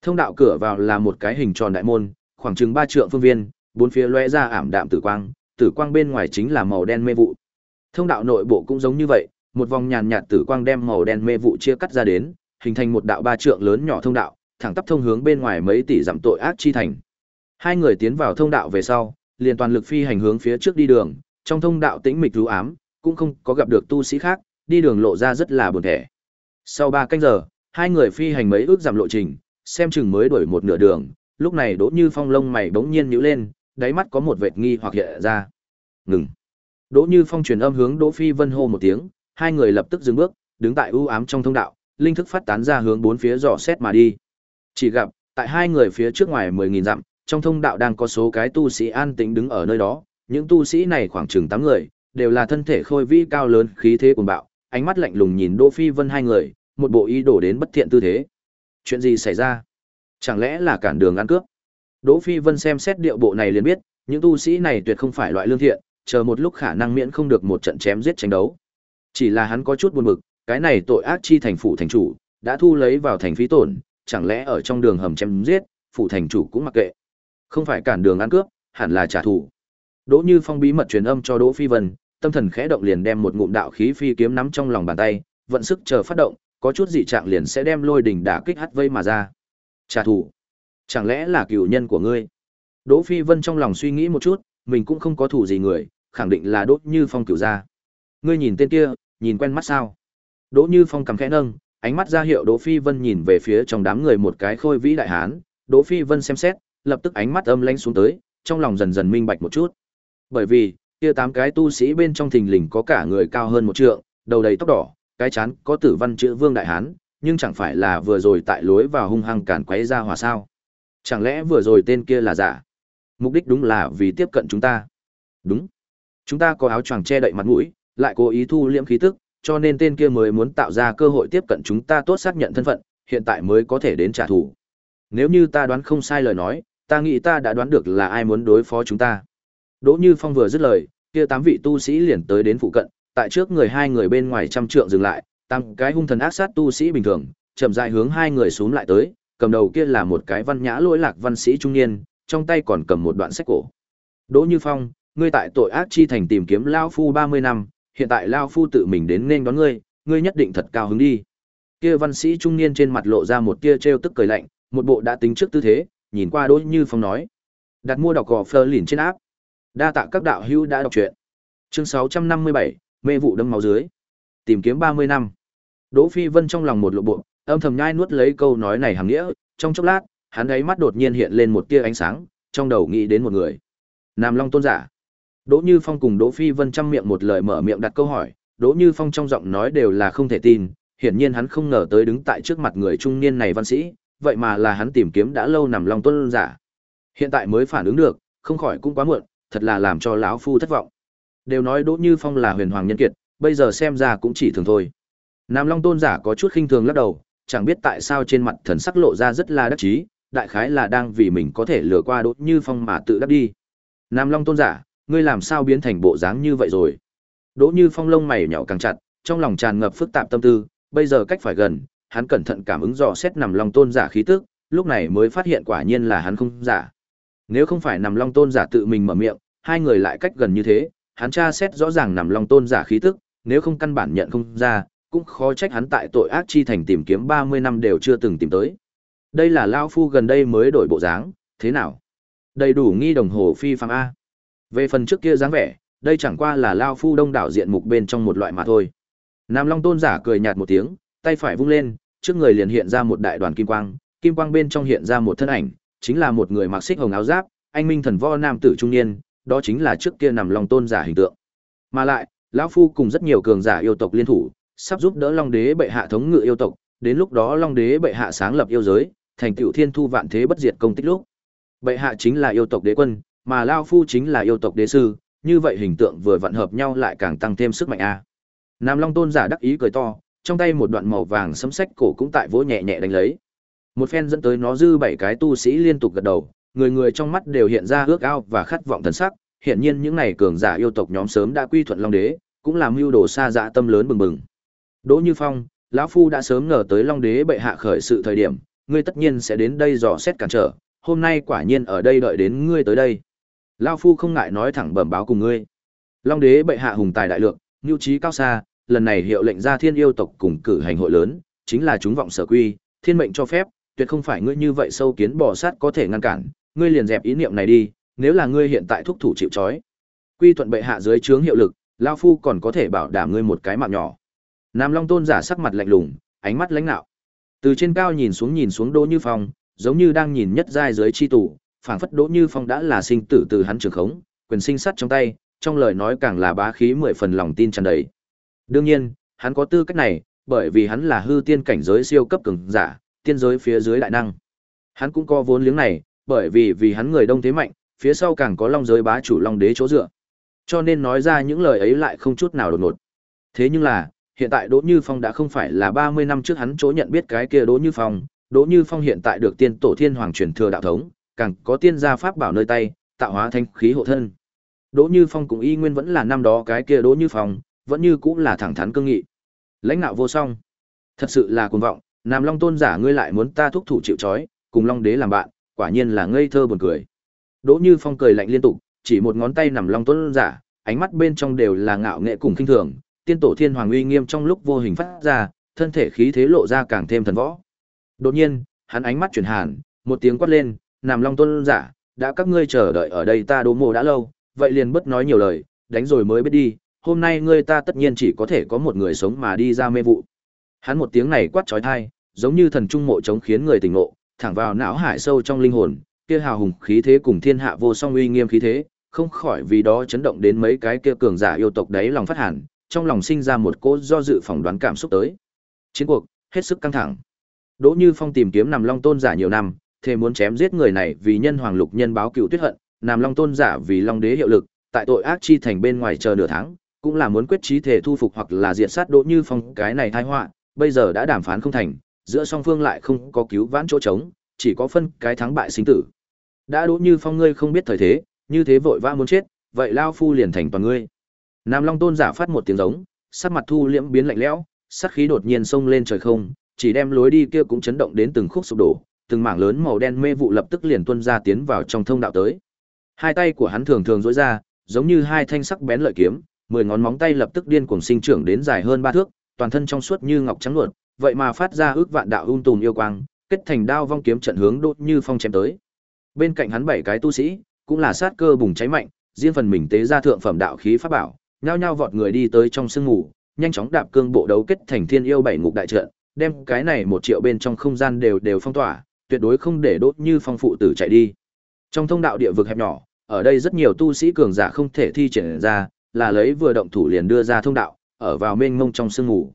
Thông đạo cửa vào là một cái hình tròn đại môn, khoảng chừng 3 trượng phương viên, bốn phía lóe ra ảm đạm tử quang, tử quang bên ngoài chính là màu đen mê vụ. Thông đạo nội bộ cũng giống như vậy, một vòng nhàn nhạt tử quang đem màu đen mê vụ chia cắt ra đến, hình thành một đạo ba trượng lớn nhỏ thông đạo, thẳng tắp thông hướng bên ngoài mấy tỷ dặm tội ác chi thành. Hai người tiến vào thông đạo về sau, liền toàn lực phi hành hướng phía trước đi đường, trong thông đạo tĩnh mịch u ám, cũng không có gặp được tu sĩ khác, đi đường lộ ra rất là buồn thẻ. Sau 3 canh giờ, hai người phi hành mấy ước giảm lộ trình, xem chừng mới đuổi một nửa đường, lúc này Đỗ Như Phong lông mày bỗng nhiên nhíu lên, đáy mắt có một vệt nghi hoặc hiện ra. Ngừng. Đỗ Như Phong truyền âm hướng Đỗ Phi Vân hô một tiếng, hai người lập tức dừng bước, đứng tại u ám trong thông đạo, linh thức phát tán ra hướng bốn phía dò xét mà đi. Chỉ gặp, tại hai người phía trước ngoài 10000 dặm, trong thông đạo đang có số cái tu sĩ an tĩnh đứng ở nơi đó, những tu sĩ này khoảng chừng 8 người, đều là thân thể khôi vĩ cao lớn, khí thế cuồng bạo, ánh mắt lạnh lùng nhìn Đỗ Phi Vân hai người, một bộ ý đồ đến bất thiện tư thế. Chuyện gì xảy ra? Chẳng lẽ là cản đường ăn cướp? Đỗ Phi Vân xem xét điệu bộ này liền biết, những tu sĩ này tuyệt không phải loại lương thiện, chờ một lúc khả năng miễn không được một trận chém giết tranh đấu. Chỉ là hắn có chút buồn bực, cái này tội ác chi thành phủ thành chủ, đã thu lấy vào thành phí tổn, chẳng lẽ ở trong đường hầm chém giết, phủ thành chủ cũng mặc kệ. Không phải cản đường ăn cướp, hẳn là trả thù. Đỗ Như Phong bí mật truyền âm cho Đỗ Phi Vân, tâm thần khẽ động liền đem một ngụm đạo khí phi kiếm nắm trong lòng bàn tay, vận sức chờ phát động, có chút dị trạng liền sẽ đem lôi đỉnh đả kích hắt vây mà ra. Trả thù? Chẳng lẽ là cựu nhân của ngươi? Đỗ Phi Vân trong lòng suy nghĩ một chút, mình cũng không có thủ gì người, khẳng định là Đỗ Như Phong cửu gia. Ngươi nhìn tên kia, nhìn quen mắt sao? Đỗ Như Phong cầm khẽ nâng, ánh mắt ra hiệu Đỗ Phi Vân nhìn về phía trong đám người một cái khôi vĩ đại hán, Đỗ Phi Vân xem xét, lập tức ánh mắt âm lãnh xuống tới, trong lòng dần dần minh bạch một chút. Bởi vì, kia tám cái tu sĩ bên trong thình lình có cả người cao hơn một trượng, đầu đầy tóc đỏ, cái chán có tử văn chữ Vương đại hán, nhưng chẳng phải là vừa rồi tại lối vào hung hăng cản quấy ra hòa sao? Chẳng lẽ vừa rồi tên kia là giả? Mục đích đúng là vì tiếp cận chúng ta. Đúng. Chúng ta có áo choàng che đậy mặt mũi, lại cố ý thu liễm khí tức, cho nên tên kia mới muốn tạo ra cơ hội tiếp cận chúng ta tốt xác nhận thân phận, hiện tại mới có thể đến trả thù. Nếu như ta đoán không sai lời nói, ta nghĩ ta đã đoán được là ai muốn đối phó chúng ta. Đỗ Như Phong vừa dứt lời, kia tám vị tu sĩ liền tới đến phụ cận, tại trước người hai người bên ngoài trăm trượng dừng lại, tăng cái hung thần ác sát tu sĩ bình thường, chậm rãi hướng hai người xuống lại tới, cầm đầu kia là một cái văn nhã lỗi lạc văn sĩ trung niên, trong tay còn cầm một đoạn sách cổ. Đỗ Như Phong, ngươi tại tội ác chi thành tìm kiếm lão phu 30 năm, hiện tại lão phu tự mình đến nên đón ngươi, ngươi nhất định thật cao hứng đi. Kia văn sĩ trung niên trên mặt lộ ra một tia trêu tức cười lạnh, một bộ đã tính trước tư thế, nhìn qua Đỗ Như Phong nói: Đặt mua đọc gò Fleur liền trên áp. Đa tạ các đạo hữu đã đọc truyện. Chương 657, mê vụ đâm máu dưới. Tìm kiếm 30 năm. Đỗ Phi Vân trong lòng một lộ bộ, âm thầm nhai nuốt lấy câu nói này hàng nghĩa, trong chốc lát, hắn ấy mắt đột nhiên hiện lên một tia ánh sáng, trong đầu nghĩ đến một người. Nam Long tôn giả. Đỗ Như Phong cùng Đỗ Phi Vân trăm miệng một lời mở miệng đặt câu hỏi, Đỗ Như Phong trong giọng nói đều là không thể tin, hiển nhiên hắn không ngờ tới đứng tại trước mặt người trung niên này văn sĩ, vậy mà là hắn tìm kiếm đã lâu nằm Long tôn giả. Hiện tại mới phản ứng được, không khỏi cũng quá muộn, thật là làm cho lão phu thất vọng. Đều nói Đỗ Như Phong là huyền hoàng nhân kiệt, bây giờ xem ra cũng chỉ thường thôi. Nam Long tôn giả có chút khinh thường lắc đầu, chẳng biết tại sao trên mặt thần sắc lộ ra rất là đắc chí, đại khái là đang vì mình có thể lừa qua Đỗ Như Phong mà tự đắc đi. Nam Long tôn giả, ngươi làm sao biến thành bộ dáng như vậy rồi? Đỗ Như Phong lông mày nhnhỏ càng chặt, trong lòng tràn ngập phức tạp tâm tư, bây giờ cách phải gần, hắn cẩn thận cảm ứng dò xét nằm Long tôn giả khí tức, lúc này mới phát hiện quả nhiên là hắn không giả. Nếu không phải nằm Long tôn giả tự mình mở miệng, hai người lại cách gần như thế, hắn tra xét rõ ràng nằm Long tôn giả khí tức, nếu không căn bản nhận không ra, cũng khó trách hắn tại tội ác chi thành tìm kiếm 30 năm đều chưa từng tìm tới. Đây là Lao Phu gần đây mới đổi bộ dáng, thế nào? Đầy đủ nghi đồng hồ phi phàm A. Về phần trước kia dáng vẻ, đây chẳng qua là Lao Phu đông đảo diện mục bên trong một loại mà thôi. Nam Long tôn giả cười nhạt một tiếng, tay phải vung lên, trước người liền hiện ra một đại đoàn kim quang, kim quang bên trong hiện ra một thân ảnh, chính là một người mặc xích hồng áo giáp, anh minh thần võ nam tử trung niên, đó chính là trước kia nằm Long tôn giả hình tượng. Mà lại, lão phu cùng rất nhiều cường giả yêu tộc liên thủ, sắp giúp đỡ Long đế bệ hạ thống ngự yêu tộc, đến lúc đó Long đế bệ hạ sáng lập yêu giới, thành tựu thiên thu vạn thế bất diệt công tích lúc. Bệ hạ chính là yêu tộc đế quân, mà lão phu chính là yêu tộc đế sư, như vậy hình tượng vừa vặn hợp nhau lại càng tăng thêm sức mạnh a. Nam Long tôn giả đắc ý cười to, trong tay một đoạn màu vàng sấm sách cổ cũng tại vỗ nhẹ nhẹ đánh lấy. Một phen dẫn tới nó dư bảy cái tu sĩ liên tục gật đầu, người người trong mắt đều hiện ra ước ao và khát vọng thần sắc, hiện nhiên những này cường giả yêu tộc nhóm sớm đã quy thuận Long đế, cũng làm mưu đồ xa dạ tâm lớn bừng bừng. Đỗ Như Phong, lão phu đã sớm ngờ tới Long đế bệ hạ khởi sự thời điểm, ngươi tất nhiên sẽ đến đây dò xét cản trở, hôm nay quả nhiên ở đây đợi đến ngươi tới đây. Lão phu không ngại nói thẳng bẩm báo cùng ngươi. Long đế bệ hạ hùng tài đại lượng, nhu trí cao xa, lần này hiệu lệnh ra thiên yêu tộc cùng cử hành hội lớn, chính là chúng vọng sở quy, thiên mệnh cho phép, tuyệt không phải ngươi như vậy sâu kiến bò sát có thể ngăn cản, ngươi liền dẹp ý niệm này đi, nếu là ngươi hiện tại thúc thủ chịu trói. Quy thuận bệ hạ dưới trướng hiệu lực, lão phu còn có thể bảo đảm ngươi một cái mạng nhỏ. Nam Long Tôn giả sắc mặt lạnh lùng, ánh mắt lãnh nạo. Từ trên cao nhìn xuống nhìn xuống Đỗ Như Phong, giống như đang nhìn nhất giai dưới chi tủ, phảng phất Đỗ Như Phong đã là sinh tử từ hắn trường khống, quyền sinh sắt trong tay, trong lời nói càng là bá khí mười phần lòng tin tràn đầy. Đương nhiên, hắn có tư cách này, bởi vì hắn là hư tiên cảnh giới siêu cấp cường giả, tiên giới phía dưới đại năng. Hắn cũng có vốn liếng này, bởi vì vì hắn người đông thế mạnh, phía sau càng có long giới bá chủ long đế chỗ dựa. Cho nên nói ra những lời ấy lại không chút nào đột ngột. Thế nhưng là, hiện tại Đỗ Như Phong đã không phải là 30 năm trước hắn chỗ nhận biết cái kia Đỗ Như Phong, Đỗ Như Phong hiện tại được tiên tổ thiên hoàng truyền thừa đạo thống, càng có tiên gia pháp bảo nơi tay, tạo hóa thanh khí hộ thân. Đỗ Như Phong cũng y nguyên vẫn là năm đó cái kia Đỗ Như Phong, vẫn như cũng là thẳng thắn cương nghị. Lãnh nạo vô song. Thật sự là cuồng vọng, Nam Long tôn giả ngươi lại muốn ta thúc thủ chịu trói, cùng Long đế làm bạn, quả nhiên là ngây thơ buồn cười. Đỗ Như Phong cười lạnh liên tục, chỉ một ngón tay nằm Long tôn giả, ánh mắt bên trong đều là ngạo nghệ cùng khinh thường, tiên tổ thiên hoàng uy nghiêm trong lúc vô hình phát ra, thân thể khí thế lộ ra càng thêm thần võ. Đột nhiên, hắn ánh mắt chuyển hàn, một tiếng quát lên, "Nam Long tôn giả, đã các ngươi chờ đợi ở đây ta Đỗ Mộ đã lâu, vậy liền bất nói nhiều lời, đánh rồi mới biết đi, hôm nay ngươi ta tất nhiên chỉ có thể có một người sống mà đi ra mê vụ." Hắn một tiếng này quát chói tai, giống như thần trung mộ chống khiến người tỉnh ngộ, thẳng vào não hải sâu trong linh hồn, kia hào hùng khí thế cùng thiên hạ vô song uy nghiêm khí thế, không khỏi vì đó chấn động đến mấy cái kia cường giả yêu tộc đấy lòng phát hàn, trong lòng sinh ra một cỗ do dự phỏng đoán cảm xúc tới. Chiến cuộc hết sức căng thẳng. Đỗ Như Phong tìm kiếm Nam Long Tôn giả nhiều năm, thề muốn chém giết người này vì nhân hoàng lục nhân báo cựu tuyết hận, Nam Long Tôn giả vì Long đế hiệu lực, tại tội ác chi thành bên ngoài chờ nửa tháng, cũng là muốn quyết chí thể thu phục hoặc là diệt sát Đỗ Như Phong cái này tai họa, bây giờ đã đàm phán không thành, giữa song phương lại không có cứu vãn chỗ trống, chỉ có phân cái thắng bại sinh tử. Đã Đỗ Như Phong ngươi không biết thời thế, như thế vội vã muốn chết, vậy lao phu liền thành toàn ngươi. Nam Long Tôn giả phát một tiếng giống, sắc mặt thu liễm biến lạnh lẽo, sát khí đột nhiên xông lên trời không, chỉ đem lối đi kia cũng chấn động đến từng khúc sụp đổ, từng mảng lớn màu đen mê vụ lập tức liền tuôn ra tiến vào trong thông đạo tới. Hai tay của hắn thường thường duỗi ra, giống như hai thanh sắc bén lợi kiếm, mười ngón móng tay lập tức điên cuồng sinh trưởng đến dài hơn ba thước, toàn thân trong suốt như ngọc trắng luột, vậy mà phát ra ước vạn đạo ung tùm yêu quang, kết thành đao vong kiếm trận hướng đốt như phong chém tới. Bên cạnh hắn bảy cái tu sĩ, cũng là sát cơ bùng cháy mạnh, riêng phần mình tế ra thượng phẩm đạo khí pháp bảo, nhao nhao vọt người đi tới trong sương ngủ, nhanh chóng đạp cương bộ đấu kết thành thiên yêu bảy ngục đại trận, đem cái này một triệu bên trong không gian đều đều phong tỏa, tuyệt đối không để đốt như phong phụ tử chạy đi. Trong thông đạo địa vực hẹp nhỏ, ở đây rất nhiều tu sĩ cường giả không thể thi triển ra, là lấy vừa động thủ liền đưa ra thông đạo, ở vào mênh mông trong sương ngủ.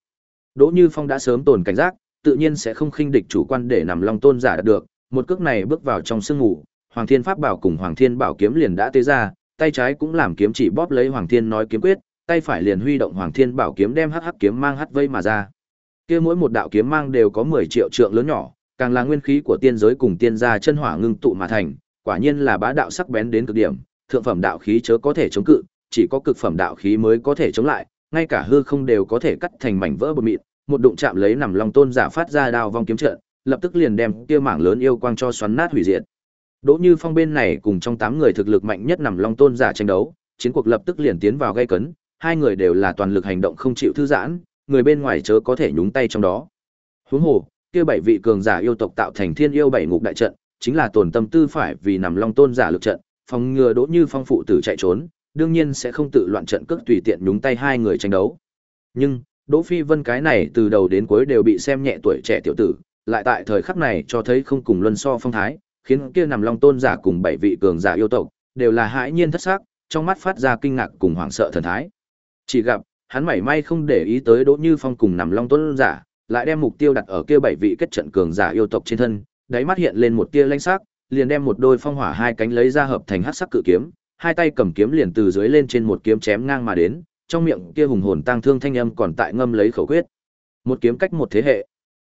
Đỗ Như Phong đã sớm tồn cảnh giác, tự nhiên sẽ không khinh địch chủ quan để nằm long tôn giả được, một cước này bước vào trong sương ngủ, Hoàng Thiên Pháp Bảo cùng Hoàng Thiên Bảo kiếm liền đã tế ra, tay trái cũng làm kiếm chỉ bóp lấy Hoàng Thiên nói kiếm quyết, tay phải liền huy động Hoàng Thiên Bảo kiếm đem hắc hắc kiếm mang hắt vây mà ra. Kia mỗi một đạo kiếm mang đều có 10 triệu trượng lớn nhỏ, càng là nguyên khí của tiên giới cùng tiên gia chân hỏa ngưng tụ mà thành, quả nhiên là bá đạo sắc bén đến cực điểm, thượng phẩm đạo khí chớ có thể chống cự, chỉ có cực phẩm đạo khí mới có thể chống lại, ngay cả hư không đều có thể cắt thành mảnh vỡ bột mịn, một đụng chạm lấy nằm long tôn giả phát ra đao vong kiếm trận, lập tức liền đem kia mảng lớn yêu quang cho xoắn nát hủy diệt. Đỗ Như Phong bên này cùng trong tám người thực lực mạnh nhất nằm long tôn giả tranh đấu, chiến cuộc lập tức liền tiến vào gây cấn, hai người đều là toàn lực hành động không chịu thư giãn, người bên ngoài chớ có thể nhúng tay trong đó. Huống hồ, kia bảy vị cường giả yêu tộc tạo thành Thiên yêu bảy ngục đại trận, chính là tổn tâm tư phải vì nằm long tôn giả lực trận, phòng ngừa Đỗ Như Phong phụ tử chạy trốn, đương nhiên sẽ không tự loạn trận cước tùy tiện nhúng tay hai người tranh đấu. Nhưng, Đỗ Phi Vân cái này từ đầu đến cuối đều bị xem nhẹ tuổi trẻ tiểu tử, lại tại thời khắc này cho thấy không cùng luân so phong thái, khiến kia nằm long tôn giả cùng bảy vị cường giả yêu tộc, đều là hãi nhiên thất sắc, trong mắt phát ra kinh ngạc cùng hoảng sợ thần thái. Chỉ gặp, hắn mảy may không để ý tới Đỗ Như Phong cùng nằm long tôn giả, lại đem mục tiêu đặt ở kia bảy vị kết trận cường giả yêu tộc trên thân, đáy mắt hiện lên một tia lanh sắc, liền đem một đôi phong hỏa hai cánh lấy ra hợp thành hắc sắc cự kiếm, hai tay cầm kiếm liền từ dưới lên trên một kiếm chém ngang mà đến, trong miệng kia hùng hồn tang thương thanh âm còn tại ngâm lấy khẩu quyết. Một kiếm cách một thế hệ.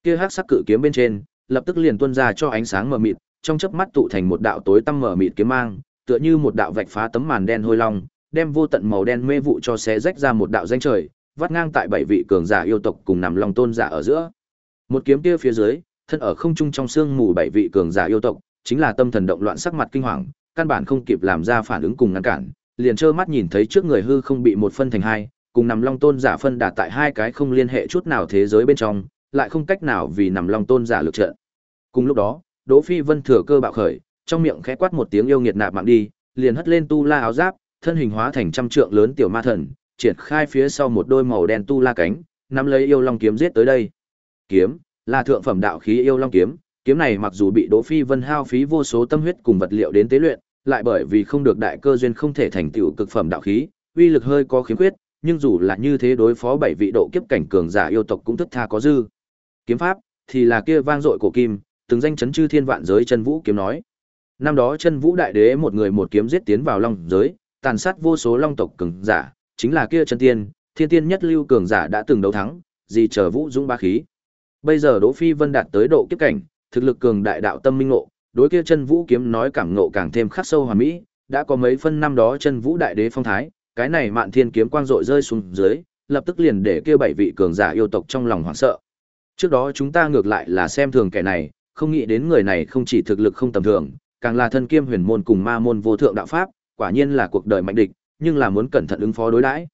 Kia hắc sắc cự kiếm bên trên, lập tức liền tuôn ra cho ánh sáng mờ mịt, trong chớp mắt tụ thành một đạo tối tăm mờ mịt kiếm mang, tựa như một đạo vạch phá tấm màn đen hôi long, đem vô tận màu đen mê vụ cho xé rách ra một đạo danh trời, vắt ngang tại bảy vị cường giả yêu tộc cùng nằm lòng tôn giả ở giữa. Một kiếm kia phía dưới, thân ở không trung trong xương mù bảy vị cường giả yêu tộc, chính là tâm thần động loạn sắc mặt kinh hoàng, căn bản không kịp làm ra phản ứng cùng ngăn cản, liền trơ mắt nhìn thấy trước người hư không bị một phân thành hai, cùng nằm long tôn giả phân đạt tại hai cái không liên hệ chút nào thế giới bên trong, lại không cách nào vì nằm long tôn giả lực trận. Cùng lúc đó, Đỗ Phi Vân thừa cơ bạo khởi, trong miệng khẽ quát một tiếng yêu nghiệt nạp mạng đi, liền hất lên tu la áo giáp, thân hình hóa thành trăm trượng lớn tiểu ma thần, triển khai phía sau một đôi màu đen tu la cánh, nắm lấy yêu long kiếm giết tới đây. Kiếm là thượng phẩm đạo khí yêu long kiếm, kiếm này mặc dù bị Đỗ Phi Vân hao phí vô số tâm huyết cùng vật liệu đến tế luyện, lại bởi vì không được đại cơ duyên không thể thành tựu cực phẩm đạo khí, uy lực hơi có khiếm khuyết, nhưng dù là như thế đối phó bảy vị độ kiếp cảnh cường giả yêu tộc cũng thức tha có dư. Kiếm pháp thì là kia vang dội cổ kim, từng danh chấn chư thiên vạn giới chân vũ kiếm nói. Năm đó chân vũ đại đế một người một kiếm giết tiến vào long giới, tàn sát vô số long tộc cường giả, chính là kia chân tiên, thiên tiên nhất lưu cường giả đã từng đấu thắng, gì chờ vũ dũng ba khí. Bây giờ Đỗ Phi Vân đạt tới độ kiếp cảnh, thực lực cường đại đạo tâm minh ngộ, đối kia chân vũ kiếm nói cảm ngộ càng thêm khắc sâu hoàn mỹ, đã có mấy phân năm đó chân vũ đại đế phong thái, cái này mạn thiên kiếm quang rội rơi xuống dưới, lập tức liền để kia bảy vị cường giả yêu tộc trong lòng hoảng sợ. Trước đó chúng ta ngược lại là xem thường kẻ này, không nghĩ đến người này không chỉ thực lực không tầm thường, càng là thân kiêm huyền môn cùng ma môn vô thượng đạo pháp, quả nhiên là cuộc đời mạnh địch, nhưng là muốn cẩn thận ứng phó đối đãi.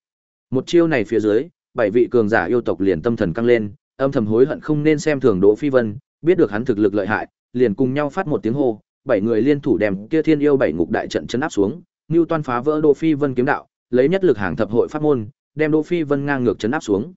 Một chiêu này phía dưới, bảy vị cường giả yêu tộc liền tâm thần căng lên, âm thầm hối hận không nên xem thường Đỗ Phi Vân, biết được hắn thực lực lợi hại, liền cùng nhau phát một tiếng hô, bảy người liên thủ đem kia Thiên yêu bảy ngục đại trận chấn áp xuống, Ngưu Toan phá vỡ Đỗ Phi Vân kiếm đạo, lấy nhất lực hàng thập hội pháp môn, đem Đỗ Phi Vân ngang ngược chấn áp xuống.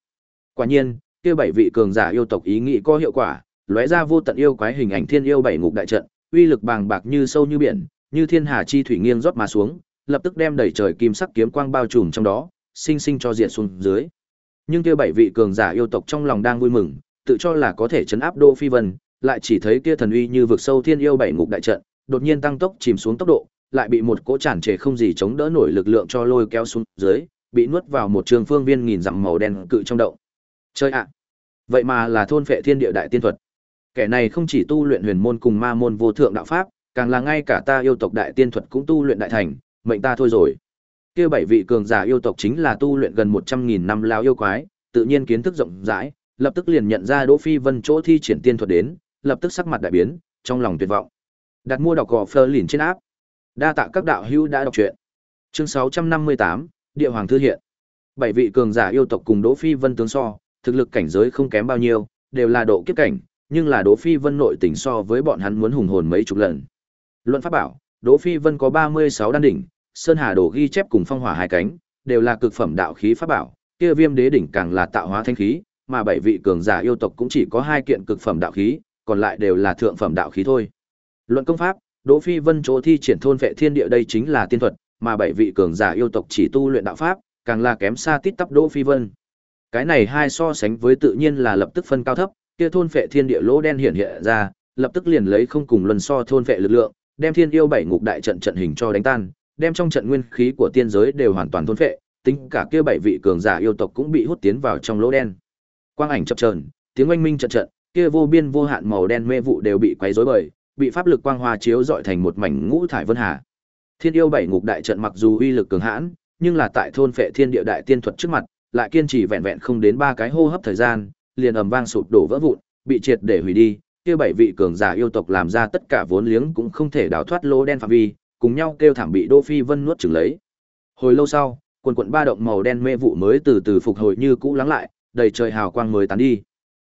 Quả nhiên, kia bảy vị cường giả yêu tộc ý nghĩ có hiệu quả, lóe ra vô tận yêu quái hình ảnh Thiên yêu bảy ngục đại trận, uy lực bàng bạc như sâu như biển, như thiên hà chi thủy nghiêng rót mà xuống, lập tức đem đầy trời kim sắc kiếm quang bao trùm trong đó, sinh sinh cho diệt xuống dưới. Nhưng kia bảy vị cường giả yêu tộc trong lòng đang vui mừng, tự cho là có thể chấn áp Đỗ Phi Vân, lại chỉ thấy kia thần uy như vực sâu thiên yêu bảy ngục đại trận, đột nhiên tăng tốc chìm xuống tốc độ, lại bị một cỗ tràn trề không gì chống đỡ nổi lực lượng cho lôi kéo xuống dưới, bị nuốt vào một trường phương viên nghìn dặm màu đen cự trong động. Chơi ạ! vậy mà là thôn phệ thiên địa đại tiên thuật. Kẻ này không chỉ tu luyện huyền môn cùng ma môn vô thượng đạo pháp, càng là ngay cả ta yêu tộc đại tiên thuật cũng tu luyện đại thành, mệnh ta thôi rồi. Kia bảy vị cường giả yêu tộc chính là tu luyện gần 100.000 năm lao yêu quái, tự nhiên kiến thức rộng rãi, lập tức liền nhận ra Đỗ Phi Vân chỗ thi triển tiên thuật đến, lập tức sắc mặt đại biến, trong lòng tuyệt vọng. Đặt mua đọc gò Fleur lìn trên áp. Đa tạ các đạo hữu đã đọc truyện. Chương 658, Địa Hoàng thư hiện. Bảy vị cường giả yêu tộc cùng Đỗ Phi Vân tướng so, thực lực cảnh giới không kém bao nhiêu, đều là độ kiếp cảnh, nhưng là Đỗ Phi Vân nội tình so với bọn hắn muốn hùng hồn mấy chục lần. Luận pháp bảo, Đỗ Phi Vân có 36 đan đỉnh, Sơn Hà Đồ ghi chép cùng phong hỏa hai cánh, đều là cực phẩm đạo khí pháp bảo, kia Viêm Đế đỉnh càng là tạo hóa thanh khí, mà bảy vị cường giả yêu tộc cũng chỉ có hai kiện cực phẩm đạo khí, còn lại đều là thượng phẩm đạo khí thôi. Luận công pháp, Đỗ Phi Vân chỗ thi triển thôn vệ thiên địa đây chính là tiên thuật, mà bảy vị cường giả yêu tộc chỉ tu luyện đạo pháp, càng là kém xa tít tắp Đỗ Phi Vân. Cái này hai so sánh với tự nhiên là lập tức phân cao thấp, kia thôn vệ thiên địa lỗ đen hiện hiện ra, lập tức liền lấy không cùng luân so thôn vệ lực lượng, đem thiên yêu bảy ngục đại trận trận hình cho đánh tan, đem trong trận nguyên khí của tiên giới đều hoàn toàn thôn vệ, tính cả kia bảy vị cường giả yêu tộc cũng bị hút tiến vào trong lỗ đen. Quang ảnh chập chờn, tiếng oanh minh trận trận, kia vô biên vô hạn màu đen mê vụ đều bị quấy rối bời, bị pháp lực quang hoa chiếu dọi thành một mảnh ngũ thải vân hà. Thiên yêu bảy ngục đại trận mặc dù uy lực cường hãn, nhưng là tại thôn phệ thiên địa đại tiên thuật trước mặt, lại kiên trì vẹn vẹn không đến ba cái hô hấp thời gian, liền ầm vang sụp đổ vỡ vụn, bị triệt để hủy đi. Kia bảy vị cường giả yêu tộc làm ra tất cả vốn liếng cũng không thể đào thoát lỗ đen phạm vi, cùng nhau kêu thảm bị Đỗ Phi Vân nuốt chửng lấy. Hồi lâu sau, quần quần ba động màu đen mê vụ mới từ từ phục hồi như cũ lắng lại, đầy trời hào quang mới tán đi.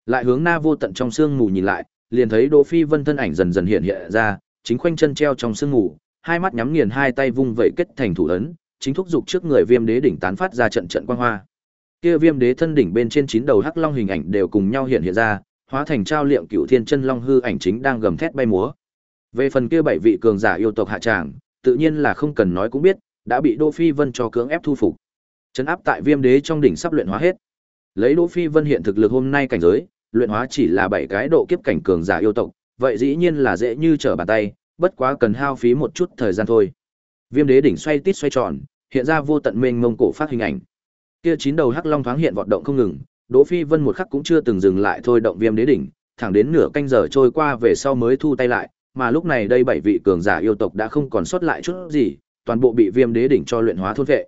Lại hướng Na vô tận trong sương mù nhìn lại, liền thấy Đỗ Phi Vân thân ảnh dần dần hiện hiện ra, chính khoanh chân treo trong sương mù, hai mắt nhắm nghiền hai tay vung vẩy kết thành thủ ấn, chính thúc dục trước người Viêm Đế đỉnh tán phát ra trận trận quang hoa. Kia Viêm Đế thân đỉnh bên trên chín đầu hắc long hình ảnh đều cùng nhau hiện hiện ra, hóa thành trao liệm cựu thiên chân long hư ảnh chính đang gầm thét bay múa. Về phần kia bảy vị cường giả yêu tộc hạ tràng, tự nhiên là không cần nói cũng biết, đã bị Đỗ Phi Vân cho cưỡng ép thu phục. Trấn áp tại Viêm Đế trong đỉnh sắp luyện hóa hết. Lấy Đỗ Phi Vân hiện thực lực hôm nay cảnh giới, luyện hóa chỉ là bảy cái độ kiếp cảnh cường giả yêu tộc, vậy dĩ nhiên là dễ như trở bàn tay, bất quá cần hao phí một chút thời gian thôi. Viêm đế đỉnh xoay tít xoay tròn, hiện ra vô tận mênh mông cổ phát hình ảnh. Kia chín đầu hắc long thoáng hiện vọt động không ngừng, Đỗ Phi Vân một khắc cũng chưa từng dừng lại thôi động viêm đế đỉnh, thẳng đến nửa canh giờ trôi qua về sau mới thu tay lại, mà lúc này đây bảy vị cường giả yêu tộc đã không còn sót lại chút gì, toàn bộ bị viêm đế đỉnh cho luyện hóa thôn vệ.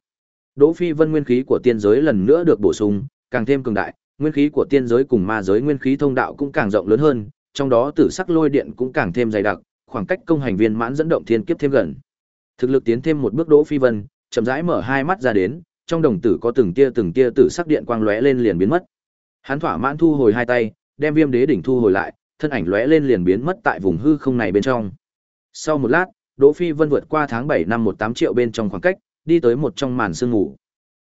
Đỗ Phi Vân nguyên khí của tiên giới lần nữa được bổ sung, càng thêm cường đại, nguyên khí của tiên giới cùng ma giới nguyên khí thông đạo cũng càng rộng lớn hơn, trong đó tử sắc lôi điện cũng càng thêm dày đặc, khoảng cách công hành viên mãn dẫn động thiên kiếp thêm gần. Thực lực tiến thêm một bước Đỗ Phi Vân, chậm rãi mở hai mắt ra đến, trong đồng tử có từng tia từng tia tử sắc điện quang lóe lên liền biến mất. Hắn thỏa mãn thu hồi hai tay, đem Viêm Đế đỉnh thu hồi lại, thân ảnh lóe lên liền biến mất tại vùng hư không này bên trong. Sau một lát, Đỗ Phi Vân vượt qua tháng 7 năm 18 triệu bên trong khoảng cách, đi tới một trong màn sương ngủ.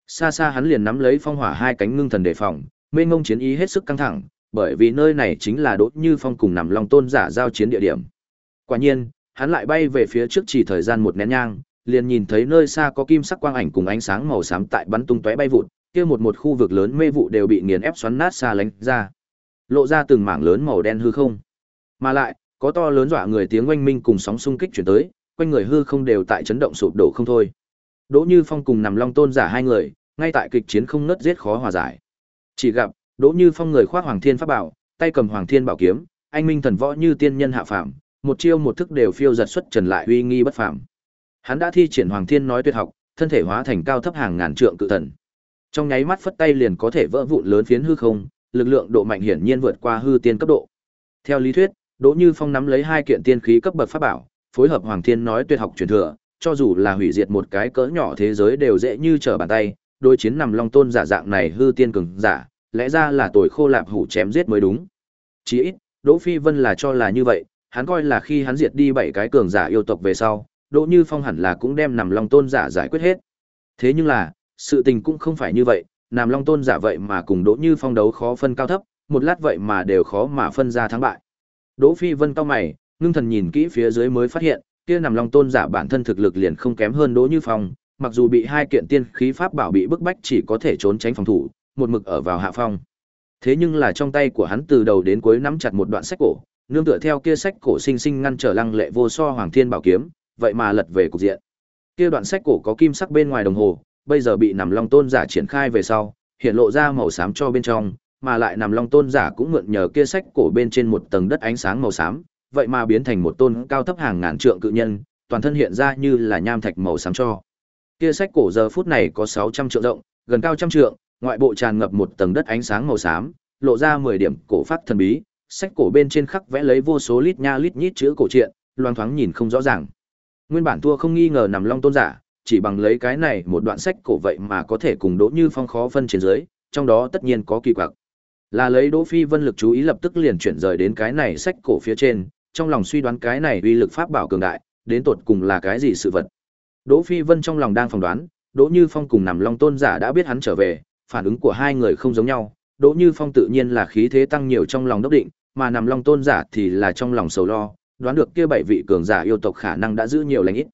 Xa xa hắn liền nắm lấy phong hỏa hai cánh ngưng thần đề phòng, mênh ngông chiến ý hết sức căng thẳng, bởi vì nơi này chính là đốt như phong cùng nằm lòng tôn giả giao chiến địa điểm. Quả nhiên, hắn lại bay về phía trước chỉ thời gian một nén nhang, liền nhìn thấy nơi xa có kim sắc quang ảnh cùng ánh sáng màu xám tại bắn tung tóe bay vụt, kia một một khu vực lớn mê vụ đều bị nghiền ép xoắn nát xa lánh ra. Lộ ra từng mảng lớn màu đen hư không. Mà lại, có to lớn dọa người tiếng oanh minh cùng sóng xung kích chuyển tới, quanh người hư không đều tại chấn động sụp đổ không thôi. Đỗ Như Phong cùng nằm long tôn giả hai người, ngay tại kịch chiến không nớt giết khó hòa giải. Chỉ gặp, Đỗ Như Phong người khoác Hoàng Thiên pháp bảo, tay cầm Hoàng Thiên bảo kiếm, anh minh thần võ như tiên nhân hạ phàm, một chiêu một thức đều phiêu giật xuất trần lại uy nghi bất phàm. Hắn đã thi triển Hoàng Thiên nói tuyệt học, thân thể hóa thành cao thấp hàng ngàn trượng cự thần. Trong nháy mắt phất tay liền có thể vỡ vụn lớn phiến hư không, lực lượng độ mạnh hiển nhiên vượt qua hư tiên cấp độ. Theo lý thuyết, Đỗ Như Phong nắm lấy hai kiện tiên khí cấp bậc pháp bảo, phối hợp Hoàng Thiên nói tuyệt học truyền thừa, cho dù là hủy diệt một cái cỡ nhỏ thế giới đều dễ như trở bàn tay, đối chiến nằm long tôn giả dạng này hư tiên cường giả, lẽ ra là tội khô lạp hủ chém giết mới đúng. Chỉ ít, Đỗ Phi Vân là cho là như vậy, hắn coi là khi hắn diệt đi bảy cái cường giả yêu tộc về sau, Đỗ Như Phong hẳn là cũng đem nằm long tôn giả giải quyết hết. Thế nhưng là, sự tình cũng không phải như vậy, nằm long tôn giả vậy mà cùng Đỗ Như Phong đấu khó phân cao thấp, một lát vậy mà đều khó mà phân ra thắng bại. Đỗ Phi Vân cao mày, ngưng thần nhìn kỹ phía dưới mới phát hiện, kia nằm long tôn giả bản thân thực lực liền không kém hơn Đỗ Như Phong, mặc dù bị hai kiện tiên khí pháp bảo bị bức bách chỉ có thể trốn tránh phòng thủ, một mực ở vào hạ phong. Thế nhưng là trong tay của hắn từ đầu đến cuối nắm chặt một đoạn sách cổ, nương tựa theo kia sách cổ sinh sinh ngăn trở lăng lệ vô so hoàng thiên bảo kiếm, vậy mà lật về cục diện. Kia đoạn sách cổ có kim sắc bên ngoài đồng hồ, bây giờ bị nằm long tôn giả triển khai về sau, hiện lộ ra màu xám cho bên trong, mà lại nằm long tôn giả cũng mượn nhờ kia sách cổ bên trên một tầng đất ánh sáng màu xám, vậy mà biến thành một tôn cao thấp hàng ngàn trượng cự nhân, toàn thân hiện ra như là nham thạch màu xám cho. Kia sách cổ giờ phút này có 600 trượng rộng, gần cao trăm trượng, ngoại bộ tràn ngập một tầng đất ánh sáng màu xám, lộ ra 10 điểm cổ phát thần bí, sách cổ bên trên khắc vẽ lấy vô số lít nha lít nhít chữ cổ truyện, loang thoáng nhìn không rõ ràng. Nguyên bản thua không nghi ngờ nằm long tôn giả, chỉ bằng lấy cái này một đoạn sách cổ vậy mà có thể cùng Đỗ Như Phong khó phân trên dưới, trong đó tất nhiên có kỳ quặc. Là lấy Đỗ Phi Vân lực chú ý lập tức liền chuyển rời đến cái này sách cổ phía trên, trong lòng suy đoán cái này uy lực pháp bảo cường đại, đến tột cùng là cái gì sự vật. Đỗ Phi Vân trong lòng đang phỏng đoán, Đỗ Như Phong cùng nằm Long Tôn giả đã biết hắn trở về, phản ứng của hai người không giống nhau, Đỗ Như Phong tự nhiên là khí thế tăng nhiều trong lòng đốc định, mà nằm Long Tôn giả thì là trong lòng sầu lo, đoán được kia bảy vị cường giả yêu tộc khả năng đã giữ nhiều lành ít.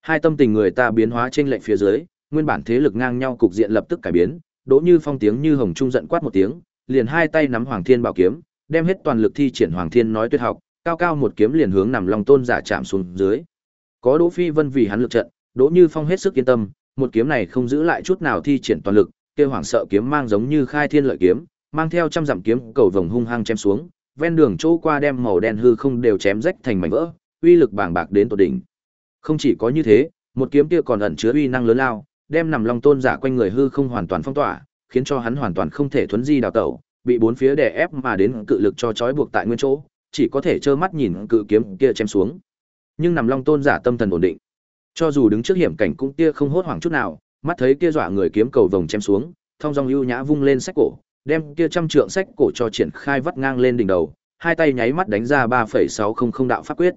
Hai tâm tình người ta biến hóa trên lệnh phía dưới, nguyên bản thế lực ngang nhau cục diện lập tức cải biến, Đỗ Như Phong tiếng như hồng trung giận quát một tiếng, liền hai tay nắm Hoàng Thiên Bảo kiếm, đem hết toàn lực thi triển Hoàng Thiên nói tuyệt học, cao cao một kiếm liền hướng nằm Long Tôn giả chạm xuống dưới. Có Đỗ Phi Vân vì hắn lực trận, Đỗ Như Phong hết sức yên tâm, một kiếm này không giữ lại chút nào thi triển toàn lực, kia hoàng sợ kiếm mang giống như khai thiên lợi kiếm, mang theo trăm dặm kiếm cầu vồng hung hăng chém xuống, ven đường chỗ qua đem màu đen hư không đều chém rách thành mảnh vỡ, uy lực bàng bạc đến tột đỉnh. Không chỉ có như thế, một kiếm kia còn ẩn chứa uy năng lớn lao, đem nằm long tôn giả quanh người hư không hoàn toàn phong tỏa, khiến cho hắn hoàn toàn không thể thuấn di đào tẩu, bị bốn phía đè ép mà đến cự lực cho trói buộc tại nguyên chỗ, chỉ có thể trơ mắt nhìn cự kiếm kia chém xuống. Nhưng nằm long tôn giả tâm thần ổn định, cho dù đứng trước hiểm cảnh cũng tia không hốt hoảng chút nào, mắt thấy kia dọa người kiếm cầu vồng chém xuống, thong dong ưu nhã vung lên sách cổ, đem kia trăm trượng sách cổ cho triển khai vắt ngang lên đỉnh đầu, hai tay nháy mắt đánh ra 3.600 đạo pháp quyết.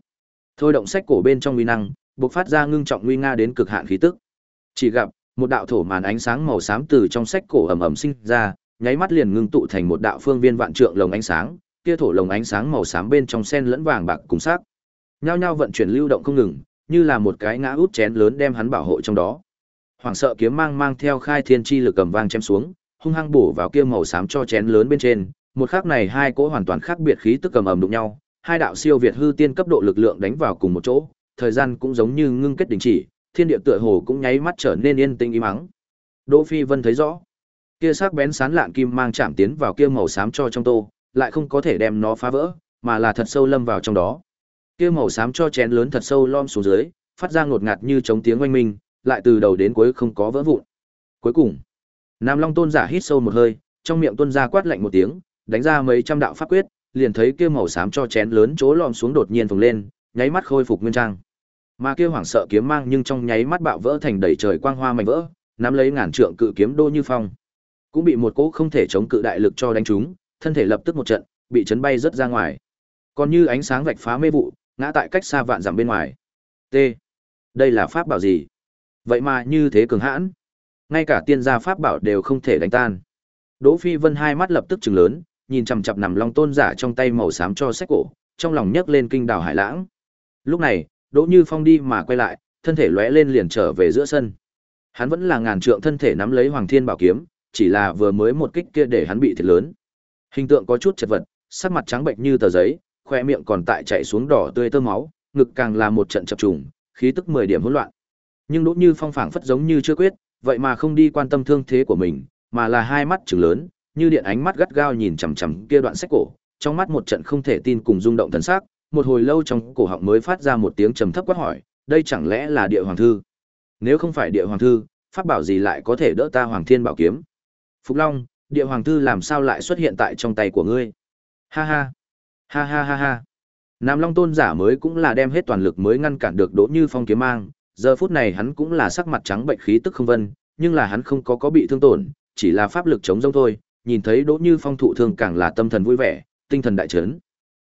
Thôi động sách cổ bên trong uy năng, bộc phát ra ngưng trọng nguy nga đến cực hạn khí tức. Chỉ gặp một đạo thổ màn ánh sáng màu xám từ trong sách cổ ầm ầm sinh ra, nháy mắt liền ngưng tụ thành một đạo phương viên vạn trượng lồng ánh sáng, kia thổ lồng ánh sáng màu xám bên trong xen lẫn vàng bạc cùng sắc. Nhao nhao vận chuyển lưu động không ngừng, như là một cái ngã út chén lớn đem hắn bảo hộ trong đó. Hoàng sợ kiếm mang mang theo khai thiên chi lực cầm vang chém xuống, hung hăng bổ vào kia màu xám cho chén lớn bên trên, một khắc này hai cỗ hoàn toàn khác biệt khí tức cầm ầm đụng nhau, hai đạo siêu việt hư tiên cấp độ lực lượng đánh vào cùng một chỗ, thời gian cũng giống như ngưng kết đình chỉ, thiên địa tựa hồ cũng nháy mắt trở nên yên tĩnh im mắng. Đỗ Phi Vân thấy rõ, kia sắc bén sán lạn kim mang chạm tiến vào kia màu xám cho trong tô, lại không có thể đem nó phá vỡ, mà là thật sâu lâm vào trong đó. Kia màu xám cho chén lớn thật sâu lom xuống dưới, phát ra ngột ngạt như chống tiếng oanh minh, lại từ đầu đến cuối không có vỡ vụn. Cuối cùng, Nam Long Tôn giả hít sâu một hơi, trong miệng tuôn ra quát lạnh một tiếng, đánh ra mấy trăm đạo pháp quyết, liền thấy kia màu xám cho chén lớn chỗ lom xuống đột nhiên phồng lên, nháy mắt khôi phục nguyên trang. Mà kia hoảng sợ kiếm mang nhưng trong nháy mắt bạo vỡ thành đầy trời quang hoa mảnh vỡ, nắm lấy ngàn trượng cự kiếm đô như phong. Cũng bị một cỗ không thể chống cự đại lực cho đánh trúng, thân thể lập tức một trận, bị chấn bay rất ra ngoài. Còn như ánh sáng vạch phá mê vụ, ngã tại cách xa vạn dặm bên ngoài. T. Đây là pháp bảo gì? Vậy mà như thế cường hãn, ngay cả tiên gia pháp bảo đều không thể đánh tan. Đỗ Phi Vân hai mắt lập tức trừng lớn, nhìn chằm chằm nằm long tôn giả trong tay màu xám cho sách cổ, trong lòng nhấc lên kinh đảo hải lãng. Lúc này, Đỗ Như Phong đi mà quay lại, thân thể lóe lên liền trở về giữa sân. Hắn vẫn là ngàn trượng thân thể nắm lấy Hoàng Thiên Bảo kiếm, chỉ là vừa mới một kích kia để hắn bị thiệt lớn. Hình tượng có chút chật vật, sắc mặt trắng bệnh như tờ giấy, khoe miệng còn tại chảy xuống đỏ tươi tơ máu, ngực càng là một trận chập trùng, khí tức 10 điểm hỗn loạn. Nhưng Đỗ Như Phong phảng phất giống như chưa quyết, vậy mà không đi quan tâm thương thế của mình, mà là hai mắt trừng lớn, như điện ánh mắt gắt gao nhìn chằm chằm kia đoạn sách cổ, trong mắt một trận không thể tin cùng rung động thần sắc, một hồi lâu trong cổ họng mới phát ra một tiếng trầm thấp quát hỏi, đây chẳng lẽ là địa hoàng thư? Nếu không phải địa hoàng thư, pháp bảo gì lại có thể đỡ ta hoàng thiên bảo kiếm? Phục Long, địa hoàng thư làm sao lại xuất hiện tại trong tay của ngươi? Ha ha, ha ha ha ha. Nam Long tôn giả mới cũng là đem hết toàn lực mới ngăn cản được Đỗ Như Phong kiếm mang, giờ phút này hắn cũng là sắc mặt trắng bệnh khí tức không vân, nhưng là hắn không có có bị thương tổn, chỉ là pháp lực chống rông thôi, nhìn thấy Đỗ Như Phong thụ thương càng là tâm thần vui vẻ, tinh thần đại chấn.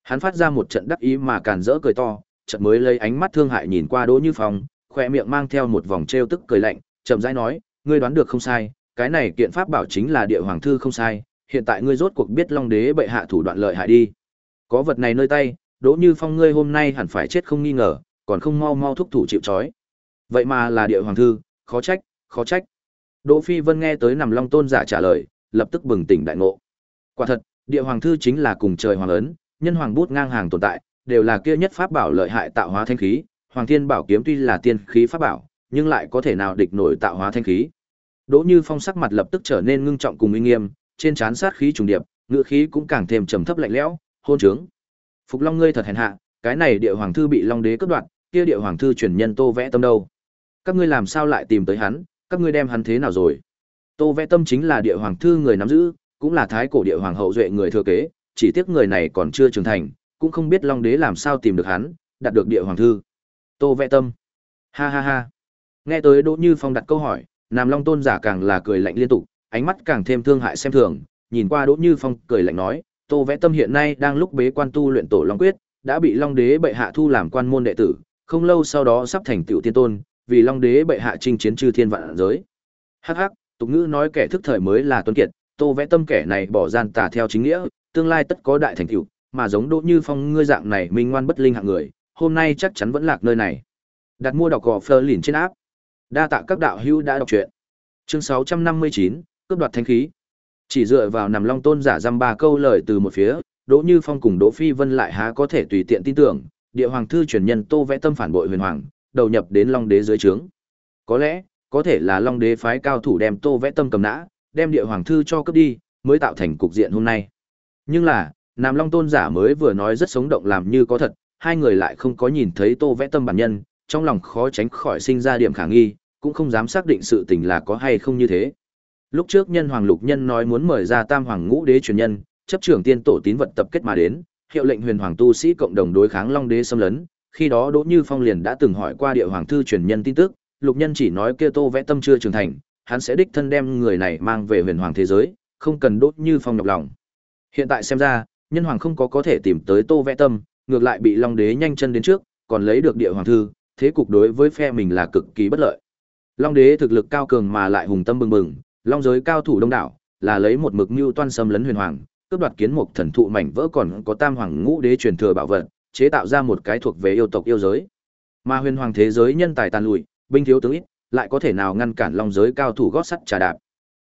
Hắn phát ra một trận đắc ý mà càn rỡ cười to, chợt mới lấy ánh mắt thương hại nhìn qua Đỗ Như Phong, khóe miệng mang theo một vòng trêu tức cười lạnh, chậm rãi nói, ngươi đoán được không sai, cái này kiện pháp bảo chính là địa hoàng thư không sai, hiện tại ngươi rốt cuộc biết Long đế bệ hạ thủ đoạn lợi hại đi. Có vật này nơi tay, Đỗ Như Phong ngươi hôm nay hẳn phải chết không nghi ngờ, còn không mau mau thúc thủ chịu trói. Vậy mà là địa hoàng thư, khó trách, khó trách. Đỗ Phi Vân nghe tới nằm Long Tôn giả trả lời, lập tức bừng tỉnh đại ngộ. Quả thật, địa hoàng thư chính là cùng trời hoàng ấn, nhân hoàng bút ngang hàng tồn tại, đều là kia nhất pháp bảo lợi hại tạo hóa thanh khí, Hoàng Thiên Bảo kiếm tuy là tiên khí pháp bảo, nhưng lại có thể nào địch nổi tạo hóa thanh khí. Đỗ Như Phong sắc mặt lập tức trở nên ngưng trọng cùng uy nghiêm, trên trán sát khí trùng điệp, ngựa khí cũng càng thêm trầm thấp lạnh lẽo, hôn trướng. Phục Long ngươi thật hèn hạ, cái này địa hoàng thư bị Long đế cướp đoạt, kia địa hoàng thư truyền nhân Tô vẽ tâm đâu? Các ngươi làm sao lại tìm tới hắn, các ngươi đem hắn thế nào rồi? Tô Vẽ Tâm chính là địa hoàng thư người nắm giữ, cũng là thái cổ địa hoàng hậu duệ người thừa kế, chỉ tiếc người này còn chưa trưởng thành, cũng không biết Long Đế làm sao tìm được hắn, đạt được địa hoàng thư. Tô Vẽ Tâm. Ha ha ha. Nghe tới Đỗ Như Phong đặt câu hỏi, Nam Long Tôn giả càng là cười lạnh liên tục, ánh mắt càng thêm thương hại xem thường, nhìn qua Đỗ Như Phong cười lạnh nói, Tô Vẽ Tâm hiện nay đang lúc bế quan tu luyện tổ Long Quyết, đã bị Long Đế bệ hạ thu làm quan môn đệ tử, không lâu sau đó sắp thành tựu tiên tôn, vì Long Đế bệ hạ chinh chiến chư thiên vạn giới. Hắc hắc, tục ngữ nói kẻ thức thời mới là tuấn kiệt, Tô Vẽ Tâm kẻ này bỏ gian tà theo chính nghĩa, tương lai tất có đại thành tựu, mà giống Đỗ Như Phong ngươi dạng này minh ngoan bất linh hạng người, hôm nay chắc chắn vẫn lạc nơi này. Đặt mua đọc gò Fleur lìn trên áp. Đa tạ các đạo hữu đã đọc truyện. Chương 659, cướp đoạt thánh khí. Chỉ dựa vào nằm long tôn giả dăm ba câu lời từ một phía, Đỗ Như Phong cùng Đỗ Phi Vân lại há có thể tùy tiện tin tưởng, địa hoàng thư truyền nhân Tô Vẽ Tâm phản bội huyền hoàng, đầu nhập đến Long Đế dưới trướng. Có lẽ, có thể là Long Đế phái cao thủ đem Tô Vẽ Tâm cầm nã, đem địa hoàng thư cho cướp đi, mới tạo thành cục diện hôm nay. Nhưng là, Nam Long tôn giả mới vừa nói rất sống động làm như có thật, hai người lại không có nhìn thấy Tô Vẽ Tâm bản nhân, trong lòng khó tránh khỏi sinh ra điểm khả nghi, cũng không dám xác định sự tình là có hay không như thế. Lúc trước nhân hoàng lục nhân nói muốn mời ra tam hoàng ngũ đế truyền nhân, chấp trưởng tiên tổ tín vật tập kết mà đến, hiệu lệnh huyền hoàng tu sĩ cộng đồng đối kháng long đế xâm lấn. Khi đó Đỗ Như Phong liền đã từng hỏi qua địa hoàng thư truyền nhân tin tức, lục nhân chỉ nói kia Tô vẽ tâm chưa trưởng thành, hắn sẽ đích thân đem người này mang về huyền hoàng thế giới, không cần Đỗ Như Phong nhọc lòng. Hiện tại xem ra, nhân hoàng không có có thể tìm tới Tô vẽ tâm, ngược lại bị long đế nhanh chân đến trước, còn lấy được địa hoàng thư, thế cục đối với phe mình là cực kỳ bất lợi. Long đế thực lực cao cường mà lại hùng tâm bừng bừng, long giới cao thủ đông đảo, là lấy một mực mưu toan xâm lấn huyền hoàng, cướp đoạt kiến mục thần thụ mảnh vỡ còn có tam hoàng ngũ đế truyền thừa bảo vật, chế tạo ra một cái thuộc về yêu tộc yêu giới. Mà huyền hoàng thế giới nhân tài tàn lụi, binh thiếu tướng ít, lại có thể nào ngăn cản long giới cao thủ gót sắt trà đạp.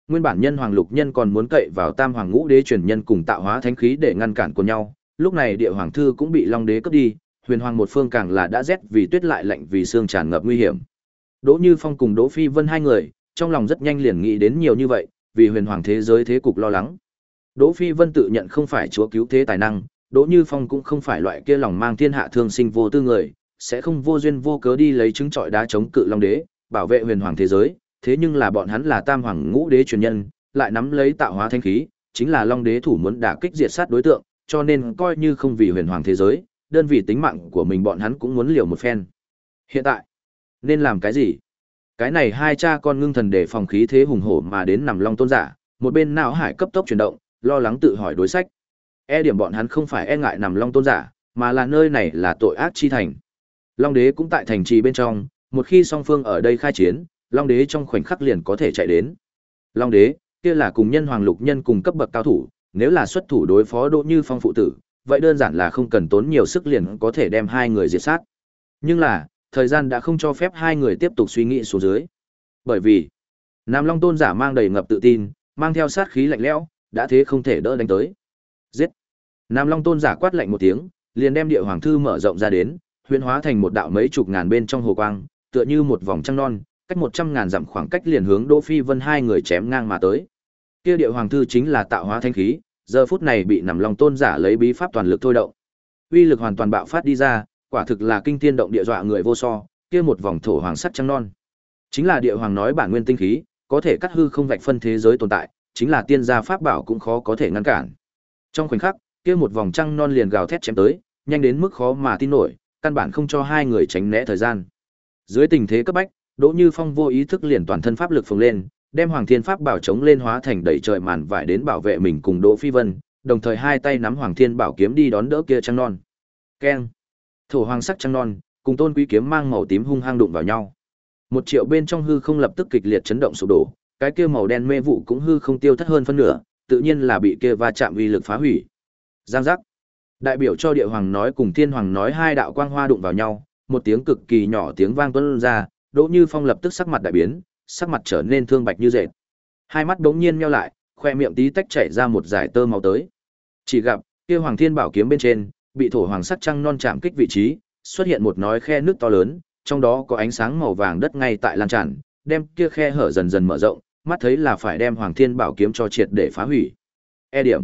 Nguyên bản nhân hoàng lục nhân còn muốn cậy vào tam hoàng ngũ đế truyền nhân cùng tạo hóa thánh khí để ngăn cản của nhau, lúc này địa hoàng thư cũng bị long đế cướp đi, huyền hoàng một phương càng là đã rét vì tuyết lại lạnh vì xương tràn ngập nguy hiểm. Đỗ Như Phong cùng Đỗ Phi Vân hai người, trong lòng rất nhanh liền nghĩ đến nhiều như vậy, vì huyền hoàng thế giới thế cục lo lắng. Đỗ Phi Vân tự nhận không phải chúa cứu thế tài năng, Đỗ Như Phong cũng không phải loại kia lòng mang thiên hạ thương sinh vô tư người, sẽ không vô duyên vô cớ đi lấy trứng trọi đá chống cự long đế, bảo vệ huyền hoàng thế giới, thế nhưng là bọn hắn là tam hoàng ngũ đế truyền nhân, lại nắm lấy tạo hóa thanh khí, chính là long đế thủ muốn đả kích diệt sát đối tượng, cho nên coi như không vì huyền hoàng thế giới, đơn vì tính mạng của mình bọn hắn cũng muốn liều một phen. Hiện tại, nên làm cái gì? Cái này hai cha con ngưng thần để phòng khí thế hùng hổ mà đến nằm long tôn giả, một bên não hải cấp tốc chuyển động, lo lắng tự hỏi đối sách. E điểm bọn hắn không phải e ngại nằm long tôn giả, mà là nơi này là tội ác chi thành. Long đế cũng tại thành trì bên trong, một khi song phương ở đây khai chiến, Long đế trong khoảnh khắc liền có thể chạy đến. Long đế, kia là cùng nhân hoàng lục nhân cùng cấp bậc cao thủ, nếu là xuất thủ đối phó Đỗ Như Phong phụ tử, vậy đơn giản là không cần tốn nhiều sức liền có thể đem hai người diệt sát. Nhưng là, thời gian đã không cho phép hai người tiếp tục suy nghĩ xuống dưới. Bởi vì, Nam Long Tôn giả mang đầy ngập tự tin, mang theo sát khí lạnh lẽo, đã thế không thể đỡ đánh tới. Giết! Nam Long Tôn giả quát lạnh một tiếng, liền đem địa hoàng thư mở rộng ra đến, huyễn hóa thành một đạo mấy chục ngàn bên trong hồ quang, tựa như một vòng trăng non, cách một trăm ngàn dặm khoảng cách liền hướng Đỗ Phi Vân hai người chém ngang mà tới. Kia địa hoàng thư chính là tạo hóa thanh khí, giờ phút này bị nằm Long Tôn giả lấy bí pháp toàn lực thôi động. Uy lực hoàn toàn bạo phát đi ra, quả thực là kinh thiên động địa dọa người vô so, kia một vòng thổ hoàng sắt trắng non. Chính là địa hoàng nói bản nguyên tinh khí, có thể cắt hư không vạch phân thế giới tồn tại, chính là tiên gia pháp bảo cũng khó có thể ngăn cản. Trong khoảnh khắc, kia một vòng trăng non liền gào thét chém tới, nhanh đến mức khó mà tin nổi, căn bản không cho hai người tránh né thời gian. Dưới tình thế cấp bách, Đỗ Như Phong vô ý thức liền toàn thân pháp lực phồng lên, đem Hoàng Thiên Pháp bảo chống lên hóa thành đầy trời màn vải đến bảo vệ mình cùng Đỗ Phi Vân, đồng thời hai tay nắm Hoàng Thiên Bảo kiếm đi đón đỡ kia trăng non. Keng. Thổ hoàng sắc trăng non, cùng tôn quý kiếm mang màu tím hung hăng đụng vào nhau. Một triệu bên trong hư không lập tức kịch liệt chấn động sụp đổ, cái kia màu đen mê vụ cũng hư không tiêu thất hơn phân nửa, tự nhiên là bị kia va chạm uy lực phá hủy. Giang giác. Đại biểu cho địa hoàng nói cùng thiên hoàng nói hai đạo quang hoa đụng vào nhau, một tiếng cực kỳ nhỏ tiếng vang tuôn ra, Đỗ Như Phong lập tức sắc mặt đại biến, sắc mặt trở nên thương bạch như dệt. Hai mắt đống nhiên nheo lại, khoe miệng tí tách chảy ra một dải tơ máu tới. Chỉ gặp, kia Hoàng Thiên Bảo kiếm bên trên, bị thổ hoàng sắc trăng non chạm kích vị trí, xuất hiện một nói khe nước to lớn, trong đó có ánh sáng màu vàng đất ngay tại lan tràn, đem kia khe hở dần dần mở rộng, mắt thấy là phải đem Hoàng Thiên Bảo kiếm cho triệt để phá hủy. E điểm.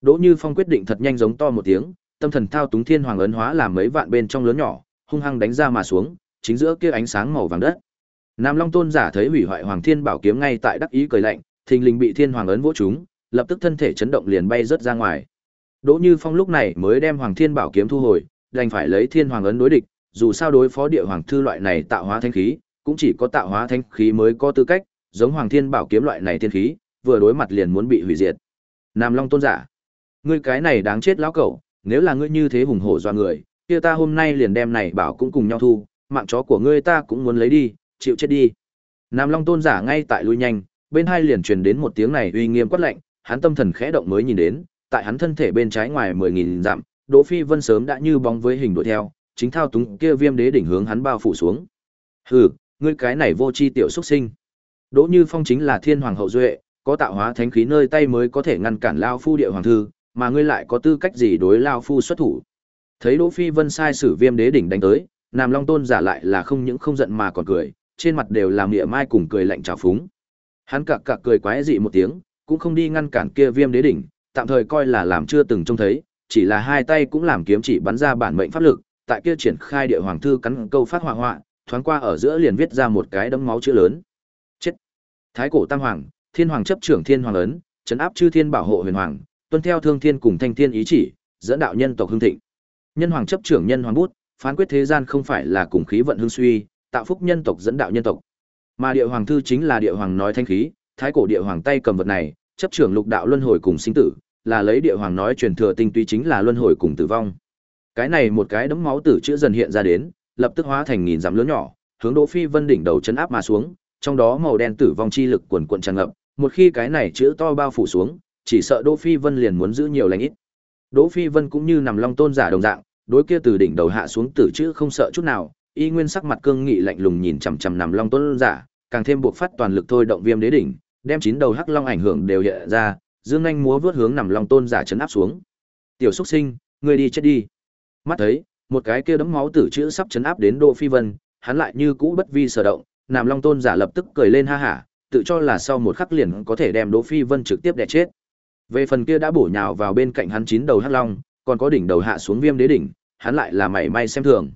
Đỗ Như Phong quyết định thật nhanh giống to một tiếng, tâm thần thao túng Thiên Hoàng ấn hóa làm mấy vạn bên trong lớn nhỏ, hung hăng đánh ra mà xuống, chính giữa kia ánh sáng màu vàng đất. Nam Long Tôn giả thấy hủy hoại Hoàng Thiên Bảo kiếm ngay tại đắc ý cười lạnh, thình lình bị Thiên Hoàng ấn vỗ trúng, lập tức thân thể chấn động liền bay rớt ra ngoài. Đỗ Như Phong lúc này mới đem Hoàng Thiên Bảo kiếm thu hồi, đành phải lấy Thiên Hoàng ấn đối địch, dù sao đối phó địa hoàng thư loại này tạo hóa thánh khí, cũng chỉ có tạo hóa thánh khí mới có tư cách, giống Hoàng Thiên Bảo kiếm loại này thiên khí, vừa đối mặt liền muốn bị hủy diệt. Nam Long Tôn giả, ngươi cái này đáng chết lão cẩu, nếu là ngươi như thế hùng hổ do người, kia ta hôm nay liền đem này bảo cũng cùng nhau thu, mạng chó của ngươi ta cũng muốn lấy đi, chịu chết đi. Nam Long Tôn giả ngay tại lui nhanh, bên hai liền truyền đến một tiếng này uy nghiêm quát lạnh, hắn tâm thần khẽ động mới nhìn đến, tại hắn thân thể bên trái ngoài mười nghìn dặm, Đỗ Phi Vân sớm đã như bóng với hình đuổi theo, chính thao túng kia viêm đế đỉnh hướng hắn bao phủ xuống. Hừ, ngươi cái này vô chi tiểu xuất sinh. Đỗ Như Phong chính là thiên hoàng hậu duệ, có tạo hóa thánh khí nơi tay mới có thể ngăn cản lao phu địa hoàng thư, mà ngươi lại có tư cách gì đối lao phu xuất thủ? Thấy Đỗ Phi Vân sai sử viêm đế đỉnh đánh tới, Nam Long Tôn giả lại là không những không giận mà còn cười, trên mặt đều là mỉa mai cùng cười lạnh trào phúng. Hắn cặc cặc cười quái dị một tiếng, cũng không đi ngăn cản kia viêm đế đỉnh, tạm thời coi là làm chưa từng trông thấy, chỉ là hai tay cũng làm kiếm chỉ bắn ra bản mệnh pháp lực, tại kia triển khai địa hoàng thư cắn câu phát hỏa hoạ, thoáng qua ở giữa liền viết ra một cái đấm máu chữ lớn. Chết. Thái cổ tam hoàng, thiên hoàng chấp trưởng thiên hoàng lớn trấn áp chư thiên bảo hộ huyền hoàng, tuân theo thương thiên cùng thanh thiên ý chỉ, dẫn đạo nhân tộc hưng thịnh. Nhân hoàng chấp trưởng nhân hoàng bút, phán quyết thế gian không phải là cùng khí vận hưng suy, tạo phúc nhân tộc dẫn đạo nhân tộc. Mà địa hoàng thư chính là địa hoàng nói thanh khí, thái cổ địa hoàng tay cầm vật này, chấp trưởng lục đạo luân hồi cùng sinh tử, là lấy địa hoàng nói truyền thừa tinh túy chính là luân hồi cùng tử vong. Cái này một cái đấm máu tử chữa dần hiện ra đến, lập tức hóa thành nghìn dặm lớn nhỏ, hướng Đỗ Phi Vân đỉnh đầu chấn áp mà xuống, trong đó màu đen tử vong chi lực quần quần tràn ngập, một khi cái này chữa to bao phủ xuống, chỉ sợ Đỗ Phi Vân liền muốn giữ nhiều lành ít. Đỗ Phi Vân cũng như nằm long tôn giả đồng dạng, đối kia từ đỉnh đầu hạ xuống tử chữ không sợ chút nào, y nguyên sắc mặt cương nghị lạnh lùng nhìn chằm chằm nằm long tôn giả, càng thêm buộc phát toàn lực thôi động viêm đế đỉnh, đem chín đầu hắc long ảnh hưởng đều hiện ra, dương anh múa vớt hướng nằm long tôn giả chấn áp xuống. Tiểu xúc sinh, ngươi đi chết đi. Mắt thấy, một cái kia đấm máu tử chữ sắp chấn áp đến Đỗ Phi Vân, hắn lại như cũ bất vi sở động, nằm long tôn giả lập tức cười lên ha hả, tự cho là sau một khắc liền có thể đem Đỗ Phi Vân trực tiếp đè chết. Về phần kia đã bổ nhào vào bên cạnh hắn chín đầu hắc long, còn có đỉnh đầu hạ xuống viêm đế đỉnh, hắn lại là mảy may xem thường.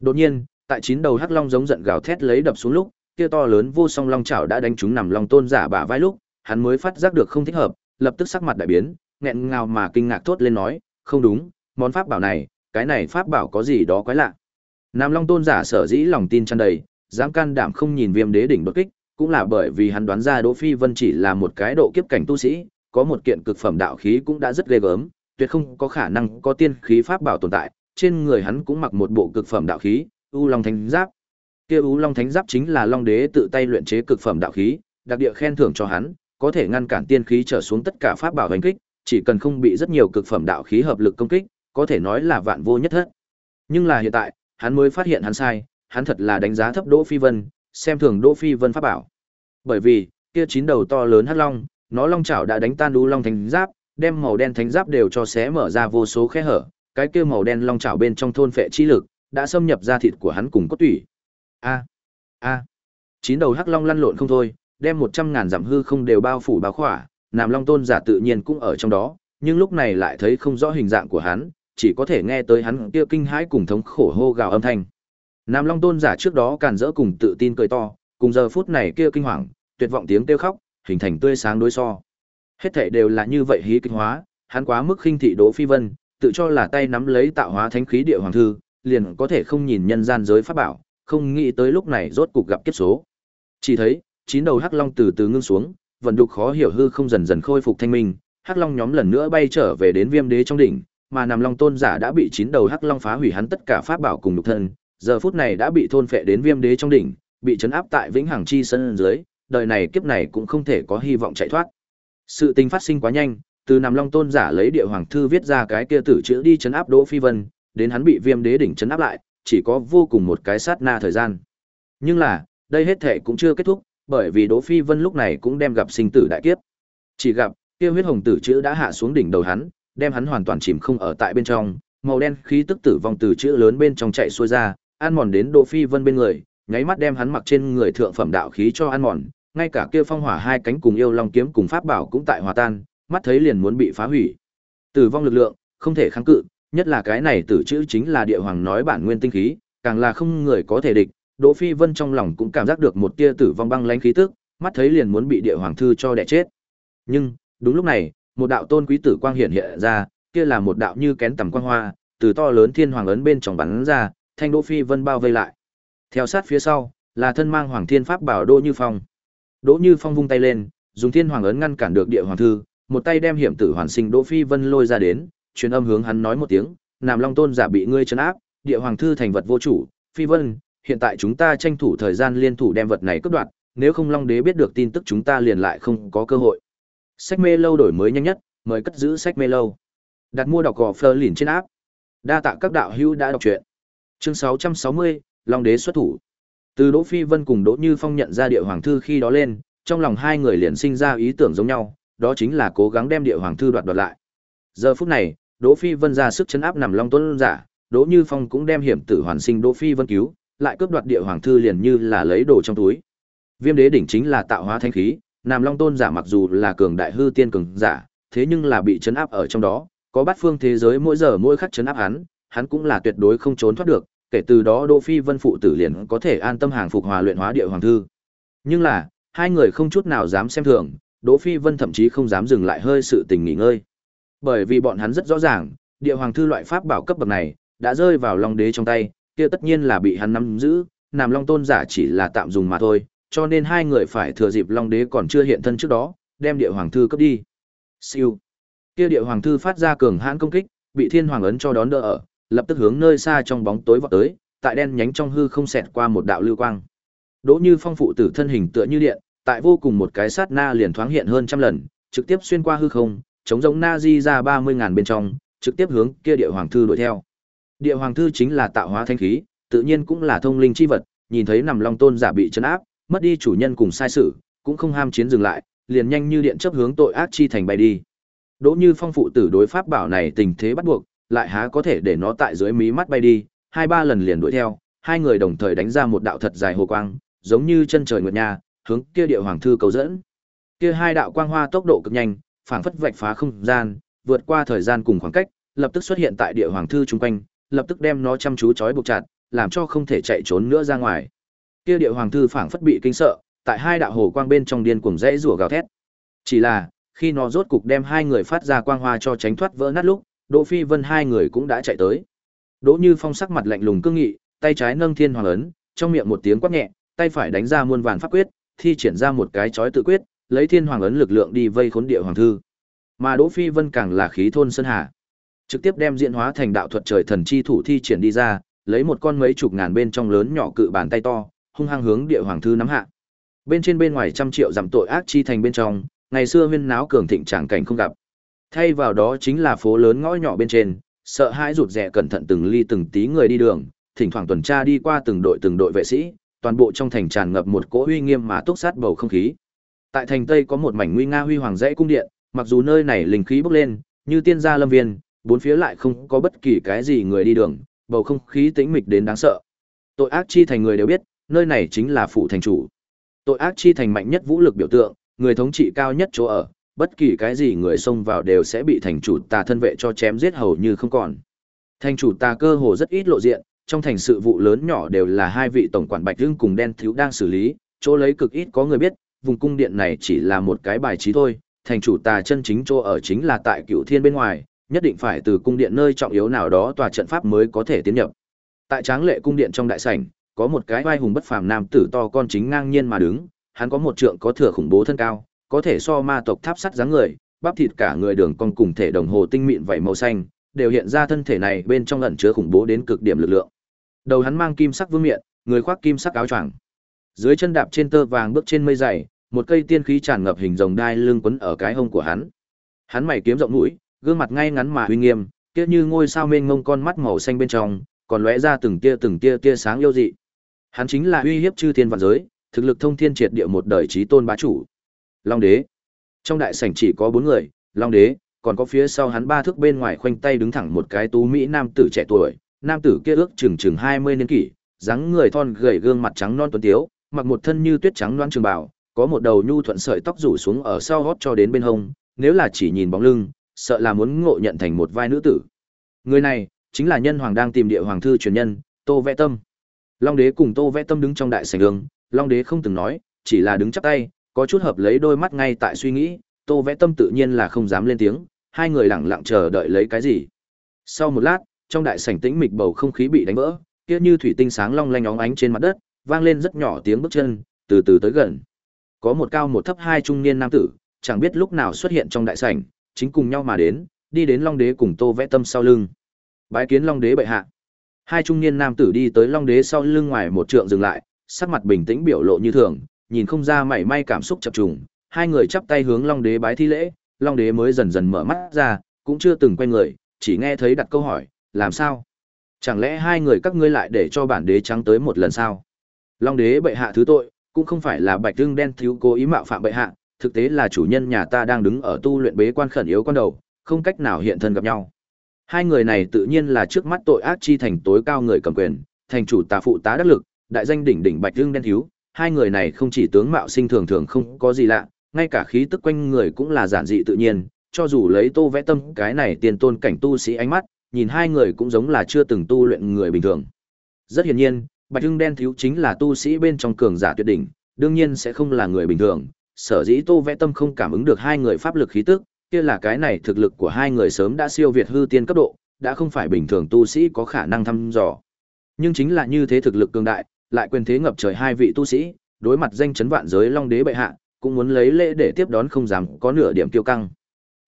Đột nhiên, tại chín đầu hắc long giống giận gào thét lấy đập xuống lúc, kia to lớn vô song long chảo đã đánh trúng nằm long tôn giả bả vai lúc, hắn mới phát giác được không thích hợp, lập tức sắc mặt đại biến, nghẹn ngào mà kinh ngạc thốt lên nói, không đúng, món pháp bảo này, cái này pháp bảo có gì đó quái lạ. Nam Long tôn giả sở dĩ lòng tin tràn đầy, dám can đảm không nhìn viêm đế đỉnh đột kích, cũng là bởi vì hắn đoán ra Đỗ Phi Vân chỉ là một cái độ kiếp cảnh tu sĩ, có một kiện cực phẩm đạo khí cũng đã rất ghê gớm, tuyệt không có khả năng có tiên khí pháp bảo tồn tại, trên người hắn cũng mặc một bộ cực phẩm đạo khí, U Long Thánh Giáp. Kia U Long Thánh Giáp chính là Long Đế tự tay luyện chế cực phẩm đạo khí, đặc địa khen thưởng cho hắn, có thể ngăn cản tiên khí trở xuống tất cả pháp bảo hành kích, chỉ cần không bị rất nhiều cực phẩm đạo khí hợp lực công kích, có thể nói là vạn vô nhất thất. Nhưng là hiện tại, hắn mới phát hiện hắn sai, hắn thật là đánh giá thấp Đỗ Phi Vân, xem thường Đỗ Phi Vân pháp bảo. Bởi vì, kia chín đầu to lớn hắc long, nó long chảo đã đánh tan U Long Thánh Giáp, đem màu đen thánh giáp đều cho xé mở ra vô số khe hở, cái kia màu đen long chảo bên trong thôn phệ chi lực đã xâm nhập ra thịt của hắn cùng cốt tủy. A a. Chín đầu hắc long lăn lộn không thôi, đem một trăm ngàn dặm hư không đều bao phủ bao khỏa, Nam Long Tôn giả tự nhiên cũng ở trong đó, nhưng lúc này lại thấy không rõ hình dạng của hắn, chỉ có thể nghe tới hắn kia kinh hãi cùng thống khổ hô gào âm thanh. Nam Long Tôn giả trước đó càn rỡ cùng tự tin cười to, cùng giờ phút này kia kinh hoàng, tuyệt vọng tiếng kêu khóc, hình thành tươi sáng đối so. Hết thảy đều là như vậy hí kịch hóa, hắn quá mức khinh thị Đỗ Phi Vân, tự cho là tay nắm lấy tạo hóa thánh khí địa hoàng thư, liền có thể không nhìn nhân gian giới pháp bảo, không nghĩ tới lúc này rốt cục gặp kiếp số. Chỉ thấy, chín đầu hắc long từ từ ngưng xuống, vận đục khó hiểu hư không dần dần khôi phục thanh minh, hắc long nhóm lần nữa bay trở về đến Viêm Đế trong đỉnh, mà nằm long tôn giả đã bị chín đầu hắc long phá hủy hắn tất cả pháp bảo cùng nhục thân, giờ phút này đã bị thôn phệ đến Viêm Đế trong đỉnh, bị chấn áp tại Vĩnh Hằng chi sân dưới, đời này kiếp này cũng không thể có hy vọng chạy thoát. Sự tình phát sinh quá nhanh, từ nằm long tôn giả lấy địa hoàng thư viết ra cái kia tử chữ đi chấn áp Đỗ Phi Vân, đến hắn bị viêm đế đỉnh chấn áp lại, chỉ có vô cùng một cái sát na thời gian. Nhưng là, đây hết thể cũng chưa kết thúc, bởi vì Đỗ Phi Vân lúc này cũng đem gặp sinh tử đại kiếp. Chỉ gặp, kia huyết hồng tử chữ đã hạ xuống đỉnh đầu hắn, đem hắn hoàn toàn chìm không ở tại bên trong, màu đen khí tức tử vong từ chữ lớn bên trong chạy xuôi ra, an mòn đến Đỗ Phi Vân bên người, nháy mắt đem hắn mặc trên người thượng phẩm đạo khí cho an mòn, ngay cả kia phong hỏa hai cánh cùng yêu long kiếm cùng pháp bảo cũng tại hòa tan, mắt thấy liền muốn bị phá hủy. Tử vong lực lượng, không thể kháng cự, nhất là cái này tử chữ chính là địa hoàng nói bản nguyên tinh khí, càng là không người có thể địch, Đỗ Phi Vân trong lòng cũng cảm giác được một tia tử vong băng lãnh khí tức, mắt thấy liền muốn bị địa hoàng thư cho đẻ chết. Nhưng, đúng lúc này, một đạo tôn quý tử quang hiện hiện ra, kia là một đạo như kén tầm quang hoa, từ to lớn thiên hoàng ấn bên trong bắn ra, thanh Đỗ Phi Vân bao vây lại. Theo sát phía sau, là thân mang Hoàng Thiên Pháp bảo Đỗ Như Phong. Đỗ Như Phong vung tay lên, dùng thiên hoàng ấn ngăn cản được địa hoàng thư, một tay đem hiểm tử hoàn sinh Đỗ Phi Vân lôi ra đến, truyền âm hướng hắn nói một tiếng, Nam Long Tôn giả bị ngươi trấn áp, địa hoàng thư thành vật vô chủ, Phi Vân, hiện tại chúng ta tranh thủ thời gian liên thủ đem vật này cướp đoạt, nếu không Long Đế biết được tin tức chúng ta liền lại không có cơ hội. Sách mê lâu đổi mới nhanh nhất, mời cất giữ sách mê lâu. Đặt mua đọc gò phơ liền trên áp. Đa tạ các đạo hữu đã đọc truyện. Chương 660, Long Đế xuất thủ. Từ Đỗ Phi Vân cùng Đỗ Như Phong nhận ra địa hoàng thư khi đó lên, trong lòng hai người liền sinh ra ý tưởng giống nhau, đó chính là cố gắng đem địa hoàng thư đoạt đoạt lại. Giờ phút này, Đỗ Phi Vân ra sức chấn áp nằm Long Tuấn giả, Đỗ Như Phong cũng đem hiểm tử hoàn sinh Đỗ Phi Vân cứu, lại cướp đoạt địa hoàng thư liền như là lấy đồ trong túi. Viêm đế đỉnh chính là tạo hóa thanh khí, Nam Long Tôn giả mặc dù là cường đại hư tiên cường giả, thế nhưng là bị chấn áp ở trong đó, có bát phương thế giới mỗi giờ mỗi khắc chấn áp hắn, hắn cũng là tuyệt đối không trốn thoát được, kể từ đó Đỗ Phi Vân phụ tử liền có thể an tâm hàng phục hòa luyện hóa địa hoàng thư. Nhưng là, hai người không chút nào dám xem thường, Đỗ Phi Vân thậm chí không dám dừng lại hơi sự tình nghỉ ngơi. Bởi vì bọn hắn rất rõ ràng, địa hoàng thư loại pháp bảo cấp bậc này đã rơi vào Long đế trong tay, kia tất nhiên là bị hắn nắm giữ, Nam Long tôn giả chỉ là tạm dùng mà thôi, cho nên hai người phải thừa dịp Long đế còn chưa hiện thân trước đó, đem địa hoàng thư cấp đi. Siêu. Kia địa hoàng thư phát ra cường hãn công kích, bị Thiên Hoàng ấn cho đón đỡ ở, lập tức hướng nơi xa trong bóng tối vọt tới, tại đen nhánh trong hư không xẹt qua một đạo lưu quang. Đỗ Như Phong phụ tử thân hình tựa như điện, tại vô cùng một cái sát na liền thoáng hiện hơn trăm lần, trực tiếp xuyên qua hư không, chống giống na di ra ba mươi ngàn bên trong, trực tiếp hướng kia địa hoàng thư đuổi theo. Địa hoàng thư chính là tạo hóa thanh khí, tự nhiên cũng là thông linh chi vật, nhìn thấy nằm long tôn giả bị trấn áp, mất đi chủ nhân cùng sai sự, cũng không ham chiến dừng lại, liền nhanh như điện chấp hướng tội ác chi thành bay đi. Đỗ Như Phong phụ tử đối pháp bảo này tình thế bắt buộc, lại há có thể để nó tại dưới mí mắt bay đi, hai ba lần liền đuổi theo, hai người đồng thời đánh ra một đạo thật dài hồ quang, giống như chân trời nguyệt nha, hướng kia địa hoàng thư cầu dẫn. Kia hai đạo quang hoa tốc độ cực nhanh, phảng phất vạch phá không gian, vượt qua thời gian cùng khoảng cách, lập tức xuất hiện tại địa hoàng thư trung quanh, lập tức đem nó chăm chú trói buộc chặt, làm cho không thể chạy trốn nữa ra ngoài. Kia địa hoàng thư phảng phất bị kinh sợ, tại hai đạo hồ quang bên trong điên cuồng rẽ rủa gào thét. Chỉ là, khi nó rốt cục đem hai người phát ra quang hoa cho tránh thoát vỡ nát lúc, Đỗ Phi Vân hai người cũng đã chạy tới. Đỗ Như Phong sắc mặt lạnh lùng cương nghị, tay trái nâng thiên hoàng ấn, trong miệng một tiếng quát nhẹ, tay phải đánh ra muôn vàn pháp quyết, thi triển ra một cái chói tự quyết, lấy thiên hoàng ấn lực lượng đi vây khốn địa hoàng thư. Mà Đỗ Phi Vân càng là khí thôn sơn hà, trực tiếp đem diễn hóa thành đạo thuật trời thần chi thủ thi triển đi ra, lấy một con mấy chục ngàn bên trong lớn nhỏ cự bàn tay to, hung hăng hướng địa hoàng thư nắm hạ. Bên trên bên ngoài trăm triệu giảm tội ác chi thành bên trong, ngày xưa huyên náo cường thịnh tràng cảnh không gặp. Thay vào đó chính là phố lớn ngõ nhỏ bên trên, sợ hãi rụt rè cẩn thận từng ly từng tí người đi đường, thỉnh thoảng tuần tra đi qua từng đội từng đội vệ sĩ, toàn bộ trong thành tràn ngập một cỗ uy nghiêm mà túc sát bầu không khí. Tại thành Tây có một mảnh nguy nga huy hoàng dãy cung điện, mặc dù nơi này linh khí bốc lên, như tiên gia lâm viên, bốn phía lại không có bất kỳ cái gì người đi đường, bầu không khí tĩnh mịch đến đáng sợ. Tội ác chi thành người đều biết, nơi này chính là phủ thành chủ. Tội ác chi thành mạnh nhất vũ lực biểu tượng, người thống trị cao nhất chỗ ở, bất kỳ cái gì người xông vào đều sẽ bị thành chủ tà thân vệ cho chém giết hầu như không còn. Thành chủ tà cơ hồ rất ít lộ diện, trong thành sự vụ lớn nhỏ đều là hai vị tổng quản Bạch dương cùng Đen Thiếu đang xử lý, chỗ lấy cực ít có người biết, vùng cung điện này chỉ là một cái bài trí thôi, thành chủ tà chân chính chỗ ở chính là tại Cửu Thiên bên ngoài, nhất định phải từ cung điện nơi trọng yếu nào đó tòa trận pháp mới có thể tiến nhập. Tại Tráng Lệ cung điện trong đại sảnh, có một cái vai hùng bất phàm nam tử to con chính ngang nhiên mà đứng, hắn có một trượng có thừa khủng bố thân cao, có thể so ma tộc tháp sắt dáng người, bắp thịt cả người đường cong cùng thể đồng hồ tinh mịn vảy màu xanh, đều hiện ra thân thể này bên trong ẩn chứa khủng bố đến cực điểm lực lượng. Đầu hắn mang kim sắc vương miện, người khoác kim sắc áo choàng. Dưới chân đạp trên tơ vàng bước trên mây dày, một cây tiên khí tràn ngập hình rồng đai lưng quấn ở cái hông của hắn. Hắn mày kiếm rộng mũi, gương mặt ngay ngắn mà uy nghiêm, kia như ngôi sao mênh mông con mắt màu xanh bên trong, còn lóe ra từng tia từng tia tia sáng yêu dị. Hắn chính là uy hiếp chư thiên vạn giới, thực lực thông thiên triệt địa một đời chí tôn bá chủ. Long đế. Trong đại sảnh chỉ có bốn người, Long đế, còn có phía sau hắn ba thước bên ngoài khoanh tay đứng thẳng một cái tú mỹ nam tử trẻ tuổi, nam tử kia ước chừng chừng 20 niên kỷ, dáng người thon gầy gương mặt trắng non tuấn tiếu, mặc một thân như tuyết trắng loan trường bào, có một đầu nhu thuận sợi tóc rủ xuống ở sau gót cho đến bên hông, nếu là chỉ nhìn bóng lưng, sợ là muốn ngộ nhận thành một vai nữ tử. Người này chính là nhân hoàng đang tìm địa hoàng thư truyền nhân, Tô Vẽ Tâm. Long đế cùng Tô Vẽ Tâm đứng trong đại sảnh đường, Long đế không từng nói, chỉ là đứng chắp tay, có chút hợp lấy đôi mắt ngay tại suy nghĩ, Tô Vẽ Tâm tự nhiên là không dám lên tiếng, hai người lặng lặng chờ đợi lấy cái gì. Sau một lát, trong đại sảnh tĩnh mịch bầu không khí bị đánh vỡ, kia như thủy tinh sáng long lanh óng ánh trên mặt đất, vang lên rất nhỏ tiếng bước chân, từ từ tới gần. Có một cao một thấp hai trung niên nam tử, chẳng biết lúc nào xuất hiện trong đại sảnh, chính cùng nhau mà đến, đi đến Long Đế cùng Tô Vẽ Tâm sau lưng. Bái kiến Long Đế bệ hạ. Hai trung niên nam tử đi tới Long Đế sau lưng ngoài một trượng dừng lại, sắc mặt bình tĩnh biểu lộ như thường, nhìn không ra mảy may cảm xúc chập trùng, hai người chắp tay hướng Long Đế bái thi lễ, Long Đế mới dần dần mở mắt ra, cũng chưa từng quay người, chỉ nghe thấy đặt câu hỏi, làm sao? Chẳng lẽ hai người các ngươi lại để cho bản đế trắng tới một lần sao? Long Đế bệ hạ thứ tội, cũng không phải là Bạch Tương đen thiếu cố ý mạo phạm bệ hạ, thực tế là chủ nhân nhà ta đang đứng ở tu luyện bế quan khẩn yếu con đầu, không cách nào hiện thân gặp nhau. Hai người này tự nhiên là trước mắt tội ác chi thành tối cao người cầm quyền, thành chủ tà phụ tá đắc lực, đại danh đỉnh đỉnh Bạch dương đen thiếu, hai người này không chỉ tướng mạo sinh thường thường không có gì lạ, ngay cả khí tức quanh người cũng là giản dị tự nhiên, cho dù lấy Tô Vẽ Tâm cái này tiền tôn cảnh tu sĩ ánh mắt, nhìn hai người cũng giống là chưa từng tu luyện người bình thường. Rất hiển nhiên, Bạch Hưng đen thiếu chính là tu sĩ bên trong cường giả tuyệt đỉnh, đương nhiên sẽ không là người bình thường. Sở dĩ Tô Vẽ Tâm không cảm ứng được hai người pháp lực khí tức, kia là cái này thực lực của hai người sớm đã siêu việt hư tiên cấp độ, đã không phải bình thường tu sĩ có khả năng thăm dò. Nhưng chính là như thế thực lực cường đại, lại quyền thế ngập trời hai vị tu sĩ, đối mặt danh chấn vạn giới Long Đế bệ hạ, cũng muốn lấy lễ để tiếp đón không dám có nửa điểm tiêu căng.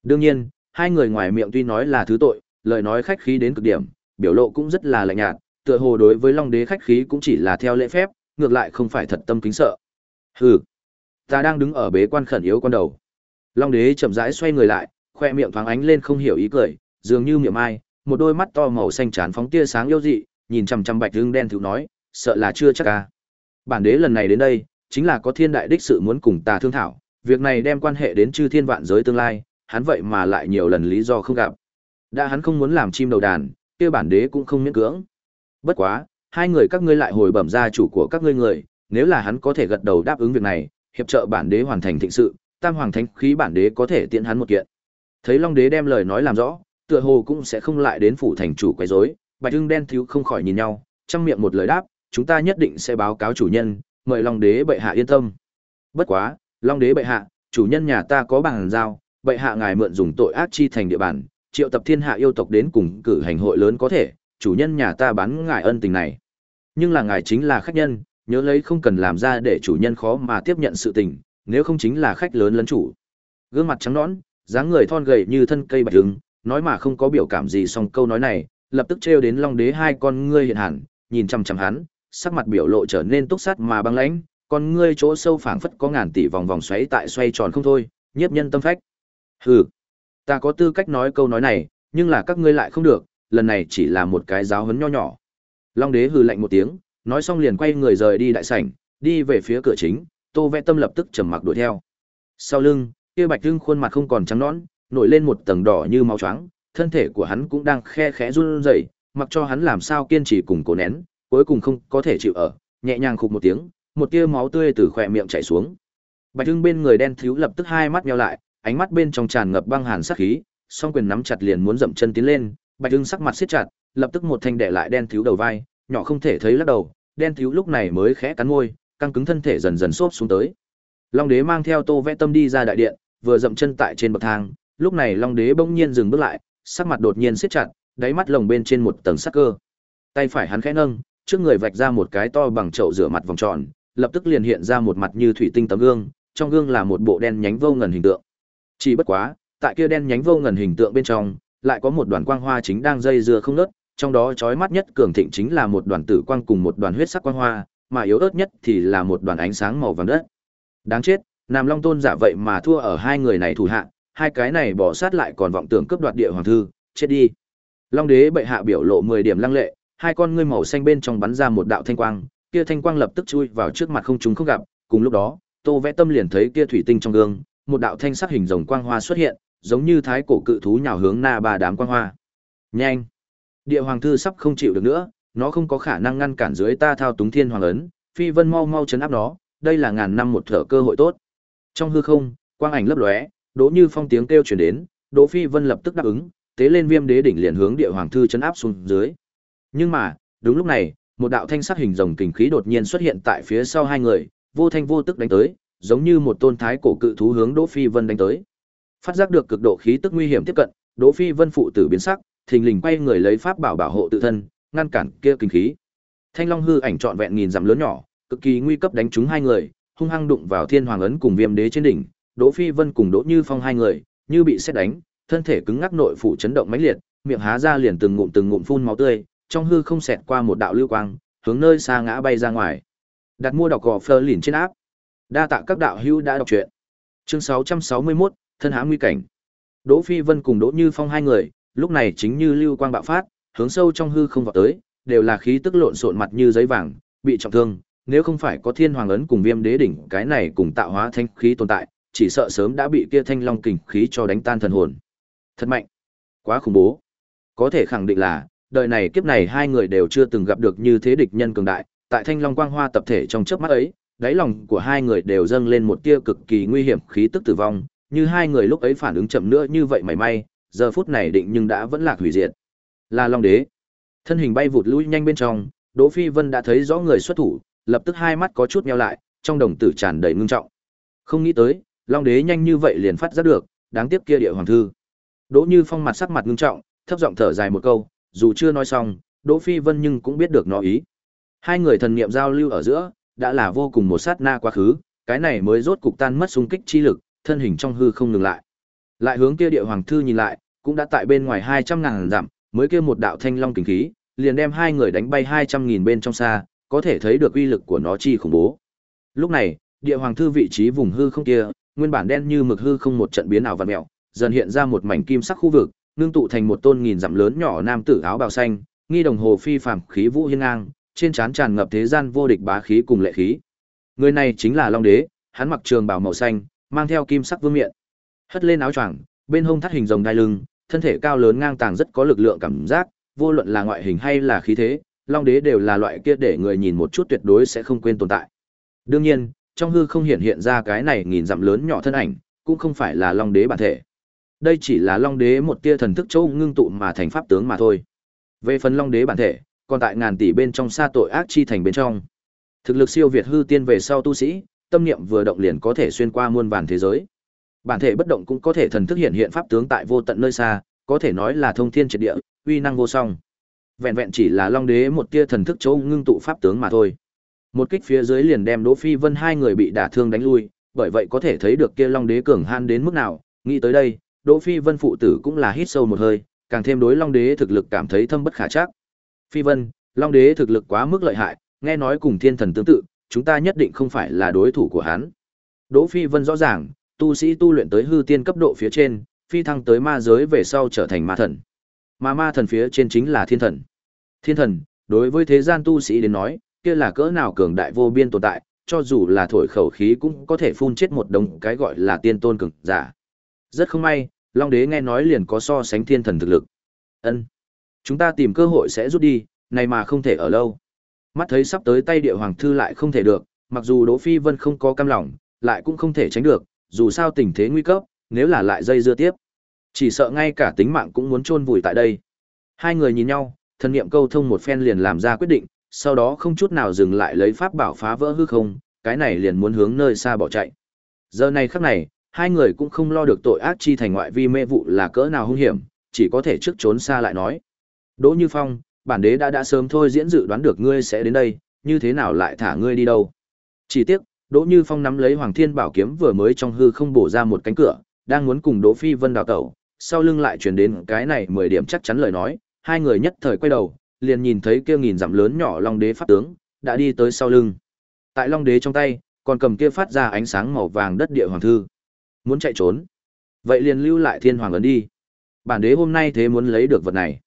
Đương nhiên, hai người ngoài miệng tuy nói là thứ tội, lời nói khách khí đến cực điểm, biểu lộ cũng rất là lạnh nhạt, tựa hồ đối với Long Đế khách khí cũng chỉ là theo lễ phép, ngược lại không phải thật tâm kính sợ. Hừ, ta đang đứng ở bế quan khẩn yếu con đầu. Long Đế chậm rãi xoay người lại, khoe miệng thoáng ánh lên không hiểu ý cười, dường như miệng ai, một đôi mắt to màu xanh trán phóng tia sáng yêu dị, nhìn chằm chằm Bạch Hưng đen thiếu nói, sợ là chưa chắc ca Bản đế lần này đến đây, chính là có thiên đại đích sự muốn cùng ta thương thảo, việc này đem quan hệ đến chư thiên vạn giới tương lai, hắn vậy mà lại nhiều lần lý do không gặp. Đã hắn không muốn làm chim đầu đàn, kia bản đế cũng không miễn cưỡng. Bất quá, hai người các ngươi lại hồi bẩm gia chủ của các ngươi người, nếu là hắn có thể gật đầu đáp ứng việc này, hiệp trợ bản đế hoàn thành thịnh sự, tam hoàng thánh khí bản đế có thể tiện hắn một kiện. Thấy Long đế đem lời nói làm rõ, tựa hồ cũng sẽ không lại đến phủ thành chủ quấy rối, Bạch Hưng đen thiếu không khỏi nhìn nhau, trong miệng một lời đáp, chúng ta nhất định sẽ báo cáo chủ nhân, mời Long đế bệ hạ yên tâm. Bất quá, Long đế bệ hạ, chủ nhân nhà ta có bằng giao, bệ hạ ngài mượn dùng tội ác chi thành địa bàn, triệu tập thiên hạ yêu tộc đến cùng cử hành hội lớn có thể, chủ nhân nhà ta bán ngài ân tình này. Nhưng là ngài chính là khách nhân, nhớ lấy không cần làm ra để chủ nhân khó mà tiếp nhận sự tình, nếu không chính là khách lớn lấn chủ. Gương mặt trắng nõn, dáng người thon gầy như thân cây bạch hứng, nói mà không có biểu cảm gì song câu nói này, lập tức trêu đến Long Đế hai con ngươi hiện hẳn, nhìn chằm chằm hắn, sắc mặt biểu lộ trở nên túc sát mà băng lãnh, con ngươi chỗ sâu phảng phất có ngàn tỷ vòng vòng xoáy tại xoay tròn không thôi, nhiếp nhân tâm phách. Hừ, ta có tư cách nói câu nói này, nhưng là các ngươi lại không được, lần này chỉ là một cái giáo huấn nho nhỏ. Long đế hừ lạnh một tiếng, nói xong liền quay người rời đi đại sảnh, đi về phía cửa chính, Tô Vẽ Tâm lập tức trầm mặc đuổi theo. Sau lưng, kia Bạch Hưng khuôn mặt không còn trắng nõn, nổi lên một tầng đỏ như máu choáng, thân thể của hắn cũng đang khe khẽ run rẩy, mặc cho hắn làm sao kiên trì cùng cố nén, cuối cùng không có thể chịu ở, nhẹ nhàng khục một tiếng, một tia máu tươi từ khỏe miệng chảy xuống. Bạch Hưng bên người đen thiếu lập tức hai mắt nhau lại, ánh mắt bên trong tràn ngập băng hàn sát khí, song quyền nắm chặt liền muốn dậm chân tiến lên, Bạch Hưng sắc mặt siết chặt, lập tức một thanh đè lại đen thiếu đầu vai, nhỏ không thể thấy lắc đầu, đen thiếu lúc này mới khẽ cắn môi, căng cứng thân thể dần dần xốp xuống tới. Long đế mang theo Tô Vẽ Tâm đi ra đại điện, vừa dậm chân tại trên bậc thang, lúc này Long đế bỗng nhiên dừng bước lại, sắc mặt đột nhiên siết chặt, đáy mắt lồng bên trên một tầng sắc cơ. Tay phải hắn khẽ nâng, trước người vạch ra một cái to bằng chậu rửa mặt vòng tròn, lập tức liền hiện ra một mặt như thủy tinh tấm gương, trong gương là một bộ đen nhánh vô ngần hình tượng. Chỉ bất quá, tại kia đen nhánh vô ngần hình tượng bên trong, lại có một đoàn quang hoa chính đang dây dưa không ngớt, trong đó chói mắt nhất cường thịnh chính là một đoàn tử quang cùng một đoàn huyết sắc quang hoa, mà yếu ớt nhất thì là một đoàn ánh sáng màu vàng đất. Đáng chết, Nam Long Tôn giả vậy mà thua ở hai người này thủ hạ, hai cái này bỏ sát lại còn vọng tưởng cướp đoạt địa hoàng thư, chết đi. Long đế bệ hạ biểu lộ 10 điểm lăng lệ, hai con ngươi màu xanh bên trong bắn ra một đạo thanh quang, kia thanh quang lập tức chui vào trước mặt không chúng không gặp, cùng lúc đó, Tô Vẽ Tâm liền thấy kia thủy tinh trong gương, một đạo thanh sắc hình rồng quang hoa xuất hiện, giống như thái cổ cự thú nhào hướng na ba đám quang hoa. Nhanh! Địa hoàng thư sắp không chịu được nữa, nó không có khả năng ngăn cản dưới ta thao túng thiên hoàng ấn, phi vân mau mau chấn áp nó, đây là ngàn năm một thở cơ hội tốt. Trong hư không, quang ảnh lấp lóe, Đỗ Như Phong tiếng kêu truyền đến, Đỗ Phi Vân lập tức đáp ứng, tế lên Viêm Đế đỉnh liền hướng Địa Hoàng thư chấn áp xuống dưới. Nhưng mà, đúng lúc này, một đạo thanh sắc hình rồng kình khí đột nhiên xuất hiện tại phía sau hai người, vô thanh vô tức đánh tới, giống như một tôn thái cổ cự thú hướng Đỗ Phi Vân đánh tới. Phát giác được cực độ khí tức nguy hiểm tiếp cận, Đỗ Phi Vân phụ tử biến sắc, thình lình quay người lấy pháp bảo bảo hộ tự thân, ngăn cản kia kinh khí. Thanh Long hư ảnh trọn vẹn nghìn dặm lớn nhỏ, cực kỳ nguy cấp đánh trúng hai người, hung hăng đụng vào Thiên Hoàng ấn cùng Viêm Đế trên đỉnh, Đỗ Phi Vân cùng Đỗ Như Phong hai người, như bị sét đánh, thân thể cứng ngắc nội phủ chấn động mãnh liệt, miệng há ra liền từng ngụm từng ngụm phun máu tươi, trong hư không xẹt qua một đạo lưu quang, hướng nơi xa ngã bay ra ngoài. Đặt mua đọc gò Fleur liền trên áp. Đa tạ các đạo hữu đã đọc truyện. Chương 661, thân hãm nguy cảnh. Đỗ Phi Vân cùng Đỗ Như Phong hai người, lúc này chính như lưu quang bạo phát, hướng sâu trong hư không vọt tới, đều là khí tức lộn xộn mặt như giấy vàng, bị trọng thương, nếu không phải có Thiên Hoàng ấn cùng Viêm Đế đỉnh, cái này cùng tạo hóa thanh khí tồn tại, chỉ sợ sớm đã bị kia thanh long kình khí cho đánh tan thần hồn. Thật mạnh, quá khủng bố. Có thể khẳng định là, đời này kiếp này hai người đều chưa từng gặp được như thế địch nhân cường đại, tại thanh long quang hoa tập thể trong chớp mắt ấy, đáy lòng của hai người đều dâng lên một tia cực kỳ nguy hiểm khí tức tử vong, như hai người lúc ấy phản ứng chậm nữa như vậy mảy may, giờ phút này định nhưng đã vẫn lạc hủy diệt. Là Long Đế. Thân hình bay vụt lui nhanh bên trong, Đỗ Phi Vân đã thấy rõ người xuất thủ, lập tức hai mắt có chút nheo lại, trong đồng tử tràn đầy ngưng trọng. Không nghĩ tới, Long Đế nhanh như vậy liền phát giác được, đáng tiếc kia địa hoàng thư. Đỗ Như Phong mặt sắc mặt ngưng trọng, thấp giọng thở dài một câu, dù chưa nói xong, Đỗ Phi Vân nhưng cũng biết được nó ý. Hai người thần niệm giao lưu ở giữa, đã là vô cùng một sát na quá khứ, cái này mới rốt cục tan mất xung kích chi lực, thân hình trong hư không ngừng lại. Lại hướng kia địa hoàng thư nhìn lại, cũng đã tại bên ngoài 200 ngàn dặm, mới kia một đạo thanh long kình khí, liền đem hai người đánh bay 200 nghìn bên trong xa, có thể thấy được uy lực của nó chi khủng bố. Lúc này, địa hoàng thư vị trí vùng hư không kia, nguyên bản đen như mực hư không một trận biến ảo vặn mèo, dần hiện ra một mảnh kim sắc khu vực, nương tụ thành một tôn nghìn dặm lớn nhỏ nam tử áo bào xanh, nghi đồng hồ phi phàm khí vũ hiên ngang, trên trán tràn ngập thế gian vô địch bá khí cùng lệ khí. Người này chính là Long Đế, hắn mặc trường bào màu xanh, mang theo kim sắc vương miện. Hất lên áo choàng, bên hông thắt hình rồng đai lưng, thân thể cao lớn ngang tàng rất có lực lượng cảm giác, vô luận là ngoại hình hay là khí thế, Long Đế đều là loại kia để người nhìn một chút tuyệt đối sẽ không quên tồn tại. Đương nhiên, trong hư không hiện hiện ra cái này nghìn dặm lớn nhỏ thân ảnh, cũng không phải là Long Đế bản thể. Đây chỉ là Long Đế một tia thần thức châu ngưng tụ mà thành pháp tướng mà thôi. Về phần Long Đế bản thể, còn tại ngàn tỷ bên trong xa tội ác chi thành bên trong. Thực lực siêu việt hư tiên về sau tu sĩ, tâm niệm vừa động liền có thể xuyên qua muôn vàn thế giới. Bản thể bất động cũng có thể thần thức hiện hiện pháp tướng tại vô tận nơi xa, có thể nói là thông thiên triệt địa, uy năng vô song. Vẹn vẹn chỉ là Long Đế một tia thần thức chỗ ngưng tụ pháp tướng mà thôi. Một kích phía dưới liền đem Đỗ Phi Vân hai người bị đả thương đánh lui, bởi vậy có thể thấy được kia Long Đế cường han đến mức nào, nghĩ tới đây, Đỗ Phi Vân phụ tử cũng là hít sâu một hơi, càng thêm đối Long Đế thực lực cảm thấy thâm bất khả trắc. Phi Vân, Long Đế thực lực quá mức lợi hại, nghe nói cùng thiên thần tương tự, chúng ta nhất định không phải là đối thủ của hắn. Đỗ Phi Vân rõ ràng, tu sĩ tu luyện tới hư tiên cấp độ phía trên, phi thăng tới ma giới về sau trở thành ma thần. Mà ma thần phía trên chính là thiên thần. Thiên thần, đối với thế gian tu sĩ đến nói, kia là cỡ nào cường đại vô biên tồn tại, cho dù là thổi khẩu khí cũng có thể phun chết một đồng cái gọi là tiên tôn cường giả. Rất không may, Long Đế nghe nói liền có so sánh thiên thần thực lực. Ân, Chúng ta tìm cơ hội sẽ rút đi, này mà không thể ở lâu. Mắt thấy sắp tới tay địa hoàng thư lại không thể được, mặc dù Đỗ Phi Vân không có cam lòng, lại cũng không thể tránh được, dù sao tình thế nguy cấp, nếu là lại dây dưa tiếp, chỉ sợ ngay cả tính mạng cũng muốn chôn vùi tại đây. Hai người nhìn nhau, thần niệm câu thông một phen liền làm ra quyết định, sau đó không chút nào dừng lại lấy pháp bảo phá vỡ hư không, cái này liền muốn hướng nơi xa bỏ chạy. Giờ này khắc này, hai người cũng không lo được tội ác chi thành ngoại vi mê vụ là cỡ nào hung hiểm, chỉ có thể trước trốn xa lại nói. Đỗ Như Phong, bản đế đã đã sớm thôi diễn dự đoán được ngươi sẽ đến đây, như thế nào lại thả ngươi đi đâu. Chỉ tiếc, Đỗ Như Phong nắm lấy Hoàng Thiên Bảo kiếm vừa mới trong hư không bổ ra một cánh cửa, đang muốn cùng Đỗ Phi Vân đào tẩu, sau lưng lại truyền đến cái này mười điểm chắc chắn lời nói, hai người nhất thời quay đầu, liền nhìn thấy kia nghìn dặm lớn nhỏ Long Đế pháp tướng, đã đi tới sau lưng. Tại Long Đế trong tay, còn cầm kia phát ra ánh sáng màu vàng đất địa hoàng thư. Muốn chạy trốn, vậy liền lưu lại Thiên Hoàng ấn đi. Bản đế hôm nay thế muốn lấy được vật này.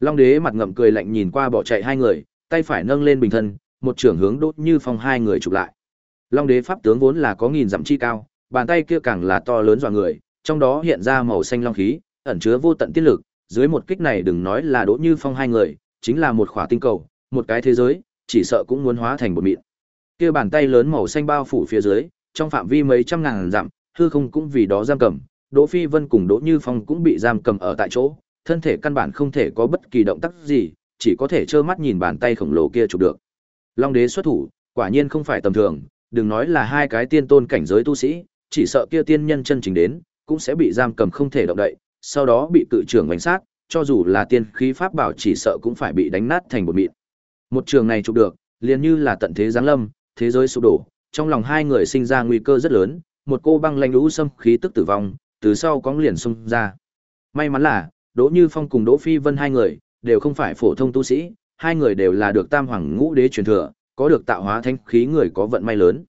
Long đế mặt ngậm cười lạnh nhìn qua bỏ chạy hai người, tay phải nâng lên bình thân, một trưởng hướng đốt như phong hai người chụp lại. Long đế pháp tướng vốn là có nghìn dặm chi cao, bàn tay kia càng là to lớn dọa người, trong đó hiện ra màu xanh long khí, ẩn chứa vô tận tiết lực, dưới một kích này đừng nói là đỗ như phong hai người, chính là một khỏa tinh cầu, một cái thế giới, chỉ sợ cũng muốn hóa thành một mịn. Kia bàn tay lớn màu xanh bao phủ phía dưới, trong phạm vi mấy trăm ngàn dặm, hư không cũng vì đó giam cầm, Đỗ Phi Vân cùng Đỗ Như Phong cũng bị giam cầm ở tại chỗ, thân thể căn bản không thể có bất kỳ động tác gì, chỉ có thể trơ mắt nhìn bàn tay khổng lồ kia chụp được. Long đế xuất thủ, quả nhiên không phải tầm thường, đừng nói là hai cái tiên tôn cảnh giới tu sĩ, chỉ sợ kia tiên nhân chân chính đến, cũng sẽ bị giam cầm không thể động đậy, sau đó bị cự trưởng đánh sát, cho dù là tiên khí pháp bảo chỉ sợ cũng phải bị đánh nát thành bột mịn. Một trường này chụp được, liền như là tận thế giáng lâm, thế giới sụp đổ, trong lòng hai người sinh ra nguy cơ rất lớn, một cô băng lanh lũ xâm khí tức tử vong, từ sau cóng liền xung ra. May mắn là, Đỗ Như Phong cùng Đỗ Phi Vân hai người đều không phải phổ thông tu sĩ, hai người đều là được Tam Hoàng Ngũ Đế truyền thừa, có được tạo hóa thanh khí người có vận may lớn.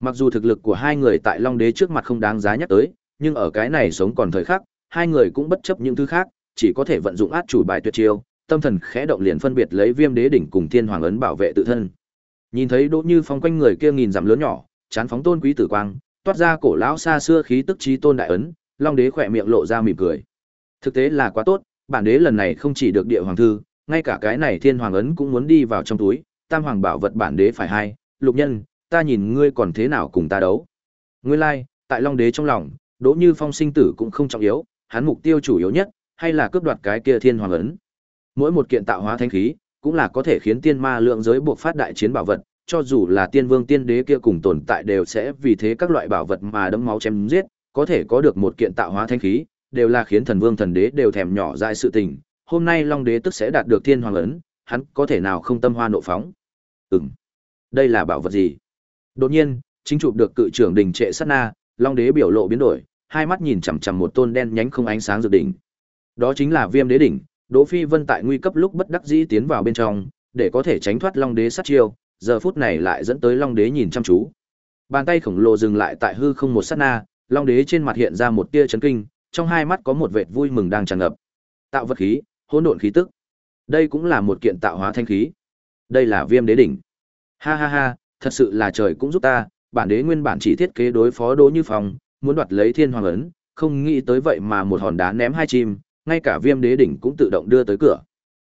Mặc dù thực lực của hai người tại Long Đế trước mặt không đáng giá nhắc tới, nhưng ở cái này sống còn thời khắc, hai người cũng bất chấp những thứ khác, chỉ có thể vận dụng át chủ bài tuyệt chiêu, tâm thần khẽ động liền phân biệt lấy Viêm Đế đỉnh cùng Thiên Hoàng ấn bảo vệ tự thân. Nhìn thấy Đỗ Như Phong quanh người kia nghìn dặm lớn nhỏ, chán phóng tôn quý tử quang, toát ra cổ lão xa xưa khí tức chí tôn đại ấn, Long Đế khỏe miệng lộ ra mỉm cười. Thực tế là quá tốt, bản đế lần này không chỉ được địa hoàng thư, ngay cả cái này Thiên Hoàng ấn cũng muốn đi vào trong túi, Tam Hoàng bảo vật bản đế phải hai, Lục Nhân, ta nhìn ngươi còn thế nào cùng ta đấu. Ngươi lai, like, tại Long Đế trong lòng, Đỗ Như Phong sinh tử cũng không trọng yếu, hắn mục tiêu chủ yếu nhất hay là cướp đoạt cái kia Thiên Hoàng ấn. Mỗi một kiện tạo hóa thánh khí, cũng là có thể khiến tiên ma lượng giới buộc phát đại chiến bảo vật, cho dù là tiên vương tiên đế kia cùng tồn tại đều sẽ vì thế các loại bảo vật mà đấm máu chém giết, có thể có được một kiện tạo hóa thánh khí, đều là khiến thần vương thần đế đều thèm nhỏ dại sự tình. Hôm nay Long đế tức sẽ đạt được thiên hoàng ấn, hắn có thể nào không tâm hoa nộ phóng. ừng, đây là bảo vật gì? Đột nhiên, chính chụp được cự trưởng đình trệ sát na, Long đế biểu lộ biến đổi, hai mắt nhìn chằm chằm một tôn đen nhánh không ánh sáng dược đỉnh. Đó chính là Viêm Đế đỉnh, Đỗ Phi Vân tại nguy cấp lúc bất đắc dĩ tiến vào bên trong, để có thể tránh thoát Long đế sát chiêu, giờ phút này lại dẫn tới Long Đế nhìn chăm chú. Bàn tay khổng lồ dừng lại tại hư không một sát na, Long Đế trên mặt hiện ra một tia chấn kinh, trong hai mắt có một vệt vui mừng đang tràn ngập. Tạo vật khí, hỗn độn khí tức. Đây cũng là một kiện tạo hóa thanh khí. Đây là Viêm Đế đỉnh. Ha ha ha, thật sự là trời cũng giúp ta, bản đế nguyên bản chỉ thiết kế đối phó Đỗ Như Phong, muốn đoạt lấy Thiên Hoàng ấn, không nghĩ tới vậy mà một hòn đá ném hai chim, ngay cả Viêm Đế đỉnh cũng tự động đưa tới cửa.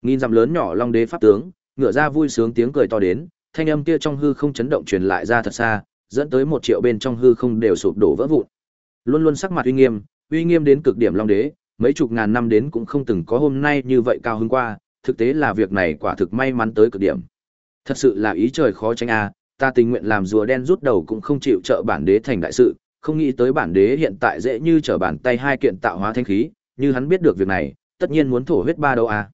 Nghìn dặm lớn nhỏ Long Đế pháp tướng, ngửa ra vui sướng tiếng cười to đến, thanh âm kia trong hư không chấn động truyền lại ra thật xa, dẫn tới một triệu bên trong hư không đều sụp đổ vỡ vụn. Luôn luôn sắc mặt uy nghiêm, uy nghiêm đến cực điểm long đế, mấy chục ngàn năm đến cũng không từng có hôm nay như vậy cao hơn qua, thực tế là việc này quả thực may mắn tới cực điểm. Thật sự là ý trời khó tránh a, ta tình nguyện làm rùa đen rút đầu cũng không chịu trợ bản đế thành đại sự, không nghĩ tới bản đế hiện tại dễ như trở bàn tay hai kiện tạo hóa thanh khí, như hắn biết được việc này, tất nhiên muốn thổ huyết ba đâu a.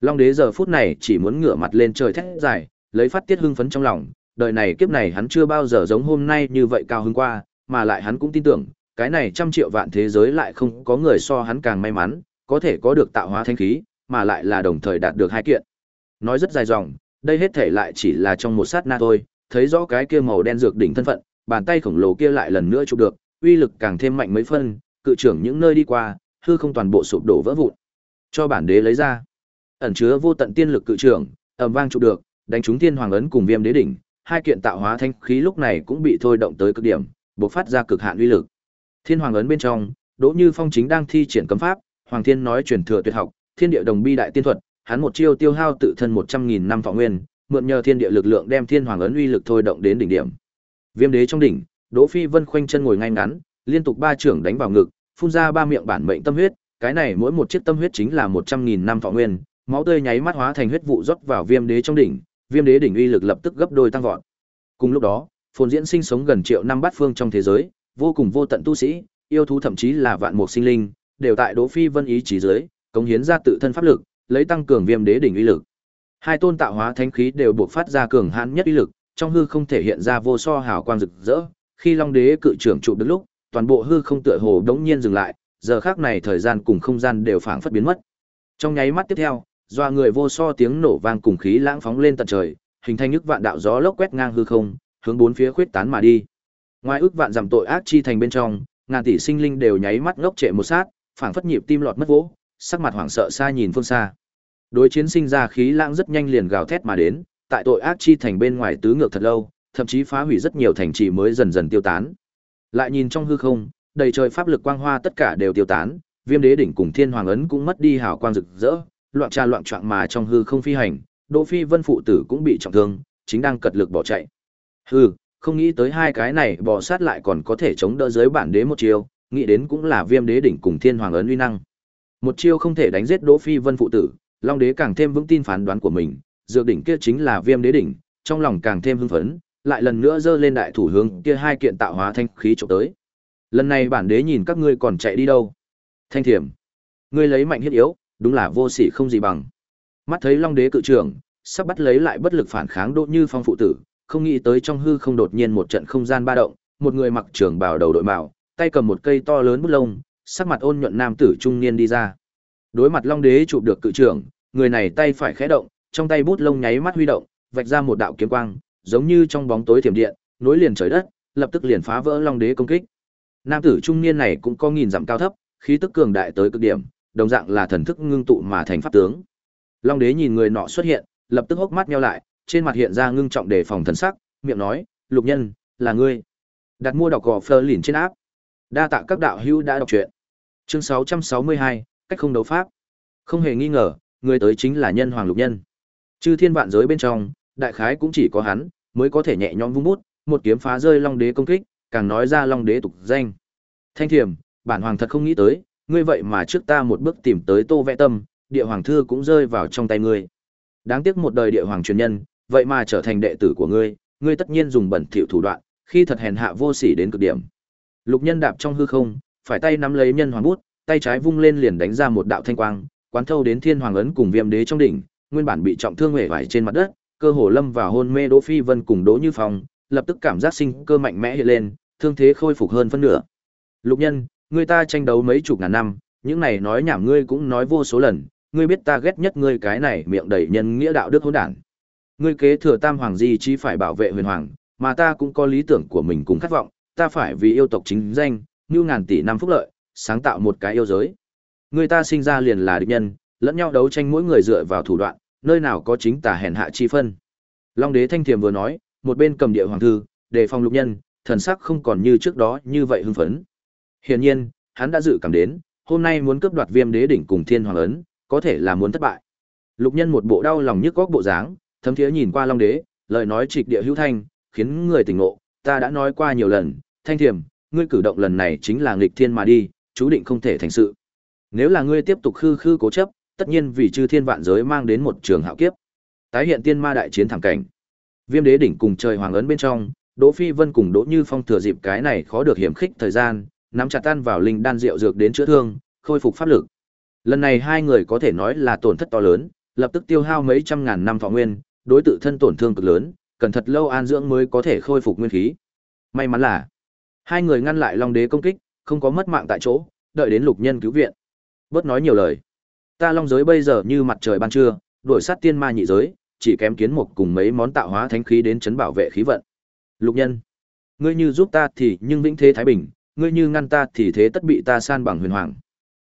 Long đế giờ phút này chỉ muốn ngửa mặt lên trời thét dài, lấy phát tiết hưng phấn trong lòng, đời này kiếp này hắn chưa bao giờ giống hôm nay như vậy cao hứng qua, mà lại hắn cũng tin tưởng, cái này trăm triệu vạn thế giới lại không có người so hắn càng may mắn, có thể có được tạo hóa thanh khí, mà lại là đồng thời đạt được hai kiện. Nói rất dài dòng, đây hết thể lại chỉ là trong một sát na thôi, thấy rõ cái kia màu đen dược đỉnh thân phận, bàn tay khổng lồ kia lại lần nữa chụp được, uy lực càng thêm mạnh mấy phân, cự trưởng những nơi đi qua, hư không toàn bộ sụp đổ vỡ vụn. Cho bản đế lấy ra. Ẩn chứa vô tận tiên lực cự trưởng, ầm vang chụp được, đánh trúng thiên hoàng ấn cùng viêm đế đỉnh, hai kiện tạo hóa thanh khí lúc này cũng bị thôi động tới cực điểm, bộc phát ra cực hạn uy lực. Thiên hoàng ấn bên trong, Đỗ Như Phong chính đang thi triển cấm pháp, Hoàng Thiên nói truyền thừa tuyệt học, Thiên địa đồng bi đại tiên thuật, hắn một chiêu tiêu hao tự thân một trăm nghìn năm thọ nguyên, mượn nhờ thiên địa lực lượng đem thiên hoàng ấn uy lực thôi động đến đỉnh điểm. Viêm đế trong đỉnh, Đỗ Phi Vân khoanh chân ngồi ngay ngắn, liên tục ba trưởng đánh vào ngực, phun ra ba miệng bản mệnh tâm huyết, cái này mỗi một chiếc tâm huyết chính là một trăm nghìn năm thọ nguyên, máu tươi nháy mắt hóa thành huyết vụ rót vào viêm đế trong đỉnh, viêm đế đỉnh uy lực lập tức gấp đôi tăng vọt. Cùng lúc đó, phồn diễn sinh sống gần triệu năm bát phương trong thế giới, vô cùng vô tận tu sĩ, yêu thú thậm chí là vạn mục sinh linh, đều tại Đỗ Phi Vân ý chí dưới, cống hiến ra tự thân pháp lực, lấy tăng cường viêm đế đỉnh uy lực. Hai tôn tạo hóa thánh khí đều buộc phát ra cường hãn nhất uy lực, trong hư không thể hiện ra vô so hào quang rực rỡ, khi Long Đế cự trưởng trụ được lúc, toàn bộ hư không tựa hồ đống nhiên dừng lại, giờ khắc này thời gian cùng không gian đều phảng phất biến mất. Trong nháy mắt tiếp theo, doa người vô so tiếng nổ vang cùng khí lãng phóng lên tận trời, hình thành nhức vạn đạo gió lốc quét ngang hư không, hướng bốn phía khuyết tán mà đi. Ngoài ước vạn giảm tội ác chi thành bên trong, ngàn tỷ sinh linh đều nháy mắt ngốc trệ một sát, phảng phất nhịp tim lọt mất vỗ, sắc mặt hoảng sợ xa nhìn phương xa. Đối chiến sinh ra khí lãng rất nhanh liền gào thét mà đến, tại tội ác chi thành bên ngoài tứ ngược thật lâu, thậm chí phá hủy rất nhiều thành trì mới dần dần tiêu tán. Lại nhìn trong hư không, đầy trời pháp lực quang hoa tất cả đều tiêu tán, Viêm Đế đỉnh cùng Thiên Hoàng ấn cũng mất đi hào quang rực rỡ, loạn trà loạn choạng mà trong hư không phi hành, Đỗ Phi Vân phụ tử cũng bị trọng thương, chính đang cật lực bỏ chạy. Hừ, không nghĩ tới hai cái này bỏ sát lại còn có thể chống đỡ dưới bản đế một chiều nghĩ đến cũng là Viêm Đế đỉnh cùng Thiên Hoàng ấn uy năng. Một chiêu không thể đánh giết Đỗ Phi Vân phụ tử, Long đế càng thêm vững tin phán đoán của mình, dược đỉnh kia chính là Viêm đế đỉnh, trong lòng càng thêm hưng phấn, lại lần nữa giơ lên đại thủ hướng kia hai kiện tạo hóa thanh khí chụp tới. Lần này bản đế nhìn các ngươi còn chạy đi đâu? Thanh thiểm, ngươi lấy mạnh hiết yếu, đúng là vô sỉ không gì bằng. Mắt thấy Long đế cự trưởng, sắp bắt lấy lại bất lực phản kháng Đỗ Như Phong phụ tử, không nghĩ tới trong hư không đột nhiên một trận không gian ba động, một người mặc trường bào đầu đội mạo, tay cầm một cây to lớn bút lông, sắc mặt ôn nhuận nam tử trung niên đi ra. Đối mặt Long đế chụp được cự trưởng, người này tay phải khẽ động, trong tay bút lông nháy mắt huy động, vạch ra một đạo kiếm quang, giống như trong bóng tối thiểm điện, nối liền trời đất, lập tức liền phá vỡ Long đế công kích. Nam tử trung niên này cũng có nghìn dặm cao thấp, khí tức cường đại tới cực điểm, đồng dạng là thần thức ngưng tụ mà thành pháp tướng. Long đế nhìn người nọ xuất hiện, lập tức hốc mắt nheo lại, trên mặt hiện ra ngưng trọng đề phòng thần sắc, miệng nói, "Lục nhân, là ngươi." Đặt mua đọc gò Fleur lìn trên áp. Đa tạ các đạo hữu đã đọc truyện. Chương 662, cách không đấu pháp. Không hề nghi ngờ, người tới chính là nhân hoàng lục nhân. Chư thiên vạn giới bên trong, đại khái cũng chỉ có hắn mới có thể nhẹ nhõm vung bút, một kiếm phá rơi Long đế công kích, càng nói ra Long đế tục danh. Thanh Thiểm, bản hoàng thật không nghĩ tới, ngươi vậy mà trước ta một bước tìm tới Tô Vẽ Tâm, địa hoàng thư cũng rơi vào trong tay ngươi. Đáng tiếc một đời địa hoàng truyền nhân, vậy mà trở thành đệ tử của ngươi, ngươi tất nhiên dùng bẩn thỉu thủ đoạn, khi thật hèn hạ vô sỉ đến cực điểm. Lục Nhân đạp trong hư không, phải tay nắm lấy nhân hoàng bút, tay trái vung lên liền đánh ra một đạo thanh quang, quán thâu đến Thiên Hoàng ấn cùng Viêm Đế trong đỉnh, nguyên bản bị trọng thương hề vải trên mặt đất, cơ hồ lâm vào hôn mê Đỗ Phi Vân cùng Đỗ Như Phong, lập tức cảm giác sinh cơ mạnh mẽ hiện lên, thương thế khôi phục hơn phân nửa. Lục Nhân, người ta tranh đấu mấy chục ngàn năm, những này nói nhảm ngươi cũng nói vô số lần, ngươi biết ta ghét nhất ngươi cái này miệng đầy nhân nghĩa đạo đức hỗn đản. Ngươi kế thừa Tam Hoàng di chí phải bảo vệ huyền hoàng, mà ta cũng có lý tưởng của mình cùng khát vọng, ta phải vì yêu tộc chính danh, như ngàn tỷ năm phúc lợi, sáng tạo một cái yêu giới. Người ta sinh ra liền là địch nhân, lẫn nhau đấu tranh mỗi người dựa vào thủ đoạn, nơi nào có chính tà hèn hạ chi phân. Long đế thanh thiềm vừa nói, một bên cầm địa hoàng thư, đề phòng lục nhân, thần sắc không còn như trước đó như vậy hưng phấn. Hiển nhiên, hắn đã dự cảm đến, hôm nay muốn cướp đoạt viêm đế đỉnh cùng thiên hoàng ấn, có thể là muốn thất bại. Lục nhân một bộ đau lòng nhức góc bộ dáng, thấm thiế nhìn qua long đế, lời nói trịch địa hữu thanh, khiến người tỉnh ngộ, ta đã nói qua nhiều lần, thanh thiềm, ngươi cử động lần này chính là nghịch thiên mà đi, chú định không thể thành sự. Nếu là ngươi tiếp tục khư khư cố chấp, tất nhiên vì chư thiên vạn giới mang đến một trường hạo kiếp. Tái hiện tiên ma đại chiến thẳng cảnh. Viêm đế đỉnh cùng trời hoàng ấn bên trong, Đỗ Phi Vân cùng Đỗ Như Phong thừa dịp cái này khó được hiểm khích thời gian, nắm chặt tan vào linh đan rượu dược đến chữa thương, khôi phục pháp lực. Lần này hai người có thể nói là tổn thất to lớn, lập tức tiêu hao mấy trăm ngàn năm thọ nguyên, đối tự thân tổn thương cực lớn, cần thật lâu an dưỡng mới có thể khôi phục nguyên khí. May mắn là hai người ngăn lại Long Đế công kích, không có mất mạng tại chỗ, đợi đến lục nhân cứu viện. Bớt nói nhiều lời. Ta Long giới bây giờ như mặt trời ban trưa, đuổi sát tiên ma nhị giới, chỉ kém kiến một cùng mấy món tạo hóa thánh khí đến chấn bảo vệ khí vận. Lục nhân, ngươi như giúp ta thì nhưng vĩnh thế thái bình, ngươi như ngăn ta thì thế tất bị ta san bằng huyền hoàng.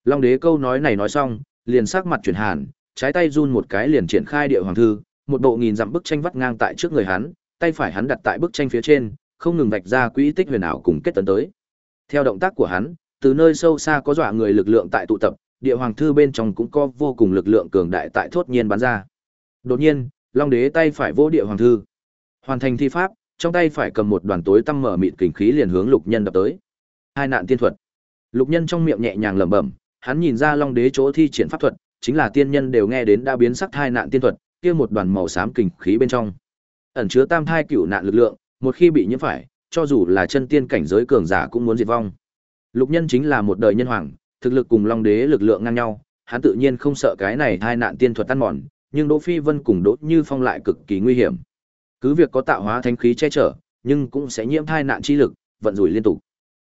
Long đế câu nói này nói xong, liền sắc mặt chuyển hàn, trái tay run một cái liền triển khai địa hoàng thư, một bộ nghìn dặm bức tranh vắt ngang tại trước người hắn, tay phải hắn đặt tại bức tranh phía trên, không ngừng vạch ra quỹ tích huyền ảo cùng kết tấn tới. Theo động tác của hắn, từ nơi sâu xa có dọa người lực lượng tại tụ tập, địa hoàng thư bên trong cũng có vô cùng lực lượng cường đại tại thốt nhiên bắn ra. Đột nhiên, Long đế tay phải vô địa hoàng thư, hoàn thành thi pháp, trong tay phải cầm một đoàn tối tăm mở mịt kình khí liền hướng lục nhân đập tới. Hai nạn tiên thuật. Lục nhân trong miệng nhẹ nhàng lẩm bẩm, hắn nhìn ra Long đế chỗ thi triển pháp thuật, chính là tiên nhân đều nghe đến đã biến sắc hai nạn tiên thuật, kia một đoàn màu xám kình khí bên trong. Ẩn chứa tam thai cửu nạn lực lượng, một khi bị nhiễm phải, cho dù là chân tiên cảnh giới cường giả cũng muốn diệt vong. Lục nhân chính là một đời nhân hoàng, thực lực cùng Long đế lực lượng ngang nhau, hắn tự nhiên không sợ cái này hai nạn tiên thuật tan mòn, nhưng Đỗ Phi Vân cùng Đỗ Như Phong lại cực kỳ nguy hiểm. Cứ việc có tạo hóa thánh khí che chở, nhưng cũng sẽ nhiễm thai nạn chi lực, vận rủi liên tục.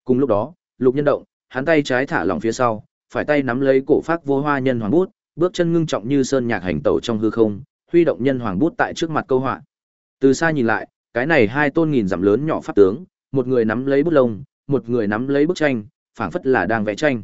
Cùng lúc đó, Lục Nhân động, hắn tay trái thả lỏng phía sau, phải tay nắm lấy cổ phát vô hoa nhân hoàng bút, bước chân ngưng trọng như sơn nhạc hành tẩu trong hư không, huy động nhân hoàng bút tại trước mặt câu họa. Từ xa nhìn lại, cái này hai tôn nghìn dặm lớn nhỏ pháp tướng, một người nắm lấy bút lông, một người nắm lấy bức tranh, phảng phất là đang vẽ tranh.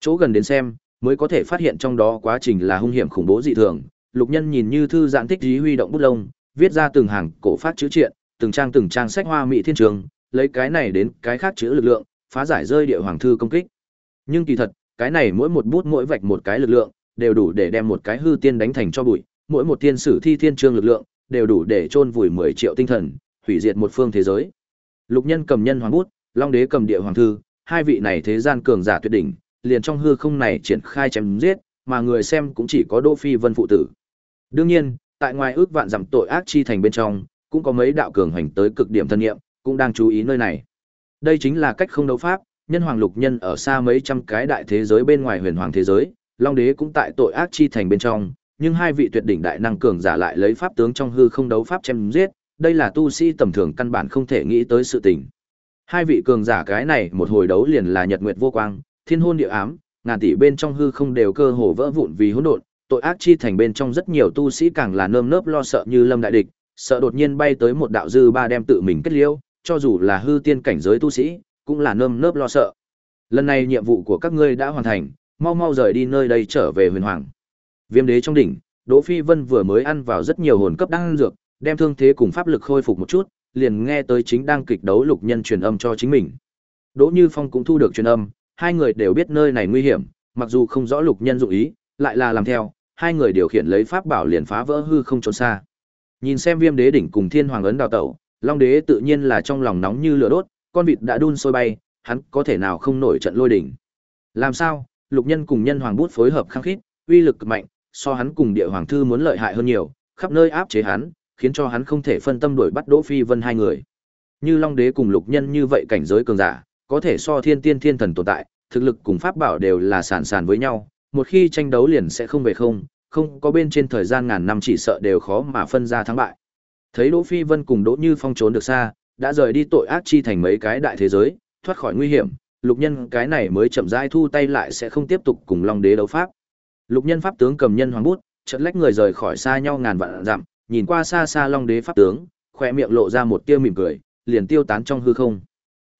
Chỗ gần đến xem, mới có thể phát hiện trong đó quá trình là hung hiểm khủng bố dị thường. Lục Nhân nhìn như thư giãn thích trí huy động bút lông, viết ra từng hàng cổ phát chữ triện, từng trang từng trang sách hoa mỹ thiên trường, lấy cái này đến cái khác chữ lực lượng, phá giải rơi địa hoàng thư công kích. Nhưng kỳ thật, cái này mỗi một bút mỗi vạch một cái lực lượng, đều đủ để đem một cái hư tiên đánh thành cho bụi, mỗi một tiên sử thi thiên trương lực lượng, đều đủ để chôn vùi 10 triệu tinh thần, hủy diệt một phương thế giới. Lục Nhân cầm nhân hoàng bút, Long Đế cầm địa hoàng thư, hai vị này thế gian cường giả tuyệt đỉnh, liền trong hư không này triển khai chém giết, mà người xem cũng chỉ có Đỗ Phi Vân phụ tử. Đương nhiên, tại ngoài ước vạn dặm tội ác chi thành bên trong, cũng có mấy đạo cường hành tới cực điểm thân nghiệm, cũng đang chú ý nơi này. Đây chính là cách không đấu pháp, nhân hoàng lục nhân ở xa mấy trăm cái đại thế giới bên ngoài huyền hoàng thế giới, Long đế cũng tại tội ác chi thành bên trong, nhưng hai vị tuyệt đỉnh đại năng cường giả lại lấy pháp tướng trong hư không đấu pháp chém giết, đây là tu sĩ tầm thường căn bản không thể nghĩ tới sự tình. Hai vị cường giả cái này một hồi đấu liền là nhật nguyệt vô quang, thiên hôn địa ám, ngàn tỷ bên trong hư không đều cơ hồ vỡ vụn vì hỗn độn, tội ác chi thành bên trong rất nhiều tu sĩ càng là nơm nớp lo sợ như lâm đại địch, sợ đột nhiên bay tới một đạo dư ba đem tự mình kết liễu, cho dù là hư tiên cảnh giới tu sĩ, cũng là nơm nớp lo sợ. Lần này nhiệm vụ của các ngươi đã hoàn thành, mau mau rời đi nơi đây trở về huyền hoàng. Viêm đế trong đỉnh, Đỗ Phi Vân vừa mới ăn vào rất nhiều hồn cấp đan dược, đem thương thế cùng pháp lực khôi phục một chút, liền nghe tới chính đang kịch đấu lục nhân truyền âm cho chính mình. Đỗ Như Phong cũng thu được truyền âm, hai người đều biết nơi này nguy hiểm, mặc dù không rõ lục nhân dụng ý, lại là làm theo, hai người điều khiển lấy pháp bảo liền phá vỡ hư không trốn xa. Nhìn xem Viêm Đế đỉnh cùng Thiên Hoàng ấn đào tẩu, Long Đế tự nhiên là trong lòng nóng như lửa đốt, con vịt đã đun sôi bay, hắn có thể nào không nổi trận lôi đỉnh. Làm sao? Lục Nhân cùng Nhân Hoàng bút phối hợp khăng khít, uy lực cực mạnh, so hắn cùng Địa Hoàng thư muốn lợi hại hơn nhiều, khắp nơi áp chế hắn, khiến cho hắn không thể phân tâm đuổi bắt Đỗ Phi Vân hai người. Như Long Đế cùng Lục Nhân như vậy cảnh giới cường giả, có thể so thiên tiên thiên thần tồn tại, thực lực cùng pháp bảo đều là sàn sàn với nhau, một khi tranh đấu liền sẽ không về không, không có bên trên thời gian ngàn năm chỉ sợ đều khó mà phân ra thắng bại. Thấy Đỗ Phi Vân cùng Đỗ Như Phong trốn được xa, đã rời đi tội ác chi thành mấy cái đại thế giới, thoát khỏi nguy hiểm, Lục Nhân cái này mới chậm rãi thu tay lại sẽ không tiếp tục cùng Long Đế đấu pháp. Lục Nhân pháp tướng cầm nhân hoàng bút, chợt lách người rời khỏi xa nhau ngàn vạn dặm, nhìn qua xa xa Long Đế pháp tướng, khóe miệng lộ ra một tia mỉm cười, liền tiêu tán trong hư không.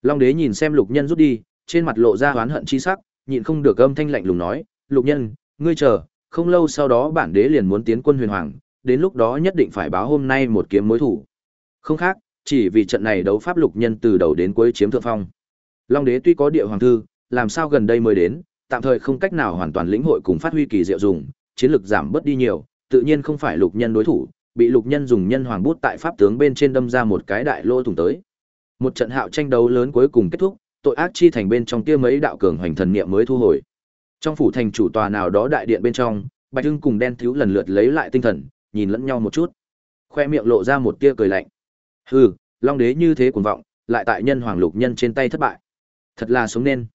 Long Đế nhìn xem Lục Nhân rút đi, trên mặt lộ ra oán hận chi sắc, nhịn không được âm thanh lạnh lùng nói, "Lục Nhân, ngươi chờ, không lâu sau đó bản đế liền muốn tiến quân huyền hoàng, đến lúc đó nhất định phải báo hôm nay một kiếm mối thủ." Không khác, chỉ vì trận này đấu pháp Lục Nhân từ đầu đến cuối chiếm thượng phong. Long Đế tuy có địa hoàng thư, làm sao gần đây mới đến, tạm thời không cách nào hoàn toàn lĩnh hội cùng phát huy kỳ diệu dùng, chiến lực giảm bớt đi nhiều, tự nhiên không phải Lục Nhân đối thủ, bị Lục Nhân dùng nhân hoàng bút tại pháp tướng bên trên đâm ra một cái đại lỗ thủng tới. Một trận hạo tranh đấu lớn cuối cùng kết thúc, tội ác chi thành bên trong kia mấy đạo cường hoành thần niệm mới thu hồi. Trong phủ thành chủ tòa nào đó đại điện bên trong, Bạch Hưng cùng Đen Thiếu lần lượt lấy lại tinh thần, nhìn lẫn nhau một chút. Khoe miệng lộ ra một tia cười lạnh. Hừ, Long đế như thế cuồng vọng, lại tại nhân hoàng lục nhân trên tay thất bại. Thật là sống nên.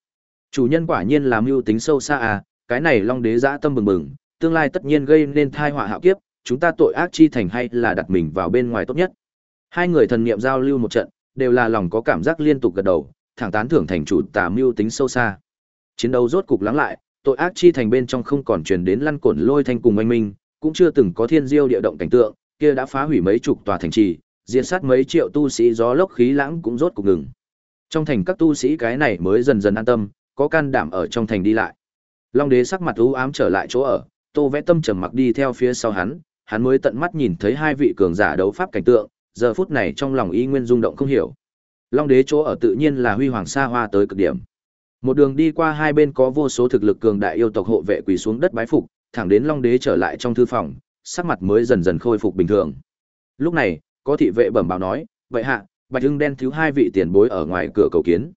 Chủ nhân quả nhiên là mưu tính sâu xa à, cái này Long đế dã tâm bừng bừng, tương lai tất nhiên gây nên tai họa hạo kiếp, chúng ta tội ác chi thành hay là đặt mình vào bên ngoài tốt nhất. Hai người thần niệm giao lưu một trận, đều là lòng có cảm giác liên tục gật đầu, thẳng tán thưởng thành chủ tà mưu tính sâu xa. Chiến đấu rốt cục lắng lại, tội ác chi thành bên trong không còn truyền đến lăn cổn lôi thanh cùng anh minh, cũng chưa từng có thiên diêu địa động cảnh tượng, kia đã phá hủy mấy chục tòa thành trì, diệt sát mấy triệu tu sĩ gió lốc khí lãng cũng rốt cục ngừng. Trong thành các tu sĩ cái này mới dần dần an tâm, có can đảm ở trong thành đi lại. Long đế sắc mặt u ám trở lại chỗ ở, Tô Vẽ Tâm trầm mặc đi theo phía sau hắn, hắn mới tận mắt nhìn thấy hai vị cường giả đấu pháp cảnh tượng, giờ phút này trong lòng y nguyên rung động không hiểu. Long đế chỗ ở tự nhiên là huy hoàng xa hoa tới cực điểm. Một đường đi qua hai bên có vô số thực lực cường đại yêu tộc hộ vệ quỳ xuống đất bái phục, thẳng đến Long đế trở lại trong thư phòng, sắc mặt mới dần dần khôi phục bình thường. Lúc này, có thị vệ bẩm báo nói, "Vậy hạ, Bạch Hưng đen thiếu hai vị tiền bối ở ngoài cửa cầu kiến."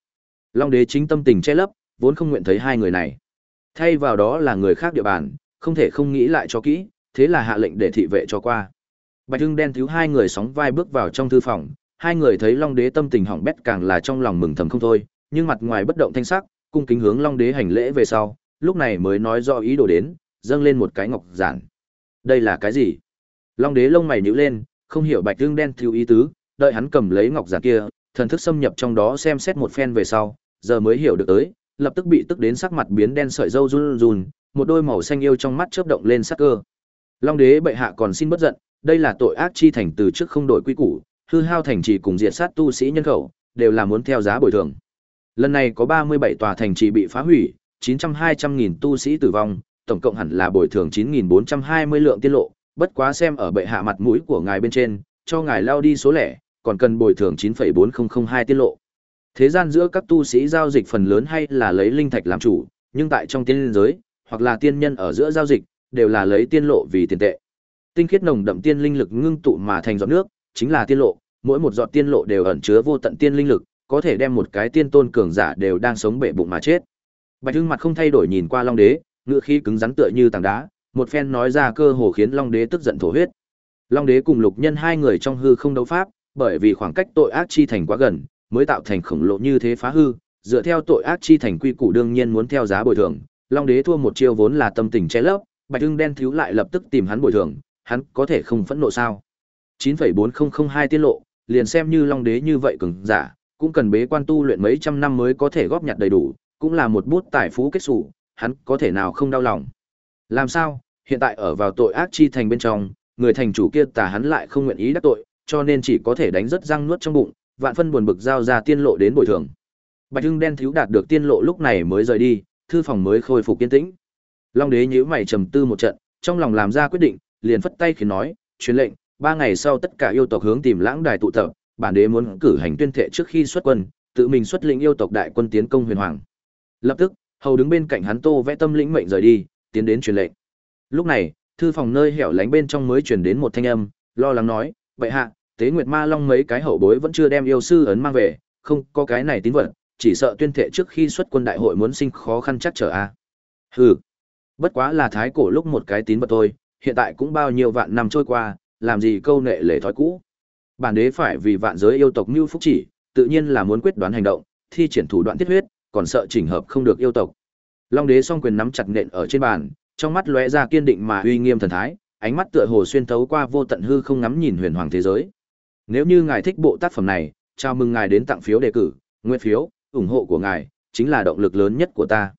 Long đế chính tâm tình che lấp, vốn không nguyện thấy hai người này. Thay vào đó là người khác địa bàn, không thể không nghĩ lại cho kỹ, thế là hạ lệnh để thị vệ cho qua. Bạch Hưng đen thiếu hai người sóng vai bước vào trong thư phòng, hai người thấy Long Đế tâm tình hỏng bét càng là trong lòng mừng thầm không thôi, nhưng mặt ngoài bất động thanh sắc, cung kính hướng Long Đế hành lễ về sau, lúc này mới nói rõ ý đồ đến, dâng lên một cái ngọc giản. Đây là cái gì? Long Đế lông mày nhíu lên, không hiểu Bạch Hưng đen thiếu ý tứ, đợi hắn cầm lấy ngọc giản kia, thần thức xâm nhập trong đó xem xét một phen về sau, giờ mới hiểu được tới, lập tức bị tức đến sắc mặt biến đen sợi râu run run, một đôi màu xanh yêu trong mắt chớp động lên sắc cơ. Long đế bệ hạ còn xin bất giận, đây là tội ác chi thành từ trước không đổi quy củ, hư hao thành trì cùng diệt sát tu sĩ nhân khẩu, đều là muốn theo giá bồi thường. Lần này có 37 tòa thành trì bị phá hủy, 900-200 nghìn tu sĩ tử vong, tổng cộng hẳn là bồi thường 9.420 lượng tiên lộ, bất quá xem ở bệ hạ mặt mũi của ngài bên trên, cho ngài lao đi số lẻ, còn cần bồi thường 9.4002 tiên lộ. Thế gian giữa các tu sĩ giao dịch phần lớn hay là lấy linh thạch làm chủ, nhưng tại trong tiên giới, hoặc là tiên nhân ở giữa giao dịch, đều là lấy tiên lộ vì tiền tệ. Tinh khiết nồng đậm tiên linh lực ngưng tụ mà thành giọt nước, chính là tiên lộ, mỗi một giọt tiên lộ đều ẩn chứa vô tận tiên linh lực, có thể đem một cái tiên tôn cường giả đều đang sống bể bụng mà chết. Bạch Hưng mặt không thay đổi nhìn qua Long Đế, ngựa khí cứng rắn tựa như tảng đá, một phen nói ra cơ hồ khiến Long Đế tức giận thổ huyết. Long Đế cùng Lục Nhân hai người trong hư không đấu pháp, bởi vì khoảng cách tội ác chi thành quá gần, mới tạo thành khổng lồ như thế phá hư, dựa theo tội ác chi thành quy củ đương nhiên muốn theo giá bồi thường, Long Đế thua một chiêu vốn là tâm tình che lấp, Bạch Hưng đen thiếu lại lập tức tìm hắn bồi thường, hắn có thể không phẫn nộ sao? 9.4002 tiết lộ, liền xem như Long Đế như vậy cường giả, cũng cần bế quan tu luyện mấy trăm năm mới có thể góp nhặt đầy đủ, cũng là một bút tài phú kết sủ, hắn có thể nào không đau lòng. Làm sao? Hiện tại ở vào tội ác chi thành bên trong, người thành chủ kia tà hắn lại không nguyện ý đắc tội, cho nên chỉ có thể đánh rất răng nuốt trong bụng, vạn phân buồn bực giao ra tiên lộ đến bồi thường. Bạch Hưng đen thiếu đạt được tiên lộ lúc này mới rời đi, thư phòng mới khôi phục yên tĩnh. Long đế nhíu mày trầm tư một trận, trong lòng làm ra quyết định, liền phất tay khiến nói, truyền lệnh, ba ngày sau tất cả yêu tộc hướng tìm lãng đài tụ tập, bản đế muốn cử hành tuyên thệ trước khi xuất quân, tự mình xuất lĩnh yêu tộc đại quân tiến công huyền hoàng. Lập tức, hầu đứng bên cạnh hắn Tô vẽ tâm lĩnh mệnh rời đi, tiến đến truyền lệnh. Lúc này, thư phòng nơi hẻo lánh bên trong mới truyền đến một thanh âm, lo lắng nói, "Vậy hạ, Tế Nguyệt Ma Long mấy cái hậu bối vẫn chưa đem yêu sư ấn mang về, không có cái này tín vật, chỉ sợ tuyên thệ trước khi xuất quân đại hội muốn sinh khó khăn chắc trở a." Hừ. Bất quá là thái cổ lúc một cái tín vật thôi, hiện tại cũng bao nhiêu vạn năm trôi qua, làm gì câu nệ lễ thói cũ. Bản đế phải vì vạn giới yêu tộc mưu phúc chỉ, tự nhiên là muốn quyết đoán hành động, thi triển thủ đoạn tiết huyết, còn sợ chỉnh hợp không được yêu tộc. Long đế song quyền nắm chặt nện ở trên bàn, trong mắt lóe ra kiên định mà uy nghiêm thần thái, ánh mắt tựa hồ xuyên thấu qua vô tận hư không ngắm nhìn huyền hoàng thế giới. Nếu như ngài thích bộ tác phẩm này, chào mừng ngài đến tặng phiếu đề cử, nguyện phiếu, ủng hộ của ngài chính là động lực lớn nhất của ta.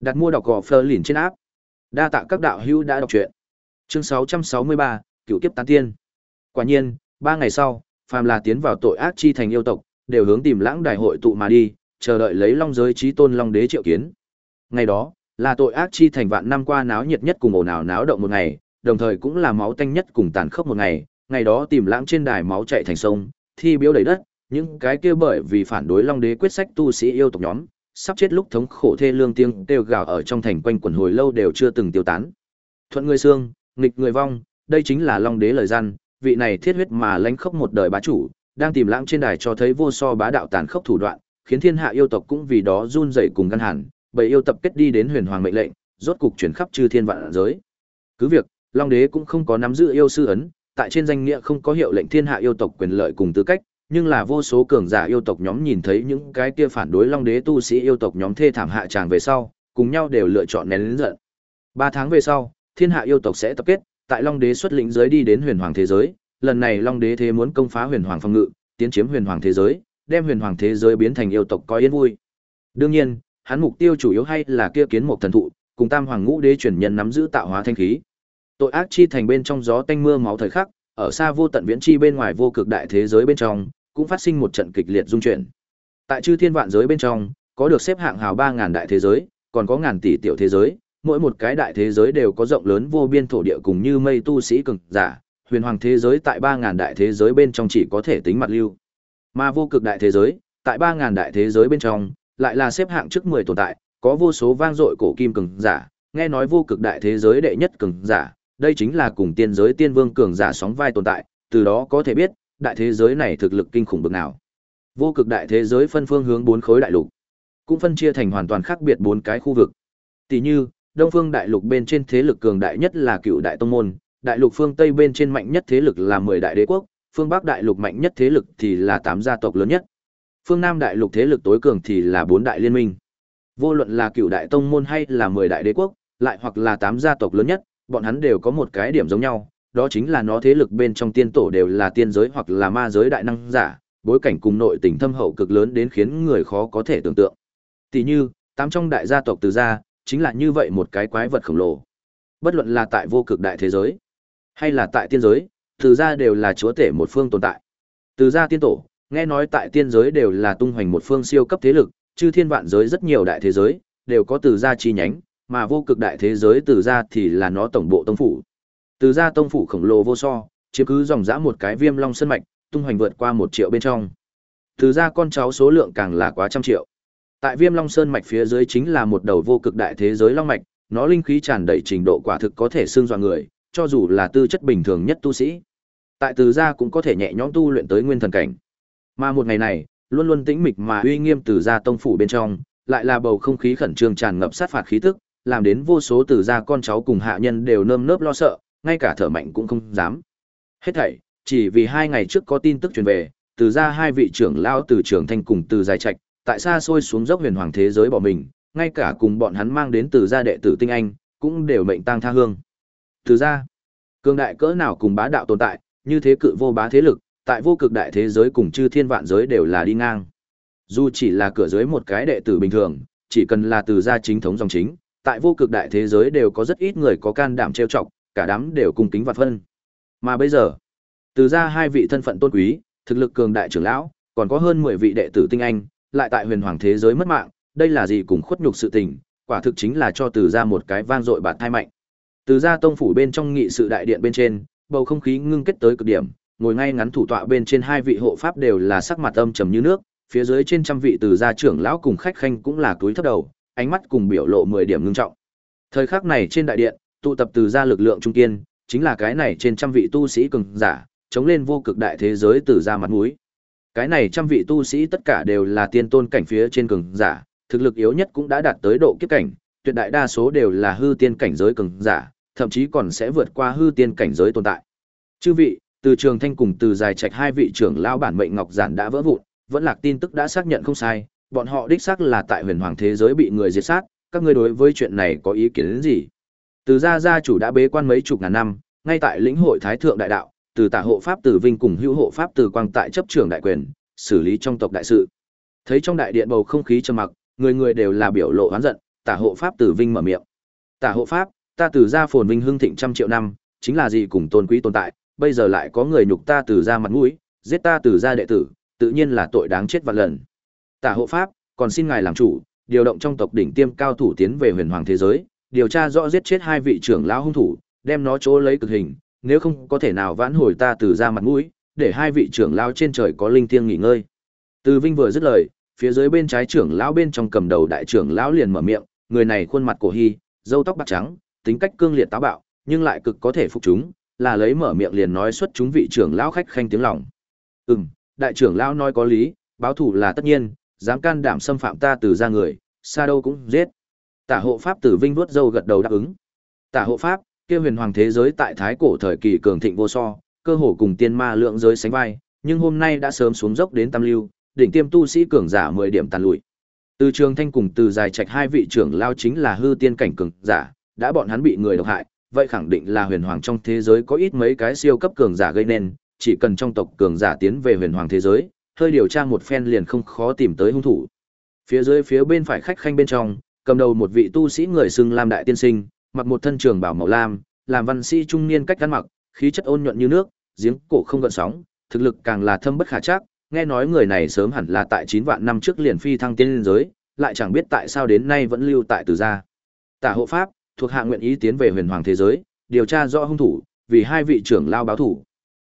Đặt mua đọc gò Fleur lìn trên áp. Đa tạ các đạo hữu đã đọc truyện. Chương 663, Cựu kiếp tán tiên. Quả nhiên, ba ngày sau, phàm là tiến vào tội ác chi thành yêu tộc, đều hướng tìm lãng đại hội tụ mà đi, chờ đợi lấy long giới trí tôn long đế triệu kiến. Ngày đó, là tội ác chi thành vạn năm qua náo nhiệt nhất cùng ồn ào náo động một ngày, đồng thời cũng là máu tanh nhất cùng tàn khốc một ngày, ngày đó tìm lãng trên đài máu chảy thành sông, thi biếu đầy đất, những cái kia bởi vì phản đối long đế quyết sách tu sĩ yêu tộc nhóm, sắp chết lúc thống khổ thê lương tiếng kêu gào ở trong thành quanh quẩn hồi lâu đều chưa từng tiêu tán. Thuận người xương, nghịch người vong, đây chính là long đế lời gian, vị này thiết huyết mà lánh khốc một đời bá chủ, đang tìm lãng trên đài cho thấy vô so bá đạo tàn khốc thủ đoạn, khiến thiên hạ yêu tộc cũng vì đó run rẩy cùng ngăn hẳn, bầy yêu tập kết đi đến huyền hoàng mệnh lệnh, rốt cục chuyển khắp chư thiên vạn giới. Cứ việc, Long đế cũng không có nắm giữ yêu sư ấn, tại trên danh nghĩa không có hiệu lệnh thiên hạ yêu tộc quyền lợi cùng tư cách, nhưng là vô số cường giả yêu tộc nhóm nhìn thấy những cái kia phản đối Long đế tu sĩ yêu tộc nhóm thê thảm hạ tràng về sau, cùng nhau đều lựa chọn nén lớn giận. Ba tháng về sau, thiên hạ yêu tộc sẽ tập kết, tại Long đế xuất lĩnh giới đi đến huyền hoàng thế giới, lần này Long đế thế muốn công phá huyền hoàng phong ngự, tiến chiếm huyền hoàng thế giới, đem huyền hoàng thế giới biến thành yêu tộc coi yên vui. Đương nhiên, hắn mục tiêu chủ yếu hay là kia kiến một thần thụ, cùng Tam Hoàng Ngũ Đế truyền nhân nắm giữ tạo hóa thanh khí. Tội ác chi thành bên trong gió tanh mưa máu thời khắc, ở xa vô tận viễn chi bên ngoài vô cực đại thế giới bên trong, cũng phát sinh một trận kịch liệt dung chuyển. Tại chư thiên vạn giới bên trong, có được xếp hạng hào 3000 đại thế giới, còn có ngàn tỷ tiểu thế giới, mỗi một cái đại thế giới đều có rộng lớn vô biên thổ địa cùng như mây tu sĩ cường giả, huyền hoàng thế giới tại 3000 đại thế giới bên trong chỉ có thể tính mặt lưu. Mà vô cực đại thế giới, tại 3000 đại thế giới bên trong, lại là xếp hạng trước 10 tồn tại, có vô số vang dội cổ kim cường giả, nghe nói vô cực đại thế giới đệ nhất cường giả, đây chính là cùng tiên giới tiên vương cường giả sóng vai tồn tại, từ đó có thể biết, đại thế giới này thực lực kinh khủng bậc nào. Vô cực đại thế giới phân phương hướng bốn khối đại lục, cũng phân chia thành hoàn toàn khác biệt bốn cái khu vực. Tỷ như, Đông Phương đại lục bên trên thế lực cường đại nhất là Cựu đại tông môn, đại lục phương Tây bên trên mạnh nhất thế lực là 10 đại đế quốc, phương Bắc đại lục mạnh nhất thế lực thì là 8 gia tộc lớn nhất. Phương Nam đại lục thế lực tối cường thì là 4 đại liên minh. Vô luận là Cựu đại tông môn hay là 10 đại đế quốc, lại hoặc là 8 gia tộc lớn nhất, bọn hắn đều có một cái điểm giống nhau, đó chính là nó thế lực bên trong tiên tổ đều là tiên giới hoặc là ma giới đại năng giả, bối cảnh cùng nội tình thâm hậu cực lớn đến khiến người khó có thể tưởng tượng. Tỷ như, tám trong đại gia tộc từ gia, chính là như vậy một cái quái vật khổng lồ. Bất luận là tại vô cực đại thế giới, hay là tại tiên giới, từ gia đều là chúa tể một phương tồn tại. Từ gia tiên tổ, nghe nói tại tiên giới đều là tung hoành một phương siêu cấp thế lực, chư thiên vạn giới rất nhiều đại thế giới, đều có từ gia chi nhánh, mà vô cực đại thế giới từ ra thì là nó tổng bộ tông phủ. Từ ra tông phủ khổng lồ vô so, chiếm cứ dòng dã một cái viêm long sơn mạch, tung hoành vượt qua một triệu bên trong. Từ ra con cháu số lượng càng là quá trăm triệu. Tại Viêm Long Sơn mạch phía dưới chính là một đầu vô cực đại thế giới long mạch, nó linh khí tràn đầy trình độ quả thực có thể xương dọa người, cho dù là tư chất bình thường nhất tu sĩ. Tại Từ ra cũng có thể nhẹ nhõm tu luyện tới nguyên thần cảnh. Mà một ngày này, luôn luôn tĩnh mịch mà uy nghiêm Từ ra tông phủ bên trong, lại là bầu không khí khẩn trương tràn ngập sát phạt khí tức, làm đến vô số từ gia con cháu cùng hạ nhân đều nơm nớp lo sợ, ngay cả thở mạnh cũng không dám. Hết thảy, chỉ vì hai ngày trước có tin tức truyền về, từ gia hai vị trưởng lão từ trưởng thanh cùng từ dài trạch, tại xa xôi xuống dốc huyền hoàng thế giới bỏ mình, ngay cả cùng bọn hắn mang đến từ gia đệ tử tinh anh, cũng đều mệnh tang tha hương. Từ gia, cường đại cỡ nào cùng bá đạo tồn tại, như thế cự vô bá thế lực, tại vô cực đại thế giới cùng chư thiên vạn giới đều là đi ngang. Dù chỉ là cửa dưới một cái đệ tử bình thường, chỉ cần là từ gia chính thống dòng chính, tại vô cực đại thế giới đều có rất ít người có can đảm trêu chọc, cả đám đều cùng kính vạn phân. Mà bây giờ, từ gia hai vị thân phận tôn quý, thực lực cường đại trưởng lão, còn có hơn 10 vị đệ tử tinh anh, lại tại huyền hoàng thế giới mất mạng, đây là gì cùng khuất nhục sự tình, quả thực chính là cho từ gia một cái vang dội bạt thai mạnh. Từ gia tông phủ bên trong nghị sự đại điện bên trên, bầu không khí ngưng kết tới cực điểm, ngồi ngay ngắn thủ tọa bên trên hai vị hộ pháp đều là sắc mặt âm trầm như nước, phía dưới trên trăm vị từ gia trưởng lão cùng khách khanh cũng là túi thấp đầu, ánh mắt cùng biểu lộ 10 điểm ngưng trọng. Thời khắc này trên đại điện, tụ tập từ gia lực lượng trung kiên, chính là cái này trên trăm vị tu sĩ cường giả, chống lên vô cực đại thế giới từ gia mặt mũi. Cái này trăm vị tu sĩ tất cả đều là tiên tôn cảnh phía trên cường giả, thực lực yếu nhất cũng đã đạt tới độ kiếp cảnh, tuyệt đại đa số đều là hư tiên cảnh giới cường giả, thậm chí còn sẽ vượt qua hư tiên cảnh giới tồn tại. Chư vị, từ trường thanh cùng từ dài trạch hai vị trưởng lão bản mệnh ngọc giản đã vỡ vụn, vẫn lạc tin tức đã xác nhận không sai, bọn họ đích xác là tại huyền hoàng thế giới bị người diệt sát, các ngươi đối với chuyện này có ý kiến đến gì? Từ gia gia chủ đã bế quan mấy chục ngàn năm, ngay tại lĩnh hội thái thượng đại đạo, từ tả hộ pháp từ vinh cùng hữu hộ pháp từ quang tại chấp trưởng đại quyền, xử lý trong tộc đại sự. Thấy trong đại điện bầu không khí trầm mặc, người người đều là biểu lộ oán giận, tả hộ pháp từ vinh mở miệng. Tả hộ pháp, ta từ gia phồn vinh hưng thịnh trăm triệu năm, chính là gì cùng tôn quý tồn tại, bây giờ lại có người nhục ta từ gia mặt mũi, giết ta từ gia đệ tử, tự nhiên là tội đáng chết vạn lần. Tả hộ pháp, còn xin ngài làm chủ, điều động trong tộc đỉnh tiêm cao thủ tiến về huyền hoàng thế giới, điều tra rõ giết chết hai vị trưởng lão hung thủ, đem nó chỗ lấy cực hình, nếu không có thể nào vãn hồi ta từ ra mặt mũi, để hai vị trưởng lão trên trời có linh thiêng nghỉ ngơi. Từ Vinh vừa dứt lời, phía dưới bên trái trưởng lão bên trong cầm đầu đại trưởng lão liền mở miệng, người này khuôn mặt cổ hy, râu tóc bạc trắng, tính cách cương liệt táo bạo, nhưng lại cực có thể phục chúng, là lấy mở miệng liền nói xuất chúng vị trưởng lão khách khanh tiếng lòng. Ừm, đại trưởng lão nói có lý, báo thủ là tất nhiên, dám can đảm xâm phạm ta từ ra người, xa đâu cũng giết. Tả hộ pháp Tử Vinh vuốt râu gật đầu đáp ứng. Tả hộ pháp, kia huyền hoàng thế giới tại thái cổ thời kỳ cường thịnh vô so, cơ hồ cùng tiên ma lượng giới sánh vai, nhưng hôm nay đã sớm xuống dốc đến tam lưu, đỉnh tiêm tu sĩ cường giả 10 điểm tàn lụi. Từ Trường Thanh cùng từ dài trạch hai vị trưởng lao chính là hư tiên cảnh cường giả, đã bọn hắn bị người độc hại, vậy khẳng định là huyền hoàng trong thế giới có ít mấy cái siêu cấp cường giả gây nên, chỉ cần trong tộc cường giả tiến về huyền hoàng thế giới, hơi điều tra một phen liền không khó tìm tới hung thủ. Phía dưới phía bên phải khách khanh bên trong, cầm đầu một vị tu sĩ người xưng Lam đại tiên sinh, mặc một thân trường bảo màu lam, làm văn sĩ trung niên cách ăn mặc, khí chất ôn nhuận như nước, giếng cổ không gợn sóng, thực lực càng là thâm bất khả trắc, nghe nói người này sớm hẳn là tại 9 vạn năm trước liền phi thăng tiên giới, lại chẳng biết tại sao đến nay vẫn lưu tại Từ gia. Tả hộ pháp, thuộc hạ nguyện ý tiến về huyền hoàng thế giới, điều tra rõ hung thủ, vì hai vị trưởng lao báo thủ.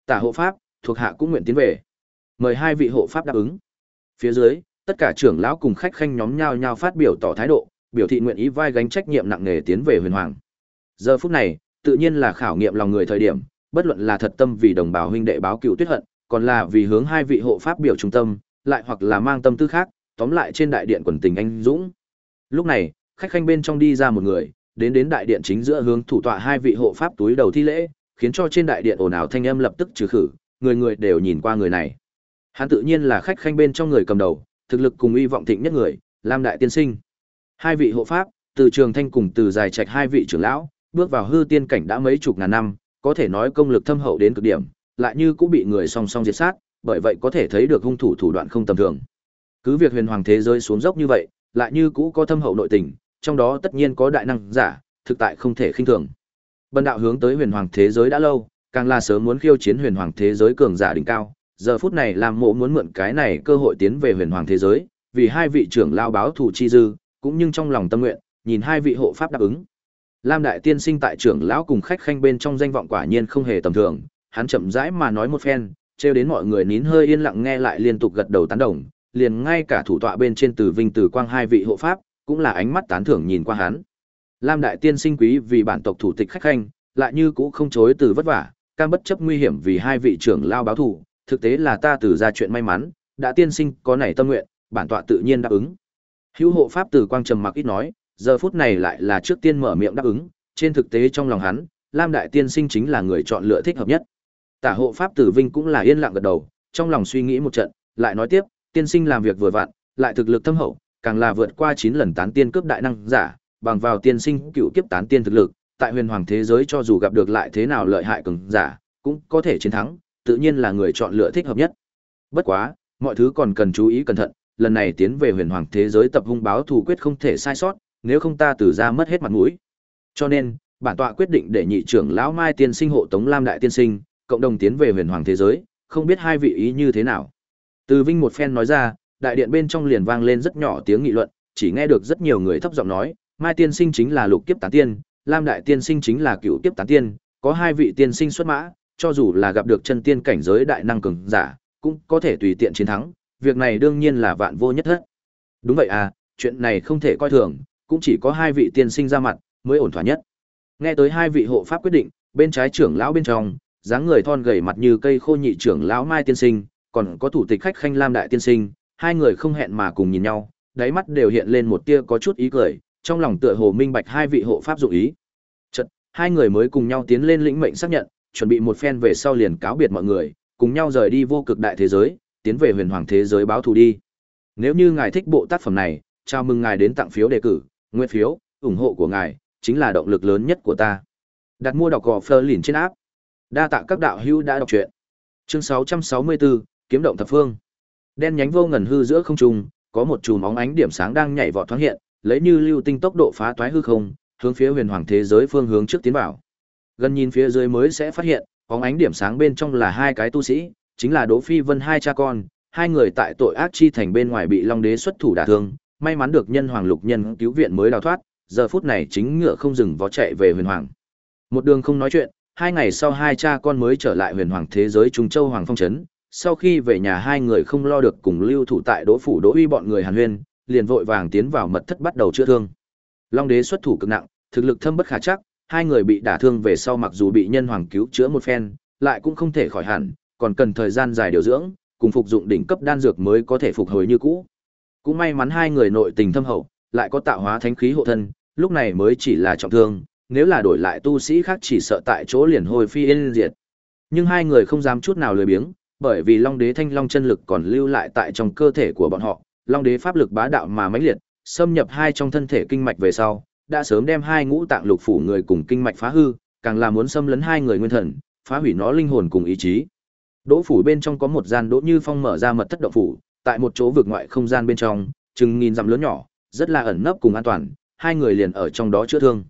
Tả hộ pháp, thuộc hạ cũng nguyện tiến về. Mời hai vị hộ pháp đáp ứng. Phía dưới, tất cả trưởng lão cùng khách khanh nhóm nhau nhau phát biểu tỏ thái độ, biểu thị nguyện ý vai gánh trách nhiệm nặng nề tiến về huyền hoàng. Giờ phút này, tự nhiên là khảo nghiệm lòng người thời điểm, bất luận là thật tâm vì đồng bào huynh đệ báo cựu tuyết hận, còn là vì hướng hai vị hộ pháp biểu trung tâm, lại hoặc là mang tâm tư khác, tóm lại trên đại điện quần tình anh dũng. Lúc này, khách khanh bên trong đi ra một người, đến đến đại điện chính giữa hướng thủ tọa hai vị hộ pháp túi đầu thi lễ, khiến cho trên đại điện ồn ào thanh âm lập tức trừ khử, người người đều nhìn qua người này. Hắn tự nhiên là khách khanh bên trong người cầm đầu, thực lực cùng uy vọng thịnh nhất người, Lam đại tiên sinh. Hai vị hộ pháp, từ Trường Thanh cùng từ Dài Trạch hai vị trưởng lão, bước vào hư tiên cảnh đã mấy chục ngàn năm, có thể nói công lực thâm hậu đến cực điểm, lại như cũng bị người song song diệt sát, bởi vậy có thể thấy được hung thủ thủ đoạn không tầm thường. Cứ việc huyền hoàng thế giới xuống dốc như vậy, lại như cũ có thâm hậu nội tình, trong đó tất nhiên có đại năng giả, thực tại không thể khinh thường. Bần đạo hướng tới huyền hoàng thế giới đã lâu, càng là sớm muốn khiêu chiến huyền hoàng thế giới cường giả đỉnh cao, giờ phút này lam mộ muốn mượn cái này cơ hội tiến về huyền hoàng thế giới, vì hai vị trưởng lao báo thủ chi dư, cũng nhưng trong lòng tâm nguyện, nhìn hai vị hộ pháp đáp ứng. Lam đại tiên sinh tại trưởng lão cùng khách khanh bên trong danh vọng quả nhiên không hề tầm thường, hắn chậm rãi mà nói một phen, trêu đến mọi người nín hơi yên lặng nghe lại liên tục gật đầu tán đồng, liền ngay cả thủ tọa bên trên từ vinh từ quang hai vị hộ pháp, cũng là ánh mắt tán thưởng nhìn qua hắn. Lam đại tiên sinh quý vì bản tộc thủ tịch khách khanh, lại như cũng không chối từ vất vả, cam bất chấp nguy hiểm vì hai vị trưởng lao báo thủ, thực tế là ta từ ra chuyện may mắn, đã tiên sinh có nảy tâm nguyện, bản tọa tự nhiên đáp ứng. Hữu hộ pháp từ quang trầm mặc ít nói, giờ phút này lại là trước tiên mở miệng đáp ứng, trên thực tế trong lòng hắn, Lam Đại Tiên Sinh chính là người chọn lựa thích hợp nhất. Tả hộ Pháp Tử Vinh cũng là yên lặng gật đầu, trong lòng suy nghĩ một trận, lại nói tiếp, tiên sinh làm việc vừa vặn, lại thực lực thâm hậu, càng là vượt qua 9 lần tán tiên cướp đại năng giả, bằng vào tiên sinh cựu kiếp tán tiên thực lực, tại huyền hoàng thế giới cho dù gặp được lại thế nào lợi hại cường giả, cũng có thể chiến thắng, tự nhiên là người chọn lựa thích hợp nhất. Bất quá, mọi thứ còn cần chú ý cẩn thận, lần này tiến về huyền hoàng thế giới tập hung báo thù quyết không thể sai sót, nếu không ta tử ra mất hết mặt mũi. Cho nên, bản tọa quyết định để nhị trưởng lão Mai tiên sinh hộ tống Lam đại tiên sinh, cộng đồng tiến về huyền hoàng thế giới, không biết hai vị ý như thế nào. Từ Vinh một phen nói ra, đại điện bên trong liền vang lên rất nhỏ tiếng nghị luận, chỉ nghe được rất nhiều người thấp giọng nói, Mai tiên sinh chính là lục kiếp tán tiên, Lam đại tiên sinh chính là cựu kiếp tán tiên, có hai vị tiên sinh xuất mã, cho dù là gặp được chân tiên cảnh giới đại năng cường giả, cũng có thể tùy tiện chiến thắng, việc này đương nhiên là vạn vô nhất hết. Đúng vậy à, chuyện này không thể coi thường, cũng chỉ có hai vị tiên sinh ra mặt mới ổn thỏa nhất. Nghe tới hai vị hộ pháp quyết định, bên trái trưởng lão bên trong, dáng người thon gầy mặt như cây khô nhị trưởng lão Mai tiên sinh, còn có thủ tịch khách khanh Lam đại tiên sinh, hai người không hẹn mà cùng nhìn nhau, đáy mắt đều hiện lên một tia có chút ý cười, trong lòng tựa hồ minh bạch hai vị hộ pháp dụng ý. Chợt, hai người mới cùng nhau tiến lên lĩnh mệnh xác nhận, chuẩn bị một phen về sau liền cáo biệt mọi người, cùng nhau rời đi vô cực đại thế giới, tiến về huyền hoàng thế giới báo thù đi. Nếu như ngài thích bộ tác phẩm này, chào mừng ngài đến tặng phiếu đề cử, nguyên phiếu, ủng hộ của ngài chính là động lực lớn nhất của ta. Đặt mua đọc gò Fleur liền trên áp. Đa tạ các đạo hữu đã đọc truyện. Chương 664, kiếm động thập phương. Đen nhánh vô ngần hư giữa không trung, có một chùm óng ánh điểm sáng đang nhảy vọt thoáng hiện, lấy như lưu tinh tốc độ phá toái hư không, hướng phía huyền hoàng thế giới phương hướng trước tiến vào. Gần nhìn phía dưới mới sẽ phát hiện, có ánh điểm sáng bên trong là hai cái tu sĩ, chính là Đỗ Phi Vân hai cha con, hai người tại tội ác chi thành bên ngoài bị Long Đế xuất thủ đả thương, may mắn được nhân hoàng lục nhân cứu viện mới đào thoát, giờ phút này chính ngựa không dừng vó chạy về huyền hoàng. Một đường không nói chuyện, hai ngày sau hai cha con mới trở lại huyền hoàng thế giới Trung Châu Hoàng Phong Trấn, sau khi về nhà hai người không lo được cùng lưu thủ tại đỗ phủ đỗ uy bọn người hàn huyên, liền vội vàng tiến vào mật thất bắt đầu chữa thương. Long đế xuất thủ cực nặng, thực lực thâm bất khả chắc, hai người bị đả thương về sau mặc dù bị nhân hoàng cứu chữa một phen, lại cũng không thể khỏi hẳn, còn cần thời gian dài điều dưỡng, cùng phục dụng đỉnh cấp đan dược mới có thể phục hồi như cũ. Cũng may mắn hai người nội tình thâm hậu, lại có tạo hóa thánh khí hộ thân, lúc này mới chỉ là trọng thương, nếu là đổi lại tu sĩ khác chỉ sợ tại chỗ liền hồi phi yên diệt. Nhưng hai người không dám chút nào lười biếng, bởi vì Long Đế Thanh Long chân lực còn lưu lại tại trong cơ thể của bọn họ, Long Đế pháp lực bá đạo mà mãnh liệt, xâm nhập hai trong thân thể kinh mạch về sau, đã sớm đem hai ngũ tạng lục phủ người cùng kinh mạch phá hư, càng là muốn xâm lấn hai người nguyên thần, phá hủy nó linh hồn cùng ý chí. Đỗ phủ bên trong có một gian Đỗ Như Phong mở ra mật thất động phủ, tại một chỗ vực ngoại không gian bên trong, chừng nghìn dặm lớn nhỏ, rất là ẩn nấp cùng an toàn, hai người liền ở trong đó chữa thương.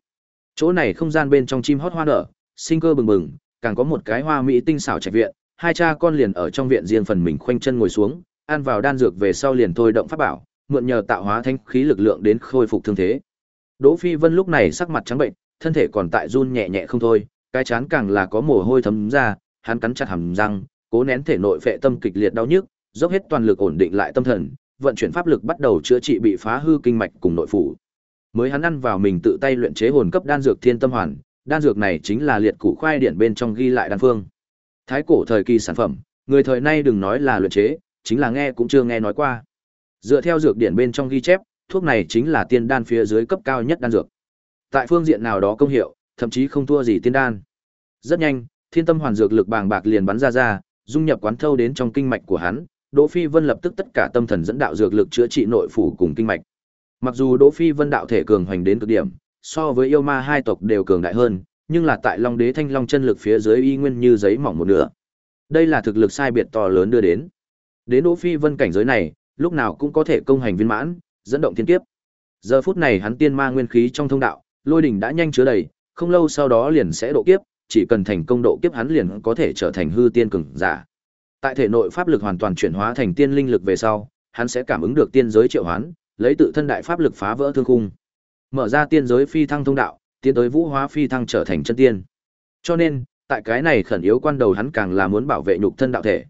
Chỗ này không gian bên trong chim hót hoa nở, sinh cơ bừng bừng, càng có một cái hoa mỹ tinh xảo trạch viện, hai cha con liền ở trong viện riêng phần mình khoanh chân ngồi xuống, ăn vào đan dược về sau liền thôi động pháp bảo, mượn nhờ tạo hóa thanh khí lực lượng đến khôi phục thương thế. Đỗ Phi Vân lúc này sắc mặt trắng bệnh, thân thể còn tại run nhẹ nhẹ không thôi, cái chán càng là có mồ hôi thấm ra, hắn cắn chặt hàm răng, cố nén thể nội phệ tâm kịch liệt đau nhức, dốc hết toàn lực ổn định lại tâm thần, vận chuyển pháp lực bắt đầu chữa trị bị phá hư kinh mạch cùng nội phủ. Mới hắn ăn vào mình tự tay luyện chế hồn cấp đan dược Thiên Tâm Hoàn, đan dược này chính là liệt củ khoai điển bên trong ghi lại đan phương. Thái cổ thời kỳ sản phẩm, người thời nay đừng nói là luyện chế, chính là nghe cũng chưa nghe nói qua. Dựa theo dược điển bên trong ghi chép, thuốc này chính là tiên đan phía dưới cấp cao nhất đan dược. Tại phương diện nào đó công hiệu, thậm chí không thua gì tiên đan. Rất nhanh, thiên tâm hoàn dược lực bàng bạc liền bắn ra ra, dung nhập quán thâu đến trong kinh mạch của hắn, Đỗ Phi Vân lập tức tất cả tâm thần dẫn đạo dược lực chữa trị nội phủ cùng kinh mạch. Mặc dù Đỗ Phi Vân đạo thể cường hoành đến cực điểm, so với yêu ma hai tộc đều cường đại hơn, nhưng là tại Long Đế Thanh Long chân lực phía dưới y nguyên như giấy mỏng một nửa. Đây là thực lực sai biệt to lớn đưa đến. Đến Đỗ Phi Vân cảnh giới này, lúc nào cũng có thể công hành viên mãn, dẫn động thiên kiếp. Giờ phút này hắn tiên ma nguyên khí trong thông đạo, lôi đỉnh đã nhanh chứa đầy, không lâu sau đó liền sẽ độ kiếp, chỉ cần thành công độ kiếp hắn liền có thể trở thành hư tiên cường giả. Tại thể nội pháp lực hoàn toàn chuyển hóa thành tiên linh lực về sau, hắn sẽ cảm ứng được tiên giới triệu hoán, lấy tự thân đại pháp lực phá vỡ thương khung. Mở ra tiên giới phi thăng thông đạo, tiến tới vũ hóa phi thăng trở thành chân tiên. Cho nên, tại cái này khẩn yếu quan đầu hắn càng là muốn bảo vệ nhục thân đạo thể.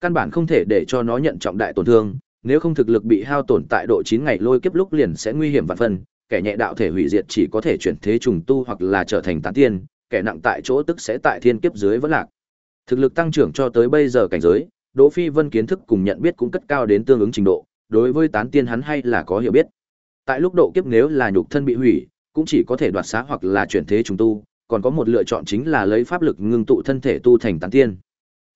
Căn bản không thể để cho nó nhận trọng đại tổn thương, nếu không thực lực bị hao tổn tại độ 9 ngày lôi kiếp lúc liền sẽ nguy hiểm vạn phần, kẻ nhẹ đạo thể hủy diệt chỉ có thể chuyển thế trùng tu hoặc là trở thành tán tiên, kẻ nặng tại chỗ tức sẽ tại thiên kiếp dưới vẫn lạc. Thực lực tăng trưởng cho tới bây giờ cảnh giới, Đỗ Phi Vân kiến thức cùng nhận biết cũng cất cao đến tương ứng trình độ, đối với tán tiên hắn hay là có hiểu biết. Tại lúc độ kiếp nếu là nhục thân bị hủy, cũng chỉ có thể đoạt xá hoặc là chuyển thế trùng tu, còn có một lựa chọn chính là lấy pháp lực ngưng tụ thân thể tu thành tán tiên.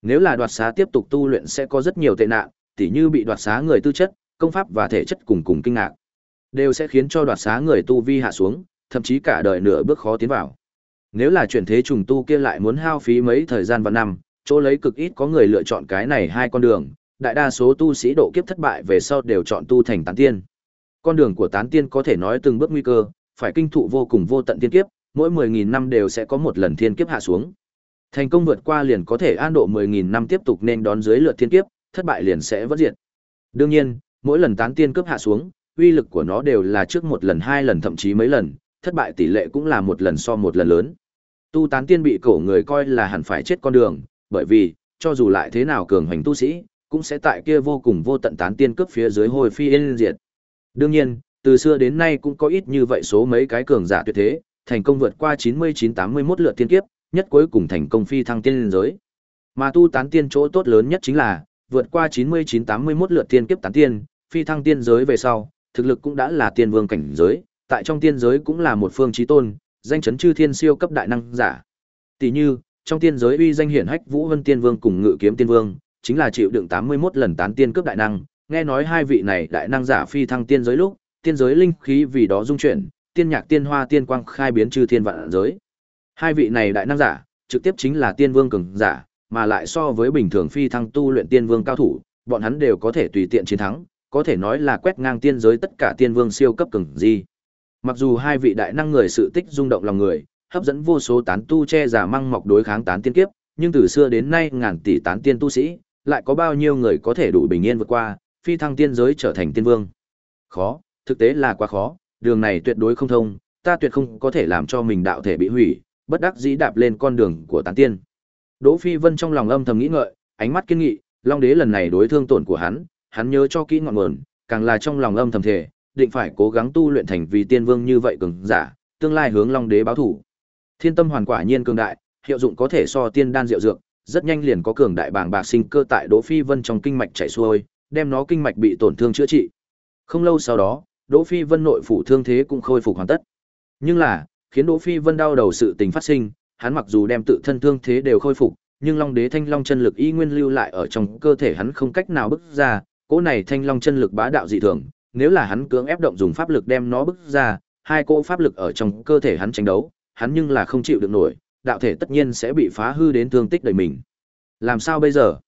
Nếu là đoạt xá tiếp tục tu luyện sẽ có rất nhiều tệ nạn, tỉ như bị đoạt xá người tư chất, công pháp và thể chất cùng cùng kinh ngạc, đều sẽ khiến cho đoạt xá người tu vi hạ xuống, thậm chí cả đời nửa bước khó tiến vào. Nếu là chuyển thế trùng tu kia lại muốn hao phí mấy thời gian và năm, chỗ lấy cực ít có người lựa chọn cái này hai con đường, đại đa số tu sĩ độ kiếp thất bại về sau đều chọn tu thành tán tiên. Con đường của tán tiên có thể nói từng bước nguy cơ, phải kinh thụ vô cùng vô tận tiên kiếp, mỗi 10.000 năm đều sẽ có một lần thiên kiếp hạ xuống. Thành công vượt qua liền có thể an độ 10.000 năm tiếp tục nên đón dưới lượt thiên kiếp, thất bại liền sẽ vất diệt. Đương nhiên, mỗi lần tán tiên cướp hạ xuống, uy lực của nó đều là trước một lần hai lần thậm chí mấy lần, thất bại tỷ lệ cũng là một lần so một lần lớn. Tu tán tiên bị cổ người coi là hẳn phải chết con đường, bởi vì, cho dù lại thế nào cường hành tu sĩ, cũng sẽ tại kia vô cùng vô tận tán tiên cướp phía dưới hồi phi yên diệt. Đương nhiên, từ xưa đến nay cũng có ít như vậy số mấy cái cường giả tuyệt thế, thành công vượt qua 99-81 lượt tiên kiếp, nhất cuối cùng thành công phi thăng tiên giới. Mà tu tán tiên chỗ tốt lớn nhất chính là, vượt qua 99-81 lượt tiên kiếp tán tiên, phi thăng tiên giới về sau, thực lực cũng đã là tiên vương cảnh giới, tại trong tiên giới cũng là một phương chí tôn, danh chấn chư thiên siêu cấp đại năng giả. Tỷ như, trong tiên giới uy danh hiển hách Vũ Vân Tiên Vương cùng Ngự Kiếm Tiên Vương, chính là chịu đựng 81 lần tán tiên cướp đại năng, nghe nói hai vị này đại năng giả phi thăng tiên giới lúc, tiên giới linh khí vì đó dung chuyển, tiên nhạc tiên hoa tiên quang khai biến chư thiên vạn giới. Hai vị này đại năng giả, trực tiếp chính là tiên vương cường giả, mà lại so với bình thường phi thăng tu luyện tiên vương cao thủ, bọn hắn đều có thể tùy tiện chiến thắng, có thể nói là quét ngang tiên giới tất cả tiên vương siêu cấp cường gì. Mặc dù hai vị đại năng người sự tích rung động lòng người, hấp dẫn vô số tán tu che giả măng mọc đối kháng tán tiên kiếp, nhưng từ xưa đến nay ngàn tỷ tán tiên tu sĩ, lại có bao nhiêu người có thể đủ bình yên vượt qua, phi thăng tiên giới trở thành tiên vương. Khó, thực tế là quá khó, đường này tuyệt đối không thông, ta tuyệt không có thể làm cho mình đạo thể bị hủy, bất đắc dĩ đạp lên con đường của tán tiên. Đỗ Phi Vân trong lòng âm thầm nghĩ ngợi, ánh mắt kiên nghị, Long Đế lần này đối thương tổn của hắn, hắn nhớ cho kỹ ngọn nguồn, càng là trong lòng âm thầm thể, định phải cố gắng tu luyện thành vì tiên vương như vậy cường giả, tương lai hướng Long Đế báo thủ. Thiên tâm hoàn quả nhiên cường đại, hiệu dụng có thể so tiên đan diệu dược, rất nhanh liền có cường đại bàng bạc sinh cơ tại Đỗ Phi Vân trong kinh mạch chảy xuôi, đem nó kinh mạch bị tổn thương chữa trị. Không lâu sau đó, Đỗ Phi Vân nội phủ thương thế cũng khôi phục hoàn tất. Nhưng là, khiến Đỗ Phi Vân đau đầu sự tình phát sinh, hắn mặc dù đem tự thân thương thế đều khôi phục, nhưng Long Đế Thanh Long chân lực y nguyên lưu lại ở trong cơ thể hắn không cách nào bức ra, cỗ này Thanh Long chân lực bá đạo dị thường, nếu là hắn cưỡng ép động dùng pháp lực đem nó bức ra, hai cỗ pháp lực ở trong cơ thể hắn tranh đấu, hắn nhưng là không chịu được nổi, đạo thể tất nhiên sẽ bị phá hư đến thương tích đời mình. Làm sao bây giờ?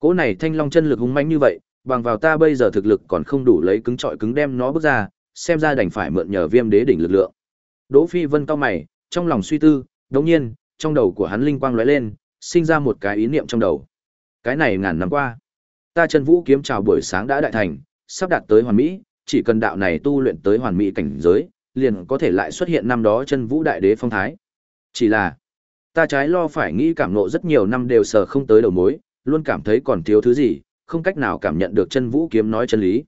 Cỗ này Thanh Long chân lực hung mãnh như vậy, bằng vào ta bây giờ thực lực còn không đủ lấy cứng trọi cứng đem nó bức ra, xem ra đành phải mượn nhờ viêm đế đỉnh lực lượng. Đỗ Phi Vân cao mày, trong lòng suy tư, đống nhiên, trong đầu của hắn linh quang lóe lên, sinh ra một cái ý niệm trong đầu. Cái này ngàn năm qua, ta chân vũ kiếm chào buổi sáng đã đại thành, sắp đạt tới hoàn mỹ, chỉ cần đạo này tu luyện tới hoàn mỹ cảnh giới, liền có thể lại xuất hiện năm đó chân vũ đại đế phong thái. Chỉ là, ta trái lo phải nghĩ cảm nộ rất nhiều năm đều sờ không tới đầu mối, luôn cảm thấy còn thiếu thứ gì, không cách nào cảm nhận được chân vũ kiếm nói chân lý.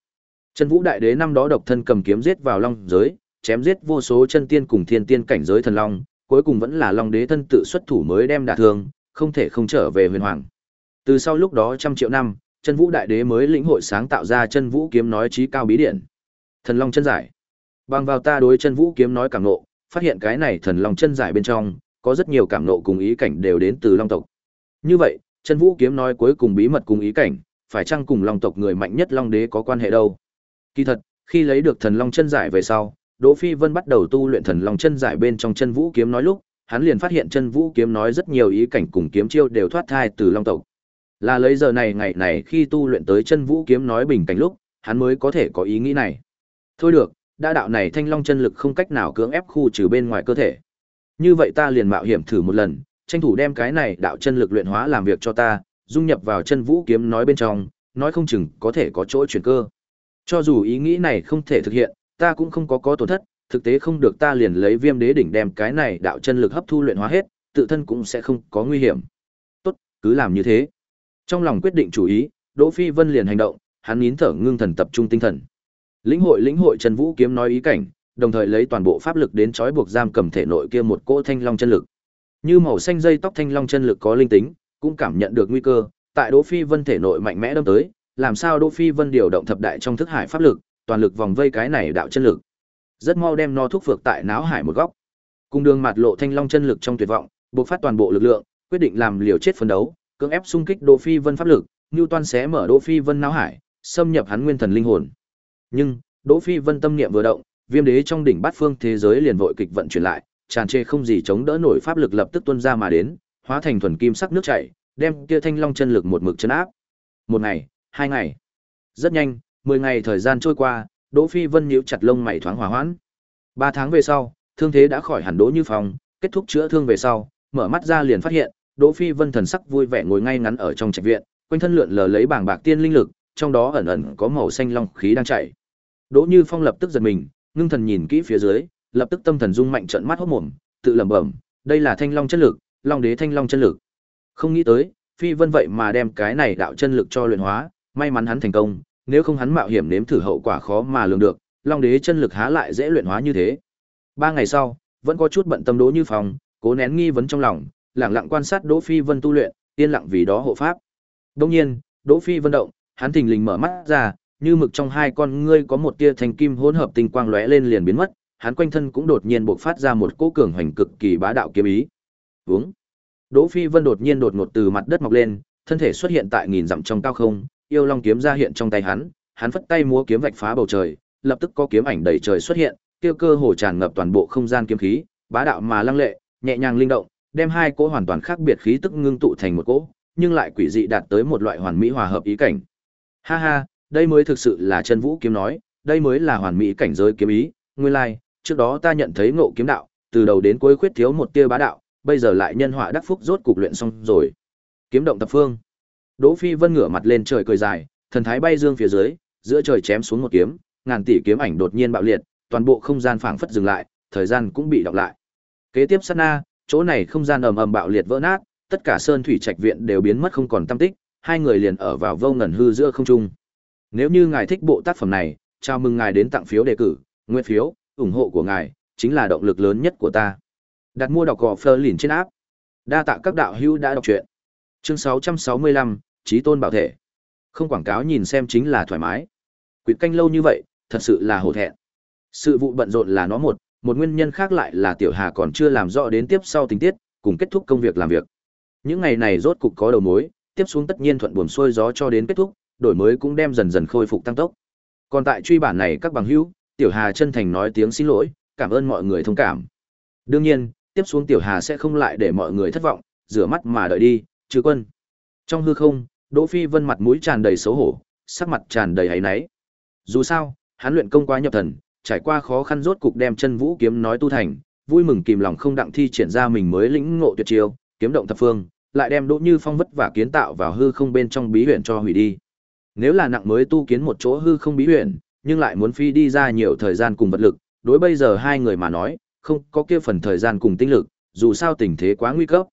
Chân vũ đại đế năm đó độc thân cầm kiếm giết vào long giới, chém giết vô số chân tiên cùng thiên tiên cảnh giới thần long, cuối cùng vẫn là long đế thân tự xuất thủ mới đem đả thương, không thể không trở về huyền hoàng. Từ sau lúc đó trăm triệu năm, chân vũ đại đế mới lĩnh hội sáng tạo ra chân vũ kiếm nói trí cao bí điển. Thần long chân giải. Bằng vào ta đối chân vũ kiếm nói cảm nộ, phát hiện cái này thần long chân giải bên trong, có rất nhiều cảm nộ cùng ý cảnh đều đến từ long tộc. Như vậy, chân vũ kiếm nói cuối cùng bí mật cùng ý cảnh, phải chăng cùng long tộc người mạnh nhất long đế có quan hệ đâu? Kỳ thật, khi lấy được thần long chân giải về sau, Đỗ Phi Vân bắt đầu tu luyện thần long chân giải bên trong chân vũ kiếm nói lúc, hắn liền phát hiện chân vũ kiếm nói rất nhiều ý cảnh cùng kiếm chiêu đều thoát thai từ long tộc. Là lấy giờ này ngày này khi tu luyện tới chân vũ kiếm nói bình cảnh lúc, hắn mới có thể có ý nghĩ này. Thôi được, đa đạo này thanh long chân lực không cách nào cưỡng ép khu trừ bên ngoài cơ thể. Như vậy ta liền mạo hiểm thử một lần, tranh thủ đem cái này đạo chân lực luyện hóa làm việc cho ta, dung nhập vào chân vũ kiếm nói bên trong, nói không chừng có thể có chỗ chuyển cơ. Cho dù ý nghĩ này không thể thực hiện, ta cũng không có có tổn thất, thực tế không được ta liền lấy viêm đế đỉnh đem cái này đạo chân lực hấp thu luyện hóa hết, tự thân cũng sẽ không có nguy hiểm. Tốt, cứ làm như thế. Trong lòng quyết định chủ ý, Đỗ Phi Vân liền hành động, hắn nín thở ngưng thần tập trung tinh thần. Lĩnh hội lĩnh hội Trần vũ kiếm nói ý cảnh, đồng thời lấy toàn bộ pháp lực đến trói buộc giam cầm thể nội kia một cỗ thanh long chân lực. Như màu xanh dây tóc thanh long chân lực có linh tính, cũng cảm nhận được nguy cơ, tại Đỗ Phi Vân thể nội mạnh mẽ đâm tới, làm sao Đỗ Phi Vân điều động thập đại trong thức hải pháp lực, toàn lực vòng vây cái này đạo chân lực. Rất mau đem nó thúc phược tại náo hải một góc. Cùng đường mặt lộ thanh long chân lực trong tuyệt vọng, buộc phát toàn bộ lực lượng, quyết định làm liều chết phấn đấu, cưỡng ép xung kích Đỗ Phi Vân pháp lực, Newton xé mở Đỗ Phi Vân náo hải, xâm nhập hắn nguyên thần linh hồn. Nhưng, Đỗ Phi Vân tâm niệm vừa động, viêm đế trong đỉnh bát phương thế giới liền vội kịch vận chuyển lại, tràn trề không gì chống đỡ nổi pháp lực lập tức tuôn ra mà đến, hóa thành thuần kim sắc nước chảy, đem kia thanh long chân lực một mực chấn áp. Một ngày, hai ngày. Rất nhanh, mười ngày thời gian trôi qua, Đỗ Phi Vân nhíu chặt lông mày thoáng hòa hoãn. Ba tháng về sau, thương thế đã khỏi hẳn Đỗ Như Phong, kết thúc chữa thương về sau, mở mắt ra liền phát hiện, Đỗ Phi Vân thần sắc vui vẻ ngồi ngay ngắn ở trong trạch viện, quanh thân lượn lờ lấy bảng bạc tiên linh lực, trong đó ẩn ẩn có màu xanh long khí đang chảy. Đỗ Như Phong lập tức giật mình, ngưng thần nhìn kỹ phía dưới, lập tức tâm thần rung mạnh trợn mắt hốt mồm, tự lẩm bẩm, đây là thanh long chân lực, long đế thanh long chân lực. Không nghĩ tới, Phi Vân vậy mà đem cái này đạo chân lực cho luyện hóa, may mắn hắn thành công, nếu không hắn mạo hiểm nếm thử hậu quả khó mà lường được, long đế chân lực há lại dễ luyện hóa như thế. Ba ngày sau, vẫn có chút bận tâm Đỗ Như Phong, cố nén nghi vấn trong lòng, lặng lặng quan sát Đỗ Phi Vân tu luyện, yên lặng vì đó hộ pháp. Đương nhiên, Đỗ Phi Vân động, hắn thình lình mở mắt ra, như mực trong hai con ngươi có một tia thành kim hỗn hợp tinh quang lóe lên liền biến mất, hắn quanh thân cũng đột nhiên bộc phát ra một cỗ cường hoành cực kỳ bá đạo kiếm ý. Vướng. Đỗ Phi Vân đột nhiên đột ngột từ mặt đất mọc lên, thân thể xuất hiện tại nghìn dặm trong cao không, yêu long kiếm ra hiện trong tay hắn, hắn phất tay múa kiếm vạch phá bầu trời, lập tức có kiếm ảnh đầy trời xuất hiện, tiêu cơ hồ tràn ngập toàn bộ không gian kiếm khí, bá đạo mà lăng lệ, nhẹ nhàng linh động, đem hai cỗ hoàn toàn khác biệt khí tức ngưng tụ thành một cỗ, nhưng lại quỷ dị đạt tới một loại hoàn mỹ hòa hợp ý cảnh. Ha ha, đây mới thực sự là chân vũ kiếm nói, đây mới là hoàn mỹ cảnh giới kiếm ý, nguyên lai, like, trước đó ta nhận thấy ngộ kiếm đạo, từ đầu đến cuối khuyết thiếu một tia bá đạo, bây giờ lại nhân họa đắc phúc rốt cục luyện xong rồi. Kiếm động tập phương. Đỗ Phi Vân ngửa mặt lên trời cười dài, thần thái bay dương phía dưới, giữa trời chém xuống một kiếm, ngàn tỷ kiếm ảnh đột nhiên bạo liệt, toàn bộ không gian phảng phất dừng lại, thời gian cũng bị đọc lại. Kế tiếp sát na, chỗ này không gian ầm ầm bạo liệt vỡ nát, tất cả sơn thủy trạch viện đều biến mất không còn tăm tích, hai người liền ở vào vô ngần hư giữa không trung. Nếu như ngài thích bộ tác phẩm này, chào mừng ngài đến tặng phiếu đề cử, nguyên phiếu, ủng hộ của ngài chính là động lực lớn nhất của ta. Đặt mua đọc gò Fleur lìn trên áp. Đa tạ các đạo hữu đã đọc truyện. Chương 665, Chí tôn bảo thể. Không quảng cáo nhìn xem chính là thoải mái. Quỷ canh lâu như vậy, thật sự là hổ thẹn. Sự vụ bận rộn là nó một, một nguyên nhân khác lại là Tiểu Hà còn chưa làm rõ đến tiếp sau tình tiết, cùng kết thúc công việc làm việc. Những ngày này rốt cục có đầu mối, tiếp xuống tất nhiên thuận buồm xuôi gió cho đến kết thúc, đổi mới cũng đem dần dần khôi phục tăng tốc. Còn tại truy bản này các bằng hữu, Tiểu Hà chân thành nói tiếng xin lỗi, cảm ơn mọi người thông cảm. Đương nhiên, tiếp xuống Tiểu Hà sẽ không lại để mọi người thất vọng, rửa mắt mà đợi đi, chứ quân. Trong hư không, Đỗ Phi Vân mặt mũi tràn đầy xấu hổ, sắc mặt tràn đầy hấy náy. Dù sao, hắn luyện công quá nhập thần, trải qua khó khăn rốt cục đem chân vũ kiếm nói tu thành, vui mừng kìm lòng không đặng thi triển ra mình mới lĩnh ngộ tuyệt chiêu, kiếm động thập phương, lại đem Đỗ Như Phong vất vả kiến tạo vào hư không bên trong bí huyền cho hủy đi. Nếu là nặng mới tu kiến một chỗ hư không bí huyền, nhưng lại muốn phi đi ra nhiều thời gian cùng vật lực, đối bây giờ hai người mà nói, không có kia phần thời gian cùng tinh lực, dù sao tình thế quá nguy cấp.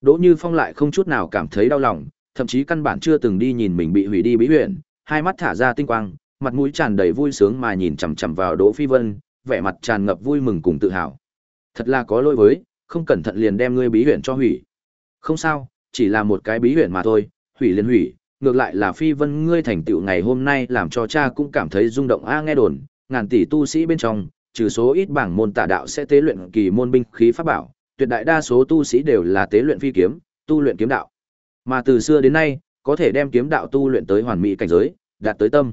Đỗ Như Phong lại không chút nào cảm thấy đau lòng, thậm chí căn bản chưa từng đi nhìn mình bị hủy đi bí huyền, hai mắt thả ra tinh quang, mặt mũi tràn đầy vui sướng mà nhìn chằm chằm vào Đỗ Phi Vân, vẻ mặt tràn ngập vui mừng cùng tự hào. Thật là có lỗi với, không cẩn thận liền đem ngươi bí huyền cho hủy. Không sao, chỉ là một cái bí huyền mà thôi, hủy liền hủy, ngược lại là Phi Vân ngươi thành tựu ngày hôm nay làm cho cha cũng cảm thấy rung động a nghe đồn, ngàn tỷ tu sĩ bên trong, trừ số ít bảng môn tà đạo sẽ tế luyện kỳ môn binh khí pháp bảo, tuyệt đại đa số tu sĩ đều là tế luyện phi kiếm, tu luyện kiếm đạo. Mà từ xưa đến nay, có thể đem kiếm đạo tu luyện tới hoàn mỹ cảnh giới, đạt tới tâm,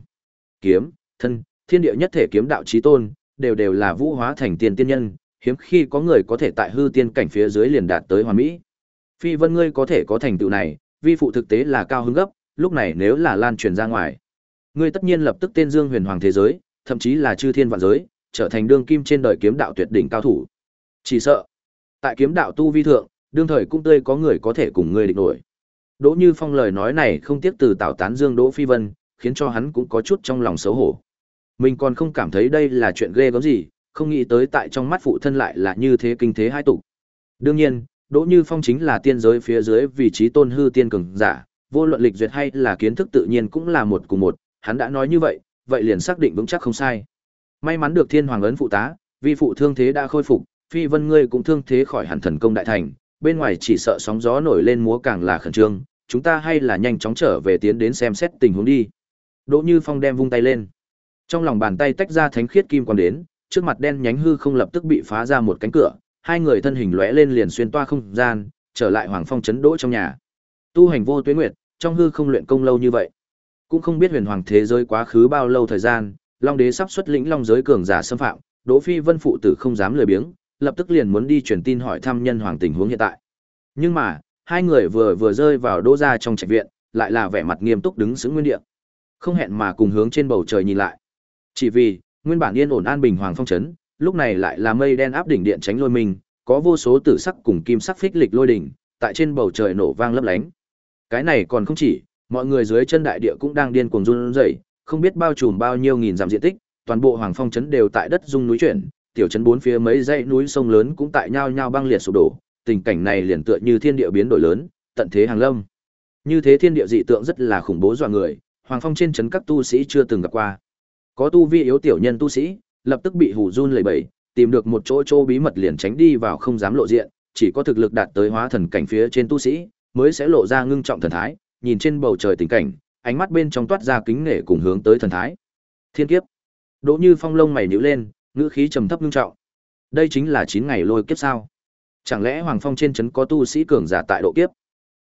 kiếm, thân, thiên địa nhất thể kiếm đạo chí tôn, đều đều là vũ hóa thành tiên tiên nhân, hiếm khi có người có thể tại hư tiên cảnh phía dưới liền đạt tới hoàn mỹ. Phi Vân ngươi có thể có thành tựu này, vi phụ thực tế là cao hứng gấp, lúc này nếu là lan truyền ra ngoài, ngươi tất nhiên lập tức tên Dương Huyền Hoàng thế giới, thậm chí là chư thiên vạn giới, trở thành đương kim trên đời kiếm đạo tuyệt đỉnh cao thủ. Chỉ sợ, tại kiếm đạo tu vi thượng, đương thời cũng tươi có người có thể cùng ngươi địch nổi. Đỗ Như Phong lời nói này không tiếc từ tảo tán Dương Đỗ Phi Vân, khiến cho hắn cũng có chút trong lòng xấu hổ. Mình còn không cảm thấy đây là chuyện ghê gớm gì, không nghĩ tới tại trong mắt phụ thân lại là như thế kinh thế hai tục. Đương nhiên, Đỗ Như Phong chính là tiên giới phía dưới vị trí tôn hư tiên cường giả, vô luận lịch duyệt hay là kiến thức tự nhiên cũng là một cùng một, hắn đã nói như vậy, vậy liền xác định vững chắc không sai. May mắn được Thiên Hoàng ấn phụ tá, vì phụ thương thế đã khôi phục, Phi Vân ngươi cũng thương thế khỏi hẳn thần công đại thành, bên ngoài chỉ sợ sóng gió nổi lên múa càng là khẩn trương, chúng ta hay là nhanh chóng trở về tiến đến xem xét tình huống đi. Đỗ Như Phong đem vung tay lên. Trong lòng bàn tay tách ra thánh khiết kim quang đến, trước mặt đen nhánh hư không lập tức bị phá ra một cánh cửa, hai người thân hình lóe lên liền xuyên toa không gian, trở lại Hoàng Phong chấn đỗ trong nhà. Tu hành vô tuyết nguyệt, trong hư không luyện công lâu như vậy, cũng không biết huyền hoàng thế giới quá khứ bao lâu thời gian, Long đế sắp xuất lĩnh Long giới cường giả xâm phạm, Đỗ Phi Vân phụ tử không dám lười biếng, lập tức liền muốn đi truyền tin hỏi thăm nhân hoàng tình huống hiện tại. Nhưng mà, hai người vừa vừa rơi vào đỗ ra trong trạch viện, lại là vẻ mặt nghiêm túc đứng xứng nguyên địa. Không hẹn mà cùng hướng trên bầu trời nhìn lại. Chỉ vì, nguyên bản yên ổn an bình hoàng phong trấn, lúc này lại là mây đen áp đỉnh điện tránh lôi mình, có vô số tử sắc cùng kim sắc phích lịch lôi đỉnh, tại trên bầu trời nổ vang lấp lánh. Cái này còn không chỉ, mọi người dưới chân đại địa cũng đang điên cuồng run rẩy, không biết bao trùm bao nhiêu nghìn dặm diện tích, toàn bộ hoàng phong trấn đều tại đất dung núi chuyển, tiểu trấn bốn phía mấy dãy núi sông lớn cũng tại nhau nhau băng liệt sụp đổ, tình cảnh này liền tựa như thiên địa biến đổi lớn, tận thế hàng lâm. Như thế thiên địa dị tượng rất là khủng bố dọa người, hoàng phong trên trấn các tu sĩ chưa từng gặp qua. Có tu vi yếu tiểu nhân tu sĩ, lập tức bị hù run lẩy bẩy, tìm được một chỗ chỗ bí mật liền tránh đi vào không dám lộ diện, chỉ có thực lực đạt tới hóa thần cảnh phía trên tu sĩ mới sẽ lộ ra ngưng trọng thần thái, nhìn trên bầu trời tình cảnh, ánh mắt bên trong toát ra kính nể cùng hướng tới thần thái. Thiên kiếp. Đỗ Như Phong lông mày nhíu lên, ngữ khí trầm thấp ngưng trọng. Đây chính là 9 ngày lôi kiếp sao? Chẳng lẽ Hoàng Phong trên trấn có tu sĩ cường giả tại độ kiếp?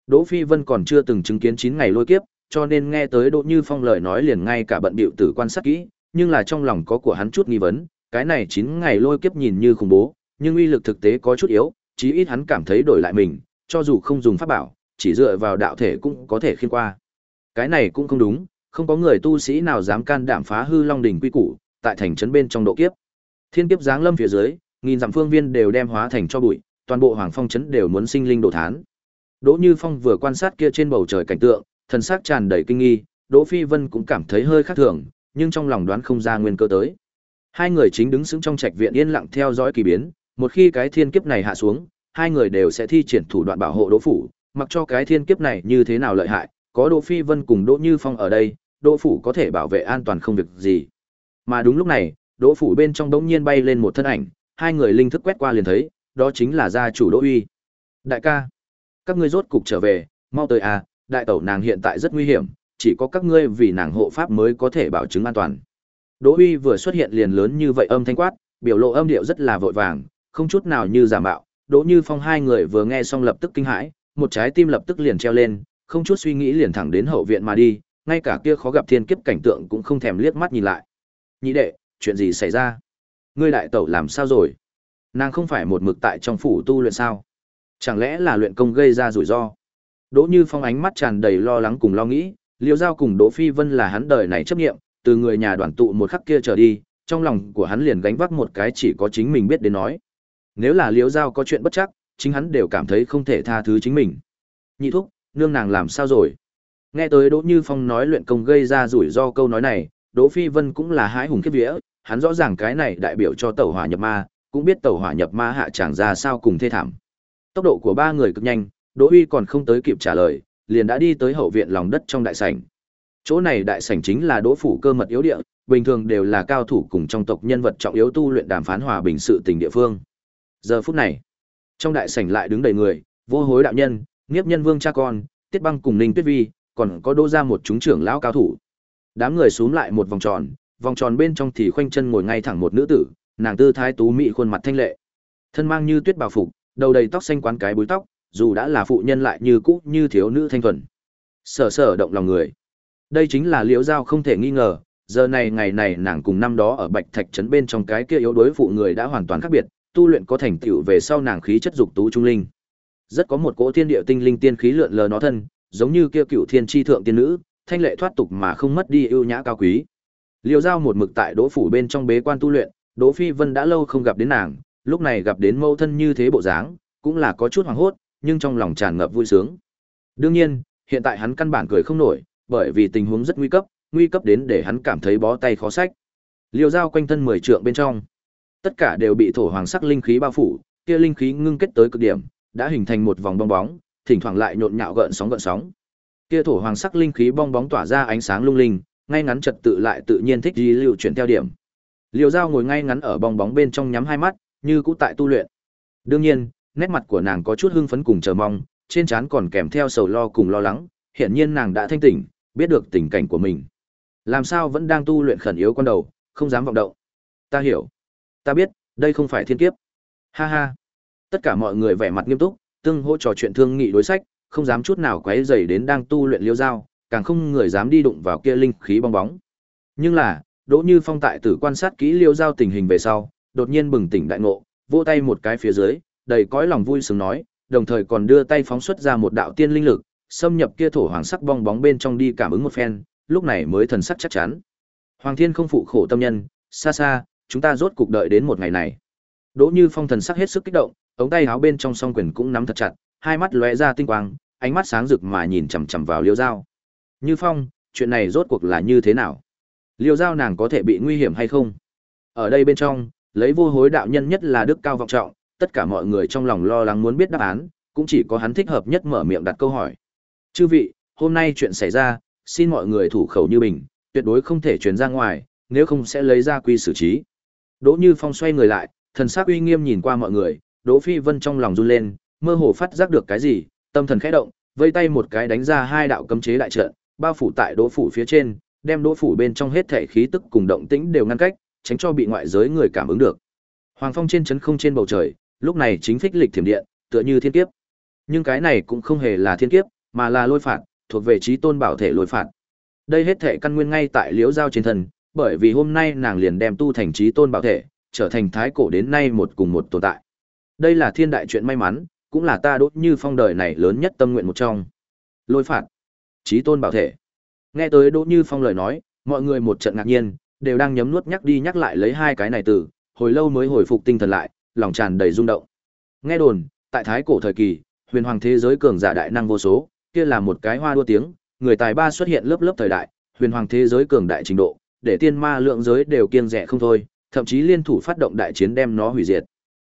Đỗ Phi Vân còn chưa từng chứng kiến 9 ngày lôi kiếp, cho nên nghe tới Đỗ Như Phong lời nói liền ngay cả bận bịu tử quan sát kỹ, nhưng là trong lòng có của hắn chút nghi vấn, cái này 9 ngày lôi kiếp nhìn như khủng bố, nhưng uy lực thực tế có chút yếu, chí ít hắn cảm thấy đổi lại mình, cho dù không dùng pháp bảo, chỉ dựa vào đạo thể cũng có thể khiên qua. Cái này cũng không đúng, không có người tu sĩ nào dám can đảm phá hư Long đỉnh quy củ, tại thành trấn bên trong độ kiếp. Thiên kiếp giáng lâm phía dưới, nghìn dặm phương viên đều đem hóa thành cho bụi, toàn bộ Hoàng Phong trấn đều muốn sinh linh đồ thán. Đỗ Như Phong vừa quan sát kia trên bầu trời cảnh tượng, thần sắc tràn đầy kinh nghi, Đỗ Phi Vân cũng cảm thấy hơi khác thường, nhưng trong lòng đoán không ra nguyên cơ tới. Hai người chính đứng sững trong trạch viện yên lặng theo dõi kỳ biến, một khi cái thiên kiếp này hạ xuống, hai người đều sẽ thi triển thủ đoạn bảo hộ Đỗ phủ, mặc cho cái thiên kiếp này như thế nào lợi hại, có Đỗ Phi Vân cùng Đỗ Như Phong ở đây, Đỗ phủ có thể bảo vệ an toàn không việc gì. Mà đúng lúc này, Đỗ phủ bên trong đống nhiên bay lên một thân ảnh, hai người linh thức quét qua liền thấy, đó chính là gia chủ Đỗ Uy. Đại ca, các ngươi rốt cục trở về, mau tới à, đại tẩu nàng hiện tại rất nguy hiểm, chỉ có các ngươi vì nàng hộ pháp mới có thể bảo chứng an toàn. Đỗ Uy vừa xuất hiện liền lớn như vậy âm thanh quát, biểu lộ âm điệu rất là vội vàng, không chút nào như giả mạo. Đỗ Như Phong hai người vừa nghe xong lập tức kinh hãi, một trái tim lập tức liền treo lên, không chút suy nghĩ liền thẳng đến hậu viện mà đi, ngay cả kia khó gặp thiên kiếp cảnh tượng cũng không thèm liếc mắt nhìn lại. Nhị đệ, chuyện gì xảy ra? Ngươi đại tẩu làm sao rồi? Nàng không phải một mực tại trong phủ tu luyện sao? Chẳng lẽ là luyện công gây ra rủi ro? Đỗ Như Phong ánh mắt tràn đầy lo lắng cùng lo nghĩ, Liêu Giao cùng Đỗ Phi Vân là hắn đời này chấp nghiệm, từ người nhà đoàn tụ một khắc kia trở đi, trong lòng của hắn liền gánh vác một cái chỉ có chính mình biết đến nói. Nếu là Liêu Giao có chuyện bất chắc, chính hắn đều cảm thấy không thể tha thứ chính mình. Nhị thúc, nương nàng làm sao rồi? Nghe tới Đỗ Như Phong nói luyện công gây ra rủi ro câu nói này, Đỗ Phi Vân cũng là hái hùng kiếp vía, hắn rõ ràng cái này đại biểu cho tẩu hỏa nhập ma, cũng biết tàu hỏa nhập ma hạ chàng ra sao cùng thê thảm. Tốc độ của ba người cực nhanh, Đỗ Uy còn không tới kịp trả lời, liền đã đi tới hậu viện lòng đất trong đại sảnh. Chỗ này đại sảnh chính là Đỗ phủ cơ mật yếu địa, bình thường đều là cao thủ cùng trong tộc nhân vật trọng yếu tu luyện đàm phán hòa bình sự tình địa phương. Giờ phút này, trong đại sảnh lại đứng đầy người, vô hối đạo nhân, nghiếp nhân vương cha con, tiết băng cùng ninh tuyết vi, còn có đỗ ra một chúng trưởng lão cao thủ. Đám người xuống lại một vòng tròn, vòng tròn bên trong thì khoanh chân ngồi ngay thẳng một nữ tử, nàng tư thái tú mỹ khuôn mặt thanh lệ. Thân mang như tuyết bào phục, đầu đầy tóc xanh quán cái búi tóc, dù đã là phụ nhân lại như cũ như thiếu nữ thanh thuần. Sở sở động lòng người. Đây chính là liễu giao không thể nghi ngờ, giờ này ngày này nàng cùng năm đó ở Bạch Thạch trấn bên trong cái kia yếu đối phụ người đã hoàn toàn khác biệt, tu luyện có thành tựu về sau nàng khí chất dục tú trung linh. Rất có một cỗ thiên địa tinh linh tiên khí lượn lờ nó thân, giống như kia cựu thiên chi thượng tiên nữ, thanh lệ thoát tục mà không mất đi ưu nhã cao quý. liều Giao một mực tại Đỗ phủ bên trong bế quan tu luyện, Đỗ Phi Vân đã lâu không gặp đến nàng, lúc này gặp đến mâu thân như thế bộ dáng, cũng là có chút hoảng hốt, nhưng trong lòng tràn ngập vui sướng. Đương nhiên, hiện tại hắn căn bản cười không nổi, bởi vì tình huống rất nguy cấp, nguy cấp đến để hắn cảm thấy bó tay khó sách. Liêu Giao quanh thân mười trượng bên trong, tất cả đều bị thổ hoàng sắc linh khí bao phủ, kia linh khí ngưng kết tới cực điểm, đã hình thành một vòng bong bóng, thỉnh thoảng lại nhộn nhạo gợn sóng gợn sóng. Kia thổ hoàng sắc linh khí bong bóng tỏa ra ánh sáng lung linh, ngay ngắn trật tự lại tự nhiên thích di lưu chuyển theo điểm. Liều Giao ngồi ngay ngắn ở bong bóng bên trong nhắm hai mắt, như cũ tại tu luyện. Đương nhiên, nét mặt của nàng có chút hưng phấn cùng chờ mong, trên trán còn kèm theo sầu lo cùng lo lắng, hiển nhiên nàng đã thanh tỉnh, biết được tình cảnh của mình. Làm sao vẫn đang tu luyện khẩn yếu con đầu, không dám vọng động. Ta hiểu. Ta biết, đây không phải thiên kiếp. Ha ha. Tất cả mọi người vẻ mặt nghiêm túc, tương hỗ trò chuyện thương nghị đối sách, không dám chút nào quấy rầy đến đang tu luyện liêu dao, càng không người dám đi đụng vào kia linh khí bong bóng. Nhưng là, Đỗ Như Phong tại tử quan sát kỹ liêu Giao tình hình về sau, đột nhiên bừng tỉnh đại ngộ, vỗ tay một cái phía dưới, đầy cõi lòng vui sướng nói, đồng thời còn đưa tay phóng xuất ra một đạo tiên linh lực, xâm nhập kia thổ hoàng sắc bong bóng bên trong đi cảm ứng một phen, lúc này mới thần sắc chắc chắn. Hoàng Thiên không phụ khổ tâm nhân, xa xa, chúng ta rốt cục đợi đến một ngày này. Đỗ Như Phong thần sắc hết sức kích động, ống tay áo bên trong song quyền cũng nắm thật chặt, hai mắt lóe ra tinh quang, ánh mắt sáng rực mà nhìn chằm chằm vào Liêu Dao. Như Phong, chuyện này rốt cuộc là như thế nào? Liêu Dao nàng có thể bị nguy hiểm hay không? Ở đây bên trong, lấy vô hối đạo nhân nhất là đức cao vọng trọng, tất cả mọi người trong lòng lo lắng muốn biết đáp án, cũng chỉ có hắn thích hợp nhất mở miệng đặt câu hỏi. Chư vị, hôm nay chuyện xảy ra, xin mọi người thủ khẩu như bình, tuyệt đối không thể truyền ra ngoài, nếu không sẽ lấy ra quy xử trí. Đỗ Như Phong xoay người lại, thần sắc uy nghiêm nhìn qua mọi người, Đỗ Phi Vân trong lòng run lên, mơ hồ phát giác được cái gì, tâm thần khẽ động, vây tay một cái đánh ra hai đạo cấm chế đại trận, bao phủ tại Đỗ phủ phía trên, đem Đỗ phủ bên trong hết thể khí tức cùng động tĩnh đều ngăn cách, tránh cho bị ngoại giới người cảm ứng được. Hoàng phong trên chấn không trên bầu trời, lúc này chính phích lịch thiểm điện, tựa như thiên kiếp. Nhưng cái này cũng không hề là thiên kiếp, mà là lôi phạt, thuộc về trí tôn bảo thể lôi phạt. Đây hết thể căn nguyên ngay tại liễu giao trên thân, bởi vì hôm nay nàng liền đem tu thành trí tôn bảo thể, trở thành thái cổ đến nay một cùng một tồn tại. Đây là thiên đại chuyện may mắn, cũng là ta đốt như phong đời này lớn nhất tâm nguyện một trong. Lôi phạt, trí tôn bảo thể. Nghe tới Đỗ Như Phong lời nói, mọi người một trận ngạc nhiên, đều đang nhấm nuốt nhắc đi nhắc lại lấy hai cái này từ, hồi lâu mới hồi phục tinh thần lại, lòng tràn đầy rung động. Nghe đồn, tại thái cổ thời kỳ, huyền hoàng thế giới cường giả đại năng vô số, kia là một cái hoa đua tiếng, người tài ba xuất hiện lớp lớp thời đại, huyền hoàng thế giới cường đại trình độ, để tiên ma lượng giới đều kiêng rẻ không thôi, thậm chí liên thủ phát động đại chiến đem nó hủy diệt.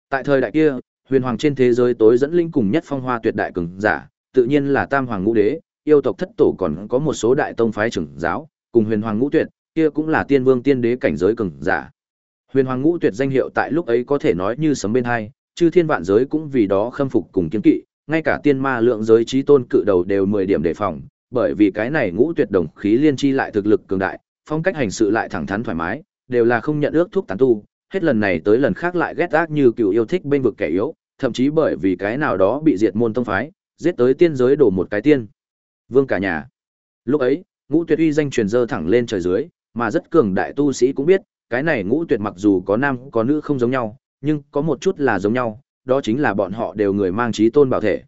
Tại thời đại kia, huyền hoàng trên thế giới tối dẫn linh cùng nhất phong hoa tuyệt đại cường giả, tự nhiên là Tam Hoàng Ngũ Đế, yêu tộc thất tổ còn có một số đại tông phái trưởng giáo, cùng huyền hoàng ngũ tuyệt, kia cũng là tiên vương tiên đế cảnh giới cường giả. Huyền hoàng ngũ tuyệt danh hiệu tại lúc ấy có thể nói như sấm bên hai, chư thiên vạn giới cũng vì đó khâm phục cùng kiên kỵ, ngay cả tiên ma lượng giới trí tôn cự đầu đều 10 điểm đề phòng, bởi vì cái này ngũ tuyệt đồng khí liên chi lại thực lực cường đại, phong cách hành sự lại thẳng thắn thoải mái, đều là không nhận ước thuốc tán tu, hết lần này tới lần khác lại ghét ác như cựu yêu thích bên vực kẻ yếu, thậm chí bởi vì cái nào đó bị diệt môn tông phái, giết tới tiên giới đổ một cái tiên. Vương cả nhà. Lúc ấy, ngũ tuyệt uy danh truyền dơ thẳng lên trời dưới, mà rất cường đại tu sĩ cũng biết, cái này ngũ tuyệt mặc dù có nam có nữ không giống nhau, nhưng có một chút là giống nhau, đó chính là bọn họ đều người mang trí tôn bảo thể.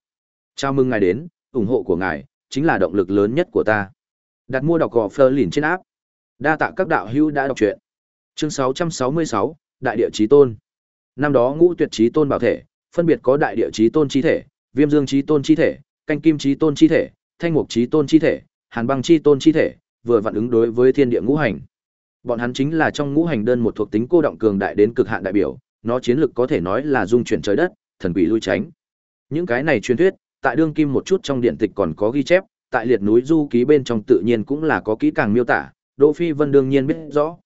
Chào mừng ngài đến, ủng hộ của ngài, chính là động lực lớn nhất của ta. Đặt mua đọc gò phơ lìn trên áp. Đa tạ các đạo hữu đã đọc truyện. Chương 666, Đại địa chí tôn. Năm đó ngũ tuyệt chí tôn bảo thể, phân biệt có đại địa chí tôn chi thể, viêm dương chí tôn chi thể, canh kim chí tôn chi thể, thanh mục chí tôn chi thể, hàn băng chi tôn chi thể, vừa vặn ứng đối với thiên địa ngũ hành. Bọn hắn chính là trong ngũ hành đơn một thuộc tính cô động cường đại đến cực hạn đại biểu, nó chiến lực có thể nói là dung chuyển trời đất, thần quỷ lui tránh. Những cái này truyền thuyết, tại đương kim một chút trong điện tịch còn có ghi chép, tại liệt núi du ký bên trong tự nhiên cũng là có kỹ càng miêu tả, Đỗ Phi Vân đương nhiên biết rõ.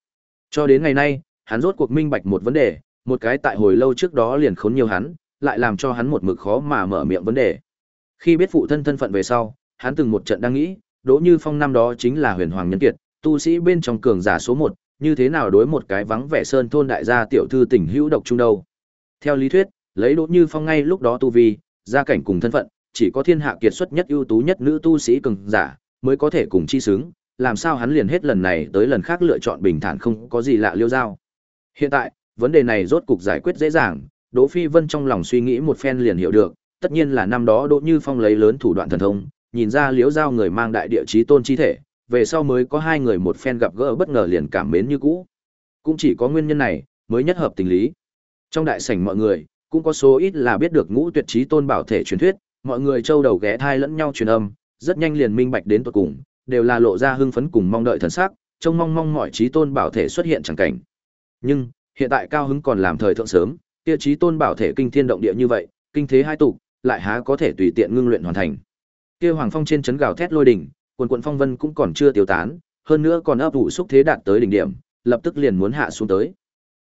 Cho đến ngày nay, hắn rốt cuộc minh bạch một vấn đề, một cái tại hồi lâu trước đó liền khốn nhiều hắn, lại làm cho hắn một mực khó mà mở miệng vấn đề. Khi biết phụ thân thân phận về sau, hắn từng một trận đang nghĩ, Đỗ Như Phong năm đó chính là huyền hoàng nhân kiệt, tu sĩ bên trong cường giả số một, như thế nào đối một cái vắng vẻ sơn thôn đại gia tiểu thư tỉnh hữu độc trung đâu. Theo lý thuyết, lấy Đỗ Như Phong ngay lúc đó tu vi, gia cảnh cùng thân phận, chỉ có thiên hạ kiệt xuất nhất ưu tú nhất nữ tu sĩ cường giả mới có thể cùng chi xứng, làm sao hắn liền hết lần này tới lần khác lựa chọn bình thản không có gì lạ liêu giao. Hiện tại, vấn đề này rốt cục giải quyết dễ dàng, Đỗ Phi Vân trong lòng suy nghĩ một phen liền hiểu được, tất nhiên là năm đó Đỗ Như Phong lấy lớn thủ đoạn thần thông, nhìn ra liễu giao người mang đại địa chí tôn chi thể, về sau mới có hai người một phen gặp gỡ bất ngờ liền cảm mến như cũ. Cũng chỉ có nguyên nhân này mới nhất hợp tình lý. Trong đại sảnh mọi người, cũng có số ít là biết được ngũ tuyệt chí tôn bảo thể truyền thuyết, mọi người trâu đầu ghé thai lẫn nhau truyền âm, rất nhanh liền minh bạch đến tận cùng, đều là lộ ra hưng phấn cùng mong đợi thần sắc, trông mong mong mọi chí tôn bảo thể xuất hiện chẳng cảnh. Nhưng, hiện tại cao hứng còn làm thời thượng sớm, kia chí tôn bảo thể kinh thiên động địa như vậy, kinh thế hai tụ, lại há có thể tùy tiện ngưng luyện hoàn thành. Kia hoàng phong trên chấn gào thét lôi đỉnh, quần quần phong vân cũng còn chưa tiêu tán, hơn nữa còn ấp ủ xúc thế đạt tới đỉnh điểm, lập tức liền muốn hạ xuống tới.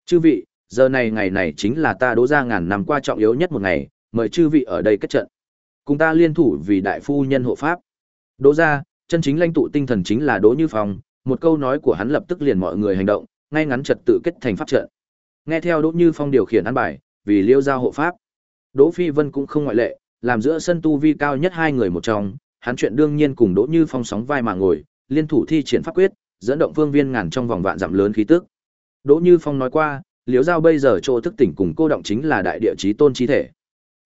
Chư vị, giờ này ngày này chính là ta đỗ ra ngàn năm qua trọng yếu nhất một ngày, mời chư vị ở đây kết trận. Cùng ta liên thủ vì đại phu nhân hộ pháp. Đỗ ra, chân chính lãnh tụ tinh thần chính là Đỗ Như Phong, một câu nói của hắn lập tức liền mọi người hành động, ngay ngắn trật tự kết thành pháp trận. Nghe theo Đỗ Như Phong điều khiển ăn bài, vì Liêu giao hộ pháp. Đỗ Phi Vân cũng không ngoại lệ, làm giữa sân tu vi cao nhất hai người một trong, hắn chuyện đương nhiên cùng Đỗ Như Phong sóng vai mà ngồi, liên thủ thi triển pháp quyết, dẫn động phương viên ngàn trong vòng vạn dặm lớn khí tức. Đỗ Như Phong nói qua, Liễu Giao bây giờ chỗ thức tỉnh cùng cô động chính là đại địa chí tôn chi thể.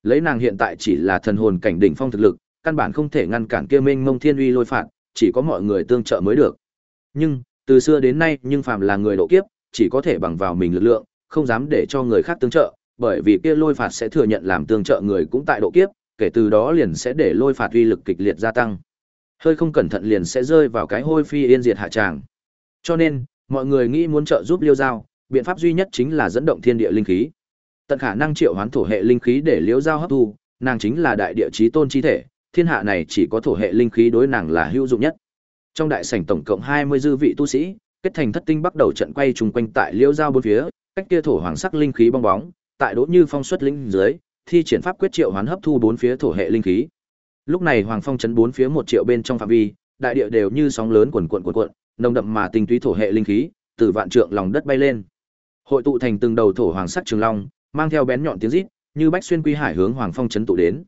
Lấy nàng hiện tại chỉ là thần hồn cảnh đỉnh phong thực lực, căn bản không thể ngăn cản kia Minh Mông Thiên Uy lôi phạt, chỉ có mọi người tương trợ mới được. Nhưng, từ xưa đến nay, nhưng phàm là người độ kiếp, chỉ có thể bằng vào mình lực lượng, không dám để cho người khác tương trợ, bởi vì kia lôi phạt sẽ thừa nhận làm tương trợ người cũng tại độ kiếp, kể từ đó liền sẽ để lôi phạt uy lực kịch liệt gia tăng. Hơi không cẩn thận liền sẽ rơi vào cái hôi phi yên diệt hạ tràng. Cho nên, mọi người nghĩ muốn trợ giúp Liêu Giao, biện pháp duy nhất chính là dẫn động thiên địa linh khí. Tận khả năng triệu hoán thổ hệ linh khí để Liêu Giao hấp thu, nàng chính là đại địa chí tôn chi thể, thiên hạ này chỉ có thổ hệ linh khí đối nàng là hữu dụng nhất. Trong đại sảnh tổng cộng 20 dư vị tu sĩ, kết thành thất tinh bắt đầu trận quay trùng quanh tại Liêu Giao bốn phía, cách kia thổ hoàng sắc linh khí bong bóng, tại đỗ như phong xuất linh dưới, thi triển pháp quyết triệu hoán hấp thu bốn phía thổ hệ linh khí. Lúc này Hoàng Phong chấn bốn phía một triệu bên trong phạm vi, đại địa đều như sóng lớn cuồn cuộn cuộn cuộn, nồng đậm mà tinh túy thổ hệ linh khí, từ vạn trượng lòng đất bay lên. Hội tụ thành từng đầu thổ hoàng sắc trường long, mang theo bén nhọn tiếng rít, như bách xuyên quy hải hướng Hoàng Phong chấn tụ đến.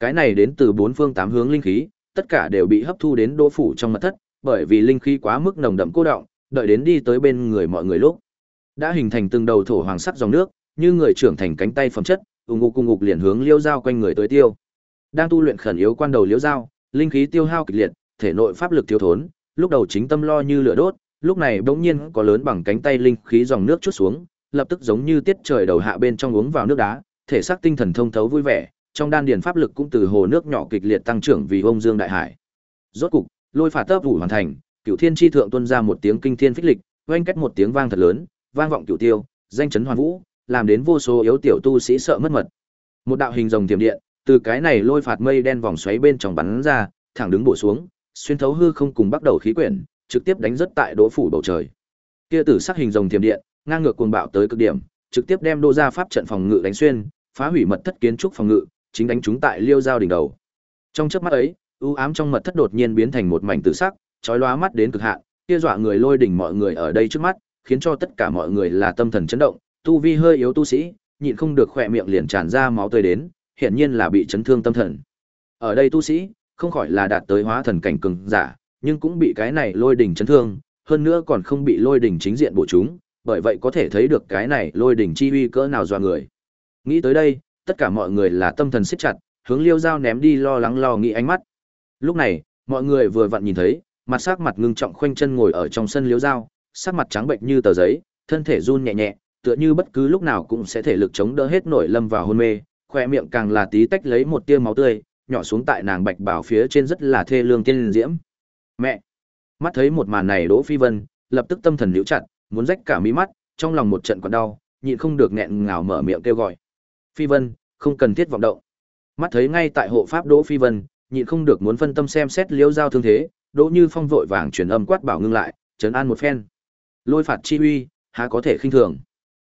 Cái này đến từ bốn phương tám hướng linh khí, tất cả đều bị hấp thu đến đỗ phủ trong mật thất, bởi vì linh khí quá mức nồng đậm cô động, đợi đến đi tới bên người mọi người lúc, đã hình thành từng đầu thổ hoàng sắc dòng nước, như người trưởng thành cánh tay phẩm chất, ung ngục cùng ngục liền hướng liêu dao quanh người tới tiêu. Đang tu luyện khẩn yếu quan đầu liêu dao, linh khí tiêu hao kịch liệt, thể nội pháp lực thiếu thốn, lúc đầu chính tâm lo như lửa đốt, lúc này bỗng nhiên có lớn bằng cánh tay linh khí dòng nước chút xuống, lập tức giống như tiết trời đầu hạ bên trong uống vào nước đá, thể xác tinh thần thông thấu vui vẻ, trong đan điền pháp lực cũng từ hồ nước nhỏ kịch liệt tăng trưởng vì ông dương đại hải. Rốt cục, lôi phạt tấp vụ hoàn thành, Cửu Thiên chi thượng tuôn ra một tiếng kinh thiên phích lịch, oanh cách một tiếng vang thật lớn, vang vọng cửu tiêu, danh chấn hoàn vũ, làm đến vô số yếu tiểu tu sĩ sợ mất mật. Một đạo hình rồng tiềm điện, từ cái này lôi phạt mây đen vòng xoáy bên trong bắn ra, thẳng đứng bổ xuống, xuyên thấu hư không cùng bắt đầu khí quyển, trực tiếp đánh rất tại đỗ phủ bầu trời. Kia tử sắc hình rồng tiềm điện, ngang ngược cuồng bạo tới cực điểm, trực tiếp đem đô gia pháp trận phòng ngự đánh xuyên, phá hủy mật thất kiến trúc phòng ngự, chính đánh chúng tại liêu giao đỉnh đầu. Trong chớp mắt ấy, u ám trong mật thất đột nhiên biến thành một mảnh tử sắc, chói lóa mắt đến cực hạn, kia dọa người lôi đỉnh mọi người ở đây trước mắt, khiến cho tất cả mọi người là tâm thần chấn động, tu vi hơi yếu tu sĩ, nhịn không được khỏe miệng liền tràn ra máu tươi đến, hiển nhiên là bị chấn thương tâm thần. Ở đây tu sĩ, không khỏi là đạt tới hóa thần cảnh cường giả, nhưng cũng bị cái này lôi đỉnh chấn thương, hơn nữa còn không bị lôi đỉnh chính diện bổ chúng, bởi vậy có thể thấy được cái này lôi đỉnh chi uy cỡ nào do người. Nghĩ tới đây, tất cả mọi người là tâm thần siết chặt, hướng Liêu Dao ném đi lo lắng lo nghĩ ánh mắt. Lúc này, mọi người vừa vặn nhìn thấy, mặt sắc mặt ngưng trọng khoanh chân ngồi ở trong sân Liêu Dao, sắc mặt trắng bệnh như tờ giấy, thân thể run nhẹ nhẹ, tựa như bất cứ lúc nào cũng sẽ thể lực chống đỡ hết nổi lâm vào hôn mê, khoe miệng càng là tí tách lấy một tia máu tươi, nhỏ xuống tại nàng bạch bảo phía trên rất là thê lương tiên diễm. Mẹ! Mắt thấy một màn này Đỗ Phi Vân, lập tức tâm thần liễu chặt, muốn rách cả mí mắt, trong lòng một trận còn đau, nhịn không được nghẹn ngào mở miệng kêu gọi. Phi Vân, không cần thiết vọng động. Mắt thấy ngay tại hộ pháp Đỗ Phi Vân, nhịn không được muốn phân tâm xem xét liễu giao thương thế, Đỗ Như Phong vội vàng truyền âm quát bảo ngưng lại, trấn an một phen. Lôi phạt chi uy, há có thể khinh thường.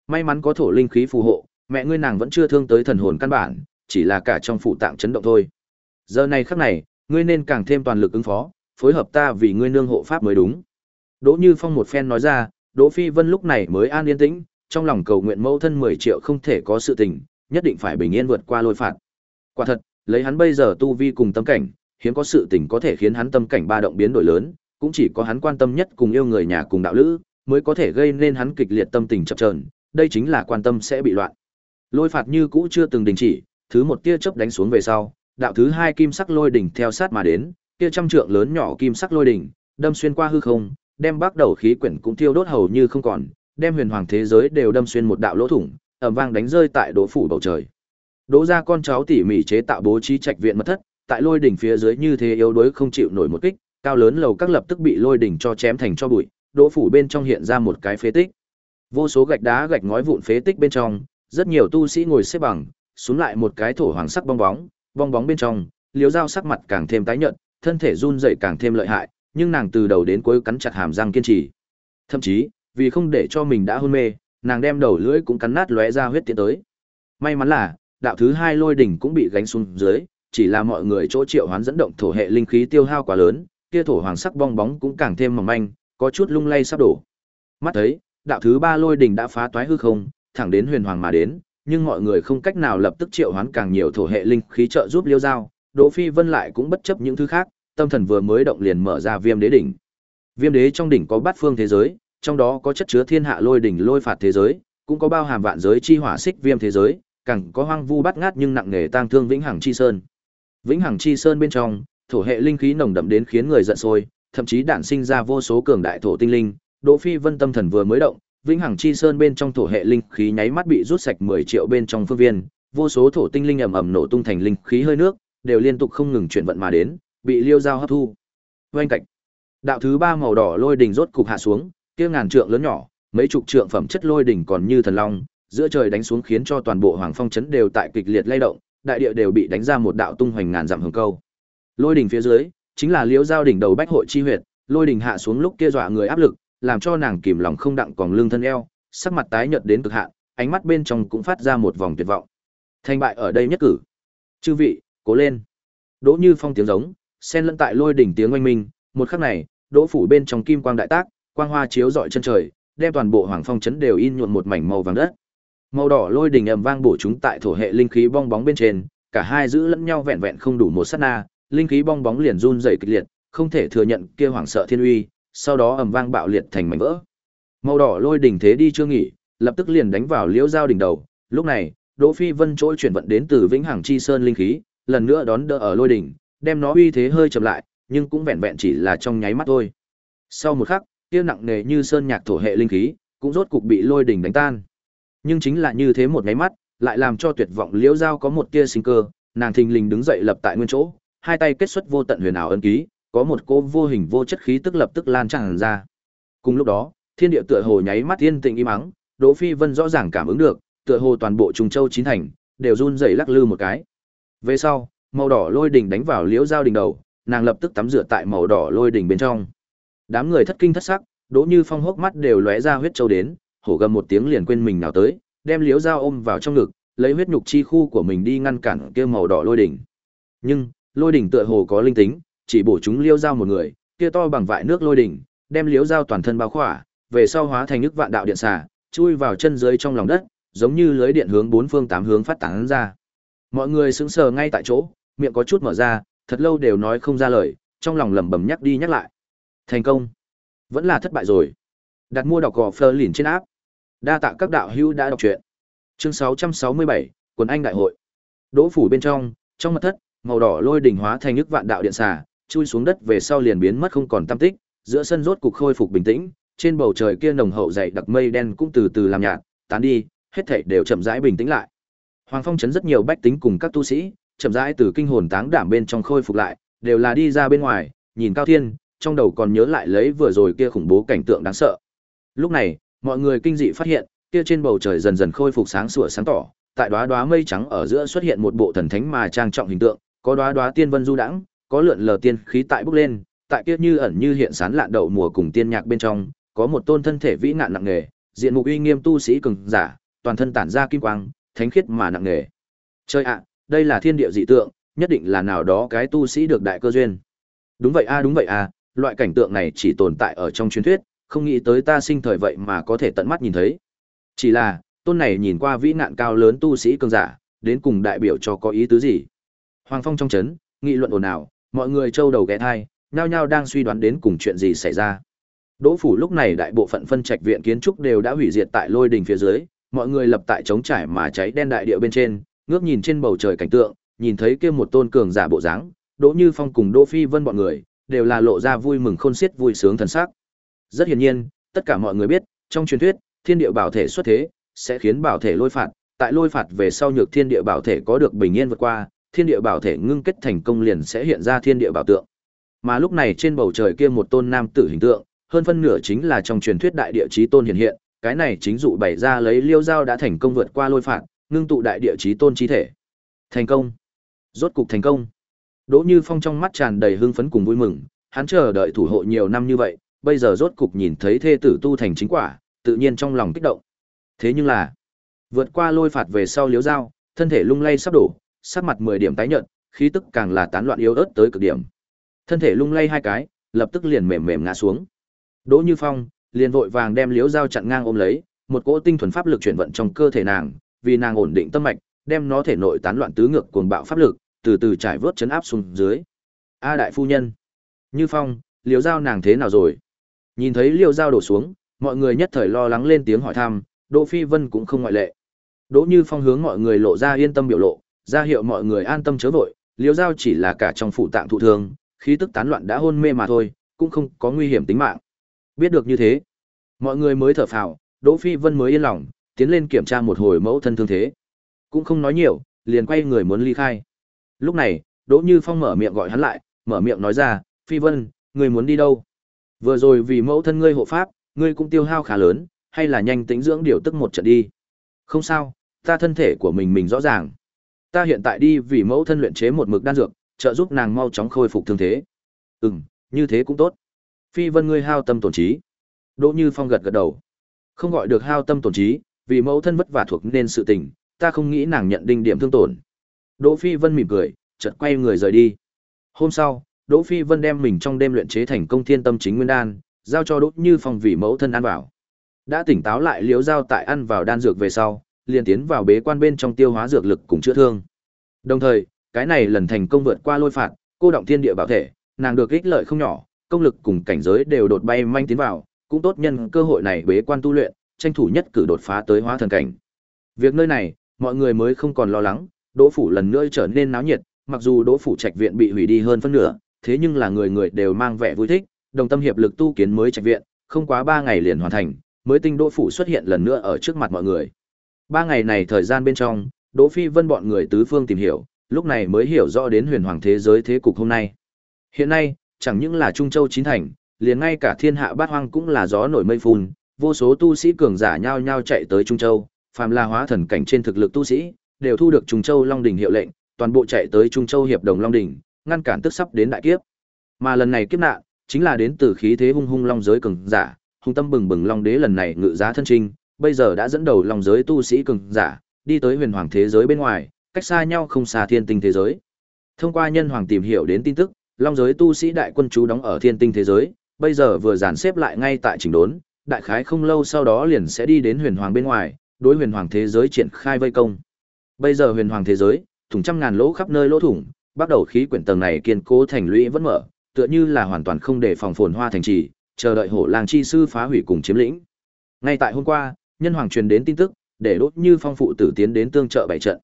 May mắn có thổ linh khí phù hộ, mẹ ngươi nàng vẫn chưa thương tới thần hồn căn bản, chỉ là cả trong phụ tạng chấn động thôi. Giờ này khắc này, ngươi nên càng thêm toàn lực ứng phó, phối hợp ta vì ngươi nương hộ pháp mới đúng. Đỗ Như Phong một phen nói ra, Đỗ Phi Vân lúc này mới an yên tĩnh, trong lòng cầu nguyện mẫu thân 10 triệu không thể có sự tình, nhất định phải bình yên vượt qua lôi phạt. Quả thật, lấy hắn bây giờ tu vi cùng tâm cảnh, hiếm có sự tình có thể khiến hắn tâm cảnh ba động biến đổi lớn, cũng chỉ có hắn quan tâm nhất cùng yêu người nhà cùng đạo lữ, mới có thể gây nên hắn kịch liệt tâm tình chập chờn, đây chính là quan tâm sẽ bị loạn. Lôi phạt như cũ chưa từng đình chỉ, thứ một tia chớp đánh xuống về sau, đạo thứ hai kim sắc lôi đỉnh theo sát mà đến, kia trăm trượng lớn nhỏ kim sắc lôi đỉnh, đâm xuyên qua hư không, đem bắt đầu khí quyển cũng thiêu đốt hầu như không còn, đem huyền hoàng thế giới đều đâm xuyên một đạo lỗ thủng, ầm vang đánh rơi tại đỗ phủ bầu trời. Đỗ gia con cháu tỉ mỉ chế tạo bố trí trạch viện mật thất, tại lôi đỉnh phía dưới như thế yếu đuối không chịu nổi một kích, cao lớn lầu các lập tức bị lôi đỉnh cho chém thành cho bụi, đỗ phủ bên trong hiện ra một cái phế tích. Vô số gạch đá gạch ngói vụn phế tích bên trong, rất nhiều tu sĩ ngồi xếp bằng, xuống lại một cái thổ hoàng sắc bong bóng, bong bóng bên trong, Liễu Dao sắc mặt càng thêm tái nhợt, thân thể run rẩy càng thêm lợi hại, nhưng nàng từ đầu đến cuối cắn chặt hàm răng kiên trì. Thậm chí, vì không để cho mình đã hôn mê, nàng đem đầu lưỡi cũng cắn nát lóe ra huyết tiến tới. May mắn là, đạo thứ hai lôi đỉnh cũng bị gánh xuống dưới, chỉ là mọi người chỗ triệu hoán dẫn động thổ hệ linh khí tiêu hao quá lớn, kia thổ hoàng sắc bong bóng cũng càng thêm mỏng manh, có chút lung lay sắp đổ. Mắt thấy, đạo thứ ba lôi đỉnh đã phá toái hư không, thẳng đến huyền hoàng mà đến, nhưng mọi người không cách nào lập tức triệu hoán càng nhiều thổ hệ linh khí trợ giúp Liêu Giao, Đỗ Phi Vân lại cũng bất chấp những thứ khác, tâm thần vừa mới động liền mở ra Viêm Đế đỉnh. Viêm Đế trong đỉnh có bát phương thế giới, trong đó có chất chứa thiên hạ lôi đỉnh lôi phạt thế giới, cũng có bao hàm vạn giới chi hỏa xích viêm thế giới, càng có hoang vu bát ngát nhưng nặng nề tang thương vĩnh hằng chi sơn. Vĩnh hằng chi sơn bên trong, thổ hệ linh khí nồng đậm đến khiến người giận sôi, thậm chí đản sinh ra vô số cường đại thổ tinh linh. Đỗ Phi Vân tâm thần vừa mới động, Vĩnh Hằng Chi Sơn bên trong thổ hệ linh khí nháy mắt bị rút sạch 10 triệu bên trong phương viên, vô số thổ tinh linh ầm ầm nổ tung thành linh khí hơi nước, đều liên tục không ngừng chuyển vận mà đến, bị liêu dao hấp thu. Bên cạnh. Đạo thứ ba màu đỏ lôi đỉnh rốt cục hạ xuống, kia ngàn trượng lớn nhỏ, mấy chục trượng phẩm chất lôi đỉnh còn như thần long, giữa trời đánh xuống khiến cho toàn bộ Hoàng Phong trấn đều tại kịch liệt lay động, đại địa đều bị đánh ra một đạo tung hoành ngàn dặm hồng câu. Lôi đỉnh phía dưới, chính là liêu giao đỉnh đầu bách hội chi huyệt, lôi đỉnh hạ xuống lúc kia dọa người áp lực, làm cho nàng kìm lòng không đặng còn lương thân eo, sắc mặt tái nhợt đến cực hạn, ánh mắt bên trong cũng phát ra một vòng tuyệt vọng. Thành bại ở đây nhất cử. Chư vị, cố lên. Đỗ Như Phong tiếng giống, xen lẫn tại lôi đỉnh tiếng oanh minh, một khắc này, đỗ phủ bên trong kim quang đại tác, quang hoa chiếu rọi chân trời, đem toàn bộ hoàng phong chấn đều in nhuộm một mảnh màu vàng đất. Màu đỏ lôi đỉnh ầm vang bổ chúng tại thổ hệ linh khí bong bóng bên trên, cả hai giữ lẫn nhau vẹn vẹn không đủ một sát na, linh khí bong bóng liền run rẩy kịch liệt, không thể thừa nhận kia hoàng sợ thiên uy, sau đó ầm vang bạo liệt thành mảnh vỡ. Màu đỏ lôi đỉnh thế đi chưa nghỉ, lập tức liền đánh vào liễu giao đỉnh đầu, lúc này, Đỗ Phi Vân chỗ chuyển vận đến từ Vĩnh Hằng Chi Sơn linh khí, lần nữa đón đỡ ở lôi đỉnh, đem nó uy thế hơi chậm lại, nhưng cũng vẹn vẹn chỉ là trong nháy mắt thôi. Sau một khắc, kia nặng nề như sơn nhạc thổ hệ linh khí, cũng rốt cục bị lôi đỉnh đánh tan. Nhưng chính là như thế một nháy mắt, lại làm cho tuyệt vọng Liễu Giao có một tia sinh cơ, nàng thình lình đứng dậy lập tại nguyên chỗ, hai tay kết xuất vô tận huyền ảo ân ký, có một cỗ vô hình vô chất khí tức lập tức lan tràn ra. Cùng lúc đó, thiên địa tựa hồ nháy mắt yên tĩnh im mắng, Đỗ Phi Vân rõ ràng cảm ứng được, tựa hồ toàn bộ trùng châu chín thành đều run rẩy lắc lư một cái. Về sau, màu đỏ lôi đỉnh đánh vào liễu giao đỉnh đầu, nàng lập tức tắm rửa tại màu đỏ lôi đỉnh bên trong. Đám người thất kinh thất sắc, Đỗ Như Phong hốc mắt đều lóe ra huyết châu đến, hổ gầm một tiếng liền quên mình nào tới, đem liễu giao ôm vào trong ngực, lấy huyết nhục chi khu của mình đi ngăn cản kia màu đỏ lôi đỉnh. Nhưng, lôi đỉnh tựa hồ có linh tính, chỉ bổ chúng liêu giao một người, kia to bằng vại nước lôi đỉnh, đem liếu giao toàn thân bao khỏa, về sau hóa thành nước vạn đạo điện xà, chui vào chân dưới trong lòng đất, giống như lưới điện hướng bốn phương tám hướng phát tán ra. Mọi người sững sờ ngay tại chỗ, miệng có chút mở ra, thật lâu đều nói không ra lời, trong lòng lẩm bẩm nhắc đi nhắc lại. Thành công. Vẫn là thất bại rồi. Đặt mua đọc gò phơ lìn trên áp. Đa tạ các đạo hữu đã đọc truyện. Chương 667, quần anh đại hội. Đỗ phủ bên trong, trong mật thất, màu đỏ lôi đỉnh hóa thành nước vạn đạo điện xà, chui xuống đất về sau liền biến mất không còn tâm tích, giữa sân rốt cục khôi phục bình tĩnh, trên bầu trời kia nồng hậu dày đặc mây đen cũng từ từ làm nhạt, tán đi, hết thảy đều chậm rãi bình tĩnh lại. Hoàng Phong chấn rất nhiều bách tính cùng các tu sĩ, chậm rãi từ kinh hồn táng đảm bên trong khôi phục lại, đều là đi ra bên ngoài, nhìn Cao Thiên, trong đầu còn nhớ lại lấy vừa rồi kia khủng bố cảnh tượng đáng sợ. Lúc này, mọi người kinh dị phát hiện, kia trên bầu trời dần dần khôi phục sáng sủa sáng tỏ, tại đóa đóa mây trắng ở giữa xuất hiện một bộ thần thánh mà trang trọng hình tượng, có đóa đóa tiên vân du đãng, có lượn lờ tiên khí tại bốc lên, tại kia như ẩn như hiện sán lạn đậu mùa cùng tiên nhạc bên trong, có một tôn thân thể vĩ nạn nặng nề, diện mục uy nghiêm tu sĩ cường giả, toàn thân tản ra kim quang, thánh khiết mà nặng nề. Chơi ạ, đây là thiên địa dị tượng, nhất định là nào đó cái tu sĩ được đại cơ duyên. Đúng vậy a, đúng vậy a, loại cảnh tượng này chỉ tồn tại ở trong truyền thuyết, không nghĩ tới ta sinh thời vậy mà có thể tận mắt nhìn thấy. Chỉ là, tôn này nhìn qua vĩ nạn cao lớn tu sĩ cường giả, đến cùng đại biểu cho có ý tứ gì? Hoàng Phong trong chấn, nghị luận ồn ào, mọi người trâu đầu ghé thai, nhao nhao đang suy đoán đến cùng chuyện gì xảy ra. Đỗ phủ lúc này đại bộ phận phân trạch viện kiến trúc đều đã hủy diệt tại lôi đình phía dưới, mọi người lập tại trống trải mà cháy đen đại địa bên trên, ngước nhìn trên bầu trời cảnh tượng, nhìn thấy kia một tôn cường giả bộ dáng, Đỗ Như Phong cùng Đỗ Phi Vân bọn người, đều là lộ ra vui mừng khôn xiết vui sướng thần sắc. Rất hiển nhiên, tất cả mọi người biết, trong truyền thuyết, thiên địa bảo thể xuất thế, sẽ khiến bảo thể lôi phạt, tại lôi phạt về sau nhược thiên địa bảo thể có được bình yên vượt qua, thiên địa bảo thể ngưng kết thành công liền sẽ hiện ra thiên địa bảo tượng. Mà lúc này trên bầu trời kia một tôn nam tử hình tượng, hơn phân nửa chính là trong truyền thuyết đại địa chí tôn hiện hiện, cái này chính dụ bày ra lấy liêu dao đã thành công vượt qua lôi phạt, ngưng tụ đại địa chí tôn chi thể. Thành công. Rốt cục thành công. Đỗ Như Phong trong mắt tràn đầy hưng phấn cùng vui mừng, hắn chờ đợi thủ hộ nhiều năm như vậy, bây giờ rốt cục nhìn thấy thê tử tu thành chính quả, tự nhiên trong lòng kích động. Thế nhưng là, vượt qua lôi phạt về sau liếu dao, thân thể lung lay sắp đổ, sắc mặt 10 điểm tái nhợt, khí tức càng là tán loạn yếu ớt tới cực điểm. Thân thể lung lay hai cái, lập tức liền mềm mềm ngã xuống. Đỗ Như Phong liền vội vàng đem liếu dao chặn ngang ôm lấy, một cỗ tinh thuần pháp lực chuyển vận trong cơ thể nàng, vì nàng ổn định tâm mạch, đem nó thể nội tán loạn tứ ngược cuồng bạo pháp lực, từ từ trải vớt chấn áp xuống dưới. A đại phu nhân, Như Phong, Liễu Giao nàng thế nào rồi? Nhìn thấy Liễu Giao đổ xuống, mọi người nhất thời lo lắng lên tiếng hỏi thăm, Đỗ Phi Vân cũng không ngoại lệ. Đỗ Như Phong hướng mọi người lộ ra yên tâm biểu lộ, ra hiệu mọi người an tâm chớ vội, Liễu Giao chỉ là cả trong phủ tạng thụ thương, khí tức tán loạn đã hôn mê mà thôi, cũng không có nguy hiểm tính mạng. Biết được như thế, mọi người mới thở phào, Đỗ Phi Vân mới yên lòng, tiến lên kiểm tra một hồi mẫu thân thương thế. Cũng không nói nhiều, liền quay người muốn ly khai. Lúc này, Đỗ Như Phong mở miệng gọi hắn lại, mở miệng nói ra, "Phi Vân, ngươi muốn đi đâu? Vừa rồi vì mẫu thân ngươi hộ pháp, ngươi cũng tiêu hao khá lớn, hay là nhanh tĩnh dưỡng điều tức một trận đi?" "Không sao, ta thân thể của mình mình rõ ràng. Ta hiện tại đi vì mẫu thân luyện chế một mực đan dược, trợ giúp nàng mau chóng khôi phục thương thế." "Ừm, như thế cũng tốt." Phi Vân ngươi hao tâm tổn trí. Đỗ Như Phong gật gật đầu. Không gọi được hao tâm tổn trí, vì mẫu thân vất vả thuộc nên sự tình, ta không nghĩ nàng nhận đinh điểm thương tổn. Đỗ Phi Vân mỉm cười, chợt quay người rời đi. Hôm sau, Đỗ Phi Vân đem mình trong đêm luyện chế thành công thiên tâm chính nguyên đan, giao cho Đỗ Như Phong vì mẫu thân ăn vào. Đã tỉnh táo lại liếu giao tại ăn vào đan dược về sau, liền tiến vào bế quan bên trong tiêu hóa dược lực cùng chữa thương. Đồng thời, cái này lần thành công vượt qua lôi phạt, cô động thiên địa bảo thể, nàng được ích lợi không nhỏ, công lực cùng cảnh giới đều đột bay manh tiến vào, cũng tốt nhân cơ hội này bế quan tu luyện, tranh thủ nhất cử đột phá tới hóa thần cảnh. Việc nơi này, mọi người mới không còn lo lắng, Đỗ phủ lần nữa trở nên náo nhiệt, mặc dù Đỗ phủ trạch viện bị hủy đi hơn phân nửa, thế nhưng là người người đều mang vẻ vui thích, đồng tâm hiệp lực tu kiến mới trạch viện, không quá 3 ngày liền hoàn thành, mới tinh Đỗ phủ xuất hiện lần nữa ở trước mặt mọi người. Ba ngày này thời gian bên trong, Đỗ Phi Vân bọn người tứ phương tìm hiểu, lúc này mới hiểu rõ đến huyền hoàng thế giới thế cục hôm nay. Hiện nay, chẳng những là Trung Châu chín thành, liền ngay cả thiên hạ bát hoang cũng là gió nổi mây phun, vô số tu sĩ cường giả nhao nhao chạy tới Trung Châu, phàm là hóa thần cảnh trên thực lực tu sĩ, đều thu được Trung Châu Long Đỉnh hiệu lệnh, toàn bộ chạy tới Trung Châu hiệp đồng Long Đỉnh, ngăn cản tức sắp đến đại kiếp. Mà lần này kiếp nạn, chính là đến từ khí thế hung hung long giới cường giả, hung tâm bừng bừng long đế lần này ngự giá thân trinh, bây giờ đã dẫn đầu long giới tu sĩ cường giả, đi tới huyền hoàng thế giới bên ngoài, cách xa nhau không xa thiên tinh thế giới. Thông qua nhân hoàng tìm hiểu đến tin tức, long giới tu sĩ đại quân chú đóng ở thiên tinh thế giới, bây giờ vừa dàn xếp lại ngay tại chỉnh đốn, đại khái không lâu sau đó liền sẽ đi đến huyền hoàng bên ngoài, đối huyền hoàng thế giới triển khai vây công. Bây giờ huyền hoàng thế giới, thủng trăm ngàn lỗ khắp nơi lỗ thủng, bắt đầu khí quyển tầng này kiên cố thành lũy vẫn mở, tựa như là hoàn toàn không để phòng phồn hoa thành trì, chờ đợi hổ lang chi sư phá hủy cùng chiếm lĩnh. Ngay tại hôm qua, nhân hoàng truyền đến tin tức, để đốt như phong phụ tử tiến đến tương trợ bảy trận.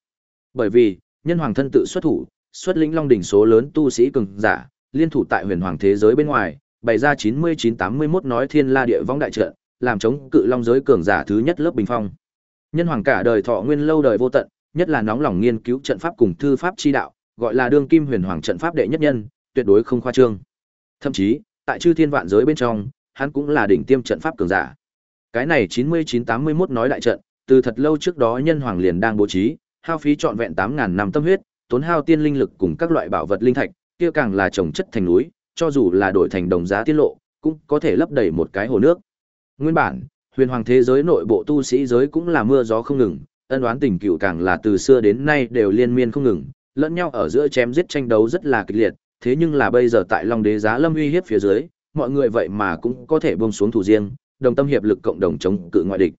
Bởi vì, nhân hoàng thân tự xuất thủ, xuất lĩnh long đỉnh số lớn tu sĩ cường giả, liên thủ tại huyền hoàng thế giới bên ngoài, bày ra 9981 nói thiên la địa vong đại trận, làm chống cự long giới cường giả thứ nhất lớp bình phong. Nhân hoàng cả đời thọ nguyên lâu đời vô tận, nhất là nóng lòng nghiên cứu trận pháp cùng thư pháp chi đạo, gọi là đương kim huyền hoàng trận pháp đệ nhất nhân, tuyệt đối không khoa trương. Thậm chí, tại chư thiên vạn giới bên trong, hắn cũng là đỉnh tiêm trận pháp cường giả. Cái này 9981 nói đại trận, từ thật lâu trước đó nhân hoàng liền đang bố trí, hao phí trọn vẹn 8000 năm tâm huyết, tốn hao tiên linh lực cùng các loại bảo vật linh thạch, kia càng là trồng chất thành núi, cho dù là đổi thành đồng giá tiết lộ, cũng có thể lấp đầy một cái hồ nước. Nguyên bản, huyền hoàng thế giới nội bộ tu sĩ giới cũng là mưa gió không ngừng, ân oán tình cựu càng là từ xưa đến nay đều liên miên không ngừng, lẫn nhau ở giữa chém giết tranh đấu rất là kịch liệt, thế nhưng là bây giờ tại Long Đế giá lâm uy hiếp phía dưới, mọi người vậy mà cũng có thể buông xuống thủ riêng, đồng tâm hiệp lực cộng đồng chống cự ngoại địch.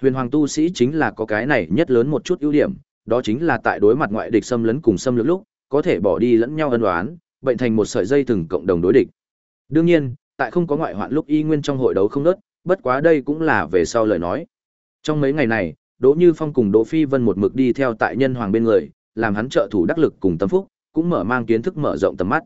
Huyền hoàng tu sĩ chính là có cái này nhất lớn một chút ưu điểm, đó chính là tại đối mặt ngoại địch xâm lấn cùng xâm lược lúc, có thể bỏ đi lẫn nhau ân oán, bệnh thành một sợi dây từng cộng đồng đối địch. Đương nhiên, tại không có ngoại hoạn lúc y nguyên trong hội đấu không nớt, bất quá đây cũng là về sau lời nói. Trong mấy ngày này, Đỗ Như Phong cùng Đỗ Phi Vân một mực đi theo tại nhân hoàng bên người, làm hắn trợ thủ đắc lực cùng tâm phúc, cũng mở mang kiến thức mở rộng tầm mắt.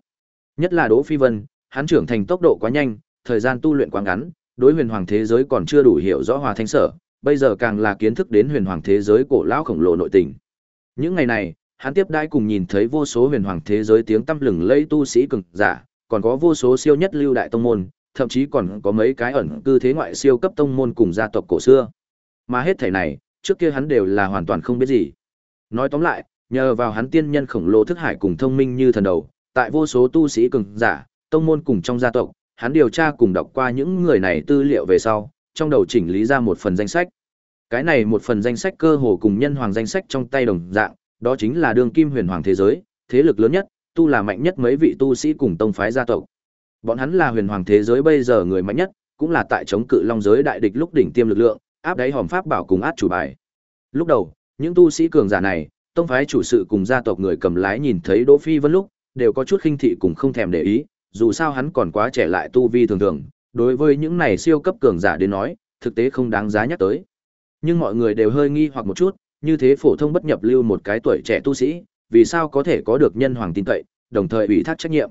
Nhất là Đỗ Phi Vân, hắn trưởng thành tốc độ quá nhanh, thời gian tu luyện quá ngắn, đối huyền hoàng thế giới còn chưa đủ hiểu rõ hòa thanh sở, bây giờ càng là kiến thức đến huyền hoàng thế giới cổ lão khổng lồ nội tình. Những ngày này, hắn tiếp đai cùng nhìn thấy vô số huyền hoàng thế giới tiếng tăm lừng lẫy tu sĩ cường giả, còn có vô số siêu nhất lưu đại tông môn, thậm chí còn có mấy cái ẩn cư thế ngoại siêu cấp tông môn cùng gia tộc cổ xưa. Mà hết thảy này, trước kia hắn đều là hoàn toàn không biết gì. Nói tóm lại, nhờ vào hắn tiên nhân khổng lồ thức hải cùng thông minh như thần đầu, tại vô số tu sĩ cường giả, tông môn cùng trong gia tộc, hắn điều tra cùng đọc qua những người này tư liệu về sau, trong đầu chỉnh lý ra một phần danh sách. Cái này một phần danh sách cơ hồ cùng nhân hoàng danh sách trong tay đồng dạng, đó chính là đường kim huyền hoàng thế giới, thế lực lớn nhất, tu là mạnh nhất mấy vị tu sĩ cùng tông phái gia tộc. Bọn hắn là huyền hoàng thế giới bây giờ người mạnh nhất, cũng là tại chống cự long giới đại địch lúc đỉnh tiêm lực lượng, áp đáy hòm pháp bảo cùng át chủ bài. Lúc đầu, những tu sĩ cường giả này, tông phái chủ sự cùng gia tộc người cầm lái nhìn thấy Đỗ Phi Vân lúc, đều có chút khinh thị cùng không thèm để ý, dù sao hắn còn quá trẻ lại tu vi thường thường, đối với những này siêu cấp cường giả đến nói, thực tế không đáng giá nhắc tới. Nhưng mọi người đều hơi nghi hoặc một chút, như thế phổ thông bất nhập lưu một cái tuổi trẻ tu sĩ, vì sao có thể có được nhân hoàng tin cậy, đồng thời ủy thác trách nhiệm.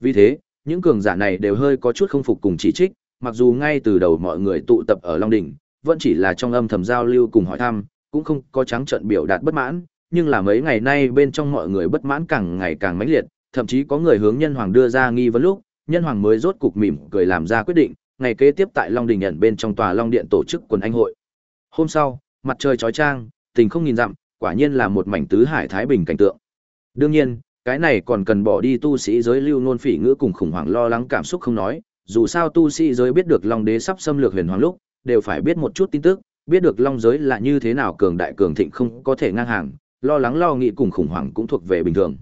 Vì thế, những cường giả này đều hơi có chút không phục cùng chỉ trích, mặc dù ngay từ đầu mọi người tụ tập ở Long Đỉnh, vẫn chỉ là trong âm thầm giao lưu cùng hỏi thăm, cũng không có trắng trợn biểu đạt bất mãn, nhưng là mấy ngày nay bên trong mọi người bất mãn càng ngày càng mãnh liệt, thậm chí có người hướng nhân hoàng đưa ra nghi vấn lúc, nhân hoàng mới rốt cục mỉm cười làm ra quyết định, ngày kế tiếp tại Long Đình nhận bên trong tòa Long Điện tổ chức quần anh hội. Hôm sau, mặt trời chói chang, tình không nhìn dặm, quả nhiên là một mảnh tứ hải thái bình cảnh tượng. Đương nhiên, cái này còn cần bỏ đi tu sĩ giới lưu nôn phỉ ngữ cùng khủng hoảng lo lắng cảm xúc không nói, dù sao tu sĩ giới biết được Long Đế sắp xâm lược huyền hoàng lúc, đều phải biết một chút tin tức, biết được Long giới là như thế nào cường đại cường thịnh không có thể ngang hàng, lo lắng lo nghĩ cùng khủng hoảng cũng thuộc về bình thường.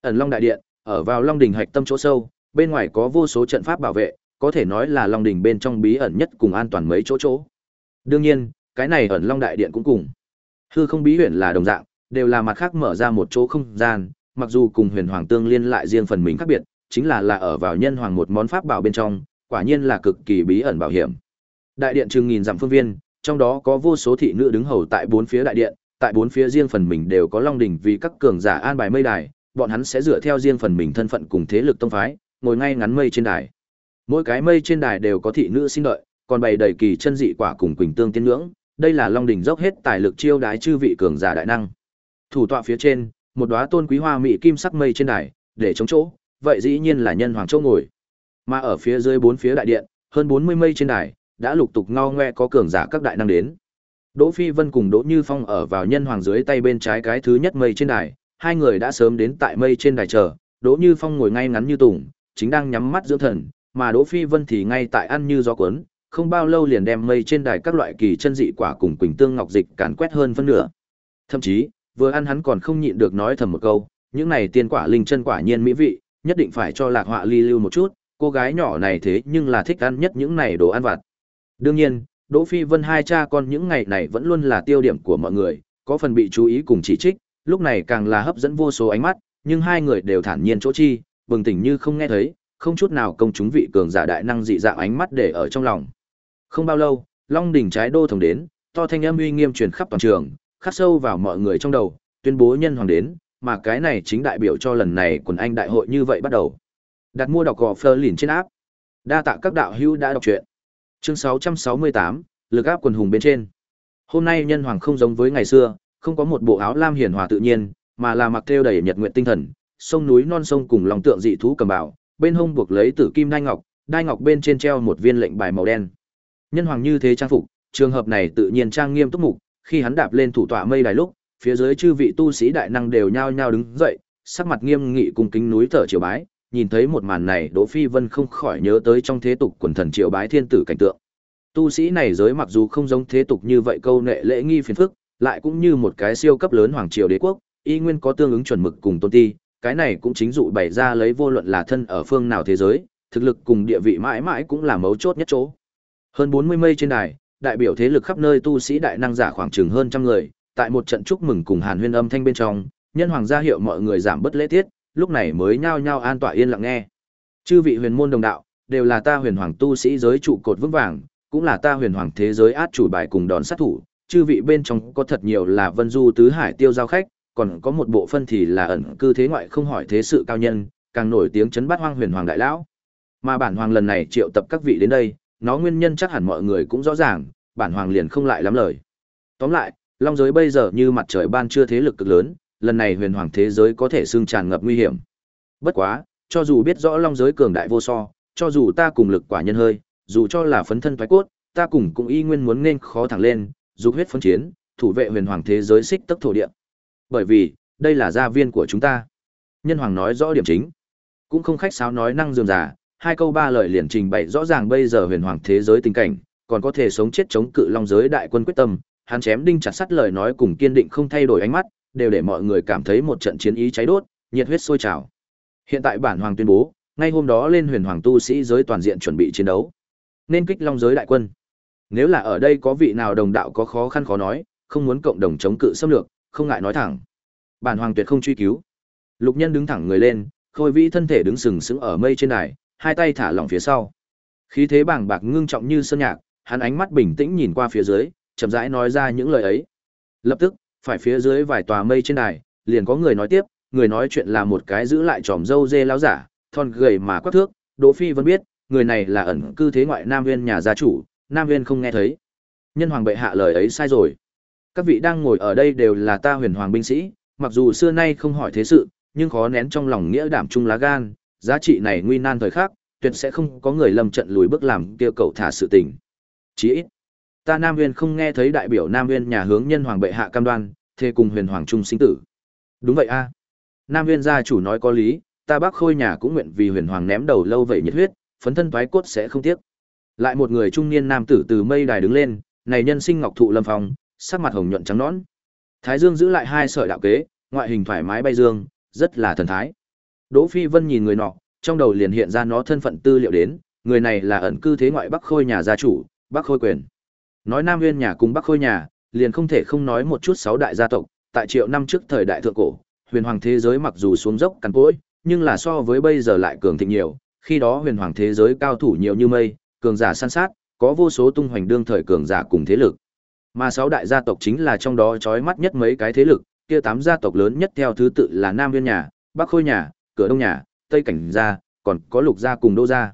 Ẩn Long đại điện, ở vào Long đỉnh hạch tâm chỗ sâu, bên ngoài có vô số trận pháp bảo vệ, có thể nói là Long đỉnh bên trong bí ẩn nhất cùng an toàn mấy chỗ chỗ. Đương nhiên, cái này ẩn Long đại điện cũng cùng. Hư không bí huyền là đồng dạng, đều là mặt khác mở ra một chỗ không gian, mặc dù cùng huyền hoàng tương liên lại riêng phần mình khác biệt, chính là là ở vào nhân hoàng một món pháp bảo bên trong, quả nhiên là cực kỳ bí ẩn bảo hiểm. Đại điện chừng nghìn dặm phương viên, trong đó có vô số thị nữ đứng hầu tại bốn phía đại điện, tại bốn phía riêng phần mình đều có long đỉnh vì các cường giả an bài mây đài, bọn hắn sẽ dựa theo riêng phần mình thân phận cùng thế lực tông phái, ngồi ngay ngắn mây trên đài. Mỗi cái mây trên đài đều có thị nữ xin đợi, còn bày đầy kỳ chân dị quả cùng quỳnh tương tiên ngưỡng, đây là long đỉnh dốc hết tài lực chiêu đái chư vị cường giả đại năng. Thủ tọa phía trên, một đóa tôn quý hoa mỹ kim sắc mây trên đài, để chống chỗ, vậy dĩ nhiên là nhân hoàng châu ngồi. Mà ở phía dưới bốn phía đại điện, hơn 40 mây trên đài, đã lục tục ngao ngoe có cường giả các đại năng đến. Đỗ Phi Vân cùng Đỗ Như Phong ở vào nhân hoàng dưới tay bên trái cái thứ nhất mây trên đài, hai người đã sớm đến tại mây trên đài chờ, Đỗ Như Phong ngồi ngay ngắn như tùng, chính đang nhắm mắt dưỡng thần, mà Đỗ Phi Vân thì ngay tại ăn như gió cuốn, không bao lâu liền đem mây trên đài các loại kỳ chân dị quả cùng quỳnh tương ngọc dịch càn quét hơn phân nửa. Thậm chí, vừa ăn hắn còn không nhịn được nói thầm một câu, những này tiên quả linh chân quả nhiên mỹ vị, nhất định phải cho Lạc Họa Ly lưu một chút, cô gái nhỏ này thế nhưng là thích ăn nhất những này đồ ăn vặt. Đương nhiên, Đỗ Phi Vân hai cha con những ngày này vẫn luôn là tiêu điểm của mọi người, có phần bị chú ý cùng chỉ trích, lúc này càng là hấp dẫn vô số ánh mắt, nhưng hai người đều thản nhiên chỗ chi, bừng tỉnh như không nghe thấy, không chút nào công chúng vị cường giả đại năng dị dạng ánh mắt để ở trong lòng. Không bao lâu, Long đỉnh trái đô thống đến, to thanh âm uy nghiêm truyền khắp toàn trường, khắc sâu vào mọi người trong đầu, tuyên bố nhân hoàng đến, mà cái này chính đại biểu cho lần này quần anh đại hội như vậy bắt đầu. Đặt mua đọc gò phơ lìn trên áp. Đa tạ các đạo hữu đã đọc truyện. Chương 668, lực áp quần hùng bên trên. Hôm nay nhân hoàng không giống với ngày xưa, không có một bộ áo lam hiền hòa tự nhiên, mà là mặc theo đầy nhật nguyện tinh thần, sông núi non sông cùng lòng tượng dị thú cầm bảo, bên hông buộc lấy tử kim đai ngọc, đai ngọc bên trên treo một viên lệnh bài màu đen. Nhân hoàng như thế trang phục, trường hợp này tự nhiên trang nghiêm túc mục, khi hắn đạp lên thủ tọa mây đài lúc, phía dưới chư vị tu sĩ đại năng đều nhao nhao đứng dậy, sắc mặt nghiêm nghị cùng kính núi thở triều bái, nhìn thấy một màn này Đỗ Phi Vân không khỏi nhớ tới trong thế tục quần thần triều bái thiên tử cảnh tượng. Tu sĩ này giới mặc dù không giống thế tục như vậy câu nệ lễ nghi phiền phức, lại cũng như một cái siêu cấp lớn hoàng triều đế quốc, y nguyên có tương ứng chuẩn mực cùng tôn ti, cái này cũng chính dụ bày ra lấy vô luận là thân ở phương nào thế giới, thực lực cùng địa vị mãi mãi cũng là mấu chốt nhất chỗ. Hơn 40 mây trên đài, đại biểu thế lực khắp nơi tu sĩ đại năng giả khoảng chừng hơn trăm người, tại một trận chúc mừng cùng Hàn Huyên âm thanh bên trong, nhân hoàng gia hiệu mọi người giảm bất lễ tiết, lúc này mới nhao nhao an tọa yên lặng nghe. Chư vị huyền môn đồng đạo, đều là ta huyền hoàng tu sĩ giới trụ cột vững vàng, cũng là ta huyền hoàng thế giới át chủ bài cùng đòn sát thủ, chư vị bên trong có thật nhiều là vân du tứ hải tiêu giao khách, còn có một bộ phân thì là ẩn cư thế ngoại không hỏi thế sự cao nhân, càng nổi tiếng chấn bát hoang huyền hoàng đại lão. Mà bản hoàng lần này triệu tập các vị đến đây, nó nguyên nhân chắc hẳn mọi người cũng rõ ràng, bản hoàng liền không lại lắm lời. Tóm lại, long giới bây giờ như mặt trời ban chưa thế lực cực lớn, lần này huyền hoàng thế giới có thể xương tràn ngập nguy hiểm. Bất quá, cho dù biết rõ long giới cường đại vô so, cho dù ta cùng lực quả nhân hơi, dù cho là phấn thân thoái cốt, ta cùng cũng y nguyên muốn nên khó thẳng lên, dục huyết phân chiến, thủ vệ huyền hoàng thế giới xích tốc thổ địa. Bởi vì, đây là gia viên của chúng ta. Nhân hoàng nói rõ điểm chính, cũng không khách sáo nói năng dường giả, hai câu ba lời liền trình bày rõ ràng bây giờ huyền hoàng thế giới tình cảnh, còn có thể sống chết chống cự long giới đại quân quyết tâm, hắn chém đinh chặt sắt lời nói cùng kiên định không thay đổi ánh mắt, đều để mọi người cảm thấy một trận chiến ý cháy đốt, nhiệt huyết sôi trào. Hiện tại bản hoàng tuyên bố, ngay hôm đó lên huyền hoàng tu sĩ giới toàn diện chuẩn bị chiến đấu. Nên kích long giới đại quân. Nếu là ở đây có vị nào đồng đạo có khó khăn khó nói, không muốn cộng đồng chống cự xâm lược, không ngại nói thẳng. Bản hoàng tuyệt không truy cứu. Lục Nhân đứng thẳng người lên, khôi vĩ thân thể đứng sừng sững ở mây trên đài, hai tay thả lỏng phía sau. Khí thế bàng bạc ngưng trọng như sơn nhạc, hắn ánh mắt bình tĩnh nhìn qua phía dưới, chậm rãi nói ra những lời ấy. Lập tức, phải phía dưới vài tòa mây trên đài, liền có người nói tiếp, người nói chuyện là một cái giữ lại tròm dâu dê láo giả, thon gầy mà quắc thước, Đỗ Phi vẫn biết, người này là ẩn cư thế ngoại Nam Viên nhà gia chủ, Nam Viên không nghe thấy. Nhân hoàng bệ hạ lời ấy sai rồi. Các vị đang ngồi ở đây đều là ta huyền hoàng binh sĩ, mặc dù xưa nay không hỏi thế sự, nhưng khó nén trong lòng nghĩa đảm trung lá gan, giá trị này nguy nan thời khắc, tuyệt sẽ không có người lâm trận lùi bước làm kêu cầu thả sự tình. Chỉ ít, ta Nam Viên không nghe thấy đại biểu Nam Viên nhà hướng nhân hoàng bệ hạ cam đoan, thề cùng huyền hoàng trung sinh tử. Đúng vậy a. Nam Viên gia chủ nói có lý, ta bác khôi nhà cũng nguyện vì huyền hoàng ném đầu lâu vậy nhiệt huyết, phấn thân toái cốt sẽ không tiếc. Lại một người trung niên nam tử từ mây đài đứng lên, này nhân sinh ngọc thụ lâm phong, sắc mặt hồng nhuận trắng nõn. Thái Dương giữ lại hai sợi đạo kế, ngoại hình thoải mái bay dương, rất là thần thái. Đỗ Phi Vân nhìn người nọ, trong đầu liền hiện ra nó thân phận tư liệu đến, người này là ẩn cư thế ngoại Bắc Khôi nhà gia chủ, Bắc Khôi quyền. Nói Nam Nguyên nhà cùng Bắc Khôi nhà, liền không thể không nói một chút sáu đại gia tộc, tại triệu năm trước thời đại thượng cổ, huyền hoàng thế giới mặc dù xuống dốc cằn cỗi, nhưng là so với bây giờ lại cường thịnh nhiều, khi đó huyền hoàng thế giới cao thủ nhiều như mây, cường giả săn sát, có vô số tung hoành đương thời cường giả cùng thế lực. Mà sáu đại gia tộc chính là trong đó chói mắt nhất mấy cái thế lực, kia tám gia tộc lớn nhất theo thứ tự là Nam Nguyên nhà, Bắc Khôi nhà, Cửa Đông nhà, Tây Cảnh gia, còn có Lục gia cùng Đô gia.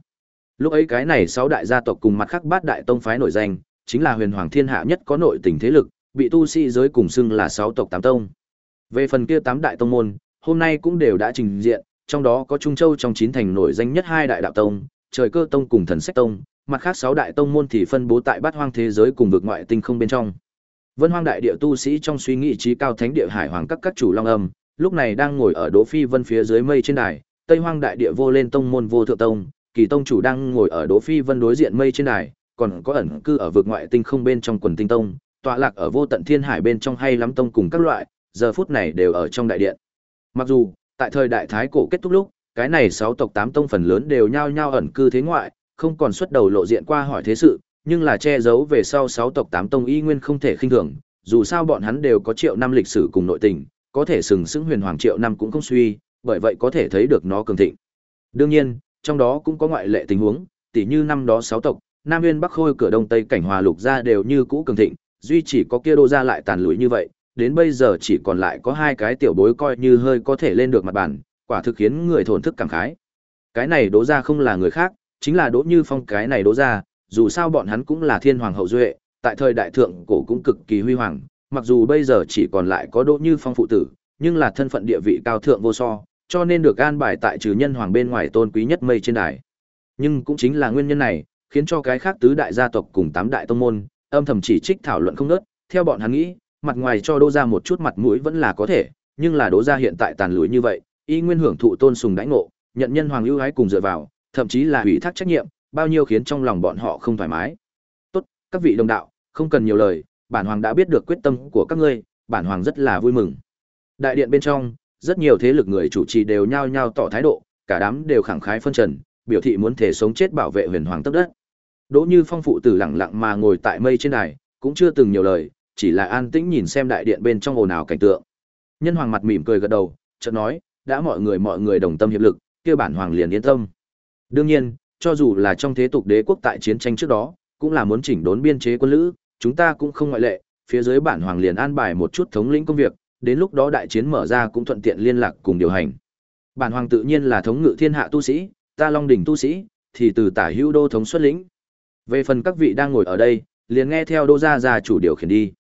Lúc ấy cái này sáu đại gia tộc cùng mặt khác bát đại tông phái nổi danh, chính là huyền hoàng thiên hạ nhất có nội tình thế lực, bị tu sĩ giới cùng xưng là sáu tộc tám tông. Về phần kia tám đại tông môn, hôm nay cũng đều đã trình diện, trong đó có Trung Châu trong chín thành nổi danh nhất hai đại đạo tông, Trời Cơ Tông cùng Thần Sách Tông, mặt khác sáu đại tông môn thì phân bố tại bát hoang thế giới cùng vực ngoại tinh không bên trong. Vân Hoang đại địa tu sĩ trong suy nghĩ trí cao thánh địa hải hoàng các các chủ long âm, lúc này đang ngồi ở Đỗ Phi Vân phía dưới mây trên đài, Tây Hoang đại địa vô lên tông môn vô thượng tông, Kỳ tông chủ đang ngồi ở Đỗ Phi Vân đối diện mây trên đài, còn có ẩn cư ở vực ngoại tinh không bên trong quần tinh tông, tọa lạc ở vô tận thiên hải bên trong hay lắm tông cùng các loại, giờ phút này đều ở trong đại điện. Mặc dù, tại thời đại thái cổ kết thúc lúc, cái này sáu tộc tám tông phần lớn đều nhao nhao ẩn cư thế ngoại, không còn xuất đầu lộ diện qua hỏi thế sự, nhưng là che giấu về sau sáu tộc tám tông y nguyên không thể khinh thường, dù sao bọn hắn đều có triệu năm lịch sử cùng nội tình, có thể sừng sững huyền hoàng triệu năm cũng không suy, bởi vậy có thể thấy được nó cường thịnh. Đương nhiên, trong đó cũng có ngoại lệ tình huống, tỉ như năm đó sáu tộc, Nam Nguyên Bắc Khôi cửa Đông Tây cảnh hòa lục gia đều như cũ cường thịnh, duy chỉ có kia đô gia lại tàn lụi như vậy, đến bây giờ chỉ còn lại có hai cái tiểu bối coi như hơi có thể lên được mặt bàn, quả thực khiến người thổn thức cảm khái. Cái này đỗ gia không là người khác, chính là đỗ như phong cái này đỗ ra dù sao bọn hắn cũng là thiên hoàng hậu duệ, tại thời đại thượng cổ cũng cực kỳ huy hoàng, mặc dù bây giờ chỉ còn lại có đỗ như phong phụ tử, nhưng là thân phận địa vị cao thượng vô so, cho nên được an bài tại trừ nhân hoàng bên ngoài tôn quý nhất mây trên đài. Nhưng cũng chính là nguyên nhân này, khiến cho cái khác tứ đại gia tộc cùng tám đại tông môn, âm thầm chỉ trích thảo luận không ngớt, theo bọn hắn nghĩ, mặt ngoài cho Đỗ gia một chút mặt mũi vẫn là có thể, nhưng là Đỗ gia hiện tại tàn lụi như vậy, y nguyên hưởng thụ tôn sùng đãi ngộ, nhận nhân hoàng ưu ái cùng dựa vào, thậm chí là ủy thác trách nhiệm, bao nhiêu khiến trong lòng bọn họ không thoải mái. Tốt, các vị đồng đạo, không cần nhiều lời, bản hoàng đã biết được quyết tâm của các ngươi, bản hoàng rất là vui mừng. Đại điện bên trong, rất nhiều thế lực người chủ trì đều nhao nhao tỏ thái độ, cả đám đều khẳng khái phân trần, biểu thị muốn thể sống chết bảo vệ huyền hoàng tốc đất. Đỗ Như Phong phụ tử lặng lặng mà ngồi tại mây trên đài, cũng chưa từng nhiều lời, chỉ là an tĩnh nhìn xem đại điện bên trong ồn ào cảnh tượng. Nhân hoàng mặt mỉm cười gật đầu, chợt nói, đã mọi người mọi người đồng tâm hiệp lực, kia bản hoàng liền yên tâm. Đương nhiên, cho dù là trong thế tục đế quốc tại chiến tranh trước đó, cũng là muốn chỉnh đốn biên chế quân lữ, chúng ta cũng không ngoại lệ, phía dưới bản hoàng liền an bài một chút thống lĩnh công việc, đến lúc đó đại chiến mở ra cũng thuận tiện liên lạc cùng điều hành. Bản hoàng tự nhiên là thống ngự thiên hạ tu sĩ, ta Long đỉnh tu sĩ, thì từ tả hữu đô thống xuất lĩnh. Về phần các vị đang ngồi ở đây, liền nghe theo đô gia gia chủ điều khiển đi.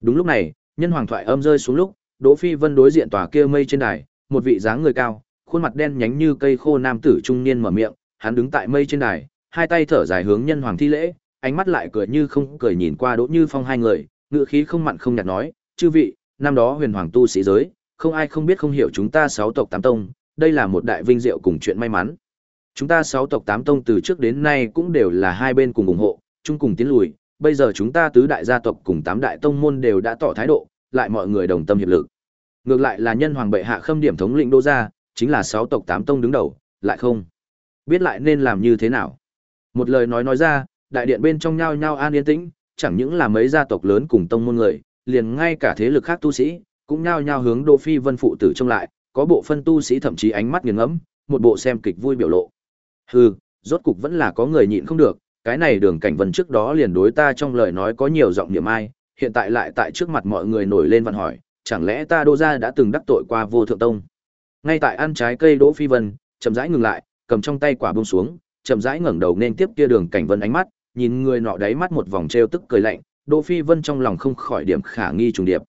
Đúng lúc này, nhân hoàng thoại âm rơi xuống lúc, Đỗ Phi Vân đối diện tòa kia mây trên đài, một vị dáng người cao, khuôn mặt đen nhánh như cây khô nam tử trung niên mở miệng, hắn đứng tại mây trên đài, hai tay thở dài hướng nhân hoàng thi lễ, ánh mắt lại cười như không cười nhìn qua Đỗ Như Phong hai người, ngựa khí không mặn không nhạt nói, "Chư vị, năm đó huyền hoàng tu sĩ giới, không ai không biết không hiểu chúng ta sáu tộc tám tông, đây là một đại vinh diệu cùng chuyện may mắn. Chúng ta sáu tộc tám tông từ trước đến nay cũng đều là hai bên cùng ủng hộ, chung cùng tiến lùi, bây giờ chúng ta tứ đại gia tộc cùng tám đại tông môn đều đã tỏ thái độ, lại mọi người đồng tâm hiệp lực. Ngược lại là nhân hoàng bệ hạ khâm điểm thống lĩnh đô gia, chính là sáu tộc tám tông đứng đầu, lại không biết lại nên làm như thế nào. Một lời nói nói ra, đại điện bên trong nhao nhao an yên tĩnh, chẳng những là mấy gia tộc lớn cùng tông môn người, liền ngay cả thế lực khác tu sĩ, cũng nhao nhao hướng Đỗ Phi Vân phụ tử trông lại, có bộ phân tu sĩ thậm chí ánh mắt nghiền ngẫm, một bộ xem kịch vui biểu lộ. Hừ, rốt cục vẫn là có người nhịn không được, cái này Đường Cảnh Vân trước đó liền đối ta trong lời nói có nhiều giọng niệm ai, hiện tại lại tại trước mặt mọi người nổi lên văn hỏi, chẳng lẽ ta Đỗ gia đã từng đắc tội qua Vô Thượng Tông? Ngay tại ăn trái cây Đỗ Phi Vân, chậm rãi ngừng lại, cầm trong tay quả buông xuống, chậm rãi ngẩng đầu nên tiếp kia Đường Cảnh Vân ánh mắt, nhìn người nọ đáy mắt một vòng trêu tức cười lạnh, Đỗ Phi Vân trong lòng không khỏi điểm khả nghi trùng điệp.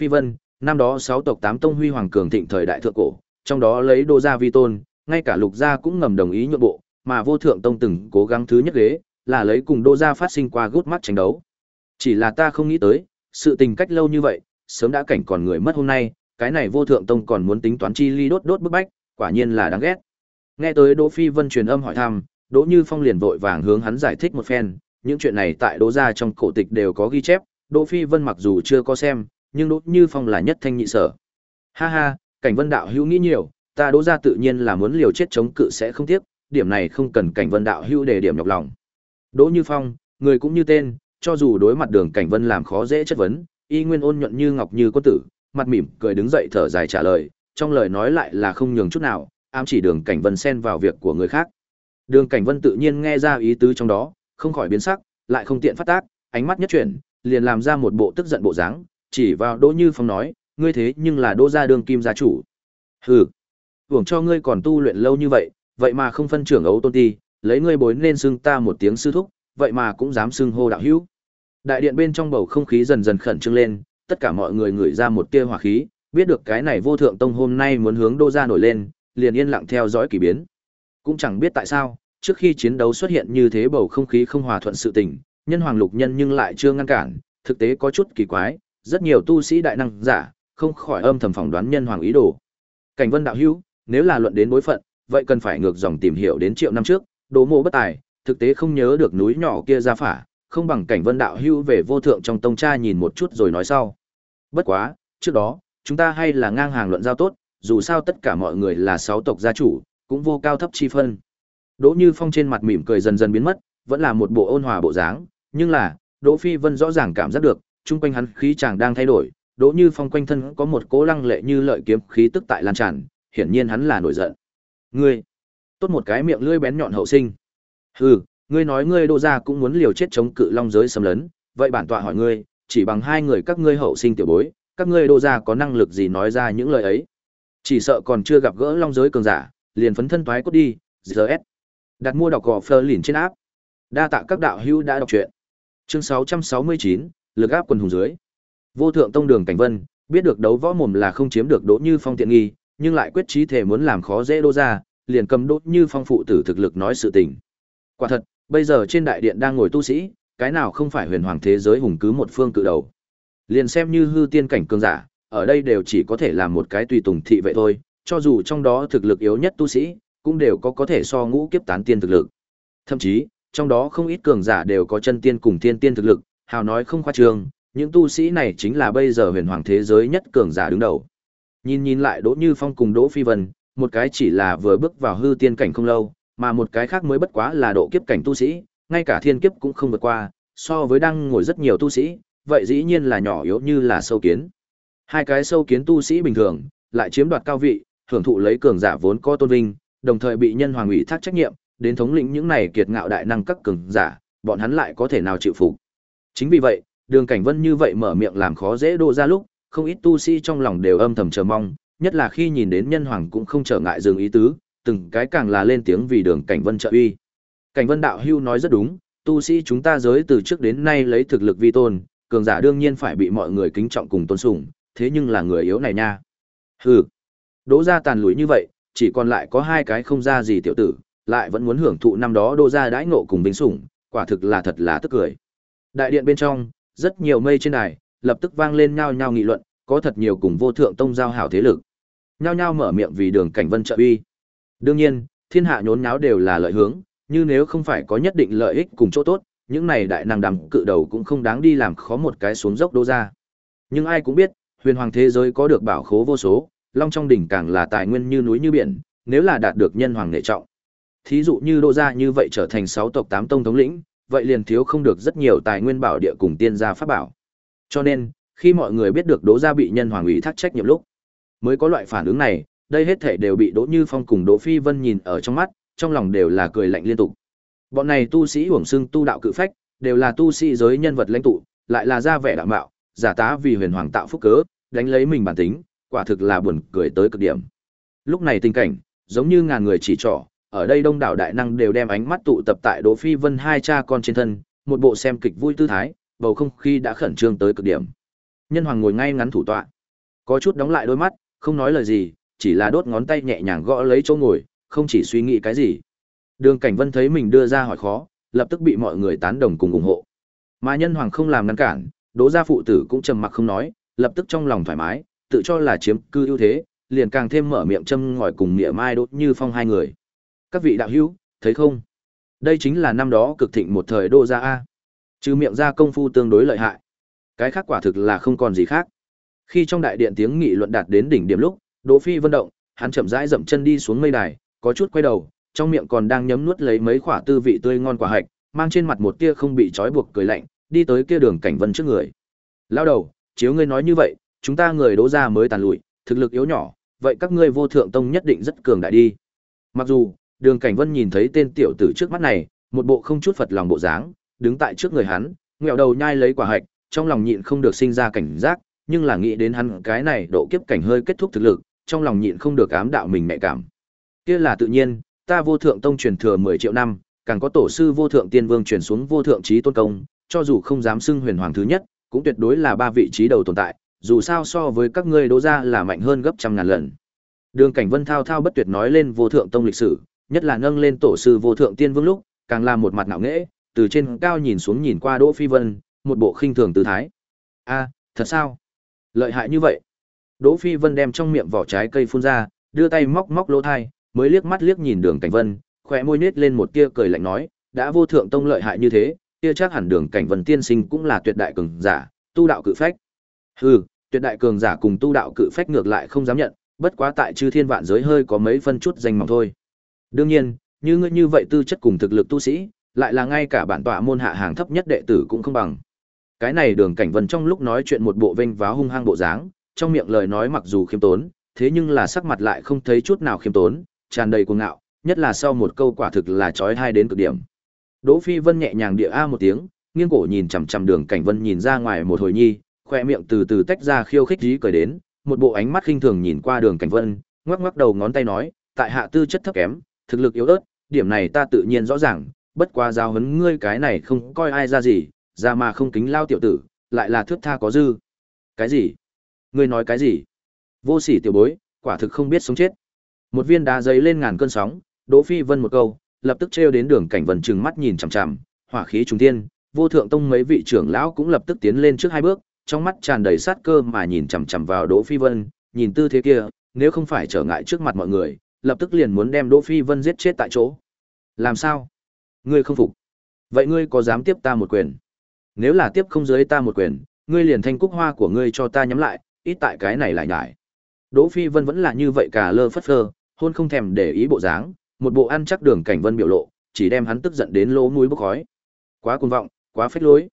Phi Vân, năm đó sáu tộc tám tông huy hoàng cường thịnh thời đại thượng cổ, trong đó lấy Đô gia vi tôn, ngay cả Lục gia cũng ngầm đồng ý nhượng bộ, mà Vô Thượng Tông từng cố gắng thứ nhất ghế, là lấy cùng Đô gia phát sinh qua gút mắt tranh đấu. Chỉ là ta không nghĩ tới, sự tình cách lâu như vậy, sớm đã cảnh còn người mất hôm nay, cái này Vô Thượng Tông còn muốn tính toán chi ly đốt đốt bức bách, quả nhiên là đáng ghét. Nghe tới Đỗ Phi Vân truyền âm hỏi thăm, Đỗ Như Phong liền vội vàng hướng hắn giải thích một phen, những chuyện này tại Đỗ gia trong cổ tịch đều có ghi chép, Đỗ Phi Vân mặc dù chưa có xem, nhưng Đỗ Như Phong là nhất thanh nhị sở. Ha ha, Cảnh Vân đạo hữu nghĩ nhiều, ta Đỗ gia tự nhiên là muốn liều chết chống cự sẽ không tiếc, điểm này không cần Cảnh Vân đạo hữu để điểm nhọc lòng. Đỗ Như Phong, người cũng như tên, cho dù đối mặt Đường Cảnh Vân làm khó dễ chất vấn, y nguyên ôn nhuận như ngọc như quân tử, mặt mỉm cười đứng dậy thở dài trả lời, trong lời nói lại là không nhường chút nào, ám chỉ Đường Cảnh Vân xen vào việc của người khác. Đường Cảnh Vân tự nhiên nghe ra ý tứ trong đó, không khỏi biến sắc, lại không tiện phát tác, ánh mắt nhất chuyển, liền làm ra một bộ tức giận bộ dáng, chỉ vào Đỗ Như Phong nói, ngươi thế nhưng là Đỗ gia đường kim gia chủ. Hừ, hưởng cho ngươi còn tu luyện lâu như vậy, vậy mà không phân trưởng ấu tôn ti, lấy ngươi bối nên xưng ta một tiếng sư thúc, vậy mà cũng dám xưng hô đạo hữu. Đại điện bên trong bầu không khí dần dần khẩn trương lên, tất cả mọi người ngửi ra một tia hỏa khí, biết được cái này vô thượng tông hôm nay muốn hướng Đỗ gia nổi lên, liền yên lặng theo dõi kỳ biến. Cũng chẳng biết tại sao, trước khi chiến đấu xuất hiện như thế bầu không khí không hòa thuận sự tình, nhân hoàng lục nhân nhưng lại chưa ngăn cản, thực tế có chút kỳ quái, rất nhiều tu sĩ đại năng giả, không khỏi âm thầm phỏng đoán nhân hoàng ý đồ. Cảnh Vân đạo hữu, nếu là luận đến bối phận, vậy cần phải ngược dòng tìm hiểu đến triệu năm trước, đồ Mộ bất tài, thực tế không nhớ được núi nhỏ kia ra phả, không bằng Cảnh Vân đạo hữu về vô thượng trong tông cha nhìn một chút rồi nói sau. Bất quá, trước đó, chúng ta hay là ngang hàng luận giao tốt, dù sao tất cả mọi người là sáu tộc gia chủ, cũng vô cao thấp chi phân. Đỗ Như Phong trên mặt mỉm cười dần dần biến mất, vẫn là một bộ ôn hòa bộ dáng, nhưng là, Đỗ Phi Vân rõ ràng cảm giác được, chung quanh hắn khí chàng đang thay đổi, Đỗ Như Phong quanh thân có một cỗ lăng lệ như lợi kiếm khí tức tại lan tràn, hiển nhiên hắn là nổi giận. Ngươi, tốt một cái miệng lưỡi bén nhọn hậu sinh. Hừ, ngươi nói ngươi Đỗ gia cũng muốn liều chết chống cự long giới xâm lấn, vậy bản tọa hỏi ngươi, chỉ bằng hai người các ngươi hậu sinh tiểu bối, các ngươi Đỗ gia có năng lực gì nói ra những lời ấy? Chỉ sợ còn chưa gặp gỡ long giới cường giả, liền phấn thân thoái cốt đi, GS. Đặt mua đọc gò phơ lìn trên áp. Đa tạ các đạo hữu đã đọc truyện. Chương 669, lực áp quần hùng dưới. Vô thượng tông đường cảnh vân, biết được đấu võ mồm là không chiếm được Đỗ Như Phong tiện nghi, nhưng lại quyết chí thể muốn làm khó dễ Đỗ ra, liền cầm Đỗ Như Phong phụ tử thực lực nói sự tình. Quả thật, bây giờ trên đại điện đang ngồi tu sĩ, cái nào không phải huyền hoàng thế giới hùng cứ một phương cự đầu. Liền xem như hư tiên cảnh cường giả, ở đây đều chỉ có thể làm một cái tùy tùng thị vệ thôi, cho dù trong đó thực lực yếu nhất tu sĩ, cũng đều có có thể so ngũ kiếp tán tiên thực lực. Thậm chí, trong đó không ít cường giả đều có chân tiên cùng tiên tiên thực lực, hào nói không khoa trương, những tu sĩ này chính là bây giờ huyền hoàng thế giới nhất cường giả đứng đầu. Nhìn nhìn lại Đỗ Như Phong cùng Đỗ Phi Vân, một cái chỉ là vừa bước vào hư tiên cảnh không lâu, mà một cái khác mới bất quá là độ kiếp cảnh tu sĩ, ngay cả thiên kiếp cũng không vượt qua, so với đang ngồi rất nhiều tu sĩ, vậy dĩ nhiên là nhỏ yếu như là sâu kiến. Hai cái sâu kiến tu sĩ bình thường, lại chiếm đoạt cao vị, hưởng thụ lấy cường giả vốn có tôn vinh, đồng thời bị nhân hoàng ủy thác trách nhiệm, đến thống lĩnh những này kiệt ngạo đại năng các cường giả, bọn hắn lại có thể nào chịu phục. Chính vì vậy, Đường Cảnh Vân như vậy mở miệng làm khó dễ đô ra lúc, không ít tu sĩ trong lòng đều âm thầm chờ mong, nhất là khi nhìn đến nhân hoàng cũng không trở ngại dừng ý tứ, từng cái càng là lên tiếng vì Đường Cảnh Vân trợ uy. Cảnh Vân đạo hưu nói rất đúng, tu sĩ chúng ta giới từ trước đến nay lấy thực lực vi tôn, cường giả đương nhiên phải bị mọi người kính trọng cùng tôn sùng, thế nhưng là người yếu này nha. Hừ. Đỗ gia tàn lùi như vậy, chỉ còn lại có hai cái không ra gì tiểu tử, lại vẫn muốn hưởng thụ năm đó đỗ gia đãi ngộ cùng binh sủng, quả thực là thật là tức cười. Đại điện bên trong, rất nhiều mây trên đài, lập tức vang lên nhao nhao nghị luận, có thật nhiều cùng vô thượng tông giao hảo thế lực. Nhao nhao mở miệng vì đường cảnh vân trợ uy. Đương nhiên, thiên hạ nhốn nháo đều là lợi hướng, như nếu không phải có nhất định lợi ích cùng chỗ tốt, những này đại năng đẳng cự đầu cũng không đáng đi làm khó một cái xuống dốc đô gia. Nhưng ai cũng biết, huyền hoàng thế giới có được bảo khố vô số, long trong đỉnh càng là tài nguyên như núi như biển, nếu là đạt được nhân hoàng nghệ trọng. Thí dụ như đô gia như vậy trở thành sáu tộc tám tông thống lĩnh, vậy liền thiếu không được rất nhiều tài nguyên bảo địa cùng tiên gia pháp bảo. Cho nên, khi mọi người biết được Đỗ gia bị nhân hoàng ủy thác trách nhiệm lúc, mới có loại phản ứng này, đây hết thể đều bị Đỗ Như Phong cùng Đỗ Phi Vân nhìn ở trong mắt, trong lòng đều là cười lạnh liên tục. Bọn này tu sĩ uổng xưng tu đạo cự phách, đều là tu sĩ giới nhân vật lãnh tụ, lại là ra vẻ đạo mạo, giả tá vì huyền hoàng tạo phúc cớ, đánh lấy mình bản tính, quả thực là buồn cười tới cực điểm. Lúc này tình cảnh, giống như ngàn người chỉ trỏ, ở đây đông đảo đại năng đều đem ánh mắt tụ tập tại Đỗ Phi Vân hai cha con trên thân, một bộ xem kịch vui tư thái, bầu không khí đã khẩn trương tới cực điểm. Nhân Hoàng ngồi ngay ngắn thủ tọa, có chút đóng lại đôi mắt, không nói lời gì, chỉ là đốt ngón tay nhẹ nhàng gõ lấy chỗ ngồi, không chỉ suy nghĩ cái gì. Đường Cảnh Vân thấy mình đưa ra hỏi khó, lập tức bị mọi người tán đồng cùng ủng hộ. Mà Nhân Hoàng không làm ngăn cản, Đỗ gia phụ tử cũng trầm mặc không nói, lập tức trong lòng thoải mái, tự cho là chiếm cư ưu thế, liền càng thêm mở miệng châm ngòi cùng nghĩa Mai đốt như phong hai người. Các vị đạo hữu, thấy không? Đây chính là năm đó cực thịnh một thời Đỗ gia a. Trừ miệng ra công phu tương đối lợi hại. Cái khác quả thực là không còn gì khác. Khi trong đại điện tiếng nghị luận đạt đến đỉnh điểm lúc, Đỗ Phi vận động, hắn chậm rãi dậm chân đi xuống mây đài, có chút quay đầu, trong miệng còn đang nhấm nuốt lấy mấy quả tư vị tươi ngon quả hạch, mang trên mặt một tia không bị trói buộc cười lạnh, đi tới kia đường cảnh vân trước người. Lao đầu, chiếu ngươi nói như vậy, chúng ta người đỗ gia mới tàn lụi, thực lực yếu nhỏ, vậy các ngươi vô thượng tông nhất định rất cường đại đi. Mặc dù, đường cảnh vân nhìn thấy tên tiểu tử trước mắt này, một bộ không chút phật lòng bộ dáng, đứng tại trước người hắn, ngẹo đầu nhai lấy quả hạch, trong lòng nhịn không được sinh ra cảnh giác, nhưng là nghĩ đến hắn cái này độ kiếp cảnh hơi kết thúc thực lực, trong lòng nhịn không được ám đạo mình mẹ cảm. Kia là tự nhiên, ta vô thượng tông truyền thừa 10 triệu năm, càng có tổ sư vô thượng tiên vương truyền xuống vô thượng trí tôn công, cho dù không dám xưng huyền hoàng thứ nhất, cũng tuyệt đối là ba vị trí đầu tồn tại, dù sao so với các ngươi đỗ ra là mạnh hơn gấp trăm ngàn lần. Đường Cảnh Vân thao thao bất tuyệt nói lên vô thượng tông lịch sử, nhất là nâng lên tổ sư vô thượng tiên vương lúc, càng là một mặt ngạo nghễ, từ trên cao nhìn xuống nhìn qua Đỗ Phi Vân, một bộ khinh thường tư thái. A, thật sao? Lợi hại như vậy? Đỗ Phi Vân đem trong miệng vỏ trái cây phun ra, đưa tay móc móc lỗ thai, mới liếc mắt liếc nhìn Đường Cảnh Vân, khóe môi nhếch lên một tia cười lạnh nói, đã vô thượng tông lợi hại như thế, kia chắc hẳn Đường Cảnh Vân tiên sinh cũng là tuyệt đại cường giả, tu đạo cự phách. Hừ, tuyệt đại cường giả cùng tu đạo cự phách ngược lại không dám nhận, bất quá tại chư thiên vạn giới hơi có mấy phân chút danh mỏng thôi. Đương nhiên, như ngươi như vậy tư chất cùng thực lực tu sĩ, lại là ngay cả bản tọa môn hạ hàng thấp nhất đệ tử cũng không bằng. Cái này Đường Cảnh Vân trong lúc nói chuyện một bộ vênh váo hung hăng bộ dáng, trong miệng lời nói mặc dù khiêm tốn, thế nhưng là sắc mặt lại không thấy chút nào khiêm tốn, tràn đầy cuồng ngạo, nhất là sau một câu quả thực là chói hai đến cực điểm. Đỗ Phi Vân nhẹ nhàng địa a một tiếng, nghiêng cổ nhìn chằm chằm Đường Cảnh Vân nhìn ra ngoài một hồi nhi, khoe miệng từ từ tách ra khiêu khích dí cười đến, một bộ ánh mắt khinh thường nhìn qua Đường Cảnh Vân, ngoắc ngoắc đầu ngón tay nói, tại hạ tư chất thấp kém, thực lực yếu ớt, điểm này ta tự nhiên rõ ràng, bất quá giao hấn ngươi cái này không coi ai ra gì, ra mà không kính lao tiểu tử, lại là thước tha có dư. Cái gì? Ngươi nói cái gì? Vô sỉ tiểu bối, quả thực không biết sống chết. Một viên đá giấy lên ngàn cơn sóng, Đỗ Phi Vân một câu, lập tức treo đến đường cảnh vân trừng mắt nhìn chằm chằm, hỏa khí trùng thiên, vô thượng tông mấy vị trưởng lão cũng lập tức tiến lên trước hai bước, trong mắt tràn đầy sát cơ mà nhìn chằm chằm vào Đỗ Phi Vân, nhìn tư thế kia, nếu không phải trở ngại trước mặt mọi người, lập tức liền muốn đem Đỗ Phi Vân giết chết tại chỗ. Làm sao? Ngươi không phục? Vậy ngươi có dám tiếp ta một quyền? Nếu là tiếp không dưới ta một quyền, ngươi liền thanh cúc hoa của ngươi cho ta nhắm lại, ít tại cái này lại nhải. Đỗ Phi Vân vẫn là như vậy cả lơ phất phơ, hôn không thèm để ý bộ dáng, một bộ ăn chắc đường cảnh vân biểu lộ, chỉ đem hắn tức giận đến lỗ mũi bốc khói. Quá cuồng vọng, quá phết lối.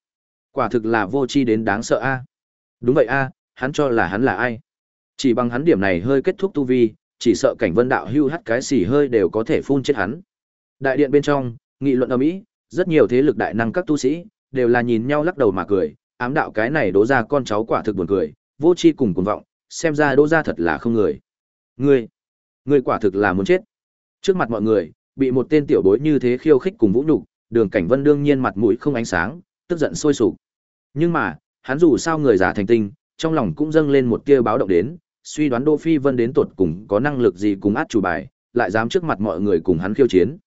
Quả thực là vô tri đến đáng sợ a. À. Đúng vậy a, à, hắn cho là hắn là ai? Chỉ bằng hắn điểm này hơi kết thúc tu vi, chỉ sợ cảnh vân đạo hưu hắt cái xì hơi đều có thể phun chết hắn. Đại điện bên trong, nghị luận ở mỹ rất nhiều thế lực đại năng các tu sĩ đều là nhìn nhau lắc đầu mà cười, ám đạo cái này đố ra con cháu quả thực buồn cười, vô tri cùng cuồng vọng, xem ra đố ra thật là không người. Ngươi, ngươi quả thực là muốn chết. Trước mặt mọi người, bị một tên tiểu bối như thế khiêu khích cùng vũ nhục, Đường Cảnh Vân đương nhiên mặt mũi không ánh sáng, tức giận sôi sục. Nhưng mà, hắn dù sao người già thành tinh, trong lòng cũng dâng lên một tia báo động đến, suy đoán Đỗ Phi Vân đến tột cùng có năng lực gì cùng át chủ bài, lại dám trước mặt mọi người cùng hắn khiêu chiến.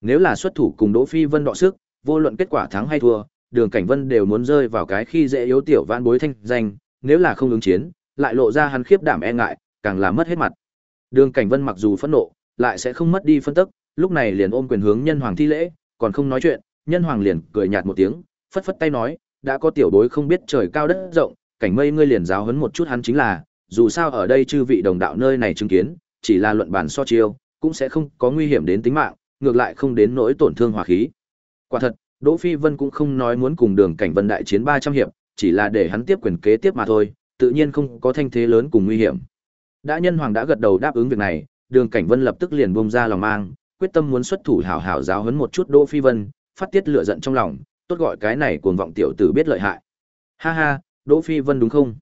Nếu là xuất thủ cùng Đỗ Phi Vân đọ sức, vô luận kết quả thắng hay thua, Đường Cảnh Vân đều muốn rơi vào cái khi dễ yếu tiểu vãn bối thanh danh, nếu là không ứng chiến, lại lộ ra hắn khiếp đảm e ngại, càng làm mất hết mặt. Đường Cảnh Vân mặc dù phẫn nộ, lại sẽ không mất đi phân tức, lúc này liền ôm quyền hướng nhân hoàng thi lễ, còn không nói chuyện, nhân hoàng liền cười nhạt một tiếng, phất phất tay nói, đã có tiểu bối không biết trời cao đất rộng, cảnh mây ngươi liền giáo huấn một chút hắn chính là, dù sao ở đây chư vị đồng đạo nơi này chứng kiến, chỉ là luận bàn so chiêu, cũng sẽ không có nguy hiểm đến tính mạng, ngược lại không đến nỗi tổn thương hòa khí. Quả thật, Đỗ Phi Vân cũng không nói muốn cùng Đường Cảnh Vân đại chiến 300 hiệp, chỉ là để hắn tiếp quyền kế tiếp mà thôi, tự nhiên không có thanh thế lớn cùng nguy hiểm. Đã nhân hoàng đã gật đầu đáp ứng việc này, Đường Cảnh Vân lập tức liền buông ra lòng mang, quyết tâm muốn xuất thủ hảo hảo giáo huấn một chút Đỗ Phi Vân, phát tiết lửa giận trong lòng, tốt gọi cái này cuồng vọng tiểu tử biết lợi hại. Ha ha, Đỗ Phi Vân đúng không?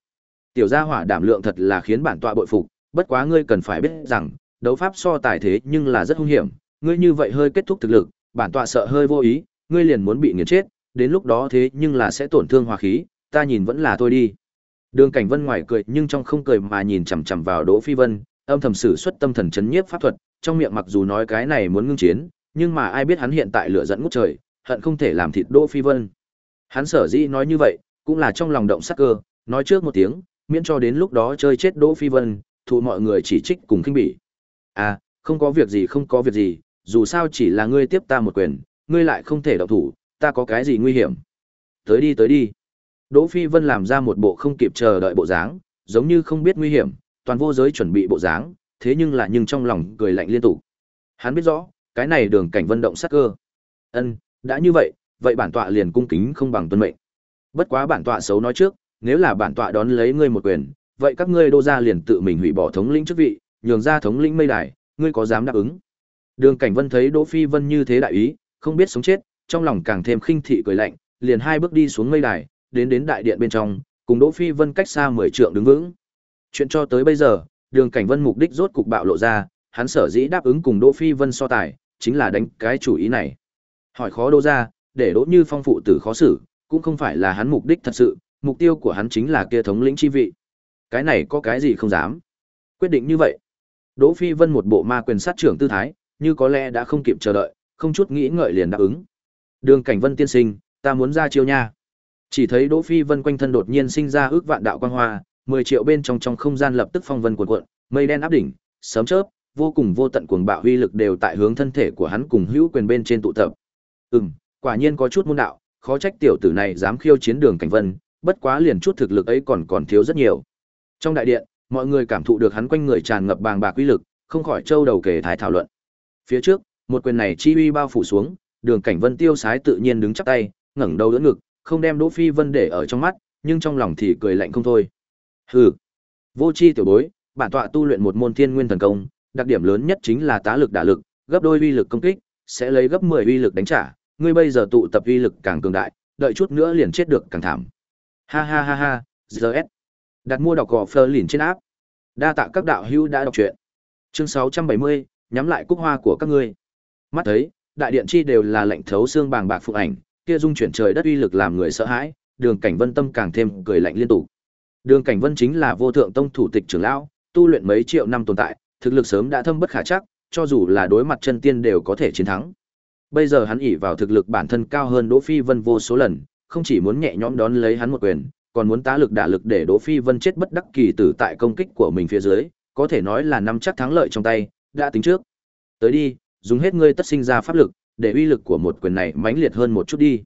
Tiểu gia hỏa đảm lượng thật là khiến bản tọa bội phục, bất quá ngươi cần phải biết rằng, đấu pháp so tài thế nhưng là rất hung hiểm, ngươi như vậy hơi kết thúc thực lực, bản tọa sợ hơi vô ý, ngươi liền muốn bị nghiền chết, đến lúc đó thế nhưng là sẽ tổn thương hòa khí, ta nhìn vẫn là thôi đi. Đường Cảnh Vân ngoài cười nhưng trong không cười mà nhìn chằm chằm vào Đỗ Phi Vân, âm thầm sử xuất tâm thần chấn nhiếp pháp thuật, trong miệng mặc dù nói cái này muốn ngưng chiến, nhưng mà ai biết hắn hiện tại lửa giận ngút trời, hận không thể làm thịt Đỗ Phi Vân. Hắn sở dĩ nói như vậy, cũng là trong lòng động sắc cơ, nói trước một tiếng, miễn cho đến lúc đó chơi chết Đỗ Phi Vân, thụ mọi người chỉ trích cùng khinh bỉ. À, không có việc gì không có việc gì, dù sao chỉ là ngươi tiếp ta một quyền, ngươi lại không thể động thủ, ta có cái gì nguy hiểm. Tới đi tới đi. Đỗ Phi Vân làm ra một bộ không kịp chờ đợi bộ dáng, giống như không biết nguy hiểm, toàn vô giới chuẩn bị bộ dáng, thế nhưng là nhưng trong lòng cười lạnh liên tục. Hắn biết rõ, cái này đường cảnh vân động sát cơ. Ân, đã như vậy, vậy bản tọa liền cung kính không bằng tuân mệnh. Bất quá bản tọa xấu nói trước, nếu là bản tọa đón lấy ngươi một quyền, vậy các ngươi đô gia liền tự mình hủy bỏ thống lĩnh chức vị, nhường ra thống lĩnh mây đài, ngươi có dám đáp ứng? Đường Cảnh Vân thấy Đỗ Phi Vân như thế đại ý, không biết sống chết, trong lòng càng thêm khinh thị cười lạnh, liền hai bước đi xuống mây đài, đến đến đại điện bên trong, cùng Đỗ Phi Vân cách xa 10 trượng đứng vững. Chuyện cho tới bây giờ, Đường Cảnh Vân mục đích rốt cục bạo lộ ra, hắn sở dĩ đáp ứng cùng Đỗ Phi Vân so tài, chính là đánh cái chủ ý này. Hỏi khó Đỗ ra, để Đỗ Như Phong phụ tử khó xử, cũng không phải là hắn mục đích thật sự, mục tiêu của hắn chính là kia thống lĩnh chi vị. Cái này có cái gì không dám? Quyết định như vậy. Đỗ Phi Vân một bộ ma quyền sát trưởng tư thái, như có lẽ đã không kịp chờ đợi, không chút nghĩ ngợi liền đáp ứng. Đường Cảnh Vân tiên sinh, ta muốn ra chiêu nha. Chỉ thấy Đỗ Phi Vân quanh thân đột nhiên sinh ra ước vạn đạo quang hoa, 10 triệu bên trong trong không gian lập tức phong vân cuộn cuộn, mây đen áp đỉnh, sớm chớp, vô cùng vô tận cuồng bạo uy lực đều tại hướng thân thể của hắn cùng hữu quyền bên trên tụ tập. Ừm, quả nhiên có chút môn đạo, khó trách tiểu tử này dám khiêu chiến Đường Cảnh Vân, bất quá liền chút thực lực ấy còn còn thiếu rất nhiều. Trong đại điện, mọi người cảm thụ được hắn quanh người tràn ngập bàng bạc uy lực, không khỏi trâu đầu kể thái thảo luận. Phía trước, một quyền này chi uy bao phủ xuống, Đường Cảnh Vân tiêu sái tự nhiên đứng chắp tay, ngẩng đầu đỡ ngực, không đem Đỗ Phi Vân để ở trong mắt, nhưng trong lòng thì cười lạnh không thôi. Hừ, vô chi tiểu bối, bản tọa tu luyện một môn thiên nguyên thần công, đặc điểm lớn nhất chính là tá lực đả lực, gấp đôi uy lực công kích, sẽ lấy gấp 10 uy lực đánh trả, ngươi bây giờ tụ tập uy lực càng cường đại, đợi chút nữa liền chết được càng thảm. Ha ha ha ha, ZS. Đặt mua đọc gò Fleur lìn trên áp. Đa tạ các đạo hữu đã đọc truyện. Chương 670, nhắm lại cúc hoa của các ngươi. Mắt thấy, đại điện chi đều là lệnh thấu xương bàng bạc phụ ảnh, kia dung chuyển trời đất uy lực làm người sợ hãi, Đường Cảnh Vân tâm càng thêm cười lạnh liên tục. Đường Cảnh Vân chính là vô thượng tông thủ tịch trưởng lão, tu luyện mấy triệu năm tồn tại, thực lực sớm đã thâm bất khả chắc, cho dù là đối mặt chân tiên đều có thể chiến thắng. Bây giờ hắn ỷ vào thực lực bản thân cao hơn Đỗ Phi Vân vô số lần, không chỉ muốn nhẹ nhõm đón lấy hắn một quyền, còn muốn tá lực đả lực để Đỗ Phi Vân chết bất đắc kỳ tử tại công kích của mình phía dưới, có thể nói là nắm chắc thắng lợi trong tay, đã tính trước. Tới đi, dùng hết ngươi tất sinh ra pháp lực, để uy lực của một quyền này mãnh liệt hơn một chút đi.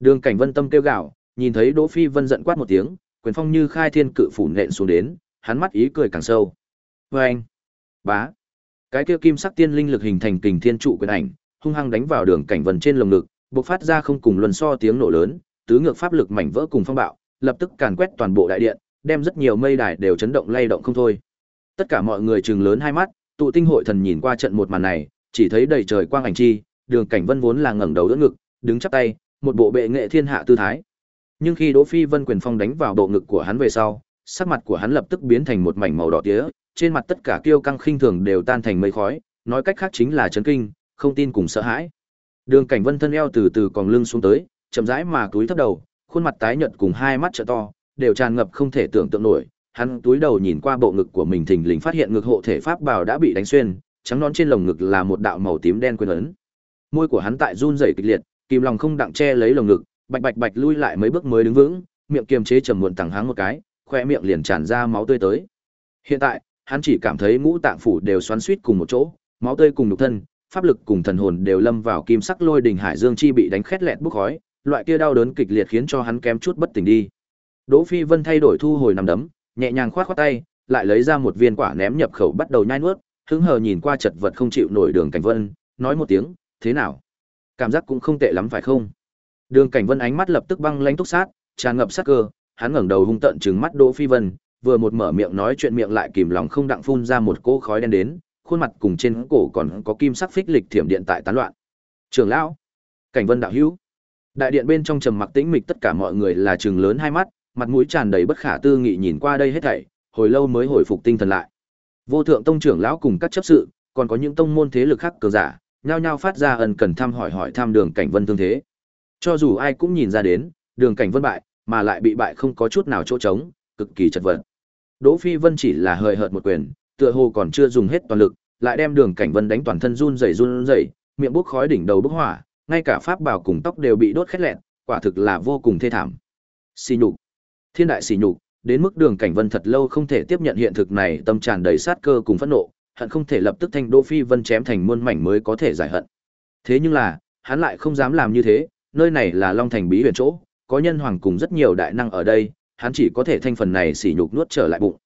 Đường Cảnh Vân tâm kêu gào, nhìn thấy Đỗ Phi Vân giận quát một tiếng, quyền phong như khai thiên cự phủ nện xuống đến, hắn mắt ý cười càng sâu. Oeng! Bá! Cái kia kim sắc tiên linh lực hình thành kình thiên trụ quyền ảnh, hung hăng đánh vào Đường Cảnh Vân trên lồng ngực, bộc phát ra không cùng luân so tiếng nổ lớn, tứ ngược pháp lực mảnh vỡ cùng phong bạo, lập tức càn quét toàn bộ đại điện, đem rất nhiều mây đài đều chấn động lay động không thôi. Tất cả mọi người trừng lớn hai mắt, tụ tinh hội thần nhìn qua trận một màn này, chỉ thấy đầy trời quang ảnh chi, Đường Cảnh Vân vốn là ngẩng đầu đỡ ngực, đứng chắp tay, một bộ bệ nghệ thiên hạ tư thái. Nhưng khi Đỗ Phi Vân quyền phong đánh vào bộ ngực của hắn về sau, sắc mặt của hắn lập tức biến thành một mảnh màu đỏ tía, trên mặt tất cả kiêu căng khinh thường đều tan thành mây khói, nói cách khác chính là chấn kinh, không tin cùng sợ hãi. Đường Cảnh Vân thân eo từ từ còn lưng xuống tới, chậm rãi mà túi thấp đầu, khuôn mặt tái nhợt cùng hai mắt trợ to, đều tràn ngập không thể tưởng tượng nổi. Hắn túi đầu nhìn qua bộ ngực của mình thình lình phát hiện ngực hộ thể pháp bào đã bị đánh xuyên, trắng nón trên lồng ngực là một đạo màu tím đen quyền ấn. Môi của hắn tại run rẩy kịch liệt, kìm lòng không đặng che lấy lồng ngực, bạch bạch bạch lui lại mấy bước mới đứng vững, miệng kiềm chế trầm muộn tàng háng một cái, khoe miệng liền tràn ra máu tươi tới. Hiện tại, hắn chỉ cảm thấy ngũ tạng phủ đều xoắn xuýt cùng một chỗ, máu tươi cùng nhục thân, pháp lực cùng thần hồn đều lâm vào kim sắc lôi đỉnh hải dương chi bị đánh khét lẹt bốc khói, loại kia đau đớn kịch liệt khiến cho hắn kém chút bất tỉnh đi. Đỗ Phi Vân thay đổi thu hồi nằm đấm, nhẹ nhàng khoát khoát tay, lại lấy ra một viên quả ném nhập khẩu bắt đầu nhai nuốt, hứng hờ nhìn qua chật vật không chịu nổi đường cảnh vân, nói một tiếng, thế nào? Cảm giác cũng không tệ lắm phải không? Đường Cảnh Vân ánh mắt lập tức băng lãnh túc sát, tràn ngập sát cơ, hắn ngẩng đầu hung tợn trừng mắt Đỗ Phi Vân, vừa một mở miệng nói chuyện miệng lại kìm lòng không đặng phun ra một cỗ khói đen đến, khuôn mặt cùng trên cổ còn có kim sắc phích lịch thiểm điện tại tán loạn. Trưởng lão, Cảnh Vân đạo hữu. Đại điện bên trong trầm mặc tĩnh mịch tất cả mọi người là trừng lớn hai mắt, mặt mũi tràn đầy bất khả tư nghị nhìn qua đây hết thảy, hồi lâu mới hồi phục tinh thần lại. Vô thượng tông trưởng lão cùng các chấp sự, còn có những tông môn thế lực khác cường giả, nhao nhao phát ra ẩn cần thăm hỏi hỏi thăm Đường Cảnh Vân tương thế. Cho dù ai cũng nhìn ra đến, Đường Cảnh Vân bại, mà lại bị bại không có chút nào chỗ trống, cực kỳ chật vật. Đỗ Phi Vân chỉ là hơi hợt một quyền, tựa hồ còn chưa dùng hết toàn lực, lại đem Đường Cảnh Vân đánh toàn thân run rẩy run rẩy, miệng bốc khói đỉnh đầu bốc hỏa, ngay cả pháp bảo cùng tóc đều bị đốt khét lẹn, quả thực là vô cùng thê thảm. Xỉ nhục, thiên đại xỉ nhục, đến mức Đường Cảnh Vân thật lâu không thể tiếp nhận hiện thực này, tâm tràn đầy sát cơ cùng phẫn nộ, hận không thể lập tức thanh Đỗ Phi Vân chém thành muôn mảnh mới có thể giải hận. Thế nhưng là, hắn lại không dám làm như thế, nơi này là Long Thành bí huyền chỗ, có nhân hoàng cùng rất nhiều đại năng ở đây, hắn chỉ có thể thanh phần này xỉ nhục nuốt trở lại bụng.